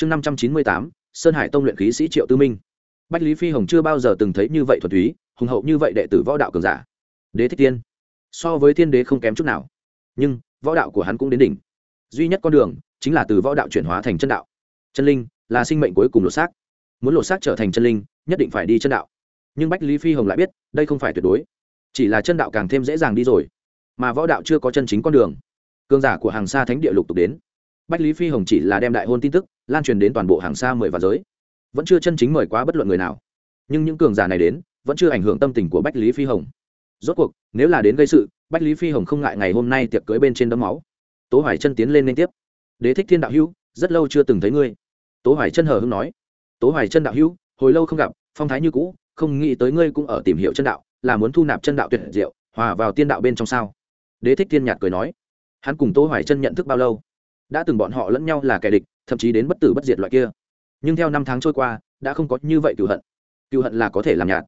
chương năm trăm chín mươi tám, sơn hải tông luyện khí sĩ triệu tư minh. Bách lý phi hồng chưa bao giờ từng thấy như vậy thuần túy, hùng hậu như vậy đệ tử võ đạo cường giả. Đế thích tiên. So với thiên đế không kém chút nào. Nhưng, võ đạo của hắn cũng đến đỉnh. Duy nhất con đường, chính là từ võ đạo chuyển hóa thành chân đạo. Chân linh, là sinh mệnh cuối cùng lột xác. Muốn lột xác trở thành chân linh, nhất định phải đi chân đạo. Nhưng bách lý phi hồng lại biết, đây không phải tuyệt đối. Chỉ là chân đạo càng thêm dễ dàng đi rồi. Mà võ đạo chưa có chân chính con đường. Cường giả của hàng xa thánh địa lục tục đến. Bách lý phi hồng chỉ là đem đại hôn tin tức lan truyền đến toàn bộ hàng xa mười và giới. Vẫn chưa chân chính mời quá bất luận người nào. Nhưng những cường giả này đến, vẫn chưa ảnh hưởng tâm tình của bách lý phi hồng. Rốt cuộc, nếu là đến gây sự, bách lý phi hồng không ngại ngày hôm nay tiệc cưới bên trên đấm máu. Tố hoài chân tiến lên liên tiếp. Đế thích thiên đạo hữu, rất lâu chưa từng thấy ngươi. Tố hoài chân hờ hưng nói. Tố hoài chân đạo hữu, hồi lâu không gặp, phong thái như cũ, không nghĩ tới ngươi cũng ở tìm hiểu chân đạo, là muốn thu nạp chân đạo tuyệt diệu, hòa vào tiên đạo bên trong sao? Đế thích thiên nhạt cười nói. Hắn cùng tố hoài chân nhận thức bao lâu? Đã từng bọn họ lẫn nhau là kẻ địch thậm chí đến bất tử bất diệt loại kia. Nhưng theo năm tháng trôi qua, đã không có như vậy cựu hận. Cựu hận là có thể làm nhạt.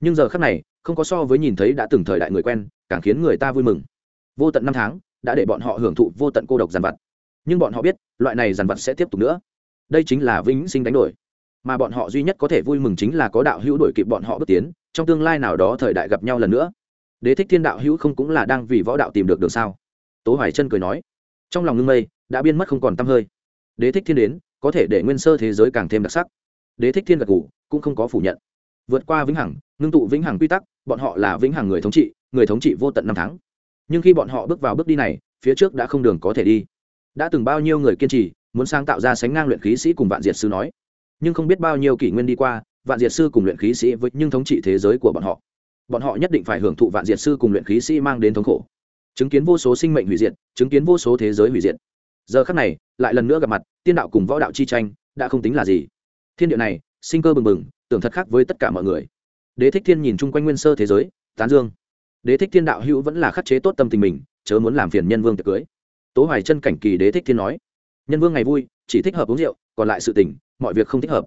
Nhưng giờ khác này, không có so với nhìn thấy đã từng thời đại người quen, càng khiến người ta vui mừng. Vô tận năm tháng, đã để bọn họ hưởng thụ vô tận cô độc giàn vặt. Nhưng bọn họ biết, loại này giàn vặt sẽ tiếp tục nữa. Đây chính là vĩnh sinh đánh đổi. Mà bọn họ duy nhất có thể vui mừng chính là có đạo hữu đổi kịp bọn họ bước tiến, trong tương lai nào đó thời đại gặp nhau lần nữa. Đế thích thiên đạo hữu không cũng là đang vì võ đạo tìm được đường sao? Tố hoài chân cười nói. Trong lòng ngưng mây, đã biên mất không còn t hơi đế thích thiên đến, có thể để nguyên sơ thế giới càng thêm đặc sắc. Đế thích thiên gật g ủ cũng không có phủ nhận. Vượt qua vĩnh hằng, ngưng tụ vĩnh hằng quy tắc, bọn họ là vĩnh hằng người thống trị, người thống trị vô tận năm tháng. Nhưng khi bọn họ bước vào bước đi này, phía trước đã không đường có thể đi. Đã từng bao nhiêu người kiên trì, muốn sáng tạo ra sánh ngang luyện khí sĩ cùng vạn diệt sư nói. Nhưng không biết bao nhiêu kỷ nguyên đi qua, vạn diệt sư cùng luyện khí sĩ với nhưng thống trị thế giới của bọn họ. Bọn họ nhất định phải hưởng thụ vạn diệt sư cùng luyện khí sĩ mang đến thống khổ. Chứng kiến vô số sinh mệnh hủy diệt, chứng kiến vô số thế giới hủy diệt. Giờ khắc này lại lần nữa gặp mặt, tiên đạo cùng võ đạo chi tranh, đã không tính là gì. Thiên địa này, sinh cơ bừng bừng, tưởng thật khác với tất cả mọi người. Đế thích thiên nhìn chung quanh nguyên sơ thế giới, tán dương. Đế thích thiên đạo hữu vẫn là khắc chế tốt tâm tình mình, chớ muốn làm phiền nhân vương tiệc cưới. Tố hoài chân cảnh kỳ đế thích thiên nói, nhân vương ngày vui, chỉ thích hợp uống rượu, còn lại sự tình, mọi việc không thích hợp.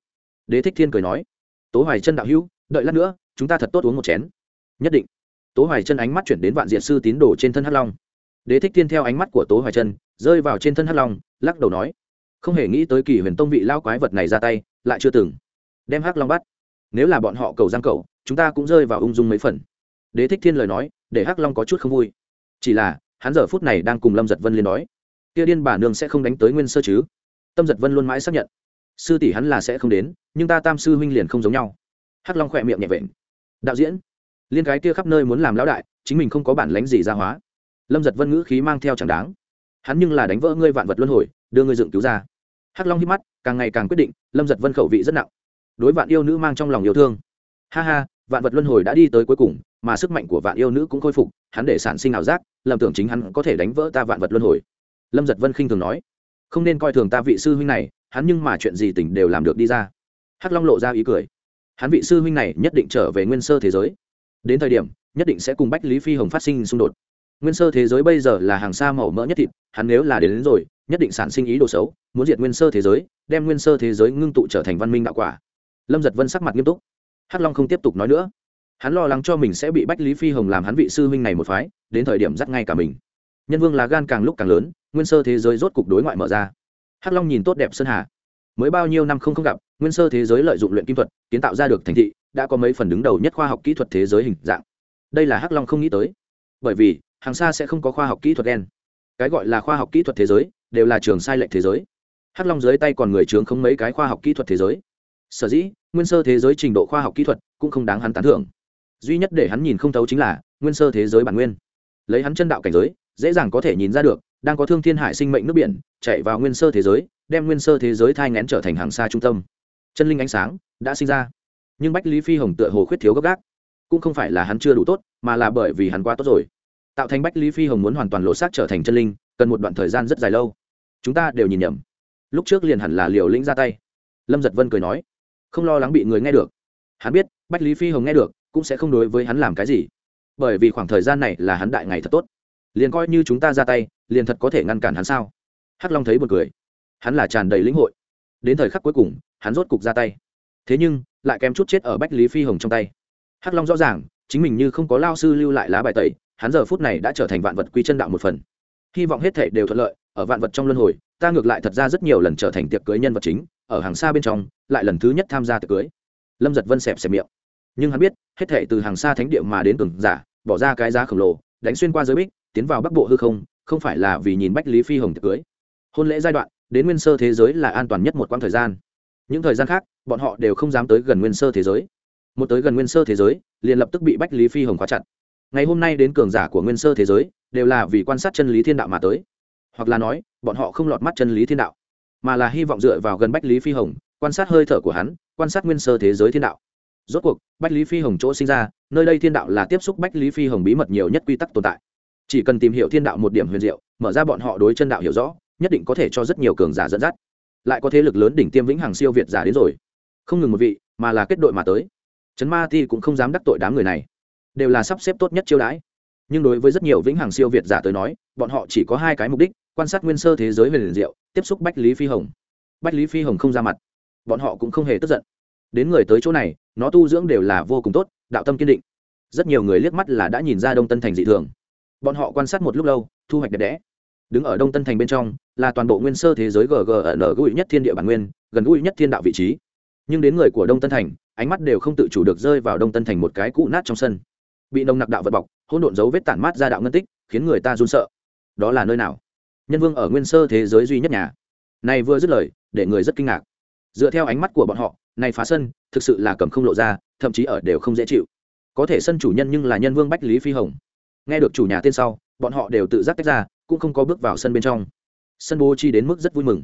Đế thích thiên cười nói, tố hoài chân đạo hữu, đợi lát nữa, chúng ta thật tốt uống một chén. Nhất định. Tố hoài chân ánh mắt chuyển đến vạn diện sư tín đồ trên thân hắc long. Đế thích thiên theo ánh mắt của tố hoài chân, rơi vào trên thân hắc long lắc đầu nói, không hề nghĩ tới kỳ huyền tông vị lao quái vật này ra tay, lại chưa từng đem hắc long bắt. Nếu là bọn họ cầu giang cầu, chúng ta cũng rơi vào ung dung mấy phần. Đế thích thiên lời nói, để hắc long có chút không vui. Chỉ là, hắn giờ phút này đang cùng lâm giật vân liên nói, kia điên bà nương sẽ không đánh tới nguyên sơ chứ? Tâm giật vân luôn mãi xác nhận, sư tỷ hắn là sẽ không đến, nhưng ta tam sư huynh liền không giống nhau. Hắc long khỏe miệng nhẹ vện đạo diễn, liên cái kia khắp nơi muốn làm lão đại, chính mình không có bản lánh gì ra hóa. Lâm giật vân ngữ khí mang theo chẳng đáng hắn nhưng là đánh vỡ ngươi vạn vật luân hồi, đưa ngươi dựng cứu ra. Hắc long hít mắt, càng ngày càng quyết định, lâm giật vân khẩu vị rất nặng. Đối vạn yêu nữ mang trong lòng yêu thương. Ha ha, vạn vật luân hồi đã đi tới cuối cùng, mà sức mạnh của vạn yêu nữ cũng khôi phục, hắn để sản sinh ảo giác, lầm tưởng chính hắn có thể đánh vỡ ta vạn vật luân hồi. Lâm giật vân khinh thường nói, không nên coi thường ta vị sư huynh này, hắn nhưng mà chuyện gì tỉnh đều làm được đi ra. Hắc long lộ ra ý cười, hắn vị sư huynh này nhất định trở về nguyên sơ thế giới. Đến thời điểm, nhất định sẽ cùng bách lý phi hồng phát sinh xung đột nguyên sơ thế giới bây giờ là hàng xa màu mỡ nhất thịt hắn nếu là đến, đến rồi nhất định sản sinh ý đồ xấu muốn diệt nguyên sơ thế giới đem nguyên sơ thế giới ngưng tụ trở thành văn minh đạo quả. Lâm giật vân sắc mặt nghiêm túc. Hắc long không tiếp tục nói nữa. Hắn lo lắng cho mình sẽ bị bách lý phi hồng làm hắn vị sư huynh này một phái đến thời điểm dắt ngay cả mình. Nhân vương là gan càng lúc càng lớn nguyên sơ thế giới rốt cục đối ngoại mở ra. Hắc long nhìn tốt đẹp sơn hà. Mới bao nhiêu năm không không gặp nguyên sơ thế giới lợi dụng luyện kim thuật kiến tạo ra được thành thị đã có mấy phần đứng đầu nhất khoa học kỹ thuật thế giới hình dạng. Đây là hắc long không nghĩ tới. Bởi vì hàng xa sẽ không có khoa học kỹ thuật đen. Cái gọi là khoa học kỹ thuật thế giới, đều là trường sai lệch thế giới. Hắc long dưới tay còn người trướng không mấy cái khoa học kỹ thuật thế giới. Sở dĩ, nguyên sơ thế giới trình độ khoa học kỹ thuật cũng không đáng hắn tán thưởng. Duy nhất để hắn nhìn không thấu chính là, nguyên sơ thế giới bản nguyên. Lấy hắn chân đạo cảnh giới, dễ dàng có thể nhìn ra được, đang có thương thiên hải sinh mệnh nước biển, chạy vào nguyên sơ thế giới, đem nguyên sơ thế giới thai ngén trở thành hàng xa trung tâm. Chân linh ánh sáng, đã sinh ra. Nhưng bách lý phi hồng tựa hồ khuyết thiếu gấp gác cũng không phải là hắn chưa đủ tốt, mà là bởi vì hắn quá tốt rồi tạo thành bách lý phi hồng muốn hoàn toàn lộ xác trở thành chân linh, cần một đoạn thời gian rất dài lâu. Chúng ta đều nhìn nhầm. Lúc trước liền hẳn là liều lĩnh ra tay. Lâm giật vân cười nói, không lo lắng bị người nghe được. Hắn biết, bách lý phi hồng nghe được, cũng sẽ không đối với hắn làm cái gì. Bởi vì khoảng thời gian này là hắn đại ngày thật tốt. Liền coi như chúng ta ra tay, liền thật có thể ngăn cản hắn sao? Hắc long thấy b u ồ n cười. Hắn là tràn đầy lĩnh hội. Đến thời khắc cuối cùng, hắn rốt cục ra tay. Thế nhưng, lại kém chút chết ở bách lý phi hồng trong tay. Hắc long rõ ràng, chính mình như không có lao sư lưu lại lá bài tẩy hắn giờ phút này đã trở thành vạn vật quy chân đạo một phần. Hy vọng hết thể đều thuận lợi, ở vạn vật trong luân hồi, ta ngược lại thật ra rất nhiều lần trở thành tiệc cưới nhân vật chính, ở hàng xa bên trong, lại lần thứ nhất tham gia tiệc cưới. Lâm giật vân xẹp xẹp miệng. Nhưng hắn biết, hết thể từ hàng xa thánh địa mà đến cường giả, bỏ ra cái giá khổng lồ, đánh xuyên qua giới bích, tiến vào bắc bộ hư không không phải là vì nhìn bách lý phi hồng tiệc cưới. Hôn lễ giai đoạn, đến nguyên sơ thế giới là an toàn nhất một quãng thời gian. Những thời gian khác, bọn họ đều không dám tới gần nguyên sơ thế giới. Một tới gần nguyên sơ thế giới, liền lập tức bị bách lý phi hồng khóa chặt ngày hôm nay đến cường giả của nguyên sơ thế giới, đều là vì quan sát chân lý thiên đạo mà tới. Hoặc là nói, bọn họ không lọt mắt chân lý thiên đạo, mà là hy vọng dựa vào gần bách lý phi hồng, quan sát hơi thở của hắn, quan sát nguyên sơ thế giới thiên đạo. Rốt cuộc, bách lý phi hồng chỗ sinh ra, nơi đây thiên đạo là tiếp xúc bách lý phi hồng bí mật nhiều nhất quy tắc tồn tại. Chỉ cần tìm hiểu thiên đạo một điểm huyền diệu, mở ra bọn họ đối chân đạo hiểu rõ, nhất định có thể cho rất nhiều cường giả dẫn dắt. Lại có thế lực lớn đỉnh tiêm vĩnh hằng siêu việt giả đến rồi. Không ngừng một vị, mà là kết đội mà tới. Trấn ma ti cũng không dám đắc tội đám người này đều là sắp xếp tốt nhất chiêu đãi. Nhưng đối với rất nhiều vĩnh hằng siêu việt giả tới nói, bọn họ chỉ có hai cái mục đích, quan sát nguyên sơ thế giới về liền diệu, tiếp xúc bách lý phi hồng. Bách lý phi hồng không ra mặt. Bọn họ cũng không hề tức giận. Đến người tới chỗ này, nó tu dưỡng đều là vô cùng tốt, đạo tâm kiên định. Rất nhiều người liếc mắt là đã nhìn ra đông tân thành dị thường. Bọn họ quan sát một lúc lâu, thu hoạch đẹp đẽ. Đứng ở đông tân thành bên trong, là toàn bộ nguyên sơ thế giới gg ở nở gũi nhất thiên địa bản nguyên, gần gũi nhất thiên đạo vị trí. Nhưng đến người của đông tân thành, ánh mắt đều không tự chủ được rơi vào đông tân thành một cái cũ nát trong sân bị nồng nặc đạo vật bọc, hỗn độn dấu vết tản mát ra đạo ngân tích, khiến người ta run sợ. Đó là nơi nào? Nhân vương ở nguyên sơ thế giới duy nhất nhà. Này vừa dứt lời, để người rất kinh ngạc. Dựa theo ánh mắt của bọn họ, này phá sân, thực sự là cầm không lộ ra, thậm chí ở đều không dễ chịu. Có thể sân chủ nhân nhưng là nhân vương bách lý phi hồng. Nghe được chủ nhà tên sau, bọn họ đều tự giác tách ra, cũng không có bước vào sân bên trong. Sân bố chi đến mức rất vui mừng.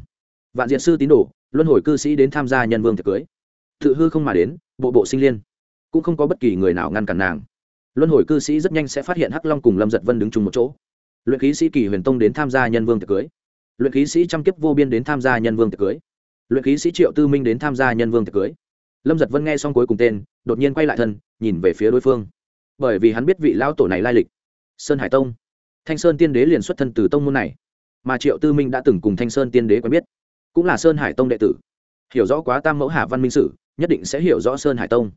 Vạn diện sư tín đồ, luân hồi cư sĩ đến tham gia nhân vương tiệc cưới. Tự hư không mà đến, bộ bộ sinh liên. Cũng không có bất kỳ người nào ngăn cản nàng luân hồi cư sĩ rất nhanh sẽ phát hiện hắc long cùng lâm giật vân đứng chung một chỗ. Luyện khí sĩ kỳ huyền tông đến tham gia nhân vương tiệc cưới. Luyện khí sĩ trăm kiếp vô biên đến tham gia nhân vương tiệc cưới. Luyện khí sĩ triệu tư minh đến tham gia nhân vương tiệc cưới. Lâm giật vân nghe xong cuối cùng tên, đột nhiên quay lại thân, nhìn về phía đối phương. Bởi vì hắn biết vị lão tổ này lai lịch. Sơn hải tông. Thanh sơn tiên đế liền xuất thân từ tông môn này, mà triệu tư minh đã từng cùng thanh sơn tiên đế quen biết, cũng là sơn hải tông đệ tử. Hiểu rõ quá tam mẫu hà văn minh sử, nhất định sẽ hiểu rõ sơn hải tông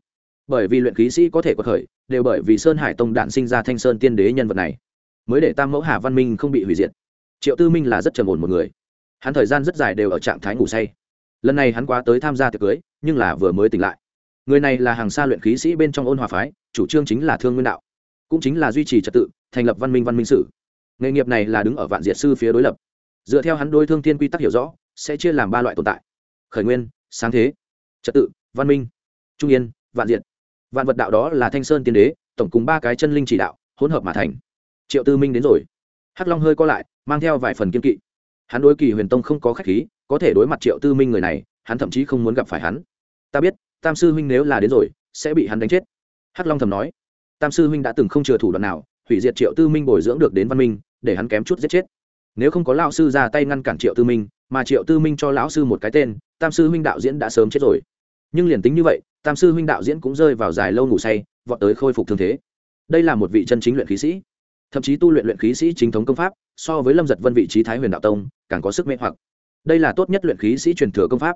bởi vì luyện khí sĩ có thể có khởi, đều bởi vì sơn hải tông đạn sinh ra thanh sơn tiên đế nhân vật này. Mới để tam mẫu hà văn minh không bị hủy diệt. Triệu tư minh là rất trầm ổn một người. Hắn thời gian rất dài đều ở trạng thái ngủ say. Lần này hắn quá tới tham gia tiệc cưới, nhưng là vừa mới tỉnh lại. Người này là hàng xa luyện khí sĩ bên trong ôn hòa phái, chủ trương chính là thương nguyên đạo. Cũng chính là duy trì trật tự, thành lập văn minh văn minh sử. Nghề nghiệp này là đứng ở vạn diệt sư phía đối lập. Dựa theo hắn đôi thương thiên quy tắc hiểu rõ, sẽ chia làm ba loại tồn tại. Khởi nguyên, sáng thế, trật tự, văn minh, trung yên, vạn diệt vạn vật đạo đó là thanh sơn tiên đế, tổng cùng ba cái chân linh chỉ đạo, hỗn hợp mà thành. Triệu tư minh đến rồi. Hắc long hơi co lại, mang theo vài phần kiên kỵ. Hắn đối kỳ huyền tông không có khách khí, có thể đối mặt triệu tư minh người này, hắn thậm chí không muốn gặp phải hắn. Ta biết, tam sư huynh nếu là đến rồi, sẽ bị hắn đánh chết. Hắc long thầm nói. Tam sư huynh đã từng không chừa thủ đoạn nào, hủy diệt triệu tư minh bồi dưỡng được đến văn minh, để hắn kém chút giết chết. Nếu không có lão sư ra tay ngăn cản triệu tư minh, mà triệu tư minh cho lão sư một cái tên, tam sư huynh đạo diễn đã sớm chết rồi. Nhưng liền tính như vậy tam sư huynh đạo diễn cũng rơi vào dài lâu ngủ say, vọt tới khôi phục thương thế. Đây là một vị chân chính luyện khí sĩ. Thậm chí tu luyện luyện khí sĩ chính thống công pháp, so với lâm giật vân vị trí thái huyền đạo tông, càng có sức mê hoặc. Đây là tốt nhất luyện khí sĩ truyền thừa công pháp.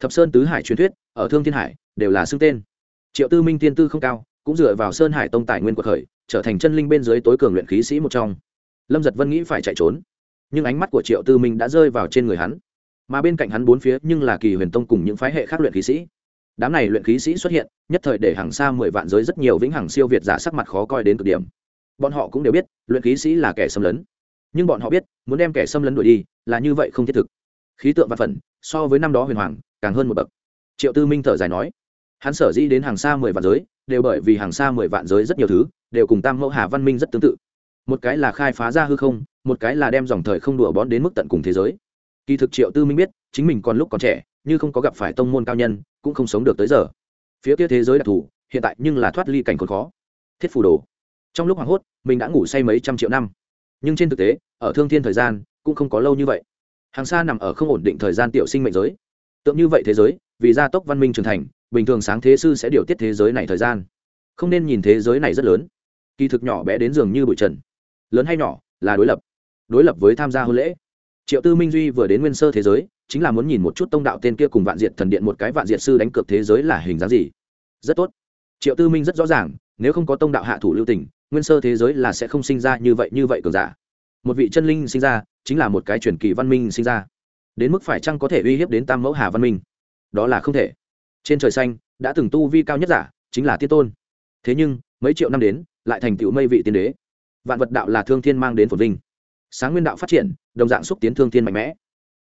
Thập sơn tứ hải truyền thuyết, ở thương thiên hải, đều là xưng tên. Triệu tư minh tiên tư không cao, cũng dựa vào sơn hải tông tài nguyên của khởi trở thành chân linh bên dưới tối cường luyện khí sĩ một trong. Lâm giật vân nghĩ phải chạy trốn, nhưng ánh mắt của triệu tư minh đã rơi vào trên người hắn. Mà bên cạnh hắn bốn phía nhưng là kỳ huyền tông cùng những phái hệ khác luyện khí sĩ đám này luyện khí sĩ xuất hiện, nhất thời để hàng xa mười vạn giới rất nhiều vĩnh hằng siêu việt giả sắc mặt khó coi đến cực điểm. Bọn họ cũng đều biết, luyện khí sĩ là kẻ xâm lấn. Nhưng bọn họ biết, muốn đem kẻ xâm lấn đuổi đi, là như vậy không thiết thực. Khí tượng văn phần, so với năm đó huyền hoàng, càng hơn một bậc. Triệu tư minh thở dài nói, hắn sở dĩ đến hàng xa mười vạn giới, đều bởi vì hàng xa mười vạn giới rất nhiều thứ, đều cùng tam mẫu hà văn minh rất tương tự. Một cái là khai phá ra hư không, một cái là đem dòng thời không đùa bón đến mức tận cùng thế giới. Kỳ thực triệu tư minh biết, chính mình còn lúc còn trẻ như không có gặp phải tông môn cao nhân, cũng không sống được tới giờ. Phía kia thế giới đặc thù, hiện tại nhưng là thoát ly cảnh còn khó. Thiết phù đồ. Trong lúc hoảng hốt, mình đã ngủ say mấy trăm triệu năm. Nhưng trên thực tế, ở thương thiên thời gian, cũng không có lâu như vậy. Hàng xa nằm ở không ổn định thời gian tiểu sinh mệnh giới. Tượng như vậy thế giới, vì gia tốc văn minh trưởng thành, bình thường sáng thế sư sẽ điều tiết thế giới này thời gian. Không nên nhìn thế giới này rất lớn. Kỳ thực nhỏ bé đến dường như bụi trần. Lớn hay nhỏ, là đối lập. Đối lập với tham gia hôn lễ triệu tư minh duy vừa đến nguyên sơ thế giới, chính là muốn nhìn một chút tông đạo tên kia cùng vạn diệt thần điện một cái vạn diệt sư đánh cược thế giới là hình dáng gì. Rất tốt. Triệu tư minh rất rõ ràng, nếu không có tông đạo hạ thủ lưu tình, nguyên sơ thế giới là sẽ không sinh ra như vậy như vậy cường giả. Một vị chân linh sinh ra, chính là một cái truyền kỳ văn minh sinh ra. Đến mức phải chăng có thể uy hiếp đến tam mẫu hà văn minh? Đó là không thể. Trên trời xanh, đã từng tu vi cao nhất giả, chính là tiên tôn. Thế nhưng, mấy triệu năm đến, lại thành tựu mây vị tiên đế. Vạn vật đạo là thương thiên mang đến phồn vinh. Sáng nguyên đạo phát triển đồng dạng xúc tiến thương thiên mạnh mẽ.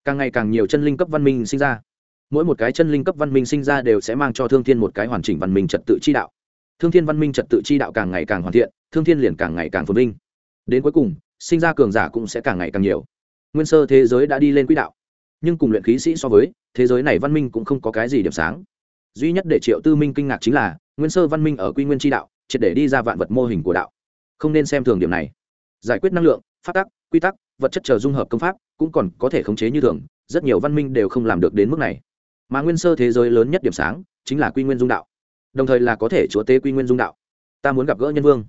Càng ngày càng nhiều chân linh cấp văn minh sinh ra. Mỗi một cái chân linh cấp văn minh sinh ra đều sẽ mang cho thương thiên một cái hoàn chỉnh văn minh trật tự chi đạo. Thương thiên văn minh trật tự chi đạo càng ngày càng hoàn thiện, thương thiên liền càng ngày càng phồn vinh. Đến cuối cùng, sinh ra cường giả cũng sẽ càng ngày càng nhiều. Nguyên sơ thế giới đã đi lên quỹ đạo. Nhưng cùng luyện khí sĩ so với, thế giới này văn minh cũng không có cái gì điểm sáng. Duy nhất để triệu tư minh kinh ngạc chính là, nguyên sơ văn minh ở quy nguyên tri đạo, triệt để đi ra vạn vật mô hình của đạo. Không nên xem thường điểm này. Giải quyết năng lượng, phát tắc, quy tắc vật chất chờ dung hợp công pháp cũng còn có thể khống chế như thường, rất nhiều văn minh đều không làm được đến mức này. Mà nguyên sơ thế giới lớn nhất điểm sáng chính là quy nguyên dung đạo. Đồng thời là có thể chúa tế quy nguyên dung đạo. Ta muốn gặp gỡ nhân vương.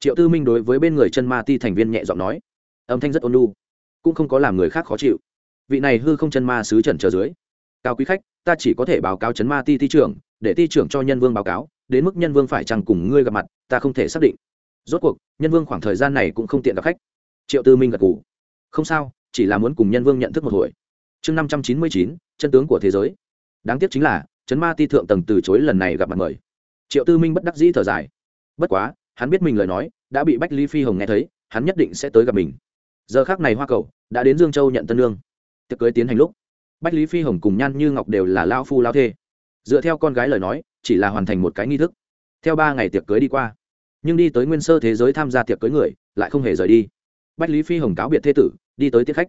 Triệu tư minh đối với bên người chân ma ti thành viên nhẹ giọng nói. Âm thanh rất ôn lu cũng không có làm người khác khó chịu. Vị này hư không chân ma sứ trần chờ dưới. Cao quý khách, ta chỉ có thể báo cáo chấn ma ti ti trưởng, để ti trưởng cho nhân vương báo cáo, đến mức nhân vương phải chăng cùng ngươi gặp mặt, ta không thể xác định. Rốt cuộc, nhân vương khoảng thời gian này cũng không tiện gặp khách. Triệu tư minh gật ngủ không sao, chỉ là muốn cùng nhân vương nhận thức một hồi. Chương năm trăm chín mươi chín, chân tướng của thế giới. Đáng tiếc chính là, chấn ma ti thượng tầng từ chối lần này gặp mặt mời. Triệu tư minh bất đắc dĩ thở dài. Bất quá, hắn biết mình lời nói, đã bị bách lý phi hồng nghe thấy, hắn nhất định sẽ tới gặp mình. Giờ khác này hoa cầu, đã đến dương châu nhận tân lương. Tiệc cưới tiến hành lúc, bách lý phi hồng cùng nhan như ngọc đều là lao phu lao thê. Dựa theo con gái lời nói, chỉ là hoàn thành một cái nghi thức. Theo ba ngày tiệc cưới đi qua, nhưng đi tới nguyên sơ thế giới tham gia tiệc cưới người, lại không hề rời đi bách lý phi hồng cáo biệt Thê tử, đi tới tiết khách.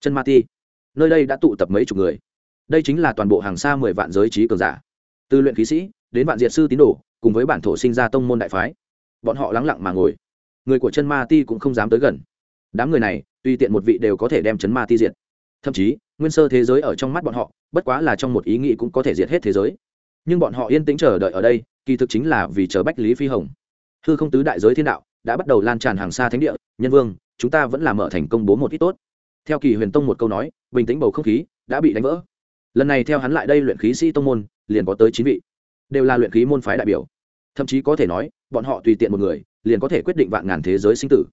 Chân ma ti, nơi đây đã tụ tập mấy chục người. Đây chính là toàn bộ hàng xa mười vạn giới trí cường giả. Từ luyện khí sĩ, đến vạn diệt sư tín đồ, cùng với bản thổ sinh ra tông môn đại phái. Bọn họ lắng lặng mà ngồi. Người của chân ma ti cũng không dám tới gần. Đám người này, tùy tiện một vị đều có thể đem chấn ma ti diệt. Thậm chí, nguyên sơ thế giới ở trong mắt bọn họ, bất quá là trong một ý nghĩ cũng có thể diệt hết thế giới. Nhưng bọn họ yên tĩnh chờ đợi ở đây, kỳ thực chính là vì chờ bách lý phi hồng. Hư không tứ đại giới thiên đạo đã bắt đầu lan tràn hàng xa thánh địa, nhân vương chúng ta vẫn làm mở thành công bố một ít tốt. Theo kỳ huyền tông một câu nói, bình tĩnh bầu không khí đã bị đánh vỡ. Lần này theo hắn lại đây luyện khí sĩ tông môn, liền có tới chín vị. Đều là luyện khí môn phái đại biểu. Thậm chí có thể nói, bọn họ tùy tiện một người, liền có thể quyết định vạn ngàn thế giới sinh tử.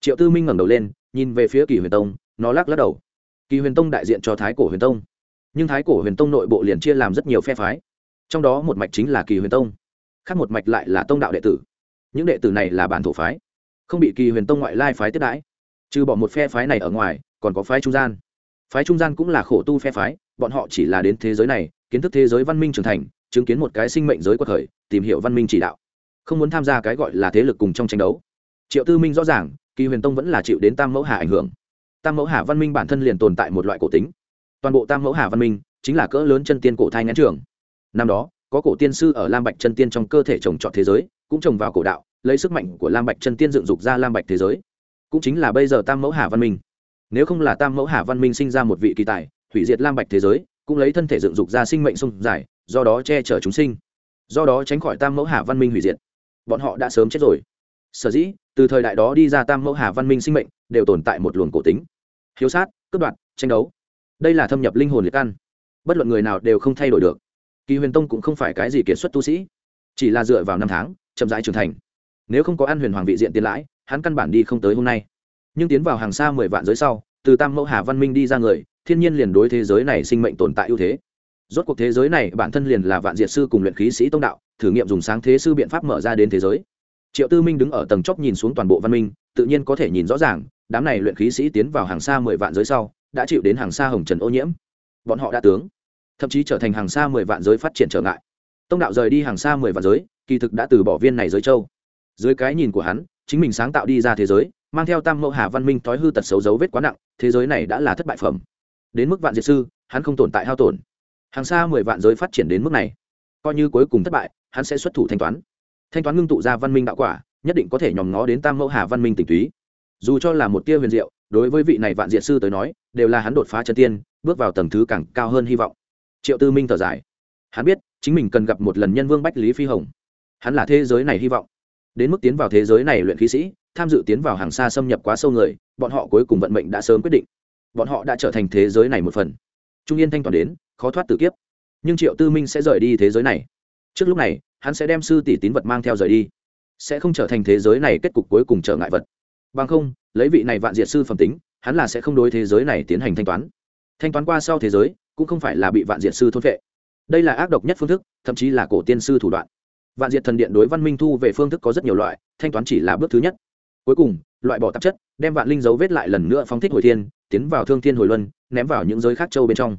Triệu tư minh ngẩng đầu lên, nhìn về phía kỳ huyền tông, nó lắc lắc đầu. Kỳ huyền tông đại diện cho thái cổ huyền tông. Nhưng thái cổ huyền tông nội bộ liền chia làm rất nhiều phe phái. Trong đó một mạch chính là kỳ huyền tông, khác một mạch lại là tông đạo đệ tử. Những đệ tử này là bản thổ phái, không bị kỳ huyền tông ngoại lai phái tiếp đãi trừ bỏ một phe phái này ở ngoài, còn có phái trung gian. Phái trung gian cũng là khổ tu phe phái, bọn họ chỉ là đến thế giới này, kiến thức thế giới văn minh trưởng thành, chứng kiến một cái sinh mệnh giới quật khởi tìm hiểu văn minh chỉ đạo. Không muốn tham gia cái gọi là thế lực cùng trong tranh đấu. Triệu tư minh rõ ràng, kỳ huyền tông vẫn là chịu đến tam mẫu hà ảnh hưởng. Tam mẫu hà văn minh bản thân liền tồn tại một loại cổ tính. Toàn bộ tam mẫu hà văn minh chính là cỡ lớn chân tiên cổ thai ngắn trường. Năm đó, có cổ tiên sư ở lam bạch chân tiên trong cơ thể trồng trọt thế giới, cũng trồng vào cổ đạo, lấy sức mạnh của lam bạch chân tiên dựng dục ra lam bạch thế giới cũng chính là bây giờ tam mẫu hà văn minh. Nếu không là tam mẫu hà văn minh sinh ra một vị kỳ tài, hủy diệt lam bạch thế giới, cũng lấy thân thể dựng dục ra sinh mệnh sông dài do đó che chở chúng sinh. Do đó tránh khỏi tam mẫu hà văn minh hủy diệt. Bọn họ đã sớm chết rồi. Sở dĩ, từ thời đại đó đi ra tam mẫu hà văn minh sinh mệnh, đều tồn tại một luồng cổ tính. Hiếu sát, cướp đoạt, tranh đấu. Đây là thâm nhập linh hồn liệt căn. Bất luận người nào đều không thay đổi được. Kỳ huyền tông cũng không phải cái gì kiệt xuất tu sĩ. Chỉ là dựa vào năm tháng, chậm rãi trưởng thành. Nếu không có ăn huyền hoàng vị diện tiền lãi hắn căn bản đi không tới hôm nay. Nhưng tiến vào hàng xa mười vạn giới sau, từ tam mẫu hà văn minh đi ra người, thiên nhiên liền đối thế giới này sinh mệnh tồn tại ưu thế. Rốt cuộc thế giới này bản thân liền là vạn diệt sư cùng luyện khí sĩ tông đạo, thử nghiệm dùng sáng thế sư biện pháp mở ra đến thế giới. Triệu tư minh đứng ở tầng chóp nhìn xuống toàn bộ văn minh, tự nhiên có thể nhìn rõ ràng, đám này luyện khí sĩ tiến vào hàng xa mười vạn giới sau, đã chịu đến hàng xa hồng trần ô nhiễm. Bọn họ đã tướng, thậm chí trở thành hàng xa mười vạn giới phát triển trở ngại. Tông đạo rời đi hàng xa mười vạn giới, kỳ thực đã từ bỏ viên này giới châu. Dưới cái nhìn của hắn chính mình sáng tạo đi ra thế giới, mang theo tam mẫu hà văn minh thói hư tật xấu dấu vết quá nặng, thế giới này đã là thất bại phẩm. Đến mức vạn diệt sư, hắn không tồn tại hao tổn. Hàng xa mười vạn giới phát triển đến mức này, coi như cuối cùng thất bại, hắn sẽ xuất thủ thanh toán. Thanh toán ngưng tụ ra văn minh đạo quả, nhất định có thể nhòm ngó đến tam mẫu hà văn minh tỉnh túy. Dù cho là một tia huyền diệu, đối với vị này vạn diệt sư tới nói, đều là hắn đột phá chân tiên, bước vào tầng thứ càng cao hơn hy vọng. Triệu tư minh thở dài. Hắn biết, chính mình cần gặp một lần nhân vương bách lý phi hồng. Hắn là thế giới này hy vọng đến mức tiến vào thế giới này luyện khí sĩ, tham dự tiến vào hàng xa xâm nhập quá sâu người, bọn họ cuối cùng vận mệnh đã sớm quyết định. Bọn họ đã trở thành thế giới này một phần. Trung yên thanh toàn đến, khó thoát tử kiếp. Nhưng triệu tư minh sẽ rời đi thế giới này. Trước lúc này, hắn sẽ đem sư tỷ tín vật mang theo rời đi. Sẽ không trở thành thế giới này kết cục cuối cùng trở ngại vật. Bằng không, lấy vị này vạn diệt sư phẩm tính, hắn là sẽ không đối thế giới này tiến hành thanh toán. Thanh toán qua sau thế giới, cũng không phải là bị vạn diệt sư thôn vệ đây là ác độc nhất phương thức, thậm chí là cổ tiên sư thủ đoạn vạn diệt thần điện đối văn minh thu về phương thức có rất nhiều loại, thanh toán chỉ là bước thứ nhất. Cuối cùng, loại bỏ tạp chất, đem vạn linh dấu vết lại lần nữa phóng thích hồi thiên, tiến vào thương thiên hồi luân, ném vào những giới khác châu bên trong.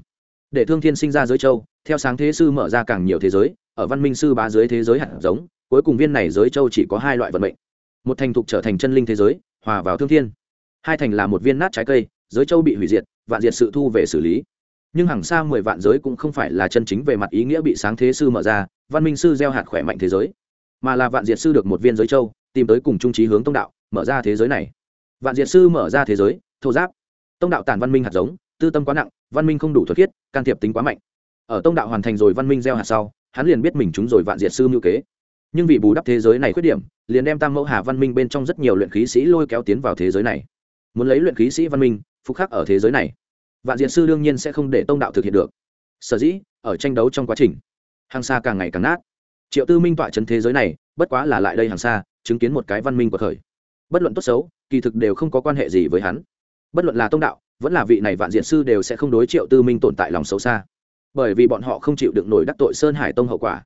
Để thương thiên sinh ra giới châu, theo sáng thế sư mở ra càng nhiều thế giới, ở văn minh sư bá dưới thế giới hạt giống, cuối cùng viên này giới châu chỉ có hai loại vận mệnh. Một thành thục trở thành chân linh thế giới, hòa vào thương thiên. Hai thành là một viên nát trái cây, giới châu bị hủy diệt, vạn diệt sự thu về xử lý nhưng hàng xa mười vạn giới cũng không phải là chân chính về mặt ý nghĩa bị sáng thế sư mở ra, văn minh sư gieo hạt khỏe mạnh thế giới, mà là vạn diệt sư được một viên giới châu, tìm tới cùng trung trí hướng tông đạo, mở ra thế giới này. Vạn diệt sư mở ra thế giới, thô giáp. Tông đạo tản văn minh hạt giống, tư tâm quá nặng, văn minh không đủ thuật khiết, can thiệp tính quá mạnh. Ở tông đạo hoàn thành rồi văn minh gieo hạt sau, hắn liền biết mình chúng rồi vạn diệt sư mưu kế. Nhưng vì bù đắp thế giới này khuyết điểm, liền đem tam mẫu hà văn minh bên trong rất nhiều luyện khí sĩ lôi kéo tiến vào thế giới này. Muốn lấy luyện khí sĩ văn minh, phục khắc ở thế giới này vạn diện sư đương nhiên sẽ không để tông đạo thực hiện được. Sở dĩ, ở tranh đấu trong quá trình hàng xa càng ngày càng nát. Triệu tư minh tọa chân thế giới này, bất quá là lại đây hàng xa chứng kiến một cái văn minh của thời. Bất luận tốt xấu, kỳ thực đều không có quan hệ gì với hắn. Bất luận là tông đạo, vẫn là vị này vạn diện sư đều sẽ không đối triệu tư minh tồn tại lòng xấu xa. Bởi vì bọn họ không chịu đựng nổi đắc tội sơn hải tông hậu quả.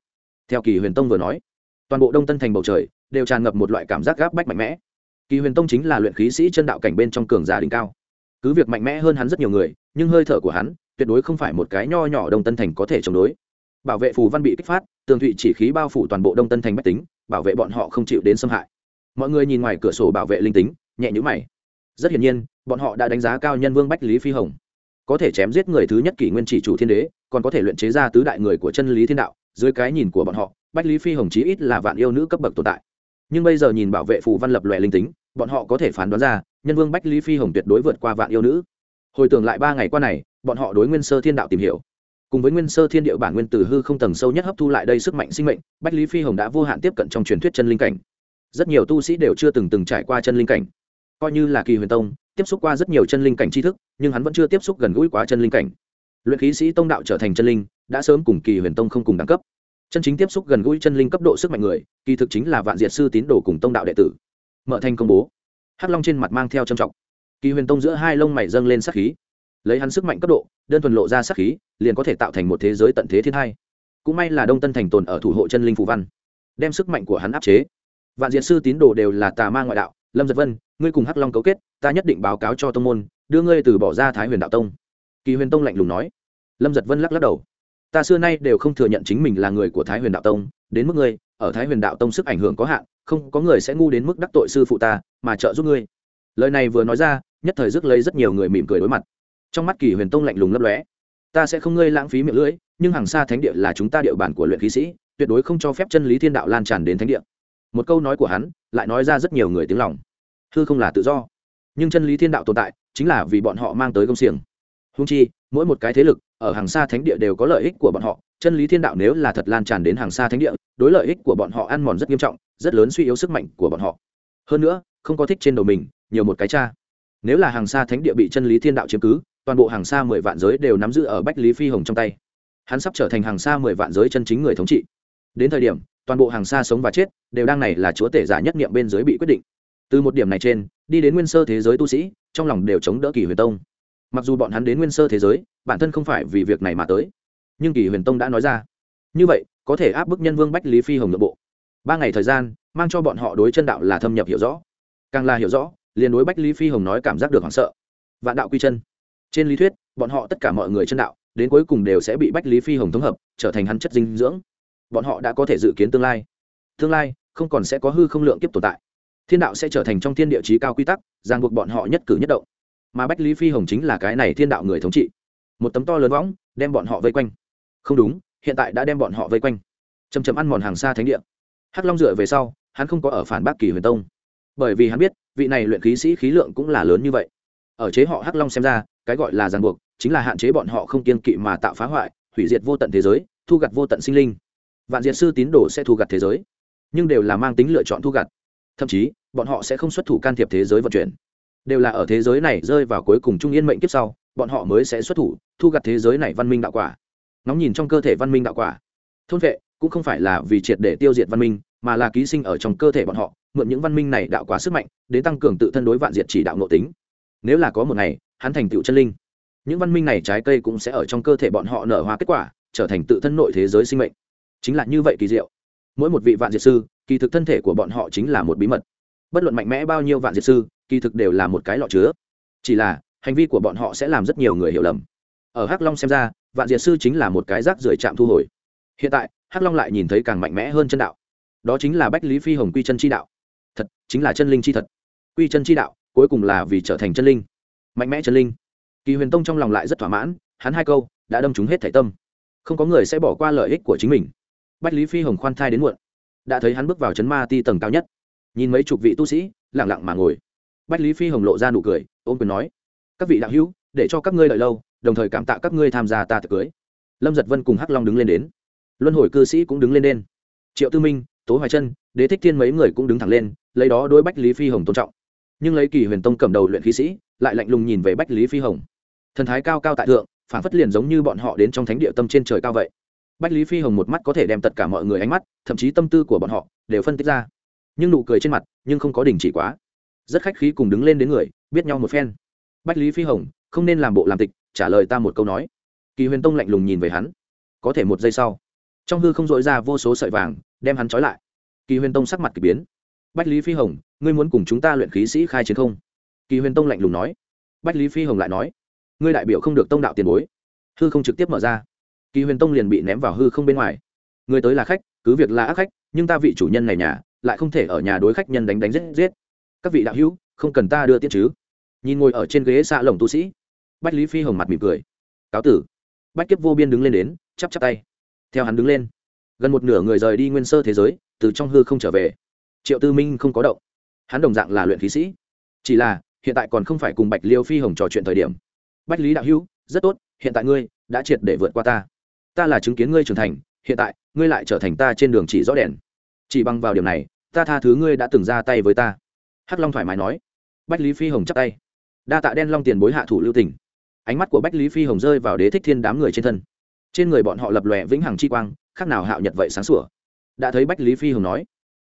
Theo kỳ huyền tông vừa nói, toàn bộ đông tân thành bầu trời đều tràn ngập một loại cảm giác gáp bách mạnh mẽ. Kỳ huyền tông chính là luyện khí sĩ chân đạo cảnh bên trong cường giả đỉnh cao cứ việc mạnh mẽ hơn hắn rất nhiều người, nhưng hơi thở của hắn tuyệt đối không phải một cái nho nhỏ đông tân thành có thể chống đối. Bảo vệ phù văn bị kích phát, tường thụy chỉ khí bao phủ toàn bộ đông tân thành bách tính, bảo vệ bọn họ không chịu đến xâm hại. Mọi người nhìn ngoài cửa sổ bảo vệ linh tính, nhẹ nhữ mày. Rất hiển nhiên, bọn họ đã đánh giá cao nhân vương bách lý phi hồng. Có thể chém giết người thứ nhất kỷ nguyên chỉ chủ thiên đế, còn có thể luyện chế ra tứ đại người của chân lý thiên đạo, dưới cái nhìn của bọn họ, bách lý phi hồng chí ít là vạn yêu nữ cấp bậc tồn tại nhưng bây giờ nhìn bảo vệ phù văn lập lòe linh tính, bọn họ có thể phán đoán ra, nhân vương bách lý phi hồng tuyệt đối vượt qua vạn yêu nữ. Hồi tưởng lại ba ngày qua này, bọn họ đối nguyên sơ thiên đạo tìm hiểu. Cùng với nguyên sơ thiên địa bản nguyên tử hư không tầng sâu nhất hấp thu lại đây sức mạnh sinh mệnh, bách lý phi hồng đã vô hạn tiếp cận trong truyền thuyết chân linh cảnh. Rất nhiều tu sĩ đều chưa từng từng trải qua chân linh cảnh. Coi như là kỳ huyền tông, tiếp xúc qua rất nhiều chân linh cảnh tri thức, nhưng hắn vẫn chưa tiếp xúc gần gũi quá chân linh cảnh. Luyện khí sĩ tông đạo trở thành chân linh, đã sớm cùng kỳ huyền tông không cùng đẳng cấp chân chính tiếp xúc gần gũi chân linh cấp độ sức mạnh người, kỳ thực chính là vạn diệt sư tín đồ cùng tông đạo đệ tử. Mở thanh công bố. Hắc long trên mặt mang theo trầm trọng. Kỳ huyền tông giữa hai lông mày dâng lên sát khí. Lấy hắn sức mạnh cấp độ, đơn thuần lộ ra sát khí, liền có thể tạo thành một thế giới tận thế thiên hai. Cũng may là đông tân thành tồn ở thủ hộ chân linh phù văn, đem sức mạnh của hắn áp chế. Vạn diệt sư tín đồ đều là tà ma ngoại đạo. Lâm giật vân, ngươi cùng hắc long cấu kết, ta nhất định báo cáo cho tông môn, đưa ngươi từ bỏ ra thái huyền đạo tông. Kỳ huyền tông lạnh lùng nói. Lâm giật vân lắc lắc đầu ta xưa nay đều không thừa nhận chính mình là người của thái huyền đạo tông, đến mức ngươi, ở thái huyền đạo tông sức ảnh hưởng có hạn, không có người sẽ ngu đến mức đắc tội sư phụ ta, mà trợ giúp ngươi. Lời này vừa nói ra, nhất thời rước lấy rất nhiều người mỉm cười đối mặt. Trong mắt kỳ huyền tông lạnh lùng lấp lóe. Ta sẽ không ngươi lãng phí miệng lưỡi, nhưng hàng xa thánh địa là chúng ta địa bàn của luyện khí sĩ, tuyệt đối không cho phép chân lý thiên đạo lan tràn đến thánh địa. Một câu nói của hắn, lại nói ra rất nhiều người tiếng lòng. Hư không là tự do, nhưng chân lý thiên đạo tồn tại, chính là vì bọn họ mang tới công xiềng hung chi, mỗi một cái thế lực, ở hàng xa thánh địa đều có lợi ích của bọn họ. Chân lý thiên đạo nếu là thật lan tràn đến hàng xa thánh địa, đối lợi ích của bọn họ ăn mòn rất nghiêm trọng, rất lớn suy yếu sức mạnh của bọn họ. Hơn nữa, không có thích trên đầu mình, nhiều một cái cha. Nếu là hàng xa thánh địa bị chân lý thiên đạo chiếm cứ, toàn bộ hàng xa mười vạn giới đều nắm giữ ở bách lý phi hồng trong tay. Hắn sắp trở thành hàng xa mười vạn giới chân chính người thống trị. Đến thời điểm, toàn bộ hàng xa sống và chết, đều đang này là chúa tể giả nhất niệm bên giới bị quyết định. Từ một điểm này trên, đi đến nguyên sơ thế giới tu sĩ, trong lòng đều chống đỡ kỳ huyền tông mặc dù bọn hắn đến nguyên sơ thế giới, bản thân không phải vì việc này mà tới. Nhưng kỳ huyền tông đã nói ra. Như vậy, có thể áp bức nhân vương bách lý phi hồng nội bộ. Ba ngày thời gian, mang cho bọn họ đối chân đạo là thâm nhập hiểu rõ. Càng là hiểu rõ, liền đối bách lý phi hồng nói cảm giác được hoảng sợ. Vạn đạo quy chân. Trên lý thuyết, bọn họ tất cả mọi người chân đạo, đến cuối cùng đều sẽ bị bách lý phi hồng thống hợp, trở thành hắn chất dinh dưỡng. Bọn họ đã có thể dự kiến tương lai. Tương lai, không còn sẽ có hư không lượng kiếp tồn tại. Thiên đạo sẽ trở thành trong thiên địa chí cao quy tắc, ràng buộc bọn họ nhất cử nhất động mà bách lý phi hồng chính là cái này thiên đạo người thống trị. Một tấm to lớn võng đem bọn họ vây quanh. Không đúng, hiện tại đã đem bọn họ vây quanh. Chầm chầm ăn mòn hàng xa thánh địa. Hắc long dựa về sau, hắn không có ở phản bác kỳ huyền tông. Bởi vì hắn biết, vị này luyện khí sĩ khí lượng cũng là lớn như vậy. Ở chế họ hắc long xem ra, cái gọi là ràng buộc chính là hạn chế bọn họ không kiên kỵ mà tạo phá hoại, hủy diệt vô tận thế giới, thu gặt vô tận sinh linh. Vạn diệt sư tín đồ sẽ thu gặt thế giới, nhưng đều là mang tính lựa chọn thu gặt. Thậm chí, bọn họ sẽ không xuất thủ can thiệp thế giới vận chuyển đều là ở thế giới này rơi vào cuối cùng trung yên mệnh kiếp sau, bọn họ mới sẽ xuất thủ, thu gặt thế giới này văn minh đạo quả. Nóng nhìn trong cơ thể văn minh đạo quả. Thôn vệ cũng không phải là vì triệt để tiêu diệt văn minh, mà là ký sinh ở trong cơ thể bọn họ, mượn những văn minh này đạo quá sức mạnh, để tăng cường tự thân đối vạn diệt chỉ đạo nội tính. Nếu là có một ngày, hắn thành tựu chân linh, những văn minh này trái cây cũng sẽ ở trong cơ thể bọn họ nở hoa kết quả, trở thành tự thân nội thế giới sinh mệnh. Chính là như vậy kỳ diệu. Mỗi một vị vạn diệt sư, kỳ thực thân thể của bọn họ chính là một bí mật. Bất luận mạnh mẽ bao nhiêu vạn diệt sư kỳ thực đều là một cái lọ chứa. Chỉ là, hành vi của bọn họ sẽ làm rất nhiều người hiểu lầm. Ở hắc long xem ra, vạn diệt sư chính là một cái rác rưởi chạm thu hồi. Hiện tại, hắc long lại nhìn thấy càng mạnh mẽ hơn chân đạo. Đó chính là bách lý phi hồng quy chân chi đạo. Thật, chính là chân linh chi thật. Quy chân chi đạo, cuối cùng là vì trở thành chân linh. Mạnh mẽ chân linh. Kỳ huyền tông trong lòng lại rất thỏa mãn, hắn hai câu, đã đâm trúng hết thảy tâm. Không có người sẽ bỏ qua lợi ích của chính mình. Bách lý phi hồng khoan thai đến muộn. Đã thấy hắn bước vào chấn ma ti tầng cao nhất. Nhìn mấy chục vị tu sĩ lẳng lặng mà ngồi bách lý phi hồng lộ ra nụ cười ôm quyền nói các vị đạo hữu để cho các ngươi đợi lâu đồng thời cảm tạ các ngươi tham gia ta tiệc cưới. Lâm giật vân cùng hắc long đứng lên đến. Luân hồi cư sĩ cũng đứng lên lên, triệu tư minh tố hoài chân đế thích thiên mấy người cũng đứng thẳng lên lấy đó đối bách lý phi hồng tôn trọng. Nhưng lấy kỳ huyền tông cầm đầu luyện khí sĩ lại lạnh lùng nhìn về bách lý phi hồng. Thần thái cao cao tại thượng phản phất liền giống như bọn họ đến trong thánh địa tâm trên trời cao vậy. Bách lý phi hồng một mắt có thể đem tất cả mọi người ánh mắt thậm chí tâm tư của bọn họ đều phân tích ra. Nhưng nụ cười trên mặt nhưng không có đình chỉ quá rất khách khí cùng đứng lên đến người, biết nhau một phen. Bách lý phi hồng, không nên làm bộ làm tịch, trả lời ta một câu nói. Kỳ huyền tông lạnh lùng nhìn về hắn. Có thể một giây sau, trong hư không dội ra vô số sợi vàng, đem hắn trói lại. Kỳ huyền tông sắc mặt k ỳ biến. Bách lý phi hồng, ngươi muốn cùng chúng ta luyện khí sĩ khai chiến không? Kỳ huyền tông lạnh lùng nói. Bách lý phi hồng lại nói. Ngươi đại biểu không được tông đạo tiền bối. Hư không trực tiếp mở ra. Kỳ huyền tông liền bị ném vào hư không bên ngoài. Người tới là khách, cứ việc là ác khách, nhưng ta vị chủ nhân này nhà, lại không thể ở nhà đối khách nhân đánh đánh giết giết các vị đạo hữu, không cần ta đưa tiết chứ. Nhìn ngồi ở trên ghế xạ lồng tu sĩ, bách lý phi hồng mặt mỉm cười. Cáo tử. Bách kiếp vô biên đứng lên đến, chắp chắp tay. Theo hắn đứng lên, gần một nửa người rời đi nguyên sơ thế giới, từ trong hư không trở về. Triệu tư minh không có động. Hắn đồng dạng là luyện khí sĩ. Chỉ là, hiện tại còn không phải cùng bạch liêu phi hồng trò chuyện thời điểm. Bách lý đạo hữu, rất tốt, hiện tại ngươi đã triệt để vượt qua ta. Ta là chứng kiến ngươi trưởng thành, hiện tại, ngươi lại trở thành ta trên đường chỉ rõ đèn. Chỉ bằng vào điểm này, ta tha thứ ngươi đã từng ra tay với ta hắc long thoải mái nói. Bách lý phi hồng chắp tay. Đa tạ đen long tiền bối hạ thủ lưu tỉnh ánh mắt của bách lý phi hồng rơi vào đế thích thiên đám người trên thân. Trên người bọn họ lập lòe vĩnh hằng chi quang, khác nào hạo nhật vậy sáng sủa. Đã thấy bách lý phi hồng nói,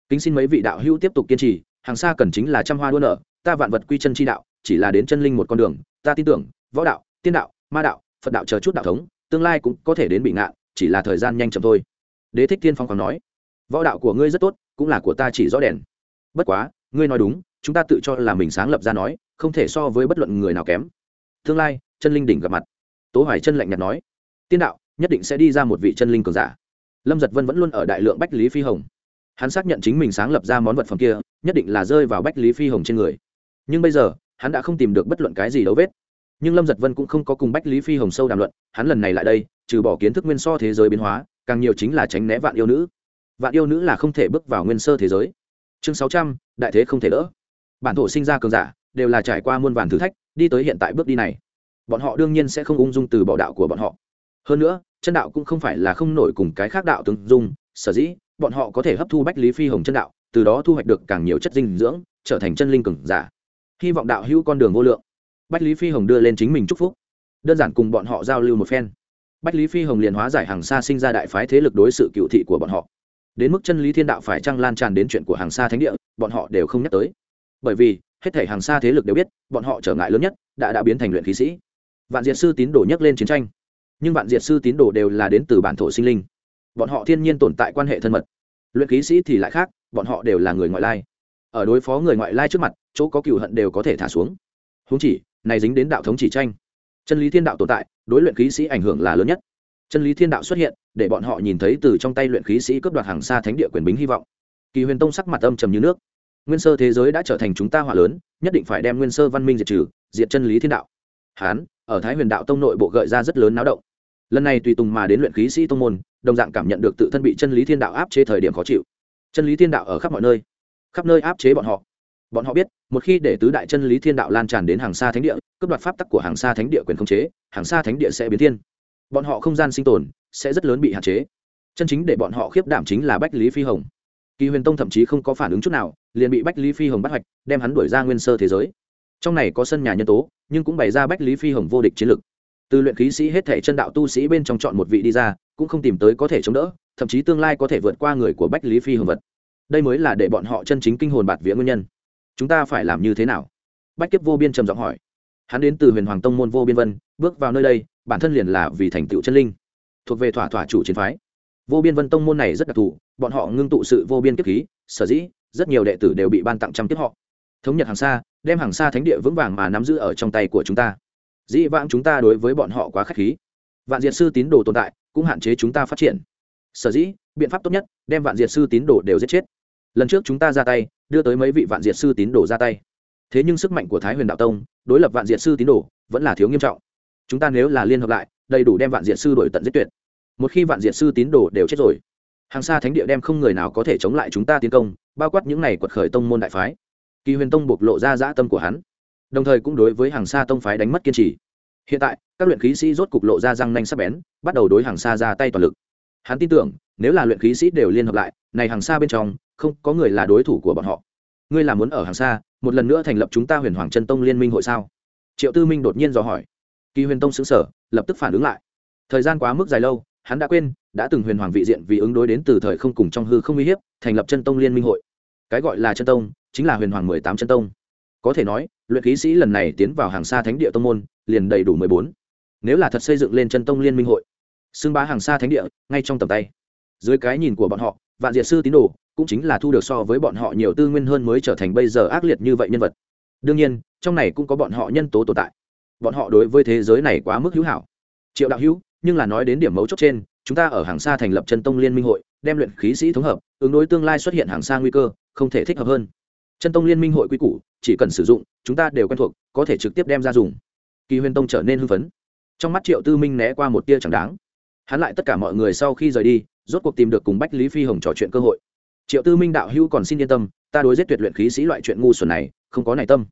kính xin mấy vị đạo hữu tiếp tục kiên trì, hàng xa cần chính là trăm hoa đua nở ta vạn vật quy chân chi đạo, chỉ là đến chân linh một con đường, ta tin tưởng, võ đạo, tiên đạo, ma đạo, phật đạo chờ chút đạo thống, tương lai cũng có thể đến bị ngạn, chỉ là thời gian nhanh chậm thôi. Đế thích thiên phong còn nói, võ đạo của ngươi rất tốt, cũng là của ta chỉ rõ đèn. Bất quá, ngươi nói đúng chúng ta tự cho là mình sáng lập ra nói, không thể so với bất luận người nào kém. Tương lai, chân linh đỉnh gặp mặt. Tố hoài chân lạnh nhạt nói, tiên đạo, nhất định sẽ đi ra một vị chân linh cường giả. Lâm giật vân vẫn luôn ở đại lượng bách lý phi hồng. Hắn xác nhận chính mình sáng lập ra món vật phẩm kia, nhất định là rơi vào bách lý phi hồng trên người. Nhưng bây giờ, hắn đã không tìm được bất luận cái gì dấu vết. Nhưng lâm giật vân cũng không có cùng bách lý phi hồng sâu đàm luận, hắn lần này lại đây, trừ bỏ kiến thức nguyên so thế giới biến hóa, càng nhiều chính là tránh né vạn yêu nữ. Vạn yêu nữ là không thể bước vào nguyên sơ thế giới. Chương sáu trăm, đại thế không thể đỡ bản thổ sinh ra cường giả, đều là trải qua muôn vàn thử thách, đi tới hiện tại bước đi này. Bọn họ đương nhiên sẽ không ung dung từ bỏ đạo của bọn họ. Hơn nữa, chân đạo cũng không phải là không nổi cùng cái khác đạo tương dung, sở dĩ, bọn họ có thể hấp thu bách lý phi hồng chân đạo, từ đó thu hoạch được càng nhiều chất dinh dưỡng, trở thành chân linh cường giả. Hy vọng đạo hữu con đường vô lượng. Bách lý phi hồng đưa lên chính mình chúc phúc. Đơn giản cùng bọn họ giao lưu một phen. Bách lý phi hồng liền hóa giải hàng xa sinh ra đại phái thế lực đối sự cựu thị của bọn họ. Đến mức chân lý thiên đạo phải trăng lan tràn đến chuyện của hàng xa thánh địa, bọn họ đều không nhắc tới bởi vì, hết thể hàng xa thế lực đều biết, bọn họ trở ngại lớn nhất đã đã biến thành luyện khí sĩ. Vạn diệt sư tín đồ nhắc lên chiến tranh. Nhưng vạn diệt sư tín đồ đều là đến từ bản thổ sinh linh. Bọn họ thiên nhiên tồn tại quan hệ thân mật. Luyện khí sĩ thì lại khác, bọn họ đều là người ngoại lai. Ở đối phó người ngoại lai trước mặt, chỗ có cựu hận đều có thể thả xuống. Húng chỉ, này dính đến đạo thống chỉ tranh. Chân lý thiên đạo tồn tại, đối luyện khí sĩ ảnh hưởng là lớn nhất. Chân lý thiên đạo xuất hiện, để bọn họ nhìn thấy từ trong tay luyện khí sĩ cướp đoạt hàng xa thánh địa quyền bính hy vọng. Kỳ huyền tông sắc mặt âm trầm như nước nguyên sơ thế giới đã trở thành chúng ta hỏa lớn, nhất định phải đem nguyên sơ văn minh diệt trừ, diệt chân lý thiên đạo. Hán, ở thái huyền đạo tông nội bộ gợi ra rất lớn náo động. Lần này tùy tùng mà đến luyện khí sĩ tông môn, đồng dạng cảm nhận được tự thân bị chân lý thiên đạo áp chế thời điểm khó chịu. Chân lý thiên đạo ở khắp mọi nơi, khắp nơi áp chế bọn họ. Bọn họ biết, một khi để tứ đại chân lý thiên đạo lan tràn đến hàng xa thánh địa, cướp đoạt pháp tắc của hàng xa thánh địa quyền khống chế, hàng xa thánh địa sẽ biến thiên. Bọn họ không gian sinh tồn sẽ rất lớn bị hạn chế. Chân chính để bọn họ khiếp đảm chính là bách lý phi hồng kỳ huyền tông thậm chí không có phản ứng chút nào, liền bị bách lý phi hồng bắt hoạch, đem hắn đuổi ra nguyên sơ thế giới. Trong này có sân nhà nhân tố, nhưng cũng bày ra bách lý phi hồng vô địch chiến lực. Từ luyện khí sĩ hết thể chân đạo tu sĩ bên trong chọn một vị đi ra, cũng không tìm tới có thể chống đỡ, thậm chí tương lai có thể vượt qua người của bách lý phi hồng vật. Đây mới là để bọn họ chân chính kinh hồn bạt vía nguyên nhân. Chúng ta phải làm như thế nào? Bách kiếp vô biên trầm giọng hỏi. Hắn đến từ huyền hoàng tông môn vô biên vân, bước vào nơi đây, bản thân liền là vì thành tựu chân linh. Thuộc về thỏa thỏa chủ chiến phái vô biên vân tông môn này rất đặc thù, bọn họ ngưng tụ sự vô biên kiếp khí, sở dĩ, rất nhiều đệ tử đều bị ban tặng trăm kiếp họ. Thống nhật hàng xa, đem hàng xa thánh địa vững vàng mà nắm giữ ở trong tay của chúng ta. Dĩ vãng chúng ta đối với bọn họ quá k h á c h khí. Vạn diệt sư tín đồ tồn tại, cũng hạn chế chúng ta phát triển. Sở dĩ, biện pháp tốt nhất, đem vạn diệt sư tín đồ đều giết chết. Lần trước chúng ta ra tay, đưa tới mấy vị vạn diệt sư tín đồ ra tay. Thế nhưng sức mạnh của thái huyền đạo tông, đối lập vạn diệt sư tín đồ, vẫn là thiếu nghiêm trọng. Chúng ta nếu là liên hợp lại, đầy đủ đem vạn diệt sư đổi tận giết tuyệt một khi vạn diệt sư tín đồ đều chết rồi, hàng xa thánh địa đem không người nào có thể chống lại chúng ta tiến công, bao quát những này quật khởi tông môn đại phái. Kỳ huyền tông bộc lộ ra dã tâm của hắn, đồng thời cũng đối với hàng xa tông phái đánh mất kiên trì. Hiện tại, các luyện khí sĩ rốt cục lộ ra răng nanh sắc bén, bắt đầu đối hàng xa ra tay toàn lực. Hắn tin tưởng, nếu là luyện khí sĩ đều liên hợp lại, này hàng xa bên trong, không có người là đối thủ của bọn họ. Ngươi là muốn ở hàng xa, một lần nữa thành lập chúng ta huyền hoàng chân tông liên minh hội sao? Triệu tư minh đột nhiên dò hỏi. Kỳ huyền tông xứng sở lập tức phản ứng lại. Thời gian quá mức dài lâu hắn đã quên, đã từng huyền hoàng vị diện vì ứng đối đến từ thời không cùng trong hư không uy hiếp, thành lập chân tông liên minh hội. Cái gọi là chân tông, chính là huyền hoàng mười tám chân tông. Có thể nói, luyện khí sĩ lần này tiến vào hàng xa thánh địa tông môn, liền đầy đủ mười bốn. Nếu là thật xây dựng lên chân tông liên minh hội, xưng bá hàng xa thánh địa, ngay trong tầm tay. Dưới cái nhìn của bọn họ, vạn diệt sư tín đồ, cũng chính là thu được so với bọn họ nhiều tư nguyên hơn mới trở thành bây giờ ác liệt như vậy nhân vật. Đương nhiên, trong này cũng có bọn họ nhân tố tồn tại. Bọn họ đối với thế giới này quá mức hữu hảo. Triệu đạo hữu nhưng là nói đến điểm mấu chốt trên, chúng ta ở hàng xa thành lập chân tông liên minh hội, đem luyện khí sĩ thống hợp, ứng đối tương lai xuất hiện hàng xa nguy cơ, không thể thích hợp hơn. Chân tông liên minh hội quy củ, chỉ cần sử dụng, chúng ta đều quen thuộc, có thể trực tiếp đem ra dùng. Kỳ huyền tông trở nên hưng phấn. Trong mắt triệu tư minh né qua một tia chẳng đáng. Hắn lại tất cả mọi người sau khi rời đi, rốt cuộc tìm được cùng bách lý phi hồng trò chuyện cơ hội. Triệu tư minh đạo hữu còn xin yên tâm, ta đối giết tuyệt luyện khí sĩ loại chuyện ngu xuẩn này, không có này tâm.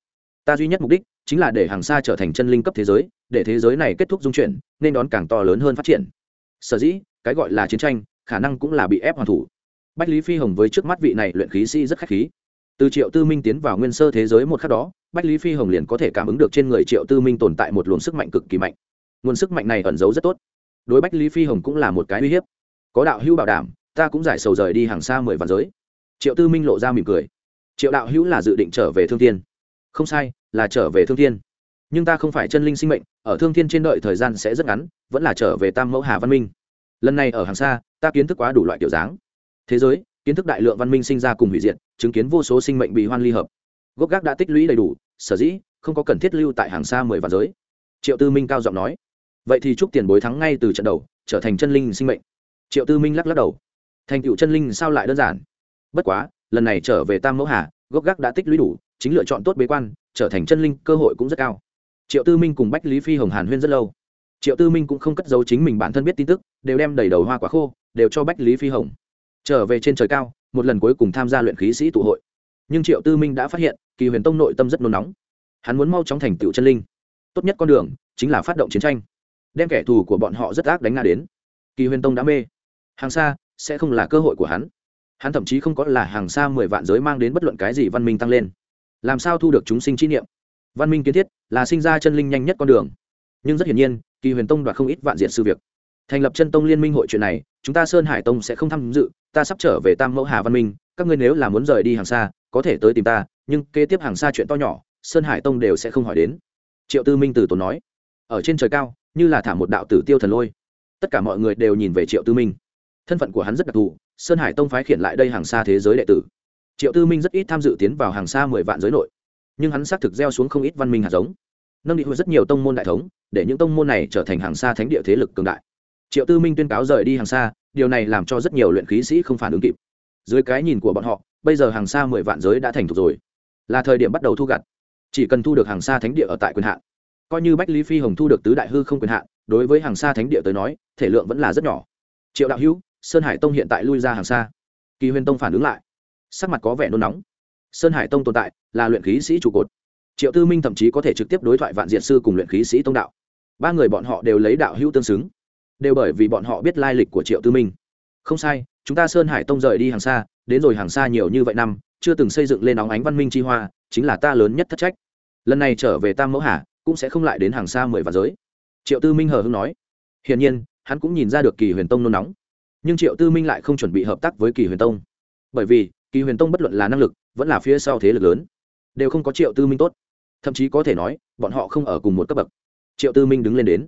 Ta duy nhất mục đích, chính là để hàng xa trở thành chân linh cấp thế giới để thế giới này kết thúc dung chuyển, nên đón càng to lớn hơn phát triển. Sở dĩ, cái gọi là chiến tranh, khả năng cũng là bị ép hoàn thủ. Bách lý phi hồng với trước mắt vị này luyện khí sĩ rất h khí. Từ triệu tư minh tiến vào nguyên sơ thế giới một khắc đó, bách lý phi hồng liền có thể cảm ứng được trên người triệu tư minh tồn tại một luồng sức mạnh cực kỳ mạnh. Nguồn sức mạnh này ẩn giấu rất tốt. Đối bách lý phi hồng cũng là một cái uy hiếp. Có đạo hữu bảo đảm, ta cũng giải sầu rời đi hàng xa mười vạn giới. Triệu tư minh lộ ra mỉm cười. Triệu đạo hữu là dự định trở về thương thiên. Không sai, là trở về thương thiên nhưng ta không phải chân linh sinh mệnh, ở thương thiên trên đợi thời gian sẽ rất ngắn, vẫn là trở về tam mẫu hà văn minh. Lần này ở hàng xa, ta kiến thức quá đủ loại kiểu dáng. Thế giới, kiến thức đại lượng văn minh sinh ra cùng hủy diệt, chứng kiến vô số sinh mệnh bị hoan ly hợp. Gốc gác đã tích lũy đầy đủ, sở dĩ, không có cần thiết lưu tại hàng xa mười vạn giới. Triệu tư minh cao giọng nói. Vậy thì chúc tiền bối thắng ngay từ trận đầu, trở thành chân linh sinh mệnh. Triệu tư minh lắc lắc đầu. Thành tựu chân linh sao lại đơn giản? Bất quá, lần này trở về tam mẫu hà, gốc gác đã tích lũy đủ, chính lựa chọn tốt bế quan, trở thành chân linh cơ hội cũng rất cao triệu tư minh cùng bách lý phi hồng hàn huyên rất lâu. Triệu tư minh cũng không cất giấu chính mình bản thân biết tin tức, đều đem đầy đầu hoa quả khô, đều cho bách lý phi hồng. Trở về trên trời cao, một lần cuối cùng tham gia luyện khí sĩ tụ hội. Nhưng triệu tư minh đã phát hiện, kỳ huyền tông nội tâm rất nôn nóng. Hắn muốn mau chóng thành tựu chân linh. Tốt nhất con đường, chính là phát động chiến tranh. Đem kẻ thù của bọn họ rất ác đánh nga đến. Kỳ huyền tông đã mê. Hàng xa sẽ không là cơ hội của hắn. Hắn thậm chí không có là hàng xa mười vạn giới mang đến bất luận cái gì văn minh tăng lên. Làm sao thu được chúng sinh chi niệm? Văn minh kiến thiết là sinh ra chân linh nhanh nhất con đường. Nhưng rất hiển nhiên, kỳ huyền tông đoạt không ít vạn diện sự việc. Thành lập chân tông liên minh hội chuyện này, chúng ta sơn hải tông sẽ không tham dự, ta sắp trở về tam mẫu hà văn minh, các ngươi nếu là muốn rời đi hàng xa, có thể tới tìm ta, nhưng kế tiếp hàng xa chuyện to nhỏ, sơn hải tông đều sẽ không hỏi đến. Triệu tư minh từ tốn nói. Ở trên trời cao, như là thả một đạo tử tiêu thần lôi. Tất cả mọi người đều nhìn về triệu tư minh. Thân phận của hắn rất đặc thù, sơn hải tông phái khiển lại đây hàng xa thế giới đệ tử. Triệu tư minh rất ít tham dự tiến vào hàng xa mười vạn giới nội nhưng hắn xác thực gieo xuống không ít văn minh hạt giống. Nâng định rất nhiều tông môn đại thống, để những tông môn này trở thành hàng xa thánh địa thế lực cường đại. Triệu tư minh tuyên cáo rời đi hàng xa, điều này làm cho rất nhiều luyện khí sĩ không phản ứng kịp. Dưới cái nhìn của bọn họ, bây giờ hàng xa mười vạn giới đã thành thục rồi. Là thời điểm bắt đầu thu gặt. Chỉ cần thu được hàng xa thánh địa ở tại quyền hạn. Coi như bách lý phi hồng thu được tứ đại hư không quyền hạn, đối với hàng xa thánh địa tới nói, thể lượng vẫn là rất nhỏ. Triệu đạo hữu, sơn hải tông hiện tại lui ra hàng xa. Kỳ huyền tông phản ứng lại. Sắc mặt có vẻ nôn nóng sơn hải tông tồn tại, là luyện khí sĩ trụ cột. Triệu tư minh thậm chí có thể trực tiếp đối thoại vạn diện sư cùng luyện khí sĩ tông đạo. Ba người bọn họ đều lấy đạo hữu tương xứng. Đều bởi vì bọn họ biết lai lịch của triệu tư minh. Không sai, chúng ta sơn hải tông rời đi hàng xa, đến rồi hàng xa nhiều như vậy năm, chưa từng xây dựng lên óng ánh văn minh chi hoa, chính là ta lớn nhất thất trách. Lần này trở về tam mẫu hà, cũng sẽ không lại đến hàng xa mười vạn giới. Triệu tư minh hờ hưng nói. Hiển nhiên, hắn cũng nhìn ra được kỳ huyền tông nôn nóng. Nhưng triệu tư minh lại không chuẩn bị hợp tác với kỳ huyền tông. Bởi vì kỳ huyền tông bất luận là năng lực, vẫn là phía sau thế lực lớn, đều không có triệu tư minh tốt. Thậm chí có thể nói, bọn họ không ở cùng một cấp bậc. Triệu tư minh đứng lên đến.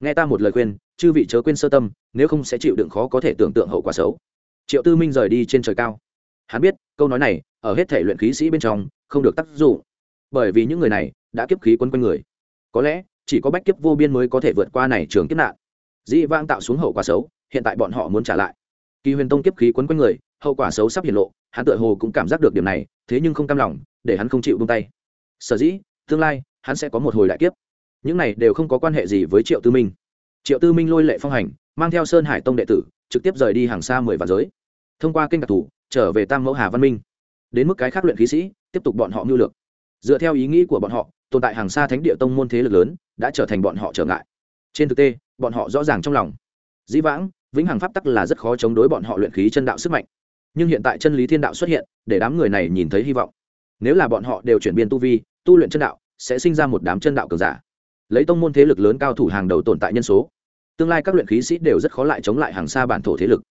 Nghe ta một lời khuyên, chư vị chớ quên sơ tâm, nếu không sẽ chịu đựng khó có thể tưởng tượng hậu quả xấu. Triệu tư minh rời đi trên trời cao. Hắn biết, câu nói này, ở hết thể luyện khí sĩ bên trong, không được tác dụng. Bởi vì những người này, đã kiếp khí quấn quanh người. Có lẽ, chỉ có bách kiếp vô biên mới có thể vượt qua này trường kiếp nạn. Dĩ vang tạo xuống hậu quả xấu, hiện tại bọn họ muốn trả lại kỳ huyền tông kiếp khí quấn quanh người, hậu quả xấu sắp hiện lộ, hắn tựa hồ cũng cảm giác được điểm này, thế nhưng không cam lòng, để hắn không chịu buông tay. Sở dĩ, tương lai, hắn sẽ có một hồi đại kiếp. Những này đều không có quan hệ gì với triệu tư minh. Triệu tư minh lôi lệ phong hành, mang theo sơn hải tông đệ tử, trực tiếp rời đi hàng xa mười vạn giới. Thông qua kênh đặc thủ trở về tam mẫu hà văn minh. Đến mức cái khác luyện khí sĩ, tiếp tục bọn họ mưu lược. Dựa theo ý nghĩ của bọn họ, tồn tại hàng xa thánh địa tông môn thế lực lớn, đã trở thành bọn họ trở ngại. Trên thực tế, bọn họ rõ ràng trong lòng. Dĩ vãng vĩnh hằng pháp tắc là rất khó chống đối bọn họ luyện khí chân đạo sức mạnh. Nhưng hiện tại chân lý thiên đạo xuất hiện, để đám người này nhìn thấy hy vọng. Nếu là bọn họ đều chuyển biến tu vi, tu luyện chân đạo, sẽ sinh ra một đám chân đạo cường giả. Lấy tông môn thế lực lớn cao thủ hàng đầu tồn tại nhân số, tương lai các luyện khí sĩ đều rất khó lại chống lại hàng xa bản thổ thế lực.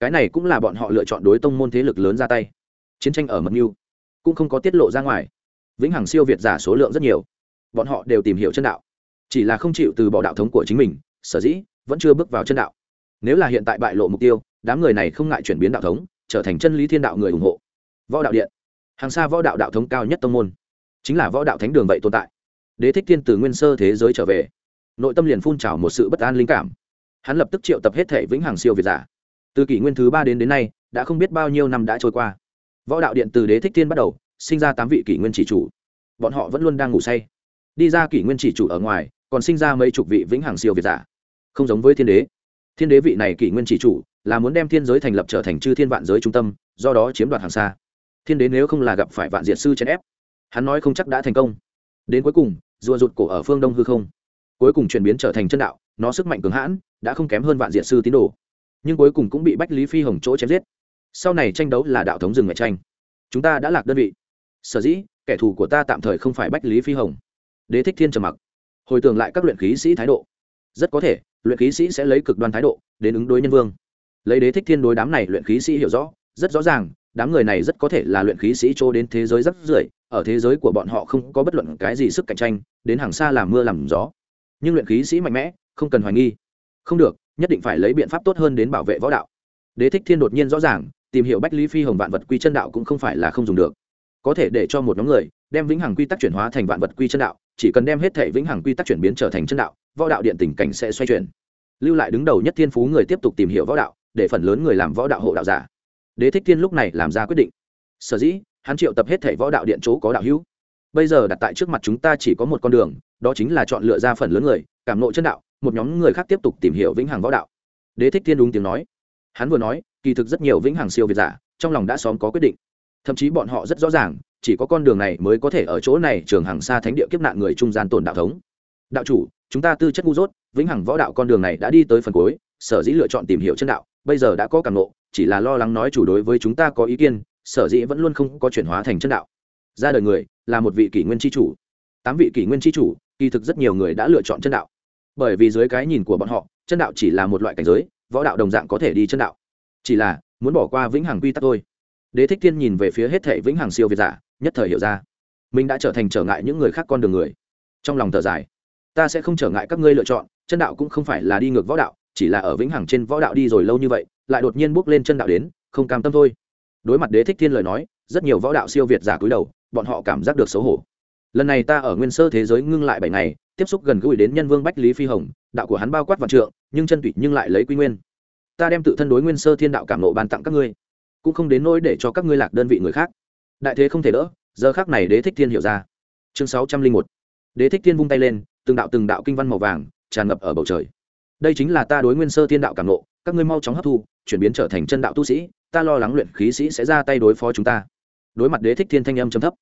Cái này cũng là bọn họ lựa chọn đối tông môn thế lực lớn ra tay. Chiến tranh ở mật mưu, cũng không có tiết lộ ra ngoài. Vĩnh hằng siêu việt giả số lượng rất nhiều. Bọn họ đều tìm hiểu chân đạo. Chỉ là không chịu từ bỏ đạo thống của chính mình, sở dĩ vẫn chưa bước vào chân đạo nếu là hiện tại bại lộ mục tiêu, đám người này không ngại chuyển biến đạo thống, trở thành chân lý thiên đạo người ủng hộ. Võ đạo điện. Hàng xa võ đạo đạo thống cao nhất tông môn. Chính là võ đạo thánh đường vậy tồn tại. Đế thích thiên từ nguyên sơ thế giới trở về. Nội tâm liền phun trào một sự bất an linh cảm. Hắn lập tức triệu tập hết thể vĩnh hằng siêu việt giả. Từ kỷ nguyên thứ ba đến đến nay, đã không biết bao nhiêu năm đã trôi qua. Võ đạo điện từ đế thích thiên bắt đầu, sinh ra tám vị kỷ nguyên chỉ chủ. Bọn họ vẫn luôn đang ngủ say. Đi ra kỷ nguyên chỉ chủ ở ngoài, còn sinh ra mấy chục vị vĩnh hằng siêu việt giả. Không giống với thiên đế thiên đế vị này kỷ nguyên chỉ chủ, là muốn đem thiên giới thành lập trở thành chư thiên vạn giới trung tâm, do đó chiếm đoạt hàng xa. Thiên đế nếu không là gặp phải vạn diệt sư chèn ép, hắn nói không chắc đã thành công. Đến cuối cùng, rùa rụt cổ ở phương đông hư không. Cuối cùng chuyển biến trở thành chân đạo, nó sức mạnh cường hãn, đã không kém hơn vạn diệt sư tín đồ. Nhưng cuối cùng cũng bị bách lý phi hồng chỗ chém giết. Sau này tranh đấu là đạo thống rừng mẹ tranh. Chúng ta đã lạc đơn vị. Sở dĩ, kẻ thù của ta tạm thời không phải bách lý phi hồng. Đế thích thiên trầm mặc. Hồi tưởng lại các luyện khí sĩ thái độ. Rất có thể luyện khí sĩ sẽ lấy cực đoan thái độ đến ứng đối nhân vương. Lấy đế thích thiên đối đám này luyện khí sĩ hiểu rõ rất rõ ràng đám người này rất có thể là luyện khí sĩ trô đến thế giới rất rưỡi, ở thế giới của bọn họ không có bất luận cái gì sức cạnh tranh đến hàng xa làm mưa làm gió. Nhưng luyện khí sĩ mạnh mẽ không cần hoài nghi. Không được nhất định phải lấy biện pháp tốt hơn đến bảo vệ võ đạo. Đế thích thiên đột nhiên rõ ràng tìm hiểu bách lý phi hồng vạn vật quy chân đạo cũng không phải là không dùng được. Có thể để cho một nhóm người đem vĩnh hằng quy tắc chuyển hóa thành vạn vật quy chân đạo chỉ cần đem hết thể vĩnh hằng quy tắc chuyển biến trở thành chân đạo, võ đạo điện tình cảnh sẽ xoay chuyển. Lưu lại đứng đầu nhất thiên phú người tiếp tục tìm hiểu võ đạo, để phần lớn người làm võ đạo hộ đạo giả. Đế thích thiên lúc này làm ra quyết định. Sở dĩ, hắn triệu tập hết thể võ đạo điện chỗ có đạo hữu. Bây giờ đặt tại trước mặt chúng ta chỉ có một con đường, đó chính là chọn lựa ra phần lớn người, cảm nộ chân đạo, một nhóm người khác tiếp tục tìm hiểu vĩnh hằng võ đạo. Đế thích thiên đúng tiếng nói. Hắn vừa nói, kỳ thực rất nhiều vĩnh hằng siêu việt giả, trong lòng đã xóm có quyết định thậm chí bọn họ rất rõ ràng, chỉ có con đường này mới có thể ở chỗ này trường hàng xa thánh địa kiếp nạn người trung gian tồn đạo thống. Đạo chủ, chúng ta tư chất ngu dốt, vĩnh hằng võ đạo con đường này đã đi tới phần cuối, sở dĩ lựa chọn tìm hiểu chân đạo, bây giờ đã có cảm nộ chỉ là lo lắng nói chủ đối với chúng ta có ý kiến, sở dĩ vẫn luôn không có chuyển hóa thành chân đạo. Ra đời người là một vị kỷ nguyên tri chủ. Tám vị kỷ nguyên tri chủ, kỳ thực rất nhiều người đã lựa chọn chân đạo. Bởi vì dưới cái nhìn của bọn họ, chân đạo chỉ là một loại cảnh giới, võ đạo đồng dạng có thể đi chân đạo. Chỉ là, muốn bỏ qua vĩnh hằng quy tắc thôi đế thích thiên nhìn về phía hết thể vĩnh hằng siêu việt giả, nhất thời hiểu ra. Mình đã trở thành trở ngại những người khác con đường người. Trong lòng thở dài, ta sẽ không trở ngại các ngươi lựa chọn, chân đạo cũng không phải là đi ngược võ đạo, chỉ là ở vĩnh hằng trên võ đạo đi rồi lâu như vậy, lại đột nhiên bước lên chân đạo đến, không cam tâm thôi. Đối mặt đế thích thiên lời nói, rất nhiều võ đạo siêu việt giả cúi đầu, bọn họ cảm giác được xấu hổ. Lần này ta ở nguyên sơ thế giới ngưng lại bảy ngày, tiếp xúc gần gũi đến nhân vương bách lý phi hồng, đạo của hắn bao quát vạn trượng, nhưng chân tụy nhưng lại lấy quy nguyên. Ta đem tự thân đối nguyên sơ thiên đạo cảm nộ ban tặng các ngươi cũng không đến nỗi để cho các ngươi lạc đơn vị người khác. Đại thế không thể đỡ, giờ khác này đế thích thiên hiểu ra. Chương sáu trăm linh một. Đế thích thiên vung tay lên, từng đạo từng đạo kinh văn màu vàng tràn ngập ở bầu trời. Đây chính là ta đối nguyên sơ thiên đạo cảm nộ các ngươi mau chóng hấp thu, chuyển biến trở thành chân đạo tu sĩ, ta lo lắng luyện khí sĩ sẽ ra tay đối phó chúng ta. Đối mặt đế thích thiên thanh âm trầm thấp,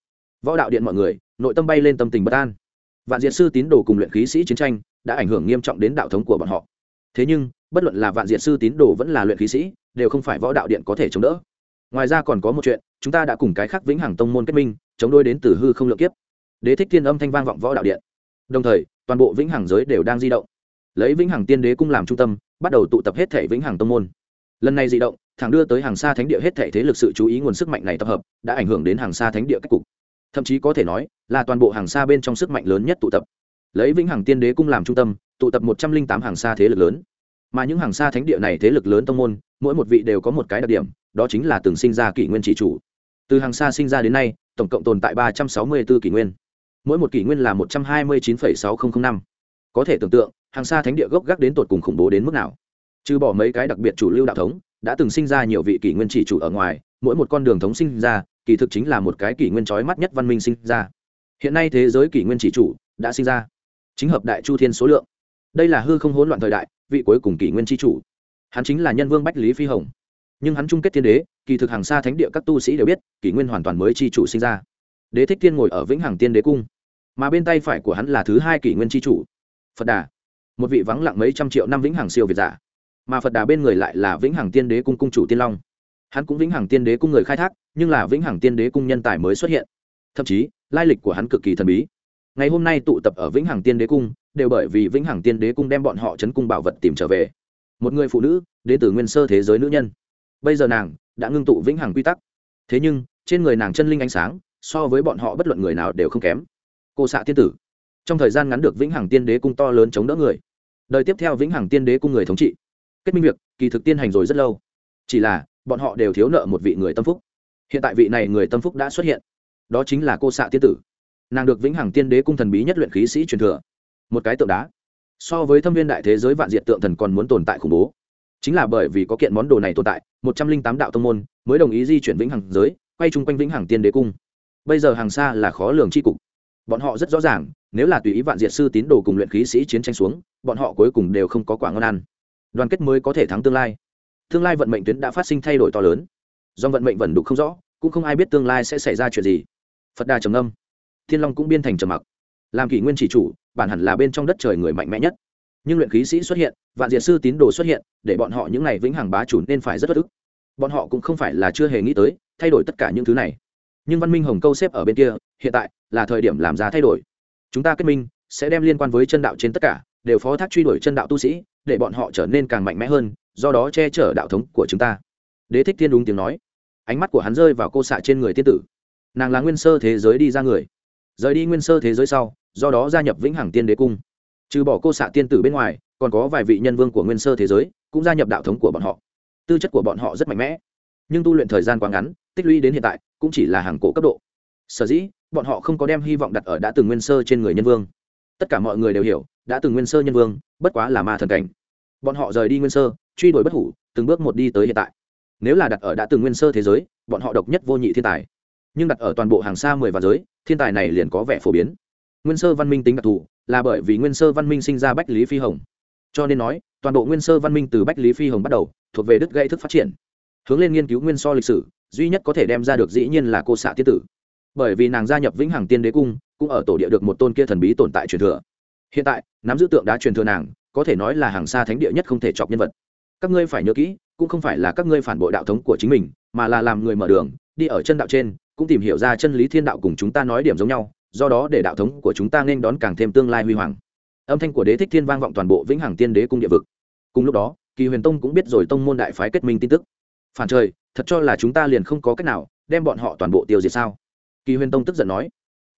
võ đạo điện mọi người, nội tâm bay lên tâm tình bất an. Vạn diệt sư tín đồ cùng luyện khí sĩ chiến tranh đã ảnh hưởng nghiêm trọng đến đạo thống của bọn họ. Thế nhưng, bất luận là vạn diệt sư tín đồ vẫn là luyện khí sĩ, đều không phải võ đạo điện có thể chống đỡ ngoài ra còn có một chuyện, chúng ta đã cùng cái khác vĩnh hằng tông môn kết minh, chống đôi đến từ hư không lượng kiếp. Đế thích thiên âm thanh vang vọng võ đạo điện. Đồng thời, toàn bộ vĩnh hằng giới đều đang di động. Lấy vĩnh hằng tiên đế cung làm trung tâm, bắt đầu tụ tập hết thể vĩnh hằng tông môn. Lần này di động, thẳng đưa tới hàng xa thánh địa hết thể thế lực sự chú ý nguồn sức mạnh này tập hợp, đã ảnh hưởng đến hàng xa thánh địa cách cục. Thậm chí có thể nói, là toàn bộ hàng xa bên trong sức mạnh lớn nhất tụ tập. Lấy vĩnh hằng tiên đế cung làm trung tâm, tụ tập một trăm linh tám hàng xa thế lực lớn. Mà những hàng xa thánh địa này thế lực lớn tông môn, mỗi một vị đều có một cái đặc điểm đó chính là từng sinh ra kỷ nguyên chỉ chủ. Từ hàng xa sinh ra đến nay, tổng cộng tồn tại ba trăm sáu mươi bốn kỷ nguyên. Mỗi một kỷ nguyên là một trăm hai mươi chín sáu nghìn năm. Có thể tưởng tượng, hàng xa thánh địa gốc gác đến tột cùng khủng bố đến mức nào. Trừ bỏ mấy cái đặc biệt chủ lưu đạo thống, đã từng sinh ra nhiều vị kỷ nguyên chỉ chủ ở ngoài, mỗi một con đường thống sinh ra, kỳ thực chính là một cái kỷ nguyên trói mắt nhất văn minh sinh ra. Hiện nay thế giới kỷ nguyên chỉ chủ đã sinh ra. Chính hợp đại chu thiên số lượng. Đây là hư không hỗn loạn thời đại, vị cuối cùng kỷ nguyên tri chủ. Hắn chính là nhân vương bách lý phi hồng nhưng hắn chung kết thiên đế, kỳ thực hàng xa thánh địa các tu sĩ đều biết, kỷ nguyên hoàn toàn mới tri chủ sinh ra. Đế thích thiên ngồi ở vĩnh hằng tiên đế cung, mà bên tay phải của hắn là thứ hai kỷ nguyên tri chủ, phật đà. Một vị vắng lặng mấy trăm triệu năm vĩnh hằng siêu việt giả, mà phật đà bên người lại là vĩnh hằng tiên đế cung cung chủ tiên long. Hắn cũng vĩnh hằng tiên đế cung người khai thác, nhưng là vĩnh hằng tiên đế cung nhân tài mới xuất hiện. Thậm chí, lai lịch của hắn cực kỳ thần bí. Ngày hôm nay tụ tập ở vĩnh hằng tiên đế cung, đều bởi vì vĩnh hằng tiên đế cung đem bọn họ chấn cung bảo vật tìm trở về. Một người phụ nữ, đến từ nguyên sơ thế giới nữ nhân bây giờ nàng đã ngưng tụ vĩnh hằng quy tắc. Thế nhưng, trên người nàng chân linh ánh sáng, so với bọn họ bất luận người nào đều không kém. Cô xạ tiên tử. Trong thời gian ngắn được vĩnh hằng tiên đế cung to lớn chống đỡ người. Đời tiếp theo vĩnh hằng tiên đế cung người thống trị. Kết minh việc, kỳ thực tiên hành rồi rất lâu. Chỉ là, bọn họ đều thiếu nợ một vị người tâm phúc. Hiện tại vị này người tâm phúc đã xuất hiện. Đó chính là cô xạ tiên tử. Nàng được vĩnh hằng tiên đế cung thần bí nhất luyện khí sĩ truyền thừa. Một cái tượng đá. So với thâm viên đại thế giới vạn diệt tượng thần còn muốn tồn tại khủng bố. Chính là bởi vì có kiện món đồ này tồn tại một trăm linh tám đạo tông môn, mới đồng ý di chuyển vĩnh hằng giới, quay chung quanh vĩnh hằng tiên đế cung. Bây giờ hàng xa là khó lường c h i cục. Bọn họ rất rõ ràng, nếu là tùy ý vạn diệt sư tín đồ cùng luyện khí sĩ chiến tranh xuống, bọn họ cuối cùng đều không có quả ngon ăn. Đoàn kết mới có thể thắng tương lai. Tương lai vận mệnh tuyến đã phát sinh thay đổi to lớn. Do vận mệnh vẩn đục không rõ, cũng không ai biết tương lai sẽ xảy ra chuyện gì. Phật đà trầm âm thiên long cũng biên thành trầm mặc. Làm kỷ nguyên chỉ chủ, bản hẳn là bên trong đất trời người mạnh mẽ nhất nhưng luyện khí sĩ xuất hiện, vạn diệt sư tín đồ xuất hiện, để bọn họ những ngày vĩnh hằng bá chủ nên phải rất bất ức. Bọn họ cũng không phải là chưa hề nghĩ tới, thay đổi tất cả những thứ này. Nhưng văn minh hồng câu xếp ở bên kia, hiện tại là thời điểm làm giá thay đổi. Chúng ta kết minh, sẽ đem liên quan với chân đạo trên tất cả, đều phó thác truy đuổi chân đạo tu sĩ, để bọn họ trở nên càng mạnh mẽ hơn, do đó che chở đạo thống của chúng ta. Đế thích thiên đúng tiếng nói. Ánh mắt của hắn rơi vào cô xạ trên người tiên tử. Nàng là nguyên sơ thế giới đi ra người. Rời đi nguyên sơ thế giới sau, do đó gia nhập vĩnh hằng tiên đế cung trừ bỏ cô xạ tiên tử bên ngoài, còn có vài vị nhân vương của nguyên sơ thế giới, cũng gia nhập đạo thống của bọn họ. Tư chất của bọn họ rất mạnh mẽ, nhưng tu luyện thời gian quá ngắn, tích lũy đến hiện tại, cũng chỉ là hàng cổ cấp độ. Sở dĩ, bọn họ không có đem hy vọng đặt ở đã từng nguyên sơ trên người nhân vương. Tất cả mọi người đều hiểu, đã từng nguyên sơ nhân vương, bất quá là ma thần cảnh. Bọn họ rời đi nguyên sơ, truy đuổi bất hủ, từng bước một đi tới hiện tại. Nếu là đặt ở đã từng nguyên sơ thế giới, bọn họ độc nhất vô nhị thiên tài. Nhưng đặt ở toàn bộ hàng xa mười và giới, thiên tài này liền có vẻ phổ biến. Nguyên sơ văn minh tính đặc thù là bởi vì nguyên sơ văn minh sinh ra bách lý phi hồng. Cho nên nói, toàn bộ nguyên sơ văn minh từ bách lý phi hồng bắt đầu, thuộc về đứt gây thức phát triển. Hướng lên nghiên cứu nguyên so lịch sử, duy nhất có thể đem ra được dĩ nhiên là cô xạ tiết tử. Bởi vì nàng gia nhập vĩnh hằng tiên đế cung, cũng ở tổ địa được một tôn kia thần bí tồn tại truyền thừa. Hiện tại, nắm giữ tượng đá truyền thừa nàng, có thể nói là hàng xa thánh địa nhất không thể chọc nhân vật. Các ngươi phải nhớ kỹ, cũng không phải là các ngươi phản bội đạo thống của chính mình, mà là làm người mở đường, đi ở chân đạo trên, cũng tìm hiểu ra chân lý thiên đạo cùng chúng ta nói điểm giống nhau do đó để đạo thống của chúng ta nên đón càng thêm tương lai huy hoàng. Âm thanh của đế thích thiên vang vọng toàn bộ vĩnh hằng tiên đế cung địa vực. Cùng lúc đó, kỳ huyền tông cũng biết rồi tông môn đại phái kết minh tin tức. Phản trời, thật cho là chúng ta liền không có cách nào đem bọn họ toàn bộ tiêu diệt sao? Kỳ huyền tông tức giận nói.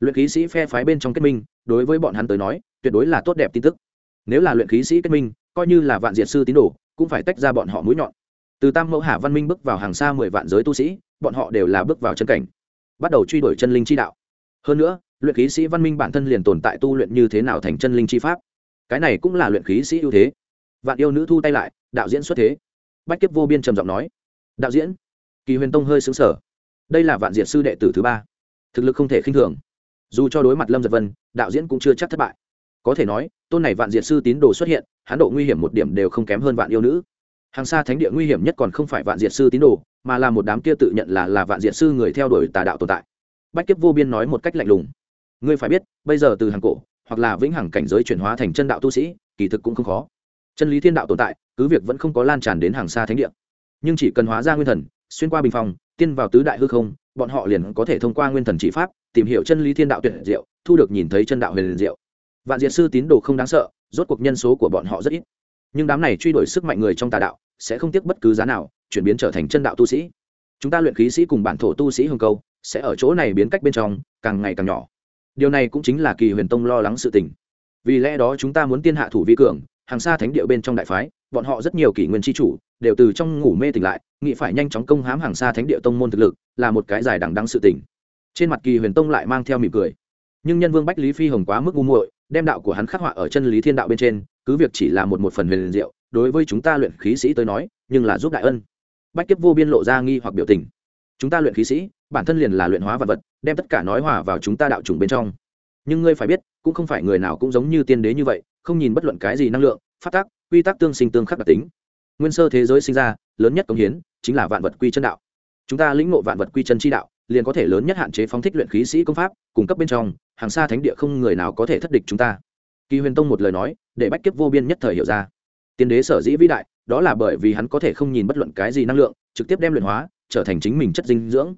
Luyện khí sĩ phe phái bên trong kết minh, đối với bọn hắn tới nói, tuyệt đối là tốt đẹp tin tức. Nếu là luyện khí sĩ kết minh, coi như là vạn diệt sư tín đồ, cũng phải tách ra bọn họ mũi nhọn. Từ tam mẫu hà văn minh bước vào hàng xa mười vạn giới tu sĩ, bọn họ đều là bước vào chân cảnh, bắt đầu truy đuổi chân linh chi đạo. Hơn nữa luyện khí sĩ văn minh bản thân liền tồn tại tu luyện như thế nào thành chân linh chi pháp? Cái này cũng là luyện khí sĩ ưu thế. Vạn yêu nữ thu tay lại, đạo diễn xuất thế. Bách kiếp vô biên trầm giọng nói, đạo diễn. Kỳ huyền tông hơi xứng sở đây là vạn diệt sư đệ tử thứ ba. Thực lực không thể khinh thường. Dù cho đối mặt lâm giật vân, đạo diễn cũng chưa chắc thất bại. Có thể nói, tôn này vạn diệt sư tín đồ xuất hiện hán độ nguy hiểm một điểm đều không kém hơn vạn yêu nữ. Hàng xa thánh địa nguy hiểm nhất còn không phải vạn diệt sư tín đồ, mà là một đám kia tự nhận là là vạn diệt sư người theo đuổi tà đạo tồn tại. Bách kiếp vô biên nói một cách lạnh lùng ngươi phải biết, bây giờ từ hàng cổ, hoặc là vĩnh hằng cảnh giới chuyển hóa thành chân đạo tu sĩ, kỳ thực cũng không khó. Chân lý thiên đạo tồn tại, cứ việc vẫn không có lan tràn đến hàng xa thánh địa. Nhưng chỉ cần hóa ra nguyên thần, xuyên qua bình phòng tiên vào tứ đại hư không, bọn họ liền có thể thông qua nguyên thần chỉ pháp, tìm hiểu chân lý thiên đạo tuyệt diệu, thu được nhìn thấy chân đạo huyền diệu. Vạn diệt sư tín đồ không đáng sợ, rốt cuộc nhân số của bọn họ rất ít. Nhưng đám này truy đuổi sức mạnh người trong tà đạo, sẽ không tiếc bất cứ giá nào, chuyển biến trở thành chân đạo tu sĩ. Chúng ta luyện khí sĩ cùng bản thổ tu sĩ hồng câu, sẽ ở chỗ này biến cách bên trong, càng ngày càng nhỏ điều này cũng chính là kỳ huyền tông lo lắng sự tình. Vì lẽ đó chúng ta muốn tiên hạ thủ vi cường, hàng xa thánh địa bên trong đại phái, bọn họ rất nhiều kỷ nguyên tri chủ, đều từ trong ngủ mê tỉnh lại, nghĩ phải nhanh chóng công hãm hàng xa thánh địa tông môn thực lực, là một cái dài đằng đắng sự tình. trên mặt kỳ huyền tông lại mang theo mỉm cười. Nhưng nhân vương bách lý phi hồng quá mức ngu muội, đem đạo của hắn khắc họa ở chân lý thiên đạo bên trên, cứ việc chỉ là một một phần huyền diệu, đối với chúng ta luyện khí sĩ tới nói, nhưng là giúp đại ân. Bách kiếp vô biên lộ ra nghi hoặc biểu tình. Chúng ta luyện khí sĩ bản thân liền là luyện hóa vật vật, đem tất cả nói hòa vào chúng ta đạo chủng bên trong. Nhưng ngươi phải biết, cũng không phải người nào cũng giống như tiên đế như vậy, không nhìn bất luận cái gì năng lượng phát tác quy tắc tương sinh tương khắc đặc tính. Nguyên sơ thế giới sinh ra, lớn nhất công hiến, chính là vạn vật quy chân đạo. Chúng ta lĩnh ngộ vạn vật quy chân chi đạo, liền có thể lớn nhất hạn chế phóng thích luyện khí sĩ công pháp, cung cấp bên trong, hàng xa thánh địa không người nào có thể thất địch chúng ta. Kỳ huyền tông một lời nói, để bách kiếp vô biên nhất thời hiểu ra. Tiên đế sở dĩ vĩ đại, đó là bởi vì hắn có thể không nhìn bất luận cái gì năng lượng, trực tiếp đem luyện hóa, trở thành chính mình chất dinh dưỡng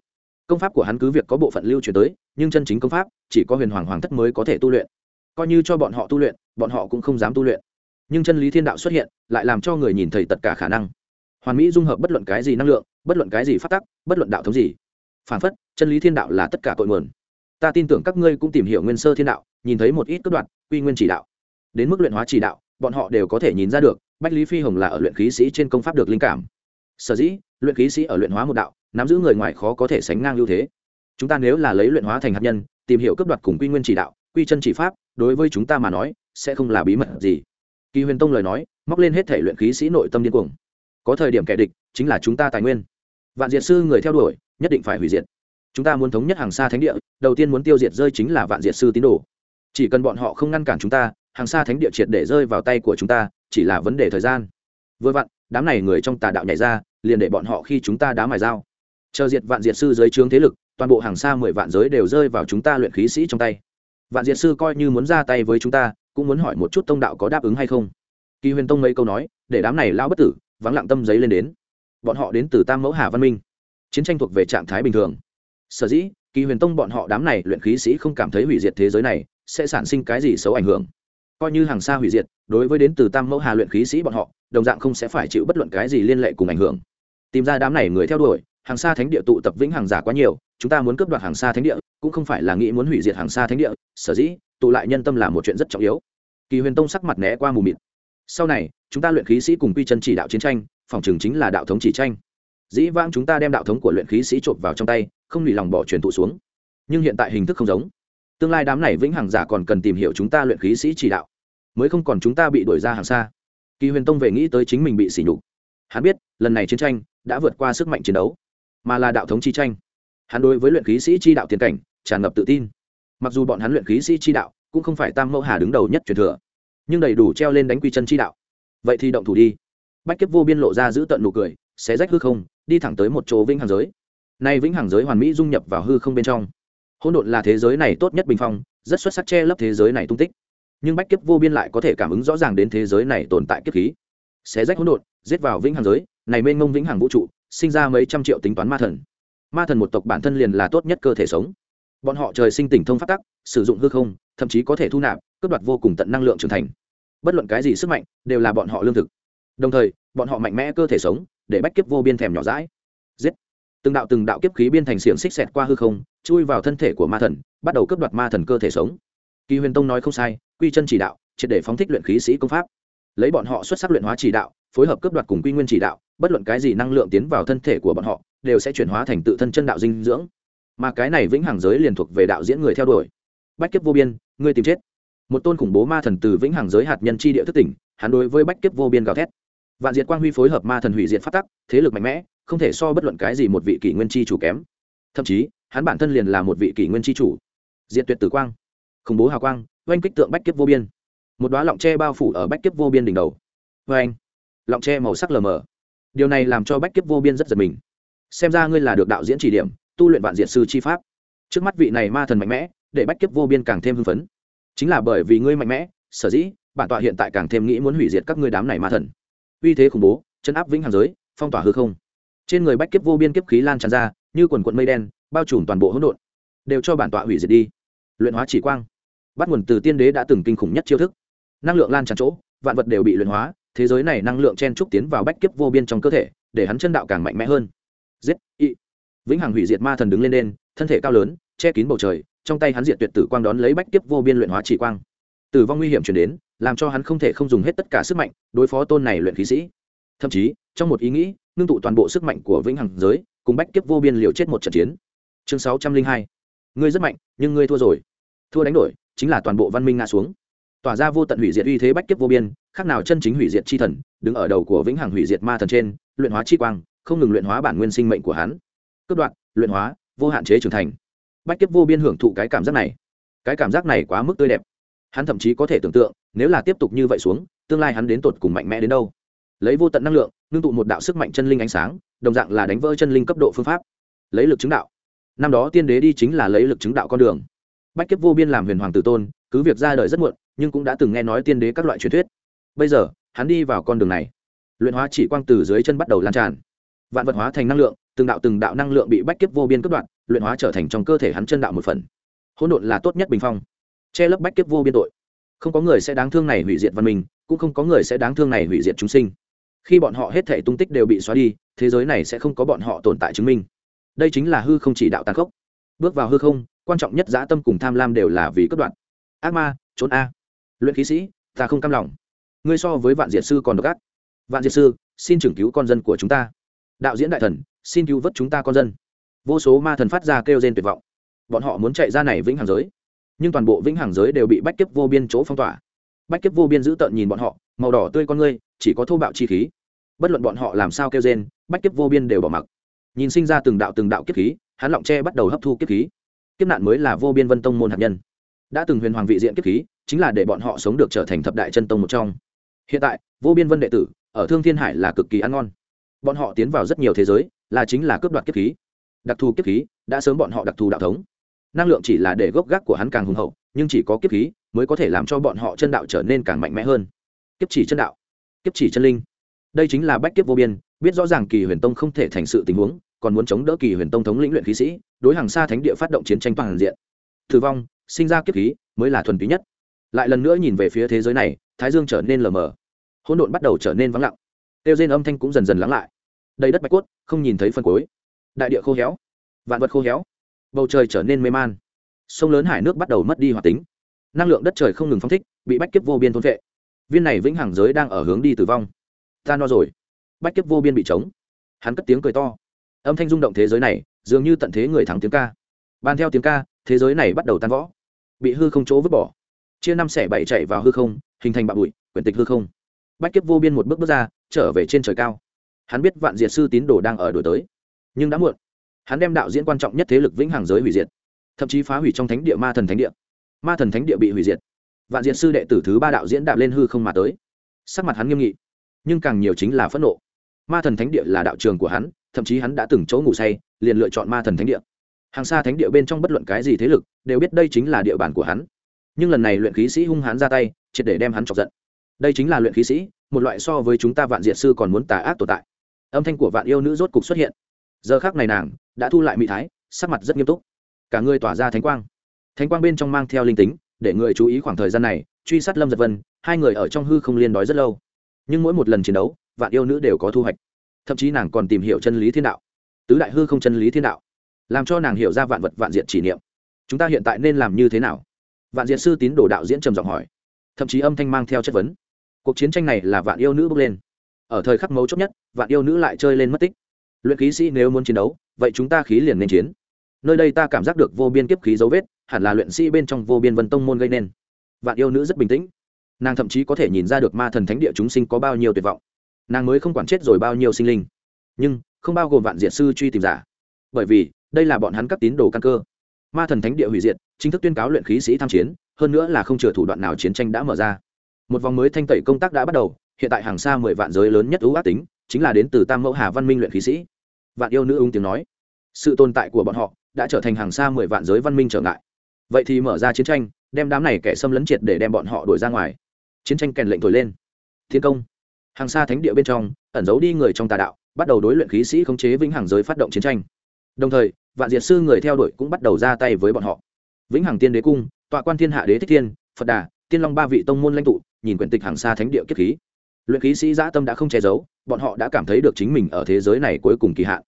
công pháp của hắn cứ việc có bộ phận lưu truyền tới, nhưng chân chính công pháp, chỉ có huyền hoàng hoàng thất mới có thể tu luyện. Coi như cho bọn họ tu luyện, bọn họ cũng không dám tu luyện. Nhưng chân lý thiên đạo xuất hiện, lại làm cho người nhìn thấy tất cả khả năng. Hoàn mỹ dung hợp bất luận cái gì năng lượng, bất luận cái gì phát tắc, bất luận đạo thống gì. Phản phất, chân lý thiên đạo là tất cả tội nguồn. Ta tin tưởng các ngươi cũng tìm hiểu nguyên sơ thiên đạo, nhìn thấy một ít cất đoạn, quy nguyên chỉ đạo. Đến mức luyện hóa chỉ đạo, bọn họ đều có thể nhìn ra được, bách lý phi hồng là ở luyện khí sĩ trên công pháp được linh cảm. Sở dĩ, luyện khí sĩ ở luyện hóa một đạo nắm giữ người ngoài khó có thể sánh ngang ưu thế. Chúng ta nếu là lấy luyện hóa thành hạt nhân, tìm hiểu cấp đoạt cùng quy nguyên chỉ đạo, quy chân chỉ pháp, đối với chúng ta mà nói, sẽ không là bí mật gì. Kỳ huyền tông lời nói, móc lên hết thể luyện khí sĩ nội tâm điên cuồng. Có thời điểm kẻ địch chính là chúng ta tài nguyên. Vạn diệt sư người theo đuổi, nhất định phải hủy diệt. Chúng ta muốn thống nhất hàng xa thánh địa, đầu tiên muốn tiêu diệt rơi chính là vạn diệt sư tín đồ. Chỉ cần bọn họ không ngăn cản chúng ta, hàng xa thánh địa triệt để rơi vào tay của chúng ta, chỉ là vấn đề thời gian. Vừa vặn, đám này người trong tà đạo nhảy ra, liền để bọn họ khi chúng ta đá mài dao chờ diệt vạn diệt sư dưới trướng thế lực, toàn bộ hàng xa mười vạn giới đều rơi vào chúng ta luyện khí sĩ trong tay. Vạn diệt sư coi như muốn ra tay với chúng ta, cũng muốn hỏi một chút tông đạo có đáp ứng hay không. Kỳ huyền tông mấy câu nói, để đám này lao bất tử, vắng lặng tâm giấy lên đến. Bọn họ đến từ tam mẫu hà văn minh, chiến tranh thuộc về trạng thái bình thường. Sở dĩ, kỳ huyền tông bọn họ đám này luyện khí sĩ không cảm thấy hủy diệt thế giới này sẽ sản sinh cái gì xấu ảnh hưởng. Coi như hàng xa hủy diệt, đối với đến từ tam mẫu hà luyện khí sĩ bọn họ, đồng dạng không sẽ phải chịu bất luận cái gì liên lệ cùng ảnh hưởng. Tìm ra đám này người theo đuổi hàng xa thánh địa tụ tập vĩnh hàng giả quá nhiều, chúng ta muốn cướp đoạt hàng xa thánh địa, cũng không phải là nghĩ muốn hủy diệt hàng xa thánh địa, sở dĩ, tụ lại nhân tâm là một chuyện rất trọng yếu. Kỳ huyền tông sắc mặt né qua mù mịt. Sau này, chúng ta luyện khí sĩ cùng quy chân chỉ đạo chiến tranh, phòng trường chính là đạo thống chỉ tranh. Dĩ vãng chúng ta đem đạo thống của luyện khí sĩ trộm vào trong tay, không lì lòng bỏ truyền thụ xuống. Nhưng hiện tại hình thức không giống. Tương lai đám này vĩnh hằng giả còn cần tìm hiểu chúng ta luyện khí sĩ chỉ đạo. Mới không còn chúng ta bị đuổi ra hàng xa. Kỳ huyền tông về nghĩ tới chính mình bị sỉ nhục. Hắn biết, lần này chiến tranh đã vượt qua sức mạnh chiến đấu mà là đạo thống chi tranh. Hắn đối với luyện khí sĩ chi đạo tiền cảnh, tràn ngập tự tin. Mặc dù bọn hắn luyện khí sĩ chi đạo cũng không phải tam mẫu hà đứng đầu nhất truyền thừa, nhưng đầy đủ treo lên đánh quy chân chi đạo. Vậy thì động thủ đi. Bách kiếp vô biên lộ ra giữ tận nụ cười, xé rách hư không, đi thẳng tới một chỗ vĩnh hằng giới. Nay vĩnh hằng giới hoàn mỹ dung nhập vào hư không bên trong. Hỗn độn là thế giới này tốt nhất bình phong, rất xuất sắc che lấp thế giới này tung tích. Nhưng bách kiếp vô biên lại có thể cảm ứng rõ ràng đến thế giới này tồn tại kiếp khí. Xé rách hỗn độn, giết vào vĩnh hằng giới, này mênh mông vĩnh hằng vũ trụ sinh ra mấy trăm triệu tính toán ma thần. Ma thần một tộc bản thân liền là tốt nhất cơ thể sống. Bọn họ trời sinh tỉnh thông phát tắc, sử dụng hư không, thậm chí có thể thu nạp, cướp đoạt vô cùng tận năng lượng trưởng thành. Bất luận cái gì sức mạnh, đều là bọn họ lương thực. Đồng thời, bọn họ mạnh mẽ cơ thể sống, để bách kiếp vô biên thèm nhỏ rãi giết! Từng đạo từng đạo kiếp khí biên thành xiềng xích xẹt qua hư không, chui vào thân thể của ma thần, bắt đầu cướp đoạt ma thần cơ thể sống. Kỳ huyền tông nói không sai, quy chân chỉ đạo, triệt để phóng thích luyện khí sĩ công pháp. Lấy bọn họ xuất sắc luyện hóa chỉ đạo, phối hợp cướp đoạt cùng quy nguyên chỉ đạo bất luận cái gì năng lượng tiến vào thân thể của bọn họ đều sẽ chuyển hóa thành tự thân chân đạo dinh dưỡng. Mà cái này vĩnh hằng giới liền thuộc về đạo diễn người theo đuổi. Bách kiếp vô biên ngươi tìm chết. Một tôn khủng bố ma thần từ vĩnh hằng giới hạt nhân chi địa thức tỉnh hắn đối với bách kiếp vô biên gào thét. Vạn diệt quang huy phối hợp ma thần hủy diệt phát tắc thế lực mạnh mẽ không thể so bất luận cái gì một vị kỷ nguyên chi chủ kém. Thậm chí hắn bản thân liền là một vị kỷ nguyên chi chủ. Diệt tuyệt tử quang khủng bố hào quang oanh kích tượng bách kiếp vô biên. Một đoá lọng tre bao phủ ở bách kiếp vô biên đỉnh đầu. Anh, lọng tre màu sắc lờ mờ điều này làm cho bách kiếp vô biên rất giật mình. Xem ra ngươi là được đạo diễn chỉ điểm, tu luyện vạn diệt sư chi pháp. Trước mắt vị này ma thần mạnh mẽ, để bách kiếp vô biên càng thêm hưng phấn. Chính là bởi vì ngươi mạnh mẽ, sở dĩ, bản tọa hiện tại càng thêm nghĩ muốn hủy diệt các ngươi đám này ma thần. Uy thế khủng bố, chấn áp vĩnh hàng giới, phong tỏa hư không. Trên người bách kiếp vô biên kiếp khí lan tràn ra, như quần quận mây đen, bao trùm toàn bộ hỗn độn. Đều cho bản tọa hủy diệt đi. Luyện hóa chỉ quang. Bắt nguồn từ tiên đế đã từng kinh khủng nhất chiêu thức. Năng lượng lan tràn chỗ, vạn vật đều bị luyện hóa thế giới này năng lượng chen trúc tiến vào bách kiếp vô biên trong cơ thể, để hắn chân đạo càng mạnh mẽ hơn. Giết, y. Vĩnh hằng hủy diệt ma thần đứng lên đen, thân thể cao lớn, che kín bầu trời, trong tay hắn diệt tuyệt tử quang đón lấy bách kiếp vô biên luyện hóa chỉ quang. Tử vong nguy hiểm chuyển đến, làm cho hắn không thể không dùng hết tất cả sức mạnh, đối phó tôn này luyện khí sĩ. Thậm chí, trong một ý nghĩ, ngưng tụ toàn bộ sức mạnh của vĩnh hằng giới, cùng bách kiếp vô biên liều chết một trận chiến. Chương sáu trăm linh hai. Ngươi rất mạnh, nhưng ngươi thua rồi. Thua đánh đổi, chính là toàn bộ văn minh ngã xuống. Tỏa ra vô tận hủy diệt uy thế bách kiếp vô biên khác nào chân chính hủy diệt chi thần, đứng ở đầu của vĩnh hằng hủy diệt ma thần trên, luyện hóa chi quang, không ngừng luyện hóa bản nguyên sinh mệnh của hắn. Cướp đoạn luyện hóa, vô hạn chế trưởng thành. Bách kiếp vô biên hưởng thụ cái cảm giác này. Cái cảm giác này quá mức tươi đẹp. Hắn thậm chí có thể tưởng tượng, nếu là tiếp tục như vậy xuống, tương lai hắn đến tột cùng mạnh mẽ đến đâu. Lấy vô tận năng lượng, ngưng tụ một đạo sức mạnh chân linh ánh sáng, đồng dạng là đánh vỡ chân linh cấp độ phương pháp. Lấy lực chứng đạo. Năm đó tiên đế đi chính là lấy lực chứng đạo con đường. Bách kiếp vô biên làm huyền hoàng tử tôn, cứ việc ra đời rất muộn, nhưng cũng đã từng nghe nói tiên đế các loại truyền thuyết bây giờ, hắn đi vào con đường này. Luyện hóa chỉ quang từ dưới chân bắt đầu lan tràn. Vạn vật hóa thành năng lượng, từng đạo từng đạo năng lượng bị bách kiếp vô biên cất đoạn luyện hóa trở thành trong cơ thể hắn chân đạo một phần. Hỗn độn là tốt nhất bình phong. Che lấp bách kiếp vô biên tội. Không có người sẽ đáng thương này hủy diệt văn minh, cũng không có người sẽ đáng thương này hủy diệt chúng sinh. Khi bọn họ hết thể tung tích đều bị xóa đi, thế giới này sẽ không có bọn họ tồn tại chứng minh. Đây chính là hư không chỉ đạo tàn khốc. Bước vào hư không, quan trọng nhất dã tâm cùng tham lam đều là vì cất đoạn ác ma, trốn a. Luyện khí sĩ, ta không cam lòng ngươi so với vạn diệt sư còn độc ác. Vạn diệt sư, xin trưởng cứu con dân của chúng ta. Đạo diễn đại thần, xin cứu vớt chúng ta con dân. Vô số ma thần phát ra kêu rên tuyệt vọng. Bọn họ muốn chạy ra này vĩnh hằng giới. Nhưng toàn bộ vĩnh hằng giới đều bị bách kiếp vô biên chỗ phong tỏa. Bách kiếp vô biên giữ tợn nhìn bọn họ, màu đỏ tươi con ngươi, chỉ có thô bạo chi khí. Bất luận bọn họ làm sao kêu rên, bách kiếp vô biên đều bỏ mặc. Nhìn sinh ra từng đạo từng đạo kiếp khí, hắn lọng tre bắt đầu hấp thu kiếp khí. Kiếp nạn mới là vô biên vân tông môn hạt nhân. Đã từng huyền hoàng vị diện kiếp khí, chính là để bọn họ sống được trở thành thập đại chân tông một trong hiện tại, vô biên vân đệ tử, ở thương thiên hải là cực kỳ ăn ngon. Bọn họ tiến vào rất nhiều thế giới, là chính là cướp đoạt kiếp khí. Đặc thù kiếp khí, đã sớm bọn họ đặc thù đạo thống. Năng lượng chỉ là để gốc gác của hắn càng hùng hậu, nhưng chỉ có kiếp khí mới có thể làm cho bọn họ chân đạo trở nên càng mạnh mẽ hơn. Kiếp chỉ chân đạo, kiếp chỉ chân linh. Đây chính là bách kiếp vô biên, biết rõ ràng kỳ huyền tông không thể thành sự tình huống, còn muốn chống đỡ kỳ huyền tông thống lĩnh luyện khí sĩ, đối hàng xa thánh địa phát động chiến tranh toàn diện. Thử vong, sinh ra kiếp khí mới là thuần túy nhất. Lại lần nữa nhìn về phía thế giới này thái dương trở nên lờ mờ. Hỗn độn bắt đầu trở nên vắng lặng. Tiêu rên âm thanh cũng dần dần lắng lại. Đầy đất bạch cốt, không nhìn thấy phần cối đại địa khô héo, vạn vật khô héo, bầu trời trở nên mê man. Sông lớn hải nước bắt đầu mất đi hoạt tính. Năng lượng đất trời không ngừng phong thích, bị bách kiếp vô biên thôn vệ viên này vĩnh hằng giới đang ở hướng đi tử vong. Ta no rồi. Bách kiếp vô biên bị trống hắn cất tiếng cười to. Âm thanh rung động thế giới này, dường như tận thế người thắng tiếng ca. Ban theo tiếng ca, thế giới này bắt đầu tan võ bị hư không chỗ vứt bỏ. Chia năm xẻ bảy chạy vào hư không hình thành bạo bụi, quyển tịch hư không. Bách kiếp vô biên một bước bước ra, trở về trên trời cao. Hắn biết vạn diệt sư tín đồ đang ở đổi tới. Nhưng đã muộn. Hắn đem đạo diễn quan trọng nhất thế lực vĩnh hằng giới hủy diệt. Thậm chí phá hủy trong thánh địa ma thần thánh địa. Ma thần thánh địa bị hủy diệt. Vạn diệt sư đệ tử thứ ba đạo diễn đạp lên hư không mà tới. Sắc mặt hắn nghiêm nghị, nhưng càng nhiều chính là phẫn nộ. Ma thần thánh địa là đạo trường của hắn, thậm chí hắn đã từng chỗ ngủ say, liền lựa chọn ma thần thánh địa. Hàng xa thánh địa bên trong bất luận cái gì thế lực, đều biết đây chính là địa bàn của hắn nhưng lần này luyện khí sĩ hung hãn ra tay, triệt để đem hắn chọc giận. Đây chính là luyện khí sĩ, một loại so với chúng ta vạn diệt sư còn muốn tà ác tồn tại. Âm thanh của vạn yêu nữ rốt cục xuất hiện. Giờ khác này nàng đã thu lại mỹ thái, sắc mặt rất nghiêm túc. Cả người tỏa ra thánh quang. Thánh quang bên trong mang theo linh tính, để người chú ý khoảng thời gian này, truy sát lâm giật vân, hai người ở trong hư không liên đói rất lâu. Nhưng mỗi một lần chiến đấu, vạn yêu nữ đều có thu hoạch. Thậm chí nàng còn tìm hiểu chân lý thiên đạo. Tứ đại hư không chân lý thiên đạo, làm cho nàng hiểu ra vạn vật vạn diện chỉ niệm. Chúng ta hiện tại nên làm như thế nào? Vạn diện sư tín đồ đạo diễn trầm giọng hỏi. Thậm chí âm thanh mang theo chất vấn. Cuộc chiến tranh này là vạn yêu nữ bước lên. Ở thời khắc mấu chốt nhất, vạn yêu nữ lại chơi lên mất tích. Luyện khí sĩ nếu muốn chiến đấu, vậy chúng ta khí liền nên chiến. Nơi đây ta cảm giác được vô biên kiếp khí dấu vết, hẳn là luyện sĩ bên trong vô biên vân tông môn gây nên. Vạn yêu nữ rất bình tĩnh. Nàng thậm chí có thể nhìn ra được ma thần thánh địa chúng sinh có bao nhiêu tuyệt vọng. Nàng mới không quản chết rồi bao nhiêu sinh linh. Nhưng, không bao gồm vạn diệt sư truy tìm giả. Bởi vì, đây là bọn hắn các tín đồ căn cơ ma thần thánh địa hủy diệt, chính thức tuyên cáo luyện khí sĩ tham chiến, hơn nữa là không chừa thủ đoạn nào chiến tranh đã mở ra. Một vòng mới thanh tẩy công tác đã bắt đầu, hiện tại hàng xa mười vạn giới lớn nhất ưu ác tính, chính là đến từ tam mẫu hà văn minh luyện khí sĩ. Vạn yêu nữ ung tiếng nói, sự tồn tại của bọn họ đã trở thành hàng xa mười vạn giới văn minh trở ngại. Vậy thì mở ra chiến tranh, đem đám này kẻ xâm lấn triệt để đem bọn họ đuổi ra ngoài. Chiến tranh kèn lệnh thổi lên. Thiên công. Hàng xa thánh địa bên trong, ẩn giấu đi người trong tà đạo, bắt đầu đối luyện khí sĩ khống chế vĩnh hàng giới phát động chiến tranh đồng thời, vạn diệt sư người theo đuổi cũng bắt đầu ra tay với bọn họ. Vĩnh hằng tiên đế cung, tọa quan thiên hạ đế thích thiên, phật đà, tiên long ba vị tông môn lãnh tụ, nhìn quyển tịch hàng xa thánh địa kiếp khí. Luyện khí sĩ dã tâm đã không che giấu, bọn họ đã cảm thấy được chính mình ở thế giới này cuối cùng kỳ hạn.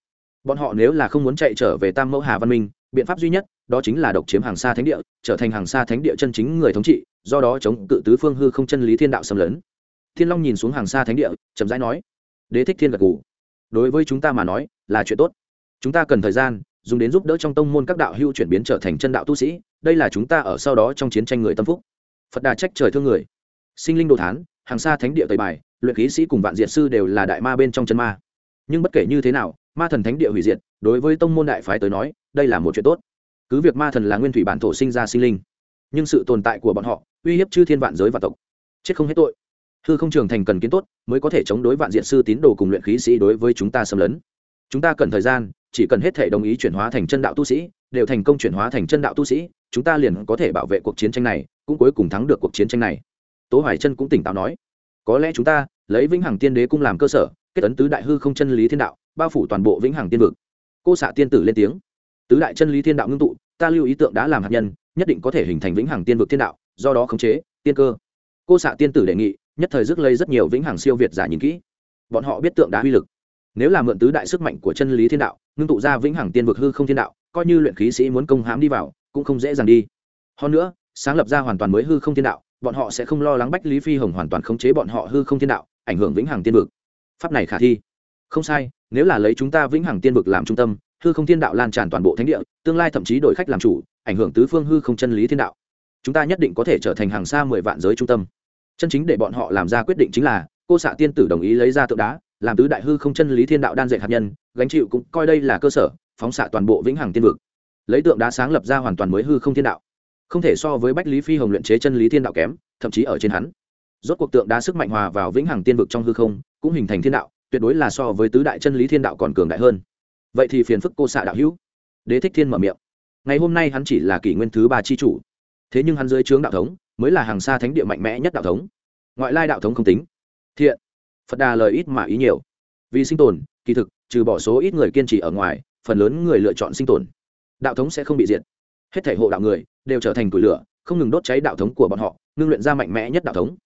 Bọn họ nếu là không muốn chạy trở về tam mẫu hà văn minh, biện pháp duy nhất, đó chính là độc chiếm hàng xa thánh địa, trở thành hàng xa thánh địa chân chính người thống trị, do đó chống cự tứ phương hư không chân lý thiên đạo xâm lấn. Thiên long nhìn xuống hàng xa thánh địa, chậm rãi nói, đế thích thiên gật gù. Đối với chúng ta mà nói, là chuyện tốt chúng ta cần thời gian, dùng đến giúp đỡ trong tông môn các đạo hưu chuyển biến trở thành chân đạo tu sĩ, đây là chúng ta ở sau đó trong chiến tranh người tâm phúc. Phật đà trách trời thương người. Sinh linh đồ thán, hàng xa thánh địa tây bài, luyện khí sĩ cùng vạn diệt sư đều là đại ma bên trong chân ma. Nhưng bất kể như thế nào, ma thần thánh địa hủy diệt, đối với tông môn đại phái tới nói, đây là một chuyện tốt. Cứ việc ma thần là nguyên thủy bản thổ sinh ra sinh linh, nhưng sự tồn tại của bọn họ uy hiếp chư thiên vạn giới và tộc. Chết không hết tội. Hư không trường thành cần kiến tốt, mới có thể chống đối vạn diện sư tín đồ cùng luyện khí sĩ đối với chúng ta xâm lấn chúng ta cần thời gian, chỉ cần hết thể đồng ý chuyển hóa thành chân đạo tu sĩ, đều thành công chuyển hóa thành chân đạo tu sĩ, chúng ta liền có thể bảo vệ cuộc chiến tranh này, cũng cuối cùng thắng được cuộc chiến tranh này. Tố hoài chân cũng tỉnh táo nói. Có lẽ chúng ta lấy vĩnh hằng tiên đế cung làm cơ sở, kết ấn tứ đại hư không chân lý thiên đạo, bao phủ toàn bộ vĩnh hằng tiên vực. Cô xạ tiên tử lên tiếng. Tứ đại chân lý thiên đạo ngưng tụ, ta lưu ý tượng đã làm hạt nhân, nhất định có thể hình thành vĩnh hằng tiên vực thiên đạo, do đó khống chế, tiên cơ. Cô xạ tiên tử đề nghị, nhất thời rước lấy rất nhiều vĩnh hằng siêu việt giả nhìn kỹ. Bọn họ biết tượng đá uy lực nếu là mượn tứ đại sức mạnh của chân lý thiên đạo, ngưng tụ ra vĩnh hằng tiên vực hư không thiên đạo, coi như luyện khí sĩ muốn công hãm đi vào, cũng không dễ dàng đi. Hơn nữa, sáng lập ra hoàn toàn mới hư không thiên đạo, bọn họ sẽ không lo lắng bách lý phi hồng hoàn toàn khống chế bọn họ hư không thiên đạo, ảnh hưởng vĩnh hằng tiên vực. Pháp này khả thi. Không sai, nếu là lấy chúng ta vĩnh hằng tiên vực làm trung tâm, hư không thiên đạo lan tràn toàn bộ thánh địa, tương lai thậm chí đổi khách làm chủ, ảnh hưởng tứ phương hư không chân lý thiên đạo. Chúng ta nhất định có thể trở thành hàng xa mười vạn giới trung tâm. Chân chính để bọn họ làm ra quyết định chính là, cô xạ tiên tử đồng ý lấy ra tượng đá làm tứ đại hư không chân lý thiên đạo đan dệt hạt nhân, gánh chịu cũng coi đây là cơ sở, phóng xạ toàn bộ vĩnh hằng tiên vực. Lấy tượng đá sáng lập ra hoàn toàn mới hư không thiên đạo. Không thể so với bách lý phi hồng luyện chế chân lý thiên đạo kém, thậm chí ở trên hắn. Rốt cuộc tượng đá sức mạnh hòa vào vĩnh hằng tiên vực trong hư không, cũng hình thành thiên đạo, tuyệt đối là so với tứ đại chân lý thiên đạo còn cường đại hơn. Vậy thì phiền phức cô xạ đạo hữu. Đế thích thiên mở miệng. Ngày hôm nay hắn chỉ là kỷ nguyên thứ ba tri chủ. Thế nhưng hắn dưới trướng đạo thống, mới là hàng xa thánh địa mạnh mẽ nhất đạo thống. Ngoại lai đạo thống không tính. Thiện phật đà lời ít mà ý nhiều. Vì sinh tồn, kỳ thực, trừ bỏ số ít người kiên trì ở ngoài, phần lớn người lựa chọn sinh tồn. Đạo thống sẽ không bị diệt. Hết thể hộ đạo người đều trở thành củi lửa, không ngừng đốt cháy đạo thống của bọn họ, ngưng luyện ra mạnh mẽ nhất đạo thống.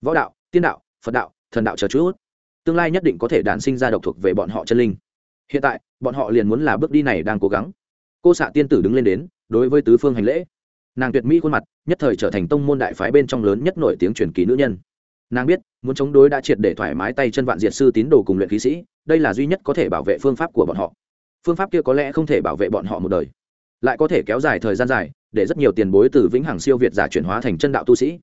Võ đạo, tiên đạo, phật đạo, thần đạo chờ chút. Tương lai nhất định có thể đản sinh ra độc thuộc về bọn họ chân linh. Hiện tại, bọn họ liền muốn là bước đi này đang cố gắng. Cô xạ tiên tử đứng lên đến, đối với tứ phương hành lễ. Nàng tuyệt mỹ khuôn mặt, nhất thời trở thành tông môn đại phái bên trong lớn nhất nổi tiếng truyền kỳ nữ nhân nàng biết, muốn chống đối đã triệt để thoải mái tay chân vạn diệt sư tín đồ cùng luyện khí sĩ, đây là duy nhất có thể bảo vệ phương pháp của bọn họ. Phương pháp kia có lẽ không thể bảo vệ bọn họ một đời, lại có thể kéo dài thời gian dài, để rất nhiều tiền bối từ vĩnh hằng siêu việt giả chuyển hóa thành chân đạo tu sĩ.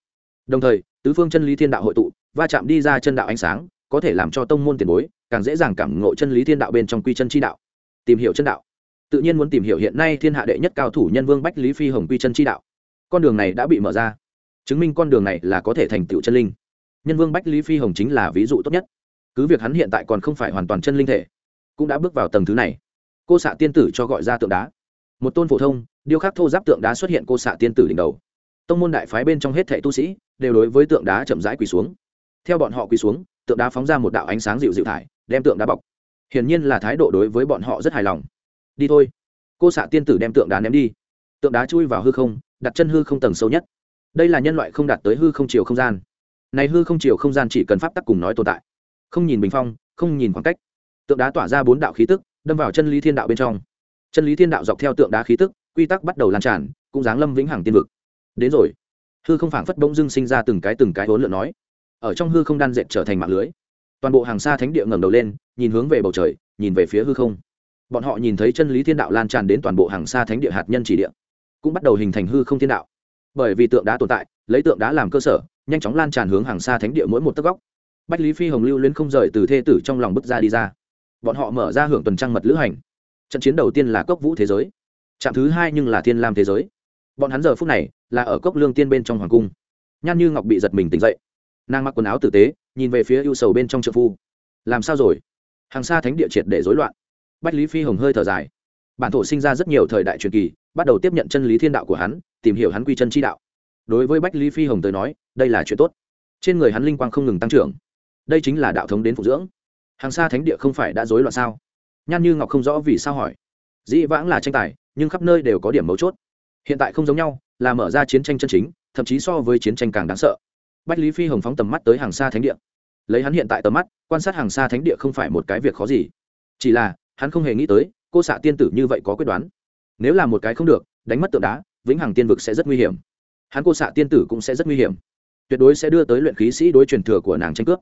Đồng thời, tứ phương chân lý thiên đạo hội tụ, va chạm đi ra chân đạo ánh sáng, có thể làm cho tông môn tiền bối càng dễ dàng cảm ngộ chân lý thiên đạo bên trong quy chân chi đạo. Tìm hiểu chân đạo. Tự nhiên muốn tìm hiểu hiện nay thiên hạ đệ nhất cao thủ nhân vương bách lý phi hồng quy chân chi đạo. Con đường này đã bị mở ra. Chứng minh con đường này là có thể thành tựu chân linh nhân vương bách lý phi hồng chính là ví dụ tốt nhất. Cứ việc hắn hiện tại còn không phải hoàn toàn chân linh thể, cũng đã bước vào tầng thứ này. Cô xạ tiên tử cho gọi ra tượng đá. Một tôn phổ thông, điêu khắc thô giáp tượng đá xuất hiện cô xạ tiên tử đỉnh đầu. Tông môn đại phái bên trong hết thệ tu sĩ, đều đối với tượng đá chậm rãi quỳ xuống. Theo bọn họ quỳ xuống, tượng đá phóng ra một đạo ánh sáng dịu dịu thải, đem tượng đá bọc. Hiển nhiên là thái độ đối với bọn họ rất hài lòng. Đi thôi. Cô xạ tiên tử đem tượng đá ném đi. Tượng đá chui vào hư không, đặt chân hư không tầng sâu nhất. Đây là nhân loại không đạt tới hư không chiều không gian này hư không chiều không gian chỉ cần pháp tắc cùng nói tồn tại. Không nhìn bình phong, không nhìn khoảng cách. Tượng đá tỏa ra bốn đạo khí tức, đâm vào chân lý thiên đạo bên trong. Chân lý thiên đạo dọc theo tượng đá khí tức, quy tắc bắt đầu lan tràn, cũng giáng lâm vĩnh hằng tiên vực. Đến rồi. Hư không phảng phất bỗng dưng sinh ra từng cái từng cái hỗn lượn nói. Ở trong hư không đan dệt trở thành mạng lưới. Toàn bộ hàng xa thánh địa ngẩng đầu lên, nhìn hướng về bầu trời, nhìn về phía hư không. Bọn họ nhìn thấy chân lý thiên đạo lan tràn đến toàn bộ hàng xa thánh địa hạt nhân chỉ địa, cũng bắt đầu hình thành hư không thiên đạo. Bởi vì tượng đá tồn tại, lấy tượng đá làm cơ sở nhanh chóng lan tràn hướng hàng xa thánh địa mỗi một tấc góc. Bách lý phi hồng lưu luyến không rời từ thê tử trong lòng bức ra đi ra. Bọn họ mở ra hưởng tuần trăng mật lữ hành. Trận chiến đầu tiên là cốc vũ thế giới, trạm thứ hai nhưng là thiên lam thế giới. Bọn hắn giờ phút này là ở cốc lương tiên bên trong hoàng cung. Nhan như ngọc bị giật mình tỉnh dậy. Nàng mặc quần áo tử tế, nhìn về phía ưu sầu bên trong trợ phu. Làm sao rồi? Hàng xa thánh địa triệt để rối loạn. Bách lý phi hồng hơi thở dài. Bản thổ sinh ra rất nhiều thời đại truyền kỳ, bắt đầu tiếp nhận chân lý thiên đạo của hắn, tìm hiểu hắn quy chân chi đạo đối với bách lý phi hồng tới nói, đây là chuyện tốt. Trên người hắn linh quang không ngừng tăng trưởng. Đây chính là đạo thống đến phục dưỡng. Hàng xa thánh địa không phải đã rối loạn sao? Nhan như ngọc không rõ vì sao hỏi. Dĩ vãng là tranh tài, nhưng khắp nơi đều có điểm mấu chốt. Hiện tại không giống nhau, là mở ra chiến tranh chân chính, thậm chí so với chiến tranh càng đáng sợ. Bách lý phi hồng phóng tầm mắt tới hàng xa thánh địa. Lấy hắn hiện tại tầm mắt, quan sát hàng xa thánh địa không phải một cái việc khó gì. Chỉ là, hắn không hề nghĩ tới, cô xạ tiên tử như vậy có quyết đoán. Nếu là một cái không được, đánh mất tượng đá, vĩnh hằng tiên vực sẽ rất nguy hiểm hắn cô xạ tiên tử cũng sẽ rất nguy hiểm. Tuyệt đối sẽ đưa tới luyện khí sĩ đối truyền thừa của nàng tranh cướp.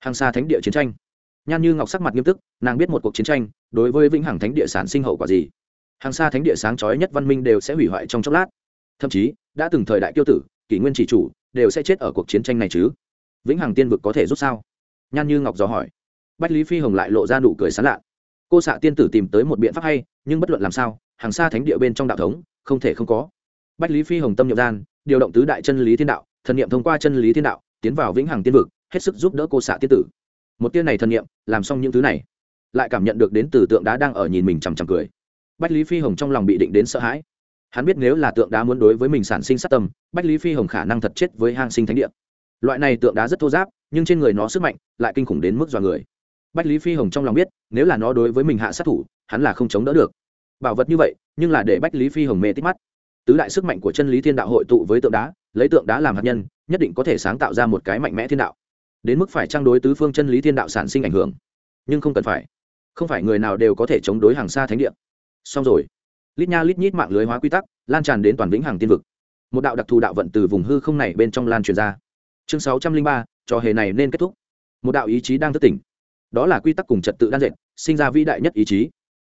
Hàng xa thánh địa chiến tranh. Nhan như ngọc sắc mặt nghiêm túc, nàng biết một cuộc chiến tranh, đối với vĩnh hằng thánh địa sản sinh hậu quả gì. Hàng xa thánh địa sáng chói nhất văn minh đều sẽ hủy hoại trong chốc lát. Thậm chí, đã từng thời đại kiêu tử, kỷ nguyên chỉ chủ, đều sẽ chết ở cuộc chiến tranh này chứ. Vĩnh hằng tiên vực có thể rút sao? Nhan như ngọc dò hỏi. Bách lý phi hồng lại lộ ra nụ cười sán lạ. Cô xạ tiên tử tìm tới một biện pháp hay, nhưng bất luận làm sao hàng xa thánh địa bên trong đạo thống, không thể không có. Bách lý phi hồng tâm nhập gian điều động tứ đại chân lý thiên đạo, thần niệm thông qua chân lý thiên đạo, tiến vào vĩnh hằng tiên vực, hết sức giúp đỡ cô xạ tiên tử. Một tiên này thần niệm, làm xong những thứ này, lại cảm nhận được đến từ tượng đá đang ở nhìn mình chằm chằm cười. Bách lý phi hồng trong lòng bị định đến sợ hãi. Hắn biết nếu là tượng đá muốn đối với mình sản sinh sát tâm, bách lý phi hồng khả năng thật chết với hang sinh thánh địa. Loại này tượng đá rất thô giáp, nhưng trên người nó sức mạnh lại kinh khủng đến mức dọa người. Bách lý phi hồng trong lòng biết, nếu là nó đối với mình hạ sát thủ, hắn là không chống đỡ được. Bảo vật như vậy, nhưng là để bách lý phi hồng mê tích mắt tứ đại sức mạnh của chân lý thiên đạo hội tụ với tượng đá, lấy tượng đá làm hạt nhân, nhất định có thể sáng tạo ra một cái mạnh mẽ thiên đạo. Đến mức phải trang đối tứ phương chân lý thiên đạo sản sinh ảnh hưởng? Nhưng không cần phải. Không phải người nào đều có thể chống đối hàng xa thánh địa. Xong rồi. Lít nha lít nhít mạng lưới hóa quy tắc, lan tràn đến toàn vĩnh hằng tiên vực. Một đạo đặc thù đạo vận từ vùng hư không này bên trong lan truyền ra. Chương sáu trăm linh ba, trò hề này nên kết thúc. Một đạo ý chí đang thức tỉnh. Đó là quy tắc cùng trật tự đan dệt, sinh ra vĩ đại nhất ý chí.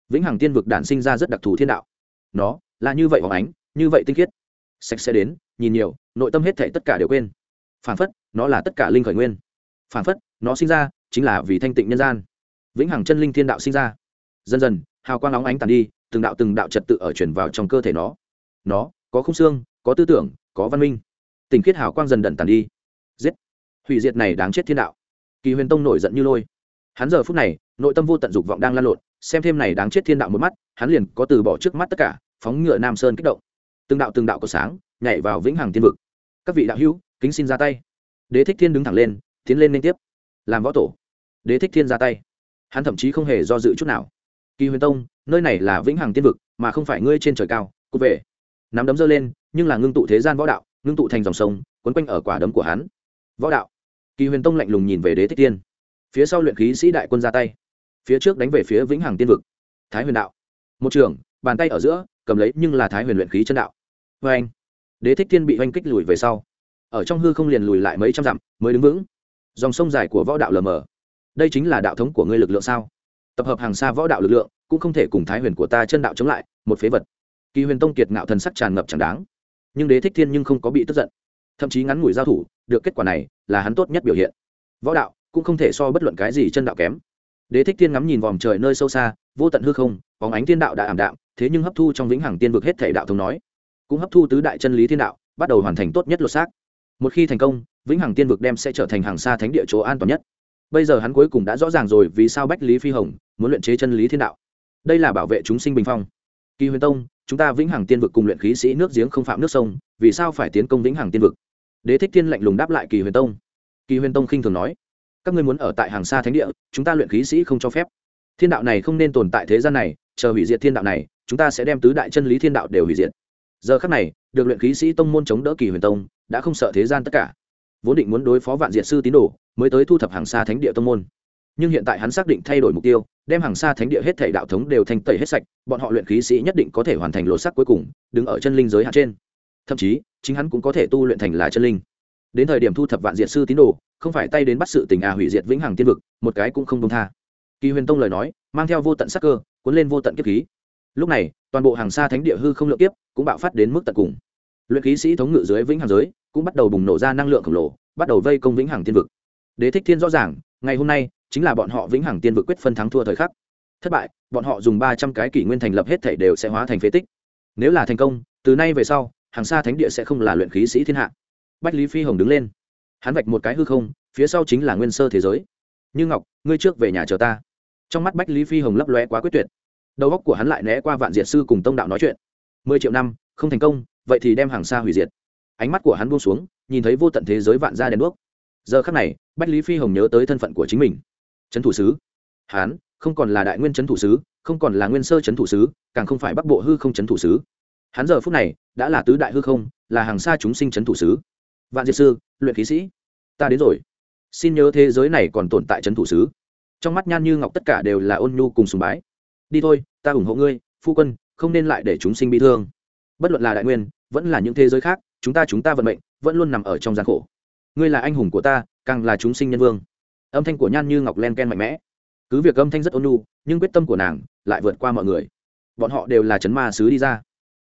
Vĩnh hằng tiên vực đản sinh ra rất đặc thù thiên đạo. Nó là như vậy hoàng ánh như vậy tinh khiết. Sạch sẽ đến, nhìn nhiều, nội tâm hết thể tất cả đều quên. Phản phất, nó là tất cả linh khởi nguyên. Phản phất, nó sinh ra, chính là vì thanh tịnh nhân gian. Vĩnh hằng chân linh thiên đạo sinh ra. Dần dần, hào quang óng ánh tàn đi, từng đạo từng đạo trật tự ở chuyển vào trong cơ thể nó. Nó, có không xương, có tư tưởng, có văn minh. Tình khiết hào quang dần đần tàn đi. Giết. Hủy diệt này đáng chết thiên đạo. Kỳ huyền tông nổi giận như lôi. Hắn giờ phút này, nội tâm vô tận dục vọng đang lan lộn, xem thêm này đáng chết thiên đạo một mắt, hắn liền có từ bỏ trước mắt tất cả, phóng ngựa nam sơn kích động từng đạo từng đạo có sáng nhảy vào vĩnh hằng tiên vực. Các vị đạo hữu, kính xin ra tay. Đế thích thiên đứng thẳng lên, tiến lên liên tiếp. Làm võ tổ. Đế thích thiên ra tay. Hắn thậm chí không hề do dự chút nào. Kỳ huyền tông, nơi này là vĩnh hằng tiên vực, mà không phải ngươi trên trời cao cụ về. Nắm đấm giơ lên, nhưng là ngưng tụ thế gian võ đạo, ngưng tụ thành dòng sông, quấn quanh ở quả đấm của hắn. Võ đạo. Kỳ huyền tông lạnh lùng nhìn về đế thích tiên phía sau luyện khí sĩ đại quân ra tay. Phía trước đánh về phía vĩnh hằng tiên vực. Thái huyền đạo. Một trường, bàn tay ở giữa, cầm lấy nhưng là thái huyền luyện khí chân đạo vê anh. Đế thích thiên bị oanh kích lùi về sau. Ở trong hư không liền lùi lại mấy trăm dặm, mới đứng vững. Dòng sông dài của võ đạo lờ mờ. Đây chính là đạo thống của ngươi lực lượng sao? Tập hợp hàng xa võ đạo lực lượng, cũng không thể cùng thái huyền của ta chân đạo chống lại, một phế vật. Kỳ huyền tông kiệt ngạo thần sắc tràn ngập chẳng đáng. Nhưng đế thích thiên nhưng không có bị tức giận. Thậm chí ngắn ngủi giao thủ, được kết quả này là hắn tốt nhất biểu hiện. Võ đạo cũng không thể so bất luận cái gì chân đạo kém. Đế thích thiên ngắm nhìn vòm trời nơi sâu xa, vô tận hư không, bóng ánh thiên đạo đã ảm đạm, thế nhưng hấp thu trong vĩnh hằng tiên vực hết thể đạo thống nói cũng hấp thu tứ đại chân lý thiên đạo, bắt đầu hoàn thành tốt nhất lột xác. Một khi thành công, vĩnh hằng tiên vực đem sẽ trở thành hàng xa thánh địa chỗ an toàn nhất. Bây giờ hắn cuối cùng đã rõ ràng rồi vì sao bách lý phi hồng muốn luyện chế chân lý thiên đạo. Đây là bảo vệ chúng sinh bình phong. Kỳ huyền tông, chúng ta vĩnh hằng tiên vực cùng luyện khí sĩ nước giếng không phạm nước sông, vì sao phải tiến công vĩnh hằng tiên vực? Đế thích thiên lạnh lùng đáp lại kỳ huyền tông. Kỳ huyền tông khinh thường nói, các ngươi muốn ở tại hàng xa thánh địa, chúng ta luyện khí sĩ không cho phép. Thiên đạo này không nên tồn tại thế gian này, chờ hủy diệt thiên đạo này, chúng ta sẽ đem tứ đại chân lý thiên đạo đều hủy diệt giờ khắc này, được luyện khí sĩ tông môn chống đỡ kỳ huyền tông, đã không sợ thế gian tất cả. Vốn định muốn đối phó vạn diệt sư tín đồ, mới tới thu thập hàng xa thánh địa tông môn. Nhưng hiện tại hắn xác định thay đổi mục tiêu, đem hàng xa thánh địa hết thể đạo thống đều thành tẩy hết sạch, bọn họ luyện khí sĩ nhất định có thể hoàn thành lột sắc cuối cùng, đứng ở chân linh giới hạn trên. Thậm chí, chính hắn cũng có thể tu luyện thành là chân linh. Đến thời điểm thu thập vạn diệt sư tín đồ, không phải tay đến bắt sự tình à hủy diệt vĩnh hằng tiên vực, một cái cũng không công tha. Kỳ huyền tông lời nói, mang theo vô tận sắc cơ, cuốn lên vô tận kiếp khí lúc này, toàn bộ hàng xa thánh địa hư không lượng kiếp cũng bạo phát đến mức tận cùng. Luyện khí sĩ thống ngự dưới vĩnh hằng giới cũng bắt đầu bùng nổ ra năng lượng khổng lồ, bắt đầu vây công vĩnh hằng tiên vực. Đế thích thiên rõ ràng, ngày hôm nay chính là bọn họ vĩnh hằng tiên vực quyết phân thắng thua thời khắc. Thất bại, bọn họ dùng ba trăm cái kỷ nguyên thành lập hết thể đều sẽ hóa thành phế tích. Nếu là thành công, từ nay về sau, hàng xa thánh địa sẽ không là luyện khí sĩ thiên hạ. Bách lý phi hồng đứng lên. Hắn vạch một cái hư không, phía sau chính là nguyên sơ thế giới. Như ngọc, ngươi trước về nhà chờ ta. Trong mắt bách lý phi hồng lấp lóe quá quyết tuyệt đầu óc của hắn lại né qua vạn diệt sư cùng tông đạo nói chuyện. Mười triệu năm, không thành công, vậy thì đem hàng xa hủy diệt. Ánh mắt của hắn buông xuống, nhìn thấy vô tận thế giới vạn gia đèn đuốc. Giờ khắc này, bách lý phi hồng nhớ tới thân phận của chính mình. Trấn thủ sứ. Hắn, không còn là đại nguyên trấn thủ sứ, không còn là nguyên sơ trấn thủ sứ, càng không phải bắc bộ hư không trấn thủ sứ. Hắn giờ phút này, đã là tứ đại hư không, là hàng xa chúng sinh trấn thủ sứ. Vạn diệt sư, luyện khí sĩ. Ta đến rồi. Xin nhớ thế giới này còn tồn tại trấn thủ sứ. Trong mắt nhan như ngọc tất cả đều là ôn nhu cùng sùng bái đi thôi, ta ủng hộ ngươi, phu quân, không nên lại để chúng sinh bị thương. Bất luận là đại nguyên, vẫn là những thế giới khác, chúng ta chúng ta vận mệnh, vẫn luôn nằm ở trong gian khổ. Ngươi là anh hùng của ta, càng là chúng sinh nhân vương. Âm thanh của nhan như ngọc len ken mạnh mẽ. Cứ việc âm thanh rất ôn nhu, nhưng quyết tâm của nàng lại vượt qua mọi người. Bọn họ đều là chấn ma sứ đi ra.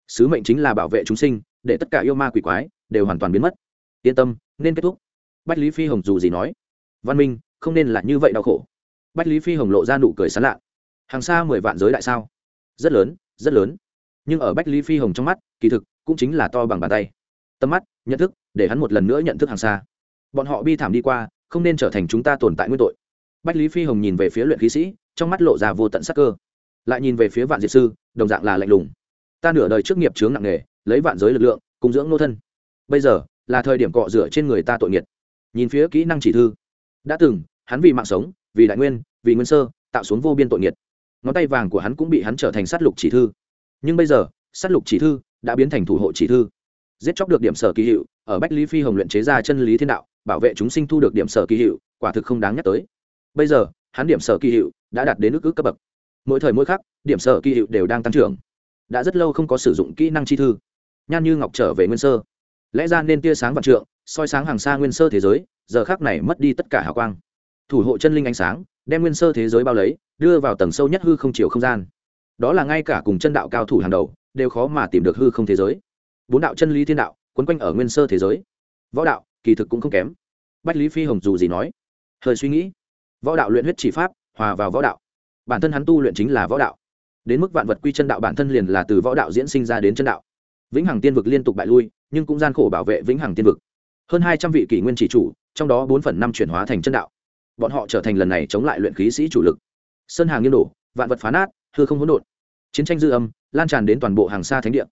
Sứ mệnh chính là bảo vệ chúng sinh, để tất cả yêu ma quỷ quái đều hoàn toàn biến mất. Yên tâm, nên kết thúc. Bách lý phi hồng dù gì nói. Văn minh, không nên là như vậy đau khổ. Bách lý phi hồng lộ ra nụ cười sán lạ hàng xa mười vạn giới đại sao? Rất lớn rất lớn. Nhưng ở bách lý phi hồng trong mắt, kỳ thực, cũng chính là to bằng bàn tay. Tầm mắt, nhận thức, để hắn một lần nữa nhận thức hàng xa. Bọn họ bi thảm đi qua, không nên trở thành chúng ta tồn tại nguyên tội. Bách lý phi hồng nhìn về phía luyện khí sĩ, trong mắt lộ ra vô tận sắc cơ. Lại nhìn về phía vạn diệt sư, đồng dạng là lạnh lùng. Ta nửa đời trước nghiệp chướng nặng nề, lấy vạn giới lực lượng, cùng dưỡng nô thân. Bây giờ, là thời điểm cọ rửa trên người ta tội nghiệt nhìn phía kỹ năng chỉ thư. Đã từng, hắn vì mạng sống, vì đại nguyên, vì nguyên sơ, tạo xuống vô biên tội nghiệt ngón tay vàng của hắn cũng bị hắn trở thành sát lục chỉ thư. Nhưng bây giờ, sát lục chỉ thư đã biến thành thủ hộ chỉ thư. Giết chóc được điểm sở kỳ hiệu, ở bách lý phi hồng luyện chế ra chân lý thiên đạo, bảo vệ chúng sinh thu được điểm sở kỳ hiệu, quả thực không đáng nhắc tới. Bây giờ, hắn điểm sở kỳ hiệu đã đạt đến ước ước cấp bậc. Mỗi thời mỗi khắc, điểm sở kỳ hiệu đều đang tăng trưởng. Đã rất lâu không có sử dụng kỹ năng chi thư. Nhan như ngọc trở về nguyên sơ. Lẽ ra nên tia sáng vạn trượng, soi sáng hàng xa nguyên sơ thế giới, giờ khác này mất đi tất cả hào quang thủ hộ chân linh ánh sáng, đem nguyên sơ thế giới bao lấy, đưa vào tầng sâu nhất hư không chiều không gian. Đó là ngay cả cùng chân đạo cao thủ hàng đầu, đều khó mà tìm được hư không thế giới. Bốn đạo chân lý thiên đạo, quấn quanh ở nguyên sơ thế giới. Võ đạo, kỳ thực cũng không kém. Bách lý phi hồng dù gì nói, hơi suy nghĩ. Võ đạo luyện huyết chỉ pháp, hòa vào võ đạo. Bản thân hắn tu luyện chính là võ đạo. Đến mức vạn vật quy chân đạo bản thân liền là từ võ đạo diễn sinh ra đến chân đạo. Vĩnh hằng tiên vực liên tục bại lui, nhưng cũng gian khổ bảo vệ vĩnh hằng tiên vực. Hơn hai trăm vị kỷ nguyên chỉ chủ, trong đó bốn phần năm chuyển hóa thành chân đạo bọn họ trở thành lần này chống lại luyện khí sĩ chủ lực. Sơn hàng nghiêng đổ, vạn vật phá nát, hư không hỗn độn. Chiến tranh dư âm, lan tràn đến toàn bộ hàng xa thánh địa.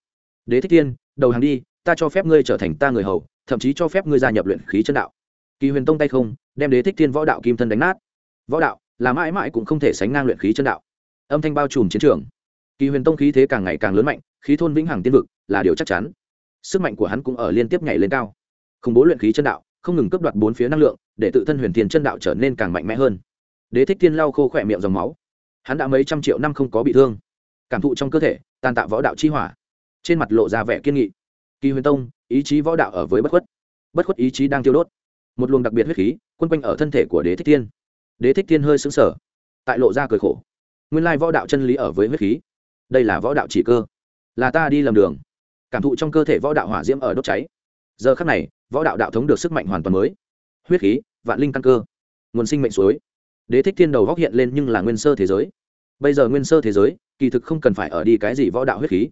Đế thích tiên đầu hàng đi, ta cho phép ngươi trở thành ta người hầu, thậm chí cho phép ngươi gia nhập luyện khí chân đạo. Kỳ huyền tông tay không, đem đế thích tiên võ đạo kim thân đánh nát. Võ đạo là mãi mãi cũng không thể sánh ngang luyện khí chân đạo. Âm thanh bao trùm chiến trường. Kỳ huyền tông khí thế càng ngày càng lớn mạnh, khí thôn vĩnh hằng tiên vực là điều chắc chắn. Sức mạnh của hắn cũng ở liên tiếp nhảy lên cao. Khủng bố luyện khí chân đạo, không ngừng cấp đoạt bốn phía năng lượng để tự thân huyền tiền chân đạo trở nên càng mạnh mẽ hơn. Đế thích thiên lau khô khỏe miệng dòng máu. Hắn đã mấy trăm triệu năm không có bị thương. Cảm thụ trong cơ thể, tàn tạo võ đạo chi hỏa. Trên mặt lộ ra vẻ kiên nghị. Kỳ huyền tông, ý chí võ đạo ở với bất khuất. Bất khuất ý chí đang tiêu đốt. Một luồng đặc biệt huyết khí quân quanh ở thân thể của đế thích thiên. đế thích thiên hơi xứng sở tại lộ ra cười khổ. Nguyên lai võ đạo chân lý ở với huyết khí. Đây là võ đạo chỉ cơ. Là ta đi lầm đường. Cảm thụ trong cơ thể võ đạo hỏa diễm ở đốt cháy. Giờ khắc này, võ đạo đạo thống được sức mạnh hoàn toàn mới huyết khí, vạn linh căn cơ, nguồn sinh mệnh suối. Đế thích thiên đầu góc hiện lên nhưng là nguyên sơ thế giới. Bây giờ nguyên sơ thế giới, kỳ thực không cần phải ở đi cái gì võ đạo huyết khí.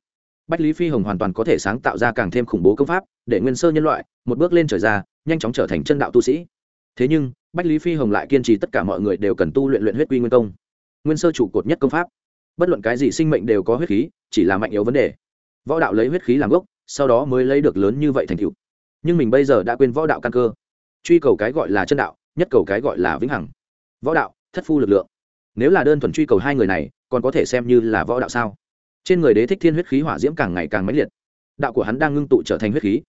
Bách lý phi hồng hoàn toàn có thể sáng tạo ra càng thêm khủng bố công pháp, để nguyên sơ nhân loại, một bước lên trời ra, nhanh chóng trở thành chân đạo tu sĩ. Thế nhưng, bách lý phi hồng lại kiên trì tất cả mọi người đều cần tu luyện luyện huyết quy nguyên công. Nguyên sơ trụ cột nhất công pháp. Bất luận cái gì sinh mệnh đều có huyết khí, chỉ là mạnh yếu vấn đề. Võ đạo lấy huyết khí làm gốc, sau đó mới lấy được lớn như vậy thành tựu. Nhưng mình bây giờ đã quên võ đạo căn cơ truy cầu cái gọi là chân đạo, nhất cầu cái gọi là vĩnh hằng. Võ đạo, thất phu lực lượng. Nếu là đơn thuần truy cầu hai người này, còn có thể xem như là võ đạo sao? Trên người đế thích thiên huyết khí hỏa diễm càng ngày càng mãnh liệt. Đạo của hắn đang ngưng tụ trở thành huyết khí.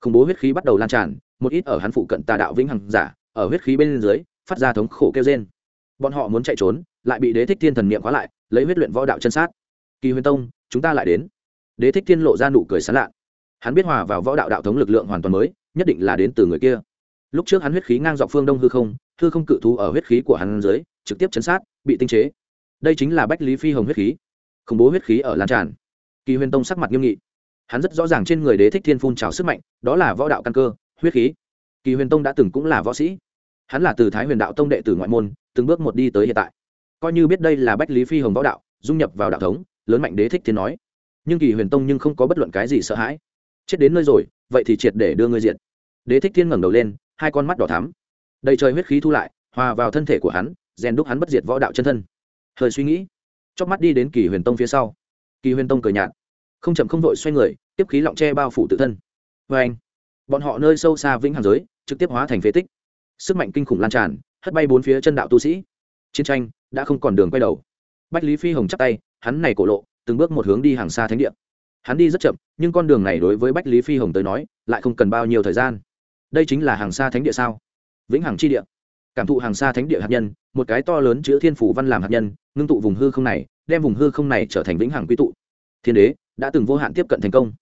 Khủng bố huyết khí bắt đầu lan tràn, một ít ở hắn phụ cận tà đạo vĩnh hằng giả, ở huyết khí bên dưới, phát ra thống khổ kêu trên bọn họ muốn chạy trốn, lại bị đế thích thiên thần niệm khóa lại, lấy huyết luyện võ đạo chân sát. Kỳ huyền tông, chúng ta lại đến. Đế thích thiên lộ ra nụ cười sán lạ. Hắn biết hòa vào võ đạo đạo thống lực lượng hoàn toàn mới, nhất định là đến từ người kia lúc trước hắn huyết khí ngang dọc phương đông hư không hư không cự thú ở huyết khí của hắn dưới, trực tiếp chấn sát, bị tinh chế. Đây chính là bách lý phi hồng huyết khí. Khủng bố huyết khí ở lan tràn. Kỳ huyền tông sắc mặt nghiêm nghị. Hắn rất rõ ràng trên người đế thích thiên phun trào sức mạnh, đó là võ đạo căn cơ, huyết khí. Kỳ huyền tông đã từng cũng là võ sĩ. Hắn là từ thái huyền đạo tông đệ tử ngoại môn, từng bước một đi tới hiện tại. Coi như biết đây là bách lý phi hồng võ đạo, dung nhập vào đạo thống, lớn mạnh đế thích thiên nói. Nhưng kỳ huyền tông nhưng không có bất luận cái gì sợ hãi. Chết đến nơi rồi, vậy thì triệt để đưa ngươi diện đế thích thiên ngẩng đầu lên hai con mắt đỏ thắm. Đầy trời huyết khí thu lại, hòa vào thân thể của hắn, rèn đúc hắn bất diệt võ đạo chân thân. Hơi suy nghĩ chóc mắt đi đến kỳ huyền tông phía sau. Kỳ huyền tông cười nhạt, không chậm không vội xoay người, tiếp khí lọng tre bao phủ tự thân. Vê anh, bọn họ nơi sâu xa vĩnh hằng giới, trực tiếp hóa thành phế tích. Sức mạnh kinh khủng lan tràn, hất bay bốn phía chân đạo tu sĩ. Chiến tranh đã không còn đường quay đầu. Bách lý phi hồng chắc tay, hắn này cổ lộ, từng bước một hướng đi hàng xa thánh địa. Hắn đi rất chậm, nhưng con đường này đối với bách lý phi hồng tới nói, lại không cần bao nhiêu thời gian đây chính là hàng xa thánh địa sao? Vĩnh hằng chi địa. Cảm thụ hàng xa thánh địa hạt nhân, một cái to lớn chữ thiên phủ văn làm hạt nhân, ngưng tụ vùng hư không này, đem vùng hư không này trở thành vĩnh hằng quy tụ. Thiên đế đã từng vô hạn tiếp cận thành công.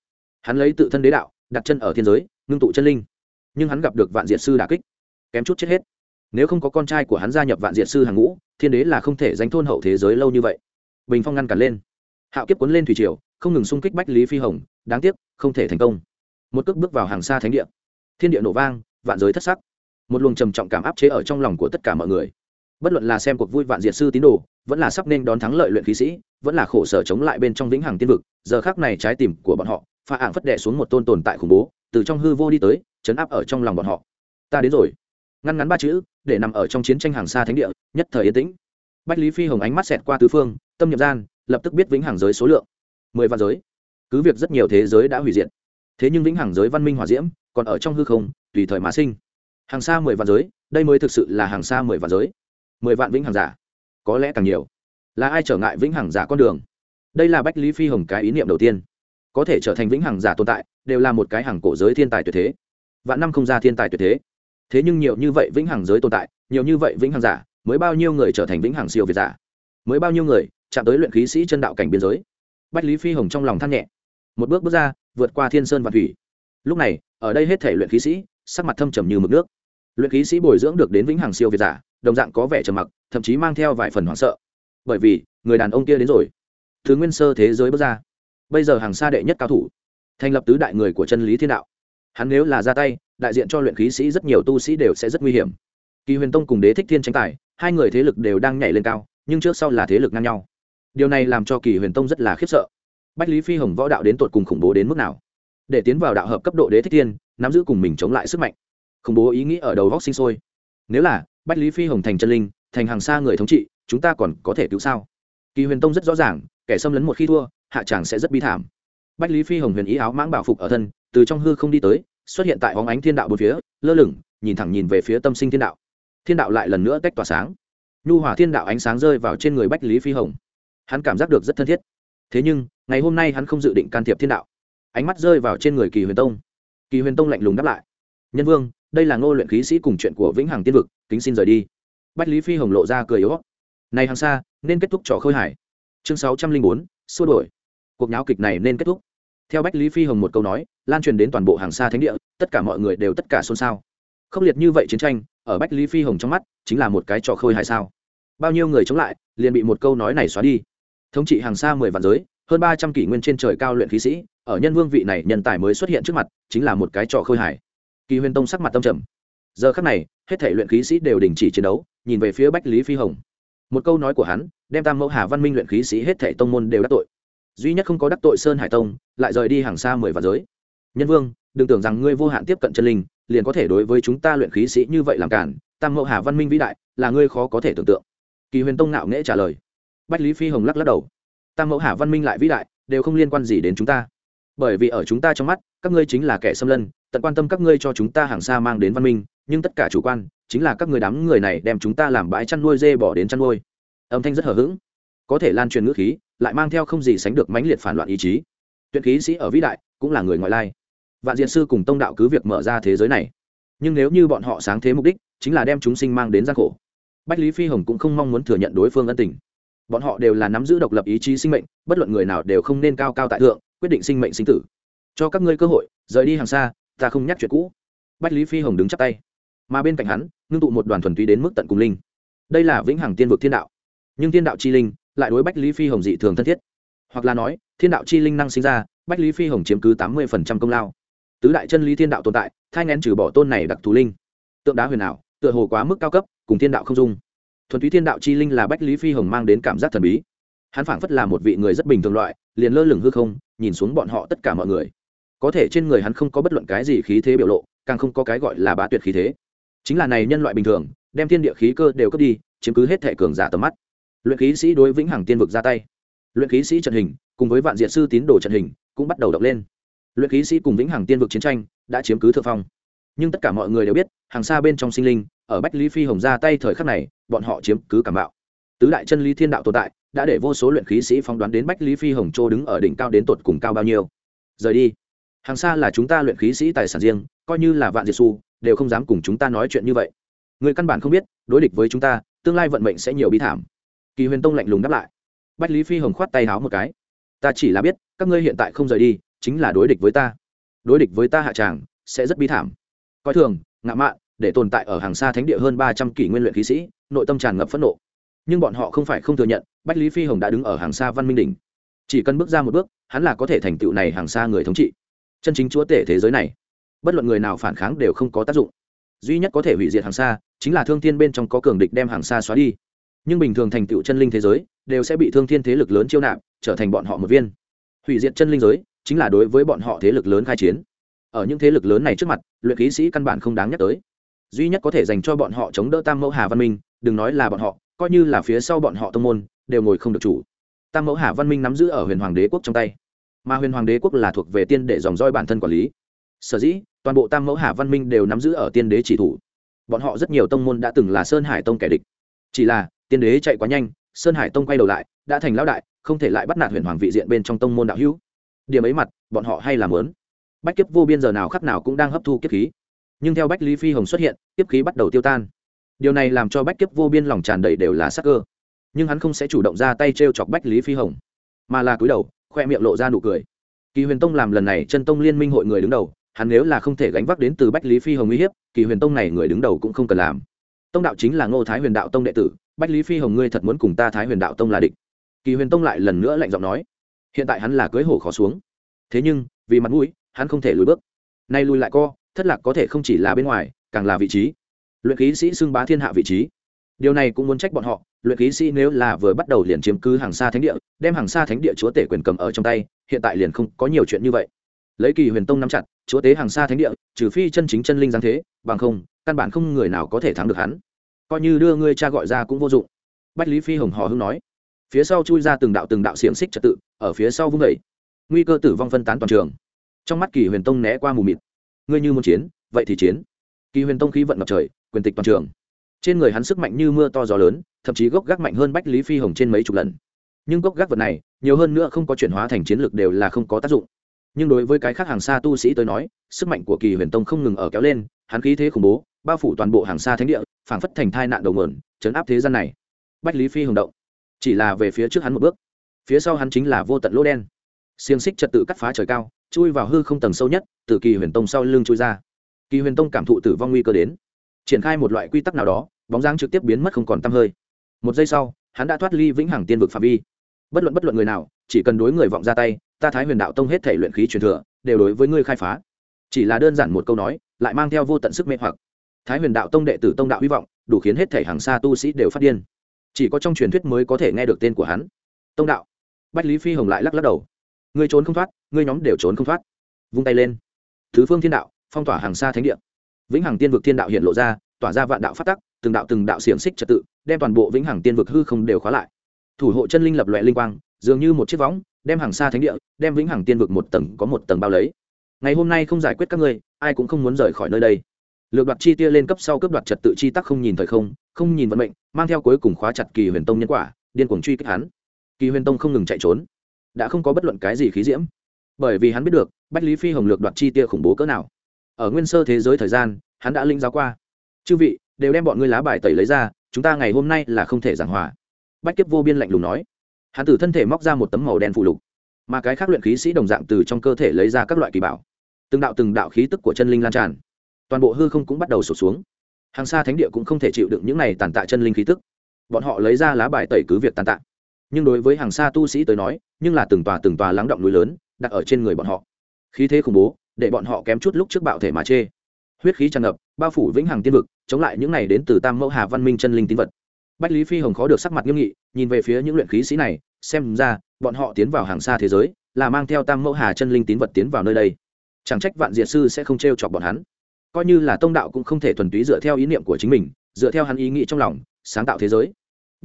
Hắn lấy tự thân đế đạo, đặt chân ở thiên giới, ngưng tụ chân linh. Nhưng hắn gặp được vạn diệt sư đà kích, kém chút chết hết. Nếu không có con trai của hắn gia nhập vạn diệt sư hàng ngũ, thiên đế là không thể danh thôn hậu thế giới lâu như vậy. Bình phong ngăn cản lên. Hạo kiếp cuốn lên thủy triều, không ngừng xung kích bách lý phi hồng, đáng tiếc, không thể thành công. Một cước bước vào hàng xa thánh địa thiên địa nổ vang, vạn giới thất sắc. Một luồng trầm trọng cảm áp chế ở trong lòng của tất cả mọi người. Bất luận là xem cuộc vui vạn diệt sư tín đồ, vẫn là sắp nên đón thắng lợi luyện khí sĩ, vẫn là khổ sở chống lại bên trong vĩnh hằng tiên vực, giờ khác này trái tim của bọn họ pha ạng phất đệ xuống một tôn tồn tại khủng bố, từ trong hư vô đi tới, chấn áp ở trong lòng bọn họ. Ta đến rồi. Ngăn ngắn ba chữ, để nằm ở trong chiến tranh hàng xa thánh địa, nhất thời yên tĩnh. Bách lý phi hồng ánh mắt xẹt qua tứ phương, tâm nhập gian, lập tức biết vĩnh hằng giới số lượng. Mười vạn giới. Cứ việc rất nhiều thế giới đã hủy diệt thế nhưng vĩnh hằng giới văn minh hòa diễm còn ở trong hư không, tùy thời mà sinh. Hàng xa mười vạn giới, đây mới thực sự là hàng xa mười vạn giới. Mười vạn vĩnh hằng giả, có lẽ càng nhiều. Là ai trở ngại vĩnh hằng giả con đường? Đây là bách lý phi hồng cái ý niệm đầu tiên. Có thể trở thành vĩnh hằng giả tồn tại, đều là một cái hàng cổ giới thiên tài tuyệt thế. Vạn năm không ra thiên tài tuyệt thế. Thế nhưng nhiều như vậy vĩnh hằng giới tồn tại, nhiều như vậy vĩnh hằng giả, mới bao nhiêu người trở thành vĩnh hằng siêu việt giả? Mới bao nhiêu người chạm tới luyện khí sĩ chân đạo cảnh biên giới? Bách lý phi hồng trong lòng than nhẹ. Một bước bước ra vượt qua thiên sơn và thủy. Lúc này, ở đây hết thể luyện khí sĩ, sắc mặt thâm trầm như mực nước. Luyện khí sĩ bồi dưỡng được đến vĩnh hằng siêu việt giả, đồng dạng có vẻ trầm mặc, thậm chí mang theo vài phần hoảng sợ. Bởi vì, người đàn ông kia đến rồi. Thứ nguyên sơ thế giới bước ra. Bây giờ hàng xa đệ nhất cao thủ. Thành lập tứ đại người của chân lý thiên đạo. Hắn nếu là ra tay, đại diện cho luyện khí sĩ rất nhiều tu sĩ đều sẽ rất nguy hiểm. Kỳ huyền tông cùng đế thích thiên tranh tài, hai người thế lực đều đang nhảy lên cao, nhưng trước sau là thế lực ngang nhau. Điều này làm cho kỳ huyền tông rất là khiếp sợ bách lý phi hồng võ đạo đến tột cùng khủng bố đến mức nào? Để tiến vào đạo hợp cấp độ đế thích thiên, nắm giữ cùng mình chống lại sức mạnh. Khủng bố ý nghĩ ở đầu góc sinh sôi. Nếu là, bách lý phi hồng thành chân linh, thành hàng xa người thống trị, chúng ta còn có thể cứu sao? Kỳ huyền tông rất rõ ràng, kẻ xâm lấn một khi thua, hạ tràng sẽ rất bi thảm. Bách lý phi hồng huyền ý áo mãng bảo phục ở thân, từ trong hư không đi tới, xuất hiện tại hóng ánh thiên đạo bốn phía, lơ lửng, nhìn thẳng nhìn về phía tâm sinh thiên đạo. Thiên đạo lại lần nữa tách tỏa sáng. Nhu hỏa thiên đạo ánh sáng rơi vào trên người bách lý phi hồng. Hắn cảm giác được rất thân thiết. Thế nhưng ngày hôm nay hắn không dự định can thiệp thiên đạo. Ánh mắt rơi vào trên người kỳ huyền tông. Kỳ huyền tông lạnh lùng đáp lại. Nhân vương, đây là ngô luyện khí sĩ cùng chuyện của vĩnh hằng tiên vực, kính xin rời đi. Bách lý phi hồng lộ ra cười yếu này hàng xa nên kết thúc trò khơi hải. Chương sáu trăm linh bốn, xua đổi cuộc nháo kịch này nên kết thúc. Theo bách lý phi hồng một câu nói, lan truyền đến toàn bộ hàng xa thánh địa, tất cả mọi người đều tất cả xôn xao. Khốc liệt như vậy chiến tranh, ở bách lý phi hồng trong mắt, chính là một cái trò khơi hải sao? Bao nhiêu người chống lại, liền bị một câu nói này xóa đi. Thống trị hàng xa mười vạn giới hơn ba trăm kỷ nguyên trên trời cao luyện khí sĩ, ở nhân vương vị này nhân tài mới xuất hiện trước mặt, chính là một cái trò khơi hải kỳ huyền tông sắc mặt tâm trầm. Giờ khắc này, hết thể luyện khí sĩ đều đình chỉ chiến đấu, nhìn về phía bách lý phi hồng. Một câu nói của hắn, đem tam mẫu hà văn minh luyện khí sĩ hết thể tông môn đều đắc tội. Duy nhất không có đắc tội sơn hải tông, lại rời đi hàng xa mười vạn giới. Nhân vương, đừng tưởng rằng ngươi vô hạn tiếp cận chân linh, liền có thể đối với chúng ta luyện khí sĩ như vậy làm cản, tam mẫu hà văn minh vĩ đại, là ngươi khó có thể tưởng tượng. Kỳ huyền tông nạo nghễ trả lời. Bách lý phi hồng lắc lắc đầu tam mẫu hà văn minh lại vĩ đại, đều không liên quan gì đến chúng ta. Bởi vì ở chúng ta trong mắt, các ngươi chính là kẻ xâm lân tận quan tâm các ngươi cho chúng ta hàng xa mang đến văn minh, nhưng tất cả chủ quan chính là các người đám người này đem chúng ta làm bãi chăn nuôi dê bỏ đến chăn nuôi. Âm thanh rất hờ hững. Có thể lan truyền ngữ khí, lại mang theo không gì sánh được mãnh liệt phản loạn ý chí. Tuyệt khí sĩ ở vĩ đại, cũng là người ngoại lai. Vạn diện sư cùng tông đạo cứ việc mở ra thế giới này, nhưng nếu như bọn họ sáng thế mục đích, chính là đem chúng sinh mang đến gian khổ. Bách lý phi hồng cũng không mong muốn thừa nhận đối phương ân tình bọn họ đều là nắm giữ độc lập ý chí sinh mệnh, bất luận người nào đều không nên cao cao tại thượng, quyết định sinh mệnh sinh tử. Cho các ngươi cơ hội, rời đi hàng xa, ta không nhắc chuyện cũ. Bách lý phi hồng đứng chắp tay. Mà bên cạnh hắn, ngưng tụ một đoàn thuần túy đến mức tận cùng linh. Đây là vĩnh hằng tiên vực thiên đạo. Nhưng thiên đạo chi linh lại đối bách lý phi hồng dị thường thân thiết. Hoặc là nói, thiên đạo chi linh năng sinh ra, bách lý phi hồng chiếm cứ tám mươi công lao. Tứ đại chân lý thiên đạo tồn tại, thai ngén trừ bỏ tôn này đặc thù linh. Tượng đá huyền ảo, tựa hồ quá mức cao cấp, cùng thiên đạo không dung thuần túy thiên đạo chi linh là bách lý phi hồng mang đến cảm giác thần bí. Hắn phảng phất là một vị người rất bình thường loại, liền lơ lửng hư không, nhìn xuống bọn họ tất cả mọi người. Có thể trên người hắn không có bất luận cái gì khí thế biểu lộ, càng không có cái gọi là bá tuyệt khí thế. Chính là này nhân loại bình thường, đem thiên địa khí cơ đều cướp đi, chiếm cứ hết thể cường giả tầm mắt. Luyện khí sĩ đối vĩnh hằng tiên vực ra tay. Luyện khí sĩ trận hình, cùng với vạn diện sư tín đồ trận hình, cũng bắt đầu động lên. Luyện khí sĩ cùng vĩnh hằng tiên vực chiến tranh đã chiếm cứ thượng phong. Nhưng tất cả mọi người đều biết, hàng xa bên trong sinh linh, ở bách lý phi hồng ra tay thời khắc này bọn họ chiếm cứ cảm bạo. Tứ đại chân lý thiên đạo tồn tại, đã để vô số luyện khí sĩ phóng đoán đến bách lý phi hồng châu đứng ở đỉnh cao đến tột cùng cao bao nhiêu. Rời đi. Hàng xa là chúng ta luyện khí sĩ tài sản riêng, coi như là vạn diệt su đều không dám cùng chúng ta nói chuyện như vậy. Người căn bản không biết, đối địch với chúng ta, tương lai vận mệnh sẽ nhiều bi thảm. Kỳ huyền tông lạnh lùng đáp lại. Bách lý phi hồng khoát tay háo một cái. Ta chỉ là biết, các ngươi hiện tại không rời đi, chính là đối địch với ta. Đối địch với ta hạ tràng, sẽ rất bi thảm. Coi thường ngạ mạn để tồn tại ở hàng xa thánh địa hơn ba trăm kỷ nguyên luyện khí sĩ, nội tâm tràn ngập phẫn nộ. Nhưng bọn họ không phải không thừa nhận, bách lý phi hồng đã đứng ở hàng xa văn minh đỉnh. Chỉ cần bước ra một bước, hắn là có thể thành tựu này hàng xa người thống trị. Chân chính chúa tể thế giới này, bất luận người nào phản kháng đều không có tác dụng. Duy nhất có thể hủy diệt hàng xa, chính là thương thiên bên trong có cường địch đem hàng xa xóa đi. Nhưng bình thường thành tựu chân linh thế giới, đều sẽ bị thương thiên thế lực lớn chiêu nạp, trở thành bọn họ một viên. Hủy diệt chân linh giới, chính là đối với bọn họ thế lực lớn khai chiến. Ở những thế lực lớn này trước mặt, luyện khí sĩ căn bản không đáng nhắc tới duy nhất có thể dành cho bọn họ chống đỡ tam mẫu hà văn minh, đừng nói là bọn họ, coi như là phía sau bọn họ tông môn, đều ngồi không được chủ. Tam mẫu hà văn minh nắm giữ ở huyền hoàng đế quốc trong tay. Mà huyền hoàng đế quốc là thuộc về tiên để dòng roi bản thân quản lý. Sở dĩ, toàn bộ tam mẫu hà văn minh đều nắm giữ ở tiên đế chỉ thủ. Bọn họ rất nhiều tông môn đã từng là sơn hải tông kẻ địch. Chỉ là, tiên đế chạy quá nhanh, sơn hải tông quay đầu lại, đã thành lão đại, không thể lại bắt nạt huyền hoàng vị diện bên trong tông môn đạo hữu. Điểm ấy mặt, bọn họ hay làm lớn bách kiếp vô biên giờ nào khắc nào cũng đang hấp thu kiếp khí nhưng theo bách lý phi hồng xuất hiện, kiếp khí bắt đầu tiêu tan. Điều này làm cho bách kiếp vô biên lòng tràn đầy đều là sắc cơ. Nhưng hắn không sẽ chủ động ra tay t r e o chọc bách lý phi hồng, mà là cúi đầu, khoe miệng lộ ra nụ cười. Kỳ huyền tông làm lần này chân tông liên minh hội người đứng đầu, hắn nếu là không thể gánh vác đến từ bách lý phi hồng uy hiếp, kỳ huyền tông này người đứng đầu cũng không cần làm. Tông đạo chính là ngô thái huyền đạo tông đệ tử, bách lý phi hồng ngươi thật muốn cùng ta thái huyền đạo tông là địch. Kỳ huyền tông lại lần nữa lạnh giọng nói, hiện tại hắn là cưới hổ khó xuống. Thế nhưng, vì mặt mũi, hắn không thể lùi bước. Nay lùi lại co thất lạc có thể không chỉ là bên ngoài, càng là vị trí. Luyện khí sĩ xưng bá thiên hạ vị trí. Điều này cũng muốn trách bọn họ, luyện khí sĩ nếu là vừa bắt đầu liền chiếm cứ hàng xa thánh địa, đem hàng xa thánh địa chúa tể quyền cầm ở trong tay, hiện tại liền không có nhiều chuyện như vậy. Lấy kỳ huyền tông nắm chặt, chúa tế hàng xa thánh địa, trừ phi chân chính chân linh giáng thế, bằng không, căn bản không người nào có thể thắng được hắn. Coi như đưa ngươi cha gọi ra cũng vô dụng. Bách lý phi hồng hò hưng nói. Phía sau chui ra từng đạo từng đạo xiềng xích trật tự, ở phía sau vung vẩy nguy cơ tử vong phân tán toàn trường. Trong mắt kỳ huyền tông né qua mù mịt ngươi như muốn chiến, vậy thì chiến. Kỳ huyền tông khí vận ngập trời, quyền tịch toàn trường. Trên người hắn sức mạnh như mưa to gió lớn, thậm chí gốc gác mạnh hơn bách lý phi hồng trên mấy chục lần. Nhưng gốc gác vật này, nhiều hơn nữa không có chuyển hóa thành chiến lược đều là không có tác dụng. Nhưng đối với cái khác hàng xa tu sĩ tới nói, sức mạnh của kỳ huyền tông không ngừng ở kéo lên, hắn khí thế khủng bố, bao phủ toàn bộ hàng xa thánh địa, phảng phất thành thai nạn đầu mượn chấn áp thế gian này. Bách lý phi hồng động, chỉ là về phía trước hắn một bước. Phía sau hắn chính là vô tận lỗ đen xiềng xích trật tự cắt phá trời cao, chui vào hư không tầng sâu nhất, từ kỳ huyền tông sau lưng chui ra. Kỳ huyền tông cảm thụ tử vong nguy cơ đến. Triển khai một loại quy tắc nào đó, bóng dáng trực tiếp biến mất không còn t hơi. Một giây sau, hắn đã thoát ly vĩnh hằng tiên vực phạm vi. Bất luận bất luận người nào, chỉ cần đối người vọng ra tay, ta thái huyền đạo tông hết thể luyện khí truyền thừa, đều đối với ngươi khai phá. Chỉ là đơn giản một câu nói, lại mang theo vô tận sức mê hoặc. Thái huyền đạo tông đệ tử tông đạo hy vọng, đủ khiến hết thể hàng xa tu sĩ đều phát điên. Chỉ có trong truyền thuyết mới có thể nghe được tên của hắn. Tông đạo. Bách lý phi hồng lại lắc lắc đầu ngươi trốn không thoát, ngươi nhóm đều trốn không thoát. Vung tay lên. Thứ phương thiên đạo, phong tỏa hàng xa thánh địa. Vĩnh hằng tiên vực thiên đạo hiện lộ ra, tỏa ra vạn đạo phát tắc, từng đạo từng đạo xiềng xích trật tự, đem toàn bộ vĩnh hằng tiên vực hư không đều khóa lại. Thủ hộ chân linh lập loại linh quang, dường như một chiếc võng, đem hàng xa thánh địa, đem vĩnh hằng tiên vực một tầng có một tầng bao lấy. Ngày hôm nay không giải quyết các ngươi, ai cũng không muốn rời khỏi nơi đây. Lược đoạt chi tia lên cấp sau cấp đoạt trật tự chi tắc không nhìn thời không không nhìn vận mệnh, mang theo cuối cùng khóa chặt kỳ huyền tông nhân quả, điên cuồng truy kích hắn. Kỳ huyền tông không ngừng chạy trốn đã không có bất luận cái gì khí diễm. Bởi vì hắn biết được, bách lý phi hồng lược đoạt chi tia khủng bố cỡ nào. Ở nguyên sơ thế giới thời gian, hắn đã linh giáo qua. Chư vị, đều đem bọn ngươi lá bài tẩy lấy ra, chúng ta ngày hôm nay là không thể giảng hòa. Bách kiếp vô biên lạnh lùng nói. Hắn từ thân thể móc ra một tấm màu đen phụ lục, mà cái khác luyện khí sĩ đồng dạng từ trong cơ thể lấy ra các loại kỳ bảo. Từng đạo từng đạo khí tức của chân linh lan tràn, toàn bộ hư không cũng bắt đầu sụt xuống. Hàng xa thánh địa cũng không thể chịu đựng những này tàn tạ chân linh khí tức. Bọn họ lấy ra lá bài tẩy cứ việc tàn tạ nhưng đối với hàng xa tu sĩ tới nói, nhưng là từng tòa từng tòa lắng động núi lớn, đặt ở trên người bọn họ. Khí thế khủng bố, để bọn họ kém chút lúc trước bạo thể mà chê. Huyết khí tràn ngập, bao phủ vĩnh hằng tiên vực, chống lại những này đến từ tam mẫu hà văn minh chân linh tín vật. Bách lý phi hồng khó được sắc mặt nghiêm nghị, nhìn về phía những luyện khí sĩ này, xem ra, bọn họ tiến vào hàng xa thế giới, là mang theo tam mẫu hà chân linh tín vật tiến vào nơi đây. Chẳng trách vạn diệt sư sẽ không t r e o chọc bọn hắn. Coi như là tông đạo cũng không thể thuần túy dựa theo ý niệm của chính mình, dựa theo hắn ý nghĩ trong lòng, sáng tạo thế giới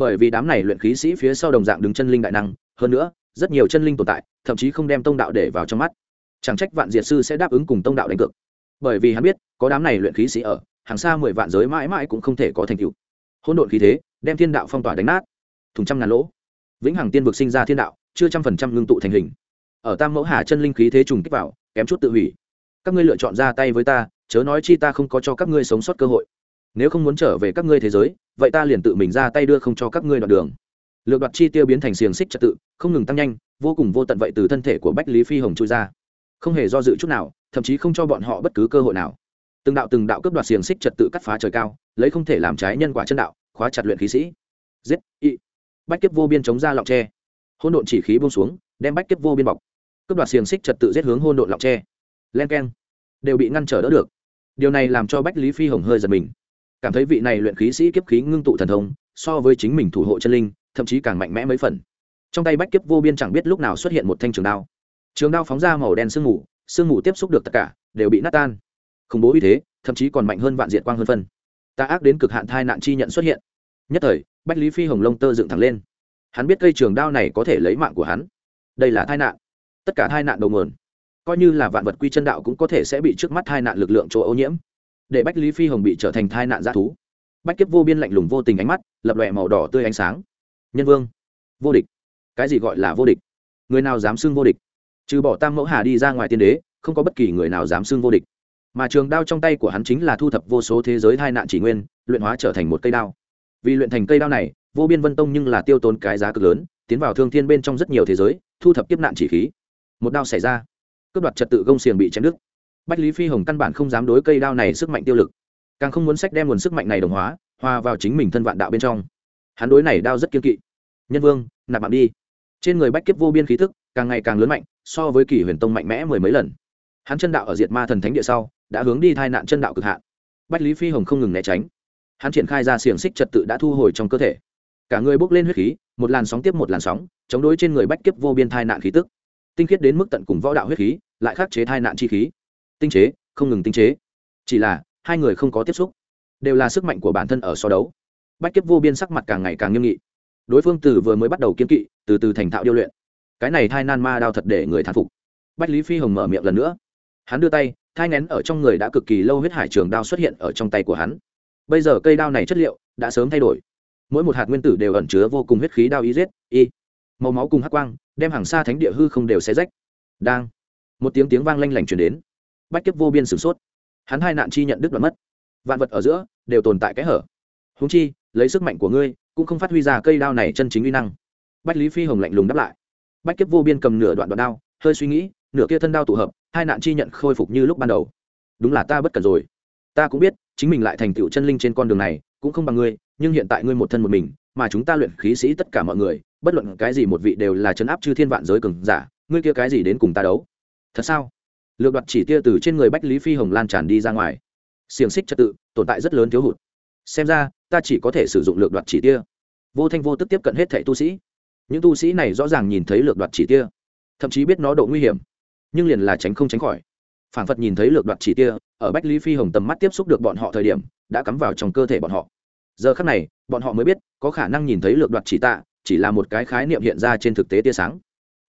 bởi vì đám này luyện khí sĩ phía sau đồng dạng đứng chân linh đại năng, hơn nữa, rất nhiều chân linh tồn tại, thậm chí không đem tông đạo để vào trong mắt. Chẳng trách vạn diệt sư sẽ đáp ứng cùng tông đạo đánh cược. Bởi vì hắn biết, có đám này luyện khí sĩ ở, hàng xa mười vạn giới mãi mãi cũng không thể có thành tựu. Hỗn độn khí thế, đem thiên đạo phong tỏa đánh nát. Thùng trăm ngàn lỗ. Vĩnh hằng tiên vực sinh ra thiên đạo, chưa trăm phần trăm ngưng tụ thành hình. Ở tam mẫu hà chân linh khí thế trùng kích vào, kém chút tự hủy. Các ngươi lựa chọn ra tay với ta, chớ nói chi ta không có cho các ngươi sống sót cơ hội nếu không muốn trở về các ngươi thế giới, vậy ta liền tự mình ra tay đưa không cho các ngươi đoạn đường. Lược đoạt chi tiêu biến thành xiềng xích trật tự, không ngừng tăng nhanh, vô cùng vô tận vậy từ thân thể của bách lý phi hồng trôi ra. Không hề do dự chút nào, thậm chí không cho bọn họ bất cứ cơ hội nào. Từng đạo từng đạo cướp đoạt xiềng xích trật tự cắt phá trời cao, lấy không thể làm trái nhân quả chân đạo, khóa chặt luyện khí sĩ. Giết, y. Bách kiếp vô biên chống ra lọng tre. Hôn độn chỉ khí buông xuống, đem bách kiếp vô biên bọc. Cướp đoạt xiềng xích trật tự giết hướng hôn độn lọng tre. Len k e n đều bị ngăn trở đỡ được. Điều này làm cho bách lý phi hồng hơi giật mình cảm thấy vị này luyện khí sĩ kiếp khí ngưng tụ thần thông, so với chính mình thủ hộ chân linh, thậm chí càng mạnh mẽ mấy phần. Trong tay bách kiếp vô biên chẳng biết lúc nào xuất hiện một thanh trường đao. Trường đao phóng ra màu đen sương mù sương mù tiếp xúc được tất cả, đều bị nát tan. Khủng bố uy thế, thậm chí còn mạnh hơn vạn diện quang hơn phân. Ta ác đến cực hạn thai nạn chi nhận xuất hiện. Nhất thời, bách lý phi hồng lông tơ dựng thẳng lên. Hắn biết cây trường đao này có thể lấy mạng của hắn. Đây là thai nạn. Tất cả thai nạn đầu nguồn. Coi như là vạn vật quy chân đạo cũng có thể sẽ bị trước mắt thai nạn lực lượng chỗ ô nhiễm để bách lý phi hồng bị trở thành thai nạn g thú. Bách kiếp vô biên lạnh lùng vô tình ánh mắt, lập lòe màu đỏ tươi ánh sáng. Nhân vương, vô địch. Cái gì gọi là vô địch? Người nào dám xưng vô địch? Trừ bỏ tam mẫu hà đi ra ngoài tiên đế, không có bất kỳ người nào dám xưng vô địch. Mà trường đao trong tay của hắn chính là thu thập vô số thế giới tai nạn chỉ nguyên, luyện hóa trở thành một cây đao. Vì luyện thành cây đao này, vô biên vân tông nhưng là tiêu tốn cái giá cực lớn, tiến vào thương thiên bên trong rất nhiều thế giới, thu thập kiếp nạn chỉ khí. Một đao xảy ra. Cướp đoạt trật tự gông xiềng bị chém đứt bách lý phi hồng căn bản không dám đối cây đao này sức mạnh tiêu lực. Càng không muốn sách đem nguồn sức mạnh này đồng hóa, hòa vào chính mình thân vạn đạo bên trong. Hắn đối này đao rất kiên kỵ. Nhân vương, nạp mạng đi. Trên người bách kiếp vô biên khí thức càng ngày càng lớn mạnh, so với kỷ huyền tông mạnh mẽ mười mấy lần. Hắn chân đạo ở diệt ma thần thánh địa sau, đã hướng đi thai nạn chân đạo cực hạn. Bách lý phi hồng không ngừng né tránh. Hắn triển khai ra xiềng xích trật tự đã thu hồi trong cơ thể. Cả người bốc lên huyết khí, một làn sóng tiếp một làn sóng, chống đối trên người bách kiếp vô biên thai nạn khí tức. Tinh khiết đến mức tận cùng võ đạo huyết khí, lại khắc chế thai nạn chi khí tinh chế, không ngừng tinh chế. Chỉ là, hai người không có tiếp xúc. Đều là sức mạnh của bản thân ở so đấu. Bách kiếp vô biên sắc mặt càng ngày càng nghiêm nghị. Đối phương từ vừa mới bắt đầu kiên kỵ, từ từ thành thạo điêu luyện. Cái này thai nan ma đao thật để người thán phục. Bách lý phi hồng mở miệng lần nữa. Hắn đưa tay, thai ngén ở trong người đã cực kỳ lâu huyết hải trường đao xuất hiện ở trong tay của hắn. Bây giờ cây đao này chất liệu đã sớm thay đổi. Mỗi một hạt nguyên tử đều ẩn chứa vô cùng huyết khí đao y giết, y. Màu máu cùng hắc quang, đem hàng xa thánh địa hư không đều xé rách. Đang. Một tiếng tiếng vang lanh lảnh chuyển đến bách kiếp vô biên sửng sốt. Hắn hai nạn chi nhận đứt đoạn mất. Vạn vật ở giữa đều tồn tại cái hở. Húng chi, lấy sức mạnh của ngươi, cũng không phát huy ra cây đao này chân chính uy năng. Bách lý phi hồng lạnh lùng đáp lại. Bách kiếp vô biên cầm nửa đoạn đoạn đao, hơi suy nghĩ, nửa kia thân đao tụ hợp, hai nạn chi nhận khôi phục như lúc ban đầu. Đúng là ta bất cần rồi. Ta cũng biết, chính mình lại thành tựu chân linh trên con đường này, cũng không bằng ngươi, nhưng hiện tại ngươi một thân một mình, mà chúng ta luyện khí sĩ tất cả mọi người, bất luận cái gì một vị đều là chấn áp chư thiên vạn giới cường giả, ngươi kia cái gì đến cùng ta đấu? Thật sao? Lược đoạt chỉ tia từ trên người bách lý phi hồng lan tràn đi ra ngoài. Xiềng xích trật tự, tồn tại rất lớn thiếu hụt. Xem ra, ta chỉ có thể sử dụng lược đoạt chỉ tia. Vô thanh vô tức tiếp cận hết thẻ tu sĩ. Những tu sĩ này rõ ràng nhìn thấy lược đoạt chỉ tia, thậm chí biết nó độ nguy hiểm, nhưng liền là tránh không tránh khỏi. Phản phật nhìn thấy lược đoạt chỉ tia, ở bách lý phi hồng tầm mắt tiếp xúc được bọn họ thời điểm, đã cắm vào trong cơ thể bọn họ. Giờ khắc này, bọn họ mới biết, có khả năng nhìn thấy lược đoạt chỉ tạ, chỉ là một cái khái niệm hiện ra trên thực tế tia sáng.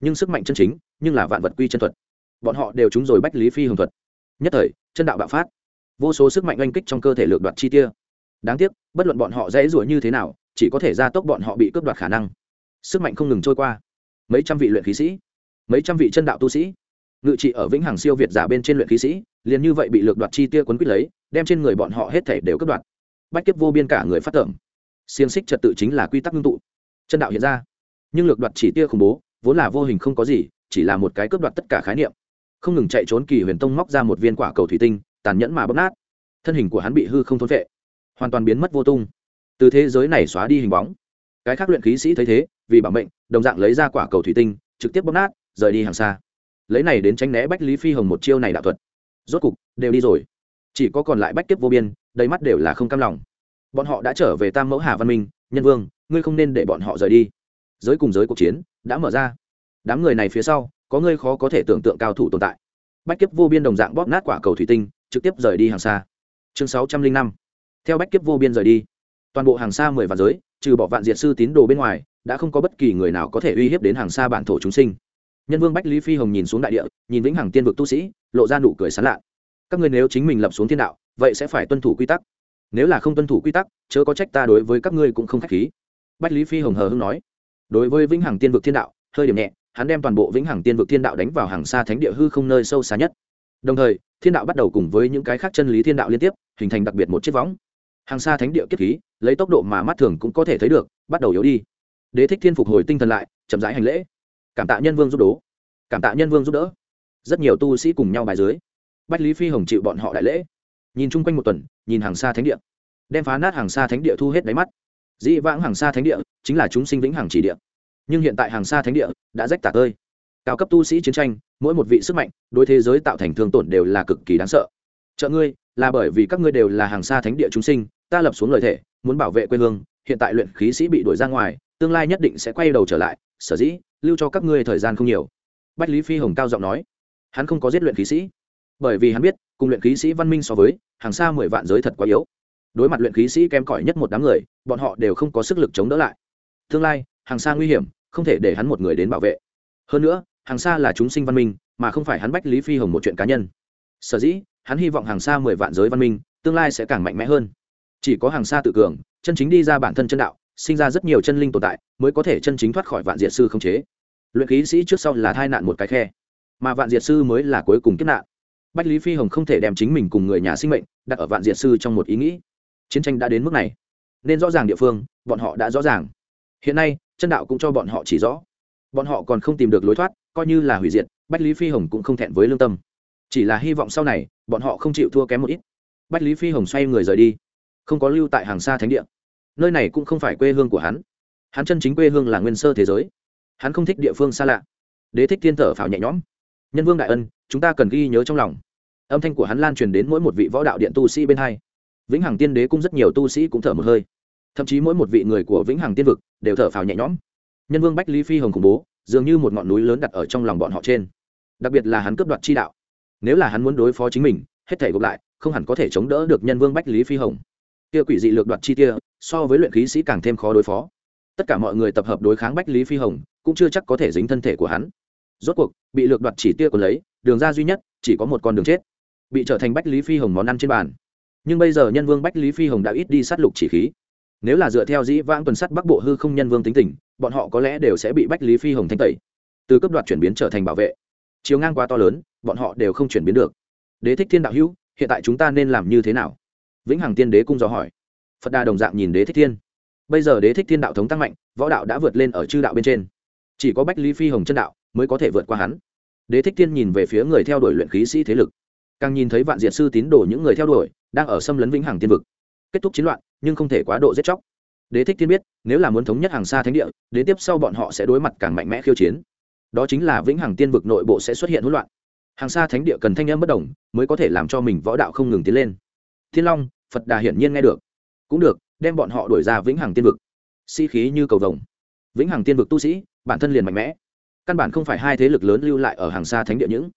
Nhưng sức mạnh chân chính, nhưng là vạn vật quy chân thuật bọn họ đều trúng rồi bách lý phi hồng thuật. Nhất thời, chân đạo bạo phát. Vô số sức mạnh oanh kích trong cơ thể lược đoạt chi tia. Đáng tiếc, bất luận bọn họ dễ rủa như thế nào, chỉ có thể gia tốc bọn họ bị cướp đoạt khả năng. Sức mạnh không ngừng trôi qua. Mấy trăm vị luyện khí sĩ, mấy trăm vị chân đạo tu sĩ, ngự trị ở vĩnh hằng siêu việt giả bên trên luyện khí sĩ, liền như vậy bị lược đoạt chi tia quấn quýt lấy, đem trên người bọn họ hết thể đều cướp đoạt. Bách kiếp vô biên cả người phát tưởng xiềng xích trật tự chính là quy tắc ngưng tụ. Chân đạo hiện ra. Nhưng lược đoạt chỉ tia khủng bố, vốn là vô hình không có gì, chỉ là một cái cướp đoạt tất cả khái niệm không ngừng chạy trốn kỳ huyền tông móc ra một viên quả cầu thủy tinh, tàn nhẫn mà bóp nát. Thân hình của hắn bị hư không thốn vệ hoàn toàn biến mất vô tung. Từ thế giới này xóa đi hình bóng. Cái khác luyện khí sĩ thấy thế, vì bảo mệnh, đồng dạng lấy ra quả cầu thủy tinh, trực tiếp bóp nát, rời đi hàng xa. Lấy này đến tránh né bách lý phi hồng một chiêu này đạo thuật. Rốt cục, đều đi rồi. Chỉ có còn lại bách kiếp vô biên, đầy mắt đều là không cam lòng. Bọn họ đã trở về tam mẫu hà văn minh, nhân vương, ngươi không nên để bọn họ rời đi. Giới cùng giới cuộc chiến đã mở ra. Đám người này phía sau có ngươi khó có thể tưởng tượng cao thủ tồn tại. Bách kiếp vô biên đồng dạng bóp nát quả cầu thủy tinh, trực tiếp rời đi hàng xa. Chương sáu trăm linh năm. Theo bách kiếp vô biên rời đi, toàn bộ hàng xa mười vạn giới, trừ bỏ vạn diệt sư tín đồ bên ngoài, đã không có bất kỳ người nào có thể uy hiếp đến hàng xa bản thổ chúng sinh. Nhân vương bách lý phi hồng nhìn xuống đại địa, nhìn vĩnh hằng tiên vực tu sĩ, lộ ra nụ cười sán lạ. Các ngươi nếu chính mình lập xuống thiên đạo, vậy sẽ phải tuân thủ quy tắc. Nếu là không tuân thủ quy tắc, chớ có trách ta đối với các ngươi cũng không k h á c h khí. Bách lý phi hồng hờ hưng nói, đối với vĩnh hằng tiên vực thiên đạo, hơi điểm nhẹ hắn đem toàn bộ vĩnh hằng tiên vực thiên đạo đánh vào hàng xa thánh địa hư không nơi sâu xa nhất. Đồng thời, thiên đạo bắt đầu cùng với những cái khác chân lý thiên đạo liên tiếp, hình thành đặc biệt một chiếc võng. Hàng xa thánh địa kiếp khí, lấy tốc độ mà mắt thường cũng có thể thấy được, bắt đầu yếu đi. Đế thích thiên phục hồi tinh thần lại, chậm rãi hành lễ. Cảm tạ nhân vương giúp đố. Cảm tạ nhân vương giúp đỡ. Rất nhiều tu sĩ cùng nhau bài dưới. Bách lý phi hồng chịu bọn họ đại lễ. Nhìn chung quanh một tuần, nhìn hàng xa thánh địa. Đem phá nát hàng xa thánh địa thu hết đáy mắt. Dĩ vãng hàng xa thánh địa chính là chúng sinh vĩnh hàng chỉ địa nhưng hiện tại hàng xa thánh địa đã rách tạc ơi cao cấp tu sĩ chiến tranh, mỗi một vị sức mạnh, đối thế giới tạo thành thương tổn đều là cực kỳ đáng sợ. Trợ ngươi, là bởi vì các ngươi đều là hàng xa thánh địa chúng sinh, ta lập xuống lời thể muốn bảo vệ quê hương, hiện tại luyện khí sĩ bị đuổi ra ngoài, tương lai nhất định sẽ quay đầu trở lại, sở dĩ, lưu cho các ngươi thời gian không nhiều. Bách lý phi hồng cao giọng nói. Hắn không có giết luyện khí sĩ, bởi vì hắn biết, cùng luyện khí sĩ văn minh so với, hàng xa mười vạn giới thật quá yếu. Đối mặt luyện khí sĩ kém cỏi nhất một đám người, bọn họ đều không có sức lực chống đỡ lại. Tương lai hàng xa nguy hiểm, không thể để hắn một người đến bảo vệ. Hơn nữa, hàng xa là chúng sinh văn minh, mà không phải hắn bách lý phi hồng một chuyện cá nhân. Sở dĩ, hắn hy vọng hàng xa mười vạn giới văn minh, tương lai sẽ càng mạnh mẽ hơn. Chỉ có hàng xa tự cường, chân chính đi ra bản thân chân đạo, sinh ra rất nhiều chân linh tồn tại, mới có thể chân chính thoát khỏi vạn diệt sư không chế. Luyện khí sĩ trước sau là thai nạn một cái khe, mà vạn diệt sư mới là cuối cùng kiếp nạn. Bách lý phi hồng không thể đem chính mình cùng người nhà sinh mệnh đặt ở vạn diệt sư trong một ý nghĩ. Chiến tranh đã đến mức này. Nên rõ ràng địa phương, bọn họ đã rõ ràng. Hiện nay chân đạo cũng cho bọn họ chỉ rõ. Bọn họ còn không tìm được lối thoát, coi như là hủy diệt, bách lý phi hồng cũng không thẹn với lương tâm. Chỉ là hy vọng sau này, bọn họ không chịu thua kém một ít. Bách lý phi hồng xoay người rời đi, không có lưu tại hàng xa thánh địa. Nơi này cũng không phải quê hương của hắn. Hắn chân chính quê hương là nguyên sơ thế giới. Hắn không thích địa phương xa lạ. Đế thích thiên thở phào nhẹ nhõm. Nhân vương đại ân, chúng ta cần ghi nhớ trong lòng. Âm thanh của hắn lan truyền đến mỗi một vị võ đạo điện tu sĩ bên hai. Vĩnh hằng tiên đế cũng rất nhiều tu sĩ cũng thở một hơi thậm chí mỗi một vị người của vĩnh hằng tiên vực đều thở phào nhẹ nhõm. Nhân vương bách lý phi hồng khủng bố, dường như một ngọn núi lớn đặt ở trong lòng bọn họ trên. Đặc biệt là hắn cướp đoạt chi đạo. Nếu là hắn muốn đối phó chính mình, hết thể gộp lại, không hẳn có thể chống đỡ được nhân vương bách lý phi hồng. Kia quỷ dị lược đoạt chi tia, so với luyện khí sĩ càng thêm khó đối phó. Tất cả mọi người tập hợp đối kháng bách lý phi hồng, cũng chưa chắc có thể dính thân thể của hắn. Rốt cuộc, bị lược đoạt chỉ tia của lấy, đường ra duy nhất, chỉ có một con đường chết. Bị trở thành bách lý phi hồng món ăn trên bàn. Nhưng bây giờ nhân vương bách lý phi hồng đã ít đi sát lục chỉ khí nếu là dựa theo dĩ vãng tuần sắt bắc bộ hư không nhân vương tính tình, bọn họ có lẽ đều sẽ bị bách lý phi hồng thanh tẩy. Từ cấp đoạt chuyển biến trở thành bảo vệ. Chiều ngang quá to lớn, bọn họ đều không chuyển biến được. Đế thích thiên đạo hữu, hiện tại chúng ta nên làm như thế nào? Vĩnh hằng tiên đế cung dò hỏi. Phật đà đồng dạng nhìn đế thích thiên. Bây giờ đế thích thiên đạo thống tăng mạnh, võ đạo đã vượt lên ở chư đạo bên trên. Chỉ có bách lý phi hồng chân đạo mới có thể vượt qua hắn. Đế thích thiên nhìn về phía người theo đuổi luyện khí sĩ thế lực. Càng nhìn thấy vạn diệt sư tín đồ những người theo đuổi, đang ở xâm lấn vĩnh hằng tiên vực. Kết thúc chiến loạn nhưng không thể quá độ giết chóc. Đế thích thiên biết, nếu là muốn thống nhất hàng xa thánh địa, đến tiếp sau bọn họ sẽ đối mặt càng mạnh mẽ khiêu chiến. Đó chính là vĩnh hằng tiên vực nội bộ sẽ xuất hiện hỗn loạn. Hàng xa thánh địa cần thanh âm bất đồng, mới có thể làm cho mình võ đạo không ngừng tiến lên. Thiên long, phật đà hiển nhiên nghe được. Cũng được, đem bọn họ đuổi ra vĩnh hằng tiên vực. Sĩ、si、khí như cầu vồng. Vĩnh hằng tiên vực tu sĩ, bản thân liền mạnh mẽ. Căn bản không phải hai thế lực lớn lưu lại ở hàng xa thánh địa những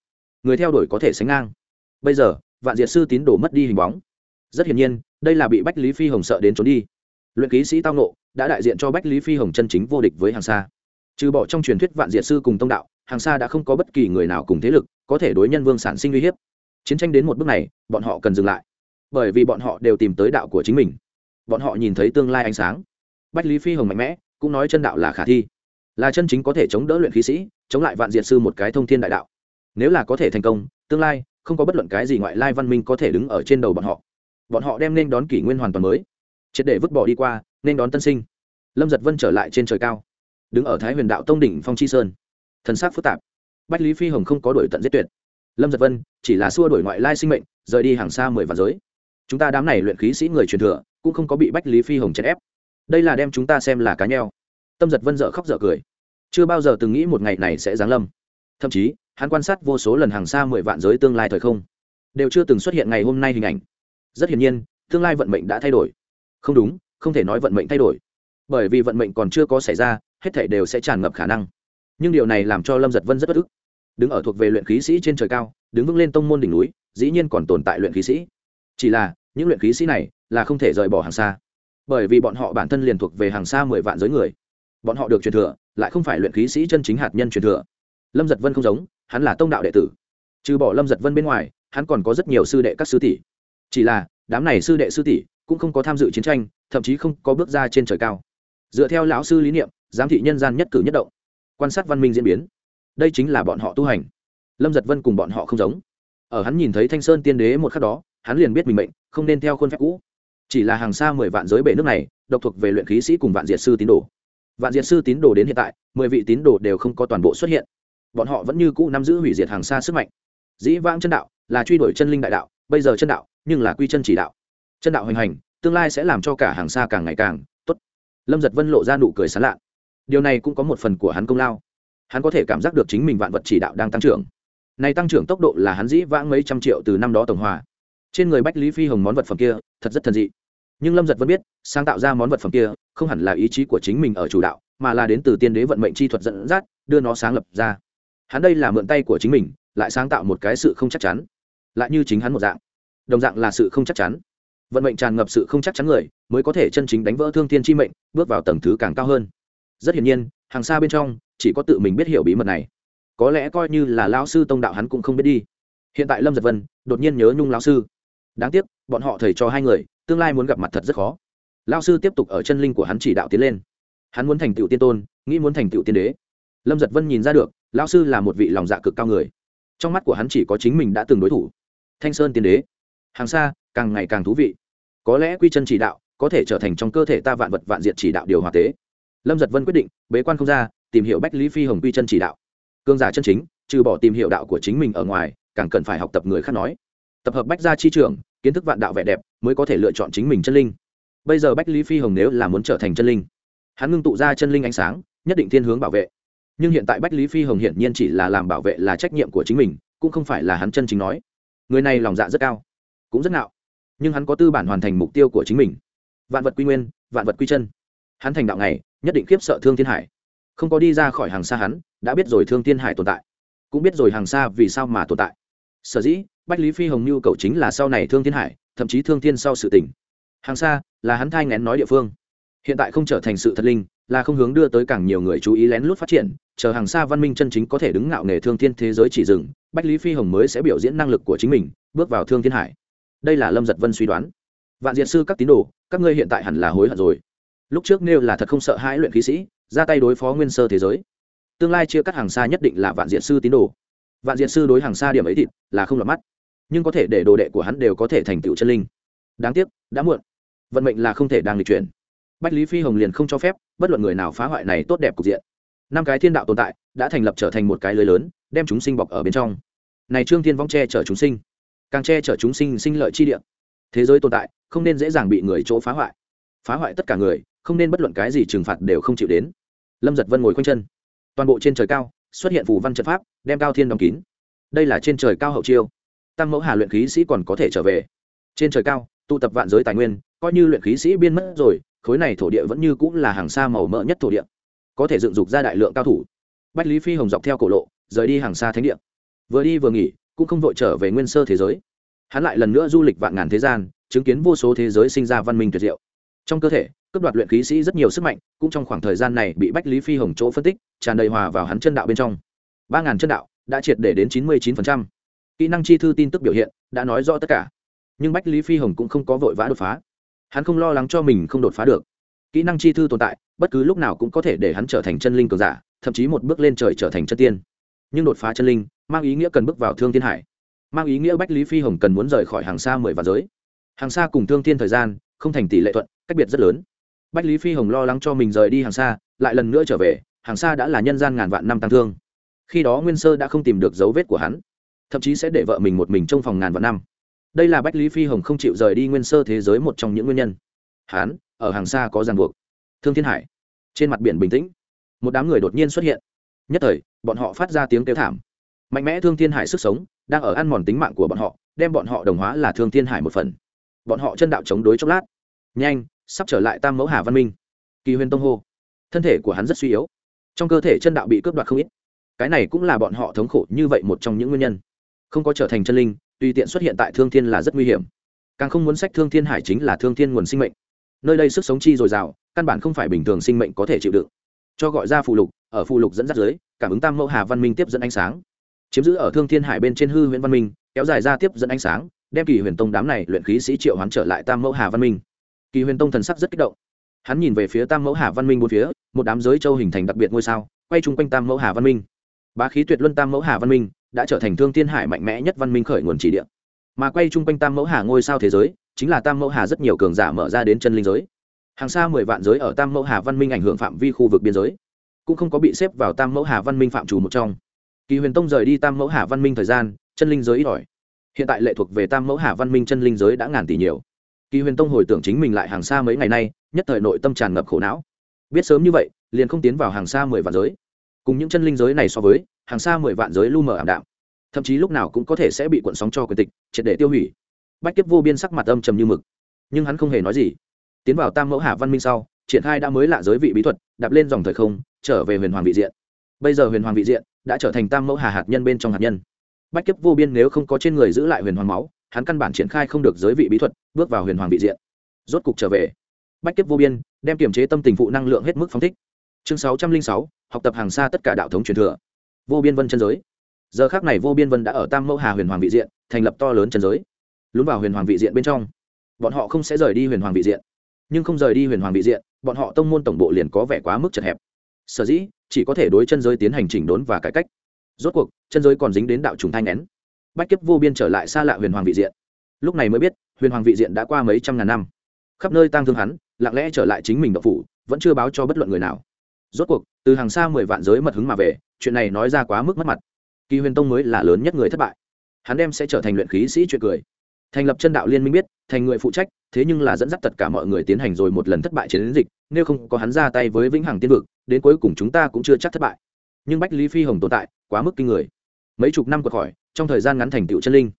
người theo đuổi có thể sánh ngang. Bây giờ, vạn diệt sư tín đồ mất đi hình bóng. Rất hiển nhiên đây là bị bách lý phi hồng sợ đến trốn đi. Luyện ký sĩ tao nộ đã đại diện cho bách lý phi hồng chân chính vô địch với hàng xa trừ bỏ trong truyền thuyết vạn diệt sư cùng tông đạo, hàng xa đã không có bất kỳ người nào cùng thế lực có thể đối nhân vương sản sinh uy hiếp. Chiến tranh đến một bước này, bọn họ cần dừng lại. Bởi vì bọn họ đều tìm tới đạo của chính mình. Bọn họ nhìn thấy tương lai ánh sáng. Bách lý phi hồng mạnh mẽ, cũng nói chân đạo là khả thi. Là chân chính có thể chống đỡ luyện khí sĩ, chống lại vạn diệt sư một cái thông thiên đại đạo. Nếu là có thể thành công, tương lai, không có bất luận cái gì ngoại lai văn minh có thể đứng ở trên đầu bọn họ bọn họ đem nên đón kỷ nguyên hoàn toàn mới. Triệt để vứt bỏ đi qua, nên đón tân sinh. Lâm giật vân trở lại trên trời cao, đứng ở thái huyền đạo tông đỉnh phong chi sơn. Thần sắc phức tạp. Bách lý phi hồng không có đổi tận giết tuyệt. Lâm giật vân chỉ là xua đổi ngoại lai sinh mệnh, rời đi hàng xa mười vạn giới. Chúng ta đám này luyện khí sĩ người truyền thừa, cũng không có bị bách lý phi hồng chèn ép. Đây là đem chúng ta xem là cá nheo. Tâm giật vân dợ khóc dợ cười. Chưa bao giờ từng nghĩ một ngày này sẽ giáng lâm. Thậm chí, hắn quan sát vô số lần hàng xa mười vạn giới tương lai thời không. Đều chưa từng xuất hiện ngày hôm nay hình ảnh rất hiển nhiên, tương lai vận mệnh đã thay đổi. Không đúng, không thể nói vận mệnh thay đổi. Bởi vì vận mệnh còn chưa có xảy ra, hết thể đều sẽ tràn ngập khả năng. Nhưng điều này làm cho lâm giật vân rất bất ức. Đứng ở thuộc về luyện khí sĩ trên trời cao, đứng vững lên tông môn đỉnh núi, dĩ nhiên còn tồn tại luyện khí sĩ. Chỉ là, những luyện khí sĩ này là không thể rời bỏ hàng xa. Bởi vì bọn họ bản thân liền thuộc về hàng xa mười vạn giới người. Bọn họ được truyền thừa, lại không phải luyện khí sĩ chân chính hạt nhân truyền thừa. Lâm giật vân không giống, hắn là tông đạo đệ tử. Trừ bỏ lâm giật vân bên ngoài, hắn còn có rất nhiều sư đệ các sư tỷ chỉ là, đám này sư đệ sư tỷ cũng không có tham dự chiến tranh, thậm chí không có bước ra trên trời cao. Dựa theo lão sư lý niệm, giám thị nhân gian nhất cử nhất động. Quan sát văn minh diễn biến. Đây chính là bọn họ tu hành. Lâm giật vân cùng bọn họ không giống. Ở hắn nhìn thấy thanh sơn tiên đế một khắc đó, hắn liền biết mình mệnh, không nên theo khuôn phép cũ. Chỉ là hàng xa mười vạn giới bể nước này, độc thuộc về luyện khí sĩ cùng vạn diệt sư tín đồ. Vạn diệt sư tín đồ đến hiện tại, mười vị tín đồ đều không có toàn bộ xuất hiện. Bọn họ vẫn như cũ nắm giữ hủy diệt hàng xa sức mạnh. Dĩ vãng chân đạo là truy đuổi chân linh đại đạo, bây giờ chân đạo nhưng là quy chân chỉ đạo. Chân đạo hoành hành, tương lai sẽ làm cho cả hàng xa càng ngày càng tốt. Lâm giật vân lộ ra nụ cười sán lạ. Điều này cũng có một phần của hắn công lao. Hắn có thể cảm giác được chính mình vạn vật chỉ đạo đang tăng trưởng. Này tăng trưởng tốc độ là hắn dĩ vãng mấy trăm triệu từ năm đó tổng hòa. Trên người bách lý phi hồng món vật phẩm kia, thật rất thần dị. Nhưng lâm giật vẫn biết, sáng tạo ra món vật phẩm kia không hẳn là ý chí của chính mình ở chủ đạo, mà là đến từ tiên đế vận mệnh chi thuật dẫn dắt, đưa nó sáng lập ra. Hắn đây là mượn tay của chính mình, lại sáng tạo một cái sự không chắc chắn. Lại như chính hắn một dạng đồng dạng là sự không chắc chắn. Vận mệnh tràn ngập sự không chắc chắn người, mới có thể chân chính đánh vỡ thương thiên chi mệnh, bước vào tầng thứ càng cao hơn. Rất hiển nhiên, hàng xa bên trong, chỉ có tự mình biết hiểu bí mật này. Có lẽ coi như là lao sư tông đạo hắn cũng không biết đi. Hiện tại lâm giật vân, đột nhiên nhớ nhung lao sư. Đáng tiếc, bọn họ thầy cho hai người, tương lai muốn gặp mặt thật rất khó. Lao sư tiếp tục ở chân linh của hắn chỉ đạo tiến lên. Hắn muốn thành tựu tiên tôn, nghĩ muốn thành tựu tiên đế. Lâm giật vân nhìn ra được lao sư là một vị lòng dạ cực cao người. Trong mắt của hắn chỉ có chính mình đã từng đối thủ. Thanh sơn tiên đế hàng xa, càng ngày càng thú vị. Có lẽ quy chân chỉ đạo có thể trở thành trong cơ thể ta vạn vật vạn diệt chỉ đạo điều hòa tế. Lâm giật vân quyết định, bế quan không ra, tìm hiểu bách lý phi hồng quy chân chỉ đạo. Cương giả chân chính, trừ bỏ tìm hiểu đạo của chính mình ở ngoài, càng cần phải học tập người khác nói. Tập hợp bách gia chi trường, kiến thức vạn đạo vẻ đẹp mới có thể lựa chọn chính mình chân linh. Bây giờ bách lý phi hồng nếu là muốn trở thành chân linh, hắn ngưng tụ ra chân linh ánh sáng, nhất định thiên hướng bảo vệ. Nhưng hiện tại bách lý phi hồng hiển nhiên chỉ là làm bảo vệ là trách nhiệm của chính mình, cũng không phải là hắn chân chính nói. Người này lòng dạ rất cao cũng rất nạo. Nhưng hắn có tư bản hoàn thành mục tiêu của chính mình. Vạn vật quy nguyên, vạn vật quy chân. Hắn thành đạo này nhất định khiếp sợ thương thiên hải. Không có đi ra khỏi hàng xa hắn, đã biết rồi thương thiên hải tồn tại. Cũng biết rồi hàng xa vì sao mà tồn tại. Sở dĩ, bách lý phi hồng nhu cầu chính là sau này thương thiên hải, thậm chí thương thiên sau sự tỉnh hàng xa, là hắn thai ngén nói địa phương. Hiện tại không trở thành sự thật linh, là không hướng đưa tới càng nhiều người chú ý lén lút phát triển, chờ hàng xa văn minh chân chính có thể đứng ngạo nghề thương thiên thế giới chỉ dừng, bách lý phi hồng mới sẽ biểu diễn năng lực của chính mình, bước vào thương thiên hải đây là lâm giật vân suy đoán. Vạn diệt sư các tín đồ, các ngươi hiện tại hẳn là hối hận rồi. Lúc trước nêu là thật không sợ hãi luyện khí sĩ, ra tay đối phó nguyên sơ thế giới. Tương lai chia cắt hàng xa nhất định là vạn diện sư tín đồ. Vạn diện sư đối hàng xa điểm ấy thịt là không lọt mắt. Nhưng có thể để đồ đệ của hắn đều có thể thành tựu chân linh. Đáng tiếc, đã muộn. Vận mệnh là không thể đang lịch chuyển. Bách lý phi hồng liền không cho phép bất luận người nào phá hoại này tốt đẹp cục diện. Năm cái thiên đạo tồn tại đã thành lập trở thành một cái lưới lớn, đem chúng sinh bọc ở bên trong. Này trương thiên vong che chở chúng sinh càng che chở chúng sinh sinh lợi chi địa. Thế giới tồn tại, không nên dễ dàng bị người chỗ phá hoại. Phá hoại tất cả người, không nên bất luận cái gì trừng phạt đều không chịu đến. Lâm giật vân ngồi quanh chân. Toàn bộ trên trời cao, xuất hiện phù văn trận pháp, đem cao thiên đóng kín. Đây là trên trời cao hậu chiêu. Tăng mẫu hà luyện khí sĩ còn có thể trở về. Trên trời cao, tụ tập vạn giới tài nguyên, coi như luyện khí sĩ biên mất rồi, khối này thổ địa vẫn như cũng là hàng xa màu mỡ nhất thổ địa. Có thể dựng dục ra đại lượng cao thủ. Bách lý phi hồng dọc theo cổ lộ, rời đi hàng xa thánh địa. Vừa đi vừa nghỉ cũng không vội trở về nguyên sơ thế giới. Hắn lại lần nữa du lịch vạn ngàn thế gian, chứng kiến vô số thế giới sinh ra văn minh tuyệt diệu. Trong cơ thể cấp đoạt luyện khí sĩ rất nhiều sức mạnh, cũng trong khoảng thời gian này bị bách lý phi hồng chỗ phân tích, tràn đầy hòa vào hắn chân đạo bên trong. Ba ngàn chân đạo đã triệt để đến chín mươi chín kỹ năng chi thư tin tức biểu hiện đã nói rõ tất cả. Nhưng bách lý phi hồng cũng không có vội vã đột phá. Hắn không lo lắng cho mình không đột phá được. Kỹ năng chi thư tồn tại, bất cứ lúc nào cũng có thể để hắn trở thành chân linh cường giả, thậm chí một bước lên trời trở thành chân tiên. Nhưng đột phá chân linh mang ý nghĩa cần bước vào thương thiên hải. Mang ý nghĩa bách lý phi hồng cần muốn rời khỏi hàng xa mười và giới. Hàng xa cùng thương thiên thời gian không thành tỷ lệ thuận, cách biệt rất lớn. Bách lý phi hồng lo lắng cho mình rời đi hàng xa, lại lần nữa trở về, hàng xa đã là nhân gian ngàn vạn năm tăng thương. Khi đó nguyên sơ đã không tìm được dấu vết của hắn, thậm chí sẽ để vợ mình một mình trong phòng ngàn vạn năm. Đây là bách lý phi hồng không chịu rời đi nguyên sơ thế giới một trong những nguyên nhân. Hắn, ở hàng xa có ràng buộc. Thương thiên hải, trên mặt biển bình tĩnh, một đám người đột nhiên xuất hiện. Nhất thời, bọn họ phát ra tiếng kêu thảm mạnh mẽ thương thiên hải sức sống, đang ở ăn mòn tính mạng của bọn họ, đem bọn họ đồng hóa là thương thiên hải một phần. Bọn họ chân đạo chống đối chốc lát. Nhanh, sắp trở lại tam mẫu hà văn minh. Kỳ huyền tông hô. Thân thể của hắn rất suy yếu. Trong cơ thể chân đạo bị cướp đoạt không ít. Cái này cũng là bọn họ thống khổ như vậy một trong những nguyên nhân. Không có trở thành chân linh, tùy tiện xuất hiện tại thương thiên là rất nguy hiểm. Càng không muốn sách thương thiên hải chính là thương thiên nguồn sinh mệnh. Nơi đây sức sống chi dồi dào, căn bản không phải bình thường sinh mệnh có thể chịu đựng. Cho gọi ra phụ lục, ở phụ lục dẫn dắt dưới cảm ứng tam mẫu hà văn minh tiếp dẫn ánh sáng chiếm giữ ở thương thiên hải bên trên hư huyện văn minh, kéo dài ra tiếp dẫn ánh sáng, đem kỳ huyền tông đám này luyện khí sĩ triệu hoán trở lại tam mẫu hà văn minh. Kỳ huyền tông thần sắc rất kích động. Hắn nhìn về phía tam mẫu hà văn minh bốn phía, một đám giới châu hình thành đặc biệt ngôi sao, quay chung quanh tam mẫu hà văn minh. Bá khí tuyệt luân tam mẫu hà văn minh đã trở thành thương thiên hải mạnh mẽ nhất văn minh khởi nguồn chỉ địa. Mà quay chung quanh tam mẫu hà ngôi sao thế giới, chính là tam mẫu hà rất nhiều cường giả mở ra đến chân linh giới. Hàng xa mười vạn giới ở tam mẫu hà văn minh ảnh hưởng phạm vi khu vực biên giới, cũng không có bị xếp vào tam mẫu hà văn minh phạm chủ một trong kỳ huyền tông rời đi tam mẫu hà văn minh thời gian, chân linh giới ít ỏi. Hiện tại lệ thuộc về tam mẫu hà văn minh chân linh giới đã ngàn tỷ nhiều. Kỳ huyền tông hồi tưởng chính mình lại hàng xa mấy ngày nay, nhất thời nội tâm tràn ngập khổ não. Biết sớm như vậy, liền không tiến vào hàng xa mười vạn giới. Cùng những chân linh giới này so với, hàng xa mười vạn giới lu mờ ảm đạm. Thậm chí lúc nào cũng có thể sẽ bị cuộn sóng cho quyền tịch, triệt để tiêu hủy. Bách kiếp vô biên sắc mặt âm trầm như mực. Nhưng hắn không hề nói gì. Tiến vào tam mẫu hà văn minh sau, triển khai đã mới lạ giới vị bí thuật, đạp lên dòng thời không, trở về huyền hoàng vị diện. Bây giờ huyền hoàng vị diện đã trở thành tam mẫu hà hạt nhân bên trong hạt nhân. Bách kiếp vô biên nếu không có trên người giữ lại huyền hoàng máu, hắn căn bản triển khai không được giới vị bí thuật, bước vào huyền hoàng vị diện. Rốt cục trở về. Bách kiếp vô biên, đem kiểm chế tâm tình phụ năng lượng hết mức phóng thích. Chương sáu trăm linh sáu, học tập hàng xa tất cả đạo thống truyền thừa. Vô biên vân chân giới. Giờ khác này vô biên vân đã ở tam mẫu hà huyền hoàng vị diện, thành lập to lớn chân giới. Lún vào huyền hoàng vị diện bên trong. Bọn họ không sẽ rời đi huyền hoàng vị diện. Nhưng không rời đi huyền hoàng vị diện, bọn họ tông môn tổng bộ liền có vẻ quá mức chật hẹp sở dĩ chỉ có thể đối chân giới tiến hành chỉnh đốn và cải cách. Rốt cuộc, chân giới còn dính đến đạo trùng thanh nén bách kiếp vô biên trở lại xa lạ huyền hoàng vị diện. Lúc này mới biết, huyền hoàng vị diện đã qua mấy trăm ngàn năm. Khắp nơi tang thương hắn, lặng lẽ trở lại chính mình đậu phủ, vẫn chưa báo cho bất luận người nào. Rốt cuộc, từ hàng xa mười vạn giới mật hứng mà về, chuyện này nói ra quá mức mất mặt. Kỳ huyền tông mới là lớn nhất người thất bại. Hắn đem sẽ trở thành luyện khí sĩ chuyện cười. Thành lập chân đạo liên minh biết thành người phụ trách, thế nhưng là dẫn dắt tất cả mọi người tiến hành rồi một lần thất bại chiến dịch, nếu không có hắn ra tay với vĩnh hằng tiên vực, đến cuối cùng chúng ta cũng chưa chắc thất bại. Nhưng bách lý phi hồng tồn tại, quá mức kinh người. Mấy chục năm qua khỏi, trong thời gian ngắn thành tựu chân linh.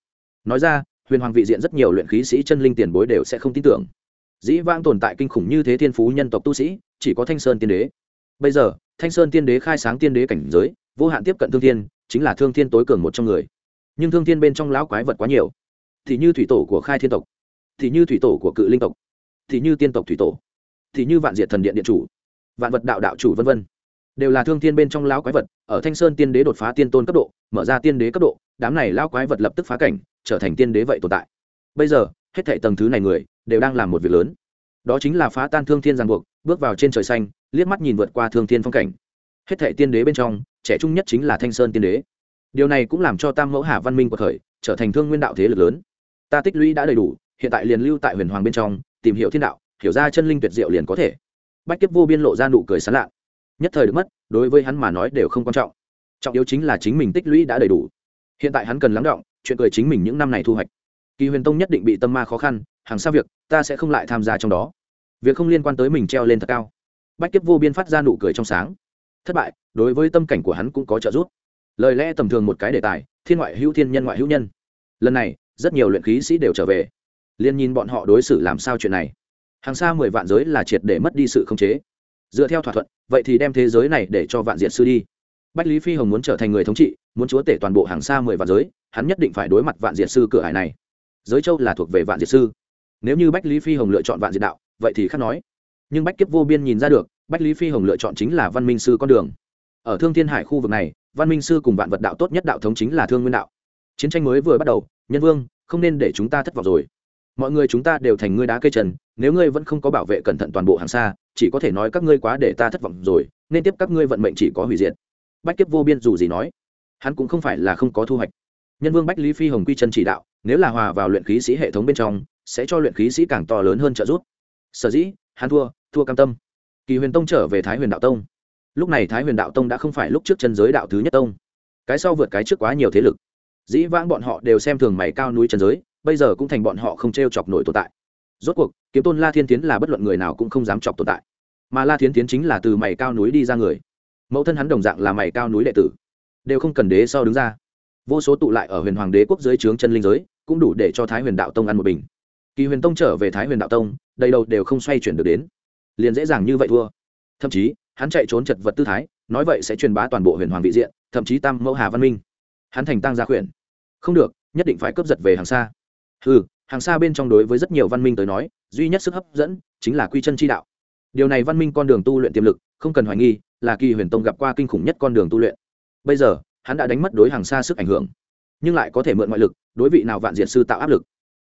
Nói ra, huyền hoàng vị diện rất nhiều luyện khí sĩ chân linh tiền bối đều sẽ không tin tưởng. Dĩ vãng tồn tại kinh khủng như thế thiên phú nhân tộc tu sĩ, chỉ có thanh sơn tiên đế. Bây giờ, thanh sơn tiên đế khai sáng tiên đế cảnh giới, vô hạn tiếp cận thương thiên, chính là thương thiên tối cường một trong người. Nhưng thương thiên bên trong lão quái vật quá nhiều. Thì như thủy tổ của khai thiên tộc thì như thủy tổ của cự linh tộc, thì như tiên tộc thủy tổ, thì như vạn diệt thần điện điện chủ, vạn vật đạo đạo chủ v v đều là thương thiên bên trong lão quái vật, ở thanh sơn tiên đế đột phá tiên tôn cấp độ, mở ra tiên đế cấp độ, đám này lão quái vật lập tức phá cảnh, trở thành tiên đế vậy tồn tại. Bây giờ, hết thệ tầng thứ này người, đều đang làm một việc lớn. Đó chính là phá tan thương thiên giang buộc, bước vào trên trời xanh, liếc mắt nhìn vượt qua thương thiên phong cảnh. Hết thệ tiên đế bên trong, trẻ trung nhất chính là thanh sơn tiên đế. Điều này cũng làm cho tam mẫu hà văn minh của thời, trở thành thương nguyên đạo thế lực lớn. Ta tích lũy đã đầy đủ hiện tại liền lưu tại huyền hoàng bên trong, tìm hiểu thiên đạo, hiểu ra chân linh tuyệt diệu liền có thể. Bách kiếp vô biên lộ ra nụ cười sán lạ nhất thời được mất, đối với hắn mà nói đều không quan trọng. Trọng yếu chính là chính mình tích lũy đã đầy đủ. Hiện tại hắn cần lắng động, chuyện cười chính mình những năm này thu hoạch. Kỳ huyền tông nhất định bị tâm ma khó khăn hàng xa việc, ta sẽ không lại tham gia trong đó. Việc không liên quan tới mình treo lên thật cao. Bách kiếp vô biên phát ra nụ cười trong sáng. Thất bại, đối với tâm cảnh của hắn cũng có trợ giúp. Lời lẽ tầm thường một cái đề tài, thiên ngoại hữu thiên, nhân ngoại hữu nhân. Lần này, rất nhiều luyện khí sĩ đều trở về liên nhìn bọn họ đối xử làm sao chuyện này. Hàng xa mười vạn giới là triệt để mất đi sự khống chế. Dựa theo thỏa thuận, vậy thì đem thế giới này để cho vạn diệt sư đi. Bách lý phi hồng muốn trở thành người thống trị, muốn chúa tể toàn bộ hàng xa mười vạn giới, hắn nhất định phải đối mặt vạn diệt sư cửa hải này. Giới châu là thuộc về vạn diệt sư. Nếu như bách lý phi hồng lựa chọn vạn diệt đạo, vậy thì khác nói. Nhưng bách kiếp vô biên nhìn ra được, bách lý phi hồng lựa chọn chính là văn minh sư con đường. Ở thương thiên hải khu vực này, văn minh sư cùng vạn vật đạo tốt nhất đạo thống chính là thương nguyên đạo. Chiến tranh mới vừa bắt đầu, nhân vương, không nên để chúng ta thất vọng rồi mọi người chúng ta đều thành ngươi đá cây trần, nếu ngươi vẫn không có bảo vệ cẩn thận toàn bộ hàng xa, chỉ có thể nói các ngươi quá để ta thất vọng rồi, nên tiếp các ngươi vận mệnh chỉ có hủy diệt. Bách kiếp vô biên dù gì nói, hắn cũng không phải là không có thu hoạch. Nhân vương bách lý phi hồng quy chân chỉ đạo, nếu là hòa vào luyện khí sĩ hệ thống bên trong, sẽ cho luyện khí sĩ càng to lớn hơn trợ giúp. Sở dĩ, hắn thua thua cam tâm. Kỳ huyền tông trở về thái huyền đạo tông. Lúc này thái huyền đạo tông đã không phải lúc trước chân giới đạo thứ nhất tông. Cái sau vượt cái trước quá nhiều thế lực. Dĩ vãng bọn họ đều xem thường mày cao núi chân giới bây giờ cũng thành bọn họ không t r e o chọc nổi tồn tại. Rốt cuộc, kiếm tôn la thiên tiến là bất luận người nào cũng không dám chọc tồn tại. Mà la thiên tiến chính là từ mày cao núi đi ra người. Mẫu thân hắn đồng dạng là mày cao núi đệ tử. Đều không cần đế sau đứng ra. Vô số tụ lại ở huyền hoàng đế quốc dưới trướng chân linh giới, cũng đủ để cho thái huyền đạo tông ăn một bình. Kỳ huyền tông trở về thái huyền đạo tông, đầy đầu đều không xoay chuyển được đến. Liền dễ dàng như vậy thua. Thậm chí, hắn chạy trốn chật vật tư thái, nói vậy sẽ truyền bá toàn bộ huyền hoàng vị diện, thậm chí tam mẫu hà văn minh. Hắn thành tăng gia khuyển. Không được, nhất định phải cướp giật về hàng xa ừ hàng xa bên trong đối với rất nhiều văn minh tới nói, duy nhất sức hấp dẫn chính là quy chân chi đạo. Điều này văn minh con đường tu luyện tiềm lực, không cần hoài nghi, là kỳ huyền tông gặp qua kinh khủng nhất con đường tu luyện. Bây giờ, hắn đã đánh mất đối hàng xa sức ảnh hưởng, nhưng lại có thể mượn ngoại lực, đối vị nào vạn diện sư tạo áp lực.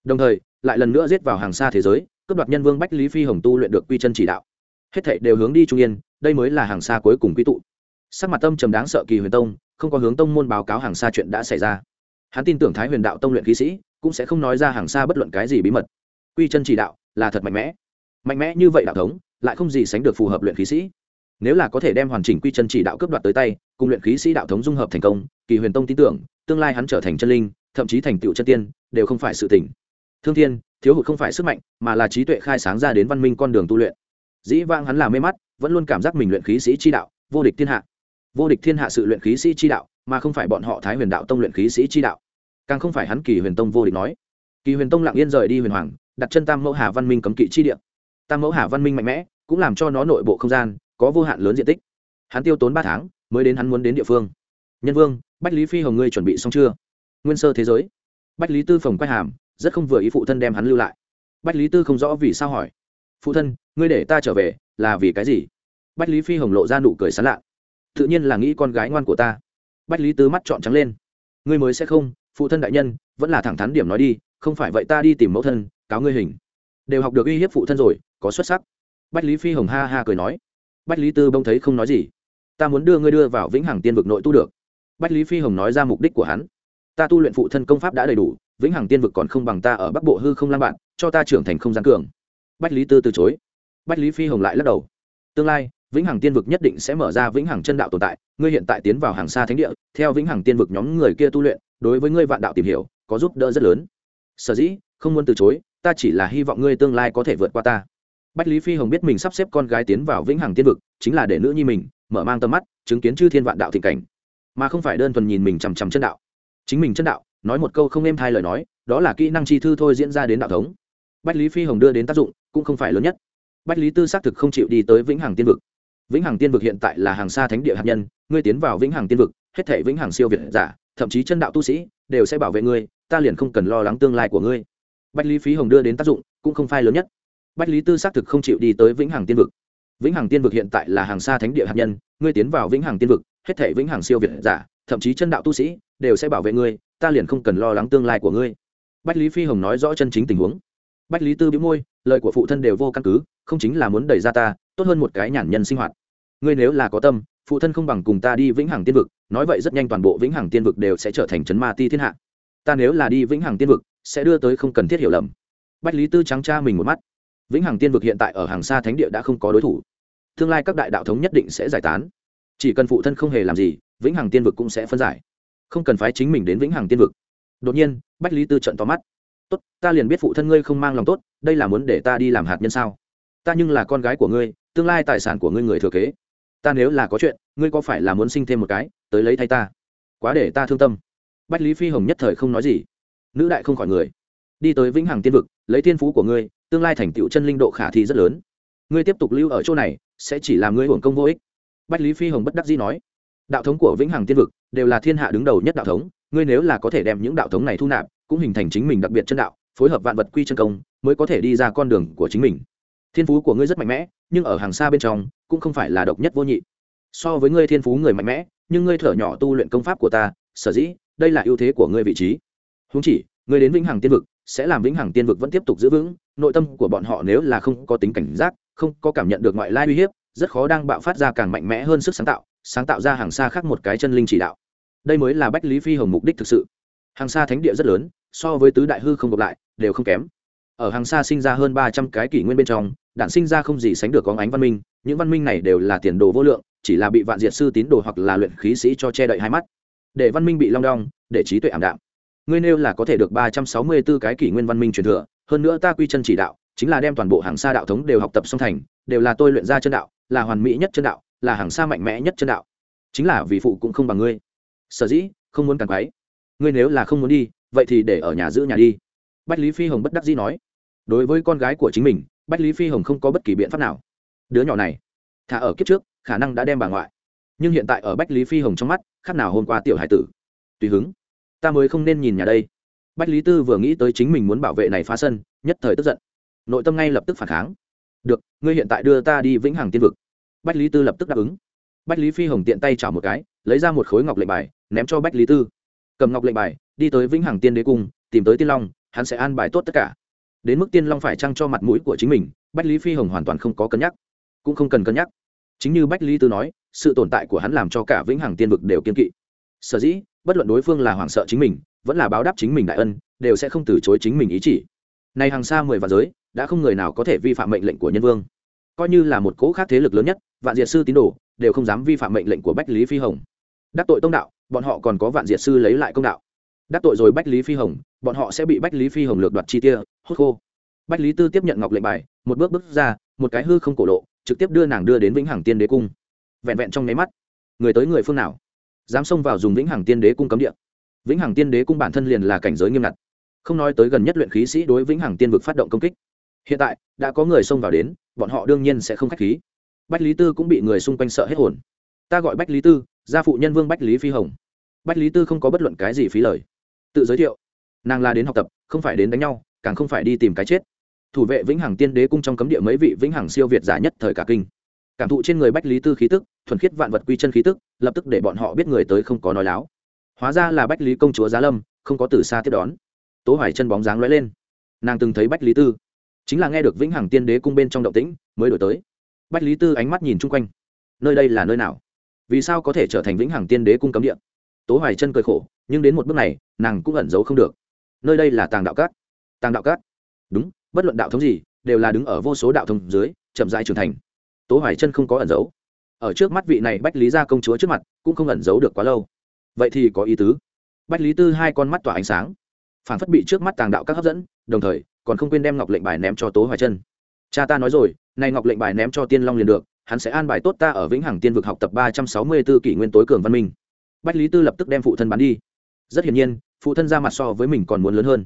Đồng thời, lại lần nữa giết vào hàng xa thế giới, cướp đoạt nhân vương bách lý phi hồng tu luyện được quy chân chỉ đạo. Hết thảy đều hướng đi trung yên, đây mới là hàng xa cuối cùng quy tụ. Sắc mặt tâm trầm đáng sợ kỳ huyền tông, không có hướng tông môn báo cáo hàng xa chuyện đã xảy ra. Hắn tin tưởng thái huyền đạo tông luyện khí sĩ cũng sẽ không nói ra hàng xa bất luận cái gì bí mật. Quy chân chỉ đạo là thật mạnh mẽ. Mạnh mẽ như vậy đạo thống, lại không gì sánh được phù hợp luyện khí sĩ. Nếu là có thể đem hoàn chỉnh quy chân chỉ đạo cướp đoạt tới tay, cùng luyện khí sĩ đạo thống dung hợp thành công, kỳ huyền tông tin tưởng, tương lai hắn trở thành chân linh, thậm chí thành tựu chân tiên, đều không phải sự tỉnh thương thiên, thiếu hụt không phải sức mạnh, mà là trí tuệ khai sáng ra đến văn minh con đường tu luyện. Dĩ vang hắn là mê mắt, vẫn luôn cảm giác mình luyện khí sĩ chi đạo, vô địch thiên hạ. Vô địch thiên hạ sự luyện khí sĩ chi đạo, mà không phải bọn họ thái huyền đạo tông luyện khí sĩ chi đạo càng không phải hắn kỳ huyền tông vô địch nói. Kỳ huyền tông lặng yên rời đi huyền hoàng, đặt chân tam mẫu hà văn minh cấm kỵ chi địa. Tam mẫu hà văn minh mạnh mẽ, cũng làm cho nó nội bộ không gian có vô hạn lớn diện tích. Hắn tiêu tốn ba tháng mới đến hắn muốn đến địa phương. Nhân vương, bách lý phi hồng ngươi chuẩn bị xong chưa? Nguyên sơ thế giới. Bách lý tư phòng quay hàm, rất không vừa ý phụ thân đem hắn lưu lại. Bách lý tư không rõ vì sao hỏi. Phụ thân, ngươi để ta trở về, là vì cái gì? Bách lý phi hồng lộ ra nụ cười sán lạ. Tự nhiên là nghĩ con gái ngoan của ta. Bách lý tư mắt trọn trắng lên. Ngươi mới sẽ không phụ thân đại nhân, vẫn là thẳng thắn điểm nói đi, không phải vậy ta đi tìm mẫu thân, cáo ngươi hình. Đều học được uy hiếp phụ thân rồi, có xuất sắc. Bách lý phi hồng ha ha cười nói. Bách lý tư bông thấy không nói gì. Ta muốn đưa ngươi đưa vào vĩnh hằng tiên vực nội tu được. Bách lý phi hồng nói ra mục đích của hắn. Ta tu luyện phụ thân công pháp đã đầy đủ, vĩnh hằng tiên vực còn không bằng ta ở bắc bộ hư không lang bạn, cho ta trưởng thành không gian cường. Bách lý tư từ chối. Bách lý phi hồng lại lắc đầu. Tương lai, vĩnh hằng tiên vực nhất định sẽ mở ra vĩnh hằng chân đạo tồn tại, ngươi hiện tại tiến vào hàng xa thánh địa, theo vĩnh hằng tiên vực nhóm người kia tu luyện đối với ngươi vạn đạo tìm hiểu, có giúp đỡ rất lớn. Sở dĩ, không muốn từ chối, ta chỉ là hy vọng ngươi tương lai có thể vượt qua ta. Bách lý phi hồng biết mình sắp xếp con gái tiến vào vĩnh hằng tiên vực, chính là để nữ nhi mình mở mang tầm mắt, chứng kiến chư thiên vạn đạo thịnh cảnh. Mà không phải đơn thuần nhìn mình chằm chằm chân đạo. Chính mình chân đạo, nói một câu không êm thai lời nói, đó là kỹ năng chi thư thôi diễn ra đến đạo thống. Bách lý phi hồng đưa đến tác dụng, cũng không phải lớn nhất. Bách lý tư xác thực không chịu đi tới vĩnh hằng tiên vực. Vĩnh hằng tiên vực hiện tại là hàng xa thánh địa hạt nhân, ngươi tiến vào vĩnh hằng tiên vực, hết thể vĩnh hằng siêu việt giả thậm chí chân đạo tu sĩ đều sẽ bảo vệ ngươi, ta liền không cần lo lắng tương lai của ngươi. Bách lý phí hồng đưa đến tác dụng cũng không phai lớn nhất. Bách lý tư xác thực không chịu đi tới vĩnh hằng tiên vực. Vĩnh hằng tiên vực hiện tại là hàng xa thánh địa hạt nhân, ngươi tiến vào vĩnh hằng tiên vực, hết thể vĩnh hằng siêu việt giả, thậm chí chân đạo tu sĩ đều sẽ bảo vệ ngươi, ta liền không cần lo lắng tương lai của ngươi. Bách lý phi hồng nói rõ chân chính tình huống. Bách lý tư biếu môi, lời của phụ thân đều vô căn cứ, không chính là muốn đẩy ra ta, tốt hơn một cái nhàn nhân sinh hoạt. Ngươi nếu là có tâm, phụ thân không bằng cùng ta đi vĩnh hằng tiên vực nói vậy rất nhanh toàn bộ vĩnh hằng tiên vực đều sẽ trở thành chấn ma ti thiên hạ. Ta nếu là đi vĩnh hằng tiên vực, sẽ đưa tới không cần thiết hiểu lầm. Bách lý tư trắng cha mình một mắt. Vĩnh hằng tiên vực hiện tại ở hàng xa thánh địa đã không có đối thủ. Tương lai các đại đạo thống nhất định sẽ giải tán. Chỉ cần phụ thân không hề làm gì, vĩnh hằng tiên vực cũng sẽ phân giải. Không cần phái chính mình đến vĩnh hằng tiên vực. Đột nhiên, bách lý tư trận to mắt. Tốt, ta liền biết phụ thân ngươi không mang lòng tốt, đây là muốn để ta đi làm hạt nhân sao? Ta nhưng là con gái của ngươi, tương lai tài sản của ngươi người thừa kế ta nếu là có chuyện, ngươi có phải là muốn sinh thêm một cái, tới lấy thay ta? Quá để ta thương tâm. Bách lý phi hồng nhất thời không nói gì. Nữ đại không khỏi người. Đi tới vĩnh hằng tiên vực, lấy thiên phú của ngươi, tương lai thành tựu chân linh độ khả thi rất lớn. Ngươi tiếp tục lưu ở chỗ này, sẽ chỉ làm ngươi hưởng công vô ích. Bách lý phi hồng bất đắc dĩ nói. Đạo thống của vĩnh hằng tiên vực đều là thiên hạ đứng đầu nhất đạo thống, ngươi nếu là có thể đem những đạo thống này thu nạp, cũng hình thành chính mình đặc biệt chân đạo, phối hợp vạn vật quy chân công, mới có thể đi ra con đường của chính mình thiên phú của ngươi rất mạnh mẽ, nhưng ở hàng xa bên trong, cũng không phải là độc nhất vô nhị. So với ngươi thiên phú người mạnh mẽ, nhưng ngươi thở nhỏ tu luyện công pháp của ta, sở dĩ, đây là ưu thế của ngươi vị trí. Húng chỉ, ngươi đến vĩnh hằng tiên vực, sẽ làm vĩnh hằng tiên vực vẫn tiếp tục giữ vững, nội tâm của bọn họ nếu là không có tính cảnh giác, không có cảm nhận được ngoại lai uy hiếp, rất khó đang bạo phát ra càng mạnh mẽ hơn sức sáng tạo sáng tạo ra hàng xa khác một cái chân linh chỉ đạo. Đây mới là bách lý phi hồng mục đích thực sự. Hàng xa thánh địa rất lớn, so với tứ đại hư không gặp lại, đều không kém ở hàng xa sinh ra hơn ba trăm cái kỷ nguyên bên trong, đạn sinh ra không gì sánh được có ánh văn minh, những văn minh này đều là tiền đồ vô lượng, chỉ là bị vạn diệt sư tín đồ hoặc là luyện khí sĩ cho che đậy hai mắt. Để văn minh bị long đong, để trí tuệ ảm đạm. Ngươi nêu là có thể được ba trăm sáu mươi b ố cái kỷ nguyên văn minh truyền thừa, hơn nữa ta quy chân chỉ đạo, chính là đem toàn bộ hàng xa đạo thống đều học tập song thành, đều là tôi luyện ra chân đạo, là hoàn mỹ nhất chân đạo, là hàng xa mạnh mẽ nhất chân đạo. Chính là vì phụ cũng không bằng ngươi. Sở dĩ, không muốn càng quái ngươi nếu là không muốn đi, vậy thì để ở nhà giữ nhà đi. Bách lý phi hồng bất đắc dĩ nói đối với con gái của chính mình, bách lý phi hồng không có bất kỳ biện pháp nào. Đứa nhỏ này, thả ở kiếp trước, khả năng đã đem bà ngoại. Nhưng hiện tại ở bách lý phi hồng trong mắt, khác nào hôm qua tiểu hải tử. Tùy hứng, ta mới không nên nhìn nhà đây. Bách lý tư vừa nghĩ tới chính mình muốn bảo vệ này phá sân, nhất thời tức giận. Nội tâm ngay lập tức phản kháng. Được, ngươi hiện tại đưa ta đi vĩnh hằng tiên vực. Bách lý tư lập tức đáp ứng. Bách lý phi hồng tiện tay chảo một cái, lấy ra một khối ngọc lệnh bài, ném cho bách lý tư. Cầm ngọc lệnh bài, đi tới vĩnh hằng tiên đế cung, tìm tới tiên long, hắn sẽ an bài tốt tất cả đến mức tiên long phải trăng cho mặt mũi của chính mình, bách lý phi hồng hoàn toàn không có cân nhắc, cũng không cần cân nhắc. Chính như bách lý tư nói, sự tồn tại của hắn làm cho cả vĩnh hằng tiên vực đều kiên kỵ. Sở dĩ, bất luận đối phương là hoảng sợ chính mình, vẫn là báo đáp chính mình đại ân, đều sẽ không từ chối chính mình ý chỉ. Này hàng xa mười vạn giới, đã không người nào có thể vi phạm mệnh lệnh của nhân vương. Coi như là một cỗ khác thế lực lớn nhất, vạn diệt sư tín đồ, đều không dám vi phạm mệnh lệnh của bách lý phi hồng. Đắc tội tông đạo, bọn họ còn có vạn diệt sư lấy lại công đạo. Đắc tội rồi bách lý phi hồng bọn họ sẽ bị bách lý phi hồng lược đoạt chi tia hốt khô. Bách lý tư tiếp nhận ngọc lệnh bài, một bước bước ra, một cái hư không cổ lộ, trực tiếp đưa nàng đưa đến vĩnh hằng tiên đế cung. Vẹn vẹn trong nháy mắt, người tới người phương nào, dám xông vào dùng vĩnh hằng tiên đế cung cấm địa. Vĩnh hằng tiên đế cung bản thân liền là cảnh giới nghiêm ngặt, không nói tới gần nhất luyện khí sĩ đối vĩnh hằng tiên vực phát động công kích. Hiện tại, đã có người xông vào đến, bọn họ đương nhiên sẽ không khách khí. Bách lý tư cũng bị người xung quanh sợ hết hồn. Ta gọi bách lý tư, gia phụ nhân vương bách lý phi hồng. Bách lý tư không có bất luận cái gì phí lời. Tự giới thiệu nàng là đến học tập, không phải đến đánh nhau, càng không phải đi tìm cái chết. Thủ vệ vĩnh hằng tiên đế cung trong cấm địa mấy vị vĩnh hằng siêu việt giả nhất thời cả kinh. Cảm thụ trên người bách lý tư khí tức, thuần khiết vạn vật quy chân khí tức, lập tức để bọn họ biết người tới không có nói láo. Hóa ra là bách lý công chúa giá lâm, không có từ xa tiếp đón. Tố hoài chân bóng dáng lóe lên. Nàng từng thấy bách lý tư. Chính là nghe được vĩnh hằng tiên đế cung bên trong động tĩnh, mới đổi tới. Bách lý tư ánh mắt nhìn chung quanh. Nơi đây là nơi nào? Vì sao có thể trở thành vĩnh hằng tiên đế cung cấm địa? Tố hoài chân cười khổ, nhưng đến một bước này, nàng cũng ẩn giấu không được nơi đây là tàng đạo cát tàng đạo cát đúng, bất luận đạo thống gì, đều là đứng ở vô số đạo thống dưới, chậm rãi trưởng thành. Tố hoài chân không có ẩn giấu. Ở trước mắt vị này bách lý gia công chúa trước mặt, cũng không ẩn giấu được quá lâu. Vậy thì có ý tứ. Bách lý tư hai con mắt tỏa ánh sáng. Phản phất bị trước mắt tàng đạo các hấp dẫn, đồng thời, còn không quên đem ngọc lệnh bài ném cho tố hoài chân. Cha ta nói rồi nay ngọc lệnh bài ném cho tiên long liền được, hắn sẽ an bài tốt ta ở vĩnh hằng tiên vực học tập ba trăm sáu mươi b ố kỷ nguyên tối cường văn minh. Bách lý tư lập tức đem phụ thân bắn đi. Rất hiển nhiên phụ thân ra mặt so với mình còn muốn lớn hơn.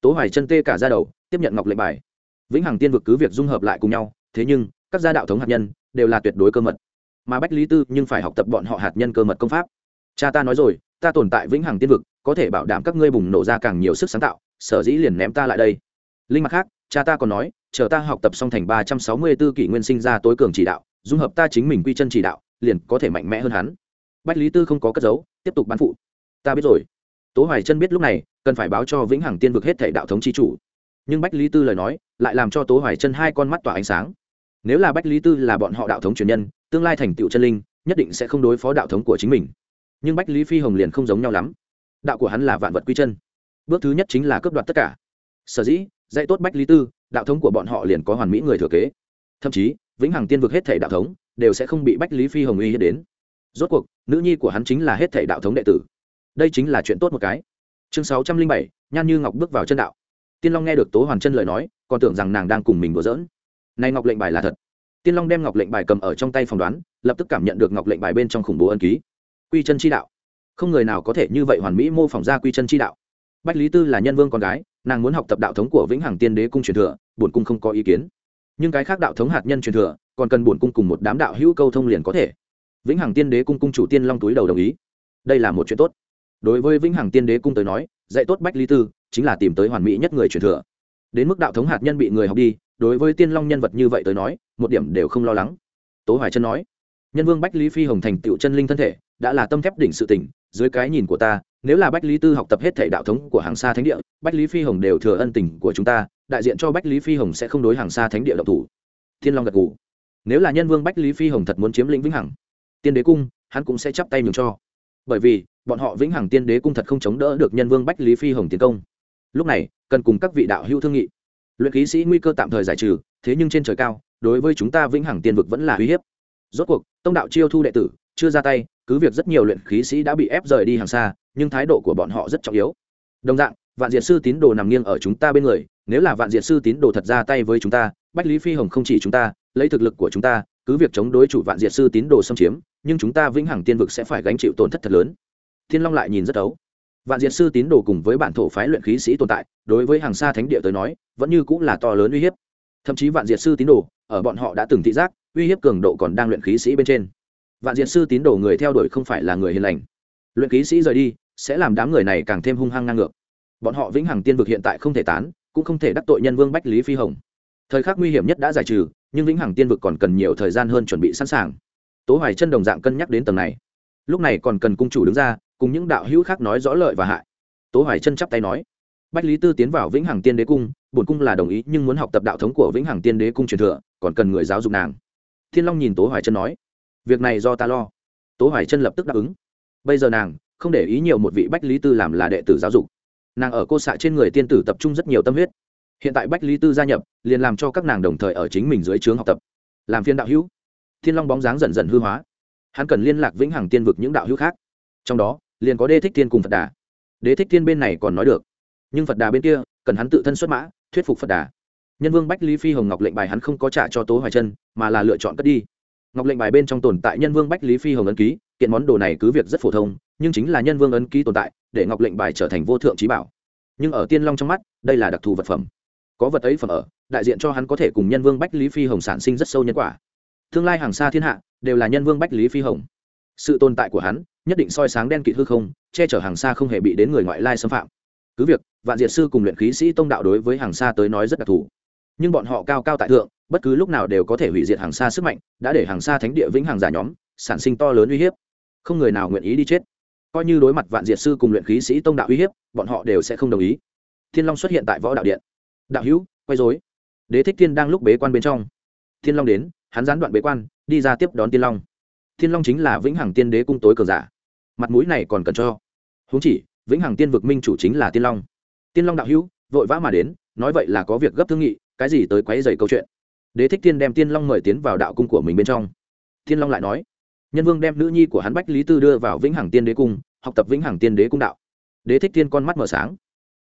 Tố hoài chân tê cả ra đầu, tiếp nhận ngọc lệnh bài. Vĩnh hằng tiên vực cứ việc dung hợp lại cùng nhau, thế nhưng, các gia đạo thống hạt nhân đều là tuyệt đối cơ mật. Mà bách lý tư nhưng phải học tập bọn họ hạt nhân cơ mật công pháp. Cha ta nói rồi, ta tồn tại vĩnh hằng tiên vực, có thể bảo đảm các ngươi bùng nổ ra càng nhiều sức sáng tạo, sở dĩ liền ném ta lại đây. Linh mặt khác, cha ta còn nói, chờ ta học tập xong thành ba trăm sáu mươi b ố kỷ nguyên sinh ra tối cường chỉ đạo, dung hợp ta chính mình quy chân chỉ đạo, liền có thể mạnh mẽ hơn hắn. Bách lý tư không có cất giấu, tiếp tục bán phụ. Ta biết rồi tố hoài chân biết lúc này, cần phải báo cho vĩnh hằng tiên vực hết thể đạo thống c h i chủ. Nhưng bách lý tư lời nói, lại làm cho tố hoài chân hai con mắt tỏa ánh sáng. Nếu là bách lý tư là bọn họ đạo thống truyền nhân, tương lai thành tựu chân linh, nhất định sẽ không đối phó đạo thống của chính mình. Nhưng bách lý phi hồng liền không giống nhau lắm. Đạo của hắn là vạn vật quy chân. Bước thứ nhất chính là cướp đoạt tất cả. Sở dĩ, dạy tốt bách lý tư, đạo thống của bọn họ liền có hoàn mỹ người thừa kế. Thậm chí, vĩnh hằng tiên vực hết thể đạo thống, đều sẽ không bị bách lý phi hồng uy hiếp đến. Rốt cuộc, nữ nhi của hắn chính là hết thể đạo thống đệ tử đây chính là chuyện tốt một cái. Chương sáu trăm linh bảy, nhan như ngọc bước vào chân đạo. Tiên long nghe được tố hoàn chân lời nói, còn tưởng rằng nàng đang cùng mình đùa giỡn. Này ngọc lệnh bài là thật. Tiên long đem ngọc lệnh bài cầm ở trong tay phỏng đoán, lập tức cảm nhận được ngọc lệnh bài bên trong khủng bố ân ký. Quy chân chi đạo. Không người nào có thể như vậy hoàn mỹ mô phỏng ra quy chân chi đạo. Bách lý tư là nhân vương con gái, nàng muốn học tập đạo thống của vĩnh hằng tiên đế cung truyền thừa, bổn cung không có ý kiến. Nhưng cái khác đạo thống hạt nhân truyền thừa, còn cần bổn cung cùng một đám đạo hữu câu thông liền có thể. Vĩnh hằng tiên đế cung cung chủ tiên long túi đầu đồng ý. Đây là một chuyện tốt đối với vĩnh hằng tiên đế cung tới nói, dạy tốt bách lý tư, chính là tìm tới hoàn mỹ nhất người truyền thừa. Đến mức đạo thống hạt nhân bị người học đi, đối với tiên long nhân vật như vậy tới nói, một điểm đều không lo lắng. Tố hoài chân nói, nhân vương bách lý phi hồng thành tựu chân linh thân thể, đã là tâm thép đỉnh sự tỉnh dưới cái nhìn của ta, nếu là bách lý tư học tập hết thể đạo thống của hàng xa thánh địa, bách lý phi hồng đều thừa ân tình của chúng ta, đại diện cho bách lý phi hồng sẽ không đối hàng xa thánh địa độc thủ. Thiên long gật gù. Nếu là nhân vương bách lý phi hồng thật muốn chiếm lĩnh vĩnh hằng tiên đế cung, hắn cũng sẽ chắp tay nhường cho bởi vì bọn họ vĩnh hằng tiên đế cung thật không chống đỡ được nhân vương bách lý phi hồng tiến công. Lúc này, cần cùng các vị đạo hữu thương nghị. Luyện khí sĩ nguy cơ tạm thời giải trừ, thế nhưng trên trời cao, đối với chúng ta vĩnh hằng tiên vực vẫn là uy hiếp. Rốt cuộc, tông đạo chiêu thu đệ tử, chưa ra tay, cứ việc rất nhiều luyện khí sĩ đã bị ép rời đi hàng xa, nhưng thái độ của bọn họ rất trọng yếu. Đồng dạng, vạn diệt sư tín đồ nằm nghiêng ở chúng ta bên người, nếu là vạn diệt sư tín đồ thật ra tay với chúng ta, bách lý phi hồng không chỉ chúng ta, lấy thực lực của chúng ta, cứ việc chống đối chủ vạn diệt sư tín đồ xâm chiếm nhưng chúng ta vĩnh hằng tiên vực sẽ phải gánh chịu tổn thất thật lớn. Thiên long lại nhìn rất ấu. Vạn diệt sư tín đồ cùng với bản thổ phái luyện khí sĩ tồn tại, đối với hàng xa thánh địa tới nói, vẫn như cũng là to lớn uy hiếp. Thậm chí vạn diệt sư tín đồ, ở bọn họ đã từng thị giác, uy hiếp cường độ còn đang luyện khí sĩ bên trên. Vạn diệt sư tín đồ người theo đuổi không phải là người hiền lành. Luyện khí sĩ rời đi, sẽ làm đám người này càng thêm hung hăng ngang ngược. Bọn họ vĩnh hằng tiên vực hiện tại không thể tán, cũng không thể đắc tội nhân vương bách lý phi hồng. Thời khắc nguy hiểm nhất đã giải trừ, nhưng vĩnh hằng tiên vực còn cần nhiều thời gian hơn chuẩn bị sẵn sàng tố hoài chân đồng dạng cân nhắc đến tầng này. Lúc này còn cần cung chủ đứng ra, cùng những đạo hữu khác nói rõ lợi và hại. Tố hoài chân chắp tay nói. Bách lý tư tiến vào vĩnh hằng tiên đế cung, bổn cung là đồng ý, nhưng muốn học tập đạo thống của vĩnh hằng tiên đế cung truyền thừa, còn cần người giáo dục nàng. Thiên long nhìn tố hoài chân nói. Việc này do ta lo. Tố hoài chân lập tức đáp ứng. Bây giờ nàng không để ý nhiều một vị bách lý tư làm là đệ tử giáo dục. Nàng ở cô xạ trên người tiên tử tập trung rất nhiều tâm huyết. Hiện tại bách lý tư gia nhập, liền làm cho các nàng đồng thời ở chính mình dưới trướng học tập. Làm phiên đạo hữu thiên long bóng dáng dần dần hư hóa. Hắn cần liên lạc vĩnh hằng tiên vực những đạo hữu khác. Trong đó, liền có đê thích tiên cùng phật đà. Đế thích tiên bên này còn nói được, nhưng phật đà bên kia, cần hắn tự thân xuất mã, thuyết phục phật đà. Nhân vương bách lý phi hồng ngọc lệnh bài hắn không có trả cho tố hoài chân mà là lựa chọn cất đi. Ngọc lệnh bài bên trong tồn tại nhân vương bách lý phi hồng ấn ký, kiện món đồ này cứ việc rất phổ thông, nhưng chính là nhân vương ấn ký tồn tại, để ngọc lệnh bài trở thành vô thượng trí bảo. Nhưng ở tiên long trong mắt, đây là đặc thù vật phẩm. Có vật ấy phẩm ở, đại diện cho hắn có thể cùng nhân vương bách lý phi hồng sản sinh rất sâu nhân quả tương lai hàng xa thiên hạ, đều là nhân vương bách lý phi hồng. Sự tồn tại của hắn, nhất định soi sáng đen kịt hư không, che chở hàng xa không hề bị đến người ngoại lai xâm phạm. Cứ việc, vạn diệt sư cùng luyện khí sĩ tông đạo đối với hàng xa tới nói rất đặc thù. Nhưng bọn họ cao cao tại thượng, bất cứ lúc nào đều có thể hủy diệt hàng xa sức mạnh, đã để hàng xa thánh địa vĩnh hàng giả nhóm, sản sinh to lớn uy hiếp. Không người nào nguyện ý đi chết. Coi như đối mặt vạn diệt sư cùng luyện khí sĩ tông đạo uy hiếp, bọn họ đều sẽ không đồng ý. Thiên long xuất hiện tại võ đạo điện. Đạo hữu, quay dối đế thích thiên đang lúc bế quan bên trong. Thiên long đến hắn gián đoạn bế quan, đi ra tiếp đón tiên long. Thiên long chính là vĩnh hằng tiên đế cung tối cường giả. Mặt mũi này còn cần cho. Huống chỉ, vĩnh hằng tiên vực minh chủ chính là tiên long. Tiên long đạo hữu, vội vã mà đến, nói vậy là có việc gấp thương nghị, cái gì tới quấy dày câu chuyện. Đế thích tiên đem tiên long mời tiến vào đạo cung của mình bên trong. Thiên long lại nói, nhân vương đem nữ nhi của hắn bách lý tư đưa vào vĩnh hằng tiên đế cung, học tập vĩnh hằng tiên đế cung đạo. Đế thích tiên con mắt mở sáng.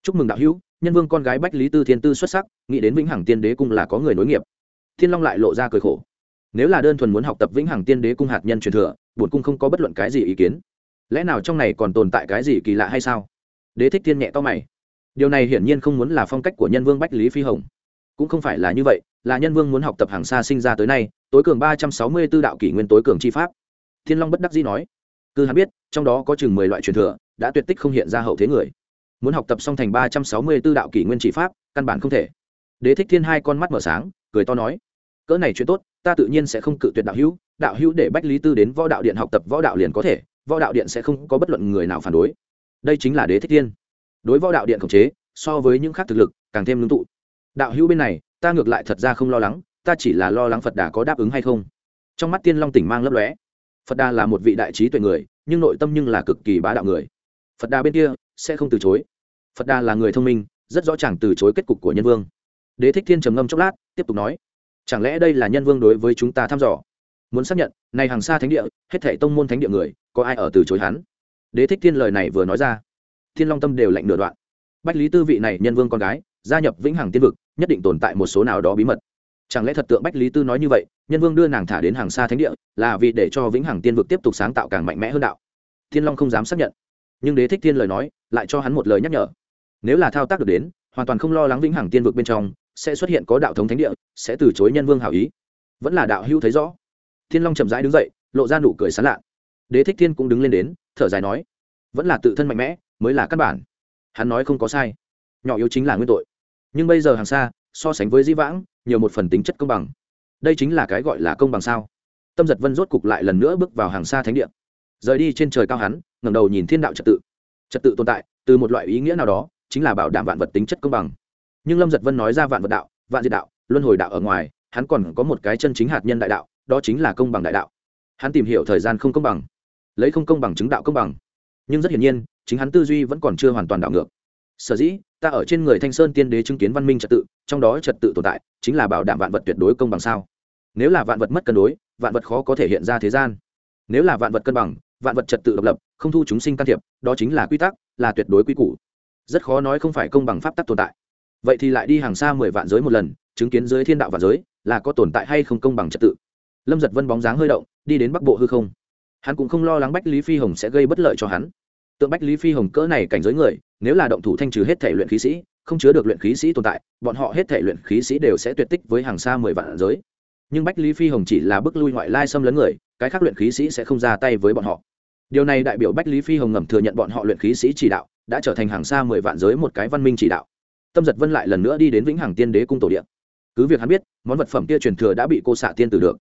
Chúc mừng đạo hữu, nhân vương con gái bách lý tư thiên tư xuất sắc, nghĩ đến vĩnh hằng tiên đế cung là có người nối nghiệp. Thiên long lại lộ ra cười khổ nếu là đơn thuần muốn học tập vĩnh hằng tiên đế cung hạt nhân truyền thừa, bổn cung không có bất luận cái gì ý kiến. Lẽ nào trong này còn tồn tại cái gì kỳ lạ hay sao? Đế thích thiên nhẹ to mày. Điều này hiển nhiên không muốn là phong cách của nhân vương bách lý phi hồng. Cũng không phải là như vậy, là nhân vương muốn học tập hàng xa sinh ra tới nay, tối cường ba trăm sáu mươi b ố đạo kỷ nguyên tối cường chi pháp. Thiên long bất đắc dĩ nói. Cứ hắn biết, trong đó có chừng mười loại truyền thừa, đã tuyệt tích không hiện ra hậu thế người. Muốn học tập xong thành ba trăm sáu mươi b ố đạo kỷ nguyên chỉ pháp, căn bản không thể. Đế thích thiên hai con mắt mở sáng, cười to nói. Cỡ này chuyện tốt ta tự nhiên sẽ không cự tuyệt đạo hữu đạo hữu để bách lý tư đến võ đạo điện học tập võ đạo liền có thể, võ đạo điện sẽ không có bất luận người nào phản đối. Đây chính là đế thích thiên. Đối võ đạo điện khống chế, so với những khác thực lực, càng thêm ngưng tụ. Đạo hữu bên này, ta ngược lại thật ra không lo lắng, ta chỉ là lo lắng phật đà có đáp ứng hay không. Trong mắt tiên long tỉnh mang lấp lóe. Phật đà là một vị đại trí tuệ người, nhưng nội tâm nhưng là cực kỳ bá đạo người. Phật đà bên kia, sẽ không từ chối. Phật đà là người thông minh, rất rõ ràng từ chối kết cục của nhân vương. Đế thích thiên trầm ngâm chốc lát, tiếp tục nói chẳng lẽ đây là nhân vương đối với chúng ta thăm dò? Muốn xác nhận, này hàng xa thánh địa, hết thể tông môn thánh địa người, có ai ở từ chối hắn? Đế thích thiên lời này vừa nói ra, thiên long tâm đều lạnh nửa đoạn. Bách lý tư vị này, nhân vương con gái, gia nhập vĩnh hằng tiên vực, nhất định tồn tại một số nào đó bí mật. Chẳng lẽ thật tượng bách lý tư nói như vậy, nhân vương đưa nàng thả đến hàng xa thánh địa, là vì để cho vĩnh hằng tiên vực tiếp tục sáng tạo càng mạnh mẽ hơn đạo? Thiên long không dám xác nhận. Nhưng đế thích thiên lời nói, lại cho hắn một lời nhắc nhở. Nếu là thao tác được đến, hoàn toàn không lo lắng vĩnh hằng tiên vực bên trong sẽ xuất hiện có đạo thống thánh địa, sẽ từ chối nhân vương hảo ý. Vẫn là đạo hữu thấy rõ. Thiên long chậm rãi đứng dậy, lộ ra nụ cười sán lạ. Đế thích thiên cũng đứng lên đến, thở dài nói, vẫn là tự thân mạnh mẽ, mới là căn bản. Hắn nói không có sai. Nhỏ yếu chính là nguyên tội. Nhưng bây giờ hàng xa, so sánh với di vãng, nhiều một phần tính chất công bằng. Đây chính là cái gọi là công bằng sao? Tâm giật vân rốt cục lại lần nữa bước vào hàng xa thánh địa. Rời đi trên trời cao hắn, ngẩng đầu nhìn thiên đạo trật tự. Trật tự tồn tại, từ một loại ý nghĩa nào đó, chính là bảo đảm vạn vật tính chất công bằng nhưng lâm giật vân nói ra vạn vật đạo, vạn diệt đạo, luân hồi đạo ở ngoài, hắn còn có một cái chân chính hạt nhân đại đạo, đó chính là công bằng đại đạo. Hắn tìm hiểu thời gian không công bằng, lấy không công bằng chứng đạo công bằng. Nhưng rất hiển nhiên, chính hắn tư duy vẫn còn chưa hoàn toàn đảo ngược. Sở dĩ, ta ở trên người thanh sơn tiên đế chứng kiến văn minh trật tự, trong đó trật tự tồn tại, chính là bảo đảm vạn vật tuyệt đối công bằng sao? Nếu là vạn vật mất cân đối, vạn vật khó có thể hiện ra thế gian. Nếu là vạn vật cân bằng, vạn vật trật tự độc lập, không thu chúng sinh can thiệp, đó chính là quy tắc, là tuyệt đối quy củ. Rất khó nói không phải công bằng pháp tắc tồn tại vậy thì lại đi hàng xa mười vạn giới một lần, chứng kiến giới thiên đạo và giới, là có tồn tại hay không công bằng trật tự? Lâm giật vân bóng dáng hơi động, đi đến bắc bộ hư không. Hắn cũng không lo lắng bách lý phi hồng sẽ gây bất lợi cho hắn. Tượng bách lý phi hồng cỡ này cảnh giới người, nếu là động thủ thanh trừ hết thể luyện khí sĩ, không chứa được luyện khí sĩ tồn tại, bọn họ hết thể luyện khí sĩ đều sẽ tuyệt tích với hàng xa mười vạn giới. Nhưng bách lý phi hồng chỉ là bước lui ngoại lai xâm lấn người, cái khác luyện khí sĩ sẽ không ra tay với bọn họ. Điều này đại biểu bách lý phi hồng ngầm thừa nhận bọn họ luyện khí sĩ chỉ đạo, đã trở thành hàng xa mười vạn giới một cái văn minh chỉ đạo tâm giật vân lại lần nữa đi đến vĩnh hằng tiên đế cung tổ điện. Cứ việc hắn biết, món vật phẩm kia truyền thừa đã bị cô xạ tiên tử được.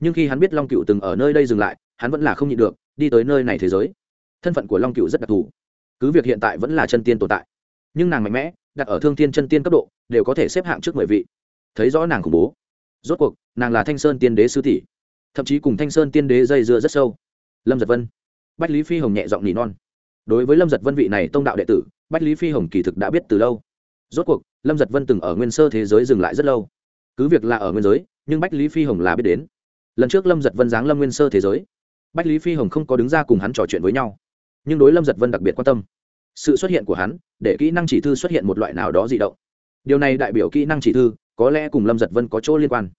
Nhưng khi hắn biết long cựu từng ở nơi đây dừng lại, hắn vẫn là không nhịn được, đi tới nơi này thế giới. Thân phận của long cựu rất đặc thù. Cứ việc hiện tại vẫn là chân tiên tồn tại, nhưng nàng mạnh mẽ, đặt ở thương tiên chân tiên cấp độ, đều có thể xếp hạng trước mười vị. Thấy rõ nàng khủng bố. Rốt cuộc, nàng là thanh sơn tiên đế sư tỷ, thậm chí cùng thanh sơn tiên đế dây dưa rất sâu. Lâm giật vân. Bách lý phi hồng nhẹ giọng nỉ non. Đối với lâm giật vân vị này tông đạo đệ tử, bách lý phi hồng kỳ thực đã biết từ lâu rốt cuộc, lâm giật vân từng ở nguyên sơ thế giới dừng lại rất lâu. Cứ việc là ở nguyên giới, nhưng bách lý phi hồng là biết đến. Lần trước lâm giật vân giáng lâm nguyên sơ thế giới, bách lý phi hồng không có đứng ra cùng hắn trò chuyện với nhau. Nhưng đối lâm giật vân đặc biệt quan tâm. Sự xuất hiện của hắn, để kỹ năng chỉ thư xuất hiện một loại nào đó di động. Điều này đại biểu kỹ năng chỉ thư, có lẽ cùng lâm giật vân có chỗ liên quan.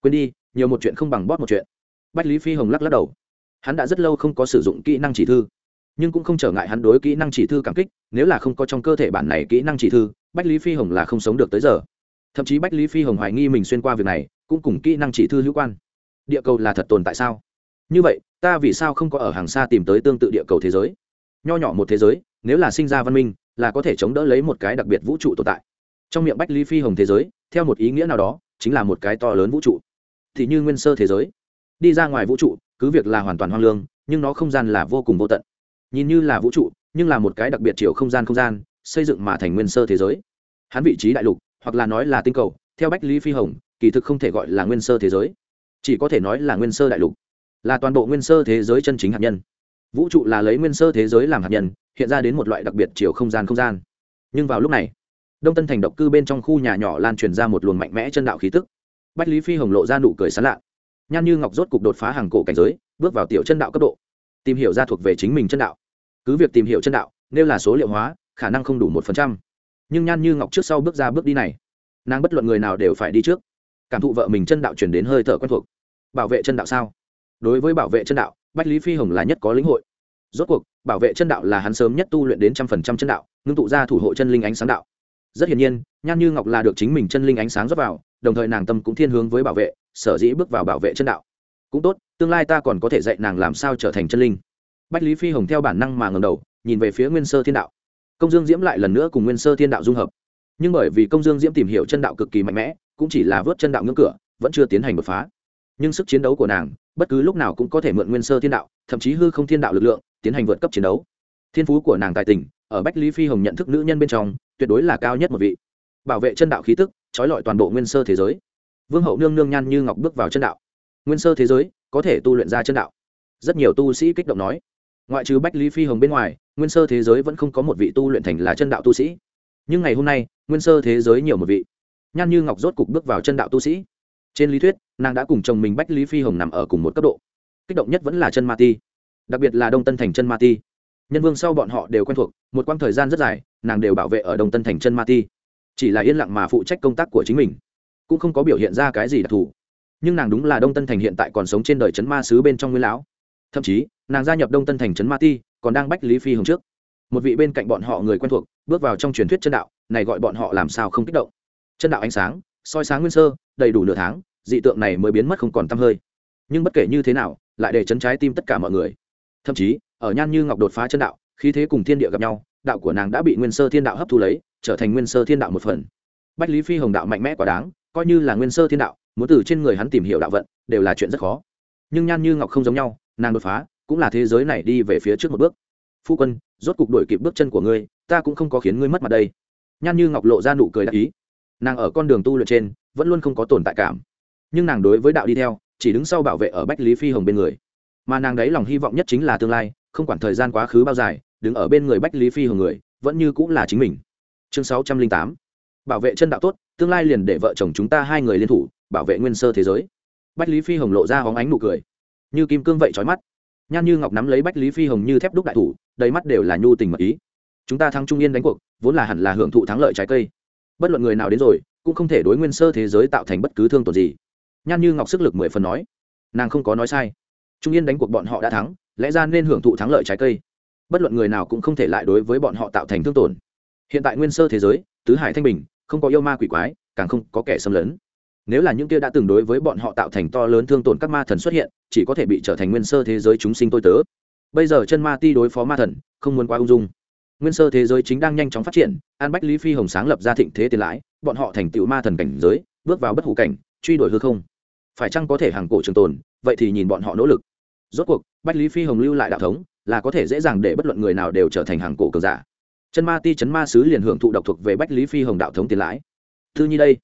Quên đi, nhiều một chuyện không bằng bót một chuyện. Bách lý phi hồng lắc lắc đầu. Hắn đã rất lâu không có sử dụng kỹ năng chỉ thư nhưng cũng không trở ngại hắn đối kỹ năng chỉ thư cảm kích, nếu là không có trong cơ thể bản này kỹ năng chỉ thư, bách lý phi hồng là không sống được tới giờ. Thậm chí bách lý phi hồng hoài nghi mình xuyên qua việc này, cũng cùng kỹ năng chỉ thư hữu quan. Địa cầu là thật tồn tại sao? Như vậy, ta vì sao không có ở hàng xa tìm tới tương tự địa cầu thế giới? Nho nhỏ một thế giới, nếu là sinh ra văn minh, là có thể chống đỡ lấy một cái đặc biệt vũ trụ tồn tại. Trong miệng bách lý phi hồng thế giới, theo một ý nghĩa nào đó, chính là một cái to lớn vũ trụ. Thì như nguyên sơ thế giới, đi ra ngoài vũ trụ, cứ việc là hoàn toàn hoang lương, nhưng nó không gian là vô cùng vô tận nhìn như là vũ trụ, nhưng là một cái đặc biệt chiều không gian không gian, xây dựng mà thành nguyên sơ thế giới. Hắn vị trí đại lục, hoặc là nói là tinh cầu, theo bách lý phi hồng, kỳ thực không thể gọi là nguyên sơ thế giới. Chỉ có thể nói là nguyên sơ đại lục, là toàn bộ nguyên sơ thế giới chân chính hạt nhân. Vũ trụ là lấy nguyên sơ thế giới làm hạt nhân, hiện ra đến một loại đặc biệt chiều không gian không gian. Nhưng vào lúc này, đông tân thành độc cư bên trong khu nhà nhỏ lan truyền ra một luồng mạnh mẽ chân đạo khí tức. Bách lý phi hồng lộ ra nụ cười sán lạ. Nhan như ngọc rốt cục đột phá hàng cổ cảnh giới, bước vào tiểu chân đạo cấp độ, tìm hiểu ra thuộc về chính mình chân đạo cứ việc tìm hiểu chân đạo, nếu là số liệu hóa, khả năng không đủ một phần trăm. Nhưng nhan như ngọc trước sau bước ra bước đi này, nàng bất luận người nào đều phải đi trước. Cảm thụ vợ mình chân đạo chuyển đến hơi thở quen thuộc. Bảo vệ chân đạo sao? Đối với bảo vệ chân đạo, bách lý phi hồng là nhất có lĩnh hội. Rốt cuộc, bảo vệ chân đạo là hắn sớm nhất tu luyện đến trăm phần trăm chân đạo, ngưng tụ ra thủ hộ chân linh ánh sáng đạo. Rất hiển nhiên, nhan như ngọc là được chính mình chân linh ánh sáng rót vào, đồng thời nàng tâm cũng thiên hướng với bảo vệ, sở dĩ bước vào bảo vệ chân đạo. Cũng tốt, tương lai ta còn có thể dạy nàng làm sao trở thành chân linh bách lý phi hồng theo bản năng mà ngầm đầu, nhìn về phía nguyên sơ thiên đạo. Công dương diễm lại lần nữa cùng nguyên sơ thiên đạo dung hợp. Nhưng bởi vì công dương diễm tìm hiểu chân đạo cực kỳ mạnh mẽ, cũng chỉ là vớt chân đạo ngưỡng cửa, vẫn chưa tiến hành đột phá. Nhưng sức chiến đấu của nàng, bất cứ lúc nào cũng có thể mượn nguyên sơ thiên đạo, thậm chí hư không thiên đạo lực lượng, tiến hành vượt cấp chiến đấu. Thiên phú của nàng tài tình, ở bách lý phi hồng nhận thức nữ nhân bên trong, tuyệt đối là cao nhất một vị. Bảo vệ chân đạo khí tức, trói lọi toàn bộ nguyên sơ thế giới. Vương hậu nương nương nhan như ngọc bước vào chân đạo. Nguyên sơ thế giới, có thể tu luyện ra chân đạo. Rất nhiều tu sĩ kích động nói ngoại trừ bách lý phi hồng bên ngoài, nguyên sơ thế giới vẫn không có một vị tu luyện thành là chân đạo tu sĩ. Nhưng ngày hôm nay, nguyên sơ thế giới nhiều một vị. Nhan như ngọc rốt cục bước vào chân đạo tu sĩ. Trên lý thuyết, nàng đã cùng chồng mình bách lý phi hồng nằm ở cùng một cấp độ. Kích động nhất vẫn là chân ma ti. Đặc biệt là đông tân thành chân ma ti. Nhân vương sau bọn họ đều quen thuộc, một quãng thời gian rất dài, nàng đều bảo vệ ở đông tân thành chân ma ti. Chỉ là yên lặng mà phụ trách công tác của chính mình. Cũng không có biểu hiện ra cái gì đặc thù. Nhưng nàng đúng là đông tân thành hiện tại còn sống trên đời chấn ma sứ bên trong nguyên lão thậm chí nàng gia nhập đông tân thành Trấn ma ti còn đang bách lý phi hồng trước một vị bên cạnh bọn họ người quen thuộc bước vào trong truyền thuyết chân đạo này gọi bọn họ làm sao không kích động chân đạo ánh sáng soi sáng nguyên sơ đầy đủ nửa tháng dị tượng này mới biến mất không còn t hơi nhưng bất kể như thế nào lại để chấn trái tim tất cả mọi người thậm chí ở nhan như ngọc đột phá chân đạo khí thế cùng thiên địa gặp nhau đạo của nàng đã bị nguyên sơ thiên đạo hấp thu lấy trở thành nguyên sơ thiên đạo một phần bách lý phi hồng đạo mạnh mẽ quá đáng coi như là nguyên sơ thiên đạo muốn từ trên người hắn tìm hiểu đạo vận đều là chuyện rất khó nhưng nhan như ngọc không giống nhau nàng đột phá, cũng là thế giới này đi về phía trước một bước. Phu quân, rốt cục đuổi kịp bước chân của ngươi, ta cũng không có khiến ngươi mất mặt đây. Nhan như ngọc lộ ra nụ cười đại ý. Nàng ở con đường tu luyện trên, vẫn luôn không có tồn tại cảm. Nhưng nàng đối với đạo đi theo, chỉ đứng sau bảo vệ ở bách lý phi hồng bên người. Mà nàng đấy lòng hy vọng nhất chính là tương lai, không quản thời gian quá khứ bao dài, đứng ở bên người bách lý phi hồng người, vẫn như cũng là chính mình. Chương sáu trăm linh tám. Bảo vệ chân đạo tốt, tương lai liền để vợ chồng chúng ta hai người liên thủ, bảo vệ nguyên sơ thế giới. Bách lý phi hồng lộ ra hóng ánh nụ cười như kim cương vậy trói mắt. Nhan như ngọc nắm lấy bách lý phi hồng như thép đúc đại thủ, đầy mắt đều là nhu tình mật ý. Chúng ta thắng trung yên đánh cuộc, vốn là hẳn là hưởng thụ thắng lợi trái cây. Bất luận người nào đến rồi, cũng không thể đối nguyên sơ thế giới tạo thành bất cứ thương tổn gì. Nhan như ngọc sức lực mười phần nói. Nàng không có nói sai. Trung yên đánh cuộc bọn họ đã thắng, lẽ ra nên hưởng thụ thắng lợi trái cây. Bất luận người nào cũng không thể lại đối với bọn họ tạo thành thương tổn. Hiện tại nguyên sơ thế giới, tứ hải thanh bình, không có yêu ma quỷ quái, càng không có kẻ xâm lấn nếu là những kia đã từng đối với bọn họ tạo thành to lớn thương tổn các ma thần xuất hiện, chỉ có thể bị trở thành nguyên sơ thế giới chúng sinh tôi tớ. Bây giờ chân ma ti đối phó ma thần, không muốn quá ung dung. Nguyên sơ thế giới chính đang nhanh chóng phát triển, an bách lý phi hồng sáng lập ra thịnh thế tiền lãi, bọn họ thành tựu ma thần cảnh giới, bước vào bất hủ cảnh, truy đuổi hư không. Phải chăng có thể hàng cổ trường tồn, vậy thì nhìn bọn họ nỗ lực. Rốt cuộc, bách lý phi hồng lưu lại đạo thống, là có thể dễ dàng để bất luận người nào đều trở thành hàng cổ cường giả. Chân ma ti chấn ma sứ liền hưởng thụ độc thuộc về bách lý phi hồng đạo thống tiền lãi. Thư nhi đây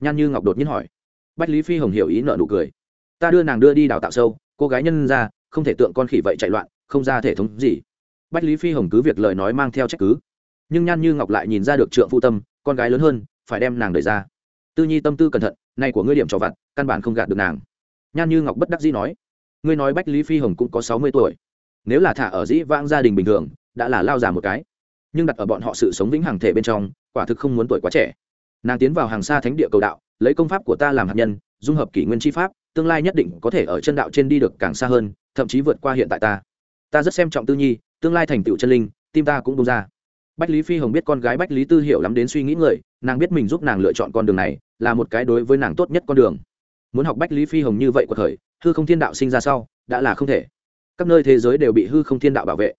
nhan như ngọc đột nhiên hỏi. Bách lý phi hồng hiểu ý nợ nụ cười. Ta đưa nàng đưa đi đào tạo sâu, cô gái nhân ra, không thể tượng con khỉ vậy chạy loạn, không ra thể thống gì. Bách lý phi hồng cứ việc lời nói mang theo trách cứ. Nhưng nhan như ngọc lại nhìn ra được trượng phụ tâm, con gái lớn hơn, phải đem nàng đời ra. Tư nhi tâm tư cẩn thận này của ngươi điểm trò vặt, căn bản không gạt được nàng. Nhan như ngọc bất đắc dĩ nói. Ngươi nói bách lý phi hồng cũng có sáu mươi tuổi. Nếu là thả ở dĩ vãng gia đình bình thường, đã là lao già một cái. Nhưng đặt ở bọn họ sự sống vĩnh hằng thể bên trong, quả thực không muốn tuổi quá trẻ nàng tiến vào hàng xa thánh địa cầu đạo, lấy công pháp của ta làm hạt nhân, dung hợp kỷ nguyên chi pháp, tương lai nhất định có thể ở chân đạo trên đi được càng xa hơn, thậm chí vượt qua hiện tại ta. Ta rất xem trọng tư nhi, tương lai thành tựu chân linh, tim ta cũng bông ra. Bách lý phi hồng biết con gái bách lý tư hiểu lắm đến suy nghĩ người, nàng biết mình giúp nàng lựa chọn con đường này, là một cái đối với nàng tốt nhất con đường. Muốn học bách lý phi hồng như vậy của thời, hư không thiên đạo sinh ra sau, đã là không thể. Các nơi thế giới đều bị hư không thiên đạo bảo vệ.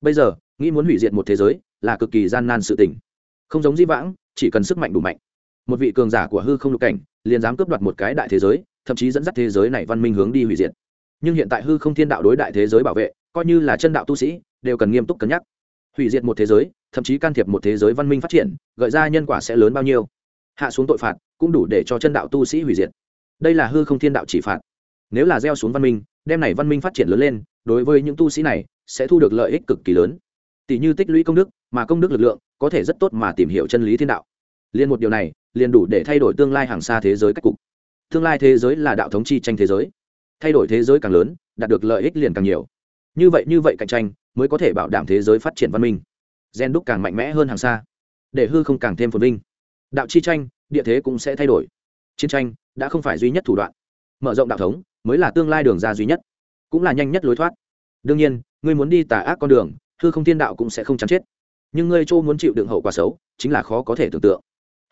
Bây giờ, nghĩ muốn hủy diệt một thế giới, là cực kỳ gian nan sự tình. Không giống di vãng, chỉ cần sức mạnh đủ mạnh một vị cường giả của hư không lục cảnh, liền dám cướp đoạt một cái đại thế giới, thậm chí dẫn dắt thế giới này văn minh hướng đi hủy diệt. Nhưng hiện tại hư không thiên đạo đối đại thế giới bảo vệ, coi như là chân đạo tu sĩ, đều cần nghiêm túc cân nhắc. Hủy diệt một thế giới, thậm chí can thiệp một thế giới văn minh phát triển, gợi ra nhân quả sẽ lớn bao nhiêu. Hạ xuống tội phạt, cũng đủ để cho chân đạo tu sĩ hủy diệt. Đây là hư không thiên đạo chỉ phạt. Nếu là gieo xuống văn minh, đem này văn minh phát triển lớn lên, đối với những tu sĩ này, sẽ thu được lợi ích cực kỳ lớn. Tỷ như tích lũy công đức, mà công đức lực lượng, có thể rất tốt mà tìm hiểu chân lý thiên đạo. Liên một điều này liền đủ để thay đổi tương lai hàng xa thế giới cách cục. Tương lai thế giới là đạo thống chi tranh thế giới. Thay đổi thế giới càng lớn, đạt được lợi ích liền càng nhiều. Như vậy như vậy cạnh tranh mới có thể bảo đảm thế giới phát triển văn minh. Gen đúc càng mạnh mẽ hơn hàng xa, để hư không càng thêm phồn vinh. Đạo chi tranh, địa thế cũng sẽ thay đổi. Chiến tranh đã không phải duy nhất thủ đoạn. Mở rộng đạo thống mới là tương lai đường ra duy nhất, cũng là nhanh nhất lối thoát. Đương nhiên, ngươi muốn đi tà ác con đường, hư không thiên đạo cũng sẽ không chán chết. Nhưng ngươi châu muốn chịu đựng hậu quả xấu, chính là khó có thể tưởng tượng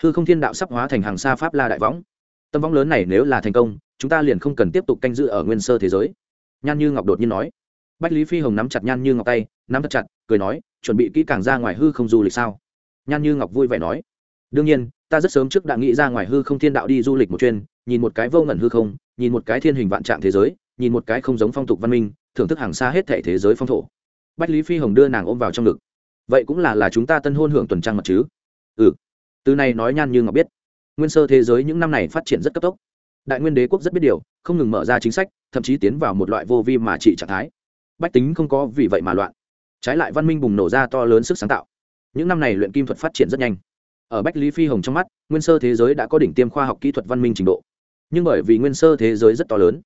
hư không thiên đạo sắp hóa thành hàng xa pháp la đại võng. Tâm võng lớn này nếu là thành công, chúng ta liền không cần tiếp tục canh giữ ở nguyên sơ thế giới. Nhan như ngọc đột nhiên nói. Bách lý phi hồng nắm chặt nhan như ngọc tay, nắm thật chặt, cười nói, chuẩn bị kỹ càng ra ngoài hư không du lịch sao? Nhan như ngọc vui vẻ nói. Đương nhiên, ta rất sớm trước đã nghĩ ra ngoài hư không thiên đạo đi du lịch một chuyên nhìn một cái vô ngẩn hư không, nhìn một cái thiên hình vạn trạng thế giới, nhìn một cái không giống phong tục văn minh, thưởng thức hàng xa hết thể thế giới phong thổ. Bách lý phi hồng đưa nàng ôm vào trong ngực. Vậy cũng là là chúng ta tân hôn hưởng tuần trăng mật chứ? Ừ từ này nói nhan như ngọc biết, nguyên sơ thế giới những năm này phát triển rất cấp tốc. Đại nguyên đế quốc rất biết điều, không ngừng mở ra chính sách, thậm chí tiến vào một loại vô vi mà trị trạng thái. Bách tính không có vì vậy mà loạn. Trái lại văn minh bùng nổ ra to lớn sức sáng tạo. Những năm này luyện kim thuật phát triển rất nhanh. Ở bách lý phi hồng trong mắt, nguyên sơ thế giới đã có đỉnh tiêm khoa học kỹ thuật văn minh trình độ. Nhưng bởi vì nguyên sơ thế giới rất to lớn,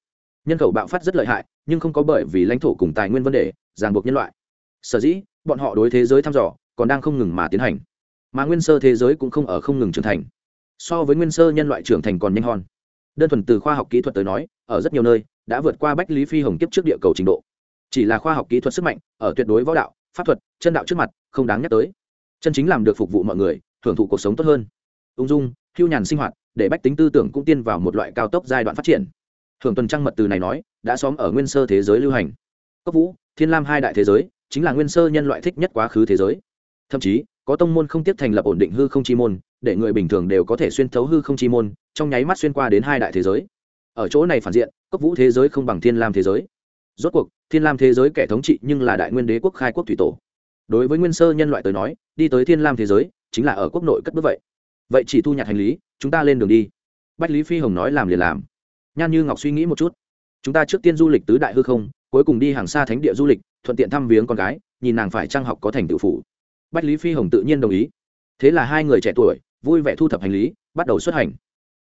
nhân khẩu bạo phát rất lợi hại, nhưng không có bởi vì lãnh thổ cùng tài nguyên vấn đề, ràng buộc nhân loại. Sở dĩ, bọn họ đối thế giới thăm dò, còn đang không ngừng mà tiến hành mà nguyên sơ thế giới cũng không ở không ngừng trưởng thành. So với nguyên sơ nhân loại trưởng thành còn nhanh hơn đơn thuần từ khoa học kỹ thuật tới nói, ở rất nhiều nơi, đã vượt qua bách lý phi hồng kiếp trước địa cầu trình độ. Chỉ là khoa học kỹ thuật sức mạnh, ở tuyệt đối võ đạo, pháp thuật, chân đạo trước mặt, không đáng nhắc tới. Chân chính làm được phục vụ mọi người hưởng thụ cuộc sống tốt hơn. Ung dung, hưu nhàn sinh hoạt, để bách tính tư tưởng cũng tiên vào một loại cao tốc giai đoạn phát triển. Hưởng tuần trăng mật từ này nói, đã xóm ở nguyên sơ thế giới lưu hành. Cốc vũ, thiên lam hai đại thế giới, chính là nguyên sơ nhân loại thích nhất quá khứ thế giới. Thậm chí có tông môn không tiếp thành lập ổn định hư không chi môn, để người bình thường đều có thể xuyên thấu hư không chi môn, trong nháy mắt xuyên qua đến hai đại thế giới. Ở chỗ này phản diện, cốc vũ thế giới không bằng thiên lam thế giới. Rốt cuộc, thiên lam thế giới kẻ thống trị nhưng là đại nguyên đế quốc khai quốc thủy tổ. Đối với nguyên sơ nhân loại tới nói, đi tới thiên lam thế giới, chính là ở quốc nội cất bước vậy. Vậy chỉ thu nhặt hành lý, chúng ta lên đường đi. Bách lý phi hồng nói làm liền làm. Nhan như ngọc suy nghĩ một chút. Chúng ta trước tiên du lịch tứ đại hư không, cuối cùng đi hàng xa thánh địa du lịch, thuận tiện thăm viếng con gái, nhìn nàng phải trang học có thành tựu phủ bách lý phi hồng tự nhiên đồng ý. Thế là hai người trẻ tuổi, vui vẻ thu thập hành lý, bắt đầu xuất hành.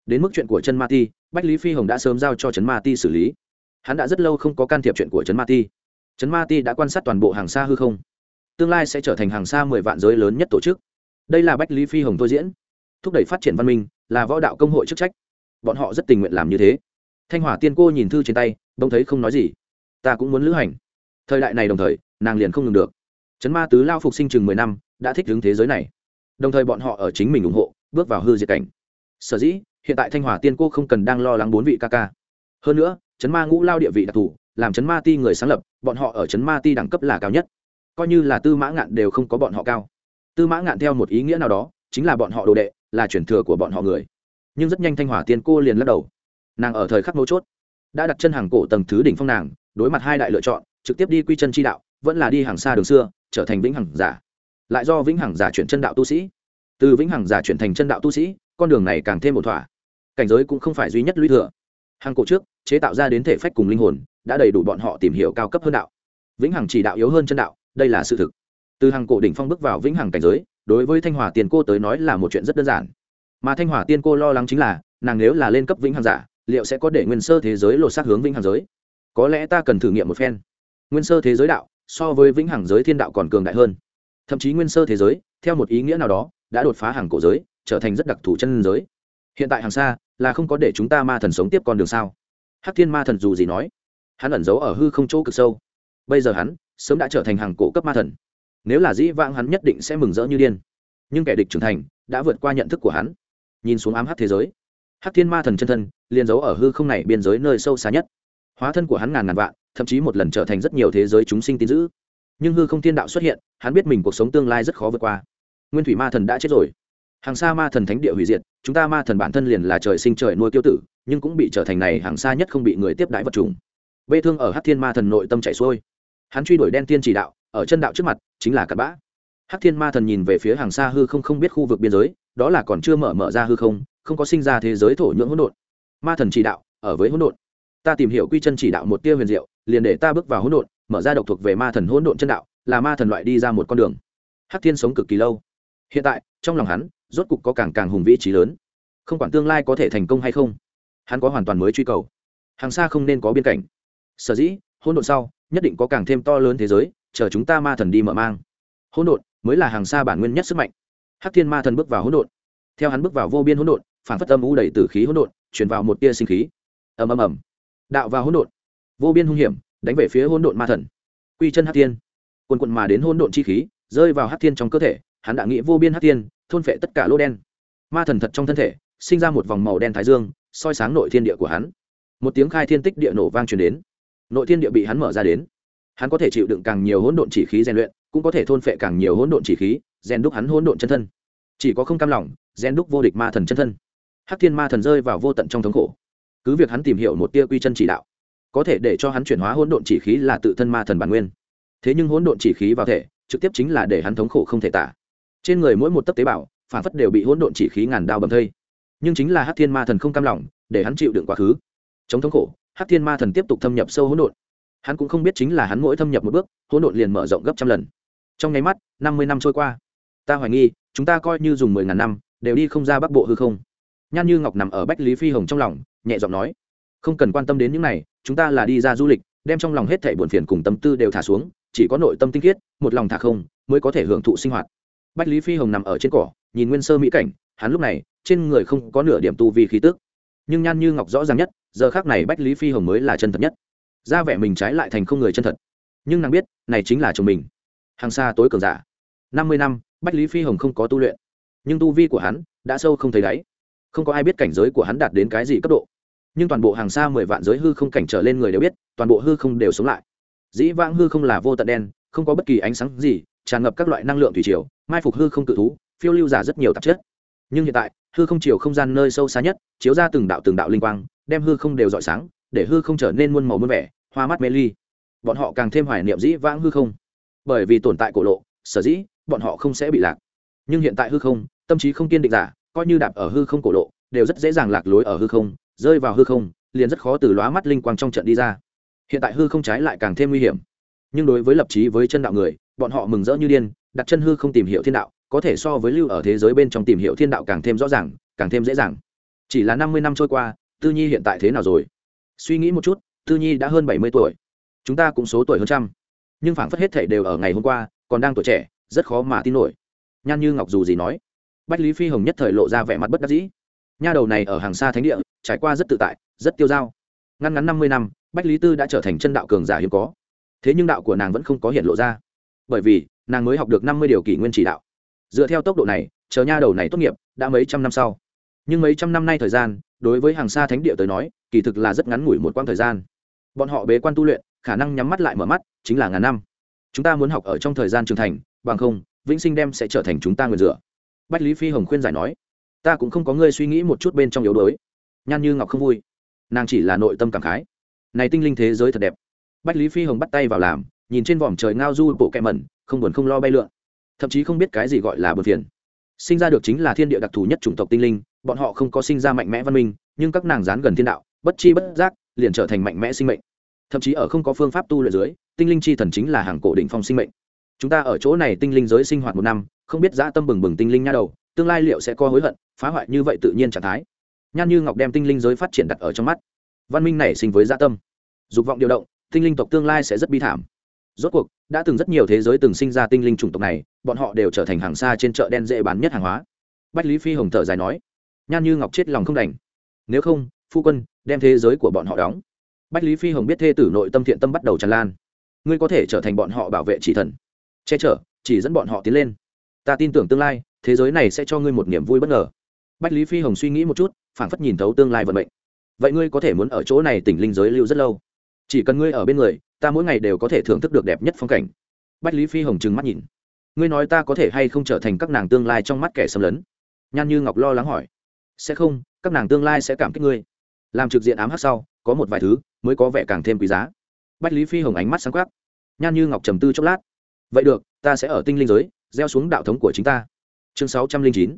Đến mức chuyện của chân ma ti, bách lý phi hồng đã sớm giao cho trấn ma ti xử lý. Hắn đã rất lâu không có can thiệp chuyện của trấn ma ti. Trấn ma ti đã quan sát toàn bộ hàng xa hư không. Tương lai sẽ trở thành hàng xa mười vạn giới lớn nhất tổ chức. Đây là bách lý phi hồng tôi diễn. Thúc đẩy phát triển văn minh là võ đạo công hội chức trách. Bọn họ rất tình nguyện làm như thế. Thanh hỏa tiên cô nhìn thư trên tay đông thấy không nói gì. Ta cũng muốn lữ hành. Thời đại này đồng thời, nàng liền không ngừng được chấn ma tứ lao phục sinh chừng mười năm, đã thích ứng thế giới này. Đồng thời bọn họ ở chính mình ủng hộ, bước vào hư diệt cảnh. Sở dĩ, hiện tại thanh hỏa tiên cô không cần đang lo lắng bốn vị ca ca. Hơn nữa, chấn ma ngũ lao địa vị đặc thù, làm chấn ma ti người sáng lập, bọn họ ở chấn ma ti đẳng cấp là cao nhất. Coi như là tư mã ngạn đều không có bọn họ cao. Tư mã ngạn theo một ý nghĩa nào đó, chính là bọn họ đồ đệ, là truyền thừa của bọn họ người. Nhưng rất nhanh thanh hỏa tiên cô liền lắc đầu. Nàng ở thời khắc mấu chốt, đã đặt chân hàng cổ tầng thứ đỉnh phong nàng, đối mặt hai đại lựa chọn, trực tiếp đi quy chân chi đạo, vẫn là đi hàng xa đường xưa trở thành vĩnh hằng giả. Lại do vĩnh hằng giả chuyển chân đạo tu sĩ. Từ vĩnh hằng giả chuyển thành chân đạo tu sĩ, con đường này càng thêm một thỏa. Cảnh giới cũng không phải duy nhất lũy thừa. Hàng cổ trước, chế tạo ra đến thể phách cùng linh hồn, đã đầy đủ bọn họ tìm hiểu cao cấp hơn đạo. Vĩnh hằng chỉ đạo yếu hơn chân đạo, đây là sự thực. Từ hàng cổ đỉnh phong bước vào vĩnh hằng cảnh giới, đối với thanh hòa tiền cô tới nói là một chuyện rất đơn giản. Mà thanh hỏa tiên cô lo lắng chính là, nàng nếu là lên cấp vĩnh hằng giả, liệu sẽ có để nguyên sơ thế giới lột xác hướng vĩnh hằng giới? Có lẽ ta cần thử nghiệm một phen. Nguyên sơ thế giới đạo so với vĩnh hằng giới thiên đạo còn cường đại hơn. Thậm chí nguyên sơ thế giới, theo một ý nghĩa nào đó, đã đột phá hàng cổ giới, trở thành rất đặc thù chân giới. Hiện tại hàng xa, là không có để chúng ta ma thần sống tiếp con đường sao? Hắc thiên ma thần dù gì nói, hắn ẩn giấu ở hư không chỗ cực sâu. Bây giờ hắn, sớm đã trở thành hàng cổ cấp ma thần. Nếu là dĩ vãng hắn nhất định sẽ mừng rỡ như điên. Nhưng kẻ địch trưởng thành, đã vượt qua nhận thức của hắn. Nhìn xuống ám hắc thế giới, hắc thiên ma thần chân thân, liền giấu ở hư không này biên giới nơi sâu xa nhất. Hóa thân của hắn ngàn ngàn vạn thậm chí một lần trở thành rất nhiều thế giới chúng sinh tin giữ nhưng hư không thiên đạo xuất hiện, hắn biết mình cuộc sống tương lai rất khó vượt qua. Nguyên thủy ma thần đã chết rồi. Hàng xa ma thần thánh địa hủy diệt, chúng ta ma thần bản thân liền là trời sinh trời nuôi tiêu tử, nhưng cũng bị trở thành này hàng xa nhất không bị người tiếp đãi vật trùng bê thương ở hát thiên ma thần nội tâm chảy xuôi. Hắn truy đuổi đen tiên chỉ đạo, ở chân đạo trước mặt, chính là cặp bã. Hát thiên ma thần nhìn về phía hàng xa hư không không biết khu vực biên giới, đó là còn chưa mở mở ra hư không không có sinh ra thế giới thổ nhưỡng hỗn độn. Ma thần chỉ đạo, ở với hỗn độn ta tìm hiểu quy chân chỉ đạo một tia huyền diệu, liền để ta bước vào hỗn độn, mở ra độc thuộc về ma thần hỗn độn chân đạo, là ma thần loại đi ra một con đường. Hắc thiên sống cực kỳ lâu. Hiện tại, trong lòng hắn, rốt cục có càng càng hùng vĩ trí lớn. Không quản tương lai có thể thành công hay không, hắn có hoàn toàn mới truy cầu. Hàng xa không nên có biên cảnh. Sở dĩ, hỗn độn sau, nhất định có càng thêm to lớn thế giới, chờ chúng ta ma thần đi mở mang. Hỗn độn mới là hàng xa bản nguyên nhất sức mạnh. Hắc thiên ma thần bước vào hỗn độn. Theo hắn bước vào vô biên hỗn độn, phản phất âm u đầy tử khí hỗn độn chuyển vào một tia sinh khí. Ầm ầm ầm đạo vào hỗn độn. Vô biên hung hiểm, đánh về phía hỗn độn ma thần. Quy chân hắc thiên. Quần quận mà đến hỗn độn chi khí, rơi vào hắc thiên trong cơ thể, hắn đã nghĩ vô biên hắc thiên, thôn phệ tất cả lỗ đen. Ma thần thật trong thân thể, sinh ra một vòng màu đen thái dương, soi sáng nội thiên địa của hắn. Một tiếng khai thiên tích địa nổ vang truyền đến. Nội thiên địa bị hắn mở ra đến. Hắn có thể chịu đựng càng nhiều hỗn độn chỉ khí rèn luyện, cũng có thể thôn phệ càng nhiều hỗn độn chỉ khí, rèn đúc hắn hỗn độn chân thân. Chỉ có không cam lòng, rèn đúc vô địch ma thần chân thân. Hắc thiên ma thần rơi vào vô tận trong thống khổ cứ việc hắn tìm hiểu một tia quy chân chỉ đạo, có thể để cho hắn chuyển hóa hỗn độn chỉ khí là tự thân ma thần bản nguyên. Thế nhưng hỗn độn chỉ khí vào thể, trực tiếp chính là để hắn thống khổ không thể tả. Trên người mỗi một tấc tế bào, phản phất đều bị hỗn độn chỉ khí ngàn đao bầm thây. Nhưng chính là hát thiên ma thần không cam lòng, để hắn chịu đựng quá khứ. Chống thống khổ hát thiên ma thần tiếp tục thâm nhập sâu hỗn độn. Hắn cũng không biết chính là hắn mỗi thâm nhập một bước, hỗn độn liền mở rộng gấp trăm lần. Trong nháy mắt, năm mươi năm trôi qua. Ta hoài nghi, chúng ta coi như dùng mười ngàn năm, đều đi không ra bắc bộ hư không. Nhan như ngọc nằm ở bách lý phi hồng trong lòng nhẹ giọng nói, không cần quan tâm đến những này, chúng ta là đi ra du lịch, đem trong lòng hết thảy buồn phiền cùng tâm tư đều thả xuống, chỉ có nội tâm tinh khiết, một lòng thả không, mới có thể hưởng thụ sinh hoạt. Bách lý phi hồng nằm ở trên cỏ, nhìn nguyên sơ mỹ cảnh, hắn lúc này, trên người không có nửa điểm tu vi khí tức. Nhưng nhan như ngọc rõ ràng nhất, giờ khác này bách lý phi hồng mới là chân thật nhất. Ra vẻ mình trái lại thành không người chân thật. Nhưng nàng biết, này chính là chồng mình. Hàng xa tối cường giả. Năm mươi năm, bách lý phi hồng không có tu luyện. Nhưng tu vi của hắn đã sâu không thấy đáy. Không có ai biết cảnh giới của hắn đạt đến cái gì cấp độ nhưng toàn bộ hàng xa mười vạn giới hư không cảnh trở lên người đều biết, toàn bộ hư không đều sống lại. Dĩ vãng hư không là vô tận đen, không có bất kỳ ánh sáng gì, tràn ngập các loại năng lượng thủy triều, mai phục hư không tự thú, phiêu lưu giả rất nhiều tạp chất. Nhưng hiện tại, hư không chiều không gian nơi sâu xa nhất, chiếu ra từng đạo từng đạo linh quang, đem hư không đều rọi sáng, để hư không trở nên muôn màu muôn vẻ, hoa mắt mê ly. Bọn họ càng thêm hoài niệm dĩ vãng hư không. Bởi vì tồn tại cổ lộ, sở dĩ, bọn họ không sẽ bị lạc. Nhưng hiện tại hư không, tâm trí không kiên định giả, coi như đạp ở hư không cổ lộ, đều rất dễ dàng lạc lối ở hư không rơi vào hư không, liền rất khó từ lóa mắt linh quang trong trận đi ra. Hiện tại hư không trái lại càng thêm nguy hiểm. Nhưng đối với lập trí với chân đạo người, bọn họ mừng rỡ như điên, đặt chân hư không tìm hiểu thiên đạo, có thể so với lưu ở thế giới bên trong tìm hiểu thiên đạo càng thêm rõ ràng, càng thêm dễ dàng. Chỉ là năm mươi năm trôi qua, tư nhi hiện tại thế nào rồi? Suy nghĩ một chút, tư nhi đã hơn bảy mươi tuổi. Chúng ta cũng số tuổi hơn trăm. Nhưng phảng phất hết thể đều ở ngày hôm qua, còn đang tuổi trẻ, rất khó mà tin nổi. Nhan như ngọc dù gì nói. Bách lý phi hồng nhất thời lộ ra vẻ mặt bất đắc dĩ nha đầu này ở hàng xa thánh địa, trải qua rất tự tại, rất tiêu dao. Ngăn ngắn năm mươi năm, bách lý tư đã trở thành chân đạo cường giả hiếm có. Thế nhưng đạo của nàng vẫn không có hiện lộ ra. Bởi vì, nàng mới học được năm mươi điều kỷ nguyên chỉ đạo. Dựa theo tốc độ này, chờ nha đầu này tốt nghiệp, đã mấy trăm năm sau. Nhưng mấy trăm năm nay thời gian, đối với hàng xa thánh địa tới nói, kỳ thực là rất ngắn ngủi một quãng thời gian. Bọn họ bế quan tu luyện, khả năng nhắm mắt lại mở mắt, chính là ngàn năm. Chúng ta muốn học ở trong thời gian trưởng thành, bằng không, vĩnh sinh đem sẽ trở thành chúng ta người dựa. Bách lý phi hồng khuyên giải nói ta cũng không có ngươi suy nghĩ một chút bên trong yếu đuối. Nhan như ngọc không vui. Nàng chỉ là nội tâm cảm khái. Này tinh linh thế giới thật đẹp. Bách lý phi hồng bắt tay vào làm, nhìn trên vòm trời ngao du bộ kẹ mẩn, không buồn không lo bay lượn. Thậm chí không biết cái gì gọi là bờ phiền. Sinh ra được chính là thiên địa đặc thù nhất chủng tộc tinh linh, bọn họ không có sinh ra mạnh mẽ văn minh, nhưng các nàng dán gần thiên đạo, bất chi bất giác, liền trở thành mạnh mẽ sinh mệnh. Thậm chí ở không có phương pháp tu luyện dưới, tinh linh chi thần chính là hàng cổ định phong sinh mệnh. Chúng ta ở chỗ này tinh linh giới sinh hoạt một năm, không biết dã tâm bừng bừng tinh linh nha đầu tương lai liệu sẽ có hối hận, phá hoại như vậy tự nhiên trạng thái. Nhan như ngọc đem tinh linh giới phát triển đặt ở trong mắt. Văn minh nảy sinh với gia tâm. Dục vọng điều động, tinh linh tộc tương lai sẽ rất bi thảm. Rốt cuộc, đã từng rất nhiều thế giới từng sinh ra tinh linh chủng tộc này, bọn họ đều trở thành hàng xa trên chợ đen dễ bán nhất hàng hóa. Bách lý phi hồng thở dài nói, nhan như ngọc chết lòng không đành. Nếu không, phu quân, đem thế giới của bọn họ đóng. Bách lý phi hồng biết thê tử nội tâm thiện tâm bắt đầu tràn lan. Ngươi có thể trở thành bọn họ bảo vệ chỉ thần. Che chở, chỉ dẫn bọn họ tiến lên. Ta tin tưởng tương lai thế giới này sẽ cho ngươi một niềm vui bất ngờ. Bách lý phi hồng suy nghĩ một chút, phảng phất nhìn thấu tương lai vận mệnh. Vậy ngươi có thể muốn ở chỗ này tỉnh linh giới lưu rất lâu? Chỉ cần ngươi ở bên người, ta mỗi ngày đều có thể thưởng thức được đẹp nhất phong cảnh. Bách lý phi hồng trừng mắt nhìn. Ngươi nói ta có thể hay không trở thành các nàng tương lai trong mắt kẻ xâm lấn? Nhan như ngọc lo lắng hỏi. Sẽ không, các nàng tương lai sẽ cảm kích ngươi. Làm trực diện ám hát sau, có một vài thứ mới có vẻ càng thêm quý giá. Bách lý phi hồng ánh mắt sáng quắc. Nhan như ngọc trầm tư chốc lát. Vậy được, ta sẽ ở tinh linh giới, gieo xuống đạo thống của chính ta chương sáu trăm linh chín.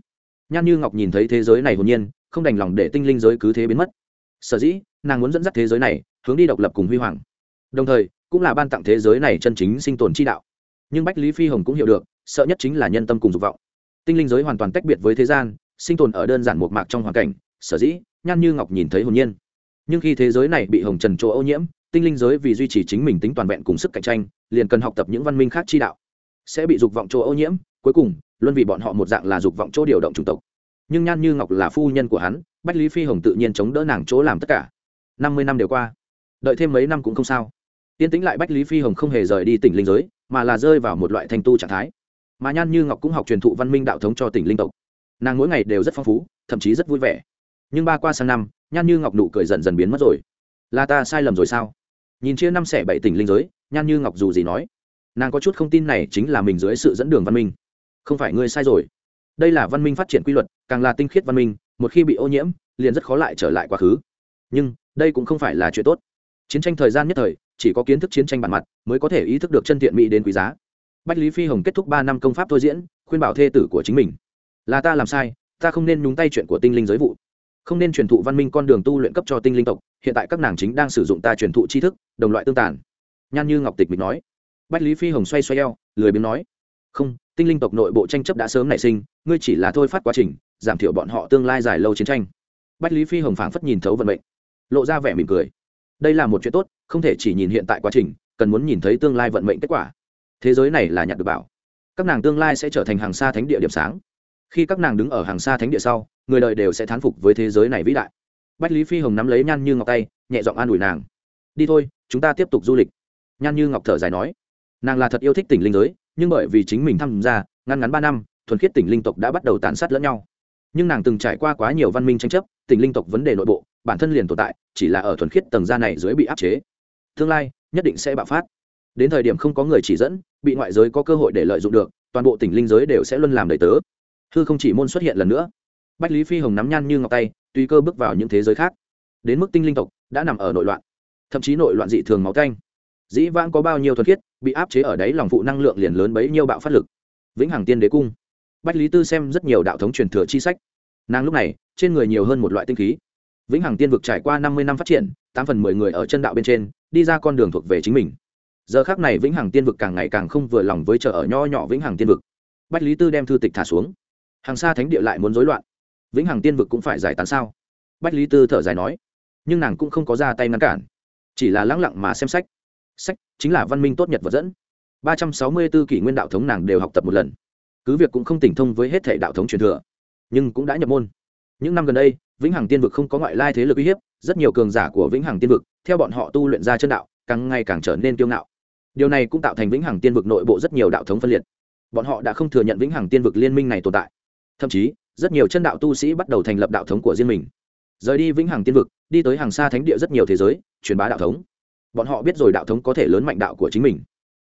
Nhan như ngọc nhìn thấy thế giới này hồn nhiên, không đành lòng để tinh linh giới cứ thế biến mất. Sở dĩ, nàng muốn dẫn dắt thế giới này, hướng đi độc lập cùng huy hoàng. Đồng thời, cũng là ban tặng thế giới này chân chính sinh tồn chi đạo. Nhưng bách lý phi hồng cũng hiểu được, sợ nhất chính là nhân tâm cùng dục vọng. Tinh linh giới hoàn toàn tách biệt với thế gian, sinh tồn ở đơn giản một mạc trong hoàn cảnh, sở dĩ, nhan như ngọc nhìn thấy hồn nhiên. Nhưng khi thế giới này bị hồng trần chỗ ô nhiễm, tinh linh giới vì duy trì chính mình tính toàn vẹn cùng sức cạnh tranh, liền cần học tập những văn minh khác chi đạo. Sẽ bị dục vọng chỗ ô nhiễm cuối cùng luôn vì bọn họ một dạng là dục vọng chỗ điều động chủng tộc. Nhưng nhan như ngọc là phu nhân của hắn, bách lý phi hồng tự nhiên chống đỡ nàng chỗ làm tất cả. Năm mươi năm đều qua. Đợi thêm mấy năm cũng không sao. Tiên tĩnh lại bách lý phi hồng không hề rời đi tỉnh linh giới, mà là rơi vào một loại thành tu trạng thái. Mà nhan như ngọc cũng học truyền thụ văn minh đạo thống cho tỉnh linh tộc. Nàng mỗi ngày đều rất phong phú, thậm chí rất vui vẻ. Nhưng ba qua sang năm, nhan như ngọc nụ cười dần dần biến mất rồi. Là ta sai lầm rồi sao? Nhìn chia năm xẻ bảy tỉnh linh giới, nhan như ngọc dù gì nói, nàng có chút không tin này chính là mình dưới sự dẫn đường văn minh không phải ngươi sai rồi. Đây là văn minh phát triển quy luật, càng là tinh khiết văn minh, một khi bị ô nhiễm, liền rất khó lại trở lại quá khứ. Nhưng, đây cũng không phải là chuyện tốt. Chiến tranh thời gian nhất thời, chỉ có kiến thức chiến tranh bản mặt, mới có thể ý thức được chân thiện mỹ đến quý giá. Bách lý phi hồng kết thúc ba năm công pháp thôi diễn, khuyên bảo thê tử của chính mình. Là ta làm sai, ta không nên nhúng tay chuyện của tinh linh giới vụ. Không nên truyền thụ văn minh con đường tu luyện cấp cho tinh linh tộc, hiện tại các nàng chính đang sử dụng ta truyền thụ tri thức, đồng loại tương tàn. Nhan như ngọc tịch mình nói. Bách lý phi hồng xoay xoay eo, lười biếng nói. Không tinh linh tộc nội bộ tranh chấp đã sớm nảy sinh, ngươi chỉ là thôi phát quá trình, giảm thiểu bọn họ tương lai dài lâu chiến tranh. Bách lý phi hồng phảng phất nhìn thấu vận mệnh, lộ ra vẻ mỉm cười. Đây là một chuyện tốt, không thể chỉ nhìn hiện tại quá trình, cần muốn nhìn thấy tương lai vận mệnh kết quả. Thế giới này là nhặt được bảo. Các nàng tương lai sẽ trở thành hàng xa thánh địa điểm sáng. Khi các nàng đứng ở hàng xa thánh địa sau, người đời đều sẽ thán phục với thế giới này vĩ đại. Bách lý phi hồng nắm lấy nhan như ngọc tay, nhẹ giọng an ủi nàng. Đi thôi, chúng ta tiếp tục du lịch. Nhan như ngọc thở dài nói. Nàng là thật yêu thích tỉnh linh giới nhưng bởi vì chính mình tham gia, ngăn ngắn ba năm, thuần khiết tỉnh linh tộc đã bắt đầu tàn sát lẫn nhau. Nhưng nàng từng trải qua quá nhiều văn minh tranh chấp tỉnh linh tộc vấn đề nội bộ, bản thân liền tồn tại, chỉ là ở thuần khiết tầng da này dưới bị áp chế. Tương lai, nhất định sẽ bạo phát. Đến thời điểm không có người chỉ dẫn, bị ngoại giới có cơ hội để lợi dụng được, toàn bộ tỉnh linh giới đều sẽ luôn làm đầy tớ. Hư không chỉ môn xuất hiện lần nữa. Bách lý phi hồng nắm nhan như ngọc tay, tùy cơ bước vào những thế giới khác. Đến mức tinh linh tộc đã nằm ở nội loạn, thậm chí nội loạn dị thường máu canh dĩ vãng có bao nhiêu thuật khiết, bị áp chế ở đấy lòng phụ năng lượng liền lớn bấy nhiêu bạo phát lực. Vĩnh hằng tiên đế cung. Bách lý tư xem rất nhiều đạo thống truyền thừa chi sách. Nàng lúc này, trên người nhiều hơn một loại tinh khí. Vĩnh hằng tiên vực trải qua năm mươi năm phát triển, tám phần mười người ở chân đạo bên trên, đi ra con đường thuộc về chính mình. Giờ khác này vĩnh hằng tiên vực càng ngày càng không vừa lòng với chợ ở nho nhỏ vĩnh hằng tiên vực. Bách lý tư đem thư tịch thả xuống. Hàng xa thánh địa lại muốn rối loạn. Vĩnh hằng tiên vực cũng phải giải tán sao? Bách lý tư thở dài nói. Nhưng nàng cũng không có ra tay ngăn cản. Chỉ là lắng lặng mà xem sách sách, chính là văn minh tốt nhất vật dẫn. Ba trăm sáu mươi b ố kỷ nguyên đạo thống nàng đều học tập một lần. Cứ việc cũng không tỉnh thông với hết thể đạo thống truyền thừa, nhưng cũng đã nhập môn. Những năm gần đây, vĩnh hằng tiên vực không có ngoại lai thế lực uy hiếp, rất nhiều cường giả của vĩnh hằng tiên vực, theo bọn họ tu luyện ra chân đạo, càng ngày càng trở nên kiêu ngạo. Điều này cũng tạo thành vĩnh hằng tiên vực nội bộ rất nhiều đạo thống phân liệt. Bọn họ đã không thừa nhận vĩnh hằng tiên vực liên minh này tồn tại. Thậm chí, rất nhiều chân đạo tu sĩ bắt đầu thành lập đạo thống của riêng mình. Rời đi vĩnh hằng tiên vực, đi tới hàng xa thánh địa rất nhiều thế giới, truyền bá đạo thống bọn họ biết rồi đạo thống có thể lớn mạnh đạo của chính mình.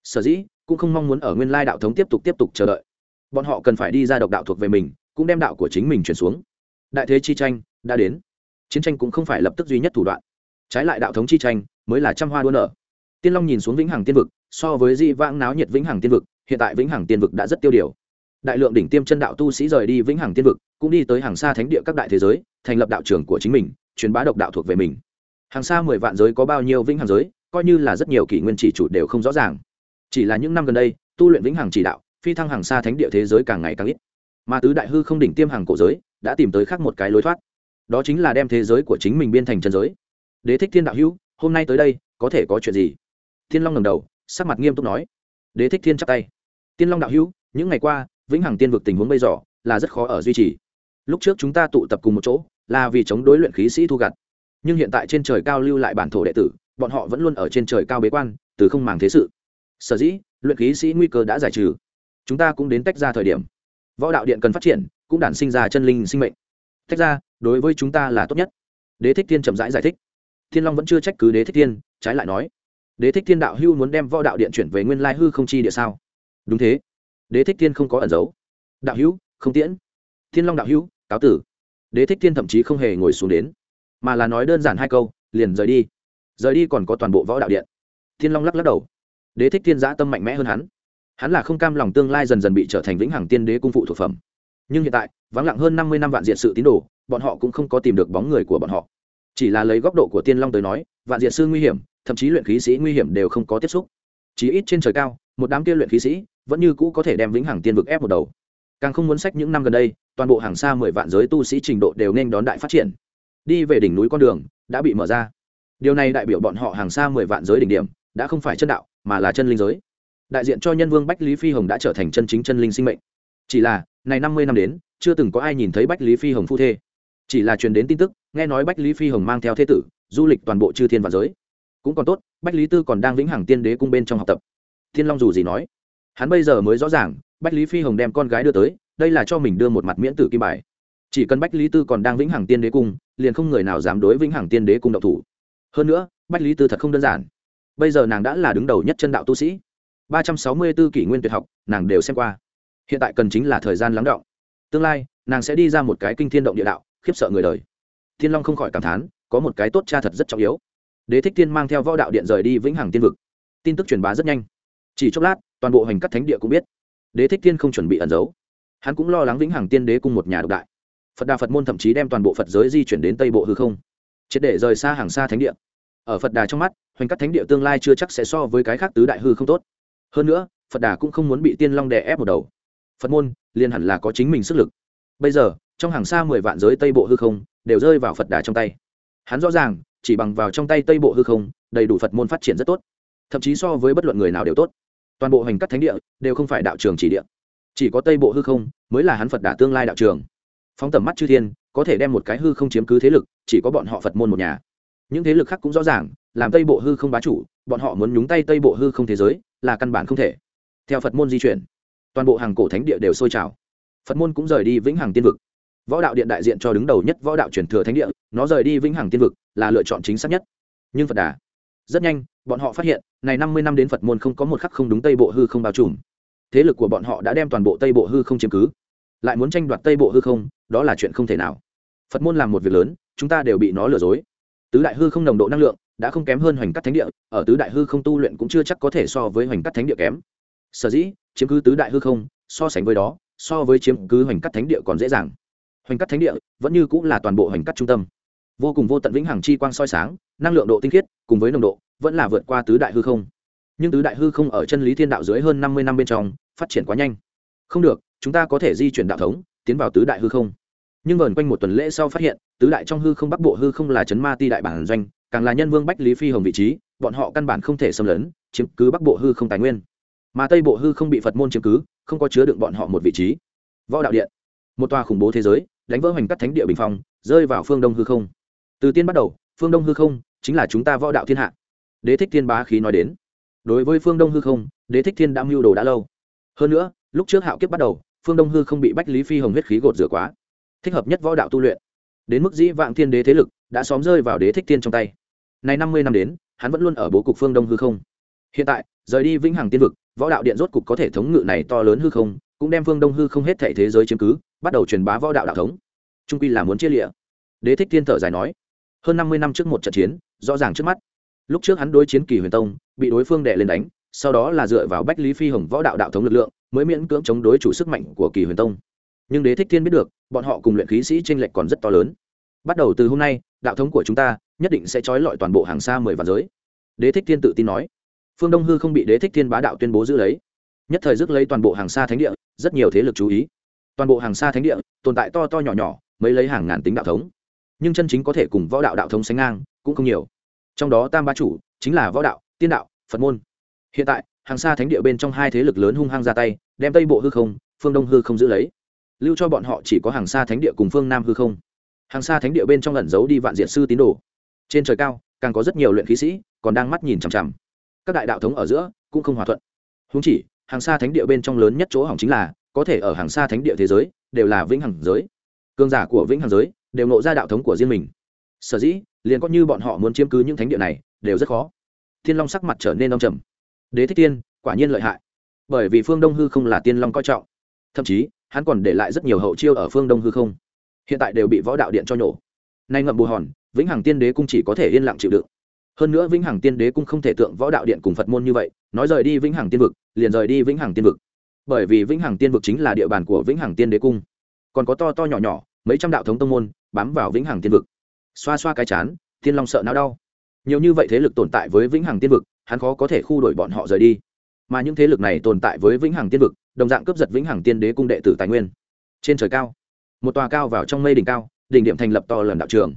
Sở dĩ, cũng không mong muốn ở nguyên lai đạo thống tiếp tục tiếp tục chờ đợi. Bọn họ cần phải đi ra độc đạo thuộc về mình, cũng đem đạo của chính mình chuyển xuống. Đại thế chi tranh đã đến. Chiến tranh cũng không phải lập tức duy nhất thủ đoạn. Trái lại đạo thống chi tranh mới là trăm hoa đua nở. Tiên long nhìn xuống vĩnh hằng tiên vực, so với di vãng náo nhiệt vĩnh hằng tiên vực, hiện tại vĩnh hằng tiên vực đã rất tiêu điều. Đại lượng đỉnh tiêm chân đạo tu sĩ rời đi vĩnh hằng tiên vực, cũng đi tới hàng xa thánh địa các đại thế giới, thành lập đạo trường của chính mình, truyền bá độc đạo thuộc về mình hàng xa mười vạn giới có bao nhiêu vĩnh hằng giới, coi như là rất nhiều kỷ nguyên chỉ chủ đều không rõ ràng. Chỉ là những năm gần đây, tu luyện vĩnh hằng chỉ đạo, phi thăng hàng xa thánh địa thế giới càng ngày càng ít. Mà tứ đại hư không đỉnh tiêm hàng cổ giới đã tìm tới khác một cái lối thoát. Đó chính là đem thế giới của chính mình biên thành chân giới. Đế thích thiên đạo hữu, hôm nay tới đây, có thể có chuyện gì? Thiên long ngầm đầu, sắc mặt nghiêm túc nói. Đế thích thiên chắp tay. Tiên long đạo hữu, những ngày qua, vĩnh hằng tiên vực tình huống bây giờ là rất khó ở duy trì. Lúc trước chúng ta tụ tập cùng một chỗ, là vì chống đối luyện khí sĩ thu gặt nhưng hiện tại trên trời cao lưu lại bản thổ đệ tử bọn họ vẫn luôn ở trên trời cao bế quan từ không màng thế sự. Sở dĩ luyện khí sĩ nguy cơ đã giải trừ. Chúng ta cũng đến tách ra thời điểm. Võ đạo điện cần phát triển cũng đản sinh ra chân linh sinh mệnh. Tách ra đối với chúng ta là tốt nhất. Đế thích thiên chậm rãi giải, giải thích. Thiên long vẫn chưa trách cứ đế thích thiên trái lại nói. Đế thích thiên đạo hưu muốn đem võ đạo điện chuyển về nguyên lai hư không chi địa sao? Đúng thế. Đế thích thiên không có ẩn giấu. Đạo hữu không tiễn. Thiên long đạo hữu cáo tử. Đế thích thiên thậm chí không hề ngồi xuống đến mà là nói đơn giản hai câu, liền rời đi. Rời đi còn có toàn bộ võ đạo điện. Thiên long lắc lắc đầu. Đế thích thiên giã tâm mạnh mẽ hơn hắn. Hắn là không cam lòng tương lai dần dần bị trở thành vĩnh hằng tiên đế cung phụ thuộc phẩm. Nhưng hiện tại, vắng lặng hơn năm mươi năm vạn diện sự tín đồ, bọn họ cũng không có tìm được bóng người của bọn họ. Chỉ là lấy góc độ của tiên long tới nói, vạn diện sư nguy hiểm, thậm chí luyện khí sĩ nguy hiểm đều không có tiếp xúc. Chỉ ít trên trời cao, một đám kia luyện khí sĩ vẫn như cũ có thể đem vĩnh hằng tiên vực ép một đầu. Càng không muốn sách những năm gần đây, toàn bộ hàng xa mười vạn giới tu sĩ trình độ đều nên đón đại phát triển đi về đỉnh núi con đường, đã bị mở ra. Điều này đại biểu bọn họ hàng xa mười vạn giới đỉnh điểm, đã không phải chân đạo, mà là chân linh giới. Đại diện cho nhân vương bách lý phi hồng đã trở thành chân chính chân linh sinh mệnh. Chỉ là, này năm mươi năm đến, chưa từng có ai nhìn thấy bách lý phi hồng phu thê. Chỉ là truyền đến tin tức, nghe nói bách lý phi hồng mang theo thế tử, du lịch toàn bộ chư thiên và giới. Cũng còn tốt, bách lý tư còn đang vĩnh hằng tiên đế cung bên trong học tập. Thiên long dù gì nói, hắn bây giờ mới rõ ràng, bách lý phi hồng đem con gái đưa tới, đây là cho mình đưa một mặt miễn tử kim bài chỉ cần bách lý tư còn đang vĩnh hằng tiên đế cung, liền không người nào dám đối vĩnh hằng tiên đế cung độc thủ. Hơn nữa, bách lý tư thật không đơn giản. Bây giờ nàng đã là đứng đầu nhất chân đạo tu sĩ. ba trăm sáu mươi b ố kỷ nguyên tuyệt học, nàng đều xem qua. Hiện tại cần chính là thời gian lắng động. Tương lai, nàng sẽ đi ra một cái kinh thiên động địa đạo, khiếp sợ người đời. Thiên long không khỏi cảm thán, có một cái tốt cha thật rất trọng yếu. Đế thích thiên mang theo võ đạo điện rời đi vĩnh hằng tiên vực. Tin tức truyền bá rất nhanh. Chỉ chốc lát, toàn bộ hành cắt thánh địa cũng biết. Đế thích thiên không chuẩn bị ẩn giấu. Hắn cũng lo lắng vĩnh hằng tiên đế cùng một nhà độc đại phật đà phật môn thậm chí đem toàn bộ phật giới di chuyển đến tây bộ hư không, triệt để rời xa hàng xa thánh địa. Ở phật đà trong mắt, hoành các thánh địa tương lai chưa chắc sẽ so với cái khác tứ đại hư không tốt. Hơn nữa, phật đà cũng không muốn bị tiên long đè ép một đầu. Phật môn, liền hẳn là có chính mình sức lực. Bây giờ, trong hàng xa mười vạn giới tây bộ hư không, đều rơi vào phật đà trong tay. Hắn rõ ràng, chỉ bằng vào trong tay tây bộ hư không, đầy đủ phật môn phát triển rất tốt. Thậm chí so với bất luận người nào đều tốt. Toàn bộ hành cắt thánh địa, đều không phải đạo trường chỉ địa. Chỉ có tây bộ hư không, mới là hắn phật đà tương lai đạo trường phóng tầm mắt chư thiên, có thể đem một cái hư không chiếm cứ thế lực, chỉ có bọn họ phật môn một nhà. Những thế lực khác cũng rõ ràng, làm tây bộ hư không bá chủ, bọn họ muốn nhúng tay tây bộ hư không thế giới, là căn bản không thể. Theo phật môn di chuyển, toàn bộ hàng cổ thánh địa đều sôi trào. Phật môn cũng rời đi vĩnh hằng tiên vực. Võ đạo điện đại diện cho đứng đầu nhất võ đạo truyền thừa thánh địa, nó rời đi vĩnh hằng tiên vực là lựa chọn chính xác nhất. Nhưng phật đà, rất nhanh, bọn họ phát hiện, này năm mươi năm đến phật môn không có một khắc không đúng tây bộ hư không bao trùm. Thế lực của bọn họ đã đem toàn bộ tây bộ hư không chiếm cứ lại muốn tranh đoạt tây bộ hư không, đó là chuyện không thể nào. Phật môn làm một việc lớn, chúng ta đều bị nó lừa dối. Tứ đại hư không nồng độ năng lượng, đã không kém hơn hoành cắt thánh địa, ở tứ đại hư không tu luyện cũng chưa chắc có thể so với hoành cắt thánh địa kém. Sở dĩ, chiếm cứ tứ đại hư không, so sánh với đó, so với chiếm cứ hoành cắt thánh địa còn dễ dàng. Hoành cắt thánh địa, vẫn như cũng là toàn bộ hoành cắt trung tâm. Vô cùng vô tận vĩnh hằng chi quang soi sáng, năng lượng độ tinh khiết, cùng với nồng độ, vẫn là vượt qua tứ đại hư không. Nhưng tứ đại hư không ở chân lý thiên đạo dưới hơn năm mươi năm bên trong, phát triển quá nhanh. Không được chúng ta có thể di chuyển đạo thống, tiến vào tứ đại hư không. Nhưng vờn quanh một tuần lễ sau phát hiện, tứ đại trong hư không bắc bộ hư không là chấn ma ti đại bản doanh, càng là nhân vương bách lý phi hồng vị trí, bọn họ căn bản không thể xâm lấn, chiếm cứ bắc bộ hư không tài nguyên. Mà tây bộ hư không bị phật môn chiếm cứ, không có chứa đựng bọn họ một vị trí. Võ đạo điện, một tòa khủng bố thế giới, đánh vỡ hoành cắt thánh địa bình phong, rơi vào phương đông hư không. Từ tiên bắt đầu, phương đông hư không chính là chúng ta võ đạo thiên hạ. Đế thích thiên bá khí nói đến. Đối với phương đông hư không, đế thích thiên đã mưu đồ đã lâu. Hơn nữa, lúc trước hạo kiếp bắt đầu phương đông hư không bị bách lý phi hồng huyết khí gột rửa quá. Thích hợp nhất võ đạo tu luyện. Đến mức dĩ vạn thiên đế thế lực đã xóm rơi vào đế thích thiên trong tay. Nay năm mươi năm đến, hắn vẫn luôn ở bố cục phương đông hư không. Hiện tại, rời đi vĩnh hằng tiên vực, võ đạo điện rốt cục có thể thống ngự này to lớn hư không, cũng đem phương đông hư không hết thệ thế giới chiếm cứ, bắt đầu truyền bá võ đạo đạo thống. Trung quy là muốn chia lịa. Đế thích thiên thở dài nói, hơn năm mươi năm trước một trận chiến, rõ ràng trước mắt. Lúc trước hắn đối chiến kỳ huyền tông, bị đối phương đệ lên đánh, sau đó là dựa vào bách lý phi hồng võ đạo đạo thống lực lượng mới miễn cưỡng chống đối chủ sức mạnh của kỳ huyền tông. Nhưng đế thích thiên biết được, bọn họ cùng luyện khí sĩ tranh lệch còn rất to lớn. Bắt đầu từ hôm nay, đạo thống của chúng ta nhất định sẽ trói lọi toàn bộ hàng xa mười vạn giới. Đế thích thiên tự tin nói. Phương đông hư không bị đế thích thiên bá đạo tuyên bố giữ lấy. Nhất thời rước lấy toàn bộ hàng xa thánh địa, rất nhiều thế lực chú ý. Toàn bộ hàng xa thánh địa, tồn tại to to nhỏ nhỏ mới lấy hàng ngàn tính đạo thống. Nhưng chân chính có thể cùng võ đạo đạo thống sánh ngang, cũng không nhiều. Trong đó tam ba chủ, chính là võ đạo, tiên đạo, phật môn. Hiện tại, hàng xa thánh địa bên trong hai thế lực lớn hung hăng ra tay đem tây bộ hư không, phương đông hư không giữ lấy. Lưu cho bọn họ chỉ có hàng xa thánh địa cùng phương nam hư không. Hàng xa thánh địa bên trong lẩn giấu đi vạn diện sư tín đồ. Trên trời cao, càng có rất nhiều luyện khí sĩ, còn đang mắt nhìn chằm chằm. Các đại đạo thống ở giữa cũng không hòa thuận. Húng chỉ, hàng xa thánh địa bên trong lớn nhất chỗ hỏng chính là, có thể ở hàng xa thánh địa thế giới, đều là vĩnh hằng giới. Cương giả của vĩnh hằng giới đều nộ ra đạo thống của riêng mình. Sở dĩ, liền có như bọn họ muốn chiếm cứ những thánh địa này, đều rất khó. Thiên long sắc mặt trở nên đông trầm. Đế thích tiên quả nhiên lợi hại bởi vì phương đông hư không là tiên long coi trọng. Thậm chí, hắn còn để lại rất nhiều hậu chiêu ở phương đông hư không. Hiện tại đều bị võ đạo điện cho nhổ. Nay ngậm bù hòn, vĩnh hằng tiên đế cung chỉ có thể yên lặng chịu đựng. Hơn nữa vĩnh hằng tiên đế cung không thể tượng võ đạo điện cùng phật môn như vậy, nói rời đi vĩnh hằng tiên vực, liền rời đi vĩnh hằng tiên vực. Bởi vì vĩnh hằng tiên vực chính là địa bàn của vĩnh hằng tiên đế cung. Còn có to to nhỏ nhỏ, mấy trăm đạo thống tông môn, bám vào vĩnh hằng tiên vực. Xoa xoa cái chán thiên long sợ não đau. Nhiều như vậy thế lực tồn tại với vĩnh hằng tiên vực, hắn khó có thể khu đổi bọn họ rời đi mà những thế lực này tồn tại với vĩnh hằng tiên vực, đồng dạng cướp giật vĩnh hằng tiên đế cung đệ tử tài nguyên. Trên trời cao, một tòa cao vào trong mây đỉnh cao, đỉnh điểm thành lập to lần đạo trường.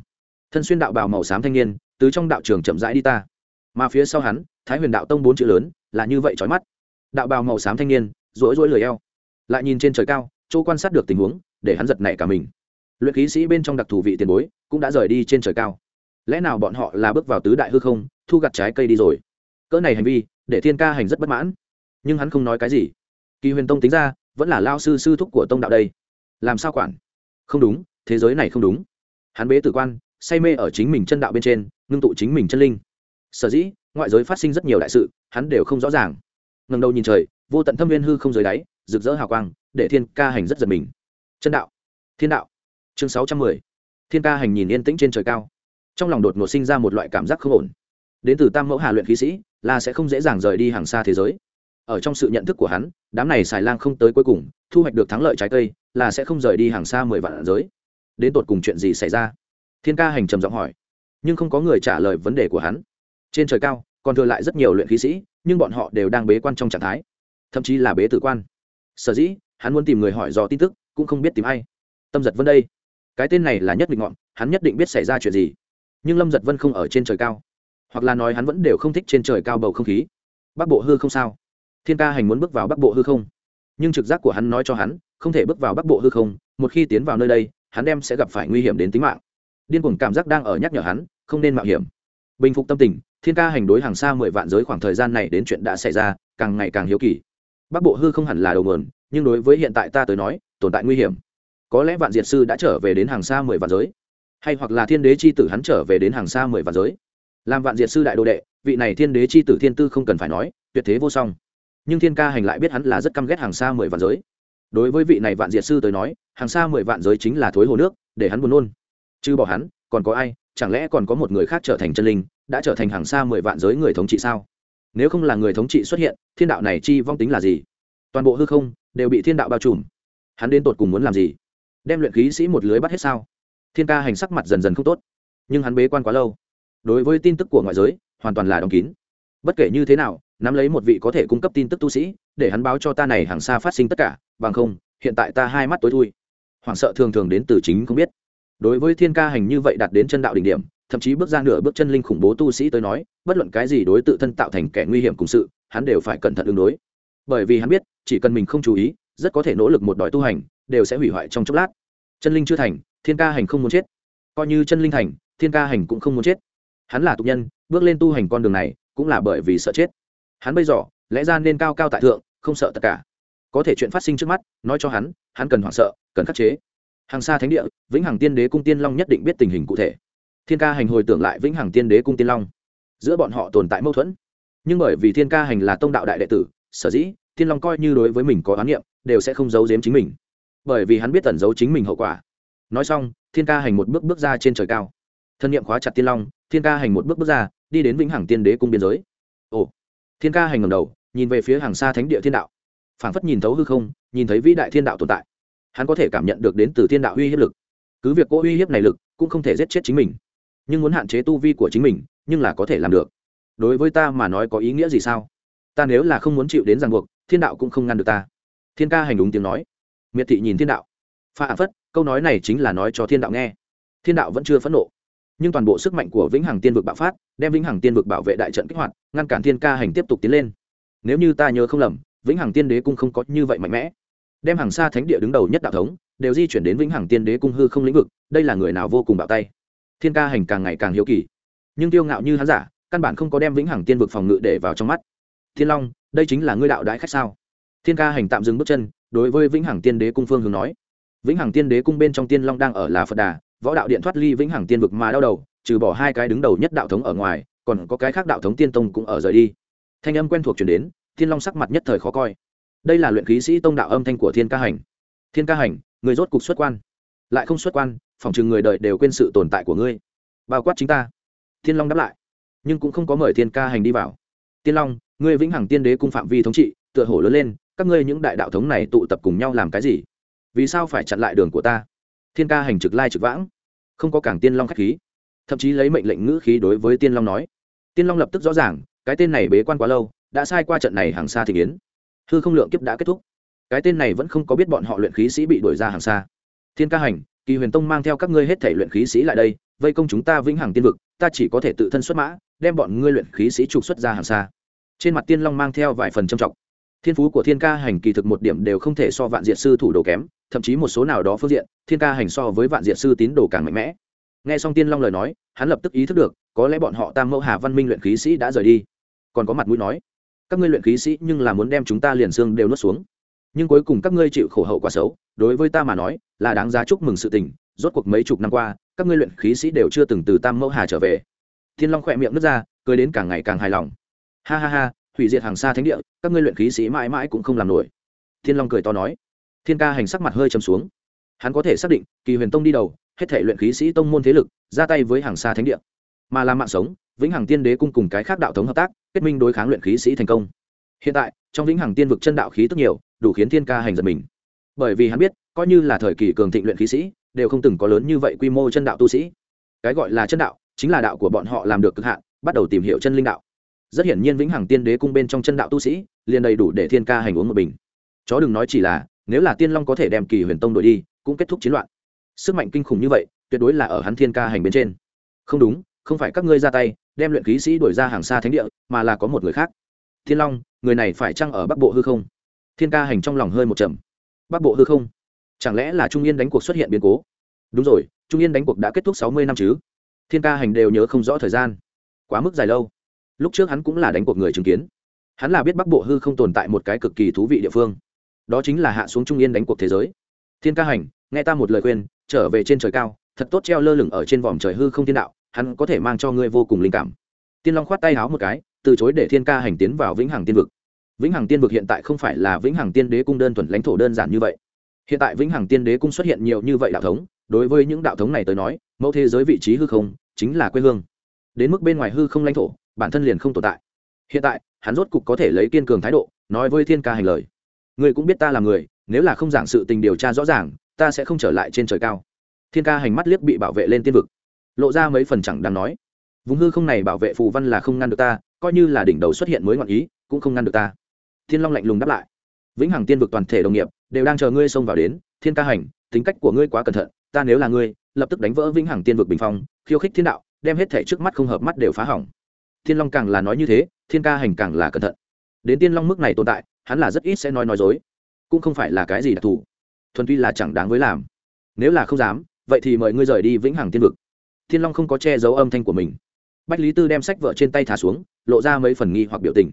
Thân xuyên đạo bào màu xám thanh niên, từ trong đạo trường chậm rãi đi ta. Mà phía sau hắn, thái huyền đạo tông bốn chữ lớn, là như vậy trói mắt. Đạo bào màu xám thanh niên, rỗi rỗi lười eo. Lại nhìn trên trời cao, chỗ quan sát được tình huống, để hắn giật nảy cả mình. Luyện khí sĩ bên trong đặc thù vị tiền bối, cũng đã rời đi trên trời cao. Lẽ nào bọn họ là bước vào tứ đại hư không, thu gặt trái cây đi rồi? Cỡ này hành vi, để thiên ca hành rất bất mãn nhưng hắn không nói cái gì. Kỳ huyền tông tính ra, vẫn là lao sư sư thúc của tông đạo đây. Làm sao quản? Không đúng, thế giới này không đúng. Hắn bế tử quan, say mê ở chính mình chân đạo bên trên, ngưng tụ chính mình chân linh. Sở dĩ, ngoại giới phát sinh rất nhiều đại sự, hắn đều không rõ ràng. Ngầm đầu nhìn trời, vô tận thâm viên hư không dưới đáy, rực rỡ hào quang, để thiên ca hành rất giật mình. Chân đạo. Thiên đạo. Chương sáu trăm mười. Thiên ca hành nhìn yên tĩnh trên trời cao. Trong lòng đột ngột sinh ra một loại cảm giác không ổn. Đến từ tam mẫu hà luyện khí sĩ, là sẽ không dễ dàng rời đi hàng xa thế giới ở trong sự nhận thức của hắn, đám này xài lang không tới cuối cùng, thu hoạch được thắng lợi trái cây, là sẽ không rời đi hàng xa mười vạn giới. Đến tột cùng chuyện gì xảy ra? Thiên ca hành trầm giọng hỏi. Nhưng không có người trả lời vấn đề của hắn. Trên trời cao, còn thừa lại rất nhiều luyện khí sĩ, nhưng bọn họ đều đang bế quan trong trạng thái. Thậm chí là bế tử quan. Sở dĩ, hắn muốn tìm người hỏi dò tin tức, cũng không biết tìm ai. Tâm giật vân đây. Cái tên này là nhất định ngọn hắn nhất định biết xảy ra chuyện gì. Nhưng lâm giật vân không ở trên trời cao. Hoặc là nói hắn vẫn đều không thích trên trời cao bầu không khí. Bắc bộ hư không sao? Thiên ca hành muốn bước vào bắc bộ hư không? Nhưng trực giác của hắn nói cho hắn, không thể bước vào bắc bộ hư không, một khi tiến vào nơi đây, hắn đem sẽ gặp phải nguy hiểm đến tính mạng. Điên cuồng cảm giác đang ở nhắc nhở hắn, không nên mạo hiểm. Bình phục tâm tình, thiên ca hành đối hàng xa mười vạn giới khoảng thời gian này đến chuyện đã xảy ra, càng ngày càng hiếu kỳ. Bắc bộ hư không hẳn là đầu nguồn, nhưng đối với hiện tại ta tới nói, tồn tại nguy hiểm. Có lẽ vạn diệt sư đã trở về đến hàng xa mười vạn giới, hay hoặc là thiên đế c h i tử hắn trở về đến hàng xa mười vạn giới. Làm vạn diệt sư đại đồ đệ, vị này thiên đế c h i tử thiên tư không cần phải nói, tuyệt thế vô song nhưng thiên ca hành lại biết hắn là rất căm ghét hàng xa mười vạn giới. Đối với vị này vạn diệt sư tới nói, hàng xa mười vạn giới chính là thối hồ nước, để hắn buồn nôn. Chứ bỏ hắn, còn có ai, chẳng lẽ còn có một người khác trở thành chân linh, đã trở thành hàng xa mười vạn giới người thống trị sao? Nếu không là người thống trị xuất hiện, thiên đạo này chi vong tính là gì? Toàn bộ hư không đều bị thiên đạo bao trùm. Hắn đến tột cùng muốn làm gì? Đem luyện khí sĩ một lưới bắt hết sao? Thiên ca hành sắc mặt dần dần không tốt. Nhưng hắn bế quan quá lâu. Đối với tin tức của ngoại giới, hoàn toàn là đóng kín. Bất kể như thế nào nắm lấy một vị có thể cung cấp tin tức tu sĩ, để hắn báo cho ta này hàng xa phát sinh tất cả, bằng không, hiện tại ta hai mắt tối thui. Hoảng sợ thường thường đến từ chính không biết. Đối với thiên ca hành như vậy đạt đến chân đạo đỉnh điểm, thậm chí bước ra nửa bước chân linh khủng bố tu sĩ tới nói, bất luận cái gì đối tự thân tạo thành kẻ nguy hiểm cùng sự, hắn đều phải cẩn thận ứng đối. Bởi vì hắn biết, chỉ cần mình không chú ý, rất có thể nỗ lực một đòi tu hành, đều sẽ hủy hoại trong chốc lát. Chân linh chưa thành, thiên ca hành không muốn chết. Coi như chân linh thành, thiên ca hành cũng không muốn chết. Hắn là tục nhân, bước lên tu hành con đường này, cũng là bởi vì sợ chết hắn bây giờ, lẽ ra nên cao cao tại thượng, không sợ tất cả. Có thể chuyện phát sinh trước mắt, nói cho hắn hắn cần hoảng sợ, cần khắc chế. Hàng xa thánh địa, vĩnh hằng tiên đế cung tiên long nhất định biết tình hình cụ thể. Thiên ca hành hồi tưởng lại vĩnh hằng tiên đế cung tiên long. Giữa bọn họ tồn tại mâu thuẫn. Nhưng bởi vì thiên ca hành là tông đạo đại đệ tử, sở dĩ, tiên long coi như đối với mình có oán niệm, đều sẽ không giấu giếm chính mình. Bởi vì hắn biết tẩn giấu chính mình hậu quả. Nói xong, thiên ca hành một bước bước ra trên trời cao. Thân nhiệm khóa chặt tiên long, thiên ca hành một bước bước ra, đi đến vĩnh hằng tiên đế cung biên giới. Ồ thiên ca hành ngầm đầu, nhìn về phía hàng xa thánh địa thiên đạo. Phảng phất nhìn thấu hư không, nhìn thấy vĩ đại thiên đạo tồn tại. Hắn có thể cảm nhận được đến từ thiên đạo uy hiếp lực. Cứ việc cô uy hiếp này lực, cũng không thể giết chết chính mình. Nhưng muốn hạn chế tu vi của chính mình, nhưng là có thể làm được. Đối với ta mà nói có ý nghĩa gì sao? Ta nếu là không muốn chịu đến ràng buộc, thiên đạo cũng không ngăn được ta. Thiên ca hành đúng tiếng nói. Miệt thị nhìn thiên đạo. Pha phất, câu nói này chính là nói cho thiên đạo nghe. Thiên đạo vẫn chưa phẫn nộ nhưng toàn bộ sức mạnh của vĩnh hằng tiên vực bạo phát, đem vĩnh hằng tiên vực bảo vệ đại trận kích hoạt, ngăn cản thiên ca hành tiếp tục tiến lên. Nếu như ta nhớ không lầm, vĩnh hằng tiên đế cung không có như vậy mạnh mẽ. Đem hàng xa thánh địa đứng đầu nhất đạo thống, đều di chuyển đến vĩnh hằng tiên đế cung hư không lĩnh vực, đây là người nào vô cùng bạo tay. Thiên ca hành càng ngày càng hiếu kỳ. Nhưng tiêu ngạo như hắn giả, căn bản không có đem vĩnh hằng tiên vực phòng ngự để vào trong mắt. Thiên long, đây chính là ngươi đạo đãi khách sao? Thiên ca hành tạm dừng bước chân, đối với vĩnh hằng tiên đế cung phương hướng nói. Vĩnh hằng tiên đế cung bên trong tiên long đang ở là phật đà võ đạo điện thoát ly vĩnh hằng tiên vực mà đau đầu, trừ bỏ hai cái đứng đầu nhất đạo thống ở ngoài, còn có cái khác đạo thống tiên tông cũng ở rời đi. Thanh âm quen thuộc chuyển đến, thiên long sắc mặt nhất thời khó coi. Đây là luyện khí sĩ tông đạo âm thanh của thiên ca hành. Thiên ca hành, người rốt cục xuất quan. Lại không xuất quan, phòng chừng người đời đều quên sự tồn tại của ngươi. Bao quát chính ta. Thiên long đáp lại. Nhưng cũng không có mời thiên ca hành đi vào. Tiên long, ngươi vĩnh hằng tiên đế cung phạm vi thống trị, tựa hổ lớn lên, các ngươi những đại đạo thống này tụ tập cùng nhau làm cái gì? Vì sao phải chặn lại đường của ta? Thiên ca hành trực lai trực vãng. Không có cảng tiên long k h á c h khí. Thậm chí lấy mệnh lệnh ngữ khí đối với tiên long nói. Tiên long lập tức rõ ràng, cái tên này bế quan quá lâu, đã sai qua trận này hàng xa thị kiến. Hư không lượng kiếp đã kết thúc. Cái tên này vẫn không có biết bọn họ luyện khí sĩ bị đuổi ra hàng xa. Thiên ca hành, kỳ huyền tông mang theo các ngươi hết thể luyện khí sĩ lại đây, vây công chúng ta vĩnh hằng tiên vực, ta chỉ có thể tự thân xuất mã, đem bọn ngươi luyện khí sĩ trục xuất ra hàng xa. Trên mặt tiên long mang theo vài phần trầm trọng thiên phú của thiên ca hành kỳ thực một điểm đều không thể so vạn Diệt sư thủ đồ kém, thậm chí một số nào đó phương diện, thiên ca hành so với vạn Diệt sư tín đồ càng mạnh mẽ. Nghe xong tiên long lời nói, hắn lập tức ý thức được, có lẽ bọn họ tam mẫu hà văn minh luyện khí sĩ đã rời đi. Còn có mặt mũi nói, các ngươi luyện khí sĩ nhưng là muốn đem chúng ta liền xương đều nuốt xuống. Nhưng cuối cùng các ngươi chịu khổ hậu quả xấu, đối với ta mà nói, là đáng giá chúc mừng sự tình, rốt cuộc mấy chục năm qua, các ngươi luyện khí sĩ đều chưa từng từ tam mẫu hà trở về. Thiên long khỏe miệng nước ra, cười đến càng ngày càng hài lòng. Ha ha ha hủy diệt hàng xa thánh địa, các ngươi luyện khí sĩ mãi mãi cũng không làm nổi. Thiên long cười to nói. Thiên ca hành sắc mặt hơi chầm xuống. Hắn có thể xác định, kỳ huyền tông đi đầu, hết thể luyện khí sĩ tông môn thế lực, ra tay với hàng xa thánh địa. Mà làm mạng sống, vĩnh hằng tiên đế cung cùng cái khác đạo thống hợp tác, kết minh đối kháng luyện khí sĩ thành công. Hiện tại, trong vĩnh hằng tiên vực chân đạo khí tức nhiều, đủ khiến thiên ca hành giật mình. Bởi vì hắn biết, coi như là thời kỳ cường thịnh luyện khí sĩ, đều không từng có lớn như vậy quy mô chân đạo tu sĩ. Cái gọi là chân đạo, chính là đạo của bọn họ làm được cực hạn, bắt đầu tìm hiểu chân linh đạo rất hiển nhiên vĩnh hằng tiên đế cung bên trong chân đạo tu sĩ, liền đầy đủ để thiên ca hành uống một bình. Chó đừng nói chỉ là, nếu là tiên long có thể đem kỳ huyền tông đổi đi, cũng kết thúc chiến loạn. Sức mạnh kinh khủng như vậy, tuyệt đối là ở hắn thiên ca hành bên trên. Không đúng, không phải các ngươi ra tay, đem luyện khí sĩ đuổi ra hàng xa thánh địa, mà là có một người khác. Thiên long, người này phải chăng ở bắc bộ hư không? Thiên ca hành trong lòng hơi một trầm. Bắc bộ hư không? Chẳng lẽ là trung yên đánh cuộc xuất hiện biến cố? Đúng rồi, trung yên đánh cuộc đã kết thúc sáu mươi năm chứ. Thiên ca hành đều nhớ không rõ thời gian. Quá mức dài lâu lúc trước hắn cũng là đánh cuộc người chứng kiến. Hắn là biết bắc bộ hư không tồn tại một cái cực kỳ thú vị địa phương. Đó chính là hạ xuống trung yên đánh cuộc thế giới. Thiên ca hành, nghe ta một lời khuyên, trở về trên trời cao, thật tốt treo lơ lửng ở trên vòm trời hư không thiên đạo, hắn có thể mang cho ngươi vô cùng linh cảm. Tiên long khoát tay háo một cái, từ chối để thiên ca hành tiến vào vĩnh hằng tiên vực. Vĩnh hằng tiên vực hiện tại không phải là vĩnh hằng tiên đế cung đơn thuần lãnh thổ đơn giản như vậy. Hiện tại vĩnh hằng tiên đế cung xuất hiện nhiều như vậy đạo thống, đối với những đạo thống này tới nói, mẫu thế giới vị trí hư không chính là quê hương. Đến mức bên ngoài hư không lãnh thổ bản thân liền không tồn tại. Hiện tại, hắn rốt cục có thể lấy kiên cường thái độ, nói với thiên ca hành lời. Ngươi cũng biết ta là người, nếu là không giảng sự tình điều tra rõ ràng, ta sẽ không trở lại trên trời cao. Thiên ca hành mắt liếc bị bảo vệ lên tiên vực. Lộ ra mấy phần chẳng đang nói. Vùng hư không này bảo vệ phù văn là không ngăn được ta, coi như là đỉnh đầu xuất hiện mới ngọn ý, cũng không ngăn được ta. Thiên long lạnh lùng đáp lại. Vĩnh hằng tiên vực toàn thể đồng nghiệp, đều đang chờ ngươi xông vào đến. Thiên ca hành, tính cách của ngươi quá cẩn thận, ta nếu là ngươi, lập tức đánh vỡ vĩnh hằng tiên vực bình phong, khiêu khích thiên đạo, đem hết thể trước mắt không hợp mắt đều phá hỏng thiên long càng là nói như thế, thiên ca hành càng là cẩn thận. Đến tiên long mức này tồn tại, hắn là rất ít sẽ nói nói dối. Cũng không phải là cái gì đặc thù. Thuần tuy là chẳng đáng với làm. Nếu là không dám, vậy thì mời ngươi rời đi vĩnh hằng tiên vực. Thiên long không có che giấu âm thanh của mình. Bách lý tư đem sách vợ trên tay thả xuống, lộ ra mấy phần nghi hoặc biểu tình.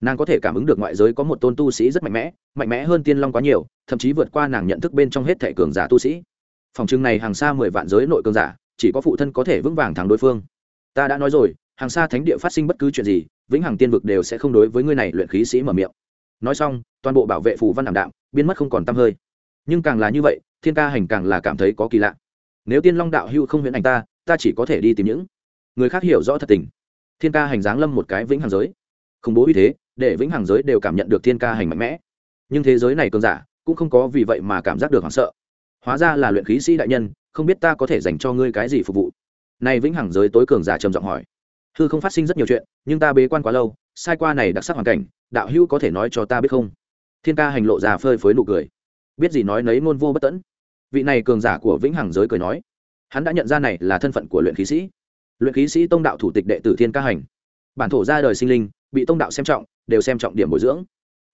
Nàng có thể cảm ứng được ngoại giới có một tôn tu sĩ rất mạnh mẽ mạnh mẽ hơn tiên long quá nhiều, thậm chí vượt qua nàng nhận thức bên trong hết thẻ cường giả tu sĩ. Phòng trưng này hàng xa mười vạn giới nội cường giả, chỉ có phụ thân có thể vững vàng thắng đối phương. Ta đã nói rồi hàng xa thánh địa phát sinh bất cứ chuyện gì, vĩnh hằng tiên vực đều sẽ không đối với ngươi này luyện khí sĩ mở miệng. Nói xong, toàn bộ bảo vệ phù văn ảm đạm, biến mất không còn t hơi. Nhưng càng là như vậy, thiên ca hành càng là cảm thấy có kỳ lạ. Nếu tiên long đạo hưu không huyễn ảnh ta ta chỉ có thể đi tìm những người khác hiểu rõ thật tình. Thiên ca hành giáng lâm một cái vĩnh hằng giới. Khủng bố uy thế, để vĩnh hằng giới đều cảm nhận được thiên ca hành mạnh mẽ. Nhưng thế giới này cường giả, cũng không có vì vậy mà cảm giác được hoảng sợ. Hóa ra là luyện khí sĩ đại nhân, không biết ta có thể dành cho ngươi cái gì phục vụ. Nay vĩnh hằng giới tối cường giả trầm giọng hỏi hư không phát sinh rất nhiều chuyện, nhưng ta bế quan quá lâu, sai qua này đặc sắc hoàn cảnh, đạo hữu có thể nói cho ta biết không? Thiên ca hành lộ già phơi phới nụ cười. Biết gì nói nấy ngôn vô bất tẫn. Vị này cường giả của vĩnh hằng giới cười nói, hắn đã nhận ra này là thân phận của luyện khí sĩ. Luyện khí sĩ tông đạo thủ tịch đệ tử thiên ca hành. Bản thổ ra đời sinh linh, bị tông đạo xem trọng, đều xem trọng điểm bồi dưỡng.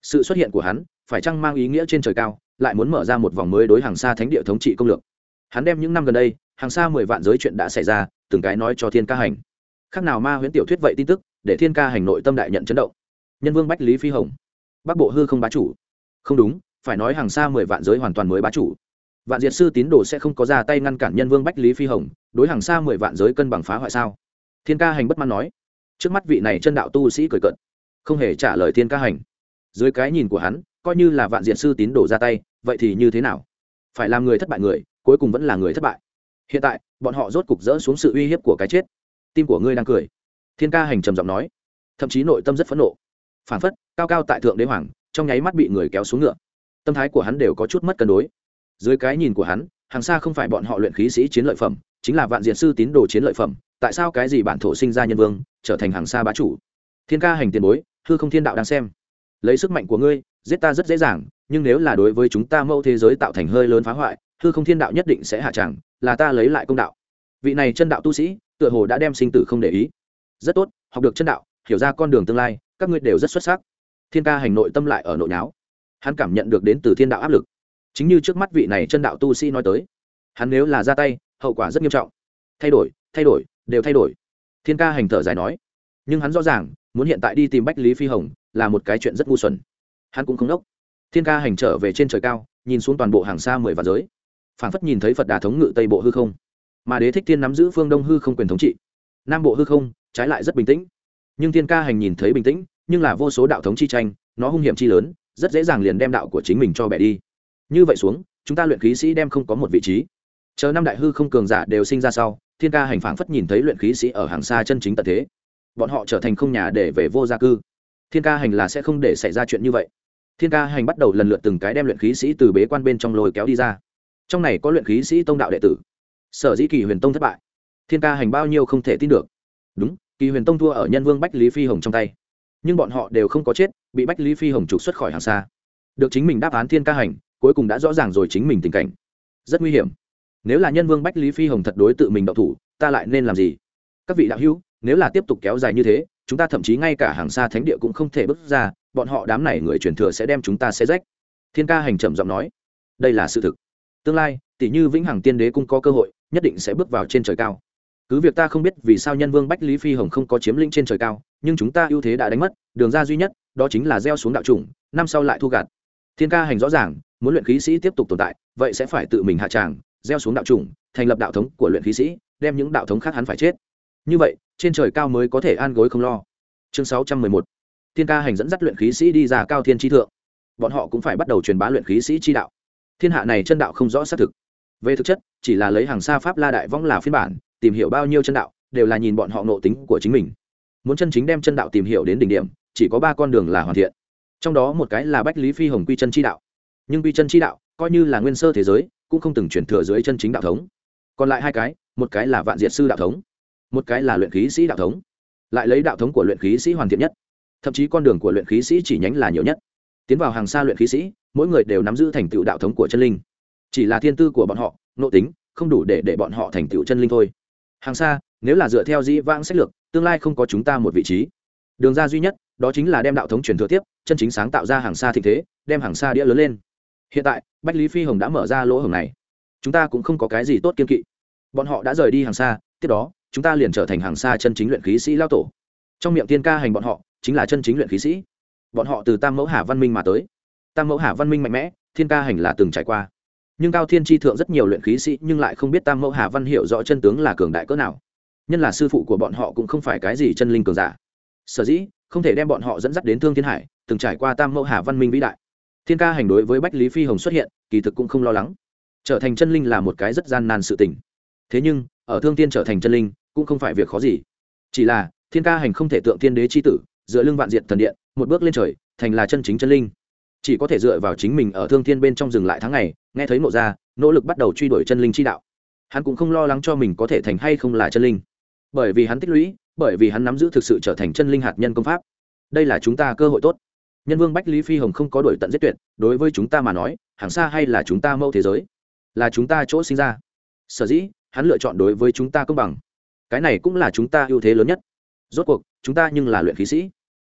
Sự xuất hiện của hắn, phải chăng mang ý nghĩa trên trời cao, lại muốn mở ra một vòng mới đối hàng xa thánh địa thống trị công lược. Hắn đem những năm gần đây, hàng xa mười vạn giới chuyện đã xảy ra, từng cái nói cho thiên ca hành khác nào ma huyễn tiểu thuyết vậy tin tức, để thiên ca hành nội tâm đại nhận chấn động. Nhân vương bách lý phi hồng. Bắc bộ hư không bá chủ. Không đúng, phải nói hàng xa mười vạn giới hoàn toàn mới bá chủ. Vạn diệt sư tín đồ sẽ không có ra tay ngăn cản nhân vương bách lý phi hồng, đối hàng xa mười vạn giới cân bằng phá hoại sao? Thiên ca hành bất mãn nói. Trước mắt vị này chân đạo tu sĩ cười cận không hề trả lời thiên ca hành. Dưới cái nhìn của hắn, coi như là vạn diện sư tín đồ ra tay, vậy thì như thế nào? Phải làm người thất bại người, cuối cùng vẫn là người thất bại. Hiện tại, bọn họ rốt cục dỡ xuống sự uy hiếp của cái chết tim của ngươi đang cười. Thiên ca hành trầm giọng nói. Thậm chí nội tâm rất phẫn nộ. Phản phất, cao cao tại thượng đế hoàng, trong nháy mắt bị người kéo xuống ngựa. Tâm thái của hắn đều có chút mất cân đối. Dưới cái nhìn của hắn, hàng xa không phải bọn họ luyện khí sĩ chiến lợi phẩm, chính là vạn diện sư tín đồ chiến lợi phẩm. Tại sao cái gì bản thổ sinh ra nhân vương, trở thành hàng xa bá chủ? Thiên ca hành tiền bối, hư không thiên đạo đang xem. Lấy sức mạnh của ngươi, giết ta rất dễ dàng, nhưng nếu là đối với chúng ta mẫu thế giới tạo thành hơi lớn phá hoại, hư không thiên đạo nhất định sẽ hạ tràng, là ta lấy lại công đạo. Vị này chân đạo tu sĩ tựa hồ đã đem sinh tử không để ý. Rất tốt, học được chân đạo, hiểu ra con đường tương lai, các ngươi đều rất xuất sắc. Thiên ca hành nội tâm lại ở nội nháo. Hắn cảm nhận được đến từ thiên đạo áp lực. Chính như trước mắt vị này chân đạo tu sĩ nói tới, hắn nếu là ra tay, hậu quả rất nghiêm trọng. Thay đổi thay đổi, đều thay đổi. Thiên ca hành thở dài nói. Nhưng hắn rõ ràng, muốn hiện tại đi tìm bách lý phi hồng, là một cái chuyện rất ngu xuẩn. Hắn cũng không đốc. Thiên ca hành trở về trên trời cao, nhìn xuống toàn bộ hàng xa mười và giới. Phảng phất nhìn thấy phật đà thống ngự tây bộ hư không mà đế thích thiên nắm giữ phương đông hư không quyền thống trị nam bộ hư không trái lại rất bình tĩnh nhưng thiên ca hành nhìn thấy bình tĩnh nhưng là vô số đạo thống chi tranh nó hung hiểm chi lớn rất dễ dàng liền đem đạo của chính mình cho bẻ đi như vậy xuống chúng ta luyện khí sĩ đem không có một vị trí chờ năm đại hư không cường giả đều sinh ra sau thiên ca hành phảng phất nhìn thấy luyện khí sĩ ở hàng xa chân chính tận thế bọn họ trở thành không nhà để về vô gia cư thiên ca hành là sẽ không để xảy ra chuyện như vậy thiên ca hành bắt đầu lần lượt từng cái đem luyện khí sĩ từ bế quan bên trong lôi kéo đi ra trong này có luyện khí sĩ tông đạo đệ tử sở dĩ kỳ huyền tông thất bại. Thiên ca hành bao nhiêu không thể tin được. Đúng, kỳ huyền tông thua ở nhân vương bách lý phi hồng trong tay. Nhưng bọn họ đều không có chết, bị bách lý phi hồng trục xuất khỏi hàng xa. Được chính mình đáp án thiên ca hành, cuối cùng đã rõ ràng rồi chính mình tình cảnh. Rất nguy hiểm. Nếu là nhân vương bách lý phi hồng thật đối tự mình đậu thủ, ta lại nên làm gì? Các vị đạo hữu, nếu là tiếp tục kéo dài như thế, chúng ta thậm chí ngay cả hàng xa thánh địa cũng không thể bước ra, bọn họ đám này người truyền thừa sẽ đem chúng ta xe rách. Thiên ca hành trầm giọng nói, đây là sự thực. Tương lai, tỷ như vĩnh hằng tiên đế cũng có cơ hội nhất định sẽ bước vào trên trời cao. Cứ việc ta không biết vì sao nhân vương bách lý phi hồng không có chiếm lĩnh trên trời cao, nhưng chúng ta ưu thế đã đánh mất, đường ra duy nhất, đó chính là gieo xuống đạo chủng năm sau lại thu gạt thiên ca hành rõ ràng, muốn luyện khí sĩ tiếp tục tồn tại, vậy sẽ phải tự mình hạ tràng, gieo xuống đạo chủng thành lập đạo thống của luyện khí sĩ, đem những đạo thống khác hắn phải chết. Như vậy, trên trời cao mới có thể an gối không lo. Chương sáu trăm mười một. Thiên ca hành dẫn dắt luyện khí sĩ đi ra cao thiên tri thượng. Bọn họ cũng phải bắt đầu truyền bá luyện khí sĩ chi đạo. Thiên hạ này chân đạo không rõ xác thực về thực chất, chỉ là lấy hàng xa pháp la đại vong là phiên bản, tìm hiểu bao nhiêu chân đạo, đều là nhìn bọn họ nộ tính của chính mình. Muốn chân chính đem chân đạo tìm hiểu đến đỉnh điểm, chỉ có ba con đường là hoàn thiện. Trong đó một cái là bách lý phi hồng quy chân chi đạo. Nhưng quy chân chi đạo, coi như là nguyên sơ thế giới, cũng không từng chuyển thừa dưới chân chính đạo thống. Còn lại hai cái, một cái là vạn diệt sư đạo thống, một cái là luyện khí sĩ đạo thống. Lại lấy đạo thống của luyện khí sĩ hoàn thiện nhất. Thậm chí con đường của luyện khí sĩ chỉ nhánh là nhiều nhất. Tiến vào hàng xa luyện khí sĩ, mỗi người đều nắm giữ thành tựu đạo thống của chân linh chỉ là thiên tư của bọn họ, nội tính, không đủ để để bọn họ thành tựu chân linh thôi. Hàng xa, nếu là dựa theo dĩ vãng sách lược, tương lai không có chúng ta một vị trí. Đường ra duy nhất, đó chính là đem đạo thống truyền thừa tiếp, chân chính sáng tạo ra hàng xa thịnh thế, đem hàng xa đĩa lớn lên. Hiện tại, bách lý phi hồng đã mở ra lỗ hồng này. Chúng ta cũng không có cái gì tốt kiên kỵ. Bọn họ đã rời đi hàng xa, tiếp đó, chúng ta liền trở thành hàng xa chân chính luyện khí sĩ lao tổ. Trong miệng tiên ca hành bọn họ, chính là chân chính luyện khí sĩ. Bọn họ từ tam mẫu hà văn minh mà tới. Tam mẫu hà văn minh mạnh mẽ, thiên ca hành là từng trải qua nhưng cao thiên tri thượng rất nhiều luyện khí sĩ nhưng lại không biết tam mẫu hà văn hiểu rõ chân tướng là cường đại cỡ nào. Nhân là sư phụ của bọn họ cũng không phải cái gì chân linh cường giả. Sở dĩ, không thể đem bọn họ dẫn dắt đến thương thiên hải, từng trải qua tam mẫu hà văn minh vĩ đại. Thiên ca hành đối với bách lý phi hồng xuất hiện, kỳ thực cũng không lo lắng. Trở thành chân linh là một cái rất gian nan sự tình. Thế nhưng, ở thương tiên trở thành chân linh, cũng không phải việc khó gì. Chỉ là, thiên ca hành không thể tượng thiên đế c h i tử, dựa lưng vạn diện thần điện, một bước lên trời, thành là chân chính chân linh chỉ có thể dựa vào chính mình ở thương thiên bên trong dừng lại tháng ngày, nghe thấy nộ ra, nỗ lực bắt đầu truy đuổi chân linh chi đạo. Hắn cũng không lo lắng cho mình có thể thành hay không là chân linh. Bởi vì hắn tích lũy, bởi vì hắn nắm giữ thực sự trở thành chân linh hạt nhân công pháp. Đây là chúng ta cơ hội tốt. Nhân vương bách lý phi hồng không có đổi tận giết tuyệt, đối với chúng ta mà nói, hàng xa hay là chúng ta mẫu thế giới? Là chúng ta chỗ sinh ra. Sở dĩ, hắn lựa chọn đối với chúng ta công bằng. Cái này cũng là chúng ta ưu thế lớn nhất. Rốt cuộc, chúng ta nhưng là luyện khí sĩ.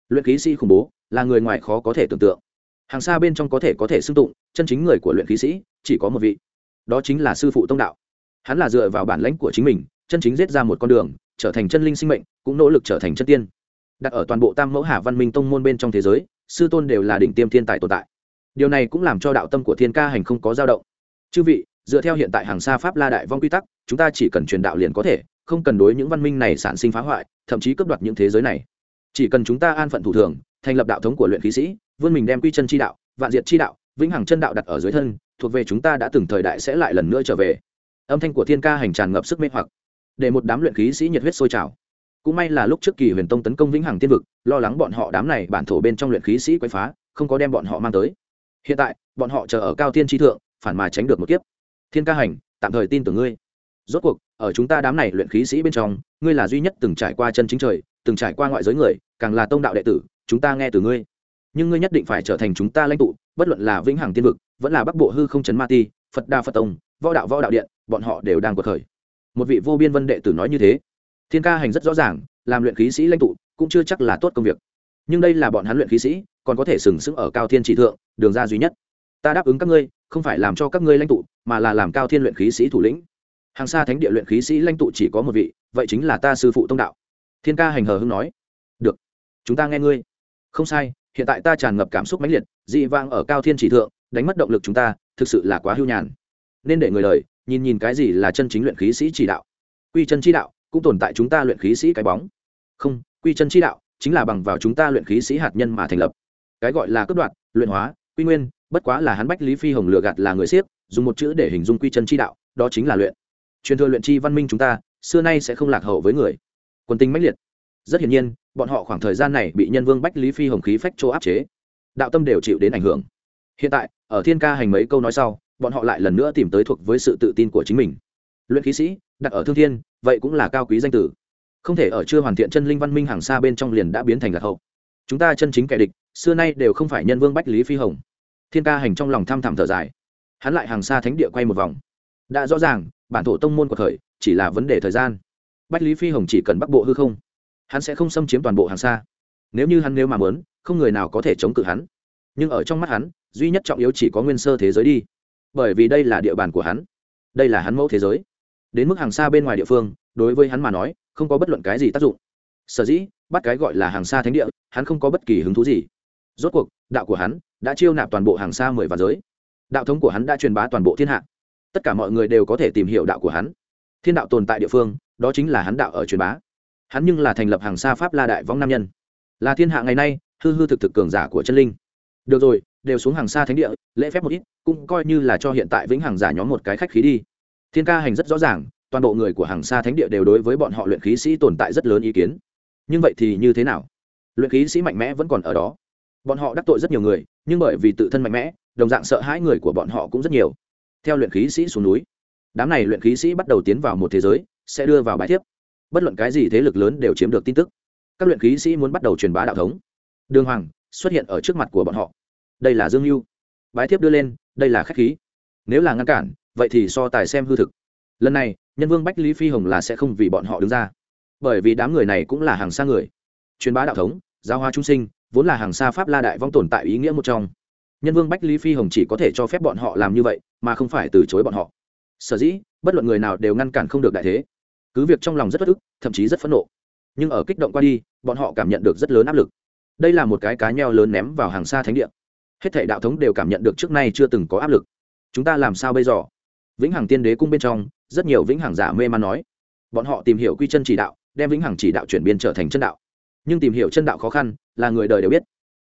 Luyện khí sĩ khủng bố, là người ngoài khó có thể tưởng tượng hàng xa bên trong có thể có thể xưng tụng, chân chính người của luyện khí sĩ, chỉ có một vị. Đó chính là sư phụ tông đạo. Hắn là dựa vào bản lãnh của chính mình, chân chính giết ra một con đường, trở thành chân linh sinh mệnh, cũng nỗ lực trở thành chân tiên. Đặt ở toàn bộ tam mẫu hà văn minh tông môn bên trong thế giới, sư tôn đều là đỉnh tiêm thiên tài tồn tại. Điều này cũng làm cho đạo tâm của thiên ca hành không có dao động. Chư vị, dựa theo hiện tại hàng xa pháp la đại vong quy tắc, chúng ta chỉ cần truyền đạo liền có thể, không cần đối những văn minh này sản sinh phá hoại, thậm chí cướp đoạt những thế giới này. Chỉ cần chúng ta an phận thủ thường, thành lập đạo thống của luyện khí sĩ vươn mình đem quy chân chi đạo, vạn diệt chi đạo, vĩnh hằng chân đạo đặt ở dưới thân, thuộc về chúng ta đã từng thời đại sẽ lại lần nữa trở về. Âm thanh của thiên ca hành tràn ngập sức mê hoặc, để một đám luyện khí sĩ nhiệt huyết sôi trào. Cũng may là lúc trước kỳ huyền tông tấn công vĩnh hằng tiên vực, lo lắng bọn họ đám này bản thổ bên trong luyện khí sĩ quấy phá, không có đem bọn họ mang tới. Hiện tại, bọn họ chờ ở cao thiên tri thượng, phản mà tránh được một kiếp. Thiên ca hành, tạm thời tin tưởng ngươi. Rốt cuộc, ở chúng ta đám này luyện khí sĩ bên trong, ngươi là duy nhất từng trải qua chân chính trời, từng trải qua ngoại giới người, càng là tông đạo đệ tử, chúng ta nghe từ ngươi nhưng ngươi nhất định phải trở thành chúng ta lãnh tụ, bất luận là vĩnh hằng tiên vực, vẫn là bắc bộ hư không chấn ma ti, phật đa phật tông, võ đạo võ đạo điện, bọn họ đều đang cuộc khởi. Một vị vô biên vân đệ tử nói như thế. Thiên ca hành rất rõ ràng, làm luyện khí sĩ lãnh tụ cũng chưa chắc là tốt công việc. Nhưng đây là bọn hắn luyện khí sĩ, còn có thể sừng sững ở cao thiên trị thượng, đường ra duy nhất. Ta đáp ứng các ngươi, không phải làm cho các ngươi lãnh tụ, mà là làm cao thiên luyện khí sĩ thủ lĩnh. Hàng xa thánh địa luyện khí sĩ lãnh tụ chỉ có một vị, vậy chính là ta sư phụ tông đạo. Thiên ca hành hờ hưng nói. Được, chúng ta nghe ngươi. Không sai hiện tại ta tràn ngập cảm xúc mãnh liệt, dị vang ở cao thiên chỉ thượng, đánh mất động lực chúng ta, thực sự là quá hưu nhàn. Nên để người lời nhìn nhìn cái gì là chân chính luyện khí sĩ chỉ đạo. Quy chân chi đạo, cũng tồn tại chúng ta luyện khí sĩ cái bóng. Không, quy chân chi đạo, chính là bằng vào chúng ta luyện khí sĩ hạt nhân mà thành lập. Cái gọi là cướp đoạt luyện hóa, quy nguyên, bất quá là hắn bách lý phi hồng lừa gạt là người siếc, dùng một chữ để hình dung quy chân chi đạo, đó chính là luyện. Truyền thừa luyện chi văn minh chúng ta, xưa nay sẽ không lạc hậu với người. Quân tinh mãnh liệt. Rất hiển nhiên bọn họ khoảng thời gian này bị nhân vương bách lý phi hồng khí phách chỗ áp chế. Đạo tâm đều chịu đến ảnh hưởng. Hiện tại, ở thiên ca hành mấy câu nói sau, bọn họ lại lần nữa tìm tới thuộc với sự tự tin của chính mình. Luyện khí sĩ, đặt ở thương thiên, vậy cũng là cao quý danh tử. Không thể ở chưa hoàn thiện chân linh văn minh hàng xa bên trong liền đã biến thành lạc hậu. Chúng ta chân chính kẻ địch, xưa nay đều không phải nhân vương bách lý phi hồng. Thiên ca hành trong lòng thăm thẳm thở dài. Hắn lại hàng xa thánh địa quay một vòng. Đã rõ ràng, bản thổ tông môn của thời chỉ là vấn đề thời gian. Bách lý phi hồng chỉ cần bắc bộ hư không hắn sẽ không xâm chiếm toàn bộ hàng xa. Nếu như hắn nếu mà muốn, không người nào có thể chống cự hắn. Nhưng ở trong mắt hắn, duy nhất trọng yếu chỉ có nguyên sơ thế giới đi. Bởi vì đây là địa bàn của hắn. Đây là hắn mẫu thế giới. Đến mức hàng xa bên ngoài địa phương, đối với hắn mà nói, không có bất luận cái gì tác dụng. Sở dĩ, bắt cái gọi là hàng xa thánh địa, hắn không có bất kỳ hứng thú gì. Rốt cuộc, đạo của hắn đã chiêu nạp toàn bộ hàng xa mười vạn giới. Đạo thống của hắn đã truyền bá toàn bộ thiên hạ. Tất cả mọi người đều có thể tìm hiểu đạo của hắn. Thiên đạo tồn tại địa phương, đó chính là hắn đạo ở truyền bá hắn nhưng là thành lập hàng xa pháp la đại võng nam nhân. Là thiên hạ ngày nay, hư hư thực thực cường giả của chân linh. Được rồi, đều xuống hàng xa thánh địa, lễ phép một ít, cũng coi như là cho hiện tại vĩnh hằng giả nhóm một cái khách khí đi. Thiên ca hành rất rõ ràng, toàn bộ người của hàng xa thánh địa đều đối với bọn họ luyện khí sĩ tồn tại rất lớn ý kiến. Nhưng vậy thì như thế nào? Luyện khí sĩ mạnh mẽ vẫn còn ở đó. Bọn họ đắc tội rất nhiều người, nhưng bởi vì tự thân mạnh mẽ, đồng dạng sợ hãi người của bọn họ cũng rất nhiều. Theo luyện khí sĩ xuống núi, đám này luyện khí sĩ bắt đầu tiến vào một thế giới, sẽ đưa vào bài thiếp bất luận cái gì thế lực lớn đều chiếm được tin tức. Các luyện khí sĩ muốn bắt đầu truyền bá đạo thống. Đường hoàng xuất hiện ở trước mặt của bọn họ. Đây là dương mưu bái thiếp đưa lên, đây là khách khí. Nếu là ngăn cản, vậy thì so tài xem hư thực. Lần này, nhân vương bách lý phi hồng là sẽ không vì bọn họ đứng ra. Bởi vì đám người này cũng là hàng xa người. Truyền bá đạo thống, giáo hoa trung sinh, vốn là hàng xa pháp la đại vong tồn tại ý nghĩa một trong. Nhân vương bách lý phi hồng chỉ có thể cho phép bọn họ làm như vậy, mà không phải từ chối bọn họ. Sở dĩ, bất luận người nào đều ngăn cản không được đại thế cứ việc trong lòng rất bất ức, thậm chí rất phẫn nộ. Nhưng ở kích động qua đi, bọn họ cảm nhận được rất lớn áp lực. Đây là một cái cá nheo lớn ném vào hàng xa thánh địa. Hết thể đạo thống đều cảm nhận được trước nay chưa từng có áp lực. Chúng ta làm sao bây giờ? Vĩnh hằng tiên đế cung bên trong, rất nhiều vĩnh hằng giả mê man nói. Bọn họ tìm hiểu quy chân chỉ đạo, đem vĩnh hằng chỉ đạo chuyển biến trở thành chân đạo. Nhưng tìm hiểu chân đạo khó khăn, là người đời đều biết.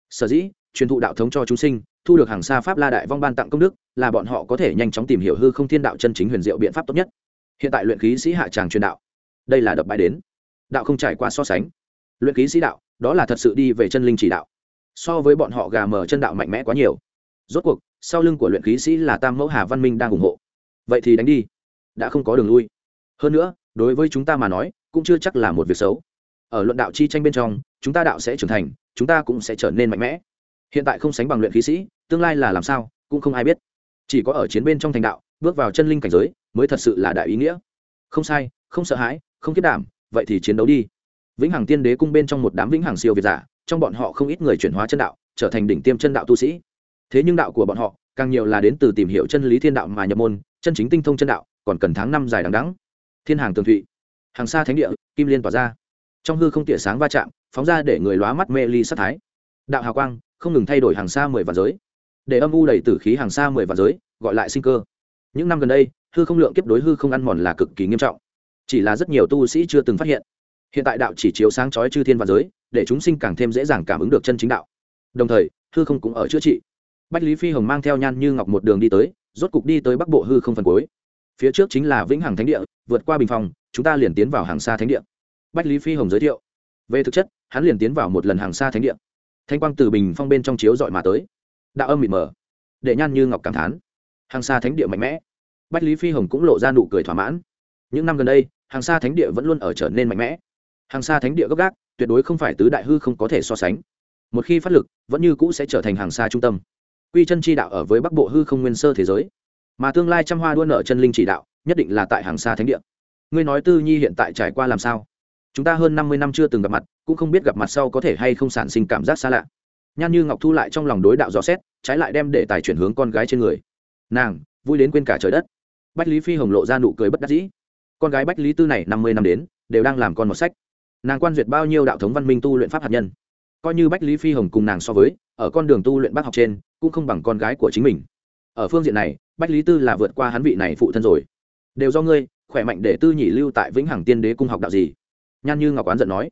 Sở dĩ, truyền thụ đạo thống cho chúng sinh, thu được hàng xa pháp la đại vong ban tặng công đức, là bọn họ có thể nhanh chóng tìm hiểu hư không thiên đạo chân chính huyền diệu biện pháp tốt nhất hiện tại luyện khí sĩ hạ tràng truyền đạo. Đây là đập bãi đến. Đạo không trải qua so sánh. Luyện khí sĩ đạo, đó là thật sự đi về chân linh chỉ đạo. So với bọn họ gà mờ chân đạo mạnh mẽ quá nhiều. Rốt cuộc, sau lưng của luyện khí sĩ là tam mẫu hà văn minh đang ủng hộ. Vậy thì đánh đi. Đã không có đường lui. Hơn nữa, đối với chúng ta mà nói, cũng chưa chắc là một việc xấu. Ở luận đạo chi tranh bên trong, chúng ta đạo sẽ trưởng thành, chúng ta cũng sẽ trở nên mạnh mẽ. Hiện tại không sánh bằng luyện khí sĩ, tương lai là làm sao, cũng không ai biết. Chỉ có ở chiến bên trong thành đạo, bước vào chân linh cảnh giới mới thật sự là đại ý nghĩa. Không sai, không sợ hãi, không kiết đảm, vậy thì chiến đấu đi. Vĩnh hằng tiên đế cung bên trong một đám vĩnh hằng siêu việt giả, trong bọn họ không ít người chuyển hóa chân đạo, trở thành đỉnh tiêm chân đạo tu sĩ. Thế nhưng đạo của bọn họ, càng nhiều là đến từ tìm hiểu chân lý thiên đạo mà nhập môn, chân chính tinh thông chân đạo, còn cần tháng năm dài đằng đắng thiên hàng tường thụy, hàng xa thánh địa, kim liên tỏa ra. Trong hư không tỉa sáng va chạm, phóng ra để người lóa mắt mê ly sát thái. Đạo hào quang, không ngừng thay đổi hàng xa mười vạn giới. Để âm u đầy tử khí hàng xa mười vạn giới, gọi lại sinh cơ. Những năm gần đây hư không lượng kiếp đối hư không ăn mòn là cực kỳ nghiêm trọng. Chỉ là rất nhiều tu sĩ chưa từng phát hiện. Hiện tại đạo chỉ chiếu sáng chói chư thiên và giới, để chúng sinh càng thêm dễ dàng cảm ứng được chân chính đạo. Đồng thời, hư không cũng ở chữa trị. Bách lý phi hồng mang theo nhan như ngọc một đường đi tới, rốt cục đi tới bắc bộ hư không phần cuối. Phía trước chính là vĩnh hằng thánh địa, vượt qua bình phòng chúng ta liền tiến vào hàng xa thánh địa. Bách lý phi hồng giới thiệu. Về thực chất, hắn liền tiến vào một lần hàng xa thánh địa. Thanh quang từ bình phong bên trong chiếu dọi mà tới. Đạo âm mịt mờ, để nhan như ngọc cảm thán. Hàng xa thánh địa mạnh mẽ bách lý phi hồng cũng lộ ra nụ cười thỏa mãn. Những năm gần đây, hàng xa thánh địa vẫn luôn ở trở nên mạnh mẽ. Hàng xa thánh địa gốc gác, tuyệt đối không phải tứ đại hư không có thể so sánh. Một khi phát lực, vẫn như cũ sẽ trở thành hàng xa trung tâm. Quy chân chi đạo ở với bắc bộ hư không nguyên sơ thế giới. Mà tương lai trăm hoa đua nợ chân linh chỉ đạo, nhất định là tại hàng xa thánh địa. Ngươi nói tư nhi hiện tại trải qua làm sao? Chúng ta hơn năm mươi năm chưa từng gặp mặt, cũng không biết gặp mặt sau có thể hay không sản sinh cảm giác xa lạ. Nhan như ngọc thu lại trong lòng đối đạo dò xét, trái lại đem để tài chuyển hướng con gái trên người. Nàng, vui đến quên cả trời đất bách lý phi hồng lộ ra nụ cười bất đắc dĩ. Con gái bách lý tư này năm mươi năm đến, đều đang làm con một sách. Nàng quan duyệt bao nhiêu đạo thống văn minh tu luyện pháp hạt nhân. Coi như bách lý phi hồng cùng nàng so với, ở con đường tu luyện bác học trên, cũng không bằng con gái của chính mình. Ở phương diện này, bách lý tư là vượt qua hắn vị này phụ thân rồi. Đều do ngươi, khỏe mạnh để tư nhị lưu tại vĩnh hằng tiên đế cung học đạo gì? Nhan như ngọc oán giận nói.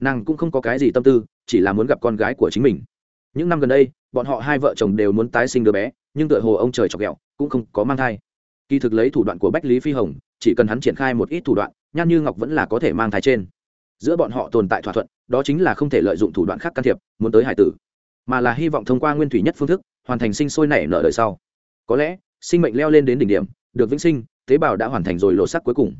Nàng cũng không có cái gì tâm tư, chỉ là muốn gặp con gái của chính mình. Những năm gần đây, bọn họ hai vợ chồng đều muốn tái sinh đứa bé, nhưng tựa hồ ông trời chọc ghẹo, cũng không có mang thai kỳ thực lấy thủ đoạn của bách lý phi hồng, chỉ cần hắn triển khai một ít thủ đoạn nhan như ngọc vẫn là có thể mang thai trên. Giữa bọn họ tồn tại thỏa thuận, đó chính là không thể lợi dụng thủ đoạn khác can thiệp, muốn tới hải tử. Mà là hy vọng thông qua nguyên thủy nhất phương thức, hoàn thành sinh sôi nảy nở đời sau. Có lẽ, sinh mệnh leo lên đến đỉnh điểm, được vĩnh sinh, tế bào đã hoàn thành rồi lộ sắc cuối cùng.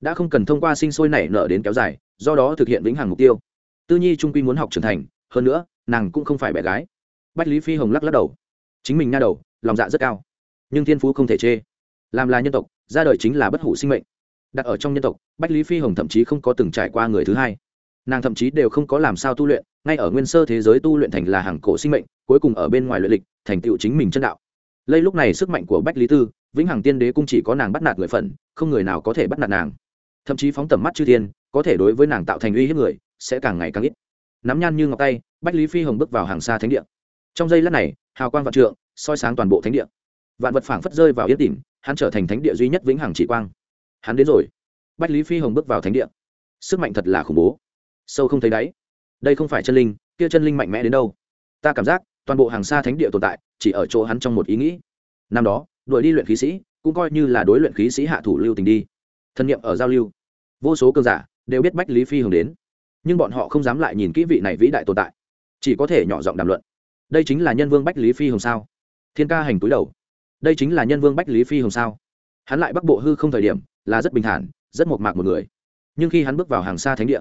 Đã không cần thông qua sinh sôi nảy nở đến kéo dài, do đó thực hiện vĩnh hằng mục tiêu. Tư nhi trung quy muốn học trưởng thành, hơn nữa, nàng cũng không phải bé gái. Bách lý phi hồng lắc lắc đầu. Chính mình nha đầu, lòng dạ rất cao, nhưng thiên phú không thể chê làm là nhân tộc, ra đời chính là bất hủ sinh mệnh. Đặt ở trong nhân tộc, bách lý phi hồng thậm chí không có từng trải qua người thứ hai. Nàng thậm chí đều không có làm sao tu luyện, ngay ở nguyên sơ thế giới tu luyện thành là hàng cổ sinh mệnh, cuối cùng ở bên ngoài luyện lịch, thành tựu chính mình chân đạo. Lây lúc này sức mạnh của bách lý tư, vĩnh hằng tiên đế cũng chỉ có nàng bắt nạt người phận, không người nào có thể bắt nạt nàng. Thậm chí phóng tầm mắt chư thiên, có thể đối với nàng tạo thành uy hiếp người, sẽ càng ngày càng ít. Nắm nhan như ngọc tay, bách lý phi hồng bước vào hàng xa thánh địa. Trong giây lát này, hào quang vạn trượng, soi sáng toàn bộ thánh địa. Vạn vật phảng phất rơi vào yên tĩnh hắn trở thành thánh địa duy nhất vĩnh hằng chỉ quang. Hắn đến rồi. Bách lý phi hồng bước vào thánh địa. Sức mạnh thật là khủng bố. Sâu không thấy đáy. Đây không phải chân linh, kia chân linh mạnh mẽ đến đâu? Ta cảm giác, toàn bộ hàng xa thánh địa tồn tại, chỉ ở chỗ hắn trong một ý nghĩ. Năm đó, đuổi đi luyện khí sĩ, cũng coi như là đối luyện khí sĩ hạ thủ lưu tình đi. Thân nhiệm ở giao lưu. Vô số cơn giả đều biết bách lý phi hồng đến. Nhưng bọn họ không dám lại nhìn kỹ vị này vĩ đại tồn tại. Chỉ có thể nhỏ giọng đàm luận. Đây chính là nhân vương bách lý phi hồng sao? Thiên ca hành túi đầu đây chính là nhân vương bách lý phi hồng sao? Hắn lại bắc bộ hư không thời điểm, là rất bình thản, rất mộc mạc một người. Nhưng khi hắn bước vào hàng xa thánh địa,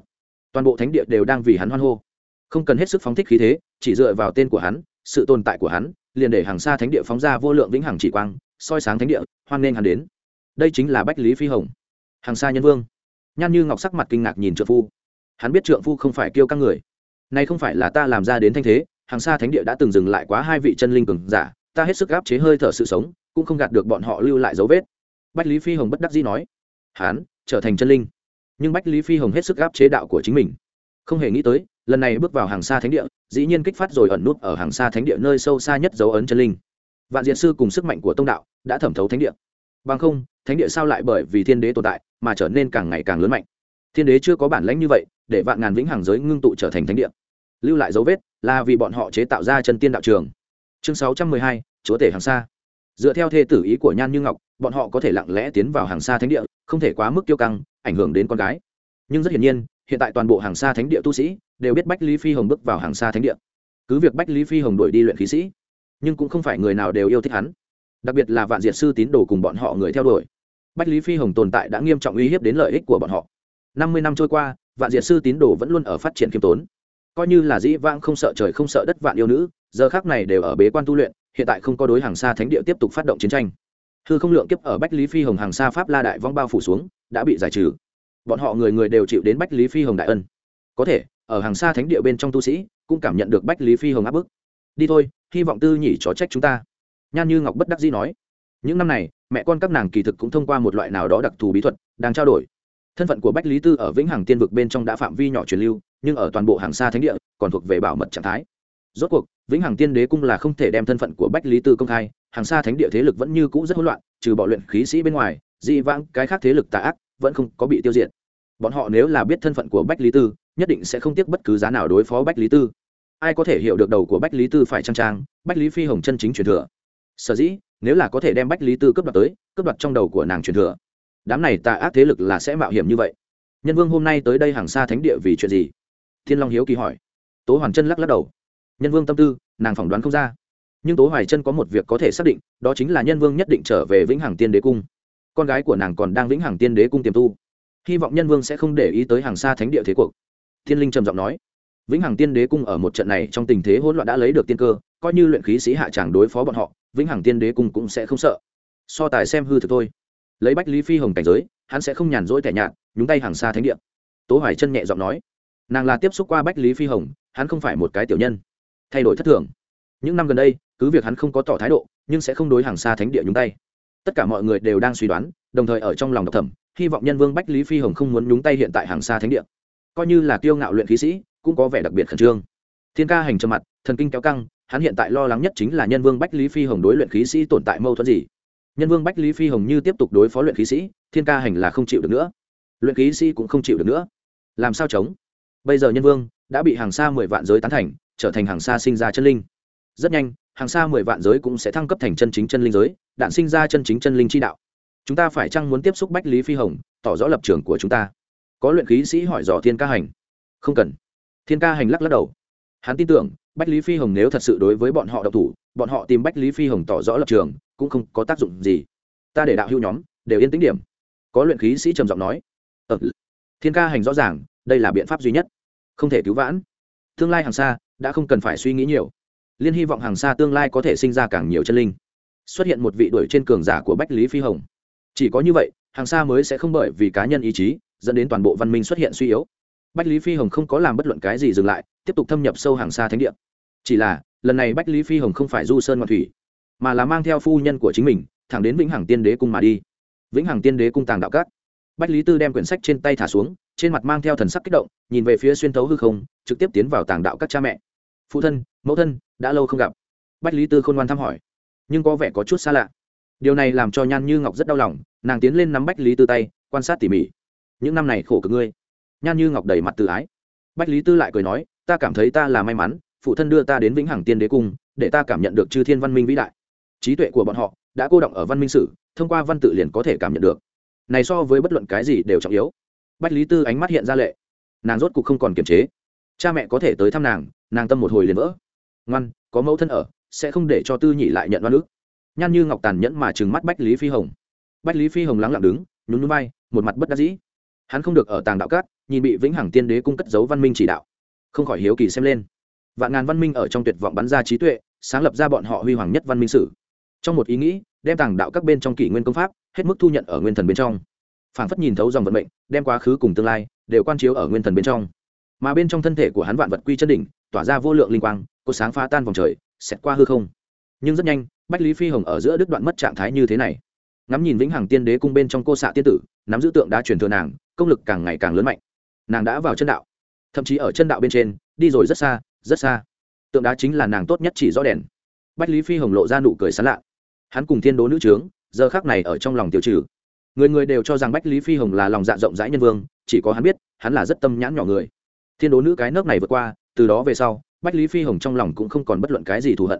toàn bộ thánh địa đều đang vì hắn hoan hô. Không cần hết sức phóng thích khí thế, chỉ dựa vào tên của hắn, sự tồn tại của hắn, liền để hàng xa thánh địa phóng ra vô lượng vĩnh hằng chỉ quang, soi sáng thánh địa, hoan nghênh hắn đến. Đây chính là bách lý phi hồng. Hàng xa nhân vương. Nhan như ngọc sắc mặt kinh ngạc nhìn trượng phu. Hắn biết trượng phu không phải kêu các người. Nay không phải là ta làm ra đến thanh thế, hàng xa thánh địa đã từng dừng lại quá hai vị chân linh cường giả ta hết sức gáp chế hơi thở sự sống, cũng không gạt được bọn họ lưu lại dấu vết. Bách lý phi hồng bất đắc dĩ nói hắn trở thành chân linh. Nhưng bách lý phi hồng hết sức gáp chế đạo của chính mình. Không hề nghĩ tới, lần này bước vào hàng xa thánh địa, dĩ nhiên kích phát rồi ẩn nút ở hàng xa thánh địa nơi sâu xa nhất dấu ấn chân linh. Vạn diện sư cùng sức mạnh của tông đạo đã thẩm thấu thánh địa. Bằng không, thánh địa sao lại bởi vì thiên đế tồn tại mà trở nên càng ngày càng lớn mạnh? Thiên đế chưa có bản lãnh như vậy, để vạn ngàn vĩnh hàng giới ngưng tụ trở thành thánh địa. Lưu lại dấu vết là vì bọn họ chế tạo ra chân tiên đạo trường chương sáu trăm mười hai, chúa tể hàng xa. Dựa theo thê tử ý của nhan như ngọc, bọn họ có thể lặng lẽ tiến vào hàng xa thánh địa, không thể quá mức tiêu căng, ảnh hưởng đến con gái. Nhưng rất hiển nhiên, hiện tại toàn bộ hàng xa thánh địa tu sĩ đều biết bách lý phi hồng bước vào hàng xa thánh địa. Cứ việc bách lý phi hồng đuổi đi luyện khí sĩ, nhưng cũng không phải người nào đều yêu thích hắn. Đặc biệt là vạn diệt sư tín đồ cùng bọn họ người theo đuổi. Bách lý phi hồng tồn tại đã nghiêm trọng uy hiếp đến lợi ích của bọn họ. Năm mươi năm trôi qua, vạn diệt sư tín đồ vẫn luôn ở phát triển kiêm tốn. Coi như là dĩ vãng không sợ trời không sợ đất vạn yêu nữ giờ khác này đều ở bế quan tu luyện, hiện tại không có đối hàng xa thánh địa tiếp tục phát động chiến tranh. Hư không lượng kiếp ở bách lý phi hồng hàng xa pháp la đại vong bao phủ xuống, đã bị giải trừ. Bọn họ người người đều chịu đến bách lý phi hồng đại ân. Có thể, ở hàng xa thánh địa bên trong tu sĩ, cũng cảm nhận được bách lý phi hồng áp bức. Đi thôi, hy vọng tư nhỉ chó trách chúng ta. Nhan như ngọc bất đắc dĩ nói. Những năm này, mẹ con các nàng kỳ thực cũng thông qua một loại nào đó đặc thù bí thuật, đang trao đổi. Thân phận của bách lý tư ở vĩnh hằng tiên vực bên trong đã phạm vi nhỏ truyền lưu, nhưng ở toàn bộ hàng xa thánh địa, còn thuộc về bảo mật trạng thái rốt cuộc, vĩnh hằng tiên đế cung là không thể đem thân phận của bách lý tư công khai, hàng xa thánh địa thế lực vẫn như cũ rất hỗn loạn, trừ bỏ luyện khí sĩ bên ngoài, dị vãng, cái khác thế lực tà ác, vẫn không có bị tiêu diệt. Bọn họ nếu là biết thân phận của bách lý tư, nhất định sẽ không tiếc bất cứ giá nào đối phó bách lý tư. Ai có thể hiểu được đầu của bách lý tư phải trang trang bách lý phi hồng chân chính truyền thừa. Sở dĩ, nếu là có thể đem bách lý tư cướp đoạt tới, cướp đoạt trong đầu của nàng truyền thừa, đám này tà ác thế lực là sẽ mạo hiểm như vậy. Nhân vương hôm nay tới đây hàng xa thánh địa vì chuyện gì? Thiên long hiếu kỳ hỏi. Tố hoàn chân lắc lắc đầu nhân vương tâm tư, nàng phỏng đoán không ra. Nhưng tố hoài chân có một việc có thể xác định, đó chính là nhân vương nhất định trở về vĩnh hằng tiên đế cung. Con gái của nàng còn đang vĩnh hằng tiên đế cung tiềm tu. Hy vọng nhân vương sẽ không để ý tới hàng xa thánh địa thế cuộc. Thiên linh trầm giọng nói. Vĩnh hằng tiên đế cung ở một trận này trong tình thế hỗn loạn đã lấy được tiên cơ, coi như luyện khí sĩ hạ tràng đối phó bọn họ, vĩnh hằng tiên đế cung cũng sẽ không sợ. So tài xem hư thực thôi. Lấy bách lý phi hồng cảnh giới, hắn sẽ không nhàn rỗi tẻ nhạt, nhúng tay hàng xa thánh địa. Tố hoài chân nhẹ giọng nói. Nàng là tiếp xúc qua bách lý phi hồng, hắn không phải một cái tiểu nhân thay đổi thất thường. Những năm gần đây, cứ việc hắn không có tỏ thái độ, nhưng sẽ không đối hàng xa thánh địa nhúng tay. Tất cả mọi người đều đang suy đoán, đồng thời ở trong lòng độc thẩm hy vọng nhân vương bách lý phi hồng không muốn nhúng tay hiện tại hàng xa thánh địa. Coi như là kiêu ngạo luyện khí sĩ, cũng có vẻ đặc biệt khẩn trương. Thiên ca hành trầm mặt, thần kinh kéo căng, hắn hiện tại lo lắng nhất chính là nhân vương bách lý phi hồng đối luyện khí sĩ tồn tại mâu thuẫn gì. Nhân vương bách lý phi hồng như tiếp tục đối phó luyện khí sĩ, thiên ca hành là không chịu được nữa. Luyện khí sĩ cũng không chịu được nữa. Làm sao chống? Bây giờ nhân vương đã bị hàng xa mười vạn giới tán thành trở thành hàng xa sinh ra chân linh. Rất nhanh hàng xa mười vạn giới cũng sẽ thăng cấp thành chân chính chân linh giới đạn sinh ra chân chính chân linh chi đạo. Chúng ta phải chăng muốn tiếp xúc bách lý phi hồng tỏ rõ lập trường của chúng ta? Có luyện khí sĩ hỏi dò thiên ca hành. Không cần. Thiên ca hành lắc lắc đầu. Hắn tin tưởng bách lý phi hồng nếu thật sự đối với bọn họ độc thủ bọn họ tìm bách lý phi hồng tỏ rõ lập trường cũng không có tác dụng gì. Ta để đạo hữu nhóm đều yên tĩnh điểm. Có luyện khí sĩ trầm giọng nói. Ờ, thiên ca hành rõ ràng đây là biện pháp duy nhất. Không thể cứu vãn. Tương lai hàng xa đã không cần phải suy nghĩ nhiều. Liên hy vọng hàng xa tương lai có thể sinh ra càng nhiều chân linh. Xuất hiện một vị đuổi trên cường giả của bách lý phi hồng. Chỉ có như vậy hàng xa mới sẽ không bởi vì cá nhân ý chí, dẫn đến toàn bộ văn minh xuất hiện suy yếu. Bách lý phi hồng không có làm bất luận cái gì dừng lại, tiếp tục thâm nhập sâu hàng xa thánh địa. Chỉ là, lần này bách lý phi hồng không phải du sơn ngoạn thủy, mà là mang theo phu nhân của chính mình, thẳng đến vĩnh hằng tiên đế cung mà đi. Vĩnh hằng tiên đế cung tàng đạo cát bách lý tư đem quyển sách trên tay thả xuống trên mặt mang theo thần sắc kích động, nhìn về phía xuyên thấu hư không, trực tiếp tiến vào tàng đạo các cha mẹ. Phụ thân, mẫu thân, đã lâu không gặp. Bách lý tư khôn ngoan thăm hỏi, nhưng có vẻ có chút xa lạ. Điều này làm cho nhan như ngọc rất đau lòng, nàng tiến lên nắm bách lý tư tay, quan sát tỉ mỉ. Những năm này khổ cực ngươi. Nhan như ngọc đầy mặt tự ái. Bách lý tư lại cười nói, ta cảm thấy ta là may mắn, phụ thân đưa ta đến vĩnh hằng tiên đế cung, để ta cảm nhận được chư thiên văn minh vĩ đại. Trí tuệ của bọn họ đã cô động ở văn minh sử, thông qua văn tự liền có thể cảm nhận được. Này so với bất luận cái gì đều trọng yếu bách lý tư ánh mắt hiện ra lệ. Nàng rốt cuộc không còn kiềm chế. Cha mẹ có thể tới thăm nàng nàng tâm một hồi liền vỡ. Ngoan, có mẫu thân ở, sẽ không để cho tư nhị lại nhận oan ức. Nhan như ngọc tàn nhẫn mà trừng mắt bách lý phi hồng. Bách lý phi hồng lắng lặng đứng, nhún núi bay một mặt bất đắc dĩ. Hắn không được ở tàng đạo cát nhìn bị vĩnh hằng tiên đế cung cất giấu văn minh chỉ đạo. Không khỏi hiếu kỳ xem lên. Vạn ngàn văn minh ở trong tuyệt vọng bắn ra trí tuệ, sáng lập ra bọn họ huy hoàng nhất văn minh sử. Trong một ý nghĩ, đem tàng đạo các bên trong kỷ nguyên công pháp, hết mức thu nhận ở nguyên thần bên trong phảng phất nhìn thấu dòng vận mệnh, đem quá khứ cùng tương lai đều quan chiếu ở nguyên thần bên trong. Mà bên trong thân thể của hắn vạn vật quy chân đỉnh, tỏa ra vô lượng linh quang, có sáng phá tan vòng trời, xẹt qua hư không. Nhưng rất nhanh, bách lý phi hồng ở giữa đứt đoạn mất trạng thái như thế này. Ngắm nhìn vĩnh hằng tiên đế cung bên trong cô xạ tiên tử, nắm giữ tượng đá truyền thừa nàng, công lực càng ngày càng lớn mạnh. Nàng đã vào chân đạo, thậm chí ở chân đạo bên trên, đi rồi rất xa rất xa. Tượng đá chính là nàng tốt nhất chỉ rõ đèn. Bách lý phi hồng lộ ra nụ cười sán lạ. Hắn cùng thiên đố nữ trướng, giờ khác này ở trong lòng tiêu trừ người người đều cho rằng bách lý phi hồng là lòng dạ rộng rãi nhân vương, chỉ có hắn biết, hắn là rất tâm nhãn nhỏ người. Thiên đố nữ cái nước này vượt qua, từ đó về sau, bách lý phi hồng trong lòng cũng không còn bất luận cái gì thù hận.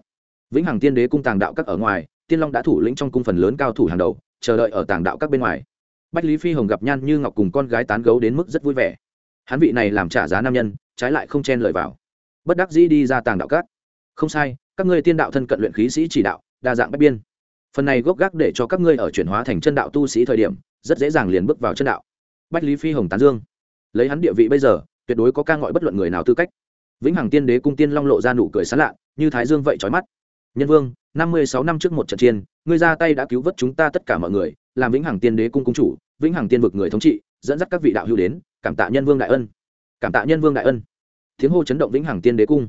Vĩnh hằng tiên đế cung tàng đạo các ở ngoài, tiên long đã thủ lĩnh trong cung phần lớn cao thủ hàng đầu, chờ đợi ở tàng đạo các bên ngoài. Bách lý phi hồng gặp nhan như ngọc cùng con gái tán gấu đến mức rất vui vẻ. Hắn vị này làm trả giá nam nhân, trái lại không chen lợi vào. Bất đắc dĩ đi ra tàng đạo các. Không sai, các ngươi tiên đạo thân cận luyện khí sĩ chỉ đạo, đa dạng bách biên phần này gốc gác để cho các ngươi ở chuyển hóa thành chân đạo tu sĩ thời điểm, rất dễ dàng liền bước vào chân đạo. Bách lý phi hồng tán dương. Lấy hắn địa vị bây giờ, tuyệt đối có ca ngọi bất luận người nào tư cách. Vĩnh hằng tiên đế cung tiên long lộ ra nụ cười sán lạ, như thái dương vậy trói mắt. Nhân vương, năm mươi sáu năm trước một trận chiến, ngươi ra tay đã cứu vớt chúng ta tất cả mọi người, làm vĩnh hằng tiên đế cung cung chủ, vĩnh hằng tiên vực người thống trị, dẫn dắt các vị đạo hữu đến, cảm tạ nhân vương đại ân. Cảm tạ nhân vương đại ân. Tiếng hô chấn động vĩnh hằng tiên đế cung.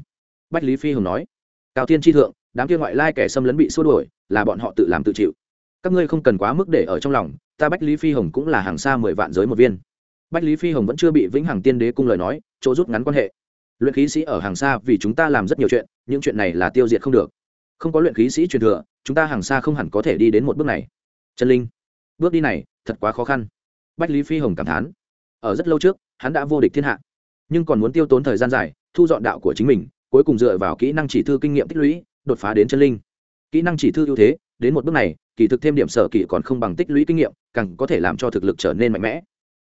Bách lý phi hồng nói, cao tiên tri thượng đám kia ngoại lai kẻ xâm lấn bị xua đuổi, là bọn họ tự làm tự chịu. Các ngươi không cần quá mức để ở trong lòng, ta bách lý phi hồng cũng là hàng xa mười vạn giới một viên. Bách lý phi hồng vẫn chưa bị vĩnh hằng tiên đế cung lời nói, chỗ rút ngắn quan hệ. Luyện khí sĩ ở hàng xa vì chúng ta làm rất nhiều chuyện, những chuyện này là tiêu diệt không được. Không có luyện khí sĩ truyền thừa, chúng ta hàng xa không hẳn có thể đi đến một bước này. Chân linh, bước đi này, thật quá khó khăn. Bách lý phi hồng cảm thán. Ở rất lâu trước, hắn đã vô địch thiên hạ. Nhưng còn muốn tiêu tốn thời gian dài, thu dọn đạo của chính mình, cuối cùng dựa vào kỹ năng chỉ thư kinh nghiệm tích lũy đột phá đến chân linh. Kỹ năng chỉ thư ưu thế, đến một bước này, kỳ thực thêm điểm sở kỳ còn không bằng tích lũy kinh nghiệm, càng có thể làm cho thực lực trở nên mạnh mẽ.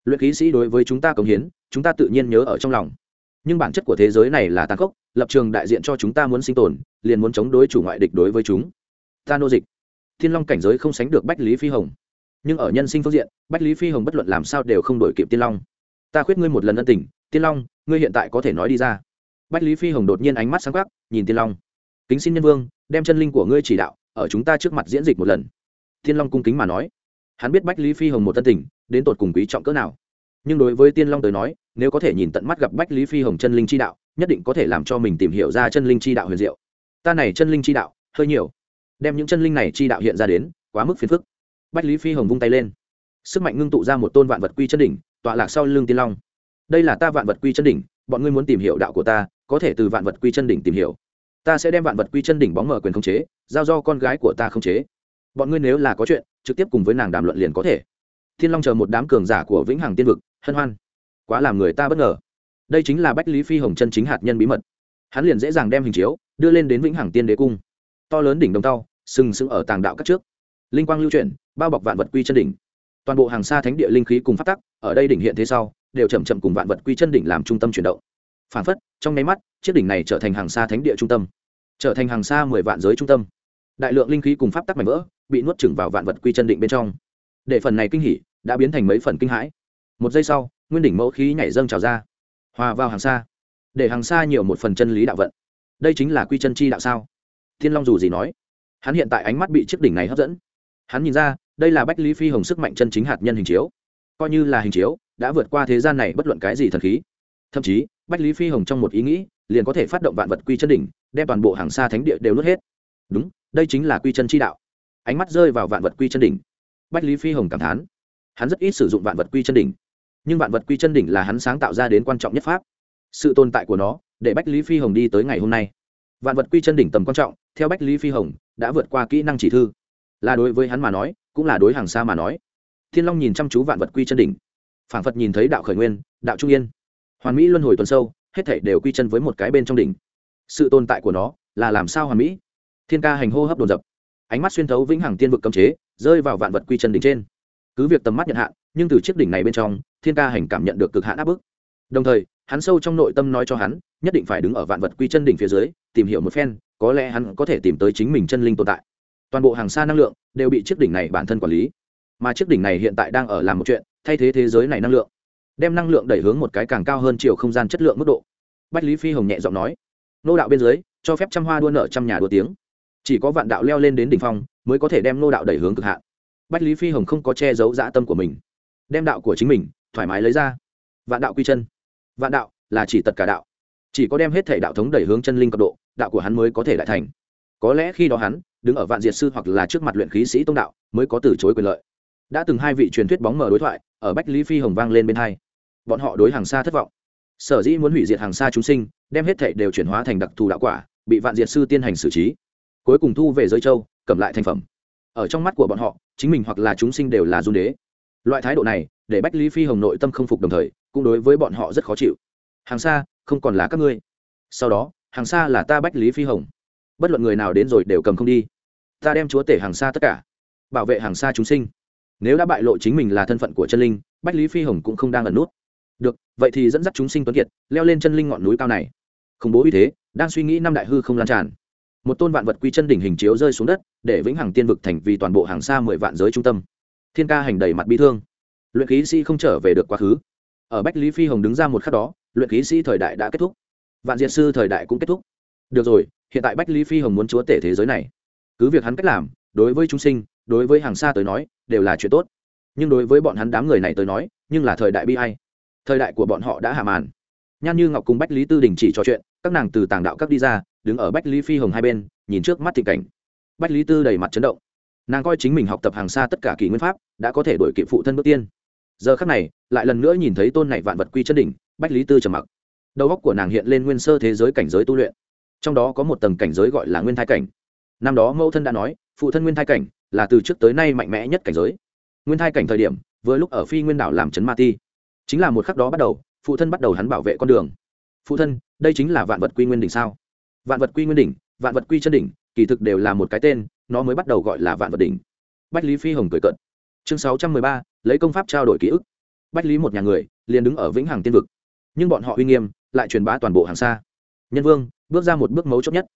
Luyện khí sĩ đối với chúng ta cống hiến, chúng ta tự nhiên nhớ ở trong lòng. Nhưng bản chất của thế giới này là tàn khốc, lập trường đại diện cho chúng ta muốn sinh tồn, liền muốn chống đối chủ ngoại địch đối với chúng. Ta nô dịch. Thiên long cảnh giới không sánh được bách lý phi hồng. Nhưng ở nhân sinh phương diện, bách lý phi hồng bất luận làm sao đều không đổi kịp tiên long. Ta khuyết ngươi một lần ân tình tiên long, ngươi hiện tại có thể nói đi ra. Bách lý phi hồng đột nhiên ánh mắt sáng khắc nhìn tiên long kính xin nhân vương, đem chân linh của ngươi chỉ đạo, ở chúng ta trước mặt diễn dịch một lần. Thiên long cung kính mà nói. Hắn biết bách lý phi hồng một tân tình, đến tột cùng quý trọng cỡ nào. Nhưng đối với tiên long tới nói, nếu có thể nhìn tận mắt gặp bách lý phi hồng chân linh chi đạo, nhất định có thể làm cho mình tìm hiểu ra chân linh chi đạo huyền diệu. Ta này chân linh chi đạo, hơi nhiều. Đem những chân linh này chi đạo hiện ra đến, quá mức phiền phức. Bách lý phi hồng vung tay lên. Sức mạnh ngưng tụ ra một tôn vạn vật quy chân đỉnh, tọa lạc sau lưng tiên long. Đây là ta vạn vật quy chân đỉnh, bọn ngươi muốn tìm hiểu đạo của ta, có thể từ vạn vật quy chân đỉnh tìm hiểu ta sẽ đem vạn vật quy chân đỉnh bóng mở quyền khống chế, giao do con gái của ta khống chế. Bọn ngươi nếu là có chuyện, trực tiếp cùng với nàng đàm luận liền có thể. Thiên long chờ một đám cường giả của vĩnh hằng tiên vực, hân hoan. Quá làm người ta bất ngờ. Đây chính là bách lý phi hồng chân chính hạt nhân bí mật. Hắn liền dễ dàng đem hình chiếu đưa lên đến vĩnh hằng tiên đế cung. To lớn đỉnh đồng tao, sừng sững ở tàng đạo các trước. Linh quang lưu chuyển, bao bọc vạn vật quy chân đỉnh. Toàn bộ hàng xa thánh địa linh khí cùng phát tắc, ở đây đỉnh hiện thế sau, đều chậm chậm cùng vạn vật quy chân đỉnh làm trung tâm chuyển động. Phản phất, trong nháy mắt chiếc đỉnh này trở thành hàng xa thánh địa trung tâm, trở thành hàng xa mười vạn giới trung tâm. Đại lượng linh khí cùng pháp tắc mạnh vỡ bị nuốt chửng vào vạn vật quy chân định bên trong. Để phần này kinh hỉ đã biến thành mấy phần kinh hãi. Một giây sau, nguyên đỉnh mẫu khí nhảy dâng trào ra, hòa vào hàng xa, để hàng xa nhiều một phần chân lý đạo vận. Đây chính là quy chân chi đạo sao? Thiên long dù gì nói, hắn hiện tại ánh mắt bị chiếc đỉnh này hấp dẫn. Hắn nhìn ra, đây là bách lý phi hồng sức mạnh chân chính hạt nhân hình chiếu. Coi như là hình chiếu, đã vượt qua thế gian này bất luận cái gì thần khí. Thậm chí, bách lý phi hồng trong một ý nghĩ liền có thể phát động vạn vật quy chân đỉnh, đem toàn bộ hàng xa thánh địa đều nuốt hết. Đúng, đây chính là quy chân chi đạo. Ánh mắt rơi vào vạn vật quy chân đỉnh. Bách lý phi hồng cảm thán, hắn rất ít sử dụng vạn vật quy chân đỉnh. Nhưng vạn vật quy chân đỉnh là hắn sáng tạo ra đến quan trọng nhất pháp. Sự tồn tại của nó, để bách lý phi hồng đi tới ngày hôm nay. Vạn vật quy chân đỉnh tầm quan trọng, theo bách lý phi hồng, đã vượt qua kỹ năng chỉ thư. Là đối với hắn mà nói, cũng là đối hàng xa mà nói. Thiên long nhìn chăm chú vạn vật quy chân đỉnh. Phảng phật nhìn thấy đạo khởi nguyên, đạo trung yên. Hoàn mỹ luân hồi tuần sâu hết thảy đều quy chân với một cái bên trong đỉnh. Sự tồn tại của nó là làm sao hoàn mỹ? Thiên ca hành hô hấp đồn dập. Ánh mắt xuyên thấu vĩnh hằng tiên vực cấm chế, rơi vào vạn vật quy chân đỉnh trên. Cứ việc tầm mắt nhận hạn, nhưng từ chiếc đỉnh này bên trong, thiên ca hành cảm nhận được cực hạn áp bức. Đồng thời, hắn sâu trong nội tâm nói cho hắn, nhất định phải đứng ở vạn vật quy chân đỉnh phía dưới, tìm hiểu một phen, có lẽ hắn có thể tìm tới chính mình chân linh tồn tại. Toàn bộ hàng xa năng lượng đều bị chiếc đỉnh này bản thân quản lý. Mà chiếc đỉnh này hiện tại đang ở làm một chuyện, thay thế thế giới này năng lượng, đem năng lượng đẩy hướng một cái càng cao hơn chiều không gian chất lượng mức độ bách lý phi hồng nhẹ giọng nói, nô đạo bên dưới, cho phép trăm hoa đua nợ trăm nhà đua tiếng. Chỉ có vạn đạo leo lên đến đỉnh phong, mới có thể đem nô đạo đẩy hướng cực hạn. Bách lý phi hồng không có che giấu dã tâm của mình. Đem đạo của chính mình, thoải mái lấy ra. Vạn đạo quy chân. Vạn đạo là chỉ tật cả đạo. Chỉ có đem hết thể đạo thống đẩy hướng chân linh cấp độ, đạo của hắn mới có thể đại thành. Có lẽ khi đó hắn, đứng ở vạn diệt sư hoặc là trước mặt luyện khí sĩ tông đạo, mới có từ chối quyền lợi. Đã từng hai vị truyền thuyết bóng mở đối thoại, ở bách lý phi hồng vang lên bên hai. Bọn họ đối hàng xa thất vọng sở dĩ muốn hủy diệt hàng xa chúng sinh, đem hết thệ đều chuyển hóa thành đặc thù đạo quả, bị vạn diệt sư tiên hành xử trí. Cuối cùng thu về giới châu, cầm lại thành phẩm. Ở trong mắt của bọn họ, chính mình hoặc là chúng sinh đều là dung đế. Loại thái độ này, để bách lý phi hồng nội tâm không phục đồng thời, cũng đối với bọn họ rất khó chịu. Hàng xa, không còn là các ngươi. Sau đó, hàng xa là ta bách lý phi hồng. Bất luận người nào đến rồi đều cầm không đi. Ta đem chúa tể hàng xa tất cả, bảo vệ hàng xa chúng sinh. Nếu đã bại lộ chính mình là thân phận của chân linh, bách lý phi hồng cũng không đang ẩn nút được, vậy thì dẫn dắt chúng sinh tuấn kiệt, leo lên chân linh ngọn núi cao này. Khủng bố uy thế, đang suy nghĩ năm đại hư không lan tràn. Một tôn vạn vật quy chân đỉnh hình chiếu rơi xuống đất, để vĩnh hằng tiên vực thành vì toàn bộ hàng xa mười vạn giới trung tâm. Thiên ca hành đầy mặt bi thương. Luyện khí sĩ không trở về được quá khứ. Ở bách lý phi hồng đứng ra một khắc đó, luyện khí sĩ thời đại đã kết thúc. Vạn diệt sư thời đại cũng kết thúc. Được rồi, hiện tại bách lý phi hồng muốn chúa tể thế giới này. Cứ việc hắn cách làm, đối với chúng sinh, đối với hàng xa tới nói, đều là chuyện tốt. Nhưng đối với bọn hắn đám người này tới nói, nhưng là thời đại bi hay thời đại của bọn họ đã hạ màn. Nhan như ngọc cùng bách lý tư đình chỉ trò chuyện, các nàng từ tàng đạo các đi ra, đứng ở bách lý phi hồng hai bên, nhìn trước mắt thị cảnh. Bách lý tư đầy mặt chấn động. Nàng coi chính mình học tập hàng xa tất cả kỷ nguyên pháp, đã có thể đổi kịp phụ thân bước tiên. Giờ khắc này, lại lần nữa nhìn thấy tôn này vạn vật quy chân đỉnh, bách lý tư trầm mặc. Đầu óc của nàng hiện lên nguyên sơ thế giới cảnh giới tu luyện. Trong đó có một tầng cảnh giới gọi là nguyên thai cảnh. Năm đó mẫu thân đã nói, phụ thân nguyên thai cảnh là từ trước tới nay mạnh mẽ nhất cảnh giới. Nguyên thai cảnh thời điểm, vừa lúc ở phi nguyên đảo làm trấn ma ti chính là một khắc đó bắt đầu, phụ thân bắt đầu hắn bảo vệ con đường. Phụ thân, đây chính là vạn vật quy nguyên đỉnh sao? Vạn vật quy nguyên đỉnh, vạn vật quy chân đỉnh, kỳ thực đều là một cái tên, nó mới bắt đầu gọi là vạn vật đỉnh. Bách lý phi hồng cười cận chương sáu trăm mười ba, lấy công pháp trao đổi ký ức. Bách lý một nhà người, liền đứng ở vĩnh hằng tiên vực. Nhưng bọn họ uy nghiêm, lại truyền bá toàn bộ hàng xa. Nhân vương, bước ra một bước mấu chốt nhất.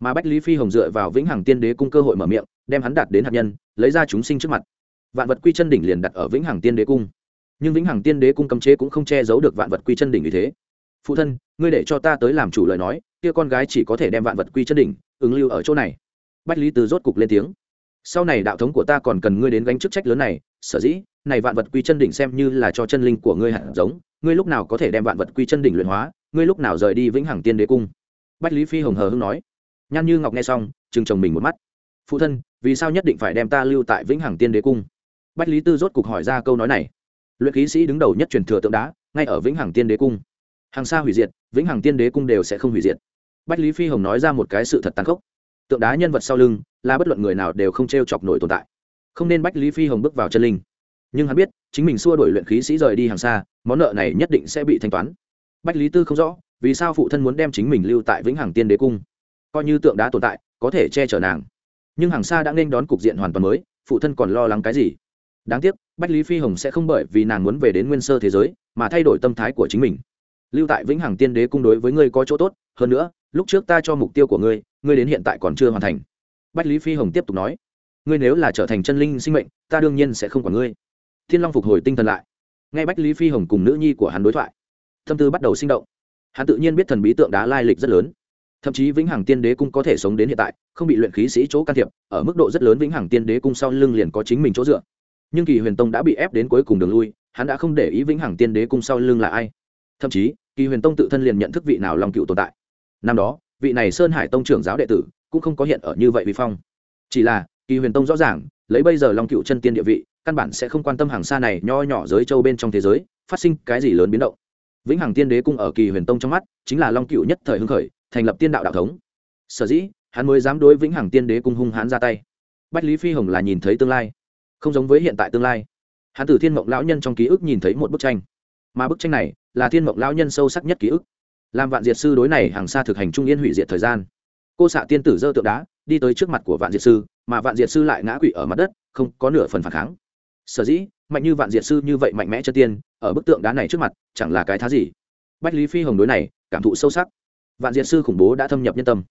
Mà bách lý phi hồng dựa vào vĩnh hằng tiên đế cung cơ hội mở miệng, đem hắn đạt đến hạt nhân, lấy ra chúng sinh trước mặt. Vạn vật quy chân đỉnh liền đặt ở vĩnh hằng tiên đế cung nhưng vĩnh hằng tiên đế cung cấm chế cũng không che giấu được vạn vật quy chân đỉnh như thế. Phụ thân, ngươi để cho ta tới làm chủ lời nói, kia con gái chỉ có thể đem vạn vật quy chân đỉnh, ứng lưu ở chỗ này. Bách lý từ rốt cục lên tiếng. Sau này đạo thống của ta còn cần ngươi đến gánh chức trách lớn này, sở dĩ, này vạn vật quy chân đỉnh xem như là cho chân linh của ngươi hạt giống, ngươi lúc nào có thể đem vạn vật quy chân đỉnh luyện hóa, ngươi lúc nào rời đi vĩnh hằng tiên đế cung. Bách lý phi hồng hờ hưng nói. Nhan như ngọc nghe xong chừng chồng mình một mắt. Phụ thân, vì sao nhất định phải đem ta lưu tại vĩnh hằng tiên đế cung? Bách lý tư rốt cục hỏi ra câu nói này luyện khí sĩ đứng đầu nhất truyền thừa tượng đá, ngay ở vĩnh hằng tiên đế cung. Hàng xa hủy diệt, vĩnh hằng tiên đế cung đều sẽ không hủy diệt. Bách lý phi hồng nói ra một cái sự thật tàn khốc. Tượng đá nhân vật sau lưng, là bất luận người nào đều không t r e o chọc nổi tồn tại. Không nên bách lý phi hồng bước vào chân linh. Nhưng hắn biết, chính mình xua đổi luyện khí sĩ rời đi hàng xa, món nợ này nhất định sẽ bị thanh toán. Bách lý tư không rõ, vì sao phụ thân muốn đem chính mình lưu tại vĩnh hằng tiên đế cung. Coi như tượng đá tồn tại, có thể che chở nàng. Nhưng hàng xa đã nên đón cục diện hoàn toàn mới, phụ thân còn lo lắng cái gì? Đáng tiếc, bách lý phi hồng sẽ không bởi vì nàng muốn về đến nguyên sơ thế giới mà thay đổi tâm thái của chính mình. Lưu tại vĩnh hằng tiên đế cung đối với ngươi có chỗ tốt, hơn nữa, lúc trước ta cho mục tiêu của ngươi ngươi đến hiện tại còn chưa hoàn thành. Bách lý phi hồng tiếp tục nói, ngươi nếu là trở thành chân linh sinh mệnh, ta đương nhiên sẽ không còn ngươi. Thiên long phục hồi tinh thần lại. Ngay bách lý phi hồng cùng nữ nhi của hắn đối thoại, tâm tư bắt đầu sinh động. Hắn tự nhiên biết thần bí tượng đá lai lịch rất lớn. Thậm chí vĩnh hằng tiên đế cung có thể sống đến hiện tại, không bị luyện khí sĩ chỗ can thiệp, ở mức độ rất lớn vĩnh hằng tiên đế cung sau lưng liền có chính mình chỗ dựa nhưng kỳ huyền tông đã bị ép đến cuối cùng đường lui, hắn đã không để ý vĩnh hằng tiên đế cung sau lưng là ai. Thậm chí, kỳ huyền tông tự thân liền nhận thức vị nào long cựu tồn tại. Năm đó, vị này sơn hải tông trưởng giáo đệ tử cũng không có hiện ở như vậy vi phong. Chỉ là, kỳ huyền tông rõ ràng, lấy bây giờ long cựu chân tiên địa vị, căn bản sẽ không quan tâm hàng xa này nho nhỏ giới châu bên trong thế giới, phát sinh cái gì lớn biến động. Vĩnh hằng tiên đế cung ở kỳ huyền tông trong mắt, chính là long cựu nhất thời hưng khởi, thành lập tiên đạo đạo thống. Sở dĩ, hắn mới dám đối vĩnh hằng tiên đế cung hung hãn ra tay. Bách lý phi hồng là nhìn thấy tương lai không giống với hiện tại tương lai. Hắn từ thiên mộng lão nhân trong ký ức nhìn thấy một bức tranh. Mà bức tranh này là thiên mộng lão nhân sâu sắc nhất ký ức. Làm vạn diệt sư đối này hàng xa thực hành trung yên hủy diệt thời gian. Cô xạ tiên tử dơ tượng đá, đi tới trước mặt của vạn diệt sư, mà vạn diệt sư lại ngã quỵ ở mặt đất, không có nửa phần phản kháng. Sở dĩ, mạnh như vạn diệt sư như vậy mạnh mẽ chân tiên, ở bức tượng đá này trước mặt, chẳng là cái thá gì. Bách lý phi hồng đối này, cảm thụ sâu sắc. Vạn diệt sư khủng bố đã thâm nhập nhân tâm.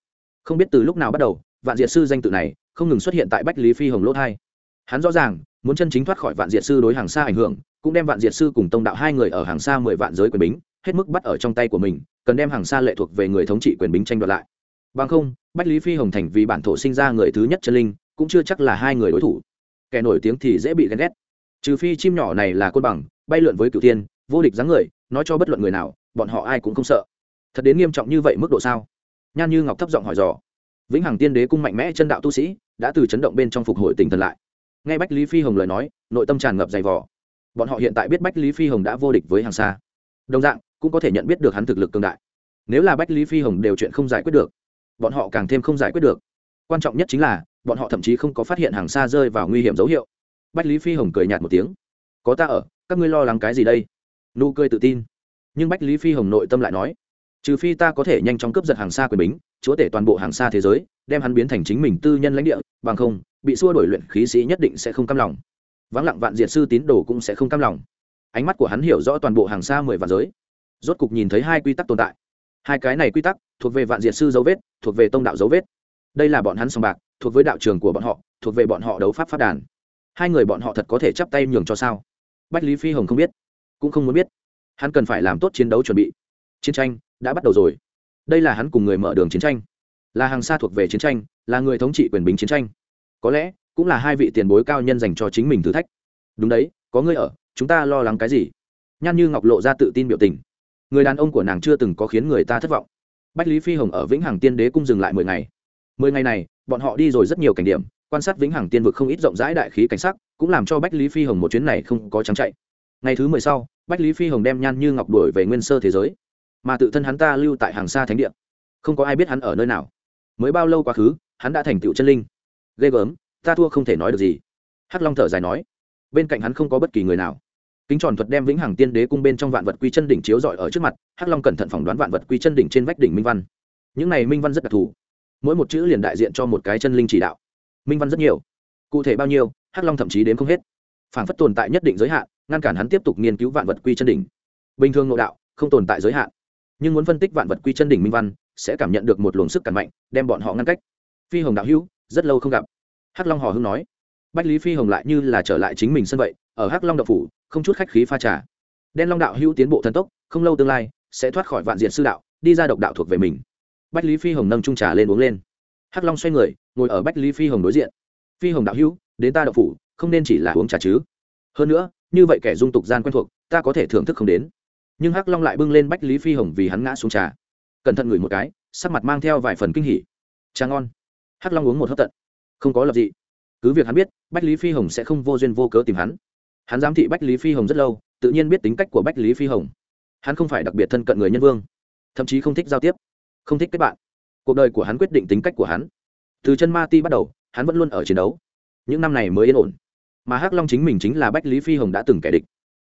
Không biết từ lúc nào bắt đầu, vạn diệt sư danh tự này không ngừng xuất hiện tại bách lý phi hồng lỗ thai hắn rõ ràng, muốn chân chính thoát khỏi vạn diệt sư đối hàng xa ảnh hưởng, cũng đem vạn diệt sư cùng tông đạo hai người ở hàng xa mười vạn giới quyền bính, hết mức bắt ở trong tay của mình, cần đem hàng xa lệ thuộc về người thống trị quyền bính tranh đoạt lại. Bằng không, bách lý phi hồng thành vì bản thổ sinh ra người thứ nhất chân linh, cũng chưa chắc là hai người đối thủ. Kẻ nổi tiếng thì dễ bị ghen ghét. Trừ phi chim nhỏ này là côn bằng, bay lượn với cửu tiên vô địch dáng người, nói cho bất luận người nào, bọn họ ai cũng không sợ. Thật đến nghiêm trọng như vậy mức độ sao? Nhan như ngọc thấp giọng hỏi dò. Vĩnh hằng tiên đế cung mạnh mẽ chân đạo tu sĩ, đã từ chấn động bên trong phục hồi tình thần lại nghe bách lý phi hồng lời nói, nội tâm tràn ngập dày vỏ bọn họ hiện tại biết bách lý phi hồng đã vô địch với hàng xa. Đồng dạng, cũng có thể nhận biết được hắn thực lực cương đại. Nếu là bách lý phi hồng đều chuyện không giải quyết được, bọn họ càng thêm không giải quyết được. Quan trọng nhất chính là, bọn họ thậm chí không có phát hiện hàng xa rơi vào nguy hiểm dấu hiệu. Bách lý phi hồng cười nhạt một tiếng. Có ta ở, các ngươi lo lắng cái gì đây? Nụ cười tự tin. Nhưng bách lý phi hồng nội tâm lại nói, trừ phi ta có thể nhanh chóng cướp giật hàng xa quyền bính chúa tể toàn bộ hàng xa thế giới, đem hắn biến thành chính mình tư nhân lãnh địa, bằng không, bị xua đổi luyện khí sĩ nhất định sẽ không cam lòng. Vắng lặng vạn diệt sư tín đồ cũng sẽ không cam lòng. Ánh mắt của hắn hiểu rõ toàn bộ hàng xa mười vạn giới. Rốt cục nhìn thấy hai quy tắc tồn tại. Hai cái này quy tắc, thuộc về vạn diệt sư dấu vết, thuộc về tông đạo dấu vết. Đây là bọn hắn sòng bạc, thuộc với đạo trường của bọn họ, thuộc về bọn họ đấu pháp phát đàn. Hai người bọn họ thật có thể chắp tay nhường cho sao? Bách lý phi hồng không biết, cũng không muốn biết. Hắn cần phải làm tốt chiến đấu chuẩn bị. Chiến tranh đã bắt đầu rồi đây là hắn cùng người mở đường chiến tranh. Là hàng xa thuộc về chiến tranh, là người thống trị quyền bính chiến tranh. Có lẽ, cũng là hai vị tiền bối cao nhân dành cho chính mình thử thách. Đúng đấy, có ngươi ở, chúng ta lo lắng cái gì? Nhan như ngọc lộ ra tự tin biểu tình. Người đàn ông của nàng chưa từng có khiến người ta thất vọng. Bách lý phi hồng ở vĩnh hằng tiên đế cung dừng lại mười ngày. Mười ngày này, bọn họ đi rồi rất nhiều cảnh điểm, quan sát vĩnh hằng tiên vực không ít rộng rãi đại khí cảnh sắc, cũng làm cho bách lý phi hồng một chuyến này không có trắng chạy. Ngày thứ mười sau, bách lý phi hồng đem nhan như ngọc đuổi về nguyên sơ thế giới mà tự thân hắn ta lưu tại hàng xa thánh địa. Không có ai biết hắn ở nơi nào. Mới bao lâu quá khứ, hắn đã thành tựu chân linh. Ghê gớm, ta thua không thể nói được gì. Hắc long thở dài nói, bên cạnh hắn không có bất kỳ người nào. Kính tròn thuật đem vĩnh hằng tiên đế cung bên trong vạn vật quy chân đỉnh chiếu dọi ở trước mặt, hắc long cẩn thận phỏng đoán vạn vật quy chân đỉnh trên vách đỉnh minh văn. Những này minh văn rất đặc thù. Mỗi một chữ liền đại diện cho một cái chân linh chỉ đạo. Minh văn rất nhiều. Cụ thể bao nhiêu, hắc long thậm chí đến không hết. Phản phất tồn tại nhất định giới hạn, ngăn cản hắn tiếp tục nghiên cứu vạn vật quy chân đỉnh. Bình thường nội đạo, không tồn tại giới hạn nhưng muốn phân tích vạn vật quy chân đỉnh minh văn, sẽ cảm nhận được một luồng sức cản mạnh, đem bọn họ ngăn cách. Phi hồng đạo hữu, rất lâu không gặp. Hắc long hò hưng nói. Bách lý phi hồng lại như là trở lại chính mình sân vậy, ở hắc long đạo phủ, không chút khách khí pha trà. Đen long đạo hữu tiến bộ thần tốc, không lâu tương lai, sẽ thoát khỏi vạn diện sư đạo, đi ra độc đạo thuộc về mình. Bách lý phi hồng nâng trung trà lên uống lên. Hắc long xoay người, ngồi ở bách lý phi hồng đối diện. Phi hồng đạo hữu, đến ta đạo phủ, không nên chỉ là uống trà chứ. Hơn nữa, như vậy kẻ dung tục gian quen thuộc, ta có thể thưởng thức không đến nhưng hắc long lại bưng lên bách lý phi hồng vì hắn ngã xuống trà. Cẩn thận ngửi một cái, sắc mặt mang theo vài phần kinh hỉ. Trà ngon. Hắc long uống một hớp tận. Không có lập dị. Cứ việc hắn biết, bách lý phi hồng sẽ không vô duyên vô cớ tìm hắn. Hắn giám thị bách lý phi hồng rất lâu, tự nhiên biết tính cách của bách lý phi hồng. Hắn không phải đặc biệt thân cận người nhân vương, thậm chí không thích giao tiếp, không thích kết bạn. Cuộc đời của hắn quyết định tính cách của hắn. Từ chân ma ti bắt đầu, hắn vẫn luôn ở chiến đấu. Những năm này mới yên ổn. Mà hắc long chính mình chính là bách lý phi hồng đã từng kẻ địch.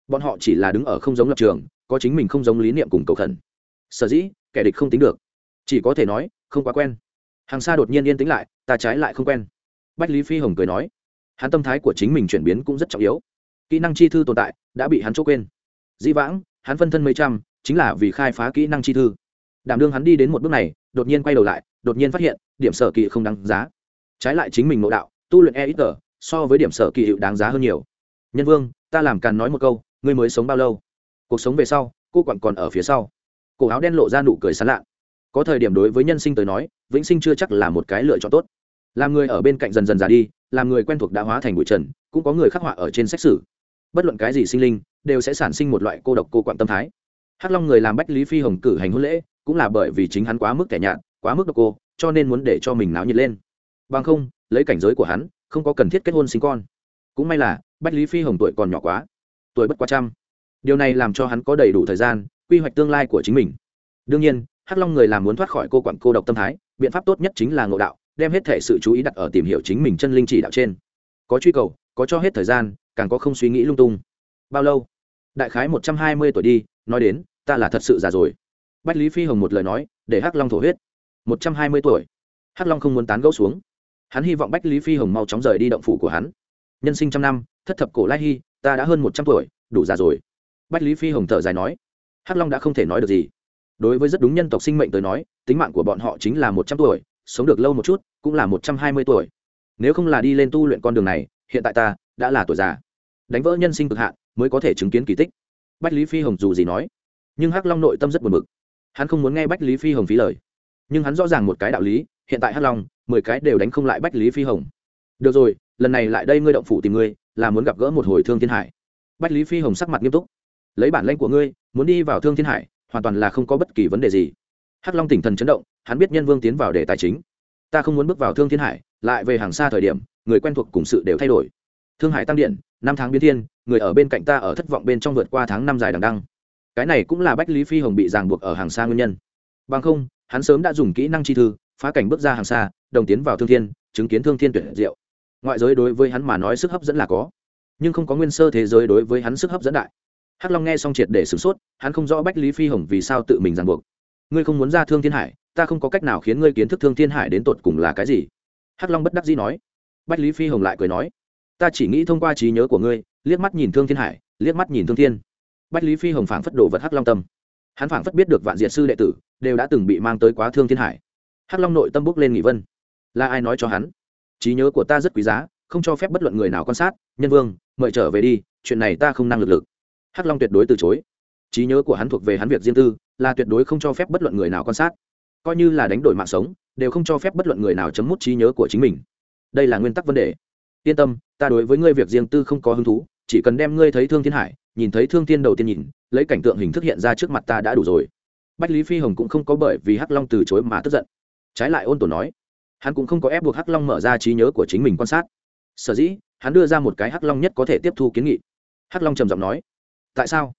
Bọn họ chỉ là đứng ở không giống lập trường có chính mình không giống lý niệm cùng cầu khẩn. Sở dĩ, kẻ địch không tính được. Chỉ có thể nói, không quá quen. Hàng xa đột nhiên yên tĩnh lại, ta trái lại không quen. Bách lý phi hồng cười nói, hắn tâm thái của chính mình chuyển biến cũng rất trọng yếu. Kỹ năng chi thư tồn tại, đã bị hắn chỗ quên. Dĩ vãng, hắn phân thân mấy trăm, chính là vì khai phá kỹ năng chi thư. Đảm đương hắn đi đến một bước này, đột nhiên quay đầu lại, đột nhiên phát hiện, điểm sở kỳ không đáng giá. Trái lại chính mình nội đạo, tu luyện e ít tờ so với điểm sở kỳ hiệu đáng giá hơn nhiều. Nhân vương, ta làm càn nói một câu, ngươi mới sống bao lâu? Cuộc sống về sau, cô quặn còn ở phía sau. Cổ áo đen lộ ra nụ cười sán lạ. Có thời điểm đối với nhân sinh tới nói, vĩnh sinh chưa chắc là một cái lựa chọn tốt. Làm người ở bên cạnh dần dần già đi, làm người quen thuộc đã hóa thành bụi trần, cũng có người khắc họa ở trên sách sử. Bất luận cái gì sinh linh, đều sẽ sản sinh một loại cô độc, cô quặn tâm thái. Hắc long người làm bách lý phi hồng cử hành hôn lễ, cũng là bởi vì chính hắn quá mức kẻ nhạt, quá mức độc cô, cho nên muốn để cho mình náo nhiệt lên. Bằng không, lấy cảnh giới của hắn, không có cần thiết kết hôn sinh con. Cũng may là, bách lý phi hồng tuổi còn nhỏ quá. Tuổi bất quá trăm điều này làm cho hắn có đầy đủ thời gian, quy hoạch tương lai của chính mình. Đương nhiên, hắc long người làm muốn thoát khỏi cô quặn cô độc tâm thái, biện pháp tốt nhất chính là ngộ đạo, đem hết thể sự chú ý đặt ở tìm hiểu chính mình chân linh chỉ đạo trên. Có truy cầu, có cho hết thời gian, càng có không suy nghĩ lung tung. Bao lâu? Đại khái một trăm hai mươi tuổi đi, nói đến, ta là thật sự già rồi. Bách lý phi hồng một lời nói, để hắc long thổ huyết. Một trăm hai mươi tuổi. Hắc long không muốn tán gẫu xuống. Hắn hy vọng bách lý phi hồng mau chóng rời đi động phủ của hắn. Nhân sinh trăm năm, thất thập cổ lai hy ta đã hơn một trăm tuổi, đủ già rồi bách lý phi hồng thở dài nói, hắc long đã không thể nói được gì. Đối với rất đúng nhân tộc sinh mệnh tới nói, tính mạng của bọn họ chính là một trăm tuổi, sống được lâu một chút cũng là một trăm hai mươi tuổi. Nếu không là đi lên tu luyện con đường này, hiện tại ta đã là tuổi già. Đánh vỡ nhân sinh cực hạn mới có thể chứng kiến kỳ tích. Bách lý phi hồng dù gì nói, nhưng hắc long nội tâm rất buồn bực. Hắn không muốn nghe bách lý phi hồng phí lời. Nhưng hắn rõ ràng một cái đạo lý, hiện tại hắc long, mười cái đều đánh không lại bách lý phi hồng. Được rồi, lần này lại đây ngươi động phủ tìm ngươi, là muốn gặp gỡ một hồi thương thiên hải. Bách lý phi hồng sắc mặt nghiêm túc lấy bản lãnh của ngươi, muốn đi vào thương thiên hải, hoàn toàn là không có bất kỳ vấn đề gì. Hắc long tỉnh thần chấn động, hắn biết nhân vương tiến vào để tài chính. Ta không muốn bước vào thương thiên hải, lại về hàng xa thời điểm, người quen thuộc cùng sự đều thay đổi. Thương hải tăng điện, năm tháng biến thiên, người ở bên cạnh ta ở thất vọng bên trong vượt qua tháng năm dài đằng đăng. Cái này cũng là bách lý phi hồng bị ràng buộc ở hàng xa nguyên nhân. Bằng không, hắn sớm đã dùng kỹ năng chi thư, phá cảnh bước ra hàng xa, đồng tiến vào thương thiên, chứng kiến thương thiên tuyệt diệu. Ngoại giới đối với hắn mà nói sức hấp dẫn là có, nhưng không có nguyên sơ thế giới đối với hắn sức hấp dẫn đại hắc long nghe xong triệt để sửng sốt, hắn không rõ bách lý phi hồng vì sao tự mình ràng buộc. Ngươi không muốn ra thương thiên hải, ta không có cách nào khiến ngươi kiến thức thương thiên hải đến tột cùng là cái gì. Hắc long bất đắc dĩ nói. Bách lý phi hồng lại cười nói. Ta chỉ nghĩ thông qua trí nhớ của ngươi, liếc mắt nhìn thương thiên hải, liếc mắt nhìn thương thiên. Bách lý phi hồng phảng phất đồ vật hắc long tâm. Hắn phảng phất biết được vạn diệt sư đệ tử, đều đã từng bị mang tới quá thương thiên hải. Hắc long nội tâm bước lên nghị vân. Là ai nói cho hắn? Trí nhớ của ta rất quý giá, không cho phép bất luận người nào quan sát. Nhân vương, mời trở về đi, chuyện này ta không năng lực lực hắc long tuyệt đối từ chối. Trí nhớ của hắn thuộc về hắn việc riêng tư, là tuyệt đối không cho phép bất luận người nào quan sát. Coi như là đánh đổi mạng sống, đều không cho phép bất luận người nào chấm mút trí nhớ của chính mình. Đây là nguyên tắc vấn đề. Yên tâm, ta đối với ngươi việc riêng tư không có hứng thú, chỉ cần đem ngươi thấy thương thiên hải, nhìn thấy thương thiên đầu tiên nhìn, lấy cảnh tượng hình thức hiện ra trước mặt ta đã đủ rồi. Bách lý phi hồng cũng không có bởi vì hắc long từ chối mà tức giận. Trái lại ôn tồn nói, hắn cũng không có ép buộc hắc long mở ra trí nhớ của chính mình quan sát. Sở dĩ, hắn đưa ra một cái hắc long nhất có thể tiếp thu kiến nghị. Hắc long trầm giọng nói tại sao?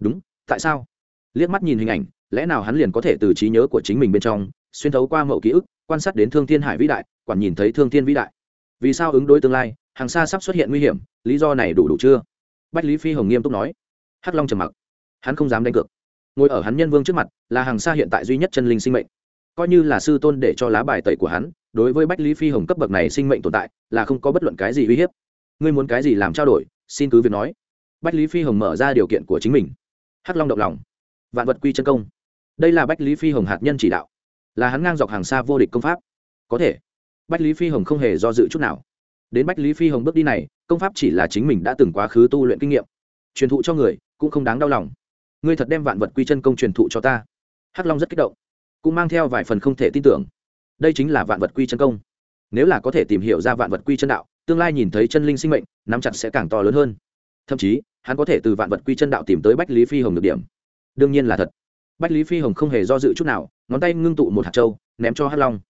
Đúng, tại sao? Liếc mắt nhìn hình ảnh, lẽ nào hắn liền có thể từ trí nhớ của chính mình bên trong, xuyên thấu qua mẫu ký ức, quan sát đến thương thiên hải vĩ đại, quản nhìn thấy thương thiên vĩ đại. Vì sao ứng đối tương lai, hàng xa sắp xuất hiện nguy hiểm, lý do này đủ đủ chưa? Bách lý phi hồng nghiêm túc nói. Hắc long trầm mặc. Hắn không dám đánh cược. Ngồi ở hắn nhân vương trước mặt, là hàng xa hiện tại duy nhất chân linh sinh mệnh. Coi như là sư tôn để cho lá bài tẩy của hắn, đối với bách lý phi hồng cấp bậc này sinh mệnh tồn tại, là không có bất luận cái gì uy hiếp. Ngươi muốn cái gì làm trao đổi, xin cứ việc nói bách lý phi hồng mở ra điều kiện của chính mình. Hắc long động lòng. Vạn vật quy chân công. Đây là bách lý phi hồng hạt nhân chỉ đạo. Là hắn ngang dọc hàng xa vô địch công pháp. Có thể, bách lý phi hồng không hề do dự chút nào. Đến bách lý phi hồng bước đi này, công pháp chỉ là chính mình đã từng quá khứ tu luyện kinh nghiệm. Truyền thụ cho người, cũng không đáng đau lòng. Ngươi thật đem vạn vật quy chân công truyền thụ cho ta. Hắc long rất kích động, cũng mang theo vài phần không thể tin tưởng. Đây chính là vạn vật quy chân công. Nếu là có thể tìm hiểu ra vạn vật quy chân đạo, tương lai nhìn thấy chân linh sinh mệnh, nắm chặt sẽ càng to lớn hơn. Thậm chí hắn có thể từ vạn vật quy chân đạo tìm tới bách lý phi hồng được điểm. Đương nhiên là thật. Bách lý phi hồng không hề do dự chút nào, ngón tay ngưng tụ một hạt trâu ném cho hắc long.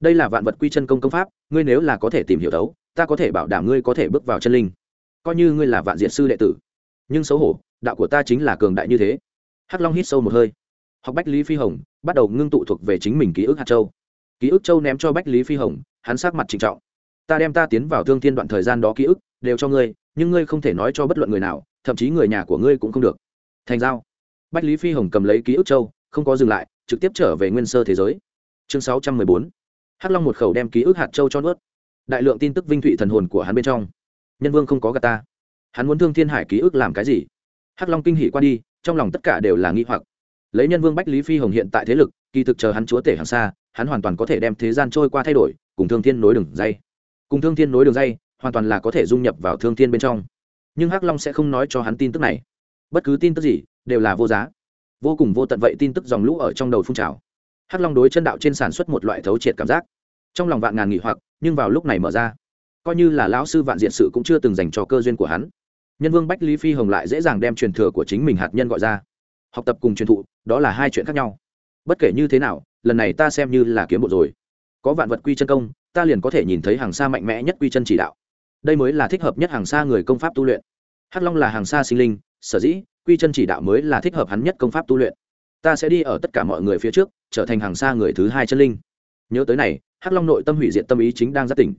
Đây là vạn vật quy chân công công pháp, ngươi nếu là có thể tìm hiểu đấu ta có thể bảo đảm ngươi có thể bước vào chân linh. Coi như ngươi là vạn diện sư đệ tử. Nhưng xấu hổ, đạo của ta chính là cường đại như thế. Hắc long hít sâu một hơi. Học bách lý phi hồng, bắt đầu ngưng tụ thuộc về chính mình ký ức hạt châu. Ký ức châu ném cho bách lý phi hồng, hắn sát mặt trịnh trọng. Ta đem ta tiến vào thương thiên đoạn thời gian đó ký ức, đều cho ngươi, nhưng ngươi không thể nói cho bất luận người nào thậm chí người nhà của ngươi cũng không được. Thành giao. Bách lý phi hồng cầm lấy ký ức châu, không có dừng lại, trực tiếp trở về nguyên sơ thế giới. Chương sáu trăm mười bốn. Hắc long một khẩu đem ký ức hạt châu cho nuốt. Đại lượng tin tức vinh thụy thần hồn của hắn bên trong. Nhân vương không có gà ta. Hắn muốn thương thiên hải ký ức làm cái gì? Hắc long kinh hỉ qua đi, trong lòng tất cả đều là nghi hoặc. Lấy nhân vương bách lý phi hồng hiện tại thế lực, kỳ thực chờ hắn chúa tể hàng xa, hắn hoàn toàn có thể đem thế gian trôi qua thay đổi, cùng thương thiên nối đường dây. Cùng thương thiên nối đường dây, hoàn toàn là có thể dung nhập vào thương thiên bên trong nhưng hắc long sẽ không nói cho hắn tin tức này. Bất cứ tin tức gì đều là vô giá. Vô cùng vô tận vậy tin tức dòng lũ ở trong đầu phun trào. Hắc long đối chân đạo trên sản xuất một loại thấu triệt cảm giác. Trong lòng vạn ngàn nghị hoặc, nhưng vào lúc này mở ra. Coi như là lão sư vạn diện sự cũng chưa từng dành cho cơ duyên của hắn. Nhân vương bách lý phi hồng lại dễ dàng đem truyền thừa của chính mình hạt nhân gọi ra. Học tập cùng truyền thụ, đó là hai chuyện khác nhau. Bất kể như thế nào, lần này ta xem như là kiếm bộ rồi. Có vạn vật quy chân công, ta liền có thể nhìn thấy hàng xa mạnh mẽ nhất quy chân chỉ đạo. Đây mới là thích hợp nhất hàng xa người công pháp tu luyện hắc long là hàng xa sinh linh, sở dĩ quy chân chỉ đạo mới là thích hợp hắn nhất công pháp tu luyện. Ta sẽ đi ở tất cả mọi người phía trước, trở thành hàng xa người thứ hai chân linh. Nhớ tới này, hắc long nội tâm hủy diệt tâm ý chính đang rất tỉnh,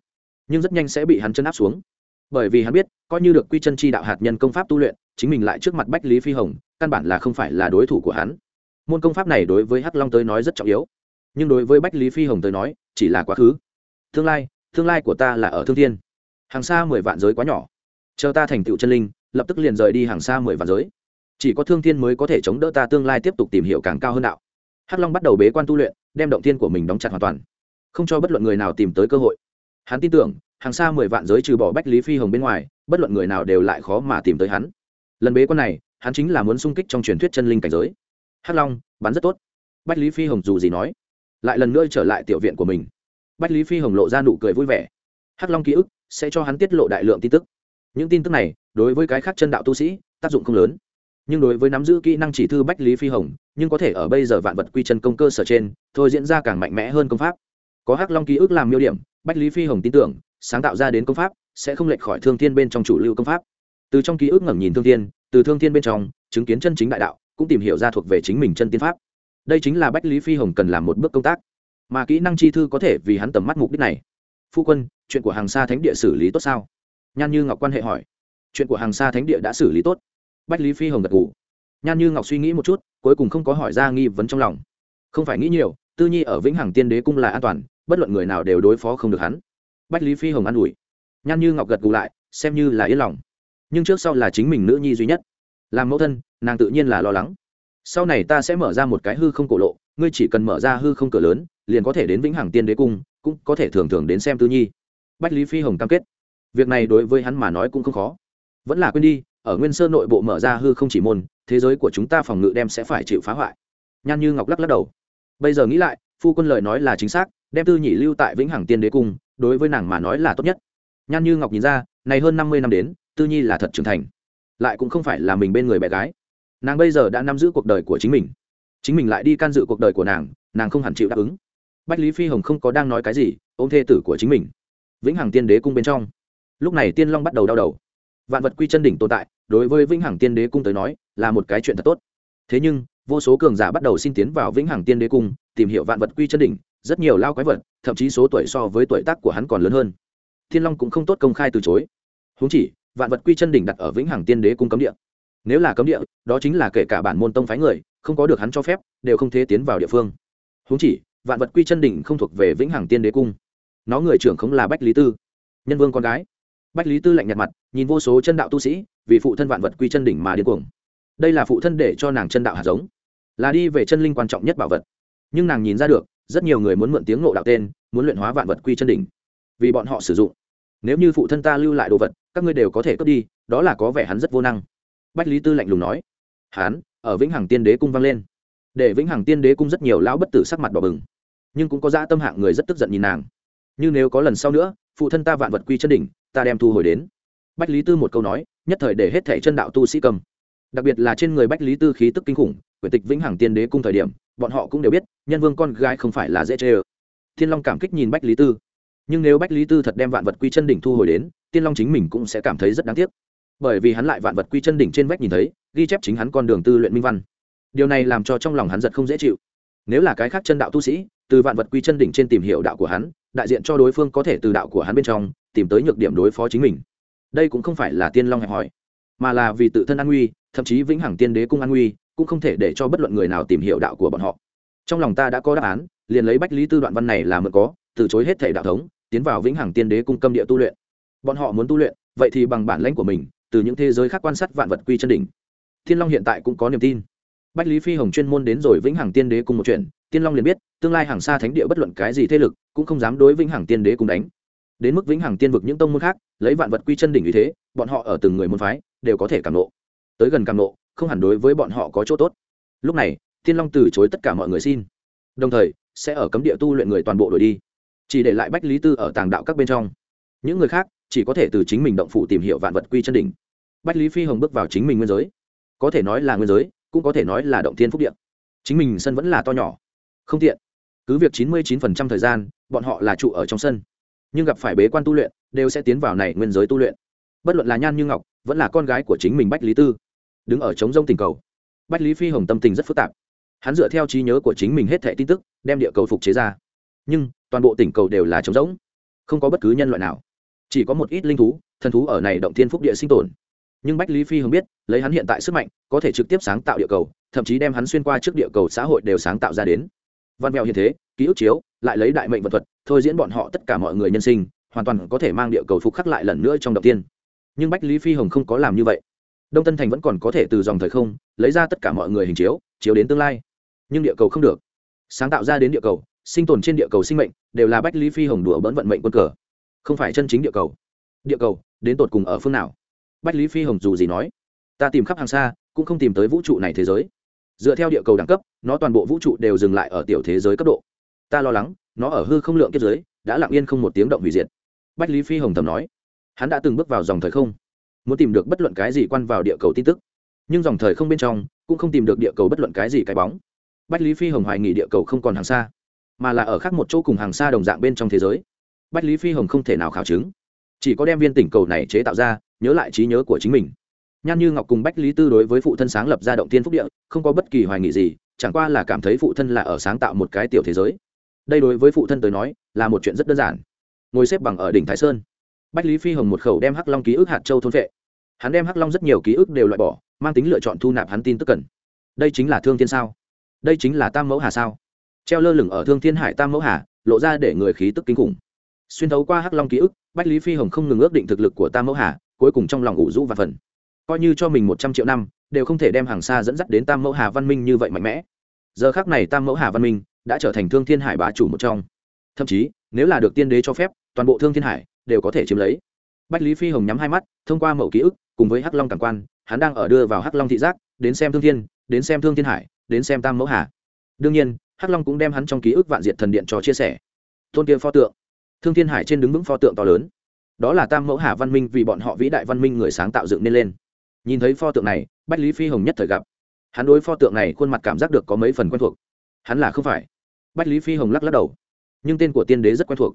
nhưng rất nhanh sẽ bị hắn chân áp xuống. Bởi vì hắn biết, coi như được quy chân chi đạo hạt nhân công pháp tu luyện, chính mình lại trước mặt bách lý phi hồng, căn bản là không phải là đối thủ của hắn. Môn công pháp này đối với hắc long tới nói rất trọng yếu, nhưng đối với bách lý phi hồng tới nói, chỉ là quá khứ. Tương lai tương lai của ta là ở thương thiên. Hàng xa mười vạn giới quá nhỏ, chờ ta thành tựu chân linh lập tức liền rời đi hàng xa mười vạn giới. Chỉ có thương thiên mới có thể chống đỡ ta tương lai tiếp tục tìm hiểu càng cao hơn đạo. Hắc long bắt đầu bế quan tu luyện, đem động thiên của mình đóng chặt hoàn toàn. Không cho bất luận người nào tìm tới cơ hội. Hắn tin tưởng, hàng xa mười vạn giới trừ bỏ bách lý phi hồng bên ngoài, bất luận người nào đều lại khó mà tìm tới hắn. Lần bế quan này, hắn chính là muốn sung kích trong truyền thuyết chân linh cảnh giới. Hắc long, bắn rất tốt. Bách lý phi hồng dù gì nói, lại lần nữa trở lại tiểu viện của mình. Bách lý phi hồng lộ ra nụ cười vui vẻ. Hắc long ký ức sẽ cho hắn tiết lộ đại lượng tin tức. Những tin tức này đối với cái khác chân đạo tu sĩ, tác dụng không lớn. Nhưng đối với nắm giữ kỹ năng chỉ thư bách lý phi hồng, nhưng có thể ở bây giờ vạn vật quy chân công cơ sở trên, thôi diễn ra càng mạnh mẽ hơn công pháp. Có hắc long ký ức làm miêu điểm, bách lý phi hồng tin tưởng, sáng tạo ra đến công pháp, sẽ không lệch khỏi thương thiên bên trong chủ lưu công pháp. Từ trong ký ức ngẩng nhìn thương thiên, từ thương thiên bên trong, chứng kiến chân chính đại đạo, cũng tìm hiểu ra thuộc về chính mình chân tiên pháp. Đây chính là bách lý phi hồng cần làm một bước công tác. Mà kỹ năng chi thư có thể vì hắn tầm mắt mục đích này. Phu quân, chuyện của hàng xa thánh địa xử lý tốt sao? Nhan như ngọc quan hệ hỏi chuyện của hàng xa thánh địa đã xử lý tốt. Bách lý phi hồng gật ngủ nhan như ngọc suy nghĩ một chút, cuối cùng không có hỏi ra nghi vấn trong lòng. Không phải nghĩ nhiều, tư nhi ở vĩnh hằng tiên đế cung là an toàn, bất luận người nào đều đối phó không được hắn. Bách lý phi hồng an ủi. Nhan như ngọc gật gù lại, xem như là yên lòng. Nhưng trước sau là chính mình nữ nhi duy nhất. Làm mẫu thân, nàng tự nhiên là lo lắng. Sau này ta sẽ mở ra một cái hư không cổ lộ, ngươi chỉ cần mở ra hư không cửa lớn, liền có thể đến vĩnh hằng tiên đế cung, cũng có thể thường thường đến xem tư nhi. Bách lý phi hồng cam kết. Việc này đối với hắn mà nói cũng không khó vẫn là quên đi, ở nguyên sơ nội bộ mở ra hư không chỉ môn, thế giới của chúng ta phòng ngự đem sẽ phải chịu phá hoại. Nhan như ngọc lắc lắc đầu. Bây giờ nghĩ lại, phu quân lời nói là chính xác, đem tư nhị lưu tại vĩnh hằng tiên đế cung, đối với nàng mà nói là tốt nhất. Nhan như ngọc nhìn ra, này hơn năm mươi năm đến, tư nhi là thật trưởng thành. Lại cũng không phải là mình bên người bé gái. Nàng bây giờ đã nắm giữ cuộc đời của chính mình. Chính mình lại đi can dự cuộc đời của nàng nàng không hẳn chịu đáp ứng. Bách lý phi hồng không có đang nói cái gì, ôm thê tử của chính mình. Vĩnh hằng tiên đế cung bên trong. Lúc này tiên long bắt đầu đau đầu vạn vật quy chân đỉnh tồn tại, đối với vĩnh hằng tiên đế cung tới nói, là một cái chuyện thật tốt. Thế nhưng, vô số cường giả bắt đầu xin tiến vào vĩnh hằng tiên đế cung, tìm hiểu vạn vật quy chân đỉnh, rất nhiều lao quái vật, thậm chí số tuổi so với tuổi tác của hắn còn lớn hơn. Thiên long cũng không tốt công khai từ chối. Húng chỉ, vạn vật quy chân đỉnh đặt ở vĩnh hằng tiên đế cung cấm địa. Nếu là cấm địa, đó chính là kể cả bản môn tông phái người, không có được hắn cho phép, đều không thể tiến vào địa phương. Húng chỉ, vạn vật quy chân đỉnh không thuộc về vĩnh hằng tiên đế cung. Nó người trưởng không là bách lý tư, nhân vương con gái bách lý tư lạnh nhạt mặt, nhìn vô số chân đạo tu sĩ, vì phụ thân vạn vật quy chân đỉnh mà điên cuồng. Đây là phụ thân để cho nàng chân đạo hạt giống, là đi về chân linh quan trọng nhất bảo vật. Nhưng nàng nhìn ra được, rất nhiều người muốn mượn tiếng ngộ đạo tên, muốn luyện hóa vạn vật quy chân đỉnh, vì bọn họ sử dụng. Nếu như phụ thân ta lưu lại đồ vật, các ngươi đều có thể cướp đi, đó là có vẻ hắn rất vô năng. Bách lý tư lạnh lùng nói hắn ở vĩnh hằng tiên đế cung vang lên. Để vĩnh hằng tiên đế cung rất nhiều lão bất tử sắc mặt đỏ bừng, nhưng cũng có dã tâm hạng người rất tức giận nhìn nàng như nếu có lần sau nữa, phụ thân ta vạn vật quy chân đỉnh, ta đem thu hồi đến. Bách lý tư một câu nói, nhất thời để hết thẻ chân đạo tu sĩ cầm. Đặc biệt là trên người bách lý tư khí tức kinh khủng quyển tịch vĩnh hằng tiên đế cung thời điểm, bọn họ cũng đều biết, nhân vương con gái không phải là dễ chê ơ. Thiên long cảm kích nhìn bách lý tư. Nhưng nếu bách lý tư thật đem vạn vật quy chân đỉnh thu hồi đến, tiên long chính mình cũng sẽ cảm thấy rất đáng tiếc. Bởi vì hắn lại vạn vật quy chân đỉnh trên vách nhìn thấy, ghi chép chính hắn con đường tư luyện minh văn. Điều này làm cho trong lòng hắn giật không dễ chịu. Nếu là cái khác chân đạo tu sĩ, từ vạn vật quy chân đỉnh trên tìm hiểu đạo của hắn đại diện cho đối phương có thể từ đạo của hắn bên trong tìm tới nhược điểm đối phó chính mình. Đây cũng không phải là tiên long hẹp hỏi mà là vì tự thân an nguy, thậm chí vĩnh hằng tiên đế cung an nguy, cũng không thể để cho bất luận người nào tìm hiểu đạo của bọn họ. Trong lòng ta đã có đáp án, liền lấy bách lý tư đoạn văn này là mượn có, từ chối hết thể đạo thống, tiến vào vĩnh hằng tiên đế cung câm địa tu luyện. Bọn họ muốn tu luyện, vậy thì bằng bản lãnh của mình, từ những thế giới khác quan sát vạn vật quy chân đỉnh. Thiên long hiện tại cũng có niềm tin. Bách lý phi hồng chuyên môn đến rồi vĩnh hằng tiên đế cung một chuyện tiên long liền biết, tương lai hàng xa thánh địa bất luận cái gì thế lực, cũng không dám đối vĩnh hằng tiên đế cùng đánh. Đến mức vĩnh hằng tiên vực những tông môn khác, lấy vạn vật quy chân đỉnh như thế, bọn họ ở từng người môn phái, đều có thể cảm nộ. Tới gần cảm nộ, không hẳn đối với bọn họ có chỗ tốt. Lúc này, tiên long từ chối tất cả mọi người xin. Đồng thời, sẽ ở cấm địa tu luyện người toàn bộ đổi đi. Chỉ để lại bách lý tư ở tàng đạo các bên trong. Những người khác, chỉ có thể từ chính mình động phủ tìm hiểu vạn vật quy chân đỉnh. Bách lý phi hồng bước vào chính mình nguyên giới. Có thể nói là nguyên giới, cũng có thể nói là động thiên phúc điện chính mình sân vẫn là to nhỏ không tiện. Cứ việc chín mươi chín phần trăm thời gian, bọn họ là trụ ở trong sân. Nhưng gặp phải bế quan tu luyện, đều sẽ tiến vào này nguyên giới tu luyện. Bất luận là nhan như ngọc, vẫn là con gái của chính mình bách lý tư, đứng ở trống rông tình cầu. Bách lý phi hồng tâm tình rất phức tạp. Hắn dựa theo trí nhớ của chính mình hết thẻ tin tức, đem địa cầu phục chế ra. Nhưng, toàn bộ tỉnh cầu đều là trống rỗng. Không có bất cứ nhân loại nào. Chỉ có một ít linh thú, thần thú ở này động thiên phúc địa sinh tồn. Nhưng bách lý phi hồng biết, lấy hắn hiện tại sức mạnh, có thể trực tiếp sáng tạo địa cầu, thậm chí đem hắn xuyên qua trước địa cầu xã hội đều sáng tạo ra đến văn mèo hiện thế, ký ức chiếu, lại lấy đại mệnh vật thuật, thôi diễn bọn họ tất cả mọi người nhân sinh, hoàn toàn có thể mang địa cầu phục khắc lại lần nữa trong đầu tiên. Nhưng bách lý phi hồng không có làm như vậy. Đông tân thành vẫn còn có thể từ dòng thời không, lấy ra tất cả mọi người hình chiếu chiếu đến tương lai. Nhưng địa cầu không được. Sáng tạo ra đến địa cầu, sinh tồn trên địa cầu sinh mệnh, đều là bách lý phi hồng đùa bỡn vận mệnh quân cờ. Không phải chân chính địa cầu. Địa cầu, đến tột cùng ở phương nào? Bách lý phi hồng dù gì nói, ta tìm khắp hàng xa, cũng không tìm tới vũ trụ này thế giới dựa theo địa cầu đẳng cấp, nó toàn bộ vũ trụ đều dừng lại ở tiểu thế giới cấp độ. Ta lo lắng, nó ở hư không lượng kiếp giới đã lặng yên không một tiếng động hủy diệt. Bách lý phi hồng thầm nói. Hắn đã từng bước vào dòng thời không, muốn tìm được bất luận cái gì quan vào địa cầu tin tức. Nhưng dòng thời không bên trong, cũng không tìm được địa cầu bất luận cái gì cái bóng. Bách lý phi hồng hoài nghỉ địa cầu không còn hàng xa, mà là ở khác một chỗ cùng hàng xa đồng dạng bên trong thế giới. Bách lý phi hồng không thể nào khảo chứng. Chỉ có đem viên tỉnh cầu này chế tạo ra, nhớ lại trí nhớ của chính mình nhan như ngọc cùng bách lý tư đối với phụ thân sáng lập ra động tiên phúc địa, không có bất kỳ hoài nghị gì, chẳng qua là cảm thấy phụ thân là ở sáng tạo một cái tiểu thế giới. Đây đối với phụ thân tới nói, là một chuyện rất đơn giản. Ngồi xếp bằng ở đỉnh thái sơn. Bách lý phi hồng một khẩu đem hắc long ký ức hạt châu thôn vệ. Hắn đem hắc long rất nhiều ký ức đều loại bỏ, mang tính lựa chọn thu nạp hắn tin tức cần. Đây chính là thương thiên sao? Đây chính là tam mẫu hà sao? Treo lơ lửng ở thương thiên hải tam mẫu hà, lộ ra để người khí tức kinh khủng. Xuyên thấu qua hắc long ký ức, bách lý phi hồng không ngừng ước định thực lực của tam mẫu hà, cuối cùng trong lòng ủ rũ và phần coi như cho mình một trăm triệu năm, đều không thể đem hàng xa dẫn dắt đến tam mẫu hà văn minh như vậy mạnh mẽ. Giờ khác này tam mẫu hà văn minh đã trở thành thương thiên hải bá chủ một trong. Thậm chí, nếu là được tiên đế cho phép, toàn bộ thương thiên hải đều có thể chiếm lấy. Bách lý phi hồng nhắm hai mắt, thông qua mẫu ký ức, cùng với hắc long cảm quan, hắn đang ở đưa vào hắc long thị giác, đến xem thương thiên, đến xem thương thiên hải, đến xem tam mẫu hà. Đương nhiên, hắc long cũng đem hắn trong ký ức vạn diệt thần điện cho chia sẻ. Tôn kia pho tượng. Thương thiên hải trên đứng vững pho tượng to lớn. Đó là tam mẫu hà văn minh vì bọn họ vĩ đại văn minh người sáng tạo dựng nên lên nhìn thấy pho tượng này, bách lý phi hồng nhất thời gặp. Hắn đối pho tượng này khuôn mặt cảm giác được có mấy phần quen thuộc. Hắn là không phải. Bách lý phi hồng lắc lắc đầu. Nhưng tên của tiên đế rất quen thuộc.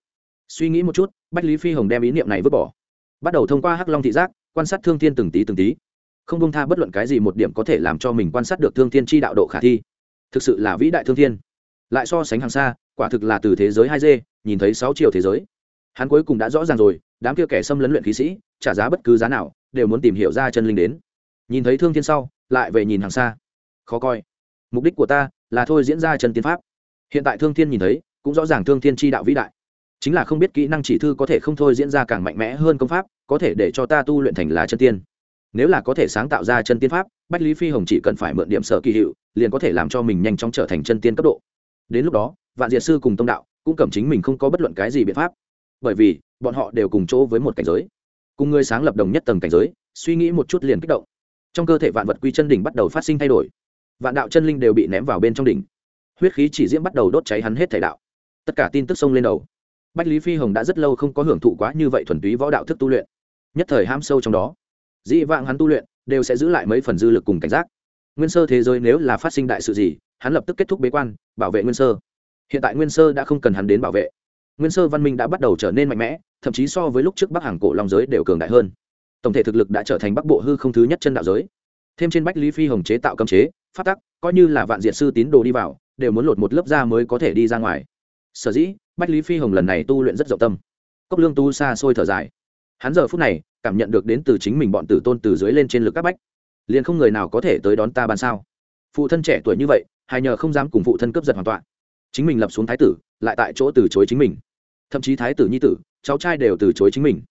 Suy nghĩ một chút, bách lý phi hồng đem ý niệm này vứt bỏ. Bắt đầu thông qua hắc long thị giác, quan sát thương thiên từng tí từng tí. Không bông tha bất luận cái gì một điểm có thể làm cho mình quan sát được thương thiên tri đạo độ khả thi. Thực sự là vĩ đại thương thiên. Lại so sánh hàng xa, quả thực là từ thế giới hai d nhìn thấy sáu triệu thế giới. Hắn cuối cùng đã rõ ràng rồi, đám kia kẻ xâm lấn luyện khí sĩ, trả giá bất cứ giá nào đều muốn tìm hiểu ra chân linh đến. Nhìn thấy thương thiên sau, lại về nhìn hàng xa. Khó coi. Mục đích của ta là thôi diễn ra chân tiên pháp. Hiện tại thương thiên nhìn thấy, cũng rõ ràng thương thiên tri đạo vĩ đại. Chính là không biết kỹ năng chỉ thư có thể không thôi diễn ra càng mạnh mẽ hơn công pháp, có thể để cho ta tu luyện thành là chân tiên. Nếu là có thể sáng tạo ra chân tiên pháp, bách lý phi hồng chỉ cần phải mượn điểm sở kỳ hiệu, liền có thể làm cho mình nhanh chóng trở thành chân tiên cấp độ. Đến lúc đó, vạn diệt sư cùng tông đạo cũng cầm chính mình không có bất luận cái gì biện pháp. Bởi vì, bọn họ đều cùng chỗ với một cảnh giới cùng người sáng lập đồng nhất tầng cảnh giới, suy nghĩ một chút liền kích động. Trong cơ thể vạn vật quy chân đỉnh bắt đầu phát sinh thay đổi. Vạn đạo chân linh đều bị ném vào bên trong đỉnh. Huyết khí chỉ diễm bắt đầu đốt cháy hắn hết thể đạo. Tất cả tin tức xông lên đầu. Bách lý phi hồng đã rất lâu không có hưởng thụ quá như vậy thuần túy võ đạo thức tu luyện. Nhất thời ham sâu trong đó. Dĩ vãng hắn tu luyện, đều sẽ giữ lại mấy phần dư lực cùng cảnh giác. Nguyên sơ thế giới nếu là phát sinh đại sự gì, hắn lập tức kết thúc bế quan, bảo vệ nguyên sơ. Hiện tại nguyên sơ đã không cần hắn đến bảo vệ nguyên sơ văn minh đã bắt đầu trở nên mạnh mẽ, thậm chí so với lúc trước bắc hàng cổ long giới đều cường đại hơn. Tổng thể thực lực đã trở thành bắc bộ hư không thứ nhất chân đạo giới. Thêm trên bách lý phi hồng chế tạo cấm chế phát tắc, coi như là vạn diện sư tín đồ đi vào, đều muốn lột một lớp da mới có thể đi ra ngoài. Sở dĩ, bách lý phi hồng lần này tu luyện rất rộng tâm. Cốc lương tu xa xôi thở dài. Hắn giờ phút này, cảm nhận được đến từ chính mình bọn tử tôn từ dưới lên trên lực các bách. Liền không người nào có thể tới đón ta bàn sao? Phụ thân trẻ tuổi như vậy, hài nhờ không dám cùng phụ thân cướp giật hoàn toàn. Chính mình lập xuống thái tử, lại tại chỗ từ chối chính mình thậm chí thái tử nhi tử, cháu trai đều từ chối chính mình.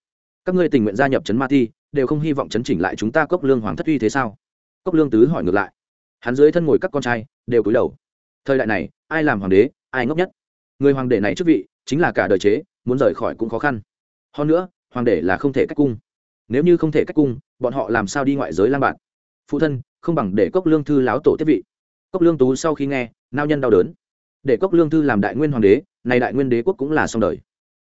Các ngươi tình nguyện gia nhập trấn ma thi đều không hy vọng chấn chỉnh lại chúng ta cốc lương hoàng thất uy thế sao? Cốc lương tứ hỏi ngược lại. Hắn dưới thân ngồi các con trai, đều cúi đầu. Thời đại này, ai làm hoàng đế, ai ngốc nhất? Người hoàng đệ này chức vị, chính là cả đời chế, muốn rời khỏi cũng khó khăn. Hơn nữa, hoàng đệ là không thể cách cung. Nếu như không thể cách cung, bọn họ làm sao đi ngoại giới lang bạn phụ thân, không bằng để cốc lương thư láo tổ tiếp vị. Cốc lương tú sau khi nghe, nao nhân đau đớn. Để cốc lương thư làm đại nguyên hoàng đế này đại nguyên đế quốc cũng là xong đời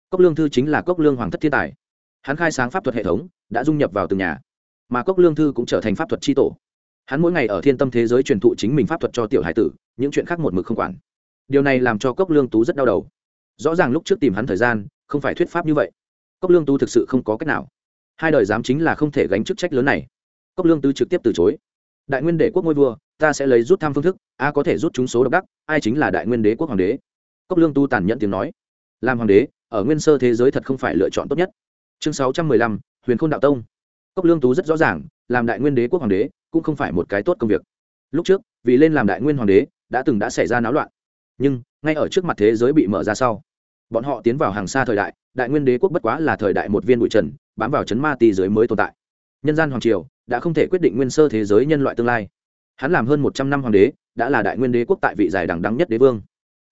cốc lương thư chính là cốc lương hoàng thất thiên tài. Hắn khai sáng pháp thuật hệ thống, đã dung nhập vào từng nhà. Mà cốc lương thư cũng trở thành pháp thuật tri tổ. Hắn mỗi ngày ở thiên tâm thế giới truyền thụ chính mình pháp thuật cho tiểu hải tử, những chuyện khác một mực không quản. Điều này làm cho cốc lương tú rất đau đầu. Rõ ràng lúc trước tìm hắn thời gian, không phải thuyết pháp như vậy. Cốc lương tú thực sự không có cách nào. Hai đời giám chính là không thể gánh chức trách lớn này. Cốc lương tú trực tiếp từ chối. Đại nguyên đế quốc ngôi vua, ta sẽ lấy rút thăm phương thức, a có thể rút chúng số độc đắc, ai chính là đại nguyên đế quốc hoàng đế. Cốc lương tu tàn nhẫn tiếng nói. Làm hoàng đế ở nguyên sơ thế giới thật không phải lựa chọn tốt nhất. Chương sáu trăm mười lăm, huyền khôn đạo tông. Cốc lương tú rất rõ ràng, làm đại nguyên đế quốc hoàng đế cũng không phải một cái tốt công việc. Lúc trước, vì lên làm đại nguyên hoàng đế, đã từng đã xảy ra náo loạn. Nhưng, ngay ở trước mặt thế giới bị mở ra sau, bọn họ tiến vào hàng xa thời đại đại nguyên đế quốc bất quá là thời đại một viên bụi trần, bám vào chấn ma tì giới mới tồn tại. Nhân gian hoàng triều đã không thể quyết định nguyên sơ thế giới nhân loại tương lai. Hắn làm hơn một trăm năm hoàng đế, đã là đại nguyên đế quốc tại vị dài đằng đắng nhất đế vương.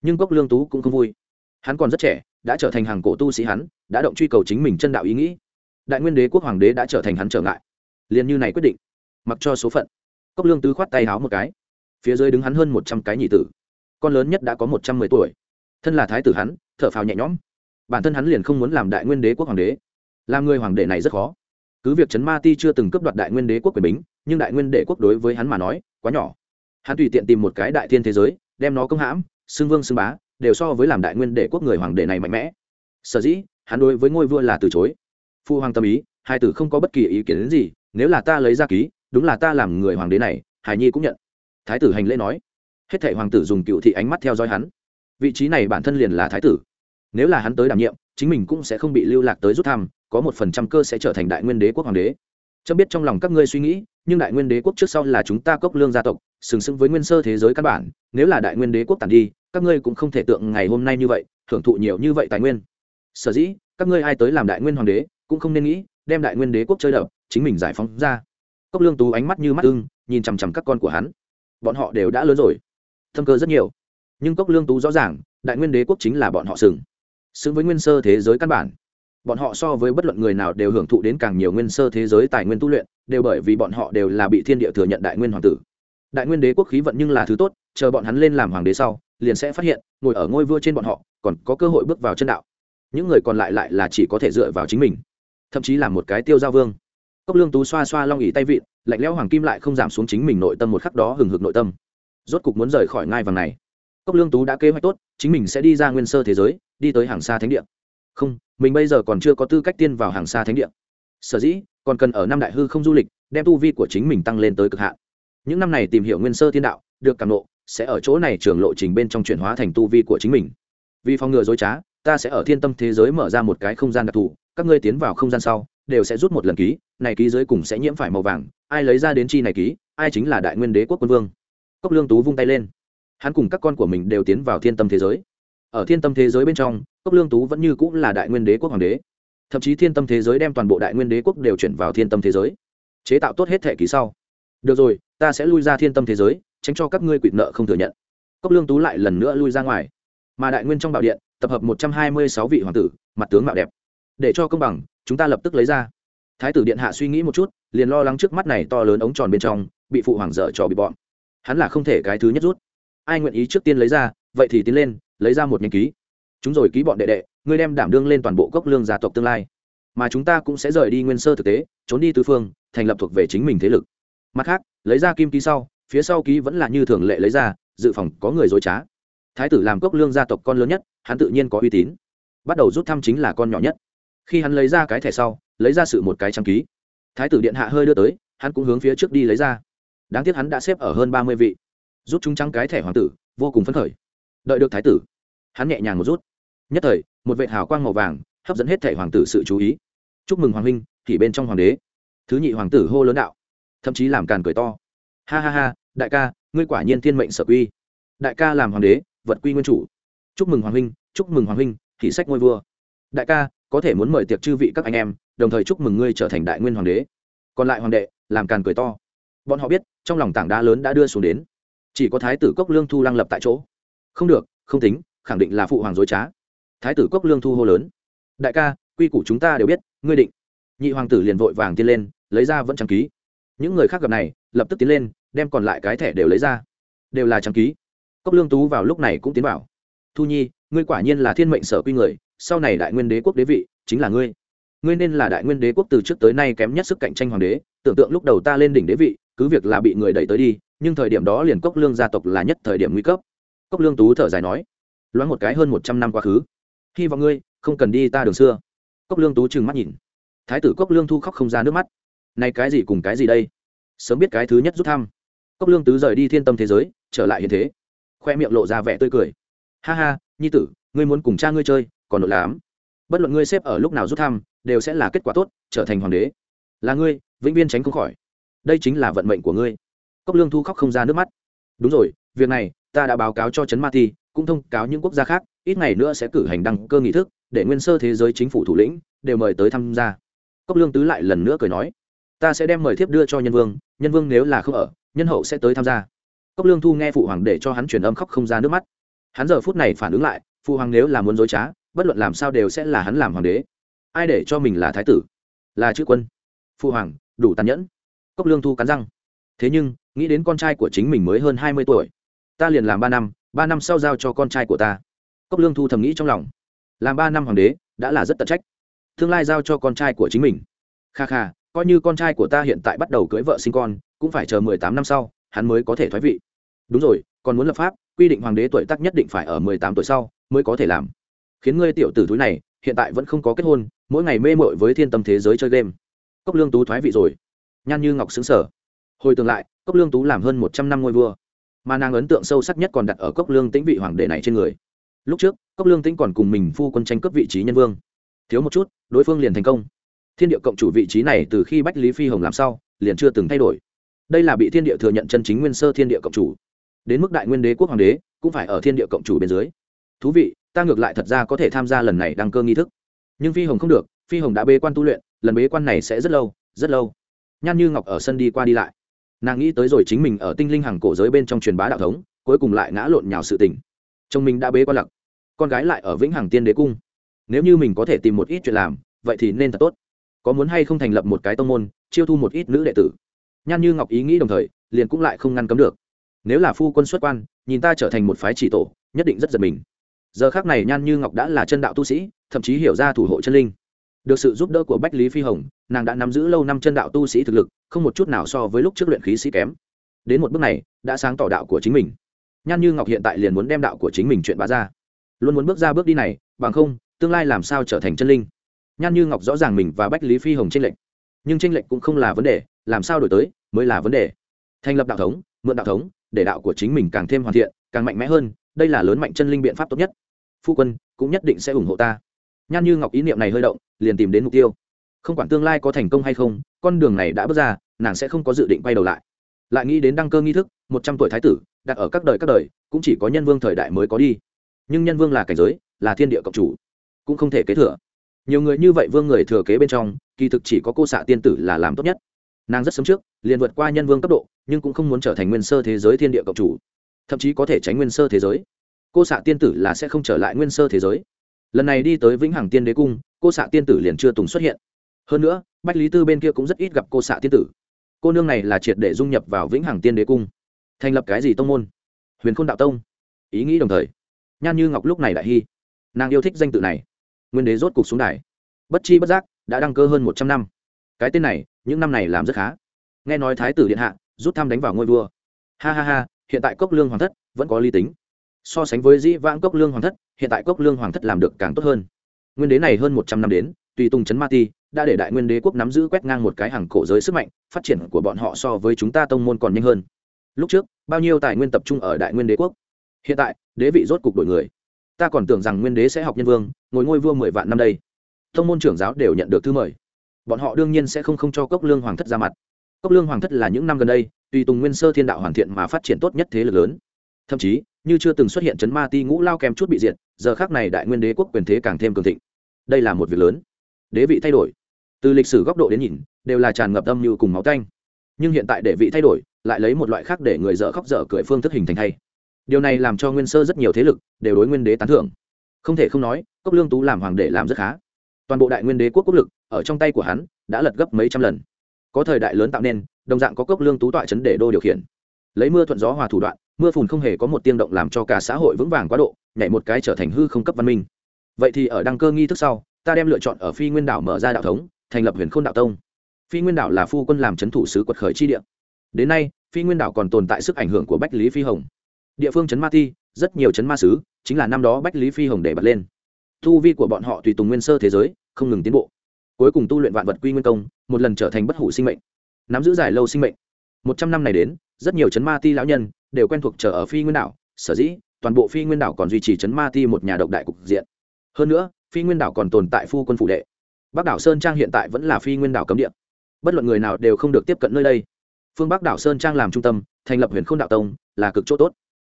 Nhưng cốc lương tú cũng không vui hắn còn rất trẻ, đã trở thành hàng cổ tu sĩ hắn, đã động truy cầu chính mình chân đạo ý nghĩ. Đại nguyên đế, quốc hoàng đế đã trở thành hắn trở ngại. Liền như này quyết định, mặc cho số phận. Cốc lương tứ khoát tay háo một cái. Phía dưới đứng hắn hơn một trăm cái nhị tử. Con lớn nhất đã có một trăm mười tuổi. Thân là thái tử hắn, thở phào nhẹ nhõm. Bản thân hắn liền không muốn làm đại nguyên đế, quốc hoàng đế. Làm người hoàng đế này rất khó. Cứ việc trấn ma ti chưa từng cướp đoạt đại nguyên đế, quốc quyền bính, nhưng đại nguyên đế, quốc đối với hắn mà nói, quá nhỏ. Hắn tùy tiện tìm một cái đại thiên thế giới, đem nó công hãm, xưng vương xưng bá đều so với làm đại nguyên đế quốc người hoàng đế này mạnh mẽ. Sở dĩ, hắn đối với ngôi vua là từ chối. Phu hoàng tâm ý, hai tử không có bất kỳ ý kiến đến gì, nếu là ta lấy ra ký, đúng là ta làm người hoàng đế này hải nhi cũng nhận. Thái tử hành lễ nói. Hết thảy hoàng tử dùng cựu thị ánh mắt theo dõi hắn. Vị trí này bản thân liền là thái tử. Nếu là hắn tới đảm nhiệm, chính mình cũng sẽ không bị lưu lạc tới rút thăm, có một phần trăm cơ sẽ trở thành đại nguyên đế quốc hoàng đế. Cho biết trong lòng các ngươi suy nghĩ, nhưng đại nguyên đế quốc trước sau là chúng ta cốc lương gia tộc, sừng sững với nguyên sơ thế giới căn bản, nếu là đại nguyên đế quốc tàn đi các ngươi cũng không thể tượng ngày hôm nay như vậy, hưởng thụ nhiều như vậy tài nguyên. Sở dĩ, các ngươi ai tới làm đại nguyên hoàng đế, cũng không nên nghĩ, đem đại nguyên đế quốc chơi đập, chính mình giải phóng ra. Cốc lương tú ánh mắt như mắt ưng, nhìn chằm chằm các con của hắn. Bọn họ đều đã lớn rồi. Thâm cơ rất nhiều. Nhưng cốc lương tú rõ ràng, đại nguyên đế quốc chính là bọn họ sừng. Xứng với nguyên sơ thế giới căn bản. Bọn họ so với bất luận người nào đều hưởng thụ đến càng nhiều nguyên sơ thế giới tài nguyên tu luyện, đều bởi vì bọn họ đều là bị thiên địa thừa nhận đại nguyên hoàng tử. Đại nguyên đế quốc khí vận nhưng là thứ tốt, chờ bọn hắn lên làm hoàng đế sau liền sẽ phát hiện, ngồi ở ngôi vua trên bọn họ, còn có cơ hội bước vào chân đạo. Những người còn lại lại là chỉ có thể dựa vào chính mình, thậm chí là một cái tiêu giao vương. Cốc lương tú xoa xoa long ỉ tay vịn, lạnh lẽo hoàng kim lại không giảm xuống chính mình nội tâm một khắc đó hừng hực nội tâm. Rốt cục muốn rời khỏi ngai vàng này, cốc lương tú đã kế hoạch tốt, chính mình sẽ đi ra nguyên sơ thế giới, đi tới hàng xa thánh địa. Không, mình bây giờ còn chưa có tư cách tiên vào hàng xa thánh địa. Sở dĩ, còn cần ở năm đại hư không du lịch, đem tu vi của chính mình tăng lên tới cực hạn. Những năm này tìm hiểu nguyên sơ thiên đạo, được cảm nộ sẽ ở chỗ này trường lộ trình bên trong chuyển hóa thành tu vi của chính mình. Vì phòng ngừa dối trá, ta sẽ ở thiên tâm thế giới mở ra một cái không gian đặc thù, các ngươi tiến vào không gian sau, đều sẽ rút một lần ký, này ký giới cùng sẽ nhiễm phải màu vàng, ai lấy ra đến chi này ký, ai chính là đại nguyên đế quốc quân vương. Cốc lương tú vung tay lên. Hắn cùng các con của mình đều tiến vào thiên tâm thế giới. Ở thiên tâm thế giới bên trong, cốc lương tú vẫn như cũng là đại nguyên đế quốc hoàng đế. Thậm chí thiên tâm thế giới đem toàn bộ đại nguyên đế quốc đều chuyển vào thiên tâm thế giới. Chế tạo tốt hết thẻ ký sau. Được rồi, ta sẽ lui ra thiên tâm thế giới tránh cho các ngươi quỵt nợ không thừa nhận. Cốc lương tú lại lần nữa lui ra ngoài. Mà đại nguyên trong bảo điện, tập hợp một trăm hai mươi sáu vị hoàng tử, mặt tướng mạo đẹp. Để cho công bằng, chúng ta lập tức lấy ra. Thái tử điện hạ suy nghĩ một chút, liền lo lắng trước mắt này to lớn ống tròn bên trong, bị phụ hoàng dở trò bị bọn. Hắn là không thể cái thứ nhất rút. Ai nguyện ý trước tiên lấy ra, vậy thì tiến lên, lấy ra một nhánh ký. Chúng rồi ký bọn đệ đệ, ngươi đem đảm đương lên toàn bộ cốc lương gia tộc tương lai. Mà chúng ta cũng sẽ rời đi nguyên sơ thực tế, trốn đi tứ phương, thành lập thuộc về chính mình thế lực. Mặt khác, lấy ra kim ký sau phía sau ký vẫn là như thường lệ lấy ra, dự phòng có người dối trá. Thái tử làm cốc lương gia tộc con lớn nhất, hắn tự nhiên có uy tín. Bắt đầu rút thăm chính là con nhỏ nhất. Khi hắn lấy ra cái thẻ sau, lấy ra sự một cái trang ký. Thái tử điện hạ hơi đưa tới, hắn cũng hướng phía trước đi lấy ra. Đáng tiếc hắn đã xếp ở hơn ba mươi vị. Rút chúng trắng cái thẻ hoàng tử, vô cùng phấn khởi. Đợi được thái tử, hắn nhẹ nhàng một rút. Nhất thời, một vệ hào quang màu vàng, hấp dẫn hết thẻ hoàng tử sự chú ý. Chúc mừng hoàng huynh, thì bên trong hoàng đế. Thứ nhị hoàng tử hô lớn đạo. Thậm chí làm càn cười to ha ha ha, đại ca, ngươi quả nhiên thiên mệnh sở quy. Đại ca làm hoàng đế, vật quy nguyên chủ. Chúc mừng hoàng huynh, chúc mừng hoàng huynh thị sách ngôi vua. Đại ca, có thể muốn mời tiệc chư vị các anh em, đồng thời chúc mừng ngươi trở thành đại nguyên hoàng đế. Còn lại hoàng đệ, làm càn cười to. Bọn họ biết, trong lòng tảng đá lớn đã đưa xuống đến. Chỉ có thái tử cốc lương thu lăng lập tại chỗ. Không được, không tính, khẳng định là phụ hoàng dối trá. Thái tử cốc lương thu hô lớn. Đại ca, quy củ chúng ta đều biết, ngươi định. Nhị hoàng tử liền vội vàng tiên lên, lấy ra vẫn trang ký những người khác gặp này, lập tức tiến lên, đem còn lại cái thẻ đều lấy ra. Đều là trang ký. Cốc lương tú vào lúc này cũng tiến vào. Thu nhi, ngươi quả nhiên là thiên mệnh sở quy người, sau này đại nguyên đế quốc đế vị, chính là ngươi. Ngươi nên là đại nguyên đế quốc từ trước tới nay kém nhất sức cạnh tranh hoàng đế, tưởng tượng lúc đầu ta lên đỉnh đế vị, cứ việc là bị người đẩy tới đi, nhưng thời điểm đó liền cốc lương gia tộc là nhất thời điểm nguy cấp. Cốc lương tú thở dài nói, loáng một cái hơn một trăm năm quá khứ. Hy vọng ngươi không cần đi ta đường xưa. Cốc lương tú trừng mắt nhìn. Thái tử cốc lương thu khóc không ra nước mắt nay cái gì cùng cái gì đây? Sớm biết cái thứ nhất rút thăm. Cốc lương tứ rời đi thiên tâm thế giới trở lại hiện thế. Khoe miệng lộ ra vẻ tươi cười. Ha ha nhi tử ngươi muốn cùng cha ngươi chơi còn nội lắm. Bất luận ngươi xếp ở lúc nào rút thăm đều sẽ là kết quả tốt trở thành hoàng đế. Là ngươi vĩnh viên tránh không khỏi. Đây chính là vận mệnh của ngươi. Cốc lương thu khóc không ra nước mắt. Đúng rồi việc này ta đã báo cáo cho trấn ma thi, cũng thông cáo những quốc gia khác ít ngày nữa sẽ cử hành đăng cơ nghị thức để nguyên sơ thế giới chính phủ thủ lĩnh đều mời tới tham gia. Cốc lương tứ lại lần nữa cười nói ta sẽ đem mời thiếp đưa cho nhân vương nhân vương nếu là không ở, nhân hậu sẽ tới tham gia. Cốc lương thu nghe phụ hoàng để cho hắn truyền âm khóc không ra nước mắt. Hắn giờ phút này phản ứng lại, phụ hoàng nếu là muốn dối trá, bất luận làm sao đều sẽ là hắn làm hoàng đế. Ai để cho mình là thái tử? Là chữ quân. Phụ hoàng, đủ tàn nhẫn. Cốc lương thu cắn răng. Thế nhưng, nghĩ đến con trai của chính mình mới hơn hai mươi tuổi. Ta liền làm ba năm ba năm sau giao cho con trai của ta. Cốc lương thu thầm nghĩ trong lòng. Làm ba năm hoàng đế, đã là rất tận trách. Tương lai giao cho con trai của chính mình. Kha kha coi như con trai của ta hiện tại bắt đầu cưới vợ sinh con, cũng phải chờ mười tám năm sau, hắn mới có thể thoái vị. Đúng rồi, còn muốn lập pháp, quy định hoàng đế tuổi tác nhất định phải ở mười tám tuổi sau mới có thể làm. Khiến ngươi tiểu tử thúi này, hiện tại vẫn không có kết hôn, mỗi ngày mê mội với thiên tâm thế giới chơi game. Cốc lương tú thoái vị rồi. Nhan như ngọc xứng sở hồi tương lại, cốc lương tú làm hơn một trăm năm ngôi vua, mà nàng ấn tượng sâu sắc nhất còn đặt ở cốc lương tĩnh vị hoàng đệ này trên người. Lúc trước, cốc lương tĩnh còn cùng mình phu quân tranh cướp vị trí nhân vương. Thiếu một chút, đối phương liền thành công thiên địa cộng chủ vị trí này từ khi bách lý phi hồng làm sau, liền chưa từng thay đổi. Đây là bị thiên địa thừa nhận chân chính nguyên sơ thiên địa cộng chủ. Đến mức đại nguyên đế quốc hoàng đế, cũng phải ở thiên địa cộng chủ bên dưới. Thú vị, ta ngược lại thật ra có thể tham gia lần này đăng cơ nghi thức. Nhưng phi hồng không được, phi hồng đã bế quan tu luyện, lần bế quan này sẽ rất lâu rất lâu. Nhan như ngọc ở sân đi qua đi lại. Nàng nghĩ tới rồi chính mình ở tinh linh hàng cổ giới bên trong truyền bá đạo thống, cuối cùng lại ngã lộn nhào sự tình. Chồng mình đã bế quan lặc. Con gái lại ở vĩnh hằng tiên đế cung. Nếu như mình có thể tìm một ít chuyện làm, vậy thì nên thật tốt có muốn hay không thành lập một cái tông môn, chiêu thu một ít nữ đệ tử. Nhan như ngọc ý nghĩ đồng thời, liền cũng lại không ngăn cấm được. Nếu là phu quân xuất quan, nhìn ta trở thành một phái chỉ tổ, nhất định rất giật mình. Giờ khác này nhan như ngọc đã là chân đạo tu sĩ, thậm chí hiểu ra thủ hộ chân linh. Được sự giúp đỡ của bách lý phi hồng, nàng đã nắm giữ lâu năm chân đạo tu sĩ thực lực, không một chút nào so với lúc trước luyện khí sĩ kém. Đến một bước này, đã sáng tỏ đạo của chính mình. Nhan như ngọc hiện tại liền muốn đem đạo của chính mình chuyện bá ra. Luôn muốn bước ra bước đi này, bằng không, tương lai làm sao trở thành chân linh? Nhan như ngọc rõ ràng mình và bách lý phi hồng tranh lệch, nhưng tranh lệch cũng không là vấn đề, làm sao đổi tới mới là vấn đề. Thành lập đạo thống, mượn đạo thống, để đạo của chính mình càng thêm hoàn thiện, càng mạnh mẽ hơn, đây là lớn mạnh chân linh biện pháp tốt nhất. Phu quân cũng nhất định sẽ ủng hộ ta. Nhan như ngọc ý niệm này hơi động, liền tìm đến mục tiêu. Không quản tương lai có thành công hay không, con đường này đã bước ra, nàng sẽ không có dự định quay đầu lại. Lại nghĩ đến đăng cơ nghi thức, một trăm tuổi thái tử, đặt ở các đời các đời, cũng chỉ có nhân vương thời đại mới có đi. Nhưng nhân vương là cảnh giới, là thiên địa cộng chủ, cũng không thể kế thừa nhiều người như vậy vương người thừa kế bên trong, kỳ thực chỉ có cô xạ tiên tử là làm tốt nhất. Nàng rất sớm trước, liền vượt qua nhân vương cấp độ, nhưng cũng không muốn trở thành nguyên sơ thế giới thiên địa cộng chủ. Thậm chí có thể tránh nguyên sơ thế giới. Cô xạ tiên tử là sẽ không trở lại nguyên sơ thế giới. Lần này đi tới vĩnh hằng tiên đế cung, cô xạ tiên tử liền chưa tùng xuất hiện. Hơn nữa, bách lý tư bên kia cũng rất ít gặp cô xạ tiên tử. Cô nương này là triệt để dung nhập vào vĩnh hằng tiên đế cung. Thành lập cái gì tông môn? Huyền khôn đạo tông. Ý nghĩ đồng thời. Nhan như ngọc lúc này đại hy nàng yêu thích danh tự này nguyên đế rốt cục xuống đài. Bất chi bất giác, đã đăng cơ hơn một trăm năm. Cái tên này, những năm này làm rất khá. Nghe nói thái tử điện hạ, rút thăm đánh vào ngôi vua. Ha ha ha, hiện tại cốc lương hoàng thất vẫn có lý tính. So sánh với dĩ vãng cốc lương hoàng thất, hiện tại cốc lương hoàng thất làm được càng tốt hơn. Nguyên đế này hơn một trăm năm đến, tùy tùng trấn ma ti, đã để đại nguyên đế quốc nắm giữ quét ngang một cái hàng cổ giới sức mạnh, phát triển của bọn họ so với chúng ta tông môn còn nhanh hơn. Lúc trước, bao nhiêu tài nguyên tập trung ở đại nguyên đế quốc? Hiện tại, đế vị rốt cục đổi người ta còn tưởng rằng nguyên đế sẽ học nhân vương, ngồi ngôi vua mười vạn năm đây. Thông môn trưởng giáo đều nhận được thư mời. Bọn họ đương nhiên sẽ không không cho cốc lương hoàng thất ra mặt. Cốc lương hoàng thất là những năm gần đây, tùy tùng nguyên sơ thiên đạo hoàn thiện mà phát triển tốt nhất thế lực lớn. Thậm chí, như chưa từng xuất hiện chấn ma ti ngũ lao kèm chút bị diệt, giờ khác này đại nguyên đế quốc quyền thế càng thêm cường thịnh. Đây là một việc lớn. Đế vị thay đổi. Từ lịch sử góc độ đến nhìn, đều là tràn ngập âm như cùng máu tanh. Nhưng hiện tại đệ vị thay đổi, lại lấy một loại khác để người dở khóc dở cười phương thức hình thành thay điều này làm cho nguyên sơ rất nhiều thế lực đều đối nguyên đế tán thưởng. Không thể không nói, cốc lương tú làm hoàng đế làm rất khá. Toàn bộ đại nguyên đế quốc quốc lực ở trong tay của hắn đã lật gấp mấy trăm lần. Có thời đại lớn tạo nên, đồng dạng có cốc lương tú tọa chấn để đô điều khiển. Lấy mưa thuận gió hòa thủ đoạn, mưa phùn không hề có một tiên động làm cho cả xã hội vững vàng quá độ, nhảy một cái trở thành hư không cấp văn minh. Vậy thì ở đăng cơ nghi thức sau, ta đem lựa chọn ở phi nguyên đảo mở ra đạo thống, thành lập huyền khôn đạo tông. Phi nguyên đảo là phu quân làm c h ấ n thủ sứ quật khởi chi địa. Đến nay, phi nguyên đảo còn tồn tại sức ảnh hưởng của bách lý phi hồng địa phương chấn ma ti, rất nhiều chấn ma sứ, chính là năm đó bách lý phi hồng để bật lên. Tu vi của bọn họ tùy tùng nguyên sơ thế giới, không ngừng tiến bộ. Cuối cùng tu luyện vạn vật quy nguyên công, một lần trở thành bất hủ sinh mệnh. Nắm giữ dài lâu sinh mệnh. Một trăm năm này đến, rất nhiều chấn ma ti lão nhân đều quen thuộc trở ở phi nguyên đảo, sở dĩ toàn bộ phi nguyên đảo còn duy trì chấn ma ti một nhà độc đại cục diện. Hơn nữa, phi nguyên đảo còn tồn tại phu quân phủ đệ. Bắc đảo sơn trang hiện tại vẫn là phi nguyên đảo cấm địa. Bất luận người nào đều không được tiếp cận nơi đây. Phương bắc đảo sơn trang làm trung tâm, thành lập huyền k h ô n đạo tông là cực chỗ tốt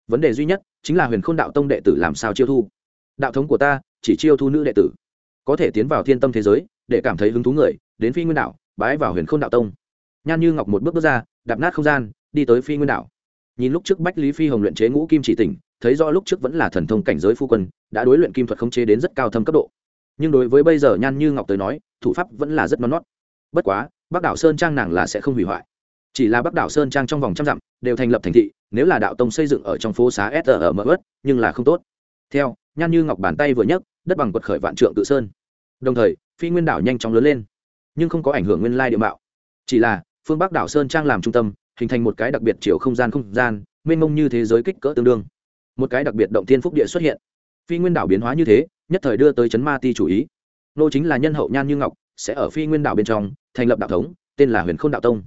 vấn đề duy nhất chính là huyền k h ô n đạo tông đệ tử làm sao chiêu thu. Đạo thống của ta chỉ chiêu thu nữ đệ tử có thể tiến vào thiên tâm thế giới để cảm thấy hứng thú người đến phi nguyên Đạo, bái vào huyền k h ô n đạo tông. Nhan như ngọc một bước bước ra đạp nát không gian đi tới phi nguyên Đạo. nhìn lúc trước bách lý phi hồng luyện chế ngũ kim chỉ tỉnh thấy rõ lúc trước vẫn là thần thông cảnh giới phu quân đã đối luyện kim thuật khống chế đến rất cao thâm cấp độ. Nhưng đối với bây giờ nhan như ngọc tới nói thủ pháp vẫn là rất non nót bất quá bắc đảo sơn trang nàng là sẽ không hủy hoại chỉ là bắc đảo sơn trang trong vòng trăm dặm, đều thành lập thành thị, nếu là đạo tông xây dựng ở trong phố xá s ở mỡ ớt nhưng là không tốt. Theo, nhan như ngọc bàn tay vừa nhấc, đất bằng quật khởi vạn trượng tự sơn. Đồng thời, phi nguyên đảo nhanh chóng lớn lên, nhưng không có ảnh hưởng nguyên lai địa mạo. Chỉ là, phương bắc đảo sơn trang làm trung tâm, hình thành một cái đặc biệt chiều không gian không gian, mênh mông như thế giới kích cỡ tương đương. Một cái đặc biệt động thiên phúc địa xuất hiện. Phi nguyên đảo biến hóa như thế, nhất thời đưa tới chấn ma ti chủ ý. Nô chính là nhân hậu nhan như ngọc, sẽ ở phi nguyên đảo bên trong, thành lập đạo thống, tên là huyền k h ô n đạo tông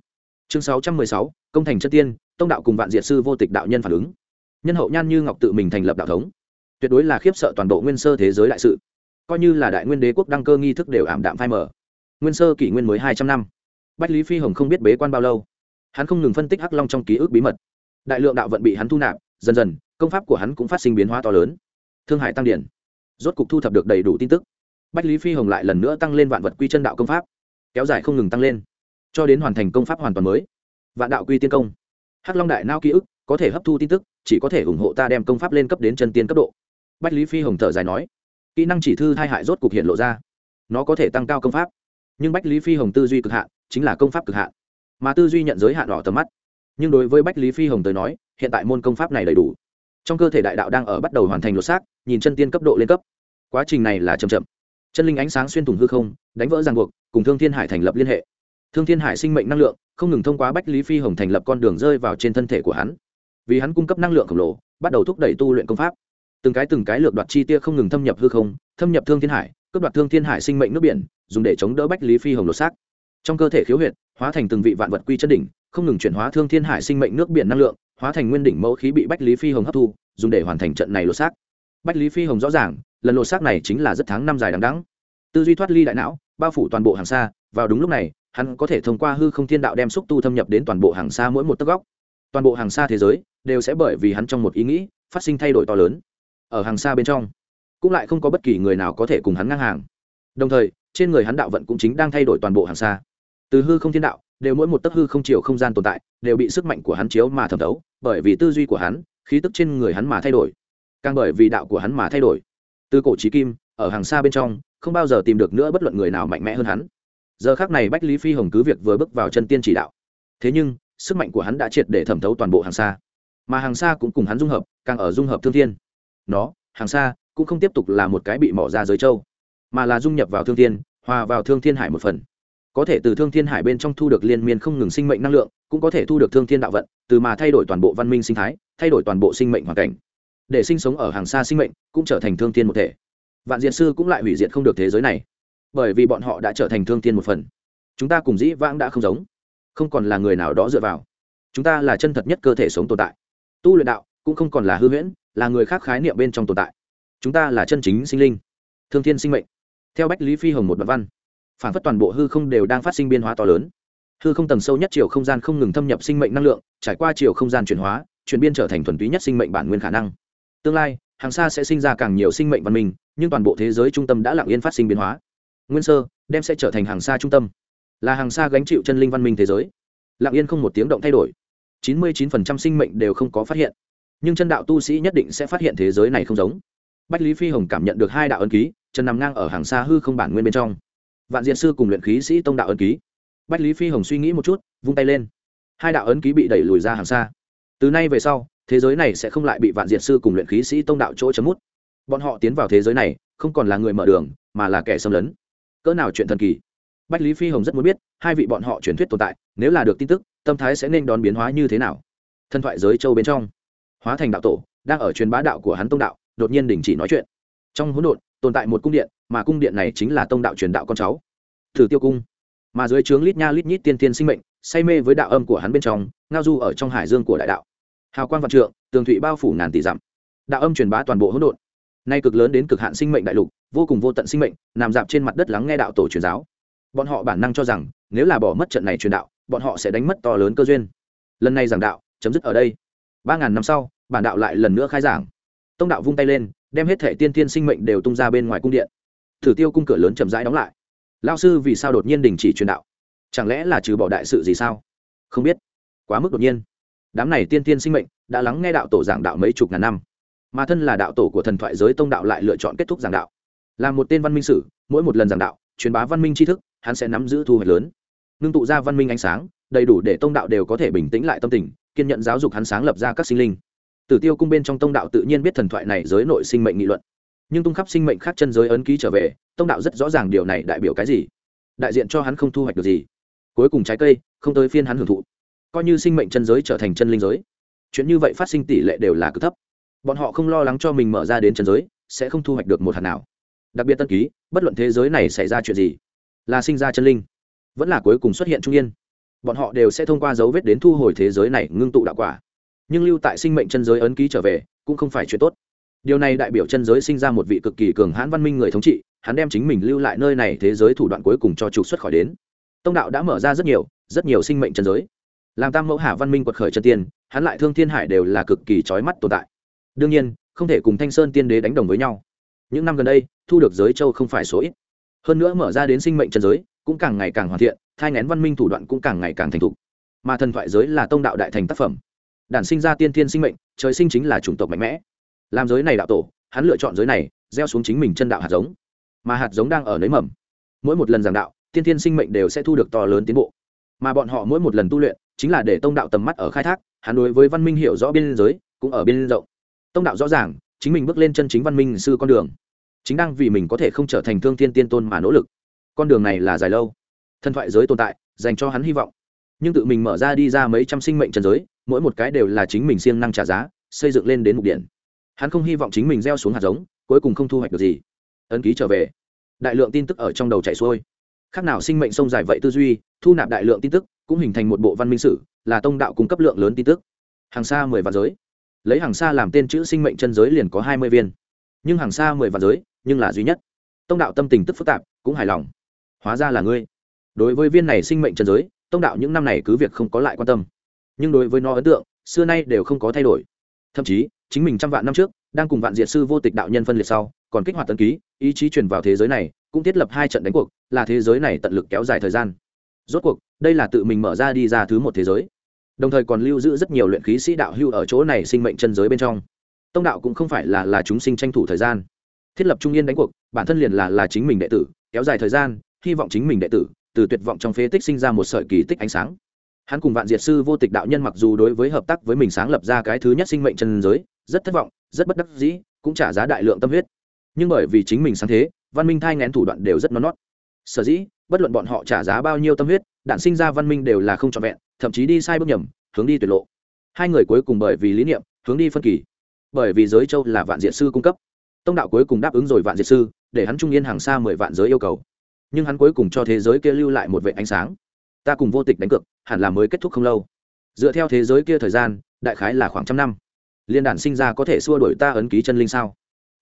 chương sáu trăm mười sáu, công thành chất tiên, tông đạo cùng vạn diệt sư vô tịch đạo nhân phản ứng. Nhân hậu nhan như ngọc tự mình thành lập đạo thống. Tuyệt đối là khiếp sợ toàn bộ nguyên sơ thế giới đại sự. Coi như là đại nguyên đế quốc đăng cơ nghi thức đều ảm đạm phai mở nguyên sơ kỷ nguyên mới hai trăm năm. Bách lý phi hồng không biết bế quan bao lâu. Hắn không ngừng phân tích hắc long trong ký ức bí mật. Đại lượng đạo vận bị hắn thu nạp, dần dần, công pháp của hắn cũng phát sinh biến hóa to lớn. Thương hải tăng điển. Rốt cục thu thập được đầy đủ tin tức. Bách lý phi hồng lại lần nữa tăng lên vạn vật quy chân đạo công pháp. Kéo dài không ngừng tăng lên cho đến hoàn thành công pháp hoàn toàn mới. Vạn đạo quy tiên công. Hắc long đại nao ký ức có thể hấp thu tin tức, chỉ có thể ủng hộ ta đem công pháp lên cấp đến chân tiên cấp độ. Bách lý phi hồng thở dài nói, kỹ năng chỉ thư hai hại rốt cục hiện lộ ra. Nó có thể tăng cao công pháp. Nhưng bách lý phi hồng tư duy cực hạn, chính là công pháp cực hạn. Mà tư duy nhận giới hạn đỏ tầm mắt. Nhưng đối với bách lý phi hồng tới nói, hiện tại môn công pháp này đầy đủ. Trong cơ thể đại đạo đang ở bắt đầu hoàn thành lột xác, nhìn chân tiên cấp độ lên cấp. Quá trình này là chậm chậm. Chân linh ánh sáng xuyên thủng hư không, đánh vỡ ràng buộc, cùng thương thiên hải thành lập liên hệ thương thiên hải sinh mệnh năng lượng không ngừng thông qua bách lý phi hồng thành lập con đường rơi vào trên thân thể của hắn. Vì hắn cung cấp năng lượng khổng lồ, bắt đầu thúc đẩy tu luyện công pháp. Từng cái từng cái lược đoạt chi tia không ngừng thâm nhập hư không, thâm nhập thương thiên hải, cướp đoạt thương thiên hải sinh mệnh nước biển, dùng để chống đỡ bách lý phi hồng lột xác. Trong cơ thể khiếu huyệt, hóa thành từng vị vạn vật quy chân đỉnh, không ngừng chuyển hóa thương thiên hải sinh mệnh nước biển năng lượng, hóa thành nguyên đỉnh mẫu khí bị bách lý phi hồng hấp thu, dùng để hoàn thành trận này lột xác. Bách lý phi hồng rõ ràng, lần lột xác này chính là rất tháng năm dài đằng đắng tư duy thoát ly đại não, bao phủ toàn bộ hàng xa, vào đúng lúc này hắn có thể thông qua hư không thiên đạo đem xúc tu thâm nhập đến toàn bộ hàng xa mỗi một tấc góc. Toàn bộ hàng xa thế giới đều sẽ bởi vì hắn trong một ý nghĩ phát sinh thay đổi to lớn. Ở hàng xa bên trong, cũng lại không có bất kỳ người nào có thể cùng hắn ngang hàng. Đồng thời, trên người hắn đạo vận cũng chính đang thay đổi toàn bộ hàng xa. Từ hư không thiên đạo, đều mỗi một tấc hư không chiều không gian tồn tại, đều bị sức mạnh của hắn chiếu mà thẩm thấu, bởi vì tư duy của hắn, khí tức trên người hắn mà thay đổi, càng bởi vì đạo của hắn mà thay đổi. Từ cổ trí kim, ở hàng xa bên trong, không bao giờ tìm được nữa bất luận người nào mạnh mẽ hơn hắn giờ khác này bách lý phi hồng cứ việc vừa bước vào chân tiên chỉ đạo. Thế nhưng, sức mạnh của hắn đã triệt để thẩm thấu toàn bộ hàng xa. Mà hàng xa cũng cùng hắn dung hợp, càng ở dung hợp thương thiên. Nó, hàng xa, cũng không tiếp tục là một cái bị mỏ ra giới châu, mà là dung nhập vào thương thiên, hòa vào thương thiên hải một phần. Có thể từ thương thiên hải bên trong thu được liên miên không ngừng sinh mệnh năng lượng, cũng có thể thu được thương thiên đạo vận, từ mà thay đổi toàn bộ văn minh sinh thái, thay đổi toàn bộ sinh mệnh hoàn cảnh. Để sinh sống ở hàng xa sinh mệnh, cũng trở thành thương thiên một thể. Vạn diện sư cũng lại hủy diệt không được thế giới này bởi vì bọn họ đã trở thành thương thiên một phần. Chúng ta cùng dĩ vãng đã không giống, không còn là người nào đó dựa vào. Chúng ta là chân thật nhất cơ thể sống tồn tại. Tu luyện đạo cũng không còn là hư huyễn, là người khác khái niệm bên trong tồn tại. Chúng ta là chân chính sinh linh, thương thiên sinh mệnh. Theo bách lý phi hồng một đoạn văn, phản phất toàn bộ hư không đều đang phát sinh biên hóa to lớn. Hư không tầng sâu nhất chiều không gian không ngừng thâm nhập sinh mệnh năng lượng, trải qua chiều không gian chuyển hóa, chuyển biên trở thành thuần túy nhất sinh mệnh bản nguyên khả năng. Tương lai, hàng xa sẽ sinh ra càng nhiều sinh mệnh văn minh, nhưng toàn bộ thế giới trung tâm đã lặng yên phát sinh biến hóa nguyên sơ, đem sẽ trở thành hàng xa trung tâm. Là hàng xa gánh chịu chân linh văn minh thế giới. Lặng yên không một tiếng động thay đổi. Chín mươi 99% sinh mệnh đều không có phát hiện. Nhưng chân đạo tu sĩ nhất định sẽ phát hiện thế giới này không giống. Bách lý phi hồng cảm nhận được hai đạo ân ký, chân nằm ngang ở hàng xa hư không bản nguyên bên trong. Vạn diện sư cùng luyện khí sĩ tông đạo ân ký. Bách lý phi hồng suy nghĩ một chút, vung tay lên. Hai đạo ấn ký bị đẩy lùi ra hàng xa. Từ nay về sau, thế giới này sẽ không lại bị vạn diệt sư cùng luyện khí sĩ tông đạo chỗ chấm mút. Bọn họ tiến vào thế giới này, không còn là người mở đường, mà là kẻ xâm lấn cỡ nào chuyện thần kỳ. Bách lý phi hồng rất muốn biết, hai vị bọn họ truyền thuyết tồn tại, nếu là được tin tức, tâm thái sẽ nên đón biến hóa như thế nào? Thân thoại giới châu bên trong, hóa thành đạo tổ, đang ở truyền bá đạo của hắn tông đạo, đột nhiên đình chỉ nói chuyện. Trong hỗn độn, tồn tại một cung điện, mà cung điện này chính là tông đạo truyền đạo con cháu. Thử tiêu cung. Mà dưới trướng lít nha lít nhít tiên tiên sinh mệnh, say mê với đạo âm của hắn bên trong, ngao du ở trong hải dương của đại đạo. Hào quang vạn trượng, tường thụy bao phủ ngàn tỷ dặm. Đạo âm truyền bá toàn bộ hỗn độn. Nay cực lớn đến cực hạn sinh mệnh đại lục vô cùng vô tận sinh mệnh, nằm dạp trên mặt đất lắng nghe đạo tổ truyền giáo. Bọn họ bản năng cho rằng, nếu là bỏ mất trận này truyền đạo, bọn họ sẽ đánh mất to lớn cơ duyên. Lần này giảng đạo, chấm dứt ở đây. Ba ngàn năm sau, bản đạo lại lần nữa khai giảng. Tông đạo vung tay lên, đem hết thể tiên tiên sinh mệnh đều tung ra bên ngoài cung điện. Thử tiêu cung cửa lớn chậm rãi đóng lại. Lao sư vì sao đột nhiên đình chỉ truyền đạo? Chẳng lẽ là trừ bỏ đại sự gì sao? Không biết. Quá mức đột nhiên. Đám này tiên tiên sinh mệnh đã lắng nghe đạo tổ giảng đạo mấy chục ngàn năm. Mà thân là đạo tổ của thần thoại giới tông đạo lại lựa chọn kết thúc giảng đạo là một tên văn minh sử, mỗi một lần giảng đạo, truyền bá văn minh tri thức, hắn sẽ nắm giữ thu hoạch lớn. Ngưng tụ ra văn minh ánh sáng, đầy đủ để tông đạo đều có thể bình tĩnh lại tâm tình, kiên nhận giáo dục hắn sáng lập ra các sinh linh. Tử tiêu cung bên trong tông đạo tự nhiên biết thần thoại này giới nội sinh mệnh nghị luận. Nhưng tung khắp sinh mệnh khác chân giới ấn ký trở về, tông đạo rất rõ ràng điều này đại biểu cái gì. Đại diện cho hắn không thu hoạch được gì. Cuối cùng trái cây, không tới phiên hắn hưởng thụ. Coi như sinh mệnh chân giới trở thành chân linh giới, chuyện như vậy phát sinh tỷ lệ đều là cực thấp. Bọn họ không lo lắng cho mình mở ra đến chân giới, sẽ không thu hoạch được một hạt nào đặc biệt tân ký, bất luận thế giới này xảy ra chuyện gì, là sinh ra chân linh, vẫn là cuối cùng xuất hiện trung yên, bọn họ đều sẽ thông qua dấu vết đến thu hồi thế giới này ngưng tụ đạo quả. Nhưng lưu tại sinh mệnh chân giới ấn ký trở về, cũng không phải chuyện tốt. Điều này đại biểu chân giới sinh ra một vị cực kỳ cường hãn văn minh người thống trị, hắn đem chính mình lưu lại nơi này thế giới thủ đoạn cuối cùng cho trục xuất khỏi đến. Tông đạo đã mở ra rất nhiều rất nhiều sinh mệnh chân giới. Làm tam mẫu hà văn minh quật khởi chân tiên, hắn lại thương thiên hải đều là cực kỳ trói mắt tồn tại. Đương nhiên, không thể cùng thanh sơn tiên đế đánh đồng với nhau những năm gần đây, thu được giới châu không phải số ít. Hơn nữa mở ra đến sinh mệnh trần giới, cũng càng ngày càng hoàn thiện, thai ngén văn minh thủ đoạn cũng càng ngày càng thành thục. Mà thần thoại giới là tông đạo đại thành tác phẩm. Đản sinh ra tiên thiên sinh mệnh, trời sinh chính là chủng tộc mạnh mẽ. Làm giới này đạo tổ, hắn lựa chọn giới này, gieo xuống chính mình chân đạo hạt giống. Mà hạt giống đang ở nấy mầm. Mỗi một lần giảng đạo, tiên thiên sinh mệnh đều sẽ thu được to lớn tiến bộ. Mà bọn họ mỗi một lần tu luyện, chính là để tông đạo tầm mắt ở khai thác, hắn đối với văn minh hiểu rõ biên giới, cũng ở biên rộng. Tông đạo rõ ràng, chính mình bước lên chân chính văn minh sư con đường chính đang vì mình có thể không trở thành thương thiên tiên tôn mà nỗ lực. Con đường này là dài lâu. Thần thoại giới tồn tại, dành cho hắn hy vọng. Nhưng tự mình mở ra đi ra mấy trăm sinh mệnh trần giới, mỗi một cái đều là chính mình siêng năng trả giá, xây dựng lên đến mục điện. Hắn không hy vọng chính mình gieo xuống hạt giống, cuối cùng không thu hoạch được gì. Ấn ký trở về. Đại lượng tin tức ở trong đầu chạy xuôi. Khác nào sinh mệnh sông dài vậy tư duy, thu nạp đại lượng tin tức, cũng hình thành một bộ văn minh sử, là tông đạo cung cấp lượng lớn tin tức. Hàng xa mười vạn giới. Lấy hàng xa làm tên chữ sinh mệnh chân giới liền có hai mươi viên. Nhưng hàng xa mười vạn giới nhưng là duy nhất. Tông đạo tâm tình tức phức tạp, cũng hài lòng. Hóa ra là ngươi. Đối với viên này sinh mệnh chân giới, tông đạo những năm này cứ việc không có lại quan tâm. Nhưng đối với nó ấn tượng, xưa nay đều không có thay đổi. Thậm chí, chính mình trăm vạn năm trước, đang cùng vạn diệt sư vô tịch đạo nhân phân liệt sau, còn kích hoạt tân ký, ý chí truyền vào thế giới này, cũng thiết lập hai trận đánh cuộc, là thế giới này tận lực kéo dài thời gian. Rốt cuộc, đây là tự mình mở ra đi ra thứ một thế giới. Đồng thời còn lưu giữ rất nhiều luyện khí sĩ đạo hưu ở chỗ này sinh mệnh chân giới bên trong. Tông đạo cũng không phải là là chúng sinh tranh thủ thời gian thiết lập trung yên đánh cuộc, bản thân liền là là chính mình đệ tử, kéo dài thời gian, hy vọng chính mình đệ tử, từ tuyệt vọng trong phế tích sinh ra một sợi kỳ tích ánh sáng. Hắn cùng vạn diệt sư vô tịch đạo nhân mặc dù đối với hợp tác với mình sáng lập ra cái thứ nhất sinh mệnh chân giới, rất thất vọng, rất bất đắc dĩ, cũng trả giá đại lượng tâm huyết. Nhưng bởi vì chính mình sáng thế, văn minh thai ngén thủ đoạn đều rất non nót sở dĩ, bất luận bọn họ trả giá bao nhiêu tâm huyết đạn sinh ra văn minh đều là không trọn vẹn, thậm chí đi sai bước nhầm, hướng đi tuyệt lộ. Hai người cuối cùng bởi vì lý niệm, hướng đi phân kỳ. Bởi vì giới châu là vạn diệt sư cung cấp tông đạo cuối cùng đáp ứng rồi vạn diệt sư, để hắn trung yên hàng xa mười vạn giới yêu cầu. Nhưng hắn cuối cùng cho thế giới kia lưu lại một vệ ánh sáng. Ta cùng vô tịch đánh cược, hẳn là mới kết thúc không lâu. Dựa theo thế giới kia thời gian, đại khái là khoảng trăm năm. Liên đản sinh ra có thể xua đổi ta ấn ký chân linh sao?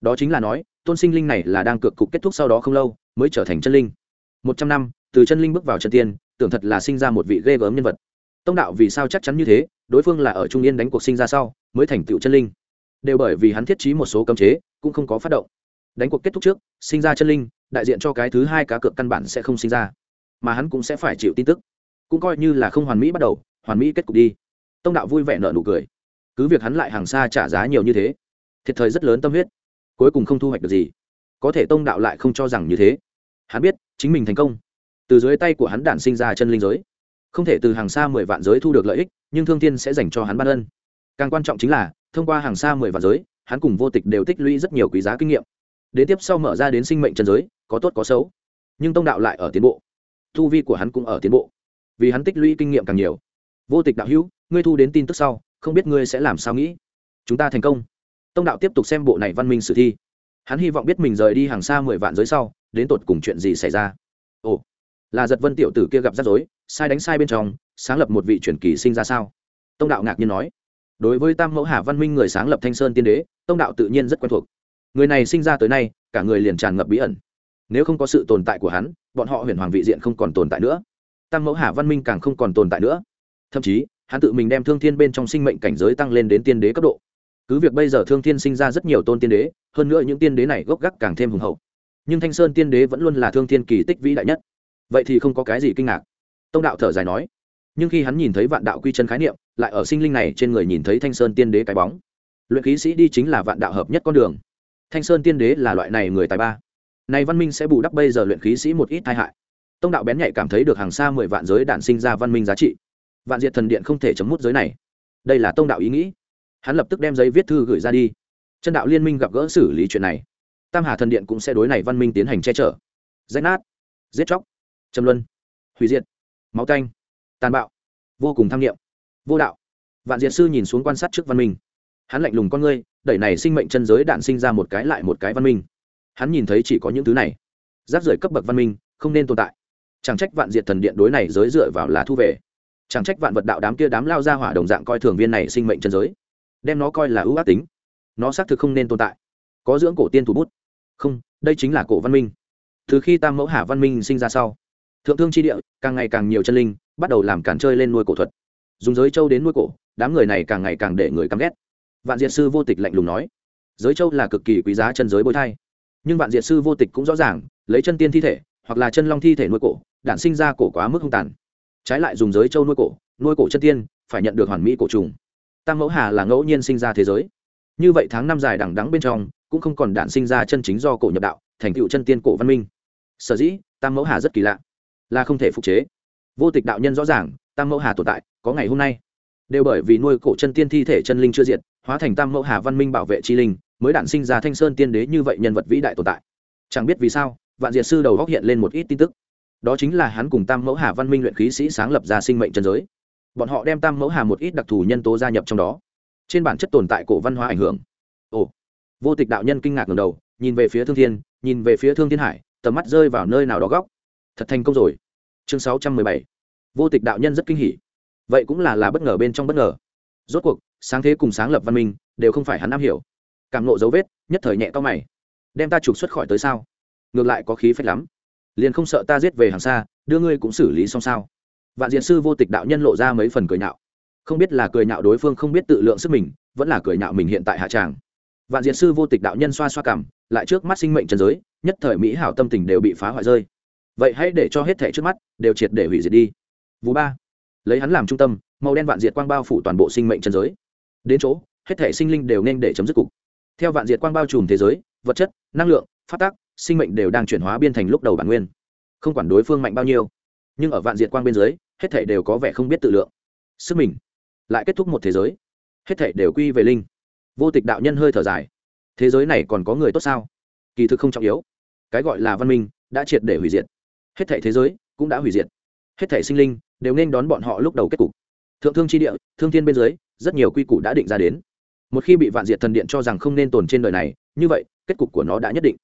Đó chính là nói, tôn sinh linh này là đang cược cục kết thúc sau đó không lâu, mới trở thành chân linh. Một trăm năm, từ chân linh bước vào chân tiên, tưởng thật là sinh ra một vị ghê gớm nhân vật. Tông đạo vì sao chắc chắn như thế, đối phương là ở trung yên đánh cuộc sinh ra sau, mới thành tựu chân linh đều bởi vì hắn thiết trí một số cấm chế, cũng không có phát động. Đánh cuộc kết thúc trước, sinh ra chân linh, đại diện cho cái thứ hai cá cược căn bản sẽ không sinh ra. Mà hắn cũng sẽ phải chịu tin tức. Cũng coi như là không hoàn mỹ bắt đầu, hoàn mỹ kết cục đi. Tông đạo vui vẻ nợ nụ cười. Cứ việc hắn lại hàng xa trả giá nhiều như thế, thiệt thời rất lớn tâm huyết. Cuối cùng không thu hoạch được gì. Có thể tông đạo lại không cho rằng như thế. Hắn biết, chính mình thành công. Từ dưới tay của hắn đản sinh ra chân linh giới. Không thể từ hàng xa mười vạn giới thu được lợi ích, nhưng thương thiên sẽ dành cho hắn ban ân. Càng quan trọng chính là thông qua hàng xa mười vạn giới, hắn cùng vô tịch đều tích lũy rất nhiều quý giá kinh nghiệm. Đến tiếp sau mở ra đến sinh mệnh chân giới, có tốt có xấu. Nhưng tông đạo lại ở tiến bộ. Thu vi của hắn cũng ở tiến bộ. Vì hắn tích lũy kinh nghiệm càng nhiều. Vô tịch đạo hữu, ngươi thu đến tin tức sau, không biết ngươi sẽ làm sao nghĩ. Chúng ta thành công. Tông đạo tiếp tục xem bộ này văn minh sử thi. Hắn hy vọng biết mình rời đi hàng xa mười vạn giới sau, đến tột cùng chuyện gì xảy ra. Ồ, là giật vân tiểu tử kia gặp rắc rối, sai đánh sai bên trong, sáng lập một vị truyền kỳ sinh ra sao? Tông đạo ngạc nhiên nói đối với tam mẫu hà văn minh người sáng lập thanh sơn tiên đế, tông đạo tự nhiên rất quen thuộc. Người này sinh ra tới nay, cả người liền tràn ngập bí ẩn. Nếu không có sự tồn tại của hắn, bọn họ huyền hoàng vị diện không còn tồn tại nữa. Tam mẫu hà văn minh càng không còn tồn tại nữa. Thậm chí, hắn tự mình đem thương thiên bên trong sinh mệnh cảnh giới tăng lên đến tiên đế cấp độ. Cứ việc bây giờ thương thiên sinh ra rất nhiều tôn tiên đế, hơn nữa những tiên đế này gốc gác càng thêm hùng hậu. Nhưng thanh sơn tiên đế vẫn luôn là thương thiên kỳ tích vĩ đại nhất. Vậy thì không có cái gì kinh ngạc. Tông đạo thở dài nói. Nhưng khi hắn nhìn thấy vạn đạo quy chân khái niệm lại ở sinh linh này trên người nhìn thấy thanh sơn tiên đế cái bóng. Luyện khí sĩ đi chính là vạn đạo hợp nhất con đường. Thanh sơn tiên đế là loại này người tài ba. Này văn minh sẽ bù đắp bây giờ luyện khí sĩ một ít tai hại. Tông đạo bén nhạy cảm thấy được hàng xa mười vạn giới đản sinh ra văn minh giá trị. Vạn diệt thần điện không thể chấm mút giới này. Đây là tông đạo ý nghĩ. Hắn lập tức đem giấy viết thư gửi ra đi. Chân đạo liên minh gặp gỡ xử lý chuyện này. Tam hà thần điện cũng sẽ đối này văn minh tiến hành che chở. Rách nát. Giết chóc. Châm luân. Hủy diệt. Máu canh tàn bạo. Vô cùng tham nghiệm vô đạo. Vạn diệt sư nhìn xuống quan sát trước văn minh. Hắn lạnh lùng con ngươi, đẩy này sinh mệnh chân giới đạn sinh ra một cái lại một cái văn minh. Hắn nhìn thấy chỉ có những thứ này. Giáp rời cấp bậc văn minh, không nên tồn tại. Chẳng trách vạn diệt thần điện đối này giới dựa vào là thu về. Chẳng trách vạn vật đạo đám kia đám lao ra hỏa đồng dạng coi thường viên này sinh mệnh chân giới. Đem nó coi là ưu ác tính. Nó xác thực không nên tồn tại. Có dưỡng cổ tiên thủ bút. Không, đây chính là cổ văn minh. Từ khi tam mẫu hà văn minh sinh ra sau, thượng thương tri địa, càng ngày càng nhiều chân linh, bắt đầu làm cản chơi lên nuôi cổ thuật dùng giới châu đến nuôi cổ, đám người này càng ngày càng để người căm ghét. Vạn diệt sư vô tịch lạnh lùng nói, giới châu là cực kỳ quý giá chân giới bôi thai. Nhưng vạn diệt sư vô tịch cũng rõ ràng, lấy chân tiên thi thể, hoặc là chân long thi thể nuôi cổ đạn sinh ra cổ quá mức không tàn. Trái lại dùng giới châu nuôi cổ nuôi cổ chân tiên, phải nhận được hoàn mỹ cổ trùng. Tam mẫu hà là ngẫu nhiên sinh ra thế giới. Như vậy tháng năm dài đằng đắng bên trong, cũng không còn đạn sinh ra chân chính do cổ nhập đạo, thành tựu chân tiên cổ văn minh. Sở dĩ, tam mẫu hà rất kỳ lạ, là không thể phục chế. Vô tịch đạo nhân rõ ràng tam mẫu hà tồn tại, có ngày hôm nay. Đều bởi vì nuôi cổ chân tiên thi thể chân linh chưa diệt, hóa thành tam mẫu hà văn minh bảo vệ chi linh, mới đản sinh ra thanh sơn tiên đế như vậy nhân vật vĩ đại tồn tại. Chẳng biết vì sao, vạn diệt sư đầu góc hiện lên một ít tin tức. Đó chính là hắn cùng tam mẫu hà văn minh luyện khí sĩ sáng lập ra sinh mệnh chân giới. Bọn họ đem tam mẫu hà một ít đặc thù nhân tố gia nhập trong đó. Trên bản chất tồn tại cổ văn hóa ảnh hưởng. Ồ, vô tịch đạo nhân kinh ngạc ngầm đầu, nhìn về phía thương thiên, nhìn về phía thương thiên hải, tầm mắt rơi vào nơi nào đó góc. Thật thành công rồi. Chương sáu trăm mười bảy vô tịch đạo nhân rất kinh hỉ. Vậy cũng là là bất ngờ bên trong bất ngờ. Rốt cuộc, sáng thế cùng sáng lập văn minh đều không phải hắn am hiểu. Cảm nộ dấu vết, nhất thời nhẹ to mày. Đem ta trục xuất khỏi tới sao? Ngược lại có khí phách lắm. Liền không sợ ta giết về hàng xa, đưa ngươi cũng xử lý xong sao? Vạn diện sư vô tịch đạo nhân lộ ra mấy phần cười nhạo. Không biết là cười nhạo đối phương không biết tự lượng sức mình, vẫn là cười nhạo mình hiện tại hạ tràng. Vạn diện sư vô tịch đạo nhân xoa xoa cảm, lại trước mắt sinh mệnh trần giới, nhất thời mỹ hảo tâm tình đều bị phá hoại rơi. Vậy hãy để cho hết thẻ trước mắt đều triệt để hủy diệt đi. Vú ba. Lấy hắn làm trung tâm, màu đen vạn diệt quang bao phủ toàn bộ sinh mệnh trần giới. Đến chỗ, hết thảy sinh linh đều nên để chấm dứt cục. Theo vạn diệt quang bao trùm thế giới, vật chất, năng lượng phát tác sinh mệnh đều đang chuyển hóa biên thành lúc đầu bản nguyên. Không quản đối phương mạnh bao nhiêu, nhưng ở vạn diệt quang bên dưới, hết thể đều có vẻ không biết tự lượng. Sức mình lại kết thúc một thế giới. Hết thể đều quy về linh. Vô tịch đạo nhân hơi thở dài. Thế giới này còn có người tốt sao? Kỳ thực không trọng yếu. Cái gọi là văn minh đã triệt để hủy diệt. Hết thể thế giới cũng đã hủy diệt hết thể sinh linh đều nên đón bọn họ lúc đầu kết cục. Thượng thương tri địa, thương thiên bên dưới, rất nhiều quy củ đã định ra đến. Một khi bị vạn diệt thần điện cho rằng không nên tồn trên đời này, như vậy, kết cục của nó đã nhất định.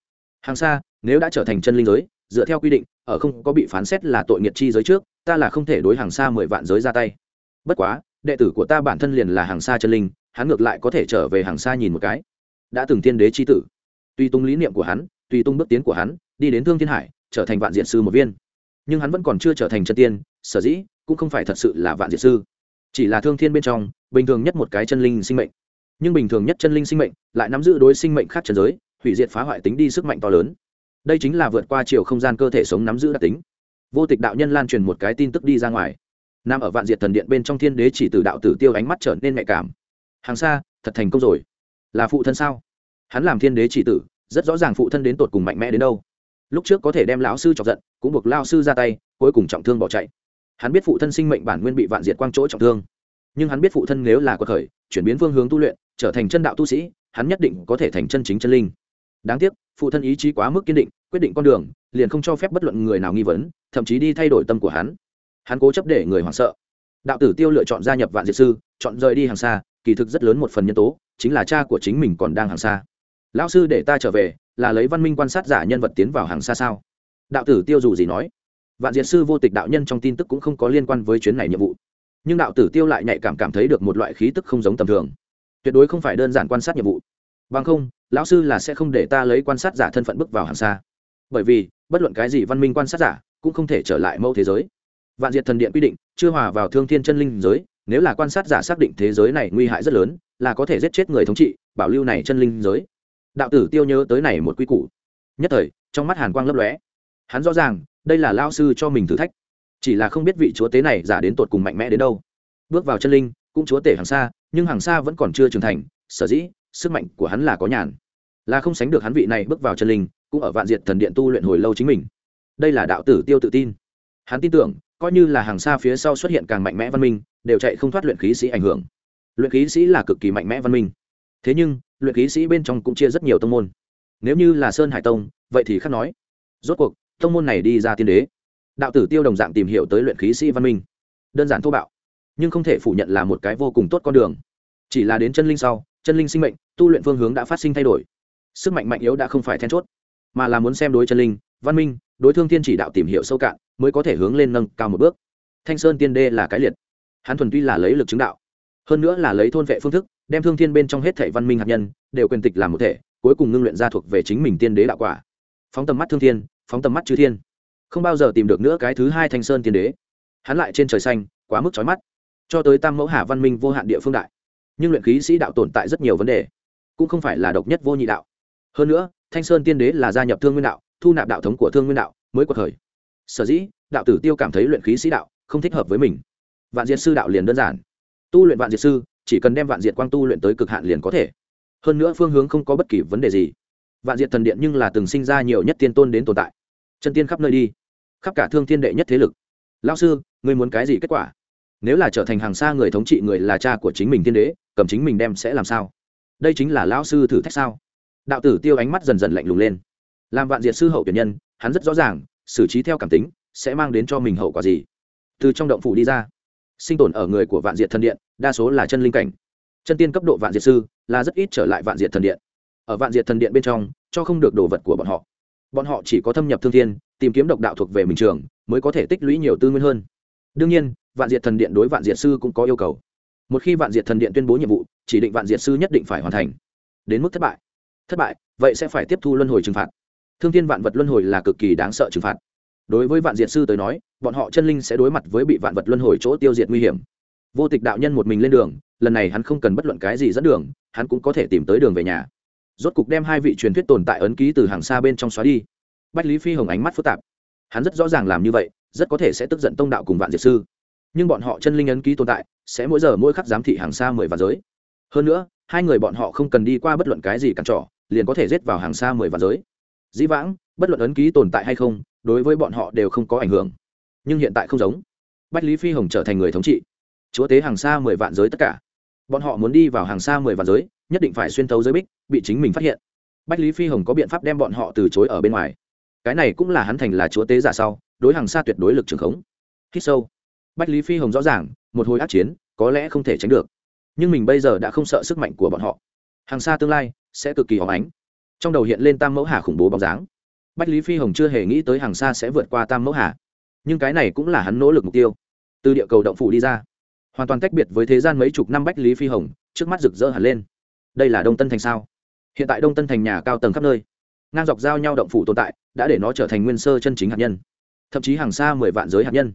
Hàng xa, nếu đã trở thành chân linh giới, dựa theo quy định, ở không có bị phán xét là tội nghiệt chi giới trước, ta là không thể đối hàng xa mười vạn giới ra tay. Bất quá, đệ tử của ta bản thân liền là hàng xa chân linh, hắn ngược lại có thể trở về hàng xa nhìn một cái. Đã từng tiên đế chi tử. Tùy tung lý niệm của hắn, tùy tung bước tiến của hắn, đi đến thương thiên hải, trở thành vạn diện sư một viên nhưng hắn vẫn còn chưa trở thành chân tiên, sở dĩ cũng không phải thật sự là vạn diệt sư. Chỉ là thương thiên bên trong, bình thường nhất một cái chân linh sinh mệnh. Nhưng bình thường nhất chân linh sinh mệnh lại nắm giữ đối sinh mệnh khác trần giới, hủy diệt phá hoại tính đi sức mạnh to lớn. Đây chính là vượt qua chiều không gian cơ thể sống nắm giữ đặc tính. Vô tịch đạo nhân lan truyền một cái tin tức đi ra ngoài. Nam ở vạn diệt thần điện bên trong thiên đế chỉ từ đạo tử tiêu ánh mắt trở nên nhạy cảm. Hàng xa, thật thành công rồi. Là phụ thân sao? Hắn làm thiên đế chỉ tử, rất rõ ràng phụ thân đến tột cùng mạnh mẽ đến đâu lúc trước có thể đem lão sư chọc giận, cũng buộc lao sư ra tay, cuối cùng trọng thương bỏ chạy. Hắn biết phụ thân sinh mệnh bản nguyên bị vạn diệt quang chỗ trọng thương. Nhưng hắn biết phụ thân nếu là có khởi, chuyển biến phương hướng tu luyện, trở thành chân đạo tu sĩ, hắn nhất định có thể thành chân chính chân linh. Đáng tiếc, phụ thân ý chí quá mức kiên định, quyết định con đường, liền không cho phép bất luận người nào nghi vấn, thậm chí đi thay đổi tâm của hắn. Hắn cố chấp để người hoảng sợ. Đạo tử tiêu lựa chọn gia nhập vạn diệt sư, chọn rời đi hàng xa, kỳ thực rất lớn một phần nhân tố, chính là cha của chính mình còn đang hàng xa. Lão sư để ta trở về là lấy văn minh quan sát giả nhân vật tiến vào hàng xa sao? Đạo tử tiêu dù gì nói, vạn diệt sư vô tịch đạo nhân trong tin tức cũng không có liên quan với chuyến này nhiệm vụ. Nhưng đạo tử tiêu lại nhạy cảm cảm thấy được một loại khí tức không giống tầm thường. Tuyệt đối không phải đơn giản quan sát nhiệm vụ. Bằng không, lão sư là sẽ không để ta lấy quan sát giả thân phận bước vào hàng xa. Bởi vì, bất luận cái gì văn minh quan sát giả cũng không thể trở lại mẫu thế giới. Vạn diệt thần điện quy định, chưa hòa vào thương thiên chân linh giới, nếu là quan sát giả xác định thế giới này nguy hại rất lớn, là có thể giết chết người thống trị, bảo lưu này chân linh giới đạo tử tiêu nhớ tới này một quy củ. Nhất thời, trong mắt hàn quang lấp lóe. Hắn rõ ràng, đây là lao sư cho mình thử thách. Chỉ là không biết vị chúa tế này giả đến tột cùng mạnh mẽ đến đâu. Bước vào chân linh, cũng chúa tể hàng xa, nhưng hàng xa vẫn còn chưa trưởng thành, sở dĩ, sức mạnh của hắn là có nhàn. Là không sánh được hắn vị này bước vào chân linh, cũng ở vạn diệt thần điện tu luyện hồi lâu chính mình. Đây là đạo tử tiêu tự tin. Hắn tin tưởng, coi như là hàng xa phía sau xuất hiện càng mạnh mẽ văn minh, đều chạy không thoát luyện khí sĩ ảnh hưởng. Luyện khí sĩ là cực kỳ mạnh mẽ văn minh. Thế nhưng luyện khí sĩ bên trong cũng chia rất nhiều tông môn. Nếu như là sơn hải tông, vậy thì khác nói. Rốt cuộc, tông môn này đi ra tiên đế. Đạo tử tiêu đồng dạng tìm hiểu tới luyện khí sĩ văn minh. Đơn giản thô bạo, nhưng không thể phủ nhận là một cái vô cùng tốt con đường. Chỉ là đến chân linh sau, chân linh sinh mệnh, tu luyện phương hướng đã phát sinh thay đổi. Sức mạnh mạnh yếu đã không phải then chốt, mà là muốn xem đối chân linh, văn minh, đối thương thiên chỉ đạo tìm hiểu sâu cạn, mới có thể hướng lên nâng cao một bước. Thanh sơn tiên đê là cái liệt. Hắn thuần tuy là lấy lực chứng đạo, hơn nữa là lấy thôn vệ phương thức đem thương thiên bên trong hết thể văn minh hạt nhân, đều quyền tịch làm một thể, cuối cùng ngưng luyện ra thuộc về chính mình tiên đế đạo quả. Phóng tầm mắt thương thiên, phóng tầm mắt chư thiên. Không bao giờ tìm được nữa cái thứ hai thanh sơn tiên đế. Hắn lại trên trời xanh, quá mức trói mắt. Cho tới tam mẫu hà văn minh vô hạn địa phương đại. Nhưng luyện khí sĩ đạo tồn tại rất nhiều vấn đề. Cũng không phải là độc nhất vô nhị đạo. Hơn nữa, thanh sơn tiên đế là gia nhập thương nguyên đạo, thu nạp đạo thống của thương nguyên đạo mới quật khởi. Sở dĩ, đạo tử tiêu cảm thấy luyện khí sĩ đạo không thích hợp với mình. Vạn diệt sư đạo liền đơn giản. Tu luyện vạn diệt sư chỉ cần đem vạn diệt quang tu luyện tới cực hạn liền có thể. Hơn nữa phương hướng không có bất kỳ vấn đề gì. Vạn diệt thần điện nhưng là từng sinh ra nhiều nhất tiên tôn đến tồn tại. Chân tiên khắp nơi đi. Khắp cả thương thiên đệ nhất thế lực. Lao sư, ngươi muốn cái gì kết quả? Nếu là trở thành hàng xa người thống trị người là cha của chính mình thiên đế, cầm chính mình đem sẽ làm sao? Đây chính là lão sư thử thách sao? Đạo tử tiêu ánh mắt dần dần lạnh lùng lên. Làm vạn diệt sư hậu tuyển nhân, hắn rất rõ ràng, xử trí theo cảm tính, sẽ mang đến cho mình hậu quả gì. Từ trong động phủ đi ra sinh tồn ở người của vạn diệt thần điện, đa số là chân linh cảnh. Chân tiên cấp độ vạn diệt sư là rất ít trở lại vạn diệt thần điện. Ở vạn diệt thần điện bên trong, cho không được đồ vật của bọn họ. Bọn họ chỉ có thâm nhập thương thiên, tìm kiếm độc đạo thuộc về mình trường, mới có thể tích lũy nhiều tư nguyên hơn. Đương nhiên, vạn diệt thần điện đối vạn diệt sư cũng có yêu cầu. Một khi vạn diệt thần điện tuyên bố nhiệm vụ, chỉ định vạn diệt sư nhất định phải hoàn thành. Đến mức thất bại. Thất bại, vậy sẽ phải tiếp thu luân hồi trừng phạt. Thương thiên vạn vật luân hồi là cực kỳ đáng sợ trừng phạt đối với vạn diệt sư tới nói, bọn họ chân linh sẽ đối mặt với bị vạn vật luân hồi chỗ tiêu diệt nguy hiểm. Vô tịch đạo nhân một mình lên đường, lần này hắn không cần bất luận cái gì dẫn đường, hắn cũng có thể tìm tới đường về nhà. Rốt cục đem hai vị truyền thuyết tồn tại ấn ký từ hàng xa bên trong xóa đi. Bách lý phi hồng ánh mắt phức tạp. Hắn rất rõ ràng làm như vậy, rất có thể sẽ tức giận tông đạo cùng vạn diệt sư. Nhưng bọn họ chân linh ấn ký tồn tại, sẽ mỗi giờ mỗi khắc giám thị hàng xa mười vạn giới. Hơn nữa, hai người bọn họ không cần đi qua bất luận cái gì cản trở, liền có thể rết vào hàng xa mười vạn giới dĩ vãng, bất luận ấn ký tồn tại hay không, đối với bọn họ đều không có ảnh hưởng. Nhưng hiện tại không giống. Bách lý phi hồng trở thành người thống trị. Chúa tế hàng xa mười vạn giới tất cả. Bọn họ muốn đi vào hàng xa mười vạn giới, nhất định phải xuyên thấu giới bích, bị chính mình phát hiện. Bách lý phi hồng có biện pháp đem bọn họ từ chối ở bên ngoài. Cái này cũng là hắn thành là chúa tế giả sau, đối hàng xa tuyệt đối lực trường khống. Hít sâu. Bách lý phi hồng rõ ràng, một hồi ác chiến, có lẽ không thể tránh được. Nhưng mình bây giờ đã không sợ sức mạnh của bọn họ. Hàng xa tương lai sẽ cực kỳ hóng ánh trong đầu hiện lên tam mẫu hà khủng bố bóng dáng. Bách lý phi hồng chưa hề nghĩ tới hàng xa sẽ vượt qua tam mẫu hà. Nhưng cái này cũng là hắn nỗ lực mục tiêu. Từ địa cầu động phủ đi ra, hoàn toàn tách biệt với thế gian mấy chục năm bách lý phi hồng, trước mắt rực rỡ hẳn lên. Đây là đông tân thành sao? Hiện tại đông tân thành nhà cao tầng khắp nơi, ngang dọc giao nhau động phủ tồn tại, đã để nó trở thành nguyên sơ chân chính hạt nhân. Thậm chí hàng xa mười vạn giới hạt nhân.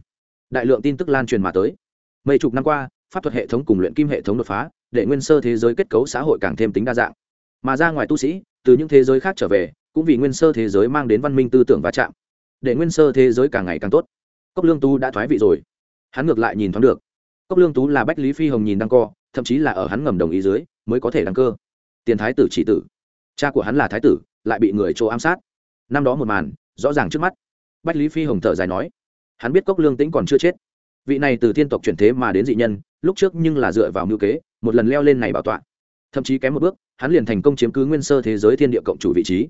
Đại lượng tin tức lan truyền mà tới. Mấy chục năm qua, pháp thuật hệ thống cùng luyện kim hệ thống đột phá, để nguyên sơ thế giới kết cấu xã hội càng thêm tính đa dạng. Mà ra ngoài tu sĩ từ những thế giới khác trở về, cũng vì nguyên sơ thế giới mang đến văn minh tư tưởng va chạm. Để nguyên sơ thế giới càng ngày càng tốt. Cốc lương tú đã thoái vị rồi. Hắn ngược lại nhìn thoáng được. Cốc lương tú là bách lý phi hồng nhìn đăng co, thậm chí là ở hắn ngầm đồng ý dưới, mới có thể đăng cơ. Tiền thái tử chỉ tử. Cha của hắn là thái tử, lại bị người chỗ ám sát. Năm đó một màn, rõ ràng trước mắt. Bách lý phi hồng thở dài nói, hắn biết cốc lương tĩnh còn chưa chết. Vị này từ thiên tộc chuyển thế mà đến dị nhân, lúc trước nhưng là dựa vào mưu kế, một lần leo lên này bảo tọa thậm chí kém một bước, hắn liền thành công chiếm cứ nguyên sơ thế giới thiên địa cộng chủ vị trí.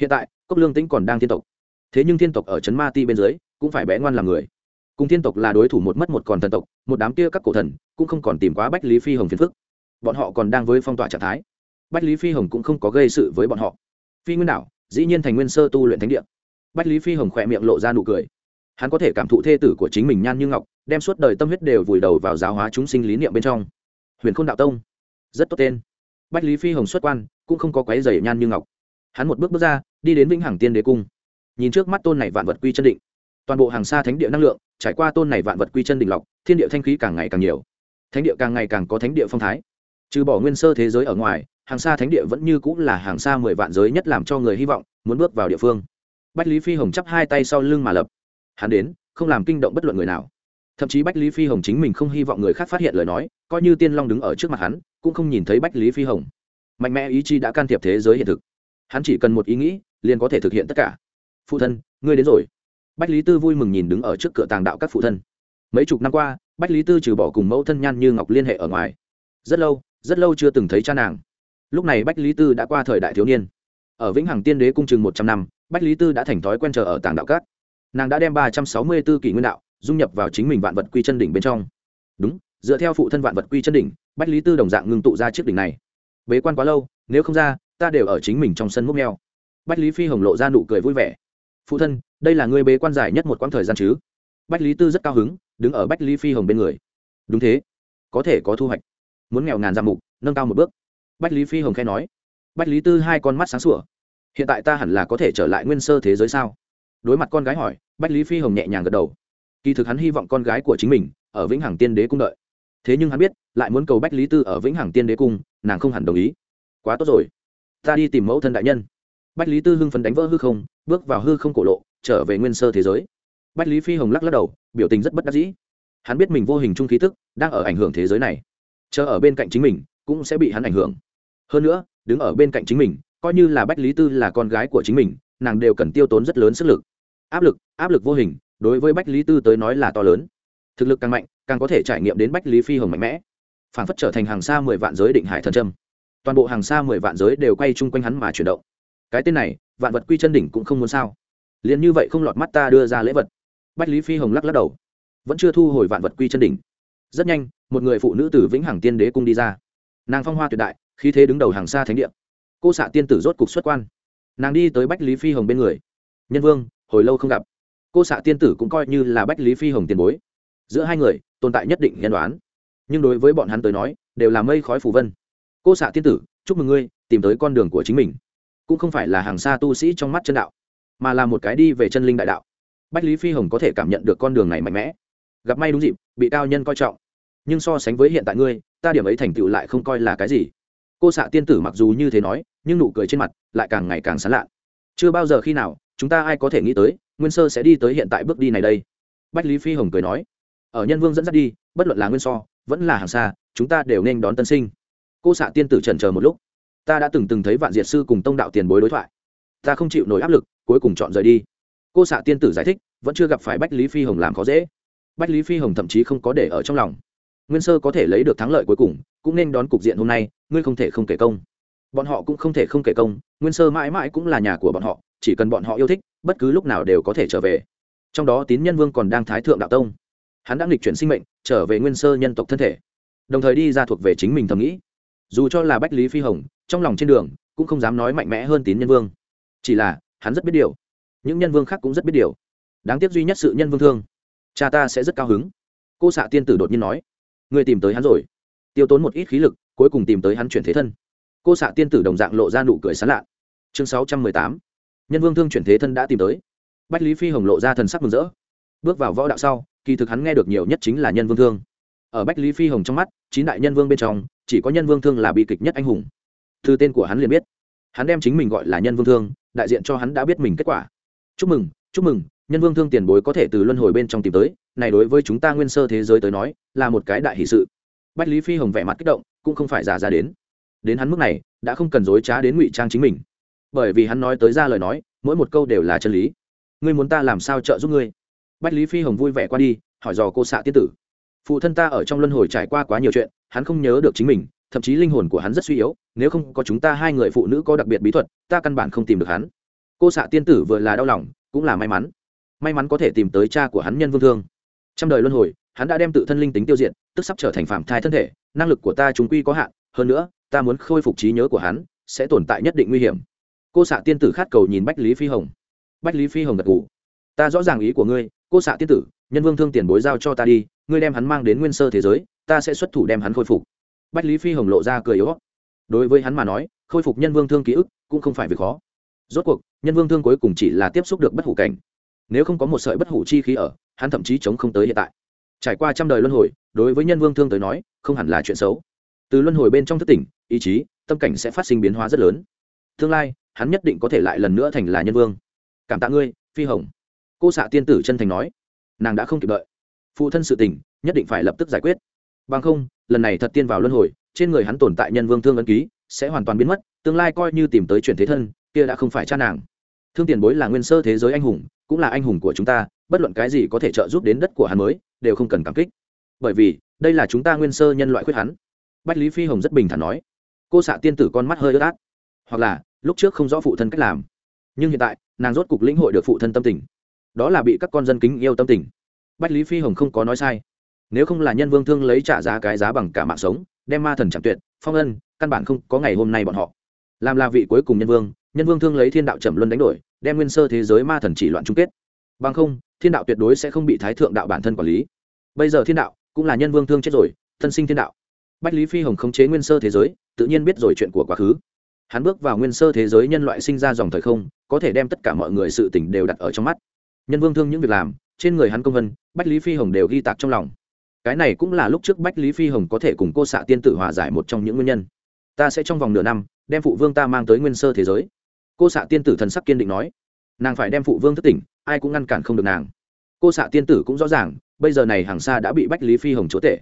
Hiện tại, cốc lương tĩnh còn đang thiên tộc. Thế nhưng thiên tộc ở trấn ma ti bên dưới, cũng phải bé ngoan làm người. Cùng thiên tộc là đối thủ một mất một còn thần tộc, một đám kia các cổ thần, cũng không còn tìm quá bách lý phi hồng phiền phức. Bọn họ còn đang với phong tỏa trạng thái. Bách lý phi hồng cũng không có gây sự với bọn họ. Phi nguyên đảo, dĩ nhiên thành nguyên sơ tu luyện thánh địa. Bách lý phi hồng khỏe miệng lộ ra nụ cười. Hắn có thể cảm thụ thê tử của chính mình nhan như ngọc, đem suốt đời tâm huyết đều vùi đầu vào giáo hóa chúng sinh lý niệm bên trong. Huyền khôn đạo tông, rất tốt tên bách lý phi hồng xuất quan, cũng không có quái dày nhan như ngọc. Hắn một bước bước ra, đi đến vĩnh hằng tiên đế cung. Nhìn trước mắt tôn này vạn vật quy chân định. Toàn bộ hàng xa thánh địa năng lượng, trải qua tôn này vạn vật quy chân định lọc, thiên địa thanh khí càng ngày càng nhiều. Thánh địa càng ngày càng có thánh địa phong thái. Trừ bỏ nguyên sơ thế giới ở ngoài, hàng xa thánh địa vẫn như cũng là hàng xa mười vạn giới nhất làm cho người hy vọng, muốn bước vào địa phương. Bách lý phi hồng chắp hai tay sau lưng mà lập. Hắn đến, không làm kinh động bất luận người nào. Thậm chí bách lý phi hồng chính mình không hy vọng người khác phát hiện lời nói, coi như tiên long đứng ở trước mặt hắn cũng không nhìn thấy bách lý phi hồng. Mạnh mẽ ý chí đã can thiệp thế giới hiện thực. Hắn chỉ cần một ý nghĩ, liền có thể thực hiện tất cả. Phụ thân, ngươi đến rồi. Bách lý tư vui mừng nhìn đứng ở trước cửa tàng đạo các phụ thân. Mấy chục năm qua, bách lý tư trừ bỏ cùng mẫu thân nhan như ngọc liên hệ ở ngoài. Rất lâu rất lâu chưa từng thấy cha nàng. Lúc này bách lý tư đã qua thời đại thiếu niên. Ở vĩnh hằng tiên đế cung chừng một trăm năm, bách lý tư đã thành thói quen chờ ở tàng đạo các. Nàng đã đem ba trăm sáu mươi b ố kỷ nguyên đạo dung nhập vào chính mình vạn vật quy chân đỉnh bên trong. Đúng dựa theo phụ thân vạn vật quy chân đỉnh, bách lý tư đồng dạng ngưng tụ ra chiếc đỉnh này. Bế quan quá lâu, nếu không ra, ta đều ở chính mình trong sân múc neo bách lý phi hồng lộ ra nụ cười vui vẻ. Phụ thân, đây là người bế quan dài nhất một quãng thời gian chứ? Bách lý tư rất cao hứng, đứng ở bách lý phi hồng bên người. Đúng thế, có thể có thu hoạch. Muốn nghèo ngàn giảm mục, nâng cao một bước. Bách lý phi hồng khai nói. Bách lý tư hai con mắt sáng sủa. Hiện tại ta hẳn là có thể trở lại nguyên sơ thế giới sao? Đối mặt con gái hỏi, bách lý phi hồng nhẹ nhàng gật đầu. Kỳ thực hắn hy vọng con gái của chính mình, ở vĩnh hằng tiên đế cung đợi thế nhưng hắn biết, lại muốn cầu bách lý tư ở vĩnh hằng tiên đế cung, nàng không hẳn đồng ý. Quá tốt rồi. Ta đi tìm mẫu thân đại nhân. Bách lý tư hưng phấn đánh vỡ hư không, bước vào hư không cổ lộ, trở về nguyên sơ thế giới. Bách lý phi hồng lắc lắc đầu, biểu tình rất bất đắc dĩ. Hắn biết mình vô hình trung khí tức, đang ở ảnh hưởng thế giới này. Chờ ở bên cạnh chính mình, cũng sẽ bị hắn ảnh hưởng. Hơn nữa, đứng ở bên cạnh chính mình, coi như là bách lý tư là con gái của chính mình, nàng đều cần tiêu tốn rất lớn sức lực. Áp lực áp lực vô hình, đối với bách lý tư tới nói là to lớn thực lực càng mạnh, càng có thể trải nghiệm đến bách lý phi hồng mạnh mẽ. Phản phất trở thành hàng xa mười vạn giới định hải thần trâm toàn bộ hàng xa mười vạn giới đều quay chung quanh hắn mà chuyển động. Cái tên này, vạn vật quy chân đỉnh cũng không muốn sao. Liền như vậy không lọt mắt ta đưa ra lễ vật. Bách lý phi hồng lắc lắc đầu. Vẫn chưa thu hồi vạn vật quy chân đỉnh. Rất nhanh, một người phụ nữ từ vĩnh hằng tiên đế cung đi ra. Nàng phong hoa tuyệt đại khi thế đứng đầu hàng xa thánh địa. Cô xạ tiên tử rốt cục xuất quan. Nàng đi tới bách lý phi hồng bên người. Nhân vương, hồi lâu không gặp. Cô xạ tiên tử cũng coi như là bách lý phi hồng tiền bối giữa hai người, tồn tại nhất định nhân đoán. Nhưng đối với bọn hắn tới nói, đều là mây khói phù vân. Cô xạ tiên tử, chúc mừng ngươi, tìm tới con đường của chính mình. Cũng không phải là hàng xa tu sĩ trong mắt chân đạo, mà là một cái đi về chân linh đại đạo. Bách lý phi hồng có thể cảm nhận được con đường này mạnh mẽ. Gặp may đúng dịp, bị cao nhân coi trọng. Nhưng so sánh với hiện tại ngươi, ta điểm ấy thành tựu lại không coi là cái gì. Cô xạ tiên tử mặc dù như thế nói, nhưng nụ cười trên mặt lại càng ngày càng sán lạ chưa bao giờ khi nào, chúng ta ai có thể nghĩ tới, nguyên sơ sẽ đi tới hiện tại bước đi này đây. Bách lý phi hồng cười nói ở nhân vương dẫn dắt đi, bất luận là nguyên so, vẫn là hàng xa, chúng ta đều nên đón tân sinh. Cô xạ tiên tử trần chờ một lúc. Ta đã từng từng thấy vạn diệt sư cùng tông đạo tiền bối đối thoại. Ta không chịu nổi áp lực, cuối cùng chọn rời đi. Cô xạ tiên tử giải thích, vẫn chưa gặp phải bách lý phi hồng làm khó dễ. Bách lý phi hồng thậm chí không có để ở trong lòng. Nguyên sơ có thể lấy được thắng lợi cuối cùng, cũng nên đón cục diện hôm nay, ngươi không thể không kể công. Bọn họ cũng không thể không kể công, nguyên sơ mãi mãi cũng là nhà của bọn họ, chỉ cần bọn họ yêu thích, bất cứ lúc nào đều có thể trở về. Trong đó tín nhân vương còn đang thái thượng đạo tông hắn đã nghịch chuyển sinh mệnh, trở về nguyên sơ nhân tộc thân thể. Đồng thời đi ra thuộc về chính mình thầm nghĩ. Dù cho là bách lý phi hồng, trong lòng trên đường, cũng không dám nói mạnh mẽ hơn tín nhân vương. Chỉ là, hắn rất biết điều. Những nhân vương khác cũng rất biết điều. Đáng tiếc duy nhất sự nhân vương thương. Cha ta sẽ rất cao hứng. Cô xạ tiên tử đột nhiên nói. Người tìm tới hắn rồi. Tiêu tốn một ít khí lực, cuối cùng tìm tới hắn chuyển thế thân. Cô xạ tiên tử đồng dạng lộ ra nụ cười sán lạ. Chương sáu trăm mười tám. Nhân vương thương chuyển thế thân đã tìm tới. Bách lý phi hồng lộ ra thần sắc mừng rỡ. Bước vào võ đạo sau kỳ thực hắn nghe được nhiều nhất chính là nhân vương thương. Ở bách lý phi hồng trong mắt, chín đại nhân vương bên trong, chỉ có nhân vương thương là bi kịch nhất anh hùng. Thư tên của hắn liền biết. Hắn đem chính mình gọi là nhân vương thương, đại diện cho hắn đã biết mình kết quả. Chúc mừng chúc mừng, nhân vương thương tiền bối có thể từ luân hồi bên trong tìm tới, này đối với chúng ta nguyên sơ thế giới tới nói, là một cái đại hỷ sự. Bách lý phi hồng vẻ mặt kích động, cũng không phải giả ra đến. Đến hắn mức này, đã không cần dối trá đến ngụy trang chính mình. Bởi vì hắn nói tới ra lời nói, mỗi một câu đều là chân lý. Ngươi muốn ta làm sao trợ giúp ngươi? Bách lý phi hồng vui vẻ qua đi, hỏi dò cô xạ Tiên tử. Phụ thân ta ở trong luân hồi trải qua quá nhiều chuyện, hắn không nhớ được chính mình, thậm chí linh hồn của hắn rất suy yếu, nếu không có chúng ta hai người phụ nữ có đặc biệt bí thuật, ta căn bản không tìm được hắn. Cô xạ tiên tử vừa là đau lòng, cũng là may mắn. May mắn có thể tìm tới cha của hắn nhân vương thương. Trong đời luân hồi, hắn đã đem tự thân linh tính tiêu diệt, tức sắp trở thành phạm thai thân thể, năng lực của ta chúng quy có hạn, hơn nữa, ta muốn khôi phục trí nhớ của hắn, sẽ tồn tại nhất định nguy hiểm. Cô xạ tiên tử khát cầu nhìn bách lý phi hồng. Bách lý phi hồng gật ngủ ta rõ ràng ý của ngươi cô xạ tiên tử, nhân vương thương tiền bối giao cho ta đi, ngươi đem hắn mang đến nguyên sơ thế giới, ta sẽ xuất thủ đem hắn khôi phục. Bách lý phi hồng lộ ra cười yếu đối với hắn mà nói, khôi phục nhân vương thương ký ức cũng không phải việc khó. Rốt cuộc, nhân vương thương cuối cùng chỉ là tiếp xúc được bất hủ cảnh. Nếu không có một sợi bất hủ chi khí ở, hắn thậm chí chống không tới hiện tại. Trải qua trăm đời luân hồi, đối với nhân vương thương tới nói, không hẳn là chuyện xấu. Từ luân hồi bên trong thất tỉnh, ý chí, tâm cảnh sẽ phát sinh biến hóa rất lớn. Tương lai, hắn nhất định có thể lại lần nữa thành là nhân vương. Cảm tạ ngươi, phi hồng cô xạ tiên tử chân thành nói, nàng đã không kịp đợi. Phụ thân sự tình nhất định phải lập tức giải quyết. Bằng không, lần này thật tiên vào luân hồi, trên người hắn tồn tại nhân vương thương ấn ký sẽ hoàn toàn biến mất, tương lai coi như tìm tới chuyển thế thân, kia đã không phải cha nàng. Thương tiền bối là nguyên sơ thế giới anh hùng, cũng là anh hùng của chúng ta, bất luận cái gì có thể trợ giúp đến đất của hắn mới, đều không cần cảm kích. Bởi vì, đây là chúng ta nguyên sơ nhân loại khuyết hắn. Bách lý phi hồng rất bình thản nói. Cô xạ tiên tử con mắt hơi ướt át. Hoặc là, lúc trước không rõ phụ thân cách làm. Nhưng hiện tại, nàng rốt cục lĩnh hội được phụ thân tâm tình đó là bị các con dân kính yêu tâm tình. Bách lý phi hồng không có nói sai. Nếu không là nhân vương thương lấy trả giá cái giá bằng cả mạng sống, đem ma thần chẳng tuyệt, phong ân, căn bản không có ngày hôm nay bọn họ. Làm là vị cuối cùng nhân vương nhân vương thương lấy thiên đạo trầm luân đánh đổi, đem nguyên sơ thế giới ma thần chỉ loạn chung kết. Bằng không, thiên đạo tuyệt đối sẽ không bị thái thượng đạo bản thân quản lý. Bây giờ thiên đạo cũng là nhân vương thương chết rồi, thân sinh thiên đạo. Bách lý phi hồng khống chế nguyên sơ thế giới, tự nhiên biết rồi chuyện của quá khứ. Hắn bước vào nguyên sơ thế giới nhân loại sinh ra dòng thời không, có thể đem tất cả mọi người sự tỉnh đều đặt ở trong mắt nhân vương thương những việc làm, trên người hắn công vân, bách lý phi hồng đều ghi tạc trong lòng. Cái này cũng là lúc trước bách lý phi hồng có thể cùng cô xạ tiên tử hòa giải một trong những nguyên nhân. Ta sẽ trong vòng nửa năm, đem phụ vương ta mang tới nguyên sơ thế giới. Cô xạ tiên tử thần sắc kiên định nói. Nàng phải đem phụ vương thất tỉnh, ai cũng ngăn cản không được nàng. Cô xạ tiên tử cũng rõ ràng, bây giờ này hàng xa đã bị bách lý phi hồng chúa tể.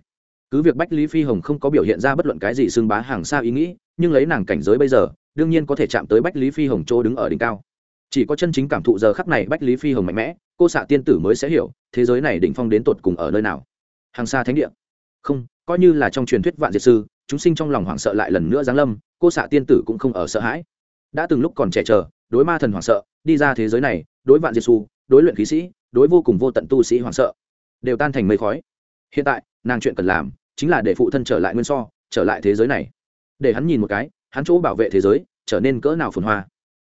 Cứ việc bách lý phi hồng không có biểu hiện ra bất luận cái gì xưng bá hàng xa ý nghĩ, nhưng lấy nàng cảnh giới bây giờ, đương nhiên có thể chạm tới bách lý phi hồng chỗ đứng ở đỉnh cao chỉ có chân chính cảm thụ giờ khắc này bách lý phi hồng mạnh mẽ, cô xạ tiên tử mới sẽ hiểu, thế giới này đỉnh phong đến tột cùng ở nơi nào. Hàng xa thánh địa. Không, coi như là trong truyền thuyết vạn diệt sư, chúng sinh trong lòng hoảng sợ lại lần nữa giáng lâm, cô xạ tiên tử cũng không ở sợ hãi. Đã từng lúc còn trẻ chờ, đối ma thần hoảng sợ, đi ra thế giới này, đối vạn diệt sư, đối luyện khí sĩ, đối vô cùng vô tận tu sĩ hoảng sợ, đều tan thành mây khói. Hiện tại, nàng chuyện cần làm, chính là để phụ thân trở lại nguyên so, trở lại thế giới này. Để hắn nhìn một cái, hắn chỗ bảo vệ thế giới, trở nên cỡ nào phồn hoa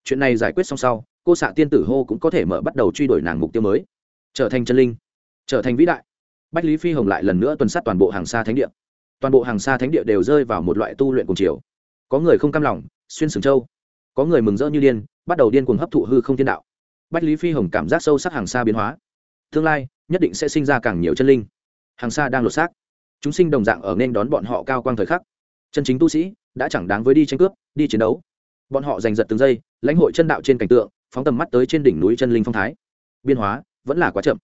chuyện này giải quyết xong sau, cô xạ tiên tử hô cũng có thể mở bắt đầu truy đuổi nàng mục tiêu mới. Trở thành chân linh, trở thành vĩ đại. Bách lý phi hồng lại lần nữa tuần sát toàn bộ hàng xa thánh địa. Toàn bộ hàng xa thánh địa đều rơi vào một loại tu luyện cùng chiều. Có người không cam lòng, xuyên sừng châu có người mừng rỡ như điên, bắt đầu điên cuồng hấp thụ hư không thiên đạo. Bách lý phi hồng cảm giác sâu sắc hàng xa biến hóa. Tương lai, nhất định sẽ sinh ra càng nhiều chân linh. Hàng xa đang lột xác. Chúng sinh đồng dạng ở nên đón bọn họ cao quang thời khắc. Chân chính tu sĩ đã chẳng đáng với đi tranh cướp, đi chiến đấu bọn họ giành giật từng giây, lãnh hội chân đạo trên cảnh tượng, phóng tầm mắt tới trên đỉnh núi chân linh phong thái. Biên hóa, vẫn là quá chậm.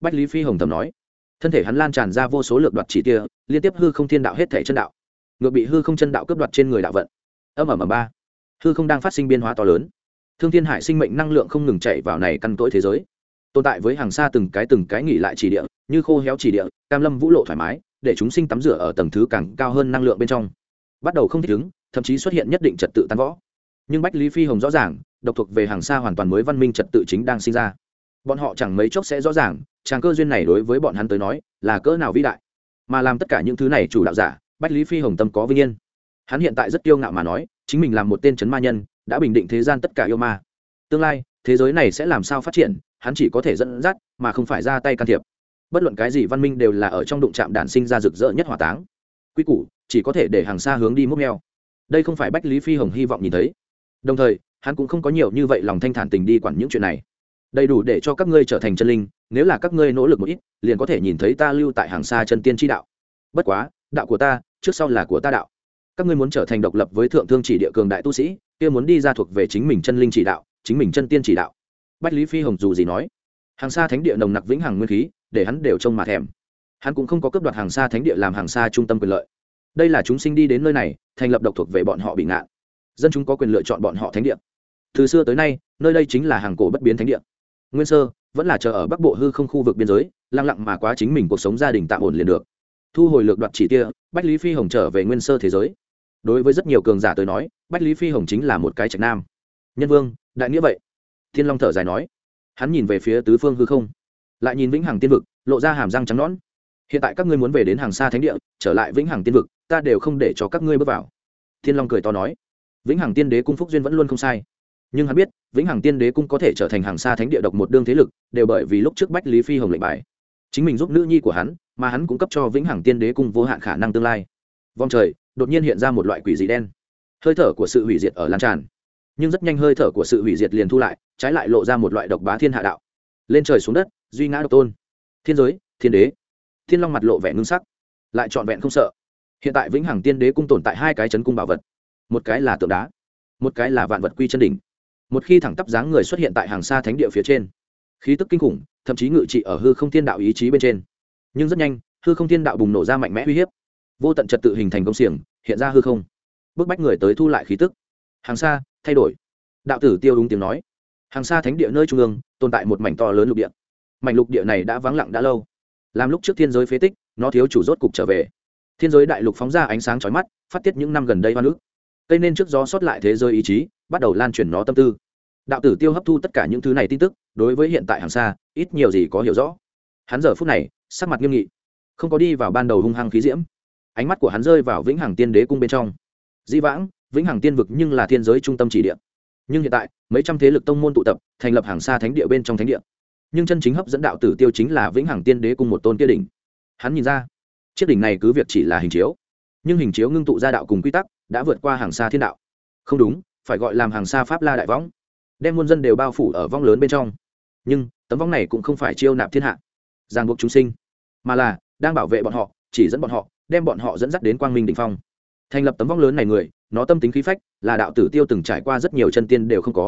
Bách lý phi hồng thầm nói. Thân thể hắn lan tràn ra vô số lược đoạt chỉ tia, liên tiếp hư không thiên đạo hết thể chân đạo. Ngược bị hư không chân đạo cướp đoạt trên người đạo vận. Âm ẩm ẩm ba. Hư không đang phát sinh biên hóa to lớn. Thương thiên hải sinh mệnh năng lượng không ngừng chạy vào này căn tối thế giới. Tồn tại với hàng xa từng cái từng cái nghỉ lại chỉ địa, như khô héo chỉ địa, cam lâm vũ lộ thoải mái, để chúng sinh tắm rửa ở tầng thứ càng cao hơn năng lượng bên trong. Bắt đầu không thích ứng, thậm chí xuất hiện nhất định trật tự tan võ nhưng bách lý phi hồng rõ ràng, độc thuộc về hàng xa hoàn toàn mới văn minh trật tự chính đang sinh ra. Bọn họ chẳng mấy chốc sẽ rõ ràng tràng cơ duyên này đối với bọn hắn tới nói, là cỡ nào vĩ đại. Mà làm tất cả những thứ này chủ đạo giả, bách lý phi hồng tâm có vinh yên. Hắn hiện tại rất kiêu ngạo mà nói, chính mình là một tên c ma nhân, đã bình định thế gian tất cả yêu ma. Tương lai, thế giới này sẽ làm sao phát triển, hắn chỉ có thể dẫn dắt, mà không phải ra tay can thiệp. Bất luận cái gì văn minh đều là ở trong đụng trạm đản sinh ra rực rỡ nhất hỏa táng. Quy củ, chỉ có thể để hàng xa hướng đi múc neo đây không phải bách lý phi hồng hy vọng nhìn thấy đồng thời, hắn cũng không có nhiều như vậy lòng thanh thản tình đi quản những chuyện này. Đầy đủ để cho các ngươi trở thành chân linh, nếu là các ngươi nỗ lực một ít, liền có thể nhìn thấy ta lưu tại hàng xa chân tiên tri đạo. Bất quá, đạo của ta, trước sau là của ta đạo. Các ngươi muốn trở thành độc lập với thượng thương chỉ địa cường đại tu sĩ, kia muốn đi ra thuộc về chính mình chân linh chỉ đạo, chính mình chân tiên chỉ đạo. Bách lý phi hồng dù gì nói, hàng xa thánh địa nồng nặc vĩnh hằng nguyên khí, để hắn đều trông mà thèm. Hắn cũng không có cấp đoạt hàng xa thánh địa làm hàng xa trung tâm quyền lợi. Đây là chúng sinh đi đến nơi này, thành lập độc thuộc về bọn họ bị ngạn dân chúng có quyền lựa chọn bọn họ thánh địa. Từ xưa tới nay, nơi đây chính là hàng cổ bất biến thánh địa. Nguyên sơ, vẫn là chờ ở bắc bộ hư không khu vực biên giới lăng lặng mà quá chính mình cuộc sống gia đình tạm ổn liền được. Thu hồi lược đoạt chỉ tia, bách lý phi hồng trở về nguyên sơ thế giới. Đối với rất nhiều cường giả tới nói, bách lý phi hồng chính là một cái trạch nam. Nhân vương, đại nghĩa vậy. Thiên long thở dài nói. Hắn nhìn về phía tứ phương hư không. Lại nhìn vĩnh hằng tiên vực, lộ ra hàm răng trắng nõn. Hiện tại các ngươi muốn về đến hàng xa thánh địa, trở lại vĩnh hằng tiên vực, ta đều không để cho các ngươi bước vào. Thiên long cười to nói vĩnh hằng tiên đế cung phúc duyên vẫn luôn không sai. Nhưng hắn biết, vĩnh hằng tiên đế cung có thể trở thành hàng xa thánh địa độc một đương thế lực, đều bởi vì lúc trước bách lý phi hồng lệnh bài. Chính mình giúp nữ nhi của hắn, mà hắn cũng cấp cho vĩnh hằng tiên đế cung vô hạn khả năng tương lai. Vòng trời, đột nhiên hiện ra một loại quỷ dị đen. Hơi thở của sự hủy diệt ở lan tràn. Nhưng rất nhanh hơi thở của sự hủy diệt liền thu lại, trái lại lộ ra một loại độc bá thiên hạ đạo. Lên trời xuống đất, duy ngã độc tôn. Thiên giới, thiên đế. Thiên long mặt lộ vẻ ngưng sắc, lại trọn vẹn không sợ. Hiện tại vĩnh hằng tiên đế cung tồn tại hai cái chấn cung bảo vật một cái là tượng đá, một cái là vạn vật quy chân đỉnh. Một khi thẳng tắp dáng người xuất hiện tại hàng xa thánh địa phía trên, khí tức kinh khủng, thậm chí ngự trị ở hư không thiên đạo ý chí bên trên. Nhưng rất nhanh, hư không thiên đạo bùng nổ ra mạnh mẽ uy hiếp, vô tận trật tự hình thành công xiềng, hiện ra hư không. Bức bách người tới thu lại khí tức. Hàng xa, thay đổi. Đạo tử tiêu đúng tiếng nói. Hàng xa thánh địa nơi trung ương, tồn tại một mảnh to lớn lục địa. Mảnh lục địa này đã vắng lặng đã lâu. Làm lúc trước thiên giới phế tích, nó thiếu chủ rốt cục trở về. Thiên giới đại lục phóng ra ánh sáng chói mắt, phát tiết những năm gần đây hoa nước cây nên trước gió sót lại thế giới ý chí, bắt đầu lan truyền nó tâm tư. Đạo tử tiêu hấp thu tất cả những thứ này tin tức, đối với hiện tại hàng xa, ít nhiều gì có hiểu rõ. Hắn giờ phút này, sắc mặt nghiêm nghị. Không có đi vào ban đầu hung hăng khí diễm. Ánh mắt của hắn rơi vào vĩnh hằng tiên đế cung bên trong. Di vãng, vĩnh hằng tiên vực nhưng là thiên giới trung tâm chỉ địa. Nhưng hiện tại, mấy trăm thế lực tông môn tụ tập, thành lập hàng xa thánh địa bên trong thánh địa. Nhưng chân chính hấp dẫn đạo tử tiêu chính là vĩnh hằng tiên đế cùng một tôn kia đỉnh. Hắn nhìn ra, chiếc đỉnh này cứ việc chỉ là hình chiếu, nhưng hình chiếu ngưng tụ ra đạo cùng quy tắc đã vượt qua hàng xa thiên đạo. Không đúng, phải gọi làm hàng xa pháp la đại võng, đem muôn dân đều bao phủ ở vong lớn bên trong. Nhưng, tấm vong này cũng không phải chiêu nạp thiên hạ, ràng buộc chúng sinh, mà là đang bảo vệ bọn họ, chỉ dẫn bọn họ, đem bọn họ dẫn dắt đến quang minh đ ỉ n h phong. Thành lập tấm vong lớn này người, nó tâm tính khí phách, là đạo tử tiêu từng trải qua rất nhiều chân tiên đều không có.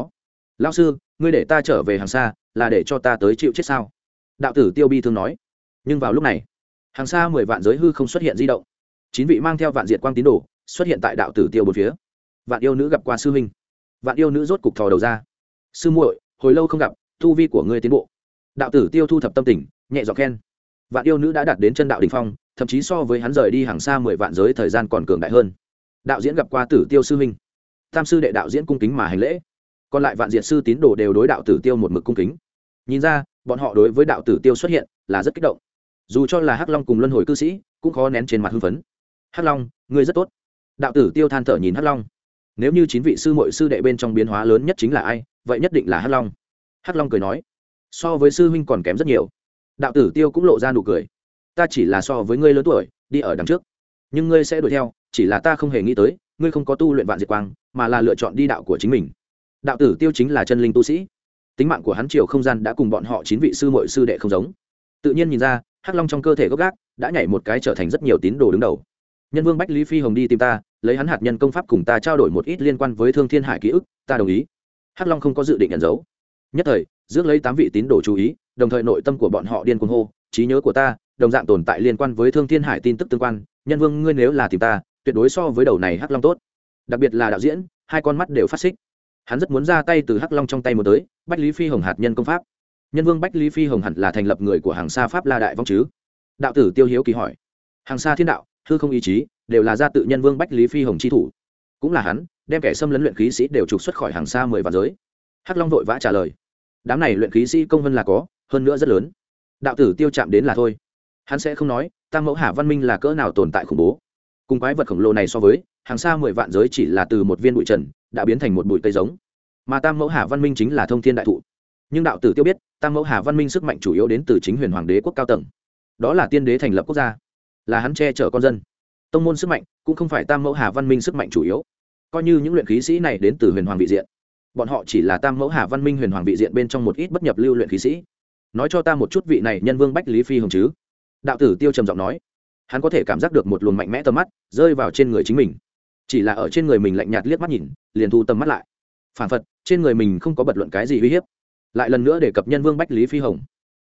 Lao sư, ngươi để ta trở về hàng xa, là để cho ta tới chịu chết sao? Đạo tử tiêu bi thương nói. Nhưng vào lúc này, hàng xa mười vạn giới hư không xuất hiện di động. Chín vị mang theo vạn diệt quang tín đồ xuất hiện tại đạo tử tiêu bốn phía. Vạn yêu nữ gặp qua sư huynh. Vạn yêu nữ rốt cục thò đầu ra. Sư muội, hồi lâu không gặp thu vi của ngươi tiến bộ. Đạo tử tiêu thu thập tâm tình, nhẹ dọc khen. Vạn yêu nữ đã đạt đến chân đạo đình phong, thậm chí so với hắn rời đi hàng xa mười vạn giới thời gian còn cường đại hơn. Đạo diễn gặp qua tử tiêu sư huynh. Tam sư đệ đạo diễn cung kính mà hành lễ. Còn lại vạn diệt sư tín đồ đều đối đạo tử tiêu một mực cung kính. Nhìn ra, bọn họ đối với đạo tử tiêu xuất hiện là rất kích động. Dù cho là hắc long cùng luân hồi cư sĩ, cũng khó nén trên mặt hưng phấn. Hắc long, ngươi rất tốt đạo tử tiêu than thở nhìn hắc long. Nếu như chín vị sư mội sư đệ bên trong biến hóa lớn nhất chính là ai, vậy nhất định là hắc long. Hắc long cười nói, so với sư huynh còn kém rất nhiều. Đạo tử tiêu cũng lộ ra nụ cười. Ta chỉ là so với ngươi lớn tuổi, đi ở đằng trước. Nhưng ngươi sẽ đuổi theo, chỉ là ta không hề nghĩ tới, ngươi không có tu luyện vạn diệt quang, mà là lựa chọn đi đạo của chính mình. Đạo tử tiêu chính là chân linh tu sĩ. Tính mạng của hắn triều không gian đã cùng bọn họ chín vị sư mội sư đệ không giống. Tự nhiên nhìn ra, hắc long trong cơ thể gốc gác đã nhảy một cái trở thành rất nhiều tín đồ đứng đầu. Nhân vương bách lý phi hồng đi tìm ta lấy hắn hạt nhân công pháp cùng ta trao đổi một ít liên quan với thương thiên hải ký ức, ta đồng ý. Hắc long không có dự định nhận dấu nhất thời, rước lấy tám vị tín đồ chú ý, đồng thời nội tâm của bọn họ điên cuồng hô, trí nhớ của ta, đồng dạng tồn tại liên quan với thương thiên hải tin tức tương quan, nhân vương ngươi nếu là tìm ta, tuyệt đối so với đầu này hắc long tốt. Đặc biệt là đạo diễn, hai con mắt đều phát xích. Hắn rất muốn ra tay từ hắc long trong tay một tới, bách lý phi hồng hạt nhân công pháp. Nhân vương bách lý phi hồng hẳn là thành lập người của hàng xa pháp la đại vong chứ? Đạo tử tiêu hiếu kỳ hỏi. Hàng xa thiên đạo hư không ý chí đều là gia tự nhân vương bách lý phi hồng chi thủ cũng là hắn đem kẻ xâm lấn luyện khí sĩ đều trục xuất khỏi hàng xa mười vạn giới hắc long vội vã trả lời đám này luyện khí sĩ công vân là có hơn nữa rất lớn đạo tử tiêu chạm đến là thôi hắn sẽ không nói tam mẫu hà văn minh là cỡ nào tồn tại khủng bố cùng quái vật khổng lồ này so với hàng xa mười vạn giới chỉ là từ một viên bụi trần đã biến thành một bụi cây giống mà tam mẫu hà văn minh chính là thông thiên đại thụ nhưng đạo tử tiêu biết tam mẫu hà văn minh sức mạnh chủ yếu đến từ chính huyền hoàng đế quốc cao tầng đó là tiên đế thành lập quốc gia là hắn che chở con dân. Tông môn sức mạnh cũng không phải tam mẫu hà văn minh sức mạnh chủ yếu. Coi như những luyện khí sĩ này đến từ huyền hoàng vị diện, bọn họ chỉ là tam mẫu hà văn minh huyền hoàng vị diện bên trong một ít bất nhập lưu luyện khí sĩ. Nói cho ta một chút vị này nhân vương bách lý phi hồng chứ? Đạo tử tiêu trầm giọng nói. Hắn có thể cảm giác được một luồng mạnh mẽ tầm mắt rơi vào trên người chính mình. Chỉ là ở trên người mình lạnh nhạt liếc mắt nhìn, liền thu tầm mắt lại. Phản phật, trên người mình không có bật luận cái gì uy hiếp. Lại lần nữa đề cập nhân vương bách lý phi hồng.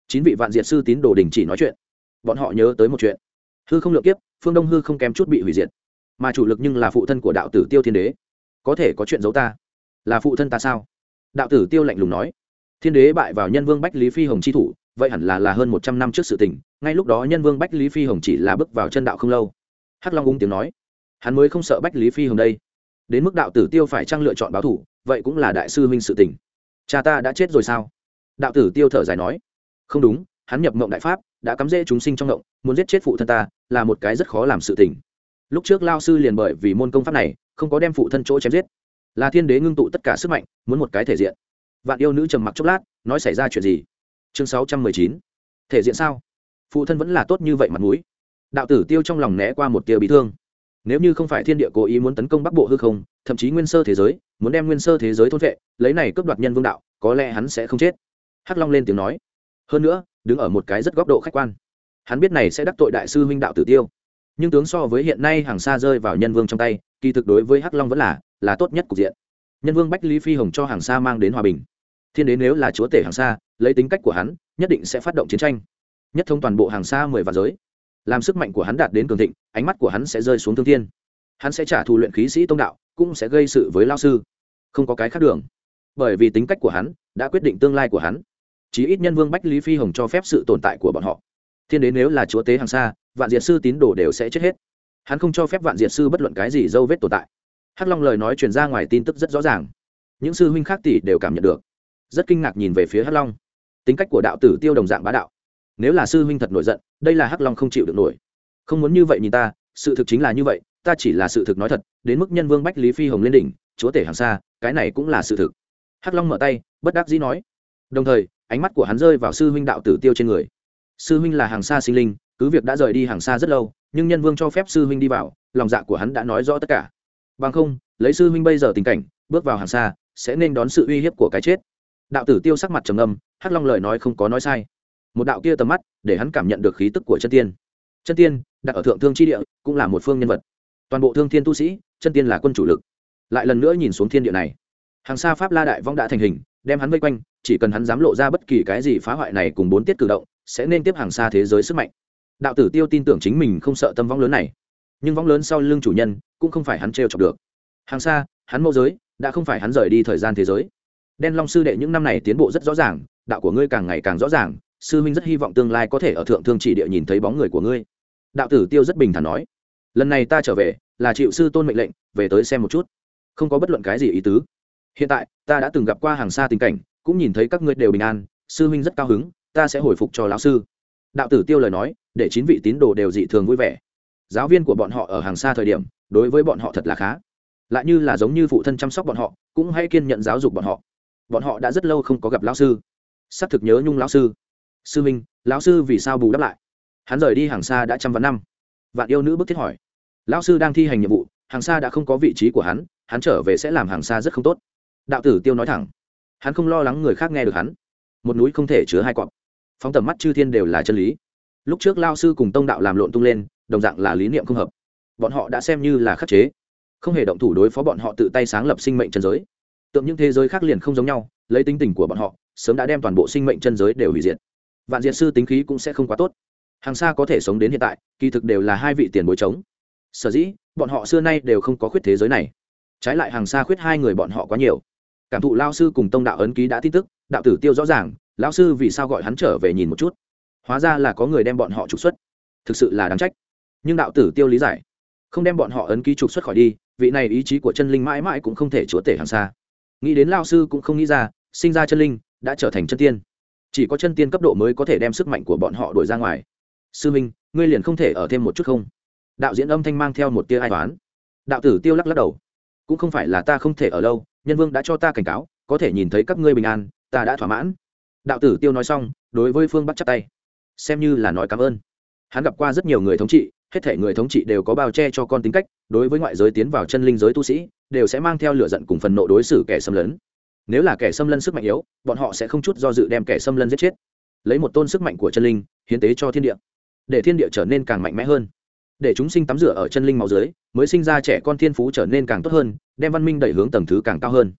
Chín vị vạn diệt sư tín đồ đình chỉ nói chuyện. Bọn họ nhớ tới một chuyện hư không lượng kiếp, phương đông hư không kém chút bị hủy diệt. Mà chủ lực nhưng là phụ thân của đạo tử tiêu thiên đế. Có thể có chuyện giấu ta? Là phụ thân ta sao? Đạo tử tiêu lạnh lùng nói. Thiên đế bại vào nhân vương bách lý phi hồng chi thủ, vậy hẳn là là hơn một trăm năm trước sự tình, ngay lúc đó nhân vương bách lý phi hồng chỉ là bước vào chân đạo không lâu. Hắc long ung tiếng nói. Hắn mới không sợ bách lý phi hồng đây. Đến mức đạo tử tiêu phải trang lựa chọn báo thủ, vậy cũng là đại sư huynh sự tình. Cha ta đã chết rồi sao? Đạo tử tiêu thở dài nói. Không đúng, hắn nhập mộng đại pháp, đã cắm rễ chúng sinh trong mộng, muốn giết chết phụ thân ta là một cái rất khó làm sự tình. Lúc trước lao sư liền bởi vì môn công pháp này, không có đem phụ thân chỗ chém giết. Là thiên đế ngưng tụ tất cả sức mạnh, muốn một cái thể diện. Vạn yêu nữ trầm mặc chốc lát, nói xảy ra chuyện gì? Chương sáu trăm mười chín. Thể diện sao? Phụ thân vẫn là tốt như vậy mặt mũi đạo tử tiêu trong lòng né qua một tia bị thương. Nếu như không phải thiên địa cố ý muốn tấn công bắc bộ hư không, thậm chí nguyên sơ thế giới, muốn đem nguyên sơ thế giới thôn vệ, lấy này cướp đoạt nhân vương đạo, có lẽ hắn sẽ không chết. Hắc long lên tiếng nói. Hơn nữa, đứng ở một cái rất góc độ khách quan hắn biết này sẽ đắc tội đại sư huynh đạo tử tiêu. Nhưng tướng so với hiện nay hàng xa rơi vào nhân vương trong tay, kỳ thực đối với hắc long vẫn là là tốt nhất cục diện. Nhân vương bách lý phi hồng cho hàng xa mang đến hòa bình. Thiên đế nếu là chúa tể hàng xa, lấy tính cách của hắn, nhất định sẽ phát động chiến tranh. Nhất thông toàn bộ hàng xa mười vạn giới. Làm sức mạnh của hắn đạt đến cường thịnh, ánh mắt của hắn sẽ rơi xuống thương thiên. Hắn sẽ trả thù luyện khí sĩ tông đạo, cũng sẽ gây sự với lao sư. Không có cái khác đường. Bởi vì tính cách của hắn đã quyết định tương lai của hắn. Chí ít nhân vương bách lý phi hồng cho phép sự tồn tại của bọn họ thiên đế nếu là chúa tế hàng xa, vạn diệt sư tín đồ đều sẽ chết hết. Hắn không cho phép vạn diệt sư bất luận cái gì dâu vết tồn tại. Hắc long lời nói truyền ra ngoài tin tức rất rõ ràng. Những sư huynh khác tỷ đều cảm nhận được. Rất kinh ngạc nhìn về phía hắc long. Tính cách của đạo tử tiêu đồng dạng bá đạo. Nếu là sư huynh thật nổi giận, đây là hắc long không chịu được nổi. Không muốn như vậy nhìn ta, sự thực chính là như vậy, ta chỉ là sự thực nói thật, đến mức nhân vương bách lý phi hồng lên đỉnh, chúa tể hàng xa, cái này cũng là sự thực. Hắc long mở tay, bất đắc dĩ nói. Đồng thời, ánh mắt của hắn rơi vào sư huynh đạo tử tiêu trên người sư huynh là hàng xa sinh linh, cứ việc đã rời đi hàng xa rất lâu, nhưng nhân vương cho phép sư huynh đi vào, lòng dạ của hắn đã nói rõ tất cả. Bằng không, lấy sư huynh bây giờ tình cảnh, bước vào hàng xa, sẽ nên đón sự uy hiếp của cái chết. Đạo tử tiêu sắc mặt trầm âm hắc long lời nói không có nói sai. Một đạo kia tầm mắt, để hắn cảm nhận được khí tức của chân tiên. Chân tiên, đặt ở thượng thương tri địa, cũng là một phương nhân vật. Toàn bộ thương thiên tu sĩ, chân tiên là quân chủ lực. Lại lần nữa nhìn xuống thiên địa này. Hàng xa pháp la đại vong đã thành hình, đem hắn vây quanh, chỉ cần hắn dám lộ ra bất kỳ cái gì phá hoại này cùng bốn tiết cử động sẽ nên tiếp hàng xa thế giới sức mạnh. Đạo tử tiêu tin tưởng chính mình không sợ tâm vong lớn này, nhưng vong lớn sau lưng chủ nhân cũng không phải hắn t r e o chọc được. Hàng xa, hắn mẫu giới, đã không phải hắn rời đi thời gian thế giới. Đen long sư đệ những năm này tiến bộ rất rõ ràng, đạo của ngươi càng ngày càng rõ ràng, sư minh rất hy vọng tương lai có thể ở thượng thương chỉ địa nhìn thấy bóng người của ngươi. Đạo tử tiêu rất bình thản nói, lần này ta trở về, là chịu sư tôn mệnh lệnh, về tới xem một chút. Không có bất luận cái gì ý tứ. Hiện tại, ta đã từng gặp qua hàng xa tình cảnh, cũng nhìn thấy các ngươi đều bình an, sư huynh rất cao hứng ta sẽ hồi phục cho lão sư. Đạo tử tiêu lời nói, để chín vị tín đồ đều dị thường vui vẻ. Giáo viên của bọn họ ở hàng xa thời điểm, đối với bọn họ thật là khá. Lại như là giống như phụ thân chăm sóc bọn họ, cũng hay kiên nhận giáo dục bọn họ. Bọn họ đã rất lâu không có gặp lão sư. Xác thực nhớ nhung lão sư. Sư minh, lão sư vì sao bù đắp lại? Hắn rời đi hàng xa đã trăm vạn năm. Vạn yêu nữ bức thiết hỏi. Lão sư đang thi hành nhiệm vụ, hàng xa đã không có vị trí của hắn hắn trở về sẽ làm hàng xa rất không tốt. Đạo tử tiêu nói thẳng. Hắn không lo lắng người khác nghe được hắn. Một núi không thể chứa hai cọp phóng tầm mắt chư thiên đều là chân lý. Lúc trước lao sư cùng tông đạo làm lộn tung lên, đồng dạng là lý niệm không hợp. Bọn họ đã xem như là khắc chế, không hề động thủ đối phó bọn họ tự tay sáng lập sinh mệnh chân giới. Tượng những thế giới khác liền không giống nhau, lấy tính tình của bọn họ, sớm đã đem toàn bộ sinh mệnh chân giới đều hủy diệt. Vạn diệt sư tính khí cũng sẽ không quá tốt. Hàng xa có thể sống đến hiện tại, kỳ thực đều là hai vị tiền bối chống. Sở dĩ, bọn họ xưa nay đều không có khuyết thế giới này. Trái lại hàng xa khuyết hai người bọn họ quá nhiều. Cảm thụ lao sư cùng tông đạo ấn ký đã tin tức, đạo tử tiêu rõ ràng lão sư vì sao gọi hắn trở về nhìn một chút? Hóa ra là có người đem bọn họ trục xuất. Thực sự là đáng trách. Nhưng đạo tử tiêu lý giải. Không đem bọn họ ấn ký trục xuất khỏi đi, vị này ý chí của chân linh mãi mãi cũng không thể chúa tể hàng xa. Nghĩ đến lao sư cũng không nghĩ ra, sinh ra chân linh đã trở thành chân tiên. Chỉ có chân tiên cấp độ mới có thể đem sức mạnh của bọn họ đuổi ra ngoài. Sư minh, ngươi liền không thể ở thêm một chút không? Đạo diễn âm thanh mang theo một tia ai toán đạo tử tiêu lắc lắc đầu. Cũng không phải là ta không thể ở lâu, nhân vương đã cho ta cảnh cáo, có thể nhìn thấy các ngươi bình an, ta đã thỏa mãn đạo tử tiêu nói xong, đối với phương bắc chắp tay. Xem như là nói cảm ơn. Hắn gặp qua rất nhiều người thống trị, hết thể người thống trị đều có bao che cho con tính cách, đối với ngoại giới tiến vào chân linh giới tu sĩ, đều sẽ mang theo lửa giận cùng phần nộ đối xử kẻ xâm lấn. Nếu là kẻ xâm lân sức mạnh yếu, bọn họ sẽ không chút do dự đem kẻ xâm lân giết chết. Lấy một tôn sức mạnh của chân linh, hiến tế cho thiên địa. Để thiên địa trở nên càng mạnh mẽ hơn. Để chúng sinh tắm rửa ở chân linh máu dưới, mới sinh ra trẻ con thiên phú trở nên càng tốt hơn, đem văn minh đẩy hướng tầng thứ càng cao hơn.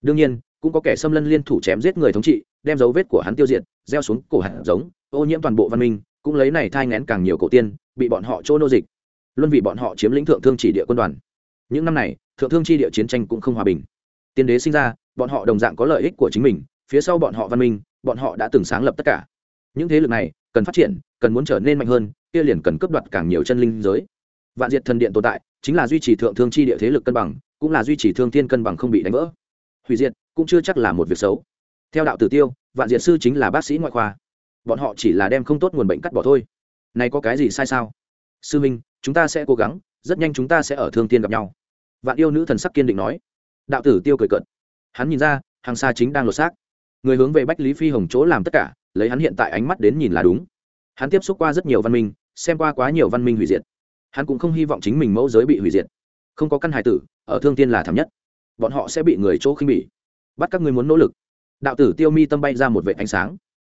Đương nhiên, cũng có kẻ xâm lân liên thủ chém giết người thống trị đem dấu vết của hắn tiêu diệt, gieo xuống cổ hạt giống, ô nhiễm toàn bộ văn minh, cũng lấy này thai ngén càng nhiều cổ tiên, bị bọn họ chỗ nô dịch. Luân vì bọn họ chiếm lĩnh thượng thương chỉ địa quân đoàn. Những năm này, thượng thương chi địa chiến tranh cũng không hòa bình. Tiên đế sinh ra, bọn họ đồng dạng có lợi ích của chính mình, phía sau bọn họ văn minh, bọn họ đã từng sáng lập tất cả. Những thế lực này, cần phát triển, cần muốn trở nên mạnh hơn, kia liền cần cướp đoạt càng nhiều chân linh giới. Vạn diệt thần điện tồn tại, chính là duy trì thượng thương chi địa thế lực cân bằng, cũng là duy trì thương thiên cân bằng không bị đánh vỡ. Hủy diệt, cũng chưa chắc là một việc xấu theo đạo tử tiêu, vạn diệt sư chính là bác sĩ ngoại khoa. Bọn họ chỉ là đem không tốt nguồn bệnh cắt bỏ thôi. Này có cái gì sai sao? Sư minh, chúng ta sẽ cố gắng, rất nhanh chúng ta sẽ ở thương tiên gặp nhau. Vạn yêu nữ thần sắc kiên định nói. Đạo tử tiêu cười cợt. Hắn nhìn ra, hàng xa chính đang lột xác. Người hướng về bách lý phi hồng chỗ làm tất cả, lấy hắn hiện tại ánh mắt đến nhìn là đúng. Hắn tiếp xúc qua rất nhiều văn minh, xem qua quá nhiều văn minh hủy diệt. Hắn cũng không hy vọng chính mình mẫu giới bị hủy diệt. Không có căn hài tử, ở thương tiên là thảm nhất. Bọn họ sẽ bị người chỗ khinh bỉ. Bắt các ngươi muốn nỗ lực đạo tử tiêu mi tâm bay ra một vệ ánh sáng,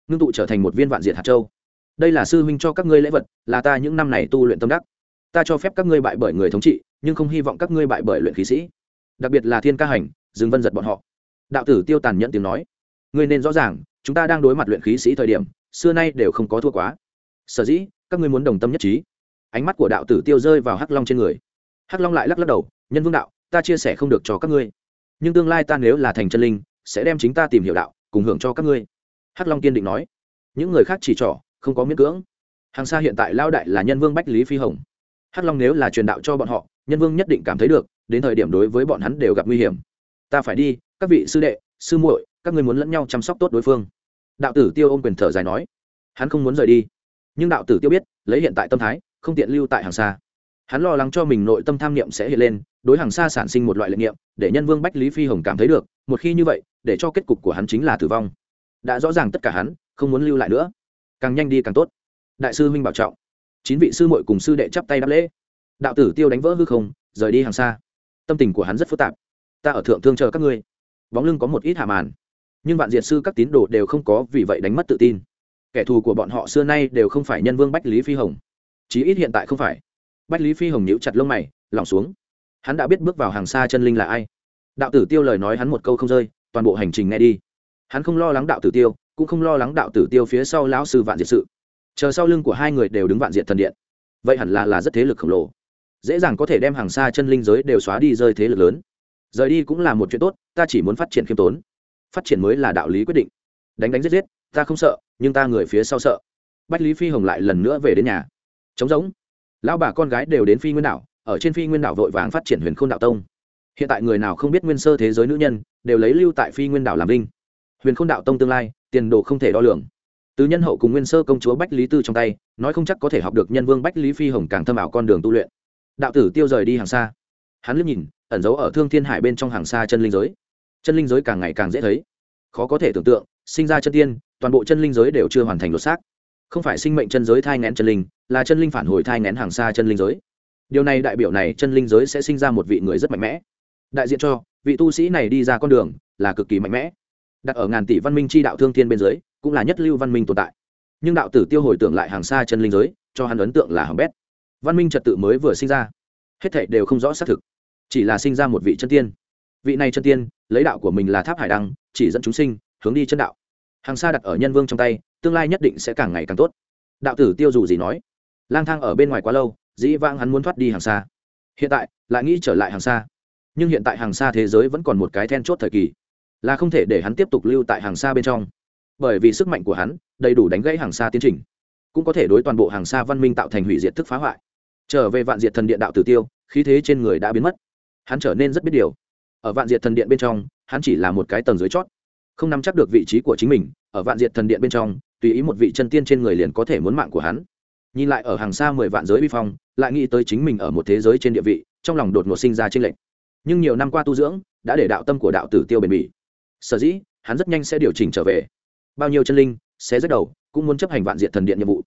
ngưng tụ trở thành một viên vạn diệt hạt châu. Đây là sư huynh cho các ngươi lễ vật, là ta những năm này tu luyện tâm đắc. Ta cho phép các ngươi bại bởi người thống trị, nhưng không hy vọng các ngươi bại bởi luyện khí sĩ. Đặc biệt là thiên ca hành, dương vân giật bọn họ. Đạo tử tiêu tàn nhẫn tiếng nói. Ngươi nên rõ ràng, chúng ta đang đối mặt luyện khí sĩ thời điểm, xưa nay đều không có thua quá. Sở dĩ, các ngươi muốn đồng tâm nhất trí. Ánh mắt của đạo tử tiêu rơi vào hắc long trên người. Hắc long lại lắc lắc đầu, nhân vương đạo, ta chia sẻ không được cho các ngươi. Nhưng tương lai ta nếu là thành chân linh sẽ đem chính ta tìm hiểu đạo, cùng hưởng cho các ngươi. Hắc long kiên định nói. Những người khác chỉ trỏ, không có miễn cưỡng. Hàng xa hiện tại lao đại là nhân vương bách lý phi hồng. Hắc long nếu là truyền đạo cho bọn họ, nhân vương nhất định cảm thấy được, đến thời điểm đối với bọn hắn đều gặp nguy hiểm. Ta phải đi, các vị sư đệ, sư muội, các ngươi muốn lẫn nhau chăm sóc tốt đối phương. Đạo tử tiêu ôm quyền thở dài nói. Hắn không muốn rời đi. Nhưng đạo tử tiêu biết, lấy hiện tại tâm thái, không tiện lưu tại hàng xa hắn lo lắng cho mình nội tâm tham niệm sẽ hiện lên, đối hàng xa sản sinh một loại lệ niệm, để nhân vương bách lý phi hồng cảm thấy được, một khi như vậy để cho kết cục của hắn chính là tử vong. Đã rõ ràng tất cả hắn không muốn lưu lại nữa. Càng nhanh đi càng tốt. Đại sư huynh bảo trọng. Chín vị sư muội cùng sư đệ chắp tay đáp lễ. Đạo tử tiêu đánh vỡ hư không, rời đi hàng xa. Tâm tình của hắn rất phức tạp. Ta ở thượng thương chờ các ngươi. Bóng lưng có một ít hạ màn. Nhưng vạn diệt sư các tín đồ đều không có vì vậy đánh mất tự tin. Kẻ thù của bọn họ xưa nay đều không phải nhân vương bách lý phi hồng. Chí ít hiện tại không phải. Bách lý phi hồng nhíu chặt lông mày, lỏng xuống. Hắn đã biết bước vào hàng xa chân linh là ai. Đạo tử tiêu lời nói hắn một câu không rơi toàn bộ hành trình nghe đi. Hắn không lo lắng đạo tử tiêu, cũng không lo lắng đạo tử tiêu phía sau lão sư vạn diệt sự. Chờ sau lưng của hai người đều đứng vạn diệt thần điện. Vậy hẳn là là rất thế lực khổng lồ. Dễ dàng có thể đem hàng xa chân linh giới đều xóa đi rơi thế lực lớn. Rời đi cũng là một chuyện tốt, ta chỉ muốn phát triển khiêm tốn. Phát triển mới là đạo lý quyết định. Đánh đánh giết giết, ta không sợ, nhưng ta người phía sau sợ. Bách lý phi hồng lại lần nữa về đến nhà. Trống giống lão bà con gái đều đến phi nguyên đảo, ở trên phi nguyên đảo vội vàng phát triển huyền khôn đạo tông hiện tại người nào không biết nguyên sơ thế giới nữ nhân, đều lấy lưu tại phi nguyên đảo làm linh huyền khôn đạo tông tương lai, tiền đồ không thể đo lường. Từ nhân hậu cùng nguyên sơ công chúa bách lý tư trong tay, nói không chắc có thể học được nhân vương bách lý phi hồng càng thâm ảo con đường tu luyện. Đạo tử tiêu rời đi hàng xa. Hắn liếc nhìn, ẩn giấu ở thương thiên hải bên trong hàng xa chân linh giới. Chân linh giới càng ngày càng dễ thấy. Khó có thể tưởng tượng, sinh ra chân tiên, toàn bộ chân linh giới đều chưa hoàn thành lột xác. Không phải sinh mệnh chân giới thai ngén chân linh, là chân linh phản hồi thai ngén hàng xa chân linh giới. Điều này đại biểu này chân linh giới sẽ sinh ra một vị người rất mạnh mẽ đại diện cho, vị tu sĩ này đi ra con đường là cực kỳ mạnh mẽ. Đặt ở ngàn tỷ văn minh chi đạo thương thiên bên dưới, cũng là nhất lưu văn minh tồn tại. Nhưng đạo tử tiêu hồi tưởng lại hàng xa chân linh giới, cho hắn ấn tượng là hỏng bét. Văn minh trật tự mới vừa sinh ra. Hết thảy đều không rõ xác thực, chỉ là sinh ra một vị chân tiên. Vị này chân tiên, lấy đạo của mình là tháp hải đăng, chỉ dẫn chúng sinh, hướng đi chân đạo. Hàng xa đặt ở nhân vương trong tay, tương lai nhất định sẽ càng ngày càng tốt. Đạo tử tiêu dù gì nói, lang thang ở bên ngoài quá lâu, dĩ vãng hắn muốn thoát đi hàng xa. Hiện tại, lại nghĩ trở lại hàng xa nhưng hiện tại hàng xa thế giới vẫn còn một cái then chốt thời kỳ, là không thể để hắn tiếp tục lưu tại hàng xa bên trong. Bởi vì sức mạnh của hắn đầy đủ đánh gãy hàng xa tiến trình, cũng có thể đối toàn bộ hàng xa văn minh tạo thành hủy diệt thức phá hoại. Trở về vạn diệt thần điện đạo tử tiêu, khí thế trên người đã biến mất. Hắn trở nên rất biết điều. Ở vạn diệt thần điện bên trong, hắn chỉ là một cái tầng dưới chót, không nắm chắc được vị trí của chính mình. Ở vạn diệt thần điện bên trong, tùy ý một vị chân tiên trên người liền có thể muốn mạng của hắn. Nhìn lại ở hàng xa mười vạn giới vi phong, lại nghĩ tới chính mình ở một thế giới trên địa vị, trong lòng đột ngột sinh ra trên lệnh nhưng nhiều năm qua tu dưỡng, đã để đạo tâm của đạo tử tiêu bền bỉ. Sở dĩ, hắn rất nhanh sẽ điều chỉnh trở về. Bao nhiêu chân linh sẽ rất đầu, cũng muốn chấp hành vạn diện thần điện nhiệm vụ.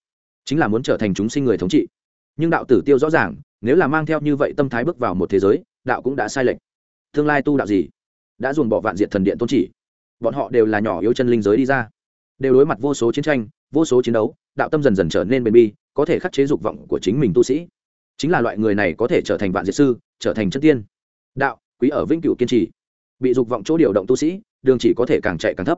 Chính là muốn trở thành chúng sinh người thống trị. Nhưng đạo tử tiêu rõ ràng, nếu là mang theo như vậy tâm thái bước vào một thế giới, đạo cũng đã sai lệch. Tương lai tu đạo gì? Đã dồn bỏ vạn diện thần điện tôn chỉ. Bọn họ đều là nhỏ yếu chân linh giới đi ra. Đều đối mặt vô số chiến tranh, vô số chiến đấu, đạo tâm dần dần trở nên bền bi có thể khắc chế dục vọng của chính mình tu sĩ. Chính là loại người này có thể trở thành vạn diệt sư, trở thành chân tiên đạo, quý ở vĩnh cửu kiên trì. Bị dục vọng chỗ điều động tu sĩ, đường chỉ có thể càng chạy càng thấp.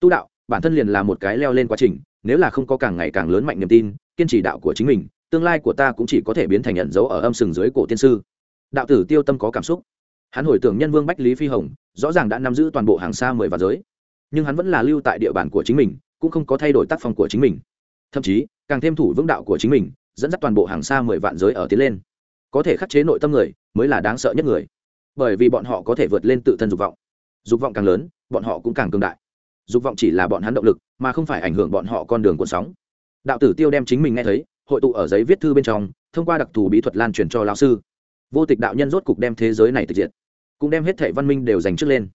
Tu đạo, bản thân liền là một cái leo lên quá trình, nếu là không có càng ngày càng lớn mạnh niềm tin, kiên trì đạo của chính mình, tương lai của ta cũng chỉ có thể biến thành nhận dấu ở âm sừng dưới cổ tiên sư. Đạo tử tiêu tâm có cảm xúc. Hắn hồi tưởng nhân vương bách lý phi hồng, rõ ràng đã nắm giữ toàn bộ hàng xa mười và giới. Nhưng hắn vẫn là lưu tại địa bàn của chính mình, cũng không có thay đổi tác phong của chính mình. Thậm chí, càng thêm thủ vững đạo của chính mình, dẫn dắt toàn bộ hàng xa mười vạn giới ở tiến lên. Có thể khắc chế nội tâm người, mới là đáng sợ nhất người bởi vì bọn họ có thể vượt lên tự thân dục vọng. Dục vọng càng lớn, bọn họ cũng càng cường đại. Dục vọng chỉ là bọn hắn động lực, mà không phải ảnh hưởng bọn họ con đường cuộn sóng. Đạo tử tiêu đem chính mình nghe thấy, hội tụ ở giấy viết thư bên trong, thông qua đặc thù bí thuật lan truyền cho lão sư. Vô tịch đạo nhân rốt cục đem thế giới này tịch diệt, cũng đem hết thệ văn minh đều dành trước lên.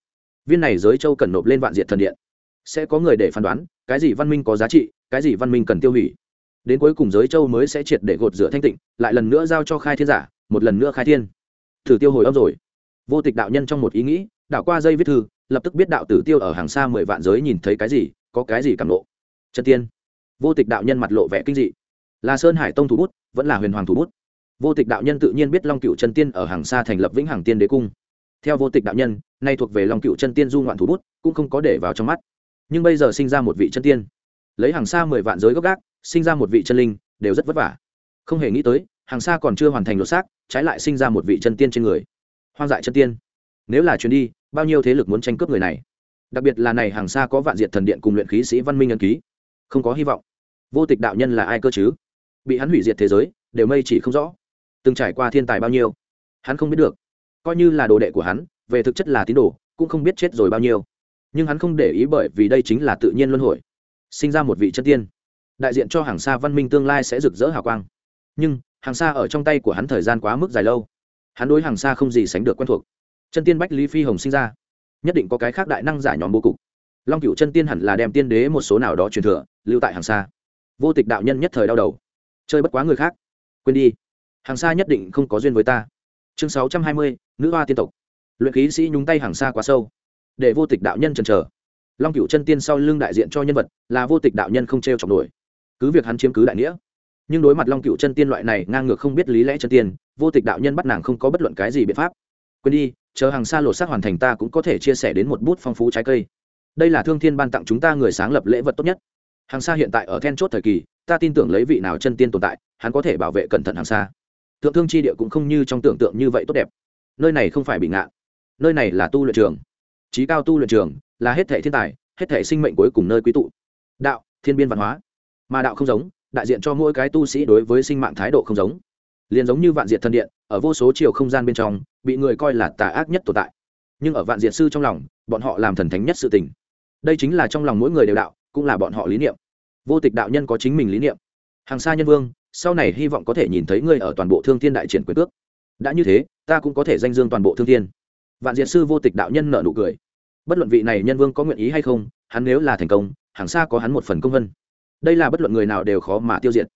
Viên này giới châu cần nộp lên vạn diệt thần điện. Sẽ có người để phán đoán, cái gì văn minh có giá trị, cái gì văn minh cần tiêu hủy. Đến cuối cùng giới châu mới sẽ triệt để gột rửa thanh tịnh, lại lần nữa giao cho khai thiên giả, một lần nữa khai thiên. Thử tiêu hồi âm rồi vô tịch đạo nhân trong một ý nghĩ, đảo qua dây viết thư, lập tức biết đạo tử tiêu ở hàng xa mười vạn giới nhìn thấy cái gì, có cái gì cảm lộ. Trần tiên. Vô tịch đạo nhân mặt lộ vẻ kinh dị. Là sơn hải tông thủ bút, vẫn là huyền hoàng thủ bút. Vô tịch đạo nhân tự nhiên biết long cựu Trần tiên ở hàng xa thành lập vĩnh hằng tiên đế cung. Theo vô tịch đạo nhân, nay thuộc về long cựu chân tiên du ngoạn thủ bút, cũng không có để vào trong mắt. Nhưng bây giờ sinh ra một vị chân tiên. Lấy hàng xa mười vạn giới gốc gác, sinh ra một vị chân linh, đều rất vất vả. Không hề nghĩ tới, hàng xa còn chưa hoàn thành lột xác, trái lại sinh ra một vị chân tiên trên người hoang dại chân tiên. Nếu là chuyến đi, bao nhiêu thế lực muốn tranh cướp người này? Đặc biệt là này hàng xa có vạn diệt thần điện cùng luyện khí sĩ văn minh ân ký. Không có hy vọng. Vô tịch đạo nhân là ai cơ chứ? Bị hắn hủy diệt thế giới, đều mây chỉ không rõ. Từng trải qua thiên tài bao nhiêu? Hắn không biết được. Coi như là đồ đệ của hắn, về thực chất là tín đồ, cũng không biết chết rồi bao nhiêu. Nhưng hắn không để ý bởi vì đây chính là tự nhiên luân hồi. Sinh ra một vị chân tiên. Đại diện cho hàng xa văn minh tương lai sẽ rực rỡ hào quang. Nhưng, hàng xa ở trong tay của hắn thời gian quá mức dài lâu hắn đối hàng xa không gì sánh được quen thuộc. Chân tiên bách lý phi hồng sinh ra, nhất định có cái khác đại năng giải nhóm bố cục. Long cựu chân tiên hẳn là đem tiên đế một số nào đó truyền thừa, lưu tại hàng xa. Vô tịch đạo nhân nhất thời đau đầu. Chơi bất quá người khác. Quên đi. Hàng xa nhất định không có duyên với ta. Chương sáu trăm hai mươi, nữ hoa tiên tộc. Luyện khí sĩ nhúng tay hàng xa quá sâu. Để vô tịch đạo nhân trần chờ. Long cựu chân tiên sau lưng đại diện cho nhân vật là vô tịch đạo nhân không t r e o chọc nổi. Cứ việc hắn chiếm cứ đại nghĩa nhưng đối mặt long cựu chân tiên loại này ngang ngược không biết lý lẽ chân tiên, vô tịch đạo nhân bắt nàng không có bất luận cái gì biện pháp. Quên đi, chờ hàng xa lột xác hoàn thành ta cũng có thể chia sẻ đến một bút phong phú trái cây. Đây là thương thiên ban tặng chúng ta người sáng lập lễ vật tốt nhất. Hàng xa hiện tại ở then chốt thời kỳ, ta tin tưởng lấy vị nào chân tiên tồn tại, hắn có thể bảo vệ cẩn thận hàng xa. Thượng thương chi địa cũng không như trong tưởng tượng như vậy tốt đẹp. Nơi này không phải bị ngạn. Nơi này là tu luyện trường. Trí cao tu luyện trường, là hết thể thiên tài, hết thể sinh mệnh cuối cùng nơi quý tụ. Đạo, thiên biên văn hóa. Mà đạo không giống đại diện cho mỗi cái tu sĩ đối với sinh mạng thái độ không giống. Liền giống như vạn diệt thần điện, ở vô số chiều không gian bên trong, bị người coi là tà ác nhất tồn tại. Nhưng ở vạn diệt sư trong lòng, bọn họ làm thần thánh nhất sự tình. Đây chính là trong lòng mỗi người đều đạo, cũng là bọn họ lý niệm. Vô tịch đạo nhân có chính mình lý niệm. Hàng xa nhân vương, sau này hy vọng có thể nhìn thấy ngươi ở toàn bộ thương thiên đại triển quyền cước. Đã như thế, ta cũng có thể danh dương toàn bộ thương thiên. Vạn diệt sư vô tịch đạo nhân nợ nụ cười. Bất luận vị này nhân vương có nguyện ý hay không, hắn nếu là thành công, hàng xa có hắn một phần công vân đây là bất luận người nào đều khó mà tiêu diệt.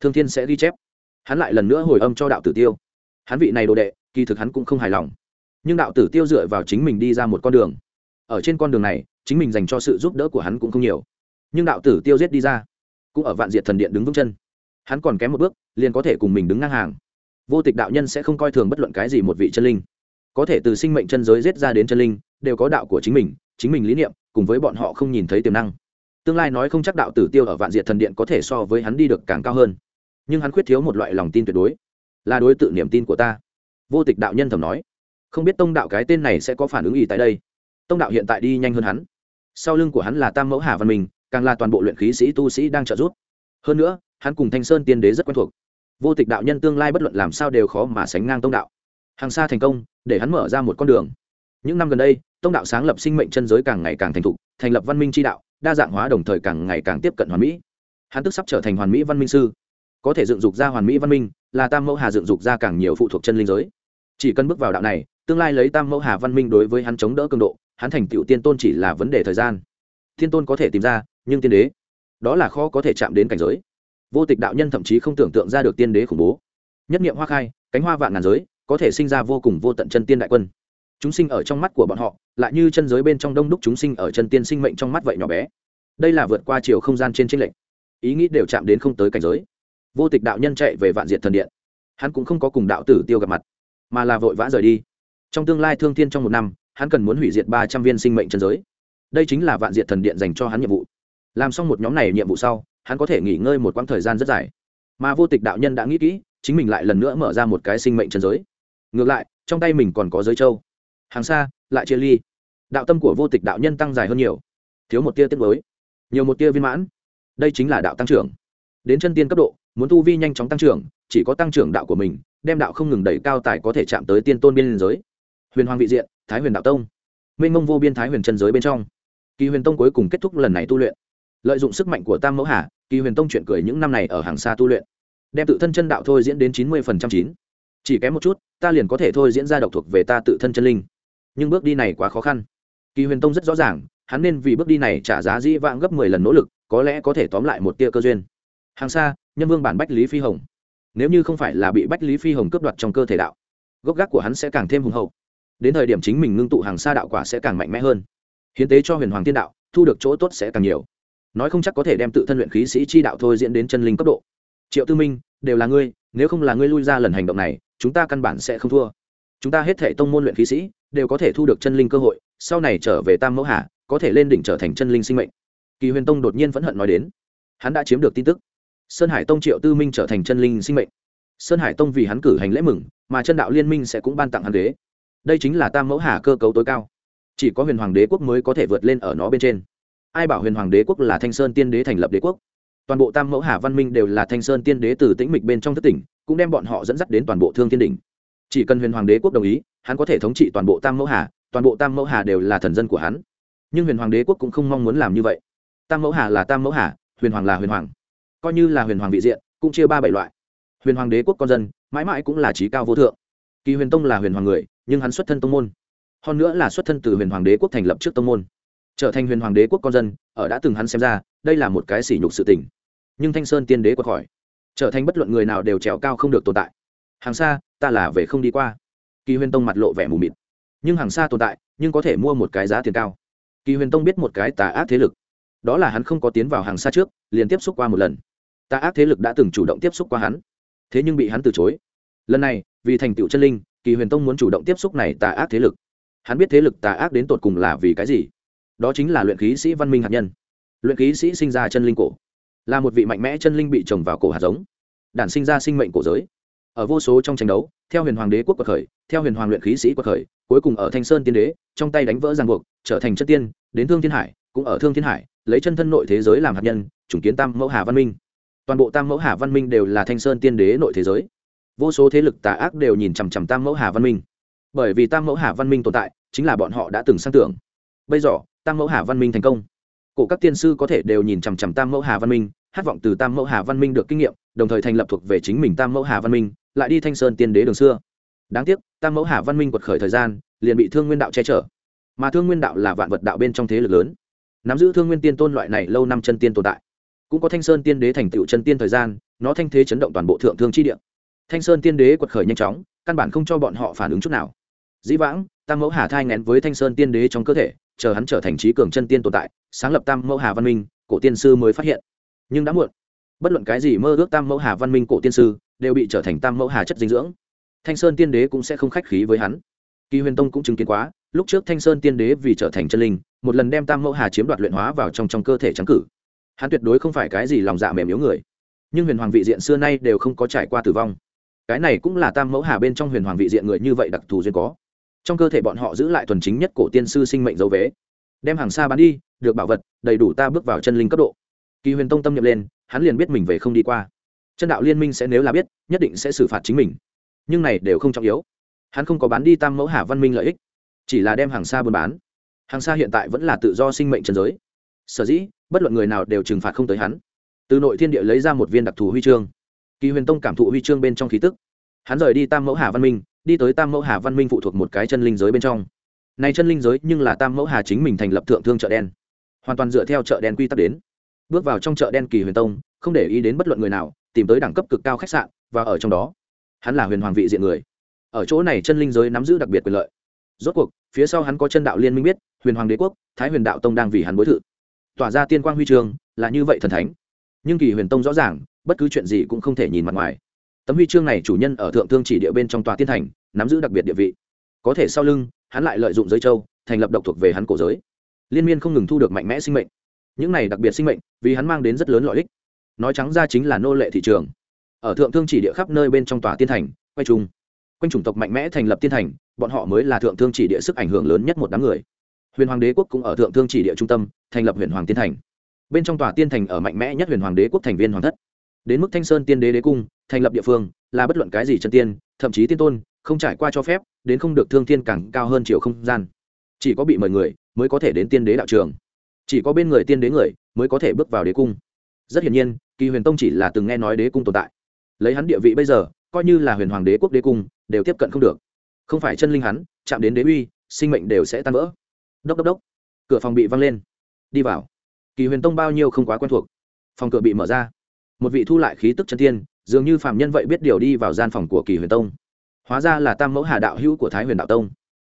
Thương thiên sẽ ghi chép. Hắn lại lần nữa hồi âm cho đạo tử tiêu. Hắn vị này đồ đệ, kỳ thực hắn cũng không hài lòng. Nhưng đạo tử tiêu dựa vào chính mình đi ra một con đường. Ở trên con đường này, chính mình dành cho sự giúp đỡ của hắn cũng không nhiều. Nhưng đạo tử tiêu giết đi ra, cũng ở vạn diệt thần điện đứng vững chân. Hắn còn kém một bước, liền có thể cùng mình đứng ngang hàng. Vô tịch đạo nhân sẽ không coi thường bất luận cái gì một vị chân linh. Có thể từ sinh mệnh chân giới giết ra đến chân linh, đều có đạo của chính mình chính mình lý niệm, cùng với bọn họ không nhìn thấy tiềm năng tương lai nói không chắc đạo tử tiêu ở vạn diệt thần điện có thể so với hắn đi được càng cao hơn. Nhưng hắn khuyết thiếu một loại lòng tin tuyệt đối, là đối tự niềm tin của ta. Vô tịch đạo nhân thầm nói. Không biết tông đạo cái tên này sẽ có phản ứng gì tại đây. Tông đạo hiện tại đi nhanh hơn hắn. Sau lưng của hắn là tam mẫu hà văn minh, càng là toàn bộ luyện khí sĩ tu sĩ đang trợ giúp. Hơn nữa, hắn cùng thanh sơn tiên đế rất quen thuộc. Vô tịch đạo nhân tương lai bất luận làm sao đều khó mà sánh ngang tông đạo. Hàng xa thành công, để hắn mở ra một con đường. Những năm gần đây, tông đạo sáng lập sinh mệnh chân giới càng ngày càng thành thục, thành lập văn minh tri đạo đa dạng hóa đồng thời càng ngày càng tiếp cận hoàn mỹ. Hắn tức sắp trở thành hoàn mỹ văn minh sư. Có thể dựng dục ra hoàn mỹ văn minh, là tam mẫu hà dựng dục ra càng nhiều phụ thuộc chân linh giới. Chỉ cần bước vào đạo này, tương lai lấy tam mẫu hà văn minh đối với hắn chống đỡ cường độ, hắn thành tựu tiên tôn chỉ là vấn đề thời gian. Thiên tôn có thể tìm ra, nhưng tiên đế, đó là khó có thể chạm đến cảnh giới. Vô tịch đạo nhân thậm chí không tưởng tượng ra được tiên đế khủng bố. Nhất nghiệm hoa khai, cánh hoa vạn ngàn giới, có thể sinh ra vô cùng vô tận chân tiên đại quân chúng sinh ở trong mắt của bọn họ, lại như chân giới bên trong đông đúc chúng sinh ở chân tiên sinh mệnh trong mắt vậy nhỏ bé. Đây là vượt qua chiều không gian trên tranh lệch. Ý nghĩ đều chạm đến không tới cảnh giới. Vô tịch đạo nhân chạy về vạn diệt thần điện. Hắn cũng không có cùng đạo tử tiêu gặp mặt, mà là vội vã rời đi. Trong tương lai thương thiên trong một năm, hắn cần muốn hủy diệt ba trăm viên sinh mệnh chân giới. Đây chính là vạn diệt thần điện dành cho hắn nhiệm vụ. Làm xong một nhóm này nhiệm vụ sau, hắn có thể nghỉ ngơi một quãng thời gian rất dài. Mà vô tịch đạo nhân đã nghĩ kỹ, chính mình lại lần nữa mở ra một cái sinh mệnh chân giới. Ngược lại, trong tay mình còn có giới châu hàng xa, lại chia ly. Đạo tâm của vô tịch đạo nhân tăng dài hơn nhiều. Thiếu một tia tiết mới nhiều một tia viên mãn. Đây chính là đạo tăng trưởng. Đến chân tiên cấp độ, muốn tu vi nhanh chóng tăng trưởng, chỉ có tăng trưởng đạo của mình, đem đạo không ngừng đẩy cao tài có thể chạm tới tiên tôn biên giới. Huyền hoàng vị diện, thái huyền đạo tông. Minh mông vô biên thái huyền chân giới bên trong. Kỳ huyền tông cuối cùng kết thúc lần này tu luyện. Lợi dụng sức mạnh của tam mẫu hà, kỳ huyền tông chuyện cười những năm này ở hàng xa tu luyện. Đem tự thân chân đạo thôi diễn đến chín mươi phần trăm chín. Chỉ kém một chút, ta liền có thể thôi diễn ra độc thuộc về ta tự thân chân linh nhưng bước đi này quá khó khăn. Kỳ huyền tông rất rõ ràng, hắn nên vì bước đi này trả giá dĩ vãng gấp mười lần nỗ lực, có lẽ có thể tóm lại một tia cơ duyên. Hàng xa, nhân vương bản bách lý phi hồng. Nếu như không phải là bị bách lý phi hồng cướp đoạt trong cơ thể đạo, gốc gác của hắn sẽ càng thêm hùng hậu. Đến thời điểm chính mình ngưng tụ hàng xa đạo quả sẽ càng mạnh mẽ hơn. Hiến tế cho huyền hoàng thiên đạo, thu được chỗ tốt sẽ càng nhiều. Nói không chắc có thể đem tự thân luyện khí sĩ chi đạo thôi diễn đến chân linh cấp độ. Triệu tư minh, đều là ngươi, nếu không là ngươi lui ra lần hành động này, chúng ta căn bản sẽ không thua chúng ta hết thể tông môn luyện khí sĩ, đều có thể thu được chân linh cơ hội, sau này trở về tam mẫu hà, có thể lên đỉnh trở thành chân linh sinh mệnh. Kỳ huyền tông đột nhiên phẫn hận nói đến. Hắn đã chiếm được tin tức. Sơn hải tông triệu tư minh trở thành chân linh sinh mệnh. Sơn hải tông vì hắn cử hành lễ mừng, mà chân đạo liên minh sẽ cũng ban tặng hắn đế. đây chính là tam mẫu hà cơ cấu tối cao. Chỉ có huyền hoàng đế quốc mới có thể vượt lên ở nó bên trên. Ai bảo huyền hoàng đế quốc là thanh sơn tiên đế thành lập đế quốc? Toàn bộ tam mẫu hà văn minh đều là thanh sơn tiên đế từ tĩnh mịch bên trong thất tỉnh, cũng đem bọn họ dẫn dắt đến toàn bộ thương thiên đỉnh chỉ cần huyền hoàng đế quốc đồng ý, hắn có thể thống trị toàn bộ tam mẫu hà, toàn bộ tam mẫu hà đều là thần dân của hắn. Nhưng huyền hoàng đế quốc cũng không mong muốn làm như vậy. Tam mẫu hà là tam mẫu hà, huyền hoàng là huyền hoàng. Coi như là huyền hoàng vị diện, cũng chia ba bảy loại. Huyền hoàng đế quốc con dân, mãi mãi cũng là trí cao vô thượng. Kỳ huyền tông là huyền hoàng người, nhưng hắn xuất thân tông môn. Hơn nữa là xuất thân từ huyền hoàng đế quốc thành lập trước tông môn. Trở thành huyền hoàng đế quốc con dân, ở đã từng hắn xem ra, đây là một cái sỉ nhục sự tình. Nhưng thanh sơn tiên đế quật khỏi. Trở thành bất luận người nào đều trèo cao không được tồn tại hàng xa, ta là về không đi qua. Kỳ huyền tông mặt lộ vẻ mù mịt. Nhưng hàng xa tồn tại, nhưng có thể mua một cái giá tiền cao. Kỳ huyền tông biết một cái tà ác thế lực. Đó là hắn không có tiến vào hàng xa trước, liền tiếp xúc qua một lần. Tà ác thế lực đã từng chủ động tiếp xúc qua hắn. Thế nhưng bị hắn từ chối. Lần này, vì thành tựu chân linh, kỳ huyền tông muốn chủ động tiếp xúc này tà ác thế lực. Hắn biết thế lực tà ác đến tột cùng là vì cái gì? Đó chính là luyện khí sĩ văn minh hạt nhân. Luyện khí sĩ sinh ra chân linh cổ. Là một vị mạnh mẽ chân linh bị trồng vào cổ hạt giống. Đản sinh ra sinh mệnh cổ giới ở vô số trong tranh đấu, theo huyền hoàng đế quốc quật khởi, theo huyền hoàng luyện khí sĩ quật khởi, cuối cùng ở thanh sơn tiên đế, trong tay đánh vỡ ràng buộc, trở thành chất tiên, đến thương thiên hải, cũng ở thương thiên hải, lấy chân thân nội thế giới làm hạt nhân, chủng kiến tam mẫu hà văn minh. Toàn bộ tam mẫu hà văn minh đều là thanh sơn tiên đế nội thế giới. Vô số thế lực tà ác đều nhìn chằm chằm tam mẫu hà văn minh. Bởi vì tam mẫu hà văn minh tồn tại, chính là bọn họ đã từng sang tưởng. Bây giờ, tam mẫu hà văn minh thành công. Cổ các tiên sư có thể đều nhìn chằm chằm tam mẫu hà văn minh, hát vọng từ tam mẫu hà văn minh được kinh nghiệm, đồng thời thành lập thuộc về chính mình tam mẫu hà văn minh lại đi thanh sơn tiên đế đường xưa. Đáng tiếc, tam mẫu hà văn minh quật khởi thời gian, liền bị thương nguyên đạo che chở. Mà thương nguyên đạo là vạn vật đạo bên trong thế lực lớn. Nắm giữ thương nguyên tiên tôn loại này lâu năm chân tiên tồn tại, cũng có thanh sơn tiên đế thành tựu chân tiên thời gian, nó thanh thế chấn động toàn bộ thượng thương chi địa. Thanh sơn tiên đế quật khởi nhanh chóng, căn bản không cho bọn họ phản ứng chút nào. Dĩ vãng, tam mẫu hà thai ngén với thanh sơn tiên đế trong cơ thể, chờ hắn trở thành trí cường chân tiên tồn tại, sáng lập tam mẫu hà văn minh, cổ tiên sư mới phát hiện. Nhưng đã muộn. Bất luận cái gì mơ ước tam mẫu hà văn minh cổ tiên sư đều bị trở thành tam mẫu hà chất dinh dưỡng. Thanh sơn tiên đế cũng sẽ không khách khí với hắn. Kỳ huyền tông cũng chứng kiến quá, lúc trước thanh sơn tiên đế vì trở thành chân linh, một lần đem tam mẫu hà chiếm đoạt luyện hóa vào trong trong cơ thể trắng cử. Hắn tuyệt đối không phải cái gì lòng dạ mềm yếu người. Nhưng huyền hoàng vị diện xưa nay đều không có trải qua tử vong. Cái này cũng là tam mẫu hà bên trong huyền hoàng vị diện người như vậy đặc thù duyên có. Trong cơ thể bọn họ giữ lại thuần chính nhất cổ tiên sư sinh mệnh dấu vế. Đem hàng xa bán đi, được bảo vật, đầy đủ ta bước vào chân linh cấp độ. Kỳ huyền tông tâm nhập lên, hắn liền biết mình về không đi qua chân đạo liên minh sẽ nếu là biết, nhất định sẽ xử phạt chính mình. Nhưng này đều không trọng yếu. Hắn không có bán đi tam mẫu hà văn minh lợi ích, chỉ là đem hàng xa buôn bán. Hàng xa hiện tại vẫn là tự do sinh mệnh trần giới. Sở dĩ, bất luận người nào đều trừng phạt không tới hắn. Từ nội thiên địa lấy ra một viên đặc thù huy chương. Kỳ huyền tông cảm thụ huy chương bên trong khí tức. Hắn rời đi tam mẫu hà văn minh, đi tới tam mẫu hà văn minh phụ thuộc một cái chân linh giới bên trong. Này chân linh giới nhưng là tam mẫu hà chính mình thành lập thượng thương chợ đen. Hoàn toàn dựa theo chợ đen quy tắc đến. Bước vào trong chợ đen kỳ huyền tông, không để ý đến bất luận người nào tìm tới đẳng cấp cực cao khách sạn, và ở trong đó, hắn là huyền hoàng vị diện người. Ở chỗ này chân linh giới nắm giữ đặc biệt quyền lợi. Rốt cuộc, phía sau hắn có chân đạo liên minh biết, huyền hoàng đế quốc, thái huyền đạo tông đang vì hắn bối thự. Tỏa ra tiên quang huy chương là như vậy thần thánh. Nhưng kỳ huyền tông rõ ràng, bất cứ chuyện gì cũng không thể nhìn mặt ngoài. Tấm huy chương này chủ nhân ở thượng thương chỉ địa bên trong tòa tiên thành, nắm giữ đặc biệt địa vị. Có thể sau lưng, hắn lại lợi dụng giới châu, thành lập độc thuộc về hắn cổ giới. Liên miên không ngừng thu được mạnh mẽ sinh mệnh. Những này đặc biệt sinh mệnh, vì hắn mang đến rất lớn lợi ích nói trắng ra chính là nô lệ thị trường. Ở thượng thương chỉ địa khắp nơi bên trong tòa tiên thành, quay chung. Quanh chủng tộc mạnh mẽ thành lập tiên thành, bọn họ mới là thượng thương chỉ địa sức ảnh hưởng lớn nhất một đám người. Huyền hoàng đế quốc cũng ở thượng thương chỉ địa trung tâm, thành lập huyền hoàng tiên thành. Bên trong tòa tiên thành ở mạnh mẽ nhất huyền hoàng đế quốc thành viên hoàng thất. Đến mức thanh sơn tiên đế đế cung, thành lập địa phương, là bất luận cái gì chân tiên, thậm chí tiên tôn, không trải qua cho phép, đến không được thương thiên càng cao hơn chiều không gian. Chỉ có bị mời người, mới có thể đến tiên đế đạo trường. Chỉ có bên người tiên đế người, mới có thể bước vào đế cung. Rất hiển nhiên kỳ huyền tông chỉ là từng nghe nói đế cung tồn tại. Lấy hắn địa vị bây giờ, coi như là huyền hoàng đế quốc đế cung, đều tiếp cận không được. Không phải chân linh hắn, chạm đến đế uy, sinh mệnh đều sẽ tan vỡ. Đốc đốc đốc. Cửa phòng bị văng lên. Đi vào. Kỳ huyền tông bao nhiêu không quá quen thuộc. Phòng cửa bị mở ra. Một vị thu lại khí tức chân tiên, dường như phạm nhân vậy biết điều đi vào gian phòng của kỳ huyền tông. Hóa ra là tam mẫu hà đạo hữu của thái huyền đạo tông.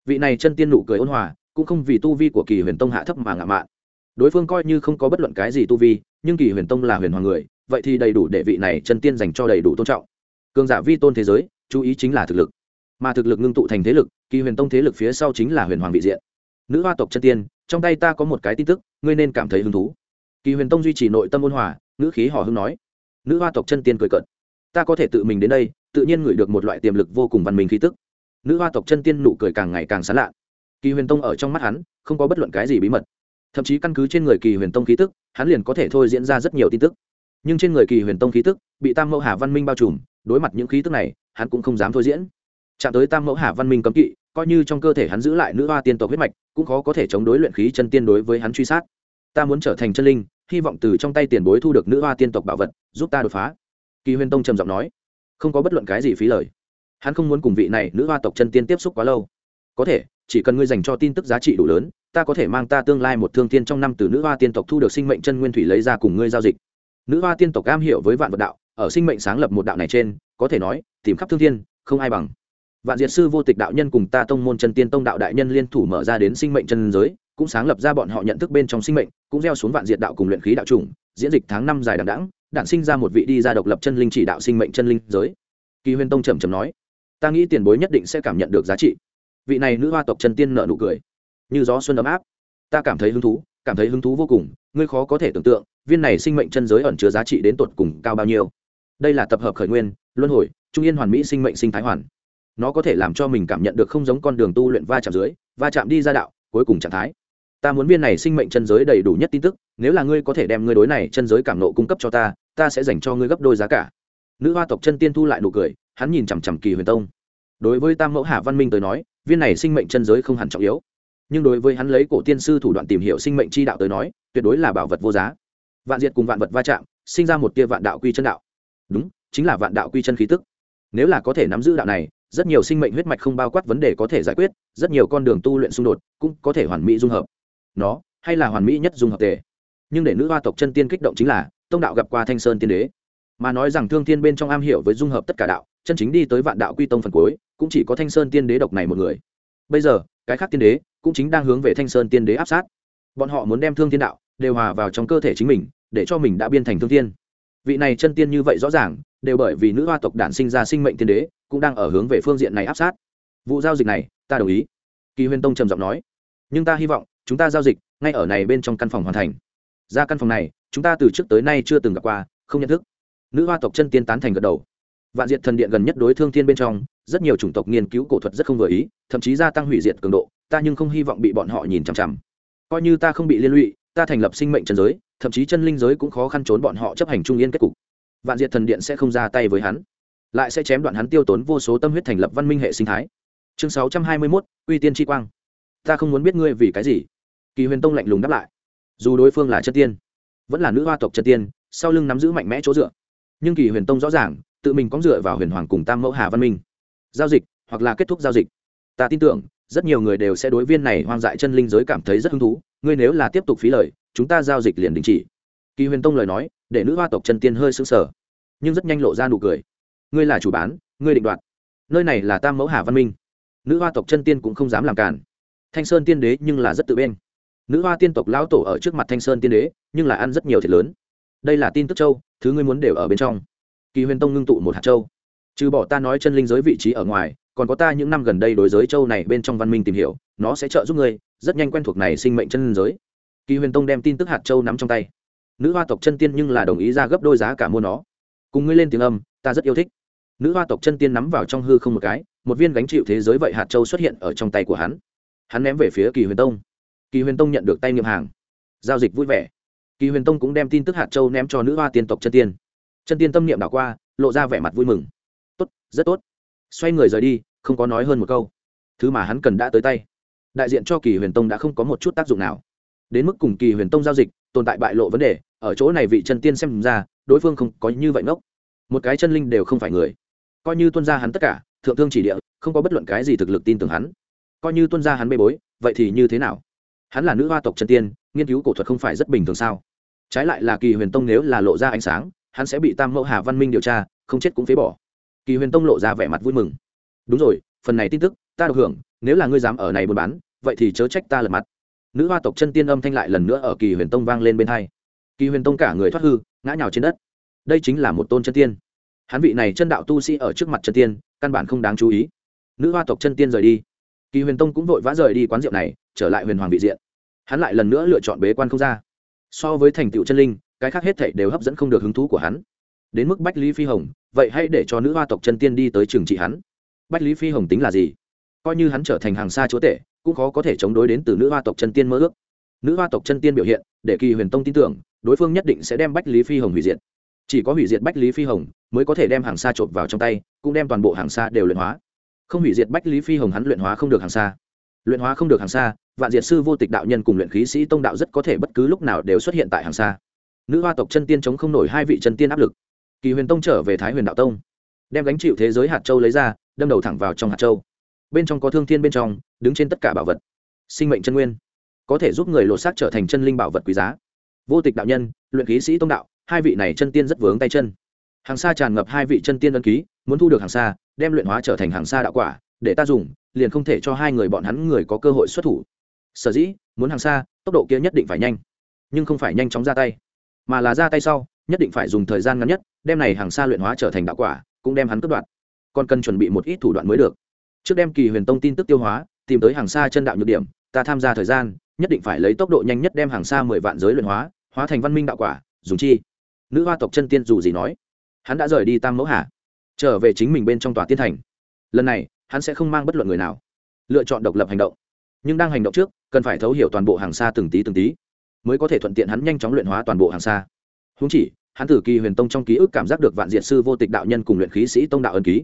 Vị này chân tiên nụ cười ôn hòa, cũng không vì tu vi của kỳ huyền tông hạ thấp mà ngạo mạn đối phương coi như không có bất luận cái gì tu vi, nhưng kỳ huyền tông là huyền hoàng người, vậy thì đầy đủ để vị này chân tiên dành cho đầy đủ tôn trọng. Cường giả vi tôn thế giới, chú ý chính là thực lực. Mà thực lực ngưng tụ thành thế lực, kỳ huyền tông thế lực phía sau chính là huyền hoàng vị diện. Nữ hoa tộc chân tiên, trong tay ta có một cái tin tức, ngươi nên cảm thấy hứng thú. Kỳ huyền tông duy trì nội tâm ôn hòa nữ khí hò hưng nói. Nữ hoa tộc chân tiên cười cận ta có thể tự mình đến đây, tự nhiên ngửi được một loại tiềm lực vô cùng văn minh khí tức. Nữ hoa tộc chân tiên nụ cười càng ngày càng sán lạ. Kỳ huyền tông ở trong mắt hắn, không có bất luận cái gì bí mật thậm chí căn cứ trên người kỳ huyền tông khí tức, hắn liền có thể thôi diễn ra rất nhiều tin tức. Nhưng trên người kỳ huyền tông khí tức, bị tam mẫu hà văn minh bao trùm, đối mặt những khí tức này, hắn cũng không dám thôi diễn. Chạm tới tam mẫu hà văn minh cấm kỵ, coi như trong cơ thể hắn giữ lại nữ hoa tiên tộc huyết mạch, cũng khó có thể chống đối luyện khí chân tiên đối với hắn truy sát. Ta muốn trở thành chân linh, hy vọng từ trong tay tiền bối thu được nữ hoa tiên tộc bảo vật, giúp ta đột phá. Kỳ huyền tông trầm giọng nói. Không có bất luận cái gì phí lời. Hắn không muốn cùng vị này nữ hoa tộc chân tiên tiếp xúc quá lâu. Có thể, chỉ cần ngươi dành cho tin tức giá trị đủ lớn ta có thể mang ta tương lai một thương tiên trong năm từ nữ hoa tiên tộc thu được sinh mệnh chân nguyên thủy lấy ra cùng ngươi giao dịch. Nữ hoa tiên tộc am hiểu với vạn vật đạo, ở sinh mệnh sáng lập một đạo này trên, có thể nói, tìm khắp thương thiên, không ai bằng. Vạn diệt sư vô tịch đạo nhân cùng ta tông môn chân tiên tông đạo đại nhân liên thủ mở ra đến sinh mệnh chân giới, cũng sáng lập ra bọn họ nhận thức bên trong sinh mệnh, cũng gieo xuống vạn diệt đạo cùng luyện khí đạo chủng, diễn dịch tháng năm dài đằng đẵng, đản sinh ra một vị đi ra độc lập chân linh chỉ đạo sinh mệnh chân linh giới. Kỳ huyên tông trầm trầm nói, ta nghĩ tiền bối nhất định sẽ cảm nhận được giá trị. Vị này nữ hoa tộc chân tiên nợ nụ cười như gió xuân ấm áp. Ta cảm thấy hứng thú, cảm thấy hứng thú vô cùng, ngươi khó có thể tưởng tượng, viên này sinh mệnh chân giới ẩn chứa giá trị đến tột cùng cao bao nhiêu. Đây là tập hợp khởi nguyên, luân hồi, trung yên hoàn mỹ sinh mệnh sinh thái hoàn. Nó có thể làm cho mình cảm nhận được không giống con đường tu luyện va chạm dưới, va chạm đi ra đạo, cuối cùng trạng thái. Ta muốn viên này sinh mệnh chân giới đầy đủ nhất tin tức, nếu là ngươi có thể đem ngươi đối này chân giới cảm nộ cung cấp cho ta ta sẽ dành cho ngươi gấp đôi giá cả. Nữ hoa tộc chân tiên thu lại nụ cười, hắn nhìn chằm chằm kỳ huyền tông. Đối với tam mẫu hạ văn minh tới nói, viên này sinh mệnh chân giới không hẳn trọng yếu nhưng đối với hắn lấy cổ tiên sư thủ đoạn tìm hiểu sinh mệnh chi đạo tới nói, tuyệt đối là bảo vật vô giá. Vạn diệt cùng vạn vật va chạm, sinh ra một tia vạn đạo quy chân đạo. Đúng, chính là vạn đạo quy chân khí tức. Nếu là có thể nắm giữ đạo này, rất nhiều sinh mệnh huyết mạch không bao quát vấn đề có thể giải quyết, rất nhiều con đường tu luyện xung đột cũng có thể hoàn mỹ dung hợp. Nó, hay là hoàn mỹ nhất dung hợp tề. Nhưng để nữ hoa tộc chân tiên kích động chính là, tông đạo gặp qua thanh sơn tiên đế. Mà nói rằng thương thiên bên trong am hiểu với dung hợp tất cả đạo, chân chính đi tới vạn đạo quy tông phần cuối, cũng chỉ có thanh sơn tiên đế độc này một người bây giờ, cái khác tiên đế cũng chính đang hướng về thanh sơn tiên đế áp sát. Bọn họ muốn đem thương thiên đạo đều hòa vào trong cơ thể chính mình, để cho mình đã biên thành thương tiên vị này chân tiên như vậy rõ ràng, đều bởi vì nữ hoa tộc đản sinh ra sinh mệnh tiên đế, cũng đang ở hướng về phương diện này áp sát. Vụ giao dịch này, ta đồng ý. Kỳ huyền tông trầm giọng nói. Nhưng ta hy vọng, chúng ta giao dịch ngay ở này bên trong căn phòng hoàn thành. Ra căn phòng này, chúng ta từ trước tới nay chưa từng gặp qua, không nhận thức. Nữ hoa tộc chân tiên tán thành gật đầu. Vạn diệt thần điện gần nhất đối thương thiên bên trong rất nhiều chủng tộc nghiên cứu cổ thuật rất không vừa ý, thậm chí gia tăng hủy diệt cường độ, ta nhưng không hy vọng bị bọn họ nhìn chằm chằm. Coi như ta không bị liên lụy, ta thành lập sinh mệnh chân giới, thậm chí chân linh giới cũng khó khăn trốn bọn họ chấp hành trung yên kết cục. Vạn diệt thần điện sẽ không ra tay với hắn, lại sẽ chém đoạn hắn tiêu tốn vô số tâm huyết thành lập văn minh hệ sinh thái. Chương sáu trăm hai mươi mốt, uy tiên tri quang. Ta không muốn biết ngươi vì cái gì. Kỳ huyền tông lạnh lùng đáp lại. Dù đối phương là chân tiên, vẫn là nữ hoa tộc chân tiên, sau lưng nắm giữ mạnh mẽ chỗ dựa. Nhưng kỳ huyền tông rõ ràng, tự mình có dựa vào huyền hoàng cùng tam mẫu hà văn minh giao dịch, hoặc là kết thúc giao dịch. Ta tin tưởng, rất nhiều người đều sẽ đối viên này hoang dại chân linh giới cảm thấy rất hứng thú. Ngươi nếu là tiếp tục phí lời, chúng ta giao dịch liền đình chỉ. Kỳ huyền tông lời nói, để nữ hoa tộc chân tiên hơi sững sờ, nhưng rất nhanh lộ ra nụ cười. Ngươi là chủ bán, ngươi định đoạt. Nơi này là tam mẫu hà văn minh. Nữ hoa tộc chân tiên cũng không dám làm cản thanh sơn tiên đế nhưng là rất tự bên nữ hoa tiên tộc lão tổ ở trước mặt thanh sơn tiên đế, nhưng là ăn rất nhiều thiệt lớn. Đây là tin tức châu, thứ ngươi muốn đều ở bên trong. Kỳ huyền tông ngưng tụ một hạt châu trừ bỏ ta nói chân linh giới vị trí ở ngoài, còn có ta những năm gần đây đối giới châu này bên trong văn minh tìm hiểu, nó sẽ trợ giúp ngươi, rất nhanh quen thuộc này sinh mệnh chân linh giới. Kỳ huyền tông đem tin tức hạt châu nắm trong tay. Nữ hoa tộc chân tiên nhưng là đồng ý ra gấp đôi giá cả mua nó. Cùng ngươi lên tiếng âm, ta rất yêu thích. Nữ hoa tộc chân tiên nắm vào trong hư không một cái, một viên gánh chịu thế giới vậy hạt châu xuất hiện ở trong tay của hắn. Hắn ném về phía kỳ huyền tông. Kỳ huyền tông nhận được tay nghiệm hàng. Giao dịch vui vẻ. Kỳ huyền tông cũng đem tin tức hạt châu ném cho nữ hoa tiên tộc chân tiên. Chân tiên tâm niệm đảo qua, lộ ra vẻ mặt vui mừng rất tốt. Xoay người rời đi, không có nói hơn một câu. Thứ mà hắn cần đã tới tay. Đại diện cho kỳ huyền tông đã không có một chút tác dụng nào. Đến mức cùng kỳ huyền tông giao dịch, tồn tại bại lộ vấn đề, ở chỗ này vị chân tiên xem ra, đối phương không có như vậy ngốc. Một cái chân linh đều không phải người. Coi như tuân ra hắn tất cả, thượng thương chỉ địa, không có bất luận cái gì thực lực tin tưởng hắn. Coi như tuân ra hắn bê bối, vậy thì như thế nào? Hắn là nữ hoa tộc chân tiên, nghiên cứu cổ thuật không phải rất bình thường sao? Trái lại là kỳ huyền tông nếu là lộ ra ánh sáng, hắn sẽ bị tam mẫu hà văn minh điều tra, không chết cũng phế bỏ kỳ huyền tông lộ ra vẻ mặt vui mừng. Đúng rồi, phần này tin tức, ta được hưởng, nếu là ngươi dám ở này buôn bán, vậy thì chớ trách ta lật mặt. Nữ hoa tộc chân tiên âm thanh lại lần nữa ở kỳ huyền tông vang lên bên hai. Kỳ huyền tông cả người thoát hư, ngã nhào trên đất. Đây chính là một tôn chân tiên. Hắn vị này chân đạo tu sĩ ở trước mặt chân tiên, căn bản không đáng chú ý. Nữ hoa tộc chân tiên rời đi. Kỳ huyền tông cũng vội vã rời đi quán rượu này, trở lại huyền hoàng vị diện. Hắn lại lần nữa lựa chọn bế quan không ra. So với thành tựu chân linh, cái khác hết thảy đều hấp dẫn không được hứng thú của hắn. Đến mức bách lý phi hồng vậy hãy để cho nữ hoa tộc chân tiên đi tới trường trị hắn. Bách lý phi hồng tính là gì? Coi như hắn trở thành hàng xa chúa tể, cũng khó có thể chống đối đến từ nữ hoa tộc chân tiên mơ ước. Nữ hoa tộc chân tiên biểu hiện, để kỳ huyền tông tin tưởng, đối phương nhất định sẽ đem bách lý phi hồng hủy diệt. Chỉ có hủy diệt bách lý phi hồng, mới có thể đem hàng xa trộm vào trong tay, cũng đem toàn bộ hàng xa đều luyện hóa. Không hủy diệt bách lý phi hồng hắn luyện hóa không được hàng xa. Luyện hóa không được hàng xa, vạn diệt sư vô tịch đạo nhân cùng luyện khí sĩ tông đạo rất có thể bất cứ lúc nào đều xuất hiện tại hàng xa. Nữ hoa tộc chân tiên chống không nổi hai vị chân tiên áp lực kỳ huyền tông trở về thái huyền đạo tông, đem gánh chịu thế giới hạt châu lấy ra, đâm đầu thẳng vào trong hạt châu. Bên trong có thương thiên bên trong, đứng trên tất cả bảo vật. Sinh mệnh chân nguyên, có thể giúp người lột xác trở thành chân linh bảo vật quý giá. Vô tịch đạo nhân, luyện khí sĩ tông đạo, hai vị này chân tiên rất vướng tay chân. Hàng xa tràn ngập hai vị chân tiên ân ký, muốn thu được hàng xa đem luyện hóa trở thành hàng xa đạo quả, để ta dùng, liền không thể cho hai người bọn hắn người có cơ hội xuất thủ. Sở dĩ, muốn hàng xa tốc độ kia nhất định phải nhanh, nhưng không phải nhanh chóng ra tay, mà là ra tay sau nhất định phải dùng thời gian ngắn nhất, đem này hàng xa luyện hóa trở thành đạo quả, cũng đem hắn cướp đoạt. Còn cần chuẩn bị một ít thủ đoạn mới được. Trước đem kỳ huyền tông tin tức tiêu hóa, tìm tới hàng xa chân đạo nhược điểm, ta tham gia thời gian, nhất định phải lấy tốc độ nhanh nhất đem hàng xa mười vạn giới luyện hóa hóa thành văn minh đạo quả, dùng chi. Nữ hoa tộc chân tiên dù gì nói. Hắn đã rời đi tam mẫu hà, trở về chính mình bên trong tòa tiên thành. Lần này, hắn sẽ không mang bất luận người nào. Lựa chọn độc lập hành động. Nhưng đang hành động trước, cần phải thấu hiểu toàn bộ hàng xa từng tí từng tí, mới có thể thuận tiện hắn nhanh chóng luyện hóa toàn bộ hàng xa. Húng chỉ hắn tử kỳ huyền tông trong ký ức cảm giác được vạn diệt sư vô tịch đạo nhân cùng luyện khí sĩ tông đạo ân ký.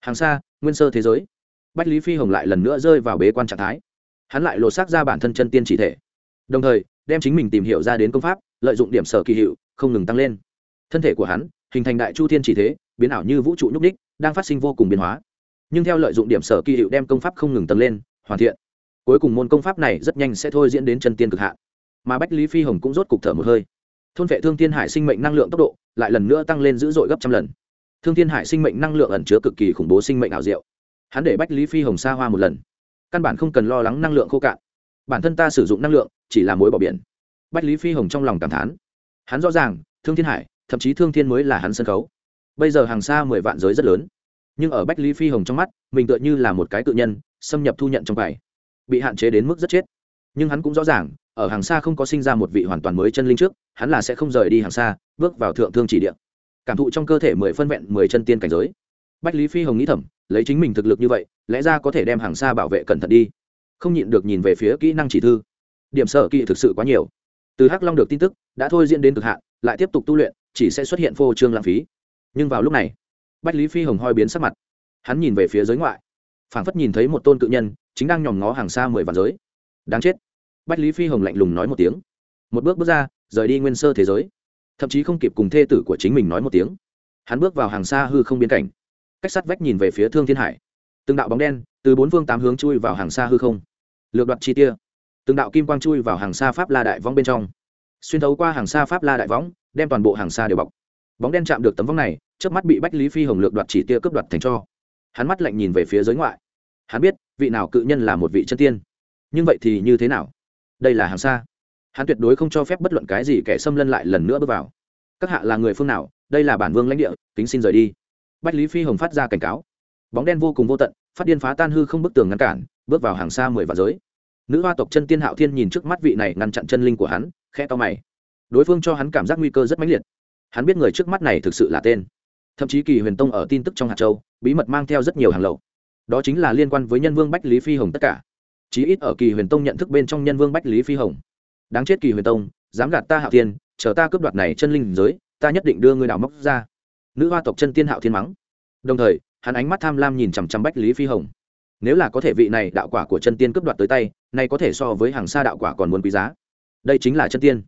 Hàng xa, nguyên sơ thế giới. Bách lý phi hồng lại lần nữa rơi vào bế quan trạng thái. Hắn lại lột xác ra bản thân chân tiên chỉ thể. Đồng thời, đem chính mình tìm hiểu ra đến công pháp, lợi dụng điểm sở kỳ hiệu, không ngừng tăng lên. Thân thể của hắn, hình thành đại chu thiên chỉ thế, biến ảo như vũ trụ nhúc ních đang phát sinh vô cùng biến hóa. Nhưng theo lợi dụng điểm sở kỳ hiệu đem công pháp không ngừng tăng lên, hoàn thiện. Cuối cùng môn công pháp này rất nhanh sẽ thôi diễn đến chân tiên cực hạn. Mà bách lý phi hồng cũng rốt cục thở một hơi thôn vệ thương thiên hải sinh mệnh năng lượng tốc độ lại lần nữa tăng lên dữ dội gấp trăm lần. Thương thiên hải sinh mệnh năng lượng ẩn chứa cực kỳ khủng bố sinh mệnh ảo diệu. Hắn để bách lý phi hồng xa hoa một lần. Căn bản không cần lo lắng năng lượng khô cạn. Bản thân ta sử dụng năng lượng chỉ là mối bỏ biển. Bách lý phi hồng trong lòng cảm thán. Hắn rõ ràng, thương thiên hải, thậm chí thương thiên mới là hắn sân khấu. Bây giờ hàng xa mười vạn giới rất lớn. Nhưng ở bách lý phi hồng trong mắt, mình tựa như là một cái tự nhân, xâm nhập thu nhận trong bài bị hạn chế đến mức rất chết. Nhưng hắn cũng rõ ràng ở hàng xa không có sinh ra một vị hoàn toàn mới chân linh trước, hắn là sẽ không rời đi hàng xa, bước vào thượng thương chỉ địa. Cảm thụ trong cơ thể mười phân vẹn mười chân tiên cảnh giới. Bách lý phi hồng nghĩ thầm, lấy chính mình thực lực như vậy, lẽ ra có thể đem hàng xa bảo vệ cẩn thận đi. Không nhịn được nhìn về phía kỹ năng chỉ thư. Điểm sở kỹ thực sự quá nhiều. Từ hắc long được tin tức, đã thôi diễn đến cực hạn, lại tiếp tục tu luyện, chỉ sẽ xuất hiện phô trương lãng phí. Nhưng vào lúc này, bách lý phi hồng hoi biến sắc mặt. Hắn nhìn về phía giới ngoại. Phảng phất nhìn thấy một tôn cự nhân, chính đang nhòm ngó hàng xa mười vạn giới. Đáng chết bách lý phi hồng lạnh lùng nói một tiếng. Một bước bước ra, rời đi nguyên sơ thế giới. Thậm chí không kịp cùng thê tử của chính mình nói một tiếng. Hắn bước vào hàng xa hư không biên cảnh. Cách sắt vách nhìn về phía thương thiên hải. Từng đạo bóng đen từ bốn phương tám hướng chui vào hàng xa hư không. Lược đoạt chi tia. Từng đạo kim quang chui vào hàng xa pháp la đại võng bên trong. Xuyên thấu qua hàng xa pháp la đại võng, đem toàn bộ hàng xa đều bọc. Bóng đen chạm được tấm vong này trước mắt bị bách lý phi hồng lược đoạt chỉ tia cướp đoạt thành cho. Hắn mắt lạnh nhìn về phía giới ngoại. Hắn biết, vị nào cự nhân là một vị chân tiên. Nhưng vậy thì như thế nào? Đây là hàng xa. Hắn tuyệt đối không cho phép bất luận cái gì kẻ xâm lân lại lần nữa bước vào. Các hạ là người phương nào? Đây là bản vương lãnh địa, kính xin rời đi. Bách lý phi hồng phát ra cảnh cáo. Bóng đen vô cùng vô tận, phát điên phá tan hư không bức tường ngăn cản, bước vào hàng xa mười vạn giới. Nữ hoa tộc chân tiên hạo thiên nhìn trước mắt vị này ngăn chặn chân linh của hắn khe to mày. Đối phương cho hắn cảm giác nguy cơ rất mãnh liệt. Hắn biết người trước mắt này thực sự là tên. Thậm chí kỳ huyền tông ở tin tức trong hạt châu, bí mật mang theo rất nhiều hàng lậu. Đó chính là liên quan với nhân vương bách lý phi hồng tất cả chí ít ở kỳ huyền tông nhận thức bên trong nhân vương bách lý phi hồng. Đáng chết kỳ huyền tông, dám gạt ta hạo thiên, chờ ta cướp đoạt này chân linh giới, ta nhất định đưa ngươi đào móc ra. Nữ hoa tộc chân tiên hạo thiên mắng. Đồng thời, hắn ánh mắt tham lam nhìn chằm chằm bách lý phi hồng. Nếu là có thể vị này đạo quả của chân tiên cướp đoạt tới tay, nay có thể so với hàng xa đạo quả còn muốn quý giá. Đây chính là chân tiên.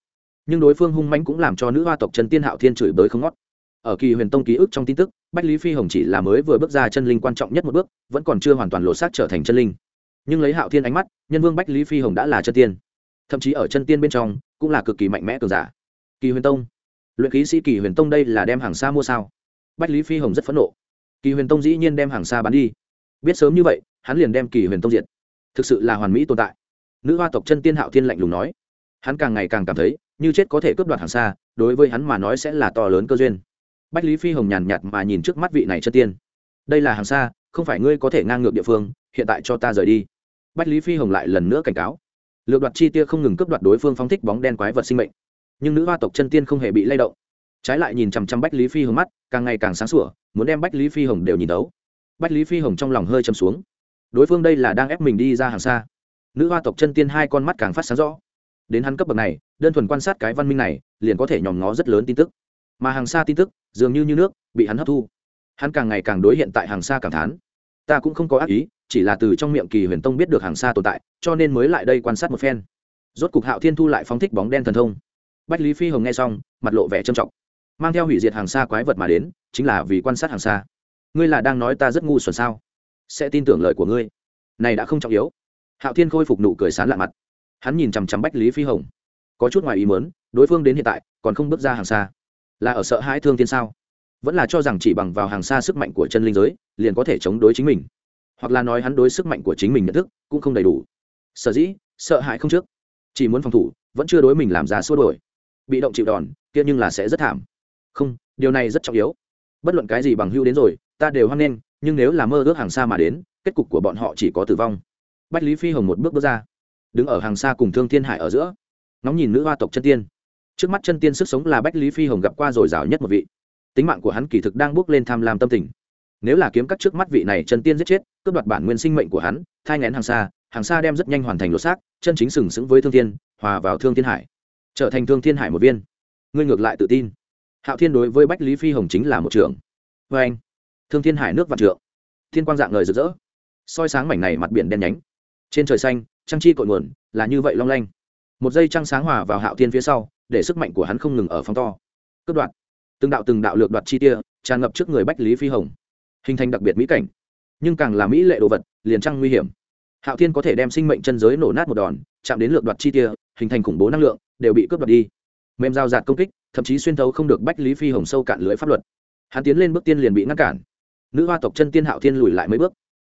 Nhưng đối phương hung mãnh cũng làm cho nữ hoa tộc chân tiên hạo thiên chửi bới không ngót. Ở kỳ huyền tông ký ức trong tin tức, bách lý phi hồng chỉ là mới vừa bước ra chân linh quan trọng nhất một bước, vẫn còn chưa hoàn toàn lộ xác trở thành chân linh nhưng lấy hạo thiên ánh mắt, nhân vương bách lý phi hồng đã là chân tiên. Thậm chí ở chân tiên bên trong, cũng là cực kỳ mạnh mẽ cường giả. Kỳ huyền tông. Luyện khí sĩ kỳ huyền tông đây là đem hàng xa mua sao? Bách lý phi hồng rất phẫn nộ. Kỳ huyền tông dĩ nhiên đem hàng xa bán đi. Biết sớm như vậy, hắn liền đem kỳ huyền tông diệt. Thực sự là hoàn mỹ tồn tại. Nữ hoa tộc chân tiên hạo thiên lạnh lùng nói. Hắn càng ngày càng cảm thấy, như chết có thể cướp đoạt hàng xa, đối với hắn mà nói sẽ là to lớn cơ duyên. Bách lý phi hồng nhàn nhạt mà nhìn trước mắt vị này chân tiên. Đây là hàng xa, không phải ngươi có thể ngang ngược địa phương, hiện tại cho ta rời đi bách lý phi hồng lại lần nữa cảnh cáo. Lược đoạt chi tia không ngừng cướp đoạt đối phương phóng thích bóng đen quái vật sinh mệnh. Nhưng nữ hoa tộc chân tiên không hề bị lay động. Trái lại nhìn chằm chằm bách lý phi hồng mắt, càng ngày càng sáng sủa, muốn đem bách lý phi hồng đều nhìn đấu bách lý phi hồng trong lòng hơi châm xuống. Đối phương đây là đang ép mình đi ra hàng xa. Nữ hoa tộc chân tiên hai con mắt càng phát sáng rõ. Đến hắn cấp bậc này, đơn thuần quan sát cái văn minh này, liền có thể nhòm ngó rất lớn tin tức. Mà hàng xa tin tức, dường như như nước, bị hắn hấp thu. Hắn càng ngày càng đối hiện tại hàng xa cảm thán. Ta cũng không có ác ý chỉ là từ trong miệng kỳ huyền tông biết được hàng xa tồn tại, cho nên mới lại đây quan sát một phen. Rốt cục hạo thiên thu lại phóng thích bóng đen thần thông. Bách lý phi hồng nghe xong, mặt lộ vẻ trầm trọng. Mang theo hủy diệt hàng xa quái vật mà đến, chính là vì quan sát hàng xa. Ngươi là đang nói ta rất ngu xuẩn sao? Sẽ tin tưởng lời của ngươi. Này đã không trọng yếu. Hạo thiên khôi phục nụ cười sán lạ mặt. Hắn nhìn chằm chằm bách lý phi hồng. Có chút ngoài ý mớn đối phương đến hiện tại, còn không bước ra hàng xa. Là ở sợ hãi thương thiên sao? Vẫn là cho rằng chỉ bằng vào hàng xa sức mạnh của chân linh giới, liền có thể chống đối chính mình hoặc là nói hắn đối sức mạnh của chính mình nhận thức cũng không đầy đủ. Sở dĩ, sợ hãi không trước. Chỉ muốn phòng thủ, vẫn chưa đối mình làm ra xua đổi bị động chịu đòn, kia nhưng là sẽ rất thảm. Không, điều này rất trọng yếu. Bất luận cái gì bằng hưu đến rồi, ta đều hoan nghênh, nhưng nếu là mơ ước hàng xa mà đến, kết cục của bọn họ chỉ có tử vong. Bách lý phi hồng một bước bước ra. Đứng ở hàng xa cùng thương thiên hải ở giữa. Ngóng nhìn nữ hoa tộc chân tiên. Trước mắt chân tiên sức sống là bách lý phi hồng gặp qua dồi dào nhất một vị. Tính mạng của hắn kỳ thực đang bước lên tham lam tâm tình nếu là kiếm cắt trước mắt vị này chân tiên giết chết, cướp đoạt bản nguyên sinh mệnh của hắn, thai ngén hàng xa hàng xa đem rất nhanh hoàn thành lột xác, chân chính sừng sững với thương thiên, hòa vào thương thiên hải. Trở thành thương thiên hải một viên. Ngươi ngược lại tự tin. Hạo thiên đối với bách lý phi hồng chính là một trưởng. Vê anh, thương thiên hải nước vạn trượng. Thiên quang dạng ngời rực rỡ. Soi sáng mảnh này mặt biển đen nhánh. Trên trời xanh, trăng chi cội nguồn, là như vậy long lanh. Một dây trăng sáng hòa vào hạo thiên phía sau, để sức mạnh của hắn không ngừng ở phóng to. Cướp đoạt. Từng đạo từng đạo lược đoạt chi tia, tràn ngập trước người bách lý phi hồng hình thành đặc biệt mỹ cảnh. Nhưng càng là mỹ lệ đồ vật, liền trăng nguy hiểm. Hạo thiên có thể đem sinh mệnh chân giới nổ nát một đòn, chạm đến lượng đoạt chi tia, hình thành khủng bố năng lượng, đều bị cướp đoạt đi. Mềm dao dạt công kích, thậm chí xuyên thấu không được bách lý phi hồng sâu cạn lưới pháp luật. Hắn tiến lên bước tiên liền bị ngăn cản. Nữ hoa tộc chân tiên hạo thiên lùi lại mấy bước.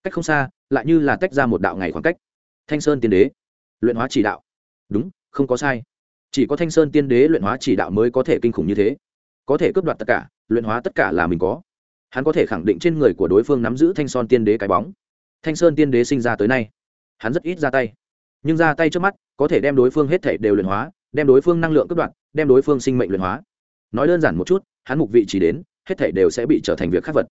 Cách không xa, lại như là tách ra một đạo ngày khoảng cách. Thanh sơn tiên đế. Luyện hóa chỉ đạo. Đúng, không có sai. Chỉ có thanh sơn tiên đế luyện hóa chỉ đạo mới có thể kinh khủng như thế. Có thể cướp đoạt tất cả, luyện hóa tất cả là mình có hắn có thể khẳng định trên người của đối phương nắm giữ thanh son tiên đế cái bóng. Thanh sơn tiên đế sinh ra tới nay hắn rất ít ra tay. Nhưng ra tay trước mắt có thể đem đối phương hết thể đều luyện hóa đem đối phương năng lượng cướp đoạn, đem đối phương sinh mệnh luyện hóa. Nói đơn giản một chút hắn mục vị chỉ đến hết thể đều sẽ bị trở thành việc khắc vật.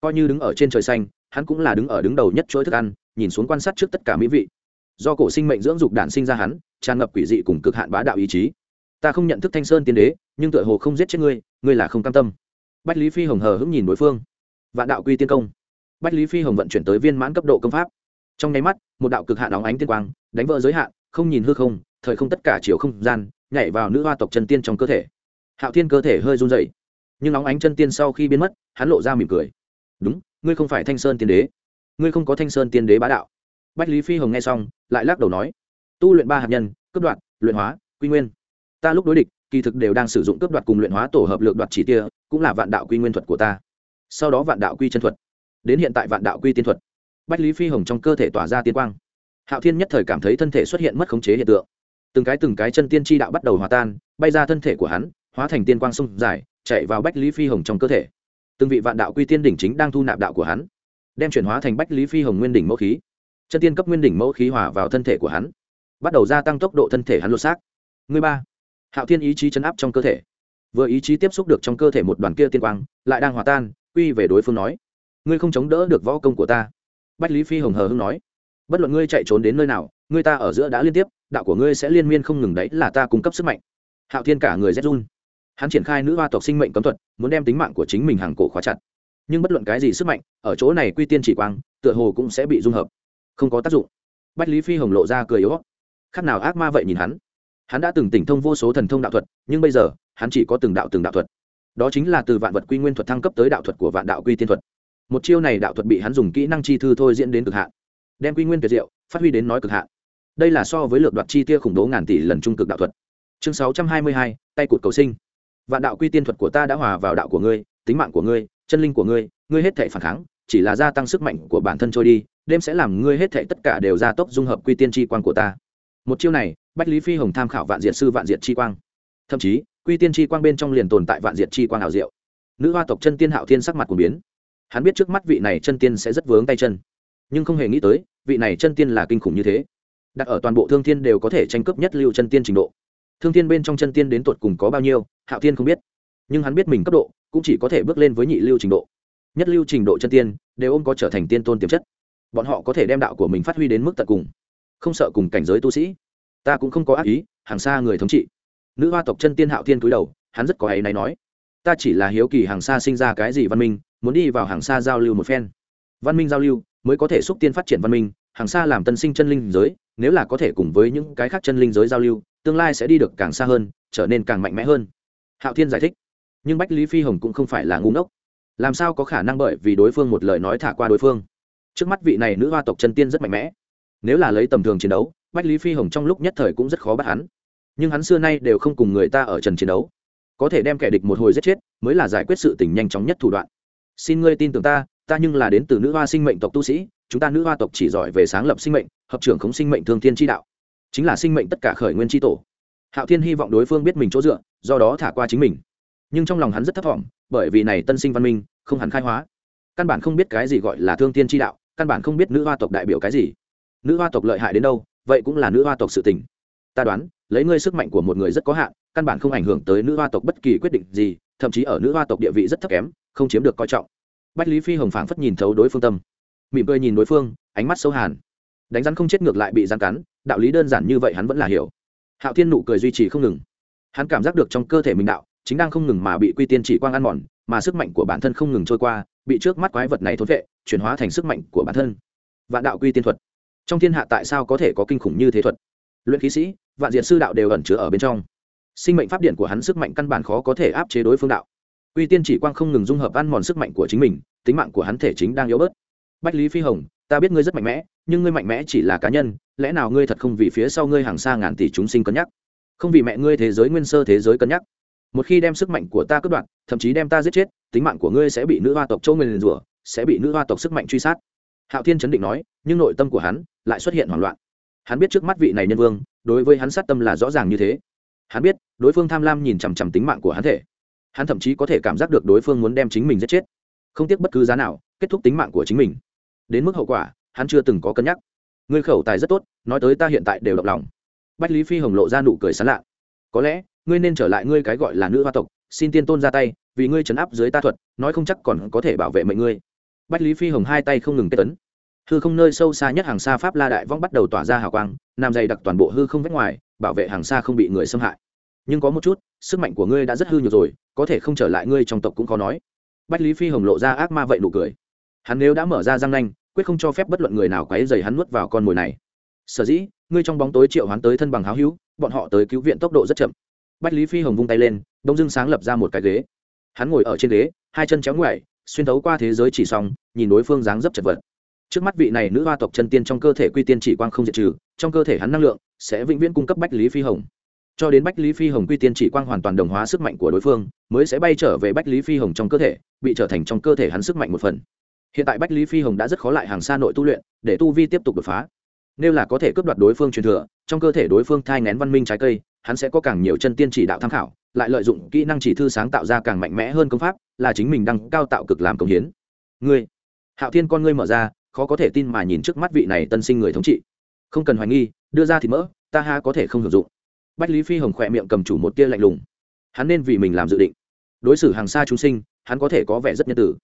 Coi như đứng ở trên trời xanh hắn cũng là đứng ở đứng đầu nhất chuỗi thức ăn nhìn xuống quan sát trước tất cả mỹ vị. Do cổ sinh mệnh dưỡng dục đản sinh ra hắn tràn ngập quỷ dị cùng cực hạn bá đạo ý chí. Ta không nhận thức thanh sơn tiên đế nhưng tựa hồ không giết chết ngươi ngươi là không cam tâm bách lý phi hồng hờ hững nhìn đối phương. Vạn đạo quy tiên công. Bách lý phi hồng vận chuyển tới viên mãn cấp độ công pháp. Trong nháy mắt, một đạo cực hạn óng ánh tiên quang, đánh vỡ giới hạn, không nhìn hư không, thời không tất cả chiều không gian, nhảy vào nữ hoa tộc chân tiên trong cơ thể. Hạo thiên cơ thể hơi run dậy nhưng óng ánh chân tiên sau khi biến mất, hắn lộ ra mỉm cười. Đúng, ngươi không phải thanh sơn tiên đế. Ngươi không có thanh sơn tiên đế bá đạo. Bách lý phi hồng nghe xong, lại lắc đầu nói, tu luyện ba hạt nhân, cấp đoạn, luyện hóa, quy nguyên. Ta lúc đối địch kỳ thực đều đang sử dụng cướp đoạt cùng luyện hóa tổ hợp lượng đoạt chỉ tia cũng là vạn đạo quy nguyên thuật của ta. Sau đó vạn đạo quy chân thuật. Đến hiện tại vạn đạo quy tiên thuật. Bách lý phi hồng trong cơ thể tỏa ra tiên quang. Hạo thiên nhất thời cảm thấy thân thể xuất hiện mất khống chế hiện tượng. Từng cái từng cái chân tiên tri đạo bắt đầu hòa tan, bay ra thân thể của hắn, hóa thành tiên quang sông dài, chạy vào bách lý phi hồng trong cơ thể. Từng vị vạn đạo quy tiên đỉnh chính đang thu nạp đạo của hắn, đem chuyển hóa thành bách lý phi hồng nguyên đỉnh mẫu khí. Chân tiên cấp nguyên đỉnh mẫu khí hòa vào thân thể của hắn, bắt đầu gia tăng tốc độ thân thể hắn lột xác. Người ba hạo thiên ý chí chấn áp trong cơ thể. Vừa ý chí tiếp xúc được trong cơ thể một đoàn kia tiên quang, lại đang hòa tan, quy về đối phương nói, ngươi không chống đỡ được võ công của ta. Bách lý phi hồng hờ hưng nói, bất luận ngươi chạy trốn đến nơi nào ngươi ta ở giữa đã liên tiếp, đạo của ngươi sẽ liên miên không ngừng đấy, là ta cung cấp sức mạnh. Hạo thiên cả người rét run. Hắn triển khai nữ hoa tộc sinh mệnh cấm thuật, muốn đem tính mạng của chính mình hàng cổ khóa chặt. Nhưng bất luận cái gì sức mạnh, ở chỗ này quy tiên chỉ quang, tựa hồ cũng sẽ bị dung hợp, không có tác dụng. Bách lý phi hồng lộ ra cười yếu khác nào ác ma vậy nhìn hắn hắn đã từng tỉnh thông vô số thần thông đạo thuật, nhưng bây giờ, hắn chỉ có từng đạo từng đạo thuật. Đó chính là từ vạn vật quy nguyên thuật thăng cấp tới đạo thuật của vạn đạo quy tiên thuật. Một chiêu này đạo thuật bị hắn dùng kỹ năng chi thư thôi diễn đến cực hạn, đem quy nguyên tuyệt diệu, phát huy đến nói cực hạn. Đây là so với lược đoạt chi tia khủng bố ngàn tỷ lần trung cực đạo thuật. Chương sáu trăm hai mươi hai, tay cụt cầu sinh. Vạn đạo quy tiên thuật của ta đã hòa vào đạo của ngươi, tính mạng của ngươi, chân linh của ngươi ngươi hết thể phản kháng, chỉ là gia tăng sức mạnh của bản thân trôi đi, đêm sẽ làm ngươi hết thể tất cả đều gia tốc dung hợp quy tiên tri quan của ta. Một chiêu này bách lý phi hồng tham khảo vạn diệt sư, vạn diệt chi quang. Thậm chí, quy tiên chi quang bên trong liền tồn tại vạn diệt chi quang ảo diệu. Nữ hoa tộc chân tiên hạo thiên sắc mặt của biến. Hắn biết trước mắt vị này chân tiên sẽ rất vướng tay chân. Nhưng không hề nghĩ tới, vị này chân tiên là kinh khủng như thế. Đặt ở toàn bộ thương thiên đều có thể tranh cướp nhất lưu chân tiên trình độ. Thương thiên bên trong chân tiên đến tột cùng có bao nhiêu, hạo thiên không biết. Nhưng hắn biết mình cấp độ, cũng chỉ có thể bước lên với nhị lưu trình độ. Nhất lưu trình độ chân tiên, đều ôm có trở thành tiên tôn tiềm chất. Bọn họ có thể đem đạo của mình phát huy đến mức tận cùng. Không sợ cùng cảnh giới tu sĩ ta cũng không có ác ý, hàng xa người thống trị. Nữ hoa tộc chân tiên hạo thiên cúi đầu, hắn rất có ấy này nói, ta chỉ là hiếu kỳ hàng xa sinh ra cái gì văn minh, muốn đi vào hàng xa giao lưu một phen. Văn minh giao lưu mới có thể xúc tiên phát triển văn minh, hàng xa làm tân sinh chân linh giới, nếu là có thể cùng với những cái khác chân linh giới giao lưu, tương lai sẽ đi được càng xa hơn, trở nên càng mạnh mẽ hơn. Hạo thiên giải thích, nhưng bách lý phi hồng cũng không phải là ngu ngốc. Làm sao có khả năng bởi vì đối phương một lời nói thả qua đối phương? Trước mắt vị này nữ hoa tộc chân tiên rất mạnh mẽ. Nếu là lấy tầm thường chiến đấu bách lý phi hồng trong lúc nhất thời cũng rất khó bắt hắn. Nhưng hắn xưa nay đều không cùng người ta ở trần chiến đấu. Có thể đem kẻ địch một hồi giết chết, mới là giải quyết sự tình nhanh chóng nhất thủ đoạn. Xin ngươi tin tưởng ta ta nhưng là đến từ nữ hoa sinh mệnh tộc tu sĩ, chúng ta nữ hoa tộc chỉ giỏi về sáng lập sinh mệnh, hợp trưởng khống sinh mệnh thương thiên tri đạo. Chính là sinh mệnh tất cả khởi nguyên tri tổ. Hạo thiên hy vọng đối phương biết mình chỗ dựa, do đó thả qua chính mình. Nhưng trong lòng hắn rất thấp t bởi vì này tân sinh văn minh, không hẳn khai hóa. Căn bản không biết cái gì gọi là thương thiên tri đạo, căn bản không biết nữ hoa tộc đại biểu cái gì. Nữ hoa tộc lợi hại đến đâu vậy cũng là nữ hoa tộc sự tình. Ta đoán, lấy ngươi sức mạnh của một người rất có hạn, căn bản không ảnh hưởng tới nữ hoa tộc bất kỳ quyết định gì, thậm chí ở nữ hoa tộc địa vị rất thấp kém, không chiếm được coi trọng. Bách lý phi hồng phảng phất nhìn thấu đối phương tâm. Mỉm cười nhìn đối phương, ánh mắt sâu hàn. Đánh rắn không chết ngược lại bị rắn cắn, đạo lý đơn giản như vậy hắn vẫn là hiểu. Hạo thiên nụ cười duy trì không ngừng. Hắn cảm giác được trong cơ thể mình đạo, chính đang không ngừng mà bị quy tiên chỉ quang ăn mòn, mà sức mạnh của bản thân không ngừng trôi qua, bị trước mắt quái vật này thốn vệ chuyển hóa thành sức mạnh của bản thân. Vạn đạo quy tiên thuật trong thiên hạ tại sao có thể có kinh khủng như thế thuật? Luyện khí sĩ, vạn diệt sư đạo đều ẩn chứa ở bên trong. Sinh mệnh pháp điện của hắn sức mạnh căn bản khó có thể áp chế đối phương đạo. Uy tiên chỉ quang không ngừng dung hợp ăn mòn sức mạnh của chính mình, tính mạng của hắn thể chính đang yếu bớt. Bách lý phi hồng, ta biết ngươi rất mạnh mẽ, nhưng ngươi mạnh mẽ chỉ là cá nhân, lẽ nào ngươi thật không vì phía sau ngươi hàng xa ngàn tỷ chúng sinh cân nhắc? Không vì mẹ ngươi thế giới nguyên sơ thế giới cân nhắc. Một khi đem sức mạnh của ta cướp đoạt, thậm chí đem ta giết chết, tính mạng của ngươi sẽ bị nữ hoa tộc châu nguyền rủa, sẽ bị nữ hoa tộc sức mạnh truy sát. Hạo thiên chấn định nói nhưng nội tâm của hắn lại xuất hiện hoảng loạn. Hắn biết trước mắt vị này nhân vương, đối với hắn sát tâm là rõ ràng như thế. Hắn biết, đối phương tham lam nhìn chằm chằm tính mạng của hắn thể. Hắn thậm chí có thể cảm giác được đối phương muốn đem chính mình giết chết. Không tiếc bất cứ giá nào, kết thúc tính mạng của chính mình. Đến mức hậu quả, hắn chưa từng có cân nhắc. Ngươi khẩu tài rất tốt, nói tới ta hiện tại đều động lòng. Bách lý phi hồng lộ ra nụ cười sán lạ. Có lẽ, ngươi nên trở lại ngươi cái gọi là nữ hoa tộc, xin tiên tôn ra tay, vì ngươi trấn áp dưới ta thuật, nói không chắc còn có thể bảo vệ mệnh ngươi. Bách lý phi hồng hai tay không ngừng kết tấn hư không nơi sâu xa nhất hàng xa pháp la đại vong bắt đầu tỏa ra hào quang, nam dày đặc toàn bộ hư không vách ngoài, bảo vệ hàng xa không bị người xâm hại. Nhưng có một chút, sức mạnh của ngươi đã rất hư nhiều rồi, có thể không trở lại ngươi trong tộc cũng khó nói. Bách lý phi hồng lộ ra ác ma vậy nụ cười. Hắn nếu đã mở ra răng nanh, quyết không cho phép bất luận người nào quấy dày hắn nuốt vào con mồi này. Sở dĩ, ngươi trong bóng tối triệu hắn tới thân bằng háo hữu, bọn họ tới cứu viện tốc độ rất chậm. Bách lý phi hồng vung tay lên, đông dưng sáng lập ra một cái ghế. Hắn ngồi ở trên ghế, hai chân chéo ngoại xuyên thấu qua thế giới chỉ xong nhìn đối phương dáng dấp chật vật trước mắt vị này nữ hoa tộc chân tiên trong cơ thể quy tiên chỉ quang không diệt trừ, trong cơ thể hắn năng lượng sẽ vĩnh viễn cung cấp bách lý phi hồng. Cho đến bách lý phi hồng quy tiên chỉ quang hoàn toàn đồng hóa sức mạnh của đối phương, mới sẽ bay trở về bách lý phi hồng trong cơ thể, bị trở thành trong cơ thể hắn sức mạnh một phần. Hiện tại bách lý phi hồng đã rất khó lại hàng xa nội tu luyện, để tu vi tiếp tục đột phá. Nếu là có thể cướp đoạt đối phương truyền thừa, trong cơ thể đối phương thai ngén văn minh trái cây, hắn sẽ có càng nhiều chân tiên chỉ đạo tham khảo, lại lợi dụng kỹ năng chỉ thư sáng tạo ra càng mạnh mẽ hơn công pháp, là chính mình đang cao tạo cực làm công hiến. Ngươi, hạo thiên con ngươi mở ra khó có thể tin mà nhìn trước mắt vị này tân sinh người thống trị. Không cần hoài nghi, đưa ra thì mỡ, ta ha có thể không hưởng dụng. Bách lý phi hồng khỏe miệng cầm chủ một tia lạnh lùng. Hắn nên vì mình làm dự định. Đối xử hàng xa chúng sinh, hắn có thể có vẻ rất nhân tử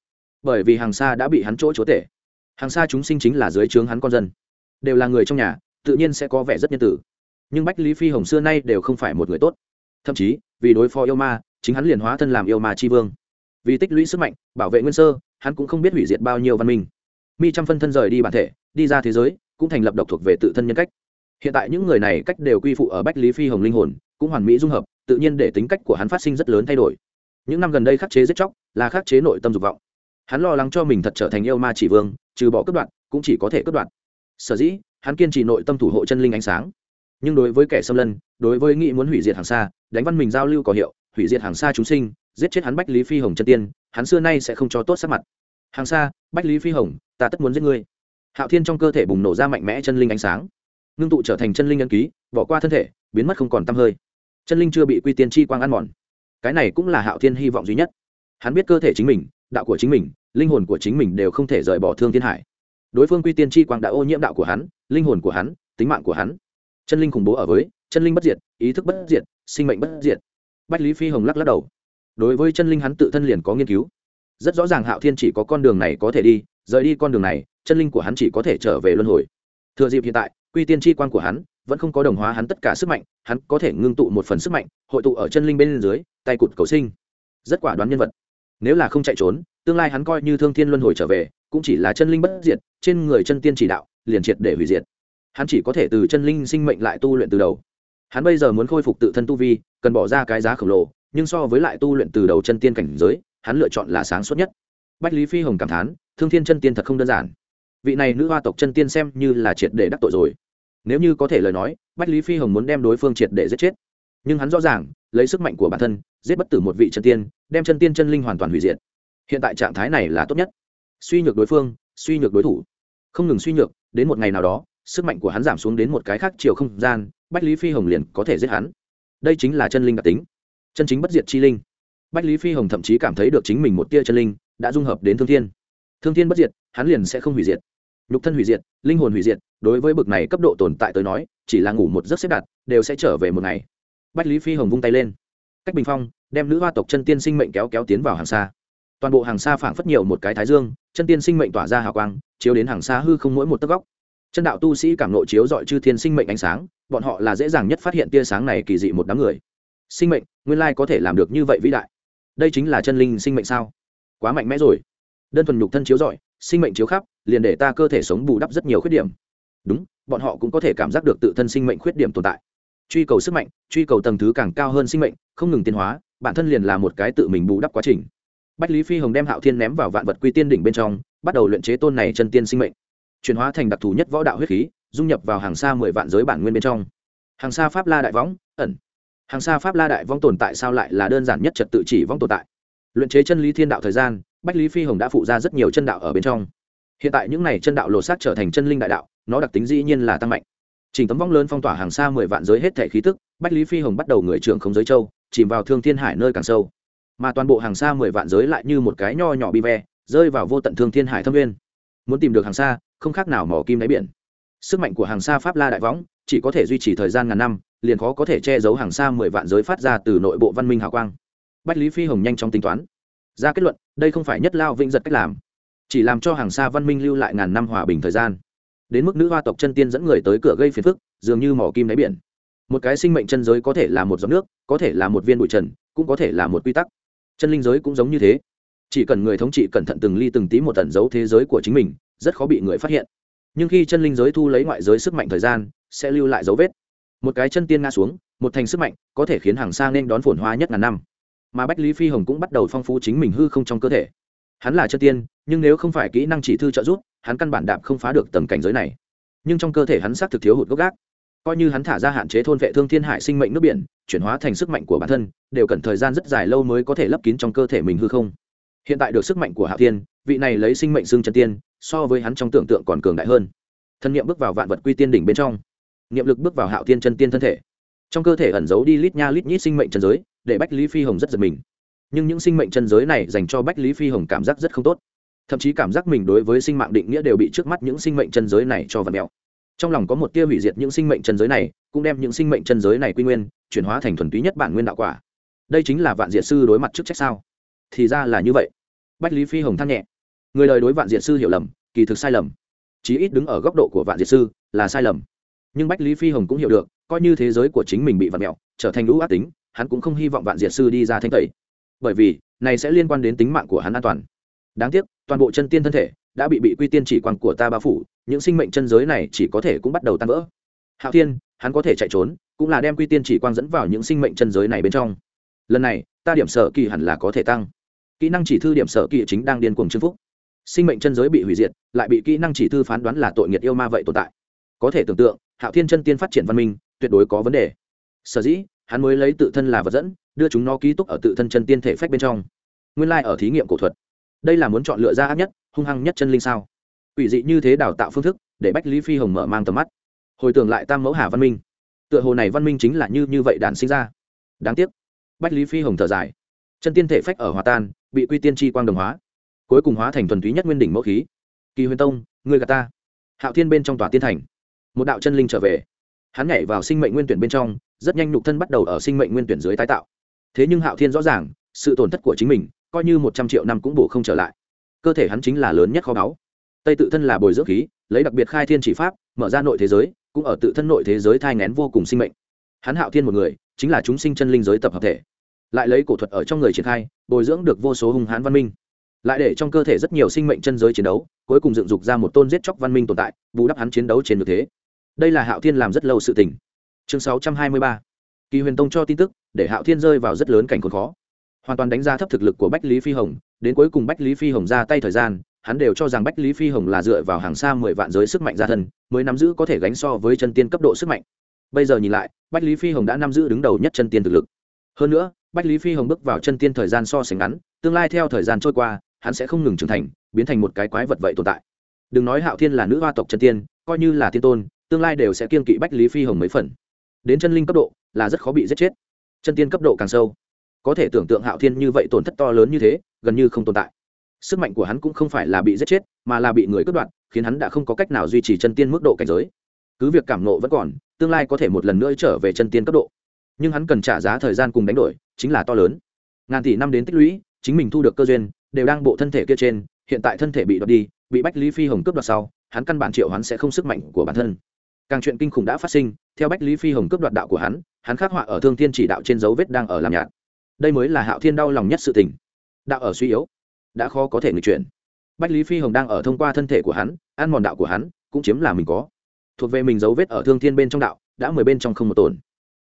bởi vì hàng xa đã bị hắn chỗ chúa tể. Hàng xa chúng sinh chính là dưới trướng hắn con dân. Đều là người trong nhà, tự nhiên sẽ có vẻ rất nhân tử nhưng bách lý phi hồng xưa nay đều không phải một người tốt. Thậm chí, vì đối phó yêu ma, chính hắn liền hóa thân làm yêu ma tri vương. Vì tích lũy sức mạnh, bảo vệ nguyên sơ, hắn cũng không biết hủy diệt bao nhiêu văn minh mi trăm phân thân rời đi bản thể, đi ra thế giới, cũng thành lập độc thuộc về tự thân nhân cách. Hiện tại những người này cách đều quy phụ ở bách lý phi hồng linh hồn, cũng hoàn mỹ dung hợp, tự nhiên để tính cách của hắn phát sinh rất lớn thay đổi. Những năm gần đây khắc chế giết chóc, là khắc chế nội tâm dục vọng. Hắn lo lắng cho mình thật trở thành yêu ma chỉ vương, trừ bỏ cất đoạn cũng chỉ có thể cất đoạn sở dĩ, hắn kiên trì nội tâm thủ hộ chân linh ánh sáng. Nhưng đối với kẻ xâm lân đối với nghĩ muốn hủy diệt hàng xa, đánh văn mình giao lưu có hiệu, hủy diệt hàng xa chúng sinh, giết chết hắn bách lý phi hồng chân tiên, hắn xưa nay sẽ không cho tốt sắc mặt hàng xa, bách lý phi hồng, ta tất muốn giết ngươi. Hạo thiên trong cơ thể bùng nổ ra mạnh mẽ chân linh ánh sáng. Ngưng tụ trở thành chân linh ân ký, bỏ qua thân thể, biến mất không còn t hơi. Chân linh chưa bị quy tiên chi quang ăn mòn. Cái này cũng là hạo thiên hy vọng duy nhất. Hắn biết cơ thể chính mình, đạo của chính mình, linh hồn của chính mình đều không thể rời bỏ thương thiên hải. Đối phương quy tiên chi quang đã ô nhiễm đạo của hắn, linh hồn của hắn, tính mạng của hắn. Chân linh khủng bố ở với, chân linh bất diệt, ý thức bất diệt, sinh mệnh bất diệt. Bách lý phi hồng lắc lắc đầu. Đối với chân linh hắn tự thân liền có nghiên cứu rất rõ ràng hạo thiên chỉ có con đường này có thể đi, rời đi con đường này, chân linh của hắn chỉ có thể trở về luân hồi. Thừa dịp hiện tại, quy tiên chi quan của hắn vẫn không có đồng hóa hắn tất cả sức mạnh, hắn có thể ngưng tụ một phần sức mạnh, hội tụ ở chân linh bên dưới, tay cụt cầu sinh. Rất quả đoán nhân vật. Nếu là không chạy trốn, tương lai hắn coi như thương thiên luân hồi trở về, cũng chỉ là chân linh bất diệt, trên người chân tiên chỉ đạo, liền triệt để hủy diệt. Hắn chỉ có thể từ chân linh sinh mệnh lại tu luyện từ đầu. Hắn bây giờ muốn khôi phục tự thân tu vi, cần bỏ ra cái giá khổng lồ, nhưng so với lại tu luyện từ đầu chân tiên cảnh giới hắn lựa chọn là sáng suốt nhất. Bách lý phi hồng cảm thán, thương thiên chân tiên thật không đơn giản. Vị này nữ hoa tộc chân tiên xem như là triệt để đắc tội rồi. Nếu như có thể lời nói, bách lý phi hồng muốn đem đối phương triệt để giết chết. Nhưng hắn rõ ràng, lấy sức mạnh của bản thân, giết bất tử một vị chân tiên, đem chân tiên chân linh hoàn toàn hủy diệt. Hiện tại trạng thái này là tốt nhất. Suy nhược đối phương, suy nhược đối thủ. Không ngừng suy nhược, đến một ngày nào đó, sức mạnh của hắn giảm xuống đến một cái khác chiều không gian, bách lý phi hồng liền có thể giết hắn. Đây chính là chân linh đặc tính. Chân chính bất diệt chi linh bách lý phi hồng thậm chí cảm thấy được chính mình một tia chân linh đã dung hợp đến thương thiên. Thương thiên bất diệt, hắn liền sẽ không hủy diệt. Nhục thân hủy diệt, linh hồn hủy diệt, đối với bực này cấp độ tồn tại tới nói, chỉ là ngủ một giấc xếp đặt, đều sẽ trở về một ngày. Bách lý phi hồng vung tay lên. Cách bình phong, đem nữ hoa tộc chân tiên sinh mệnh kéo kéo tiến vào hàng xa. Toàn bộ hàng xa phảng phất nhiều một cái thái dương, chân tiên sinh mệnh tỏa ra hào quang, chiếu đến hàng xa hư không mỗi một tấc góc. Chân đạo tu sĩ cảm nộ chiếu dọi chư thiên sinh mệnh ánh sáng, bọn họ là dễ dàng nhất phát hiện tia sáng này kỳ dị một đám người. Sinh mệnh, nguyên lai có thể làm được như vậy vĩ đại đây chính là chân linh sinh mệnh sao? Quá mạnh mẽ rồi. Đơn thuần nhục thân chiếu rọi, sinh mệnh chiếu khắp, liền để ta cơ thể sống bù đắp rất nhiều khuyết điểm. Đúng, bọn họ cũng có thể cảm giác được tự thân sinh mệnh khuyết điểm tồn tại. Truy cầu sức mạnh, truy cầu tầng thứ càng cao hơn sinh mệnh, không ngừng tiến hóa, bản thân liền là một cái tự mình bù đắp quá trình. Bách lý phi hồng đem hạo thiên ném vào vạn vật quy tiên đỉnh bên trong, bắt đầu luyện chế tôn này chân tiên sinh mệnh. Chuyển hóa thành đặc thù nhất võ đạo huyết khí, dung nhập vào hàng xa mười vạn giới bản nguyên bên trong. Hàng xa pháp la đại võng, ẩn hàng xa pháp la đại Vong tồn tại sao lại là đơn giản nhất trật tự chỉ vong tồn tại? Luyện chế chân lý thiên đạo thời gian, bách lý phi hồng đã phụ ra rất nhiều chân đạo ở bên trong. Hiện tại những n à y chân đạo lột xác trở thành chân linh đại đạo, nó đặc tính dĩ nhiên là tăng mạnh. Chỉnh tấm vong lớn phong tỏa hàng xa mười vạn giới hết thể khí tức, bách lý phi hồng bắt đầu người trưởng không giới châu, chìm vào thương thiên hải nơi càng sâu. Mà toàn bộ hàng xa mười vạn giới lại như một cái nho nhỏ bi ve, rơi vào vô tận thương thiên hải thâm nguyên. Muốn tìm được hàng xa không khác nào mỏ kim đáy biển. Sức mạnh của hàng xa pháp la đại võng chỉ có thể duy trì thời gian ngàn năm, liền khó có thể che giấu hàng xa mười vạn giới phát ra từ nội bộ văn minh hào quang. Bách lý phi hồng nhanh chóng tính toán. Ra kết luận, đây không phải nhất lao vĩnh giật cách làm, chỉ làm cho hàng xa văn minh lưu lại ngàn năm hòa bình thời gian. Đến mức nữ hoa tộc chân tiên dẫn người tới cửa gây phiền phức, dường như mỏ kim đáy biển. Một cái sinh mệnh chân giới có thể là một giọt nước, có thể là một viên bụi trần, cũng có thể là một quy tắc. Chân linh giới cũng giống như thế. Chỉ cần người thống trị cẩn thận từng ly từng tí một tẩn giấu thế giới của chính mình, rất khó bị người phát hiện. Nhưng khi chân linh giới thu lấy ngoại giới sức mạnh thời gian sẽ lưu lại dấu vết. Một cái chân tiên ngã xuống một thành sức mạnh có thể khiến hàng xa nên đón phồn hoa nhất ngàn năm. Mà bách lý phi hồng cũng bắt đầu phong phú chính mình hư không trong cơ thể. Hắn là chân tiên nhưng nếu không phải kỹ năng chỉ thư trợ giúp hắn căn bản đạp không phá được tầm cảnh giới này. Nhưng trong cơ thể hắn xác thực thiếu hụt gốc gác. Coi như hắn thả ra hạn chế thôn vệ thương thiên hải sinh mệnh nước biển chuyển hóa thành sức mạnh của bản thân đều cần thời gian rất dài lâu mới có thể lấp kín trong cơ thể mình hư không. Hiện tại được sức mạnh của hạ tiên, vị này lấy sinh mệnh xương chân tiên so với hắn trong tưởng tượng còn cường đại hơn. Thân nhiệm bước vào vạn vật quy tiên đỉnh bên trong niệm lực bước vào hạo tiên chân tiên thân thể. Trong cơ thể ẩn giấu đi lít nha lít nhít sinh mệnh chân giới, để bách lý phi hồng rất giật mình. Nhưng những sinh mệnh chân giới này dành cho bách lý phi hồng cảm giác rất không tốt. Thậm chí cảm giác mình đối với sinh mạng định nghĩa đều bị trước mắt những sinh mệnh chân giới này cho vật mèo. Trong lòng có một tia hủy diệt những sinh mệnh chân giới này, cũng đem những sinh mệnh chân giới này quy nguyên, chuyển hóa thành thuần túy nhất bản nguyên đạo quả. Đây chính là vạn diệt sư đối mặt trước trách sao? Thì ra là như vậy. Bách lý phi hồng than nhẹ. Người đời đối vạn diệt sư hiểu lầm, kỳ thực sai lầm. Chí ít đứng ở góc độ của vạn diệt sư là sai lầm nhưng bách lý phi hồng cũng hiểu được, coi như thế giới của chính mình bị vặn mẹo trở thành lũ ác tính, hắn cũng không hy vọng vạn diệt sư đi ra thanh tẩy. Bởi vì, này sẽ liên quan đến tính mạng của hắn an toàn. Đáng tiếc, toàn bộ chân tiên thân thể đã bị bị quy tiên chỉ quan của ta bao phủ, những sinh mệnh chân giới này chỉ có thể cũng bắt đầu tan vỡ. Hạo thiên, hắn có thể chạy trốn, cũng là đem quy tiên chỉ quang dẫn vào những sinh mệnh chân giới này bên trong. Lần này, ta điểm sở kỳ hẳn là có thể tăng. Kỹ năng chỉ thư điểm sở kỳ chính đang điên cuồng chưng phúc. Sinh mệnh chân giới bị hủy diệt, lại bị kỹ năng chỉ thư phán đoán là tội nghiệt yêu ma vậy tồn tại. Có thể tưởng tượng hạo thiên chân tiên phát triển văn minh, tuyệt đối có vấn đề. Sở dĩ, hắn mới lấy tự thân là vật dẫn, đưa chúng nó ký túc ở tự thân chân tiên thể phách bên trong. Nguyên lai、like、ở thí nghiệm cổ thuật. Đây là muốn chọn lựa ra ác nhất, hung hăng nhất chân linh sao? Ủy dị như thế đào tạo phương thức, để bách lý phi hồng mở mang tầm mắt. Hồi tưởng lại tam mẫu hà văn minh. Tựa hồ này văn minh chính là như như vậy đản sinh ra. Đáng tiếc. Bách lý phi hồng thở dài. Chân tiên thể phách ở hòa tan, bị quy tiên tri quang đồng hóa. Cuối cùng hóa thành thuần túy nhất nguyên đỉnh mẫu khí. Kỳ huyền tông người gà ta. Hạo thiên bên trong tòa tiên thành một đạo chân linh trở về. Hắn nhảy vào sinh mệnh nguyên tuyển bên trong, rất nhanh nhục thân bắt đầu ở sinh mệnh nguyên tuyển dưới tái tạo. Thế nhưng hạo thiên rõ ràng, sự tổn thất của chính mình, coi như một trăm triệu năm cũng bổ không trở lại. Cơ thể hắn chính là lớn nhất kho báu. Tây tự thân là bồi dưỡng khí, lấy đặc biệt khai thiên chỉ pháp, mở ra nội thế giới, cũng ở tự thân nội thế giới thai ngén vô cùng sinh mệnh. Hắn hạo thiên một người, chính là chúng sinh chân linh giới tập hợp thể. Lại lấy cổ thuật ở trong người triển khai, bồi dưỡng được vô số hùng hán văn minh. Lại để trong cơ thể rất nhiều sinh mệnh chân giới chiến đấu, cuối cùng dựng dục ra một tôn giết chóc văn minh tồn tại, bù đắp hắn chiến đấu trên được thế đây là hạo thiên làm rất lâu sự tình. Chương sáu trăm hai mươi ba. Kỳ huyền tông cho tin tức, để hạo thiên rơi vào rất lớn cảnh khốn khó. Hoàn toàn đánh giá thấp thực lực của bách lý phi hồng, đến cuối cùng bách lý phi hồng ra tay thời gian, hắn đều cho rằng bách lý phi hồng là dựa vào hàng xa mười vạn giới sức mạnh gia thân, mới nắm giữ có thể gánh so với chân tiên cấp độ sức mạnh. Bây giờ nhìn lại, bách lý phi hồng đã nắm giữ đứng đầu nhất chân tiên thực lực. Hơn nữa, bách lý phi hồng bước vào chân tiên thời gian so sánh ngắn, tương lai theo thời gian trôi qua, hắn sẽ không ngừng trưởng thành, biến thành một cái quái vật vậy tồn tại. Đừng nói hạo thiên là nữ hoa tộc chân tiên, coi như là thiên tôn tương lai đều sẽ kiên kỵ bách lý phi hồng mấy phần. Đến chân linh cấp độ, là rất khó bị giết chết. Chân tiên cấp độ càng sâu. Có thể tưởng tượng hạo thiên như vậy tổn thất to lớn như thế, gần như không tồn tại. Sức mạnh của hắn cũng không phải là bị giết chết, mà là bị người cướp đoạt, khiến hắn đã không có cách nào duy trì chân tiên mức độ cảnh giới. Cứ việc cảm nộ vẫn còn, tương lai có thể một lần nữa trở về chân tiên cấp độ. Nhưng hắn cần trả giá thời gian cùng đánh đổi, chính là to lớn. Ngàn tỷ năm đến tích lũy, chính mình thu được cơ duyên, đều đang bộ thân thể kia trên, hiện tại thân thể bị đoạt đi, bị bách lý phi hồng cướp đoạt sau, hắn căn bản triệu hắn sẽ không sức mạnh của bản thân càng chuyện kinh khủng đã phát sinh, theo bách lý phi hồng cướp đoạt đạo của hắn hắn khắc họa ở thương thiên chỉ đạo trên dấu vết đang ở làm nhạt. Đây mới là hạo thiên đau lòng nhất sự tình. Đạo ở suy yếu, đã khó có thể người chuyển. Bách lý phi hồng đang ở thông qua thân thể của hắn, ăn mòn đạo của hắn, cũng chiếm là mình có. Thuộc về mình dấu vết ở thương thiên bên trong đạo, đã mười bên trong không một tổn.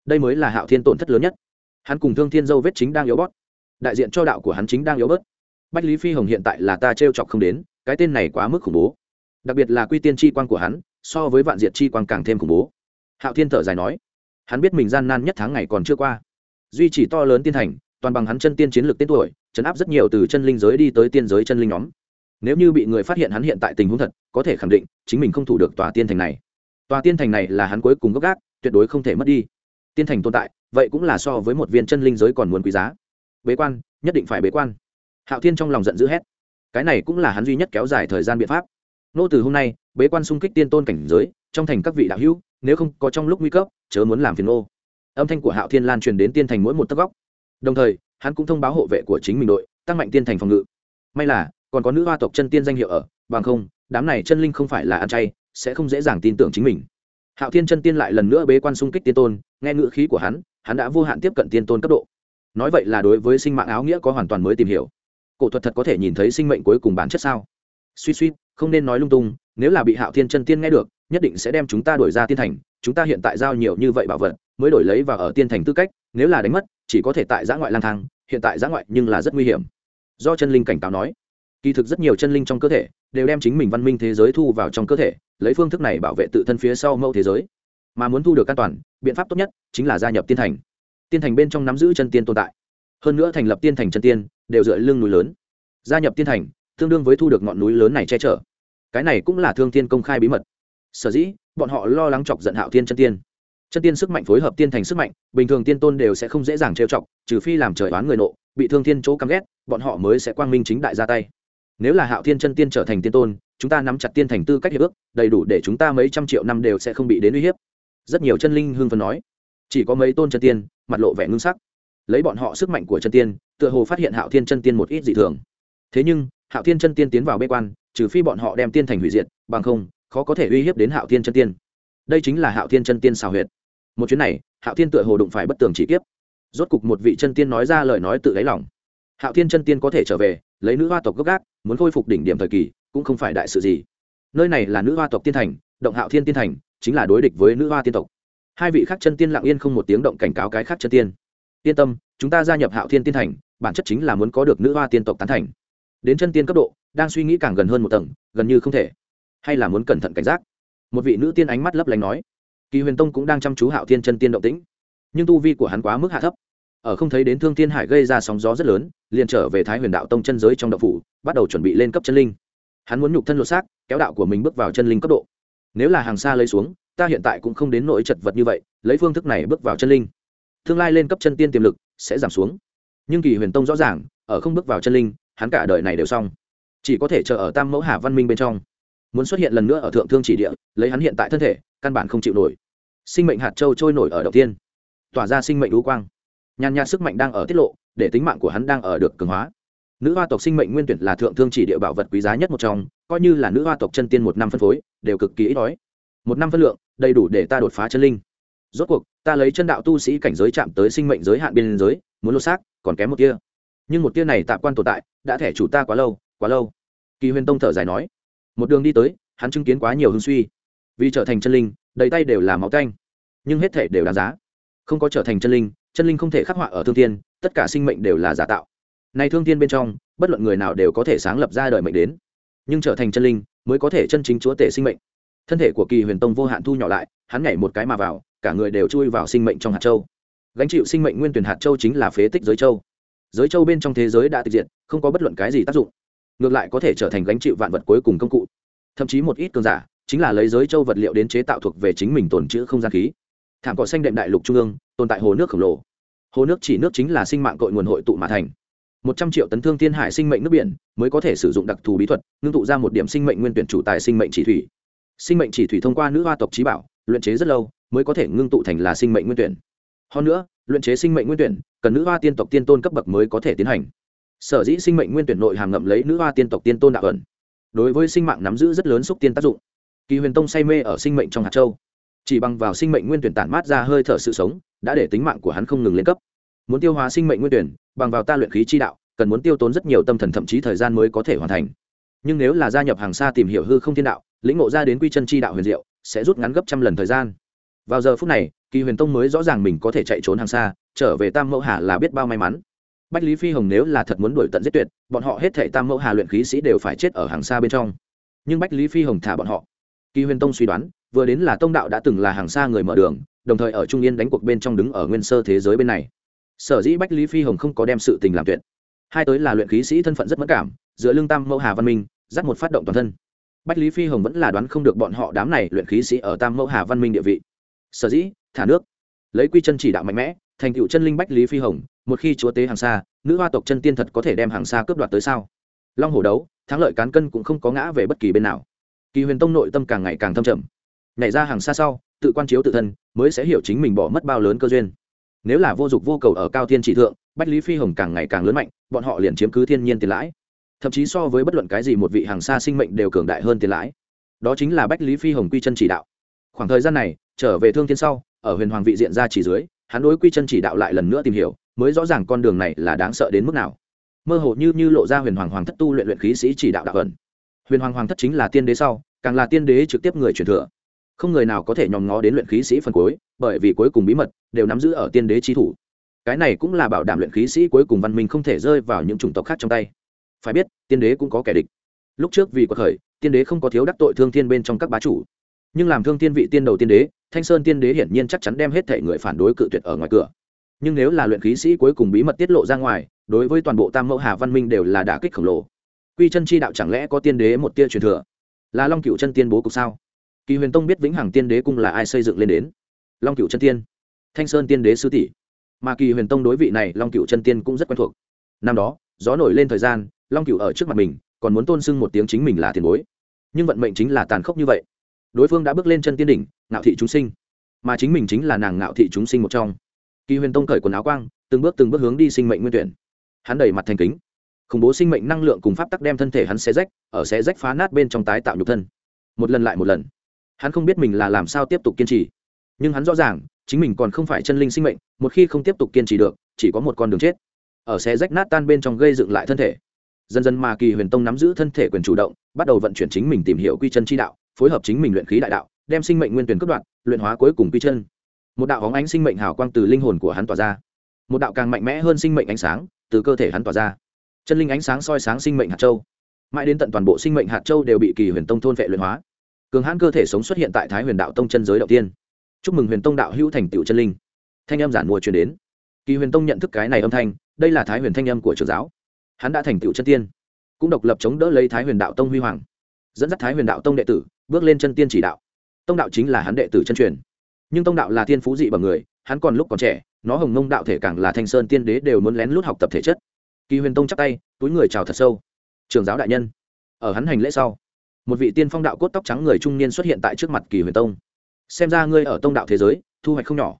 Đây mới là hạo thiên tổn thất lớn nhất. Hắn cùng thương thiên dấu vết chính đang yếu bót đại diện cho đạo của hắn chính đang yếu bớt. Bách lý phi hồng hiện tại là ta t r e o chọc không đến, cái tên này quá mức khủng bố. Đặc biệt là quy tiên tri quan của hắn so với vạn diệt chi quang càng thêm khủng bố. Hạo thiên thở dài nói, hắn biết mình gian nan nhất tháng ngày còn chưa qua. Duy trì to lớn tiên thành, toàn bằng hắn chân tiên chiến lược tên tuổi, chấn áp rất nhiều từ chân linh giới đi tới tiên giới chân linh nhóm. Nếu như bị người phát hiện hắn hiện tại tình huống thật, có thể khẳng định, chính mình không thủ được tòa tiên thành này. Tòa tiên thành này là hắn cuối cùng gốc gác, tuyệt đối không thể mất đi. Tiên thành tồn tại, vậy cũng là so với một viên chân linh giới còn muốn quý giá. Bế quan, nhất định phải bế quan. Hạo thiên trong lòng giận dữ hét. Cái này cũng là hắn duy nhất kéo dài thời gian biện pháp nô từ hôm nay, bế quan xung kích tiên tôn cảnh giới, trong thành các vị đạo hữu, nếu không có trong lúc nguy cấp, chớ muốn làm phiền nô âm thanh của hạo thiên lan truyền đến tiên thành mỗi một tấc góc. Đồng thời, hắn cũng thông báo hộ vệ của chính mình đội, tăng mạnh tiên thành phòng ngự. May là, còn có nữ hoa tộc chân tiên danh hiệu ở, bằng không, đám này chân linh không phải là ăn chay, sẽ không dễ dàng tin tưởng chính mình. Hạo thiên chân tiên lại lần nữa bế quan xung kích tiên tôn, nghe ngữ khí của hắn hắn đã vô hạn tiếp cận tiên tôn cấp độ. Nói vậy là đối với sinh mạng áo nghĩa có hoàn toàn mới tìm hiểu. Cổ thuật thật có thể nhìn thấy sinh mệnh cuối cùng bản chất sao? Suy suy không nên nói lung tung, nếu là bị hạo thiên chân tiên nghe được, nhất định sẽ đem chúng ta đổi ra tiên thành, chúng ta hiện tại giao nhiều như vậy bảo vật, mới đổi lấy và ở tiên thành tư cách, nếu là đánh mất, chỉ có thể tại giã ngoại lang thang, hiện tại giã ngoại nhưng là rất nguy hiểm. Do chân linh cảnh cáo nói. Kỳ thực rất nhiều chân linh trong cơ thể, đều đem chính mình văn minh thế giới thu vào trong cơ thể, lấy phương thức này bảo vệ tự thân phía sau mẫu thế giới. Mà muốn thu được an toàn, biện pháp tốt nhất chính là gia nhập tiên thành. Tiên thành bên trong nắm giữ chân tiên tồn tại. Hơn nữa thành lập tiên thành chân tiên, đều dựa lưng núi lớn. Gia nhập tiên thành, tương đương với thu được ngọn núi lớn này che chở cái này cũng là thương thiên công khai bí mật. Sở dĩ, bọn họ lo lắng chọc giận hạo Thiên chân tiên. Chân tiên sức mạnh phối hợp tiên thành sức mạnh, bình thường tiên tôn đều sẽ không dễ dàng trêu chọc, trừ phi làm trời oán người nộ, bị thương thiên chỗ căm ghét, bọn họ mới sẽ quang minh chính đại ra tay. Nếu là hạo thiên chân tiên trở thành tiên tôn, chúng ta nắm chặt tiên thành tư cách hiệp ước, đầy đủ để chúng ta mấy trăm triệu năm đều sẽ không bị đến uy hiếp. Rất nhiều chân linh hương phân nói. Chỉ có mấy tôn chân tiên, mặt lộ vẻ ngưng sắc. Lấy bọn họ sức mạnh của chân tiên, tựa hồ phát hiện hạo thiên chân tiên một ít dị thường. Thế nhưng, hạo thiên chân tiên tiến vào bê quan trừ phi bọn họ đem tiên thành hủy diệt, bằng không, khó có thể uy hiếp đến hạo thiên chân tiên. Đây chính là hạo thiên chân tiên xào huyệt. Một chuyến này, hạo thiên tựa hồ đụng phải bất tường chỉ kiếp. Rốt cục một vị chân tiên nói ra lời nói tự lấy lòng. Hạo thiên chân tiên có thể trở về, lấy nữ hoa tộc gốc gác, muốn khôi phục đỉnh điểm thời kỳ, cũng không phải đại sự gì. Nơi này là nữ hoa tộc tiên thành, động hạo thiên tiên thành, chính là đối địch với nữ hoa tiên tộc. Hai vị khác chân tiên lặng yên không một tiếng động cảnh cáo cái khác chân tiên. Yên tâm, chúng ta gia nhập hạo thiên tiên thành, bản chất chính là muốn có được nữ hoa tiên tộc tán thành. Đến chân tiên cấp độ đang suy nghĩ càng gần hơn một tầng, gần như không thể. Hay là muốn cẩn thận cảnh giác? Một vị nữ tiên ánh mắt lấp lánh nói. Kỳ huyền tông cũng đang chăm chú hạo thiên chân tiên động tĩnh. Nhưng tu vi của hắn quá mức hạ thấp. Ở không thấy đến thương thiên hải gây ra sóng gió rất lớn, liền trở về thái huyền đạo tông chân giới trong đậu phủ, bắt đầu chuẩn bị lên cấp chân linh. Hắn muốn nhục thân lột xác, kéo đạo của mình bước vào chân linh cấp độ. Nếu là hàng xa lấy xuống, ta hiện tại cũng không đến nỗi chật vật như vậy, lấy phương thức này bước vào chân linh. Tương lai lên cấp chân tiên tiềm lực sẽ giảm xuống. Nhưng kỳ huyền tông rõ ràng, ở không bước vào chân linh, hắn cả đời này đều xong chỉ có thể chờ ở tam mẫu hà văn minh bên trong. Muốn xuất hiện lần nữa ở thượng thương chỉ địa, lấy hắn hiện tại thân thể, căn bản không chịu nổi. Sinh mệnh hạt châu trôi nổi ở đầu tiên. Tỏa ra sinh mệnh đũ quang. Nhàn nhạt sức mạnh đang ở tiết lộ, để tính mạng của hắn đang ở được cường hóa. Nữ hoa tộc sinh mệnh nguyên tuyển là thượng thương chỉ địa bảo vật quý giá nhất một trong, coi như là nữ hoa tộc chân tiên một năm phân phối, đều cực kỳ ít đói. Một năm phân lượng, đầy đủ để ta đột phá chân linh. Rốt cuộc, ta lấy chân đạo tu sĩ cảnh giới chạm tới sinh mệnh giới hạn biên giới, muốn lô xác, còn kém một tia. Nhưng một tia này tạm quan tồn tại, đã thẻ chủ ta quá lâu quá lâu kỳ huyền tông thở dài nói, một đường đi tới, hắn chứng kiến quá nhiều hương suy. Vì trở thành chân linh, đầy tay đều là máu canh nhưng hết thể đều đáng giá. Không có trở thành chân linh chân linh không thể khắc họa ở thương tiên tất cả sinh mệnh đều là giả tạo. Này thương tiên bên trong, bất luận người nào đều có thể sáng lập ra đời mệnh đến. Nhưng trở thành chân linh, mới có thể chân chính chúa tể sinh mệnh. Thân thể của kỳ huyền tông vô hạn thu nhỏ lại, hắn nhảy một cái mà vào, cả người đều chui vào sinh mệnh trong hạt châu. Gánh chịu sinh mệnh nguyên tuyển hạt châu chính là phế tích giới châu. Giới châu bên trong thế giới đã tịch diệt, không có bất luận cái gì tác dụng ngược lại có thể trở thành gánh chịu vạn vật cuối cùng công cụ. Thậm chí một ít cường giả chính là lấy giới châu vật liệu đến chế tạo thuộc về chính mình tồn chữ không gian khí. Thảm cỏ xanh đệm đại lục trung ương, tồn tại hồ nước khổng lồ. Hồ nước chỉ nước chính là sinh mạng cội nguồn hội tụ mà thành. Một trăm triệu tấn thương thiên hải sinh mệnh nước biển mới có thể sử dụng đặc thù bí thuật, ngưng tụ ra một điểm sinh mệnh nguyên tuyển chủ tài sinh mệnh chỉ thủy. Sinh mệnh chỉ thủy thông qua nữ hoa tộc trí bảo, luyện chế rất lâu mới có thể ngưng tụ thành là sinh mệnh nguyên tuyển. Hơn nữa, luyện chế sinh mệnh nguyên tuyển, cần nữ hoa tiên tộc tiên tôn cấp bậc mới có thể tiến hành sở dĩ sinh mệnh nguyên tuyển nội hàm ngậm lấy nữ hoa tiên tộc tiên tôn đạo ẩn. Đối với sinh mạng nắm giữ rất lớn xúc tiên tác dụng. Kỳ huyền tông say mê ở sinh mệnh trong hạt châu. Chỉ bằng vào sinh mệnh nguyên tuyển tản mát ra hơi thở sự sống, đã để tính mạng của hắn không ngừng lên cấp. Muốn tiêu hóa sinh mệnh nguyên tuyển, bằng vào ta luyện khí chi đạo, cần muốn tiêu tốn rất nhiều tâm thần thậm chí thời gian mới có thể hoàn thành. Nhưng nếu là gia nhập hàng xa tìm hiểu hư không thiên đạo, lĩnh ngộ ra đến quy chân chi đạo huyền diệu, sẽ rút ngắn gấp trăm lần thời gian. Vào giờ phút này, kỳ huyền tông mới rõ ràng mình có thể chạy trốn hàng xa, trở về tam mẫu hà là biết bao may mắn bách lý phi hồng nếu là thật muốn đuổi tận giết tuyệt, bọn họ hết thể tam mẫu hà luyện khí sĩ đều phải chết ở hàng xa bên trong. Nhưng bách lý phi hồng thả bọn họ. Kỳ huyền tông suy đoán, vừa đến là tông đạo đã từng là hàng xa người mở đường, đồng thời ở trung yên đánh cuộc bên trong đứng ở nguyên sơ thế giới bên này. Sở dĩ bách lý phi hồng không có đem sự tình làm tuyệt. Hai tới là luyện khí sĩ thân phận rất mất cảm, giữa lương tam mẫu hà văn minh, dắt một phát động toàn thân. Bách lý phi hồng vẫn là đoán không được bọn họ đám này luyện khí sĩ ở tam mẫu hà văn minh địa vị. Sở dĩ, thả nước. Lấy quy chân chỉ đạo mạnh mẽ, thành tựu chân linh bách lý phi hồng một khi chúa tế hàng xa, nữ hoa tộc chân tiên thật có thể đem hàng xa cướp đoạt tới sao? Long hổ đấu, thắng lợi cán cân cũng không có ngã về bất kỳ bên nào. Kỳ huyền tông nội tâm càng ngày càng thâm trầm. Nhảy ra hàng xa sau, tự quan chiếu tự thân, mới sẽ hiểu chính mình bỏ mất bao lớn cơ duyên. Nếu là vô dụng vô cầu ở cao thiên chỉ thượng, bách lý phi hồng càng ngày càng lớn mạnh, bọn họ liền chiếm cứ thiên nhiên tiền lãi. Thậm chí so với bất luận cái gì một vị hàng xa sinh mệnh đều cường đại hơn tiền lãi. Đó chính là bách lý phi hồng quy chân chỉ đạo. Khoảng thời gian này, trở về thương thiên sau, ở huyền hoàng vị diện ra chỉ dưới, hắn đối quy chân chỉ đạo lại lần nữa tìm hiểu mới rõ ràng con đường này là đáng sợ đến mức nào. Mơ hồ như như lộ ra huyền hoàng hoàng thất tu luyện luyện khí sĩ chỉ đạo đạo ẩn. Huyền hoàng hoàng thất chính là tiên đế sau, càng là tiên đế trực tiếp người truyền thừa. Không người nào có thể nhòm ngó đến luyện khí sĩ phần cuối, bởi vì cuối cùng bí mật đều nắm giữ ở tiên đế trí thủ. Cái này cũng là bảo đảm luyện khí sĩ cuối cùng văn minh không thể rơi vào những chủng tộc khác trong tay. Phải biết, tiên đế cũng có kẻ địch. Lúc trước vì có khởi, tiên đế không có thiếu đắc tội thương thiên bên trong các bá chủ. Nhưng làm thương thiên vị tiên đầu tiên đế, thanh sơn tiên đế hiển nhiên chắc chắn đem hết thể người phản đối cự tuyệt ở ngoài cửa nhưng nếu là luyện khí sĩ cuối cùng bí mật tiết lộ ra ngoài, đối với toàn bộ tam mẫu hà văn minh đều là đả kích khổng lồ. Quy chân chi đạo chẳng lẽ có tiên đế một tia truyền thừa? Là long cựu chân tiên bố cục sao? Kỳ huyền tông biết vĩnh hằng tiên đế cung là ai xây dựng lên đến? Long cựu chân tiên. Thanh sơn tiên đế sứ tỷ. Mà kỳ huyền tông đối vị này long cựu chân tiên cũng rất quen thuộc. Năm đó, gió nổi lên thời gian, long cựu ở trước mặt mình, còn muốn tôn sưng một tiếng chính mình là tiền bối. Nhưng vận mệnh chính là tàn khốc như vậy. Đối phương đã bước lên chân tiên đỉnh, ngạo thị chúng sinh. Mà chính mình chính là nàng ngạo thị chúng sinh một trong kỳ huyền tông cởi quần áo quang, từng bước từng bước hướng đi sinh mệnh nguyên tuyển. Hắn đầy mặt thành kính. Khủng bố sinh mệnh năng lượng cùng pháp tắc đem thân thể hắn xé rách, ở xé rách phá nát bên trong tái tạo nhục thân. Một lần lại một lần. Hắn không biết mình là làm sao tiếp tục kiên trì. Nhưng hắn rõ ràng, chính mình còn không phải chân linh sinh mệnh, một khi không tiếp tục kiên trì được, chỉ có một con đường chết. Ở xé rách nát tan bên trong gây dựng lại thân thể. Dần dần mà kỳ huyền tông nắm giữ thân thể quyền chủ động, bắt đầu vận chuyển chính mình tìm hiểu quy chân chi đạo, phối hợp chính mình luyện khí đại đạo, đem sinh mệnh nguyên tuyển cấp đoạn luyện hóa cuối cùng quy chân một đạo hóng ánh sinh mệnh hào quang từ linh hồn của hắn tỏa ra. Một đạo càng mạnh mẽ hơn sinh mệnh ánh sáng từ cơ thể hắn tỏa ra. Chân linh ánh sáng soi sáng sinh mệnh hạt châu. Mãi đến tận toàn bộ sinh mệnh hạt châu đều bị kỳ huyền tông thôn vệ luyện hóa. Cường hãn cơ thể sống xuất hiện tại thái huyền đạo tông chân giới đầu tiên. Chúc mừng huyền tông đạo hữu thành tựu chân linh. Thanh âm giản mùa truyền đến. Kỳ huyền tông nhận thức cái này âm thanh, đây là thái huyền thanh âm của trường giáo. Hắn đã thành tựu chân tiên, cũng độc lập chống đỡ lấy thái huyền đạo tông huy hoàng, dẫn dắt thái huyền đạo tông đệ tử bước lên chân tiên chỉ đạo. Tông đạo chính là hắn đệ tử chân truyền nhưng tông đạo là thiên phú dị bằng người, hắn còn lúc còn trẻ, nó hồng mông đạo thể càng là thanh sơn tiên đế đều muốn lén lút học tập thể chất. Kỳ huyền tông chắc tay, túi người chào thật sâu. Trường giáo đại nhân, ở hắn hành lễ sau, một vị tiên phong đạo cốt tóc trắng người trung niên xuất hiện tại trước mặt kỳ huyền tông. Xem ra ngươi ở tông đạo thế giới, thu hoạch không nhỏ.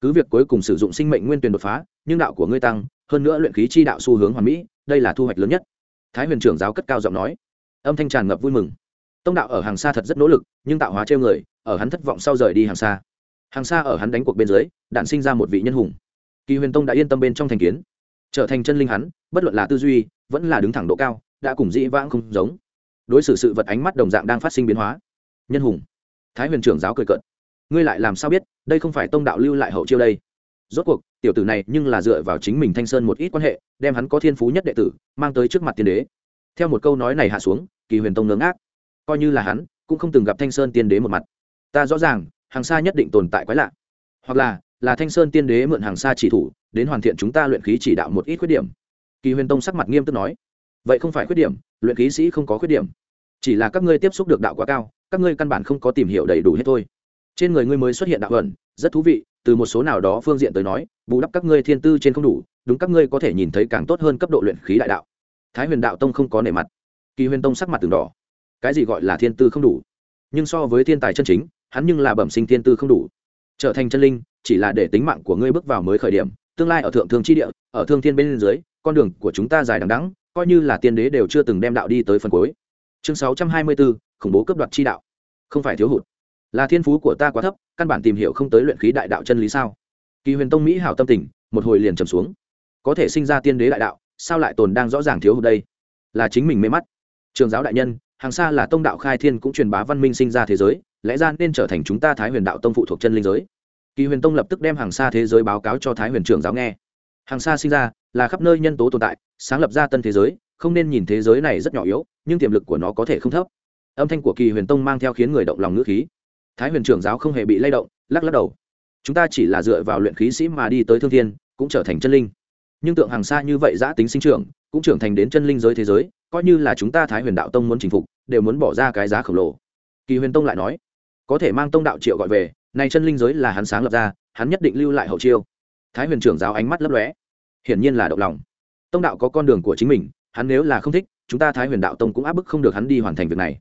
Cứ việc cuối cùng sử dụng sinh mệnh nguyên tuyển đột phá, nhưng đạo của ngươi tăng, hơn nữa luyện khí chi đạo xu hướng hoàn mỹ, đây là thu hoạch lớn nhất. Thái huyền trưởng giáo cất cao giọng nói. Âm thanh tràn ngập vui mừng. Tông đạo ở hàng xa thật rất nỗ lực, nhưng tạo hóa trêu người, ở hắn thất vọng sau rời đi hàng xa hàng xa ở hắn đánh cuộc bên dưới đạn sinh ra một vị nhân hùng. Kỳ huyền tông đã yên tâm bên trong thành kiến. Trở thành chân linh hắn, bất luận là tư duy, vẫn là đứng thẳng độ cao, đã cùng dĩ vãng không giống. Đối xử sự vật ánh mắt đồng dạng đang phát sinh biến hóa. Nhân hùng. Thái huyền trưởng giáo cười cợt. Ngươi lại làm sao biết, đây không phải tông đạo lưu lại hậu chiêu đây? Rốt cuộc, tiểu tử này nhưng là dựa vào chính mình thanh sơn một ít quan hệ, đem hắn có thiên phú nhất đệ tử, mang tới trước mặt tiên đế. Theo một câu nói này hạ xuống, kỳ huyền tông ngớ ác coi như là hắn, cũng không từng gặp thanh sơn tiên đế một mặt. Ta rõ ràng hàng xa nhất định tồn tại quái lạ. Hoặc là là thanh sơn tiên đế mượn hàng xa chỉ thủ, đến hoàn thiện chúng ta luyện khí chỉ đạo một ít khuyết điểm. Kỳ huyền tông sắc mặt nghiêm túc nói. Vậy không phải khuyết điểm, luyện khí sĩ không có khuyết điểm. Chỉ là các ngươi tiếp xúc được đạo quá cao, các ngươi căn bản không có tìm hiểu đầy đủ hết thôi. Trên người ngươi mới xuất hiện đạo ẩn, rất thú vị, từ một số nào đó phương diện tới nói, bù đắp các ngươi thiên tư trên không đủ, đúng các ngươi có thể nhìn thấy càng tốt hơn cấp độ luyện khí đại đạo. Thái huyền đạo tông không có nề mặt. Kỳ huyền tông sắc mặt từng đỏ. Cái gì gọi là thiên tư không đủ? Nhưng so với thiên tài chân chính hắn nhưng là bẩm sinh thiên tư không đủ. Trở thành chân linh, chỉ là để tính mạng của ngươi bước vào mới khởi điểm, tương lai ở thượng thương chi địa, ở thương thiên bên dưới, con đường của chúng ta dài đằng đẵng, coi như là tiên đế đều chưa từng đem đạo đi tới phần cuối. Chương sáu trăm hai mươi bốn khủng bố cấp đoạt chi đạo. Không phải thiếu hụt. Là thiên phú của ta quá thấp, căn bản tìm hiểu không tới luyện khí đại đạo chân lý sao? Kỳ huyền tông mỹ hảo tâm tình, một hồi liền trầm xuống. Có thể sinh ra tiên đế đại đạo, sao lại tồn đang rõ ràng thiếu hụt đây? Là chính mình mê mắt. Trường giáo đại nhân, hàng xa là tông đạo khai thiên cũng truyền bá văn minh sinh ra thế giới lẽ ra nên trở thành chúng ta thái huyền đạo tông phụ thuộc chân linh giới. Kỳ huyền tông lập tức đem hàng xa thế giới báo cáo cho thái huyền trưởng giáo nghe. Hàng xa sinh ra là khắp nơi nhân tố tồn tại, sáng lập ra tân thế giới, không nên nhìn thế giới này rất nhỏ yếu, nhưng tiềm lực của nó có thể không thấp. Âm thanh của kỳ huyền tông mang theo khiến người động lòng ngữ khí. Thái huyền trưởng giáo không hề bị lay động, lắc lắc đầu. Chúng ta chỉ là dựa vào luyện khí sĩ mà đi tới thương thiên, cũng trở thành chân linh. Nhưng tượng hàng xa như vậy giã tính sinh trưởng, cũng trưởng thành đến chân linh giới thế giới, coi như là chúng ta thái huyền đạo tông muốn chinh phục, đều muốn bỏ ra cái giá khổng lồ. Kỳ huyền tông lại nói có thể mang tông đạo triệu gọi về này chân linh giới là hắn sáng lập ra, hắn nhất định lưu lại hậu chiêu. Thái huyền trưởng giáo ánh mắt lấp lóe. Hiển nhiên là động lòng. Tông đạo có con đường của chính mình, hắn nếu là không thích, chúng ta thái huyền đạo tông cũng áp bức không được hắn đi hoàn thành việc này.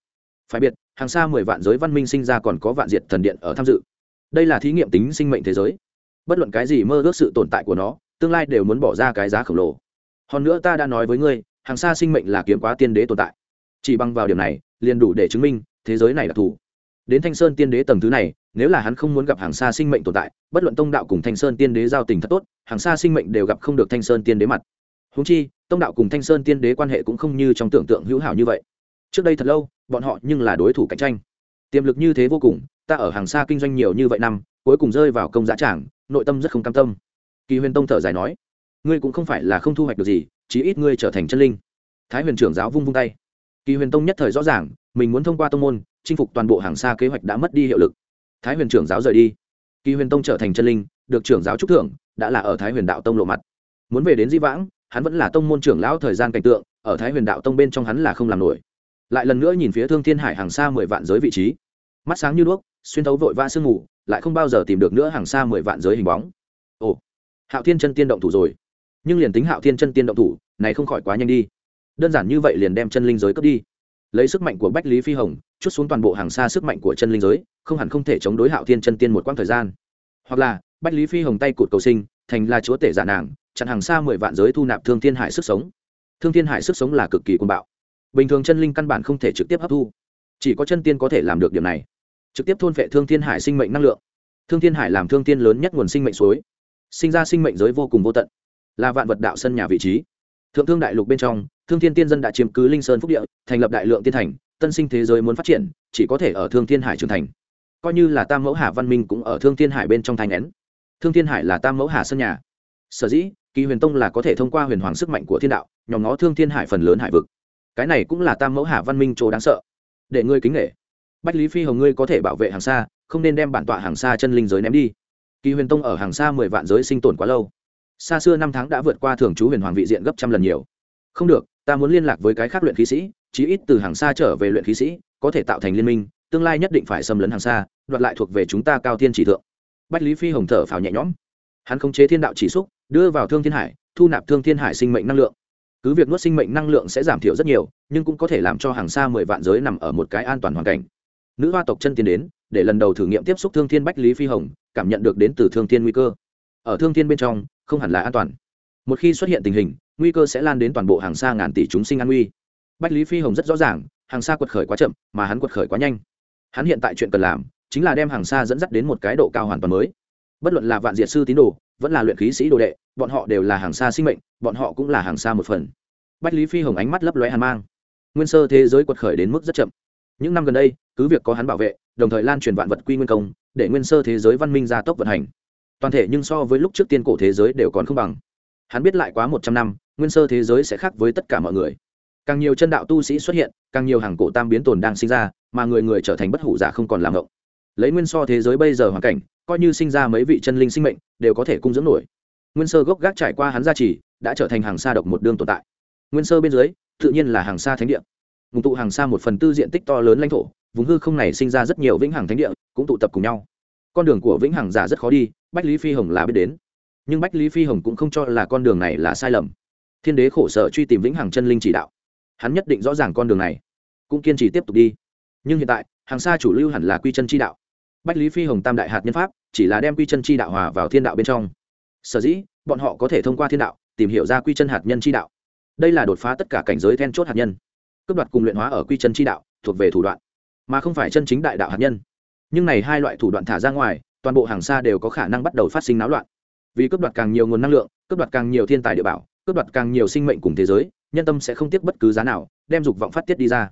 Phải biết, hàng xa mười vạn giới văn minh sinh ra còn có vạn diệt thần điện ở tham dự. Đây là thí nghiệm tính sinh mệnh thế giới. Bất luận cái gì mơ ước sự tồn tại của nó, tương lai đều muốn bỏ ra cái giá khổng lồ. Hơn nữa ta đã nói với ngươi, hàng xa sinh mệnh là kiếm quá tiên đế tồn tại. Chỉ bằng vào điểm này, liền đủ để chứng minh thế giới này là thủ đến thanh sơn tiên đế tầng thứ này, nếu là hắn không muốn gặp hàng xa sinh mệnh tồn tại, bất luận tông đạo cùng thanh sơn tiên đế giao tình thật tốt, hàng xa sinh mệnh đều gặp không được thanh sơn tiên đế mặt. Húng chi, tông đạo cùng thanh sơn tiên đế quan hệ cũng không như trong tưởng tượng hữu hảo như vậy. Trước đây thật lâu, bọn họ nhưng là đối thủ cạnh tranh. Tiềm lực như thế vô cùng, ta ở hàng xa kinh doanh nhiều như vậy năm, cuối cùng rơi vào công giá trảng nội tâm rất không cam tâm. Kỳ huyền tông thở dài nói, ngươi cũng không phải là không thu hoạch được gì, chí ít ngươi trở thành chân linh. Thái huyền trưởng giáo vung vung tay. Kỳ huyền tông nhất thời rõ ràng mình muốn thông qua tông môn, chinh phục toàn bộ hàng xa kế hoạch đã mất đi hiệu lực. Thái huyền trưởng giáo rời đi. Kỳ huyền tông trở thành chân linh, được trưởng giáo trúc thưởng, đã là ở thái huyền đạo tông lộ mặt. Muốn về đến di vãng, hắn vẫn là tông môn trưởng lão thời gian cảnh tượng, ở thái huyền đạo tông bên trong hắn là không làm nổi. Lại lần nữa nhìn phía thương thiên hải hàng xa mười vạn giới vị trí. Mắt sáng như đuốc, xuyên thấu vội vã sương mù, lại không bao giờ tìm được nữa hàng xa mười vạn giới hình bóng. Ồ, hạo thiên chân tiên động thủ rồi. Nhưng liền tính hạo thiên chân tiên động thủ, này không khỏi quá nhanh đi. Đơn giản như vậy liền đem chân linh giới cướp đi lấy sức mạnh của bách lý phi hồng, chút xuống toàn bộ hàng xa sức mạnh của chân linh giới, không hẳn không thể chống đối hạo thiên chân tiên một quãng thời gian. Hoặc là, bách lý phi hồng tay cụt cầu sinh, thành là chúa tể giả nàng, chặn hàng xa mười vạn giới thu nạp thương thiên hải sức sống. Thương thiên hải sức sống là cực kỳ côn bạo. Bình thường chân linh căn bản không thể trực tiếp hấp thu. Chỉ có chân tiên có thể làm được điểm này. Trực tiếp thôn vệ thương thiên hải sinh mệnh năng lượng. Thương thiên hải làm thương tiên lớn nhất nguồn sinh mệnh suối. Sinh ra sinh mệnh giới vô cùng vô tận. Là vạn vật đạo sân nhà vị trí. Thượng thương đại lục bên trong thương thiên tiên dân đã chiếm cứ linh sơn phúc địa, thành lập đại lượng tiên thành, tân sinh thế giới muốn phát triển, chỉ có thể ở thương thiên hải trưởng thành. Coi như là tam mẫu hà văn minh cũng ở thương thiên hải bên trong thành nén thương thiên hải là tam mẫu hà sân nhà. Sở dĩ, kỳ huyền tông là có thể thông qua huyền hoàng sức mạnh của thiên đạo, nhòm ngó thương thiên hải phần lớn hải vực. Cái này cũng là tam mẫu hà văn minh chỗ đáng sợ. Để ngươi kính nghệ bách lý phi hồng ngươi có thể bảo vệ hàng xa, không nên đem bản tọa hàng xa chân linh giới ném đi. Kỳ huyền tông ở hàng xa mười vạn giới sinh tồn quá lâu. Xa xưa năm tháng đã vượt qua thường trú huyền hoàng vị diện gấp trăm lần nhiều. Không được ta muốn liên lạc với cái khác luyện khí sĩ, chí ít từ hàng xa trở về luyện khí sĩ, có thể tạo thành liên minh, tương lai nhất định phải xâm lấn hàng xa, đoạt lại thuộc về chúng ta cao thiên chỉ thượng. Bách lý phi hồng thở phào nhẹ nhõm. Hắn khống chế thiên đạo chỉ xúc, đưa vào thương thiên hải, thu nạp thương thiên hải sinh mệnh năng lượng. Cứ việc nuốt sinh mệnh năng lượng sẽ giảm thiểu rất nhiều, nhưng cũng có thể làm cho hàng xa mười vạn giới nằm ở một cái an toàn hoàn cảnh. Nữ hoa tộc chân tiến đến, để lần đầu thử nghiệm tiếp xúc thương thiên bách lý phi hồng, cảm nhận được đến từ thương thiên nguy cơ. Ở thương thiên bên trong, không hẳn là an toàn. Một khi xuất hiện tình hình nguy cơ sẽ lan đến toàn bộ hàng xa ngàn tỷ chúng sinh an nguy. Bách lý phi hồng rất rõ ràng, hàng xa quật khởi quá chậm, mà hắn quật khởi quá nhanh. Hắn hiện tại chuyện cần làm, chính là đem hàng xa dẫn dắt đến một cái độ cao hoàn toàn mới. Bất luận là vạn diệt sư tín đồ, vẫn là luyện khí sĩ đồ đệ, bọn họ đều là hàng xa sinh mệnh, bọn họ cũng là hàng xa một phần. Bách lý phi hồng ánh mắt lấp lóe hàn mang. Nguyên sơ thế giới quật khởi đến mức rất chậm. Những năm gần đây, cứ việc có hắn bảo vệ, đồng thời lan truyền vạn vật quy nguyên công, để nguyên sơ thế giới văn minh gia tốc vận hành. Toàn thể nhưng so với lúc trước tiên cổ thế giới đều còn không bằng. Hắn biết lại quá một trăm năm nguyên sơ thế giới sẽ khác với tất cả mọi người. Càng nhiều chân đạo tu sĩ xuất hiện, càng nhiều hàng cổ tam biến tồn đang sinh ra, mà người người trở thành bất hủ giả không còn làm ngộng. Lấy nguyên so thế giới bây giờ hoàn cảnh, coi như sinh ra mấy vị chân linh sinh mệnh, đều có thể cung dưỡng nổi. Nguyên sơ gốc gác trải qua hắn gia trì, đã trở thành hàng xa độc một đương tồn tại. Nguyên sơ bên dưới, tự nhiên là hàng xa thánh địa. Ngùng tụ hàng xa một phần tư diện tích to lớn lãnh thổ, vùng hư không này sinh ra rất nhiều vĩnh hằng thánh địa, cũng tụ tập cùng nhau. Con đường của vĩnh hằng giả rất khó đi, bách lý phi hồng là biết đến. Nhưng bách lý phi hồng cũng không cho là con đường này là sai lầm thiên đế khổ sở truy tìm vĩnh hằng chân linh chỉ đạo. Hắn nhất định rõ ràng con đường này. Cũng kiên trì tiếp tục đi. Nhưng hiện tại, hàng xa chủ lưu hẳn là quy chân chi đạo. Bách lý phi hồng tam đại hạt nhân pháp, chỉ là đem quy chân chi đạo hòa vào thiên đạo bên trong. Sở dĩ, bọn họ có thể thông qua thiên đạo, tìm hiểu ra quy chân hạt nhân chi đạo. Đây là đột phá tất cả cảnh giới then chốt hạt nhân. Cướp đoạt cùng luyện hóa ở quy chân chi đạo, thuộc về thủ đoạn, mà không phải chân chính đại đạo hạt nhân. Nhưng này hai loại thủ đoạn thả ra ngoài, toàn bộ hàng xa đều có khả năng bắt đầu phát sinh náo loạn. Vì cướp đoạt càng nhiều nguồn năng lượng, cướp đoạt càng nhiều thiên tài địa bảo cướp đoạt càng nhiều sinh mệnh cùng thế giới, nhân tâm sẽ không tiếc bất cứ giá nào, đem dục vọng phát tiết đi ra.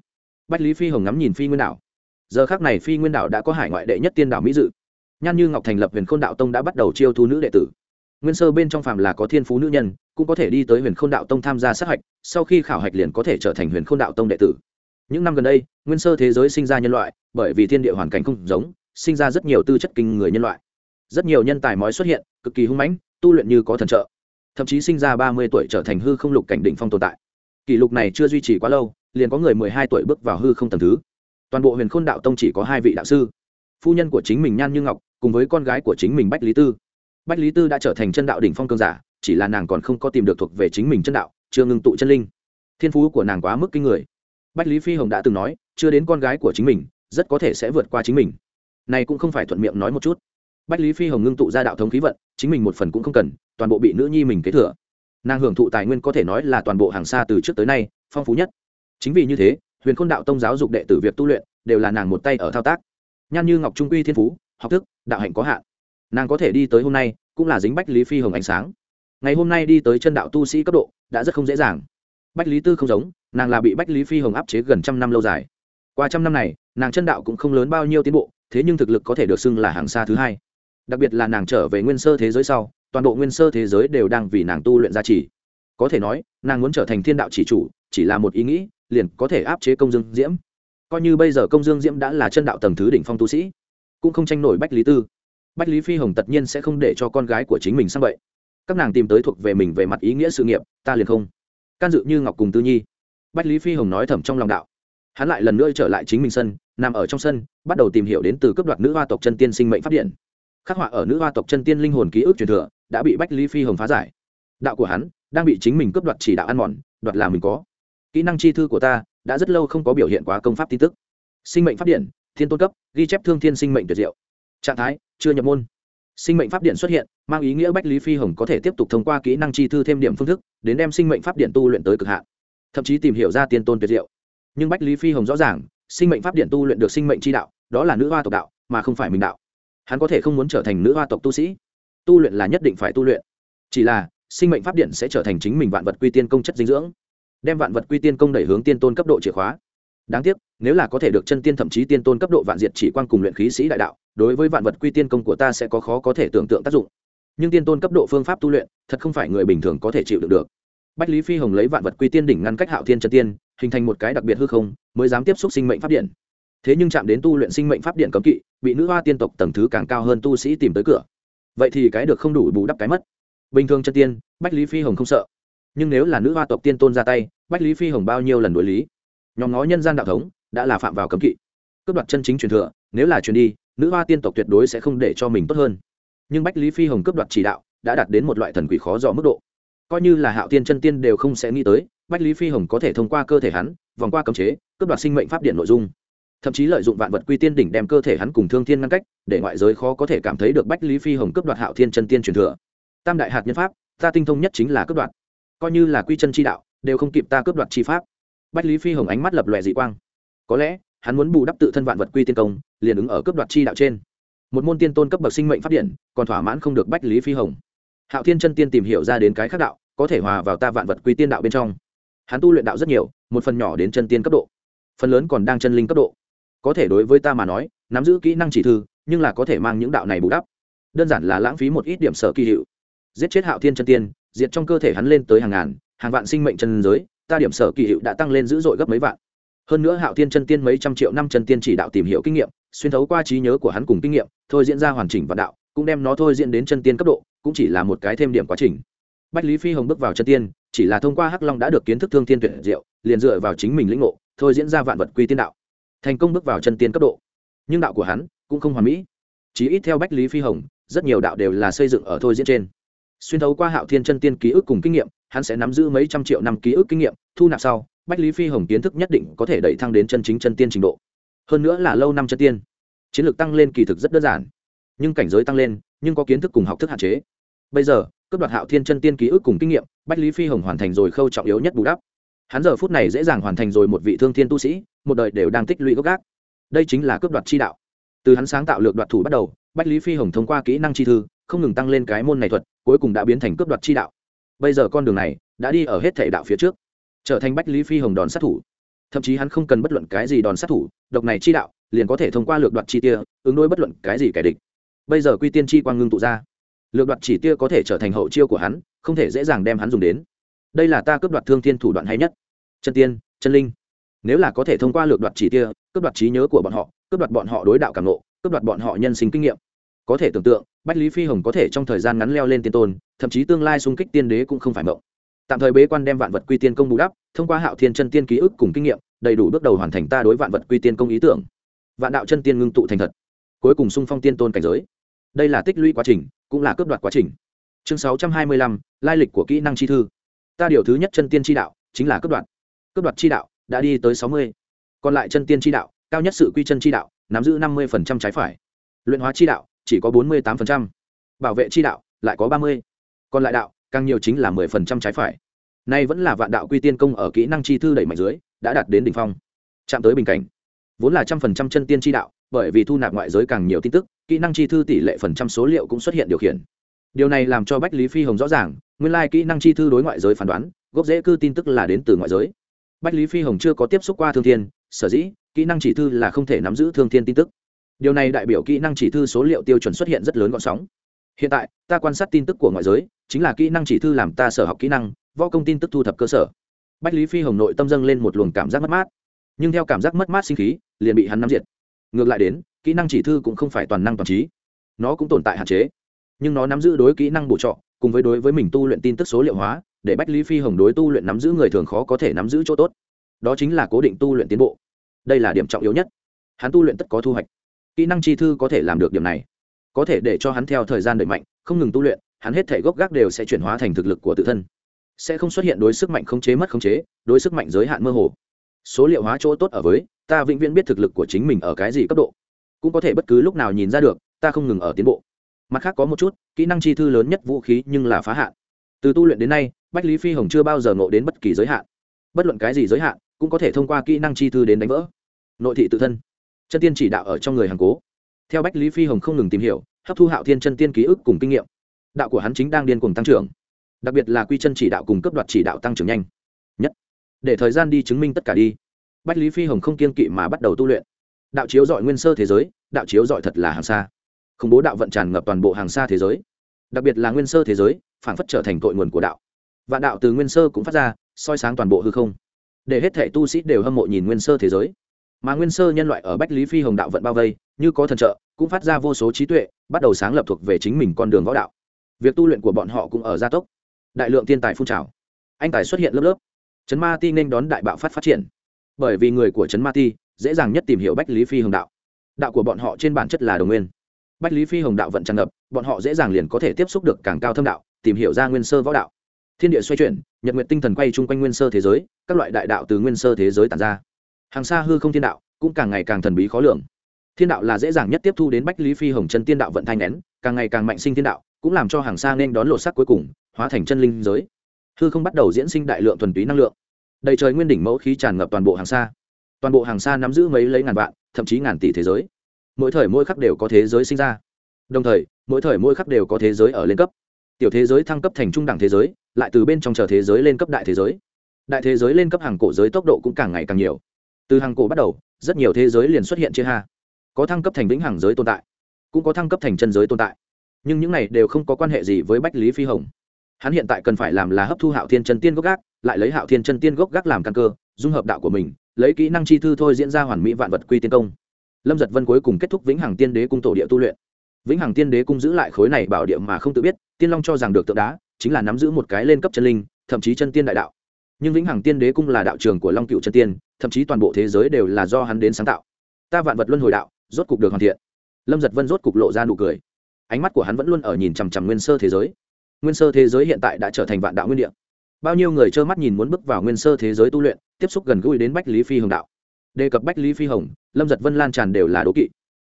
Bách lý phi hồng ngắm nhìn phi nguyên đảo. Giờ khác này phi nguyên đảo đã có hải ngoại đệ nhất tiên đảo mỹ dự. Nhan như ngọc thành lập huyền k h ô n đạo tông đã bắt đầu chiêu thu nữ đệ tử. Nguyên sơ bên trong phàm là có thiên phú nữ nhân, cũng có thể đi tới huyền k h ô n đạo tông tham gia sát hạch, sau khi khảo hạch liền có thể trở thành huyền k h ô n đạo tông đệ tử. Những năm gần đây, nguyên sơ thế giới sinh ra nhân loại, bởi vì thiên địa hoàn cảnh không giống, sinh ra rất nhiều tư chất kinh người nhân loại. Rất nhiều nhân tài mói xuất hiện, cực kỳ hung mãnh, tu luyện như có thần trợ thậm chí sinh ra ba mươi tuổi trở thành hư không lục cảnh đỉnh phong tồn tại. Kỷ lục này chưa duy trì quá lâu, liền có người mười hai tuổi bước vào hư không tầng thứ. Toàn bộ huyền khôn đạo tông chỉ có hai vị đạo sư. Phu nhân của chính mình nhan như ngọc, cùng với con gái của chính mình bách lý tư. Bách lý tư đã trở thành chân đạo đỉnh phong cương giả, chỉ là nàng còn không có tìm được thuộc về chính mình chân đạo, chưa ngưng tụ chân linh. Thiên phú của nàng quá mức kinh người. Bách lý phi hồng đã từng nói, chưa đến con gái của chính mình, rất có thể sẽ vượt qua chính mình. Này cũng không phải thuận miệng nói một chút bách lý phi hồng ngưng tụ ra đạo thống khí vận, chính mình một phần cũng không cần, toàn bộ bị nữ nhi mình kế thừa. Nàng hưởng thụ tài nguyên có thể nói là toàn bộ hàng xa từ trước tới nay, phong phú nhất. Chính vì như thế, huyền khôn đạo tông giáo dục đệ tử việc tu luyện, đều là nàng một tay ở thao tác. Nhan như ngọc trung uy thiên phú, học thức, đạo hạnh có hạn. Nàng có thể đi tới hôm nay, cũng là dính bách lý phi hồng ánh sáng. Ngày hôm nay đi tới chân đạo tu sĩ cấp độ, đã rất không dễ dàng. Bách lý tư không giống, nàng là bị bách lý phi hồng áp chế gần trăm năm lâu dài. Qua trăm năm này, nàng chân đạo cũng không lớn bao nhiêu tiến bộ, thế nhưng thực lực có thể được xưng là hàng xa thứ hai đặc biệt là nàng trở về nguyên sơ thế giới sau, toàn bộ nguyên sơ thế giới đều đang vì nàng tu luyện gia trì. Có thể nói, nàng muốn trở thành thiên đạo chỉ chủ, chỉ là một ý nghĩ, liền có thể áp chế công dương diễm. Coi như bây giờ công dương diễm đã là chân đạo tầng thứ đỉnh phong tu sĩ, cũng không tranh nổi bách lý tư. Bách lý phi hồng tất nhiên sẽ không để cho con gái của chính mình sang vậy các nàng tìm tới thuộc về mình về mặt ý nghĩa sự nghiệp, ta liền không. Can dự như ngọc cùng tư nhi. Bách lý phi hồng nói thầm trong lòng đạo. Hắn lại lần nữa trở lại chính mình sân, nằm ở trong sân, bắt đầu tìm hiểu đến từ cấp đoạt nữ hoa tộc chân tiên sinh mệnh p điện khắc họa ở nữ hoa tộc chân tiên linh hồn ký ức truyền thừa, đã bị bách lý phi hồng phá giải. Đạo của hắn đang bị chính mình cướp đoạt chỉ đạo ăn mòn, đoạt là mình có. Kỹ năng chi thư của ta đã rất lâu không có biểu hiện quá công pháp tin tức. Sinh mệnh pháp điện, thiên tôn cấp, ghi chép thương thiên sinh mệnh tuyệt diệu. Trạng thái, chưa nhập môn. Sinh mệnh pháp điện xuất hiện, mang ý nghĩa bách lý phi hồng có thể tiếp tục thông qua kỹ năng chi thư thêm điểm phương thức, đến đem sinh mệnh pháp điện tu luyện tới cực hạn. Thậm chí tìm hiểu ra tiên tôn tuyệt diệu. Nhưng bách lý phi hồng rõ ràng, sinh mệnh pháp điện tu luyện được sinh mệnh chi đạo, đó là nữ hoa tộc đạo, mà không phải mình đạo hắn có thể không muốn trở thành nữ hoa tộc tu sĩ. Tu luyện là nhất định phải tu luyện. Chỉ là, sinh mệnh pháp điện sẽ trở thành chính mình vạn vật quy tiên công chất dinh dưỡng, đem vạn vật quy tiên công đẩy hướng tiên tôn cấp độ chìa khóa. Đáng tiếc, nếu là có thể được chân tiên thậm chí tiên tôn cấp độ vạn diệt chỉ quan cùng luyện khí sĩ đại đạo, đối với vạn vật quy tiên công của ta sẽ có khó có thể tưởng tượng tác dụng. Nhưng tiên tôn cấp độ phương pháp tu luyện, thật không phải người bình thường có thể chịu được được. Bách lý phi hồng lấy vạn vật quy tiên đỉnh ngăn cách hạo thiên chân tiên, hình thành một cái đặc biệt hư không, mới dám tiếp xúc sinh mệnh pháp điện thế nhưng chạm đến tu luyện sinh mệnh pháp điện cấm kỵ, bị nữ hoa tiên tộc tầng thứ càng cao hơn tu sĩ tìm tới cửa. Vậy thì cái được không đủ bù đắp cái mất. Bình thường chân tiên, bách lý phi hồng không sợ. Nhưng nếu là nữ hoa tộc tiên tôn ra tay, bách lý phi hồng bao nhiêu lần đối lý? Nhóm ngó nhân gian đạo thống, đã là phạm vào cấm kỵ. Cướp đoạt chân chính truyền thừa, nếu là truyền đi, nữ hoa tiên tộc tuyệt đối sẽ không để cho mình tốt hơn. Nhưng bách lý phi hồng cướp đoạt chỉ đạo, đã đạt đến một loại thần quỷ khó dò mức độ. Coi như là hạo tiên chân tiên đều không sẽ nghĩ tới, bách lý phi hồng có thể thông qua cơ thể hắn, vòng qua cấm chế, cướp đoạt sinh mệnh pháp điện nội dung thậm chí lợi dụng vạn vật quy tiên đỉnh đem cơ thể hắn cùng thương thiên ngăn cách, để ngoại giới khó có thể cảm thấy được bách lý phi hồng cướp đoạt hạo thiên chân tiên truyền thừa. Tam đại hạt nhân pháp, ta tinh thông nhất chính là cướp đoạt. Coi như là quy chân chi đạo, đều không kịp ta cướp đoạt chi pháp. Bách lý phi hồng ánh mắt lập lòe dị quang. Có lẽ, hắn muốn bù đắp tự thân vạn vật quy tiên công, liền ứng ở cướp đoạt chi đạo trên. Một môn tiên tôn cấp bậc sinh mệnh phát điện, còn thỏa mãn không được bách lý phi hồng. Hạo thiên chân tiên tìm hiểu ra đến cái khác đạo, có thể hòa vào ta vạn vật quy tiên đạo bên trong. Hắn tu luyện đạo rất nhiều, một phần nhỏ đến chân tiên cấp độ, phần lớn còn đang chân linh cấp độ có thể đối với ta mà nói, nắm giữ kỹ năng chỉ thư, nhưng là có thể mang những đạo này bù đắp. Đơn giản là lãng phí một ít điểm sở kỳ hiệu. Giết chết hạo thiên chân tiên, diệt trong cơ thể hắn lên tới hàng ngàn, hàng vạn sinh mệnh chân giới, ta điểm sở kỳ hiệu đã tăng lên dữ dội gấp mấy vạn. Hơn nữa hạo thiên chân tiên mấy trăm triệu năm chân tiên chỉ đạo tìm hiểu kinh nghiệm, xuyên thấu qua trí nhớ của hắn cùng kinh nghiệm, thôi diễn ra hoàn chỉnh vạn đạo, cũng đem nó thôi diễn đến chân tiên cấp độ, cũng chỉ là một cái thêm điểm quá trình. Bách lý phi hồng bước vào chân tiên, chỉ là thông qua hắc long đã được kiến thức thương tiên tuyệt diệu, liền dựa vào chính mình lĩnh ngộ, thôi diễn ra vạn vật quy tiên đạo thành công bước vào chân tiên cấp độ. Nhưng đạo của hắn cũng không hoàn mỹ. Chỉ ít theo bách lý phi hồng, rất nhiều đạo đều là xây dựng ở thôi diễn trên. Xuyên thấu qua hạo thiên chân tiên ký ức cùng kinh nghiệm, hắn sẽ nắm giữ mấy trăm triệu năm ký ức kinh nghiệm, thu nạp sau, bách lý phi hồng kiến thức nhất định có thể đẩy thăng đến chân chính chân tiên trình độ. Hơn nữa là lâu năm chân tiên. Chiến lược tăng lên kỳ thực rất đơn giản. Nhưng cảnh giới tăng lên, nhưng có kiến thức cùng học thức hạn chế. Bây giờ cấp đoạt hạo thiên chân tiên ký ức cùng kinh nghiệm, bách lý phi hồng hoàn thành rồi khâu trọng yếu nhất bù đắp. Hắn giờ phút này dễ dàng hoàn thành rồi một vị thương thiên tu sĩ một đời đều đang tích lũy gốc gác. Đây chính là cướp đoạt chi đạo. Từ hắn sáng tạo lược đoạt thủ bắt đầu, bách lý phi hồng thông qua kỹ năng chi thư, không ngừng tăng lên cái môn này thuật, cuối cùng đã biến thành cướp đoạt chi đạo. Bây giờ con đường này đã đi ở hết thể đạo phía trước, trở thành bách lý phi hồng đòn sát thủ. Thậm chí hắn không cần bất luận cái gì đòn sát thủ, độc này chi đạo liền có thể thông qua lược đoạt chi tia, ứng đối bất luận cái gì kẻ địch. Bây giờ quy tiên chi quang ngưng tụ ra. Lược đoạt chỉ tia có thể trở thành hậu chiêu của hắn, không thể dễ dàng đem hắn dùng đến. Đây là ta cướp đoạt thương thiên thủ đoạn hay nhất. Chân tiên, chân linh nếu là có thể thông qua lược đoạt chỉ tia, cướp đoạt trí nhớ của bọn họ, cướp đoạt bọn họ đối đạo cảm nộ cướp đoạt bọn họ nhân sinh kinh nghiệm. Có thể tưởng tượng, bách lý phi hồng có thể trong thời gian ngắn leo lên tiên tôn, thậm chí tương lai xung kích tiên đế cũng không phải mộng. Tạm thời bế quan đem vạn vật quy tiên công bù đắp, thông qua hạo thiên chân tiên ký ức cùng kinh nghiệm, đầy đủ bước đầu hoàn thành ta đối vạn vật quy tiên công ý tưởng. Vạn đạo chân tiên ngưng tụ thành thật. Cuối cùng xung phong tiên tôn cảnh giới. Đây là tích lũy quá trình, cũng là cướp đoạt quá trình. Chương sáu trăm hai mươi lăm, lai lịch của kỹ năng chi thư. Ta điều thứ nhất chân tiên chi đạo, chính là cướp đoạt. Cướp đoạt chi đạo đã đi tới sáu mươi. Còn lại chân tiên chi đạo, cao nhất sự quy chân chi đạo, nắm giữ năm mươi trái phải. Luyện hóa chi đạo, chỉ có bốn mươi tám bảo vệ chi đạo, lại có ba mươi. Còn lại đạo, càng nhiều chính là mười phần trăm trái phải. Nay vẫn là vạn đạo quy tiên công ở kỹ năng chi thư đẩy mạnh dưới, đã đạt đến đỉnh phong. Chạm tới bình cảnh. Vốn là trăm phần trăm chân tiên chi đạo, bởi vì thu nạp ngoại giới càng nhiều tin tức, kỹ năng chi thư tỷ lệ phần trăm số liệu cũng xuất hiện điều khiển. Điều này làm cho bách lý phi hồng rõ ràng, nguyên lai kỹ năng chi thư đối ngoại giới phán đoán, gốc rễ cư tin tức là đến từ ngoại giới bách lý phi hồng chưa có tiếp xúc qua thương thiên, sở dĩ, kỹ năng chỉ thư là không thể nắm giữ thương thiên tin tức. Điều này đại biểu kỹ năng chỉ thư số liệu tiêu chuẩn xuất hiện rất lớn gọn sóng. Hiện tại, ta quan sát tin tức của ngoại giới, chính là kỹ năng chỉ thư làm ta sở học kỹ năng, võ công tin tức thu thập cơ sở. Bách lý phi hồng nội tâm dâng lên một luồng cảm giác mất mát. Nhưng theo cảm giác mất mát sinh khí, liền bị hắn nắm diệt. Ngược lại đến, kỹ năng chỉ thư cũng không phải toàn năng toàn trí. Nó cũng tồn tại hạn chế. Nhưng nó nắm giữ đối kỹ năng bổ trọ, cùng với đối với mình tu luyện tin tức số liệu hóa để bách lý phi hồng đối tu luyện nắm giữ người thường khó có thể nắm giữ chỗ tốt. Đó chính là cố định tu luyện tiến bộ. Đây là điểm trọng yếu nhất. Hắn tu luyện tất có thu hoạch. Kỹ năng chi thư có thể làm được điểm này. Có thể để cho hắn theo thời gian đẩy mạnh, không ngừng tu luyện, hắn hết thể gốc gác đều sẽ chuyển hóa thành thực lực của tự thân. Sẽ không xuất hiện đối sức mạnh khống chế mất khống chế, đối sức mạnh giới hạn mơ hồ. Số liệu hóa chỗ tốt ở với, ta vĩnh viễn biết thực lực của chính mình ở cái gì cấp độ. Cũng có thể bất cứ lúc nào nhìn ra được, ta không ngừng ở tiến bộ. Mặt khác có một chút, kỹ năng chi thư lớn nhất vũ khí nhưng là phá hạn từ tu luyện đến nay, bách lý phi hồng chưa bao giờ ngộ đến bất kỳ giới hạn. Bất luận cái gì giới hạn, cũng có thể thông qua kỹ năng chi thư đến đánh vỡ. Nội thị tự thân. Chân tiên chỉ đạo ở trong người hàng cố. Theo bách lý phi hồng không ngừng tìm hiểu, hấp thu hạo thiên chân tiên ký ức cùng kinh nghiệm. Đạo của hắn chính đang điên cùng tăng trưởng. Đặc biệt là quy chân chỉ đạo cùng cấp đoạt chỉ đạo tăng trưởng nhanh. Nhất. Để thời gian đi chứng minh tất cả đi. Bách lý phi hồng không kiên kỵ mà bắt đầu tu luyện. Đạo chiếu dọi nguyên sơ thế giới, đạo chiếu dọi thật là hàng xa. Khủng bố đạo vận tràn ngập toàn bộ hàng xa thế giới đặc biệt là nguyên sơ thế giới phản phất trở thành tội nguồn của đạo. Vạn đạo từ nguyên sơ cũng phát ra, soi sáng toàn bộ hư không. Để hết thể tu sĩ đều hâm mộ nhìn nguyên sơ thế giới. Mà nguyên sơ nhân loại ở bách lý phi hồng đạo vận bao vây, như có thần trợ, cũng phát ra vô số trí tuệ, bắt đầu sáng lập thuộc về chính mình con đường võ đạo. Việc tu luyện của bọn họ cũng ở gia tốc. Đại lượng thiên tài phun trào. Anh tài xuất hiện lớp lớp. Trấn ma ti nên đón đại bạo phát phát triển. Bởi vì người của trấn ma ti dễ dàng nhất tìm hiểu bách lý phi hồng đạo. Đạo của bọn họ trên bản chất là đồng nguyên bách lý phi hồng đạo vận tràn ngập, bọn họ dễ dàng liền có thể tiếp xúc được càng cao thâm đạo, tìm hiểu ra nguyên sơ võ đạo. Thiên địa xoay chuyển, nhật nguyện tinh thần quay chung quanh nguyên sơ thế giới, các loại đại đạo từ nguyên sơ thế giới tàn ra. Hàng xa hư không thiên đạo, cũng càng ngày càng thần bí khó lường. Thiên đạo là dễ dàng nhất tiếp thu đến bách lý phi hồng chân tiên đạo vận thanh nén, càng ngày càng mạnh sinh thiên đạo, cũng làm cho hàng xa nên đón lột sắc cuối cùng, hóa thành chân linh giới. Hư không bắt đầu diễn sinh đại lượng thuần túy năng lượng. Đầy trời nguyên đỉnh mẫu khí tràn ngập toàn bộ hàng xa. Toàn bộ hàng xa nắm giữ mấy lấy ngàn vạn, thậm chí ngàn tỷ thế giới mỗi thời mỗi khắc đều có thế giới sinh ra. Đồng thời, mỗi thời mỗi khắc đều có thế giới ở lên cấp. Tiểu thế giới thăng cấp thành trung đẳng thế giới, lại từ bên trong chờ thế giới lên cấp đại thế giới. Đại thế giới lên cấp hàng cổ giới tốc độ cũng càng ngày càng nhiều. Từ hàng cổ bắt đầu, rất nhiều thế giới liền xuất hiện chia ha. Có thăng cấp thành vĩnh hàng giới tồn tại, cũng có thăng cấp thành chân giới tồn tại. Nhưng những này đều không có quan hệ gì với bách lý phi hồng. Hắn hiện tại cần phải làm là hấp thu hạo thiên chân tiên gốc gác, lại lấy hạo thiên chân tiên gốc gác làm căn cơ, dung hợp đạo của mình, lấy kỹ năng chi thư thôi diễn ra hoàn mỹ vạn vật quy tiên công lâm giật vân cuối cùng kết thúc vĩnh hằng tiên đế cung tổ địa tu luyện. Vĩnh hằng tiên đế cung giữ lại khối này bảo địa mà không tự biết, tiên long cho rằng được tượng đá, chính là nắm giữ một cái lên cấp chân linh, thậm chí chân tiên đại đạo. Nhưng vĩnh hằng tiên đế cung là đạo trường của long cựu chân tiên, thậm chí toàn bộ thế giới đều là do hắn đến sáng tạo. Ta vạn vật luân hồi đạo, rốt cục được hoàn thiện. Lâm giật vân rốt cục lộ ra nụ cười. Ánh mắt của hắn vẫn luôn ở nhìn chằm chằm nguyên sơ thế giới. Nguyên sơ thế giới hiện tại đã trở thành vạn đạo nguyên địa. Bao nhiêu người trơ mắt nhìn muốn bước vào nguyên sơ thế giới tu luyện, tiếp xúc gần gũi đến bách lý phi hồng đạo đề cập bách lý phi hồng, lâm giật vân lan tràn đều là đố kỵ.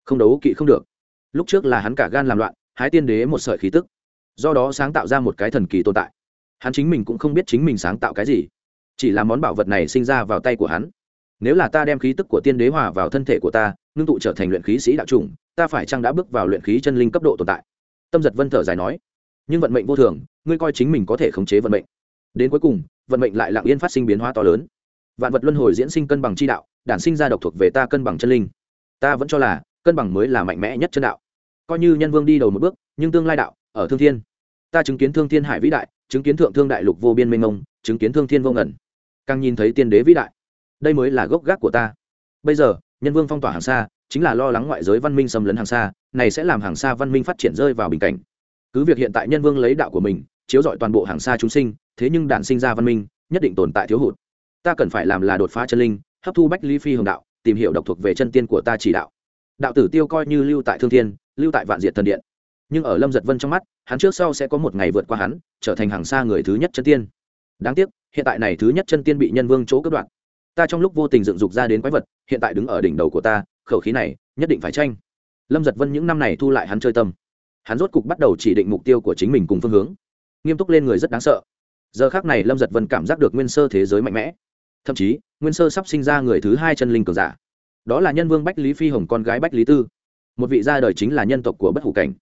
Không đấu kỵ không được. Lúc trước là hắn cả gan làm loạn, hái tiên đế một sợi khí tức. Do đó sáng tạo ra một cái thần kỳ tồn tại. Hắn chính mình cũng không biết chính mình sáng tạo cái gì. Chỉ là món bảo vật này sinh ra vào tay của hắn. Nếu là ta đem khí tức của tiên đế hòa vào thân thể của ta, ngưng tụ trở thành luyện khí sĩ đạo trùng ta phải chăng đã bước vào luyện khí chân linh cấp độ tồn tại? Tâm giật vân thở dài nói. Nhưng vận mệnh vô thường, ngươi coi chính mình có thể khống chế vận mệnh. Đến cuối cùng, vận mệnh lại lặng yên phát sinh biến hóa to lớn vạn vật luân hồi diễn sinh cân bằng chi đạo, đản sinh ra độc thuộc về ta cân bằng chân linh. Ta vẫn cho là, cân bằng mới là mạnh mẽ nhất chân đạo. Coi như nhân vương đi đầu một bước, nhưng tương lai đạo, ở thương thiên. Ta chứng kiến thương thiên hải vĩ đại, chứng kiến thượng thương đại lục vô biên mênh mông, chứng kiến thương thiên vô ngẩn càng nhìn thấy tiên đế vĩ đại, đây mới là gốc gác của ta. Bây giờ, nhân vương phong tỏa hàng xa, chính là lo lắng ngoại giới văn minh xâm lấn hàng xa, này sẽ làm hàng xa văn minh phát triển rơi vào bình cảnh. Cứ việc hiện tại nhân vương lấy đạo của mình, chiếu dọi toàn bộ hàng xa chúng sinh, thế nhưng đản sinh ra văn minh, nhất định tồn tại thiếu hụt ta cần phải làm là đột phá chân linh, hấp thu bách ly phi hồng đạo, tìm hiểu độc thuộc về chân tiên của ta chỉ đạo. Đạo tử tiêu coi như lưu tại thương thiên, lưu tại vạn diện thần điện. Nhưng ở lâm giật vân trong mắt, hắn trước sau sẽ có một ngày vượt qua hắn, trở thành hàng xa người thứ nhất chân tiên. Đáng tiếc, hiện tại này thứ nhất chân tiên bị nhân vương chỗ cướp đoạt. Ta trong lúc vô tình dựng dục ra đến quái vật, hiện tại đứng ở đỉnh đầu của ta, khẩu khí này, nhất định phải tranh. Lâm giật vân những năm này thu lại hắn chơi tâm. Hắn rốt cục bắt đầu chỉ định mục tiêu của chính mình cùng phương hướng. Nghiêm túc lên người rất đáng sợ. Giờ khác này lâm giật vân cảm giác được nguyên sơ thế giới mạnh mẽ thậm chí, nguyên sơ sắp sinh ra người thứ hai chân linh cường giả. Đó là nhân vương bách lý phi hồng con gái bách lý tư. Một vị ra đời chính là nhân tộc của bất hủ cảnh.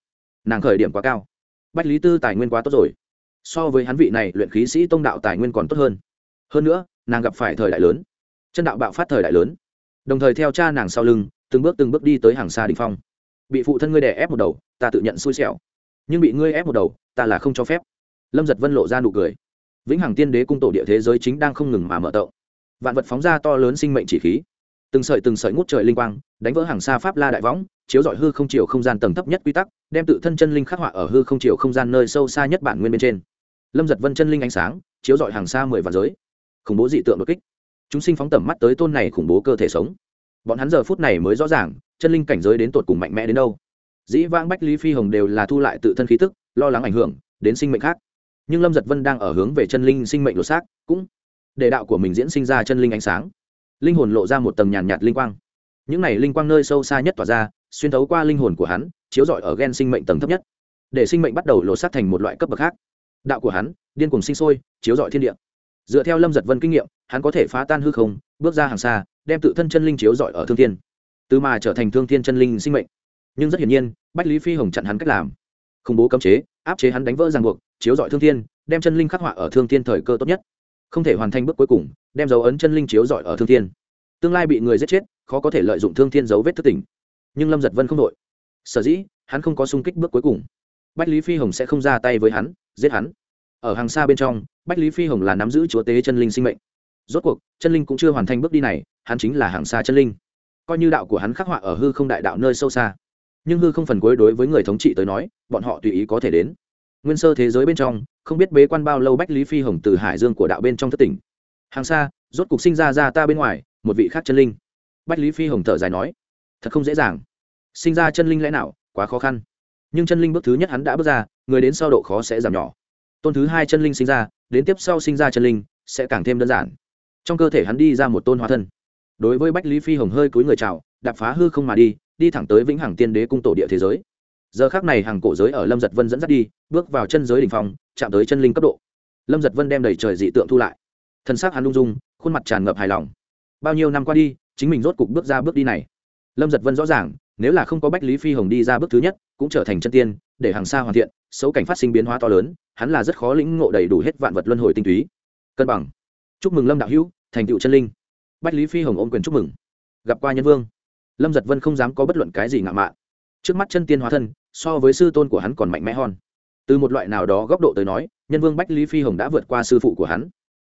Nàng khởi điểm quá cao. Bách lý tư tài nguyên quá tốt rồi. So với hắn vị này luyện khí sĩ tông đạo tài nguyên còn tốt hơn. Hơn nữa, nàng gặp phải thời đại lớn. Chân đạo bạo phát thời đại lớn. Đồng thời theo cha nàng sau lưng, từng bước từng bước đi tới hàng xa đình phong. Bị phụ thân ngươi đè ép một đầu, ta tự nhận xui xẻo. Nhưng bị ngươi ép một đầu, ta là không cho phép. Lâm giật vân lộ ra nụ cười. Vĩnh hằng tiên đế cung tổ địa thế giới chính đang không ngừng mà mở tậu vạn vật phóng ra to lớn sinh mệnh chỉ khí. Từng sợi từng sợi ngút trời linh quang, đánh vỡ hàng xa pháp la đại võng, chiếu dọi hư không chiều không gian tầng thấp nhất quy tắc, đem tự thân chân linh khắc họa ở hư không chiều không gian nơi sâu xa nhất bản nguyên bên trên. Lâm giật vân chân linh ánh sáng, chiếu dọi hàng xa mười vạn giới. Khủng bố dị tượng đột kích. Chúng sinh phóng tầm mắt tới tôn này khủng bố cơ thể sống. Bọn hắn giờ phút này mới rõ ràng, chân linh cảnh giới đến tột cùng mạnh mẽ đến đâu. Dĩ vãng bách lý phi hồng đều là thu lại tự thân khí tức, lo lắng ảnh hưởng đến sinh mệnh khác. Nhưng lâm giật vân đang ở hướng về chân linh sinh mệnh lột xác, cũng để đạo của mình diễn sinh ra chân linh ánh sáng. Linh hồn lộ ra một tầng nhàn nhạt linh quang. Những này linh quang nơi sâu xa nhất tỏa ra, xuyên thấu qua linh hồn của hắn, chiếu rọi ở gen sinh mệnh tầng thấp nhất. Để sinh mệnh bắt đầu lột xác thành một loại cấp bậc khác. Đạo của hắn, điên cùng sinh sôi, chiếu rọi thiên địa. Dựa theo lâm giật vân kinh nghiệm, hắn có thể phá tan hư không, bước ra hàng xa, đem tự thân chân linh chiếu rọi ở thương thiên. Từ mà trở thành thương thiên chân linh sinh mệnh. Nhưng rất hiển nhiên, bách lý phi hồng chặn hắn cách làm. Khủng bố cấm chế, áp chế hắn đánh vỡ ràng buộc, chiếu rọi thương thiên, đem chân linh khắc họa ở thương thiên thời cơ tốt nhất không thể hoàn thành bước cuối cùng, đem dấu ấn chân linh chiếu rọi ở thương thiên. Tương lai bị người giết chết, khó có thể lợi dụng thương thiên dấu vết thất tình nhưng lâm giật vân không đội. Sở dĩ, hắn không có sung kích bước cuối cùng. Bách lý phi hồng sẽ không ra tay với hắn, giết hắn. Ở hàng xa bên trong, bách lý phi hồng là nắm giữ chúa tế chân linh sinh mệnh. Rốt cuộc, chân linh cũng chưa hoàn thành bước đi này, hắn chính là hàng xa chân linh. Coi như đạo của hắn khắc họa ở hư không đại đạo nơi sâu xa. Nhưng hư không phần cuối đối với người thống trị tới nói, bọn họ tùy ý có thể đến nguyên sơ thế giới bên trong, không biết bế quan bao lâu bách lý phi hồng từ hải dương của đạo bên trong thất tỉnh. Hàng xa, rốt cục sinh ra ra ta bên ngoài, một vị khác chân linh. Bách lý phi hồng thở dài nói, thật không dễ dàng. Sinh ra chân linh lẽ nào, quá khó khăn. Nhưng chân linh bước thứ nhất hắn đã bước ra, người đến sau độ khó sẽ giảm nhỏ. Tôn thứ hai chân linh sinh ra, đến tiếp sau sinh ra chân linh, sẽ càng thêm đơn giản. Trong cơ thể hắn đi ra một tôn hóa thân. Đối với bách lý phi hồng hơi cúi người chào, đạp phá hư không mà đi đi thẳng tới vĩnh hằng tiên đế cung tổ địa thế giới giờ khác này hàng cổ giới ở lâm giật vân dẫn dắt đi, bước vào chân giới đ ỉ n h phòng chạm tới chân linh cấp độ. Lâm giật vân đem đầy trời dị tượng thu lại. Thân xác hắn lung dung, khuôn mặt tràn ngập hài lòng. Bao nhiêu năm qua đi, chính mình rốt cục bước ra bước đi này. Lâm giật vân rõ ràng, nếu là không có bách lý phi hồng đi ra bước thứ nhất, cũng trở thành chân tiên, để hàng xa hoàn thiện, xấu cảnh phát sinh biến hóa to lớn, hắn là rất khó lĩnh ngộ đầy đủ hết vạn vật luân hồi tinh túy. Cân bằng. Chúc mừng lâm đạo hữu, thành tựu chân linh. Bách lý phi hồng ôm quyền chúc mừng. Gặp qua nhân vương. Lâm giật vân không dám có bất luận cái gì ngạo mạn trước mắt chân tiên hóa thân, so với sư tôn của hắn còn mạnh mẽ hơn. Từ một loại nào đó góc độ tới nói, nhân vương bách lý phi hồng đã vượt qua sư phụ của hắn.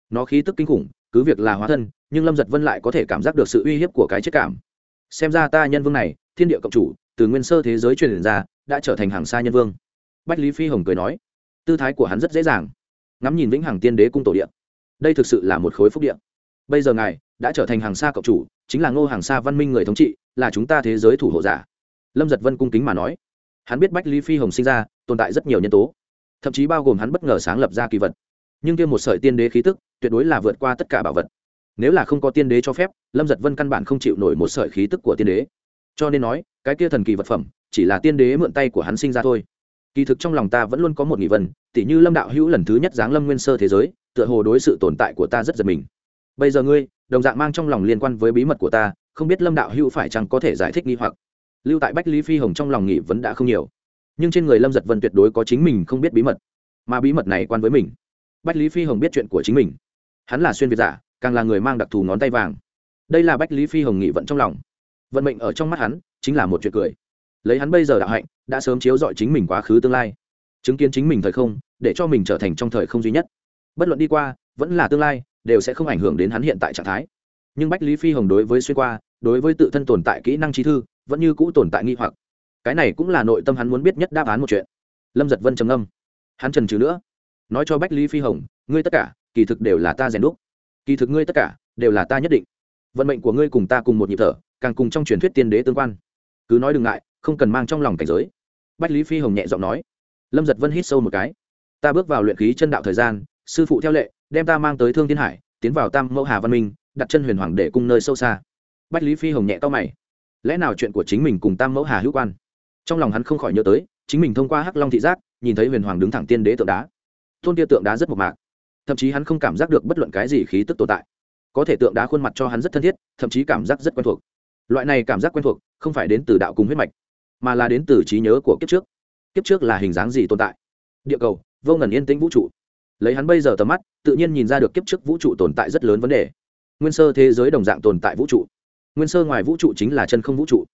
Nó khí tức kinh khủng, cứ việc là hóa thân, nhưng lâm giật vân lại có thể cảm giác được sự uy hiếp của cái chết cảm. Xem ra ta nhân vương này, thiên địa cộng chủ, từ nguyên sơ thế giới truyền ra, đã trở thành hàng xa nhân vương. Bách lý phi hồng cười nói, tư thái của hắn rất dễ dàng. Ngắm nhìn vĩnh hằng tiên đế cung tổ điện đây thực sự là một khối phúc điện bây giờ ngài đã trở thành hàng xa cộng chủ, chính là ngô hàng xa văn minh người thống trị, là chúng ta thế giới thủ hộ giả lâm giật vân cung kính mà nói. Hắn biết bách lý phi hồng sinh ra, tồn tại rất nhiều nhân tố. Thậm chí bao gồm hắn bất ngờ sáng lập ra kỳ vật. Nhưng kia một sợi tiên đế khí tức, tuyệt đối là vượt qua tất cả bảo vật. Nếu là không có tiên đế cho phép, lâm giật vân căn bản không chịu nổi một sợi khí tức của tiên đế. Cho nên nói, cái kia thần kỳ vật phẩm, chỉ là tiên đế mượn tay của hắn sinh ra thôi. Kỳ thực trong lòng ta vẫn luôn có một nghị vân tỉ như lâm đạo hữu lần thứ nhất giáng lâm nguyên sơ thế giới, tựa hồ đối sự tồn tại của ta rất giật mình. Bây giờ ngươi, đồng dạng mang trong lòng liên quan với bí mật của ta, không biết lâm đạo hữu phải chăng có thể giải thích nghi hoặc lưu tại bách lý phi hồng trong lòng nghị vẫn đã không nhiều. Nhưng trên người lâm giật vân tuyệt đối có chính mình không biết bí mật. Mà bí mật này quan với mình. Bách lý phi hồng biết chuyện của chính mình. Hắn là xuyên việt giả, càng là người mang đặc thù ngón tay vàng. Đây là bách lý phi hồng nghị vận trong lòng. Vận mệnh ở trong mắt hắn, chính là một chuyện cười. Lấy hắn bây giờ đạo hạnh, đã sớm chiếu dọi chính mình quá khứ tương lai. Chứng kiến chính mình thời không, để cho mình trở thành trong thời không duy nhất. Bất luận đi qua, vẫn là tương lai, đều sẽ không ảnh hưởng đến hắn hiện tại trạng thái. Nhưng bách lý phi hồng đối với xuyên qua, đối với tự thân tồn tại kỹ năng trí thư vẫn như cũ tồn tại nghi hoặc. Cái này cũng là nội tâm hắn muốn biết nhất đáp án một chuyện. Lâm giật vân trầm âm hắn trần trừ nữa. Nói cho bách lý phi hồng, ngươi tất cả, kỳ thực đều là ta rèn đúc. Kỳ thực ngươi tất cả, đều là ta nhất định. Vận mệnh của ngươi cùng ta cùng một nhịp thở, càng cùng trong truyền thuyết tiên đế tương quan. Cứ nói đừng ngại, không cần mang trong lòng cảnh giới. Bách lý phi hồng nhẹ giọng nói. Lâm giật vân hít sâu một cái. Ta bước vào luyện khí chân đạo thời gian, sư phụ theo lệ, đem ta mang tới thương thiên hải, tiến vào tam mẫu hà văn minh, đặt chân huyền hoàng để cung nơi sâu xa. Bách lý phi hồng nhẹ to mày lẽ nào chuyện của chính mình cùng tam mẫu hà hữu quan? Trong lòng hắn không khỏi nhớ tới, chính mình thông qua hắc long thị giác, nhìn thấy huyền hoàng đứng thẳng tiên đế tượng đá. Thôn kia tượng đá rất mộc mạc. Thậm chí hắn không cảm giác được bất luận cái gì khí tức tồn tại. Có thể tượng đá khuôn mặt cho hắn rất thân thiết, thậm chí cảm giác rất quen thuộc. Loại này cảm giác quen thuộc, không phải đến từ đạo cùng huyết mạch, mà là đến từ trí nhớ của kiếp trước. Kiếp trước là hình dáng gì tồn tại? Địa cầu, vô ngần yên tĩnh vũ trụ. Lấy hắn bây giờ tầm mắt, tự nhiên nhìn ra được kiếp trước vũ trụ tồn tại rất lớn vấn đề. Nguyên sơ thế giới đồng dạng tồn tại vũ trụ nguyên sơ ngoài vũ trụ chính là chân không vũ trụ.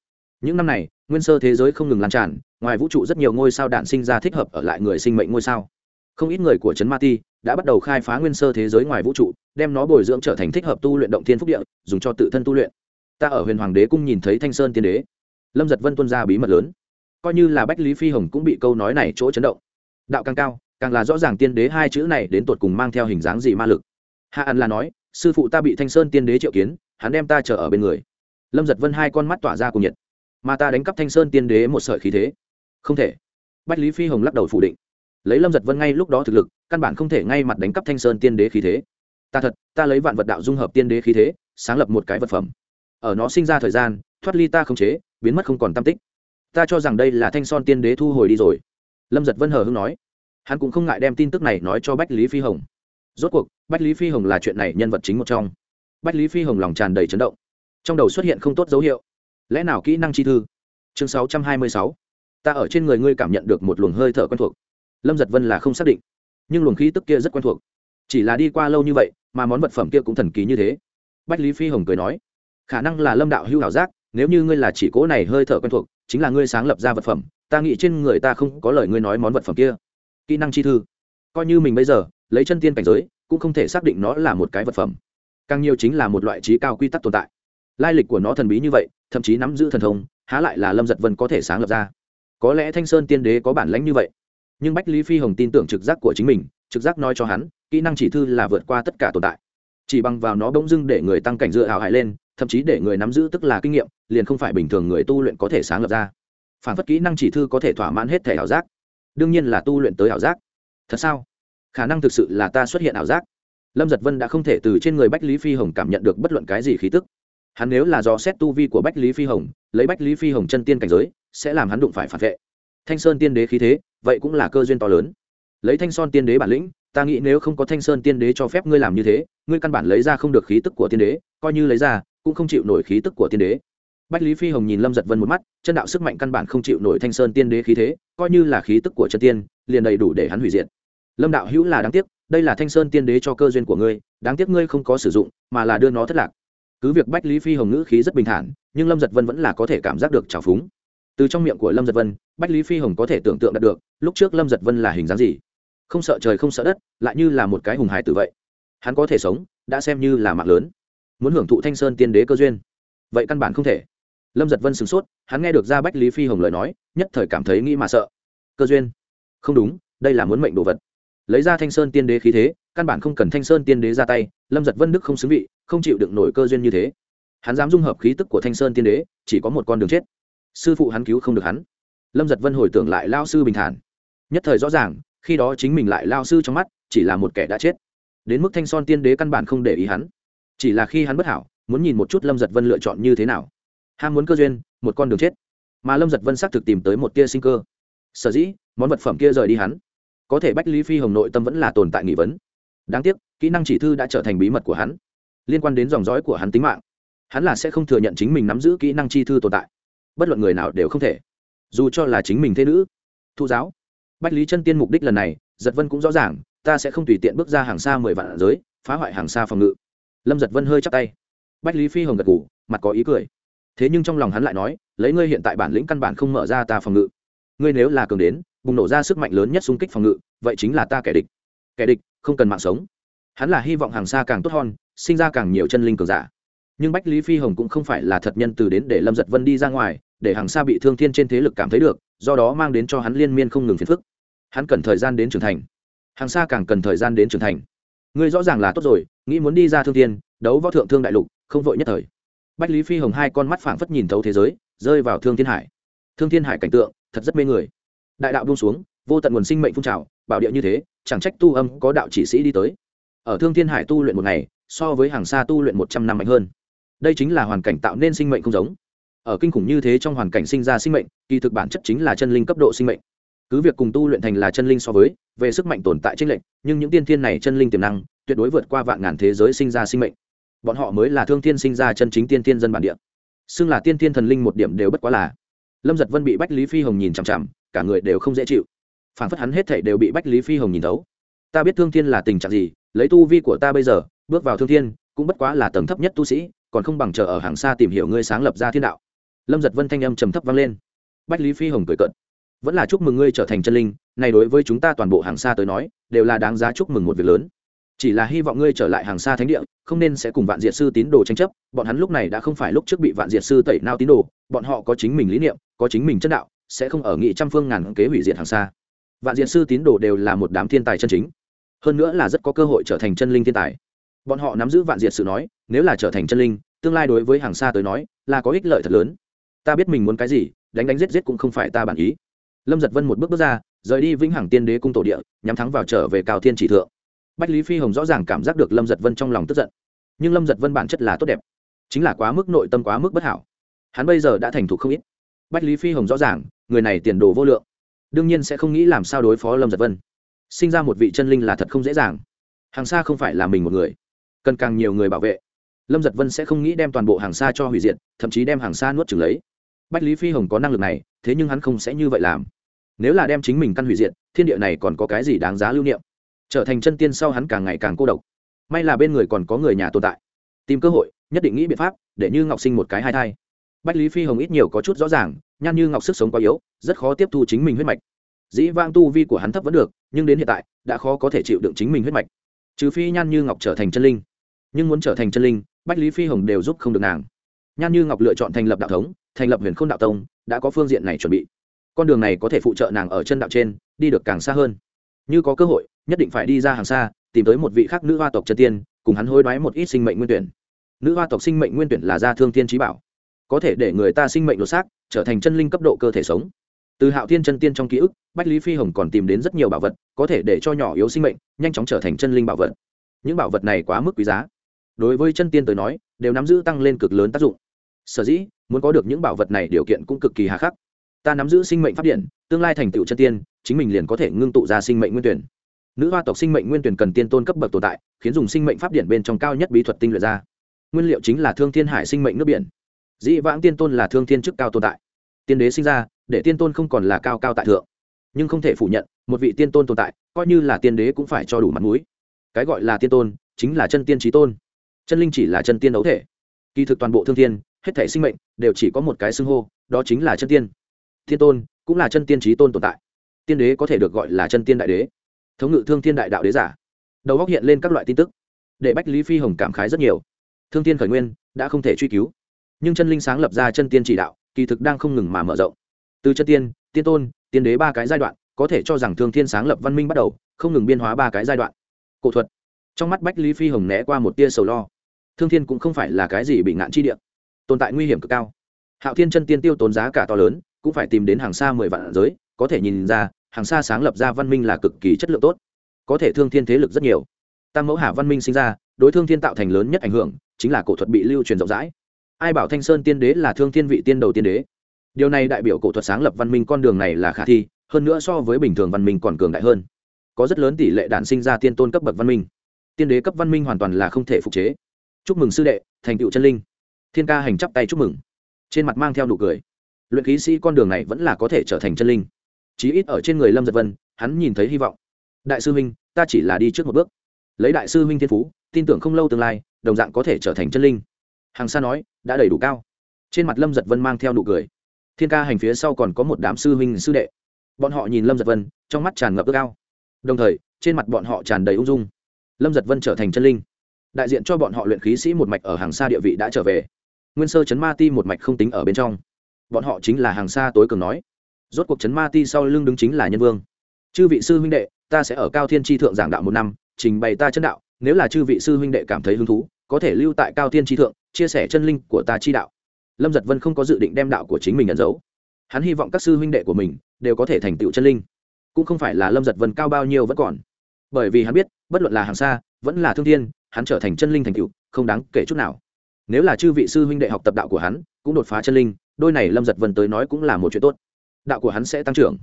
Những năm này, nguyên sơ thế giới không ngừng lan tràn, ngoài vũ trụ rất nhiều ngôi sao đạn sinh ra thích hợp ở lại người sinh mệnh ngôi sao. Không ít người của trấn ma ti đã bắt đầu khai phá nguyên sơ thế giới ngoài vũ trụ, đem nó bồi dưỡng trở thành thích hợp tu luyện động thiên phúc địa, dùng cho tự thân tu luyện. Ta ở huyền hoàng đế cung nhìn thấy thanh sơn tiên đế. Lâm giật vân tuân ra bí mật lớn. Coi như là bách lý phi hồng cũng bị câu nói này chỗ chấn động. Đạo càng cao, càng là rõ ràng tiên đế hai chữ này đến tột cùng mang theo hình dáng gì ma lực. Hạ ăn là nói, sư phụ ta bị thanh sơn tiên đế triệu kiến, hắn đem ta chờ ở bên người lâm giật vân hai con mắt tỏa ra cùng nhiệt. Mà ta đánh cắp thanh sơn tiên đế một sợi khí thế. Không thể. Bách lý phi hồng lắc đầu phủ định. Lấy lâm giật vân ngay lúc đó thực lực, căn bản không thể ngay mặt đánh cắp thanh sơn tiên đế khí thế. Ta thật, ta lấy vạn vật đạo dung hợp tiên đế khí thế, sáng lập một cái vật phẩm. Ở nó sinh ra thời gian, thoát ly ta không chế, biến mất không còn tam tích. Ta cho rằng đây là thanh son tiên đế thu hồi đi rồi. Lâm giật vân hờ hưng nói. Hắn cũng không ngại đem tin tức này nói cho bách lý phi hồng. Rốt cuộc, bách lý phi hồng là chuyện này nhân vật chính một trong. Bách lý phi hồng lòng tràn đầy chấn động trong đầu xuất hiện không tốt dấu hiệu. Lẽ nào kỹ năng chi thư? Chương sáu trăm hai mươi sáu. Ta ở trên người ngươi cảm nhận được một luồng hơi thở quen thuộc. Lâm giật vân là không xác định, nhưng luồng khí tức kia rất quen thuộc. Chỉ là đi qua lâu như vậy, mà món vật phẩm kia cũng thần kỳ như thế. Bách lý phi hồng cười nói, khả năng là lâm đạo hưu hảo giác, nếu như ngươi là chỉ cố này hơi thở quen thuộc, chính là ngươi sáng lập ra vật phẩm, ta nghĩ trên người ta không có lời ngươi nói món vật phẩm kia. Kỹ năng chi thư. Coi như mình bây giờ, lấy chân tiên cảnh giới, cũng không thể xác định nó là một cái vật phẩm. Càng nhiều chính là một loại trí cao quy tắc tồn tại lai lịch của nó thần bí như vậy, thậm chí nắm giữ thần thông, há lại là lâm giật vân có thể sáng lập ra. Có lẽ thanh sơn tiên đế có bản lãnh như vậy. Nhưng bách lý phi hồng tin tưởng trực giác của chính mình, trực giác nói cho hắn, kỹ năng chỉ thư là vượt qua tất cả tồn tại. Chỉ bằng vào nó bỗng dưng để người tăng cảnh dựa hào hại lên, thậm chí để người nắm giữ tức là kinh nghiệm, liền không phải bình thường người tu luyện có thể sáng lập ra. Phản phất kỹ năng chỉ thư có thể thỏa mãn hết thể ảo giác. Đương nhiên là tu luyện tới ảo giác. Thật sao? Khả năng thực sự là ta xuất hiện ảo giác. Lâm giật vân đã không thể từ trên người bách lý phi hồng cảm nhận được bất luận cái gì khí tức hắn nếu là do xét tu vi của bách lý phi hồng, lấy bách lý phi hồng chân tiên cảnh giới, sẽ làm hắn đụng phải phản vệ. Thanh sơn tiên đế khí thế, vậy cũng là cơ duyên to lớn. Lấy thanh son tiên đế bản lĩnh, ta nghĩ nếu không có thanh sơn tiên đế cho phép ngươi làm như thế, ngươi căn bản lấy ra không được khí tức của tiên đế, coi như lấy ra, cũng không chịu nổi khí tức của tiên đế. Bách lý phi hồng nhìn lâm giật vân một mắt, chân đạo sức mạnh căn bản không chịu nổi thanh sơn tiên đế khí thế, coi như là khí tức của chân tiên, liền đầy đủ để hắn hủy diệt. Lâm đạo hữu là đáng tiếc, đây là thanh sơn tiên đế cho cơ duyên của ngươi, đáng tiếc ngươi không có sử dụng, mà là đưa nó thất lạc cứ việc bách lý phi hồng ngữ khí rất bình thản, nhưng lâm giật vân vẫn là có thể cảm giác được trào phúng. Từ trong miệng của lâm giật vân, bách lý phi hồng có thể tưởng tượng đạt được, lúc trước lâm giật vân là hình dáng gì. Không sợ trời không sợ đất, lại như là một cái hùng hải tử vậy. Hắn có thể sống, đã xem như là mạng lớn. Muốn hưởng thụ thanh sơn tiên đế cơ duyên. Vậy căn bản không thể. Lâm giật vân sửng sốt, hắn nghe được ra bách lý phi hồng lời nói, nhất thời cảm thấy nghĩ mà sợ. Cơ duyên. Không đúng, đây là muốn mệnh đồ vật. Lấy ra thanh sơn tiên đế khí thế, căn bản không cần thanh sơn tiên đế ra tay lâm giật vân đức không xứng vị, không chịu đựng nổi cơ duyên như thế. Hắn dám dung hợp khí tức của thanh sơn tiên đế, chỉ có một con đường chết. Sư phụ hắn cứu không được hắn. Lâm giật vân hồi tưởng lại lao sư bình thản. Nhất thời rõ ràng, khi đó chính mình lại lao sư trong mắt, chỉ là một kẻ đã chết. Đến mức thanh son tiên đế căn bản không để ý hắn. Chỉ là khi hắn bất hảo, muốn nhìn một chút lâm giật vân lựa chọn như thế nào. Ham muốn cơ duyên, một con đường chết. Mà lâm giật vân xác thực tìm tới một tia sinh cơ. Sở dĩ, món vật phẩm kia rời đi hắn. Có thể bách lý phi hồng nội tâm vẫn là tồn tại nghi vấn đáng tiếc, kỹ năng chỉ thư đã trở thành bí mật của hắn. Liên quan đến dòng dõi của hắn tính mạng, hắn là sẽ không thừa nhận chính mình nắm giữ kỹ năng chi thư tồn tại. Bất luận người nào đều không thể. Dù cho là chính mình thế nữ, thụ giáo, bách lý chân tiên mục đích lần này, giật vân cũng rõ ràng, ta sẽ không tùy tiện bước ra hàng xa mười vạn giới, phá hoại hàng xa phòng ngự. Lâm giật vân hơi chắc tay. Bách lý phi hồng gật ngủ mặt có ý cười. Thế nhưng trong lòng hắn lại nói, lấy ngươi hiện tại bản lĩnh căn bản không mở ra ta phòng ngự. Ngươi nếu là cường đến, bùng nổ ra sức mạnh lớn nhất xung kích phòng ngự, vậy chính là ta kẻ địch. Kẻ địch không cần mạng sống. Hắn là hy vọng hàng xa càng tốt hơn, sinh ra càng nhiều chân linh cường giả. Nhưng bách lý phi hồng cũng không phải là thật nhân từ đến để lâm giật vân đi ra ngoài, để hàng xa bị thương thiên trên thế lực cảm thấy được, do đó mang đến cho hắn liên miên không ngừng phiền phức. Hắn cần thời gian đến trưởng thành. Hàng xa càng cần thời gian đến trưởng thành. Ngươi rõ ràng là tốt rồi, nghĩ muốn đi ra thương thiên, đấu võ thượng thương đại lục, không vội nhất thời. Bách lý phi hồng hai con mắt phảng phất nhìn thấu thế giới, rơi vào thương thiên hải. Thương thiên hải cảnh tượng, thật rất mê người. Đại đạo buông xuống vô tận nguồn sinh mệnh phun trào, bảo địa như thế, chẳng trách tu âm có đạo chỉ sĩ đi tới. Ở thương thiên hải tu luyện một ngày, so với hàng xa tu luyện một trăm năm mạnh hơn. Đây chính là hoàn cảnh tạo nên sinh mệnh không giống. Ở kinh khủng như thế trong hoàn cảnh sinh ra sinh mệnh, kỳ thực bản chất chính là chân linh cấp độ sinh mệnh. Cứ việc cùng tu luyện thành là chân linh so với, về sức mạnh tồn tại trên lệnh nhưng những tiên thiên này chân linh tiềm năng, tuyệt đối vượt qua vạn ngàn thế giới sinh ra sinh mệnh. Bọn họ mới là thương thiên sinh ra chân chính tiên thiên dân bản địa. Xưng là tiên thiên thần linh một điểm đều bất quá là. Lâm giật vân bị bách lý phi hồng nhìn chằm chằm, cả người đều không dễ chịu phản phất hắn hết thảy đều bị bách lý phi hồng nhìn thấu. Ta biết thương thiên là tình trạng gì, lấy tu vi của ta bây giờ, bước vào thương thiên, cũng bất quá là tầng thấp nhất tu sĩ, còn không bằng chờ ở hàng xa tìm hiểu ngươi sáng lập ra thiên đạo. Lâm giật vân thanh âm trầm thấp vang lên. Bách lý phi hồng cười cận vẫn là chúc mừng ngươi trở thành chân linh, này đối với chúng ta toàn bộ hàng xa tới nói, đều là đáng giá chúc mừng một việc lớn. Chỉ là hy vọng ngươi trở lại hàng xa thánh địa, không nên sẽ cùng vạn diệt sư tín đồ tranh chấp, bọn hắn lúc này đã không phải lúc trước bị vạn diệt sư tẩy nao tín đồ, bọn họ có chính mình lý niệm, có chính mình chân đạo, sẽ không ở nghị trăm phương ngàn kế hủy diệt hàng xa vạn diện sư tín đồ đều là một đám thiên tài chân chính. Hơn nữa là rất có cơ hội trở thành chân linh thiên tài. Bọn họ nắm giữ vạn diệt sự nói, nếu là trở thành chân linh, tương lai đối với hàng xa tới nói, là có ích lợi thật lớn. Ta biết mình muốn cái gì, đánh đánh giết giết cũng không phải ta bản ý. Lâm giật vân một bước bước ra, rời đi vĩnh hằng tiên đế cung tổ địa, nhắm thắng vào trở về cao thiên chỉ thượng. Bách lý phi hồng rõ ràng cảm giác được lâm giật vân trong lòng tức giận. Nhưng lâm giật vân bản chất là tốt đẹp, chính là quá mức nội tâm quá mức bất hảo. Hắn bây giờ đã thành thục không ít. Bách lý phi hồng rõ ràng, người này tiền đồ vô lượng đương nhiên sẽ không nghĩ làm sao đối phó lâm giật vân sinh ra một vị chân linh là thật không dễ dàng hàng xa không phải là mình một người cần càng nhiều người bảo vệ lâm giật vân sẽ không nghĩ đem toàn bộ hàng xa cho hủy diệt thậm chí đem hàng xa nuốt trừng lấy bách lý phi hồng có năng lực này thế nhưng hắn không sẽ như vậy làm nếu là đem chính mình căn hủy diệt thiên địa này còn có cái gì đáng giá lưu niệm trở thành chân tiên sau hắn càng ngày càng cô độc may là bên người còn có người nhà tồn tại tìm cơ hội nhất định nghĩ biện pháp để như ngọc sinh một cái hai thai bách lý phi hồng ít nhiều có chút rõ ràng, nhan như ngọc sức sống quá yếu, rất khó tiếp thu chính mình huyết mạch. Dĩ vang tu vi của hắn thấp vẫn được, nhưng đến hiện tại, đã khó có thể chịu đựng chính mình huyết mạch. Trừ phi nhan như ngọc trở thành chân linh. Nhưng muốn trở thành chân linh, bách lý phi hồng đều giúp không được nàng. Nhan như ngọc lựa chọn thành lập đạo thống, thành lập huyền k h ô n đạo tông, đã có phương diện này chuẩn bị. Con đường này có thể phụ trợ nàng ở chân đạo trên, đi được càng xa hơn. Như có cơ hội, nhất định phải đi ra hàng xa, tìm tới một vị khác nữ hoa tộc chân tiên, cùng hắn hối đoái một ít sinh mệnh nguyên tuyển. Nữ hoa tộc sinh mệnh nguyên tuyển là gia thương tiên trí bảo có thể để người ta sinh mệnh lột xác, trở thành chân linh cấp độ cơ thể sống. Từ hạo thiên chân tiên trong ký ức, bách lý phi hồng còn tìm đến rất nhiều bảo vật, có thể để cho nhỏ yếu sinh mệnh nhanh chóng trở thành chân linh bảo vật. Những bảo vật này quá mức quý giá. Đối với chân tiên tới nói, đều nắm giữ tăng lên cực lớn tác dụng. Sở dĩ, muốn có được những bảo vật này điều kiện cũng cực kỳ hà khắc. Ta nắm giữ sinh mệnh pháp điện, tương lai thành tựu chân tiên, chính mình liền có thể ngưng tụ ra sinh mệnh nguyên tuyển. Nữ hoa tộc sinh mệnh nguyên tuyển cần tiên tôn cấp bậc tồn tại, khiến dùng sinh mệnh pháp điện bên trong cao nhất bí thuật tinh luyện ra. Nguyên liệu chính là thương thiên hải sinh mệnh nước biển dĩ vãng tiên tôn là thương thiên chức cao tồn tại. Tiên đế sinh ra, để tiên tôn không còn là cao cao tại thượng. Nhưng không thể phủ nhận, một vị tiên tôn tồn tại, coi như là tiên đế cũng phải cho đủ mặt mũi. Cái gọi là tiên tôn, chính là chân tiên trí tôn. Chân linh chỉ là chân tiên đấu thể. Kỳ thực toàn bộ thương thiên, hết thể sinh mệnh, đều chỉ có một cái xưng hô, đó chính là chân tiên. Thiên tôn, cũng là chân tiên trí tôn tồn tại. Tiên đế có thể được gọi là chân tiên đại đế. Thống ngự thương thiên đại đạo đế giả. Đầu góc hiện lên các loại tin tức. Để bách lý phi hồng cảm khái rất nhiều. Thương tiên khởi nguyên, đã không thể truy cứu nhưng chân linh sáng lập ra chân tiên chỉ đạo, kỳ thực đang không ngừng mà mở rộng. Từ chân tiên tiên tôn, tiên đế ba cái giai đoạn, có thể cho rằng thương thiên sáng lập văn minh bắt đầu, không ngừng biên hóa ba cái giai đoạn. Cổ thuật. Trong mắt bách lý phi hồng né qua một tia sầu lo. Thương thiên cũng không phải là cái gì bị ngạn chi địa, tồn tại nguy hiểm cực cao. Hạo thiên chân tiên tiêu tốn giá cả to lớn, cũng phải tìm đến hàng xa mười vạn giới, có thể nhìn ra, hàng xa sáng lập ra văn minh là cực kỳ chất lượng tốt. Có thể thương thiên thế lực rất nhiều. Tam mẫu hà văn minh sinh ra, đối thương thiên tạo thành lớn nhất ảnh hưởng, chính là cổ thuật bị lưu truyền rộng rãi ai bảo thanh sơn tiên đế là thương thiên vị tiên đầu tiên đế? Điều này đại biểu cổ thuật sáng lập văn minh con đường này là khả thi, hơn nữa so với bình thường văn minh còn cường đại hơn. Có rất lớn tỷ lệ đản sinh ra tiên tôn cấp bậc văn minh. Tiên đế cấp văn minh hoàn toàn là không thể phục chế. Chúc mừng sư đệ, thành tựu chân linh. Thiên ca hành chắp tay chúc mừng. Trên mặt mang theo nụ cười. Luyện khí sĩ con đường này vẫn là có thể trở thành chân linh. Chí ít ở trên người lâm giật vân, hắn nhìn thấy hy vọng. Đại sư huynh, ta chỉ là đi trước một bước. Lấy đại sư huynh thiên phú, tin tưởng không lâu tương lai, đồng dạng có thể trở thành chân linh. Hằng sa nói đã đầy đủ cao. Trên mặt lâm giật vân mang theo nụ cười. Thiên ca hành phía sau còn có một đám sư huynh sư đệ. Bọn họ nhìn lâm giật vân, trong mắt tràn ngập ước cao đồng thời, trên mặt bọn họ tràn đầy ung dung. Lâm giật vân trở thành chân linh. Đại diện cho bọn họ luyện khí sĩ một mạch ở hàng xa địa vị đã trở về. Nguyên sơ chấn ma ti một mạch không tính ở bên trong. Bọn họ chính là hàng xa tối cường nói. Rốt cuộc chấn ma ti sau lưng đứng chính là nhân vương. Chư vị sư huynh đệ, ta sẽ ở cao thiên tri thượng giảng đạo một năm, trình bày ta chân đạo. Nếu là chư vị sư huynh đệ cảm thấy hứng thú, có thể lưu tại cao thiên tri thượng chia sẻ chân linh của ta chi đạo. Lâm giật vân không có dự định đem đạo của chính mình nhận dấu hắn hy vọng các sư huynh đệ của mình đều có thể thành tựu chân linh. Cũng không phải là lâm giật vân cao bao nhiêu vẫn còn. Bởi vì hắn biết, bất luận là hàng xa, vẫn là thương thiên, hắn trở thành chân linh thành tựu, không đáng kể chút nào. Nếu là chư vị sư huynh đệ học tập đạo của hắn, cũng đột phá chân linh, đôi này lâm giật vân tới nói cũng là một chuyện tốt. Đạo của hắn sẽ tăng trưởng.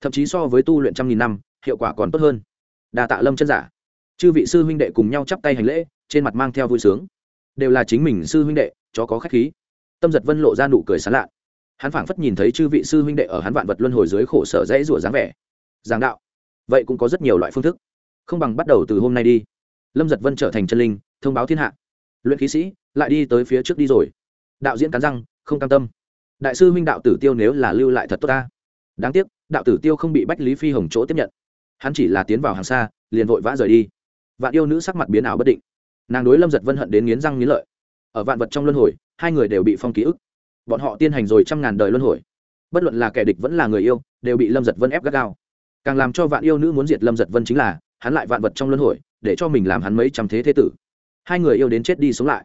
Thậm chí so với tu luyện trăm nghìn năm, hiệu quả còn tốt hơn. Đà tạ lâm chân giả. Chư vị sư huynh đệ cùng nhau chắp tay hành lễ, trên mặt mang theo vui sướng đều là chính mình sư huynh đệ, chó có khách khí. Tâm giật vân lộ ra nụ cười sán lạ. Hắn phảng phất nhìn thấy chư vị sư huynh đệ ở hắn vạn vật luân hồi dưới khổ sở dễ rủa dáng vẻ. Giảng đạo. Vậy cũng có rất nhiều loại phương thức. Không bằng bắt đầu từ hôm nay đi. Lâm giật vân trở thành chân linh, thông báo thiên hạ. Luyện khí sĩ, lại đi tới phía trước đi rồi. Đạo diễn cắn răng, không cam tâm. Đại sư huynh đạo tử tiêu nếu là lưu lại thật tốt ta. Đáng tiếc, đạo tử tiêu không bị bách lý phi hồng chỗ tiếp nhận. Hắn chỉ là tiến vào hàng xa, liền vội vã rời đi. Vạn yêu nữ sắc mặt biến ảo bất định nàng đối lâm giật vân hận đến nghiến răng nghiến lợi ở vạn vật trong luân hồi hai người đều bị phong ký ức bọn họ tiên hành rồi trăm ngàn đời luân hồi bất luận là kẻ địch vẫn là người yêu đều bị lâm giật vân ép gắt gao càng làm cho vạn yêu nữ muốn diệt lâm giật vân chính là hắn lại vạn vật trong luân hồi để cho mình làm hắn mấy trăm thế thế tử hai người yêu đến chết đi sống lại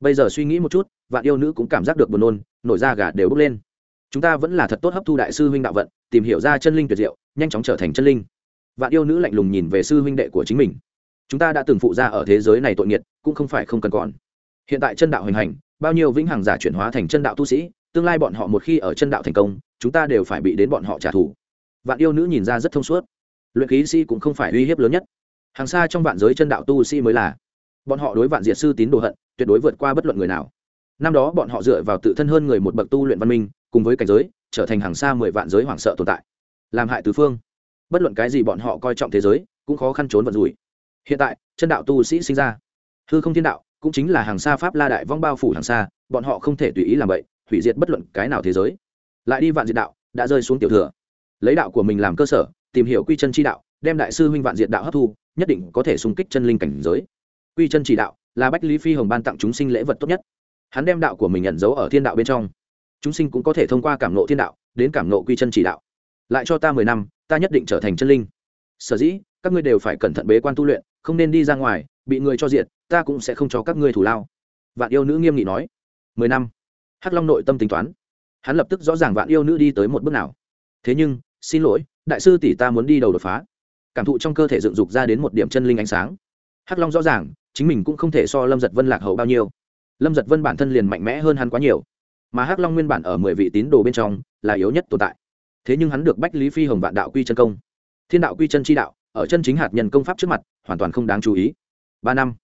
bây giờ suy nghĩ một chút vạn yêu nữ cũng cảm giác được buồn nôn nổi da gà đều bốc lên chúng ta vẫn là thật tốt hấp thu đại sư huynh đạo vận tìm hiểu ra chân linh tuyệt diệu nhanh chóng trở thành chân linh vạn yêu nữ lạnh lùng nhìn về sư huynh đệ của chính mình chúng ta đã từng phụ ra ở thế giới này tội nghiệt, cũng không phải không cần còn. Hiện tại chân đạo hoành hành, bao nhiêu vĩnh hằng giả chuyển hóa thành chân đạo tu sĩ, tương lai bọn họ một khi ở chân đạo thành công, chúng ta đều phải bị đến bọn họ trả thù. Vạn yêu nữ nhìn ra rất thông suốt. Luyện khí sĩ cũng không phải uy hiếp lớn nhất. Hàng xa trong vạn giới chân đạo tu sĩ mới là. Bọn họ đối vạn diệt sư tín đồ hận, tuyệt đối vượt qua bất luận người nào. Năm đó bọn họ dựa vào tự thân hơn người một bậc tu luyện văn minh, cùng với cảnh giới, trở thành hàng xa mười vạn giới hoảng sợ tồn tại. Làm hại tứ phương. Bất luận cái gì bọn họ coi trọng thế giới, cũng khó khăn trốn vận rủi hiện tại, chân đạo tu sĩ sinh ra. Hư không thiên đạo cũng chính là hàng xa pháp la đại vong bao phủ hàng xa bọn họ không thể tùy ý làm vậy hủy diệt bất luận cái nào thế giới. Lại đi vạn diệt đạo, đã rơi xuống tiểu thừa. Lấy đạo của mình làm cơ sở, tìm hiểu quy chân chi đạo, đem đại sư huynh vạn diệt đạo hấp thu, nhất định có thể xung kích chân linh cảnh giới. Quy chân chỉ đạo là bách lý phi hồng ban tặng chúng sinh lễ vật tốt nhất. Hắn đem đạo của mình nhận dấu ở thiên đạo bên trong. Chúng sinh cũng có thể thông qua cảm nộ thiên đạo, đến cảm nộ quy chân chỉ đạo. Lại cho ta mười năm, ta nhất định trở thành chân linh. Sở dĩ, các ngươi đều phải cẩn thận bế quan tu luyện không nên đi ra ngoài, bị người cho diện ta cũng sẽ không cho các ngươi thủ lao. Vạn yêu nữ nghiêm nghị nói. Mười năm. Hắc long nội tâm tính toán. Hắn lập tức rõ ràng vạn yêu nữ đi tới một bước nào. Thế nhưng, xin lỗi, đại sư tỷ ta muốn đi đầu đột phá. Cảm thụ trong cơ thể dựng dục ra đến một điểm chân linh ánh sáng. Hắc long rõ ràng, chính mình cũng không thể so lâm giật vân lạc hậu bao nhiêu. Lâm giật vân bản thân liền mạnh mẽ hơn hắn quá nhiều. Mà hắc long nguyên bản ở mười vị tín đồ bên trong là yếu nhất tồn tại. Thế nhưng hắn được bách lý phi hồng vạn đạo quy chân công. Thiên đạo quy chân chi đạo ở chân chính hạt nhân công pháp trước mặt, hoàn toàn không đáng chú ý. Ba năm.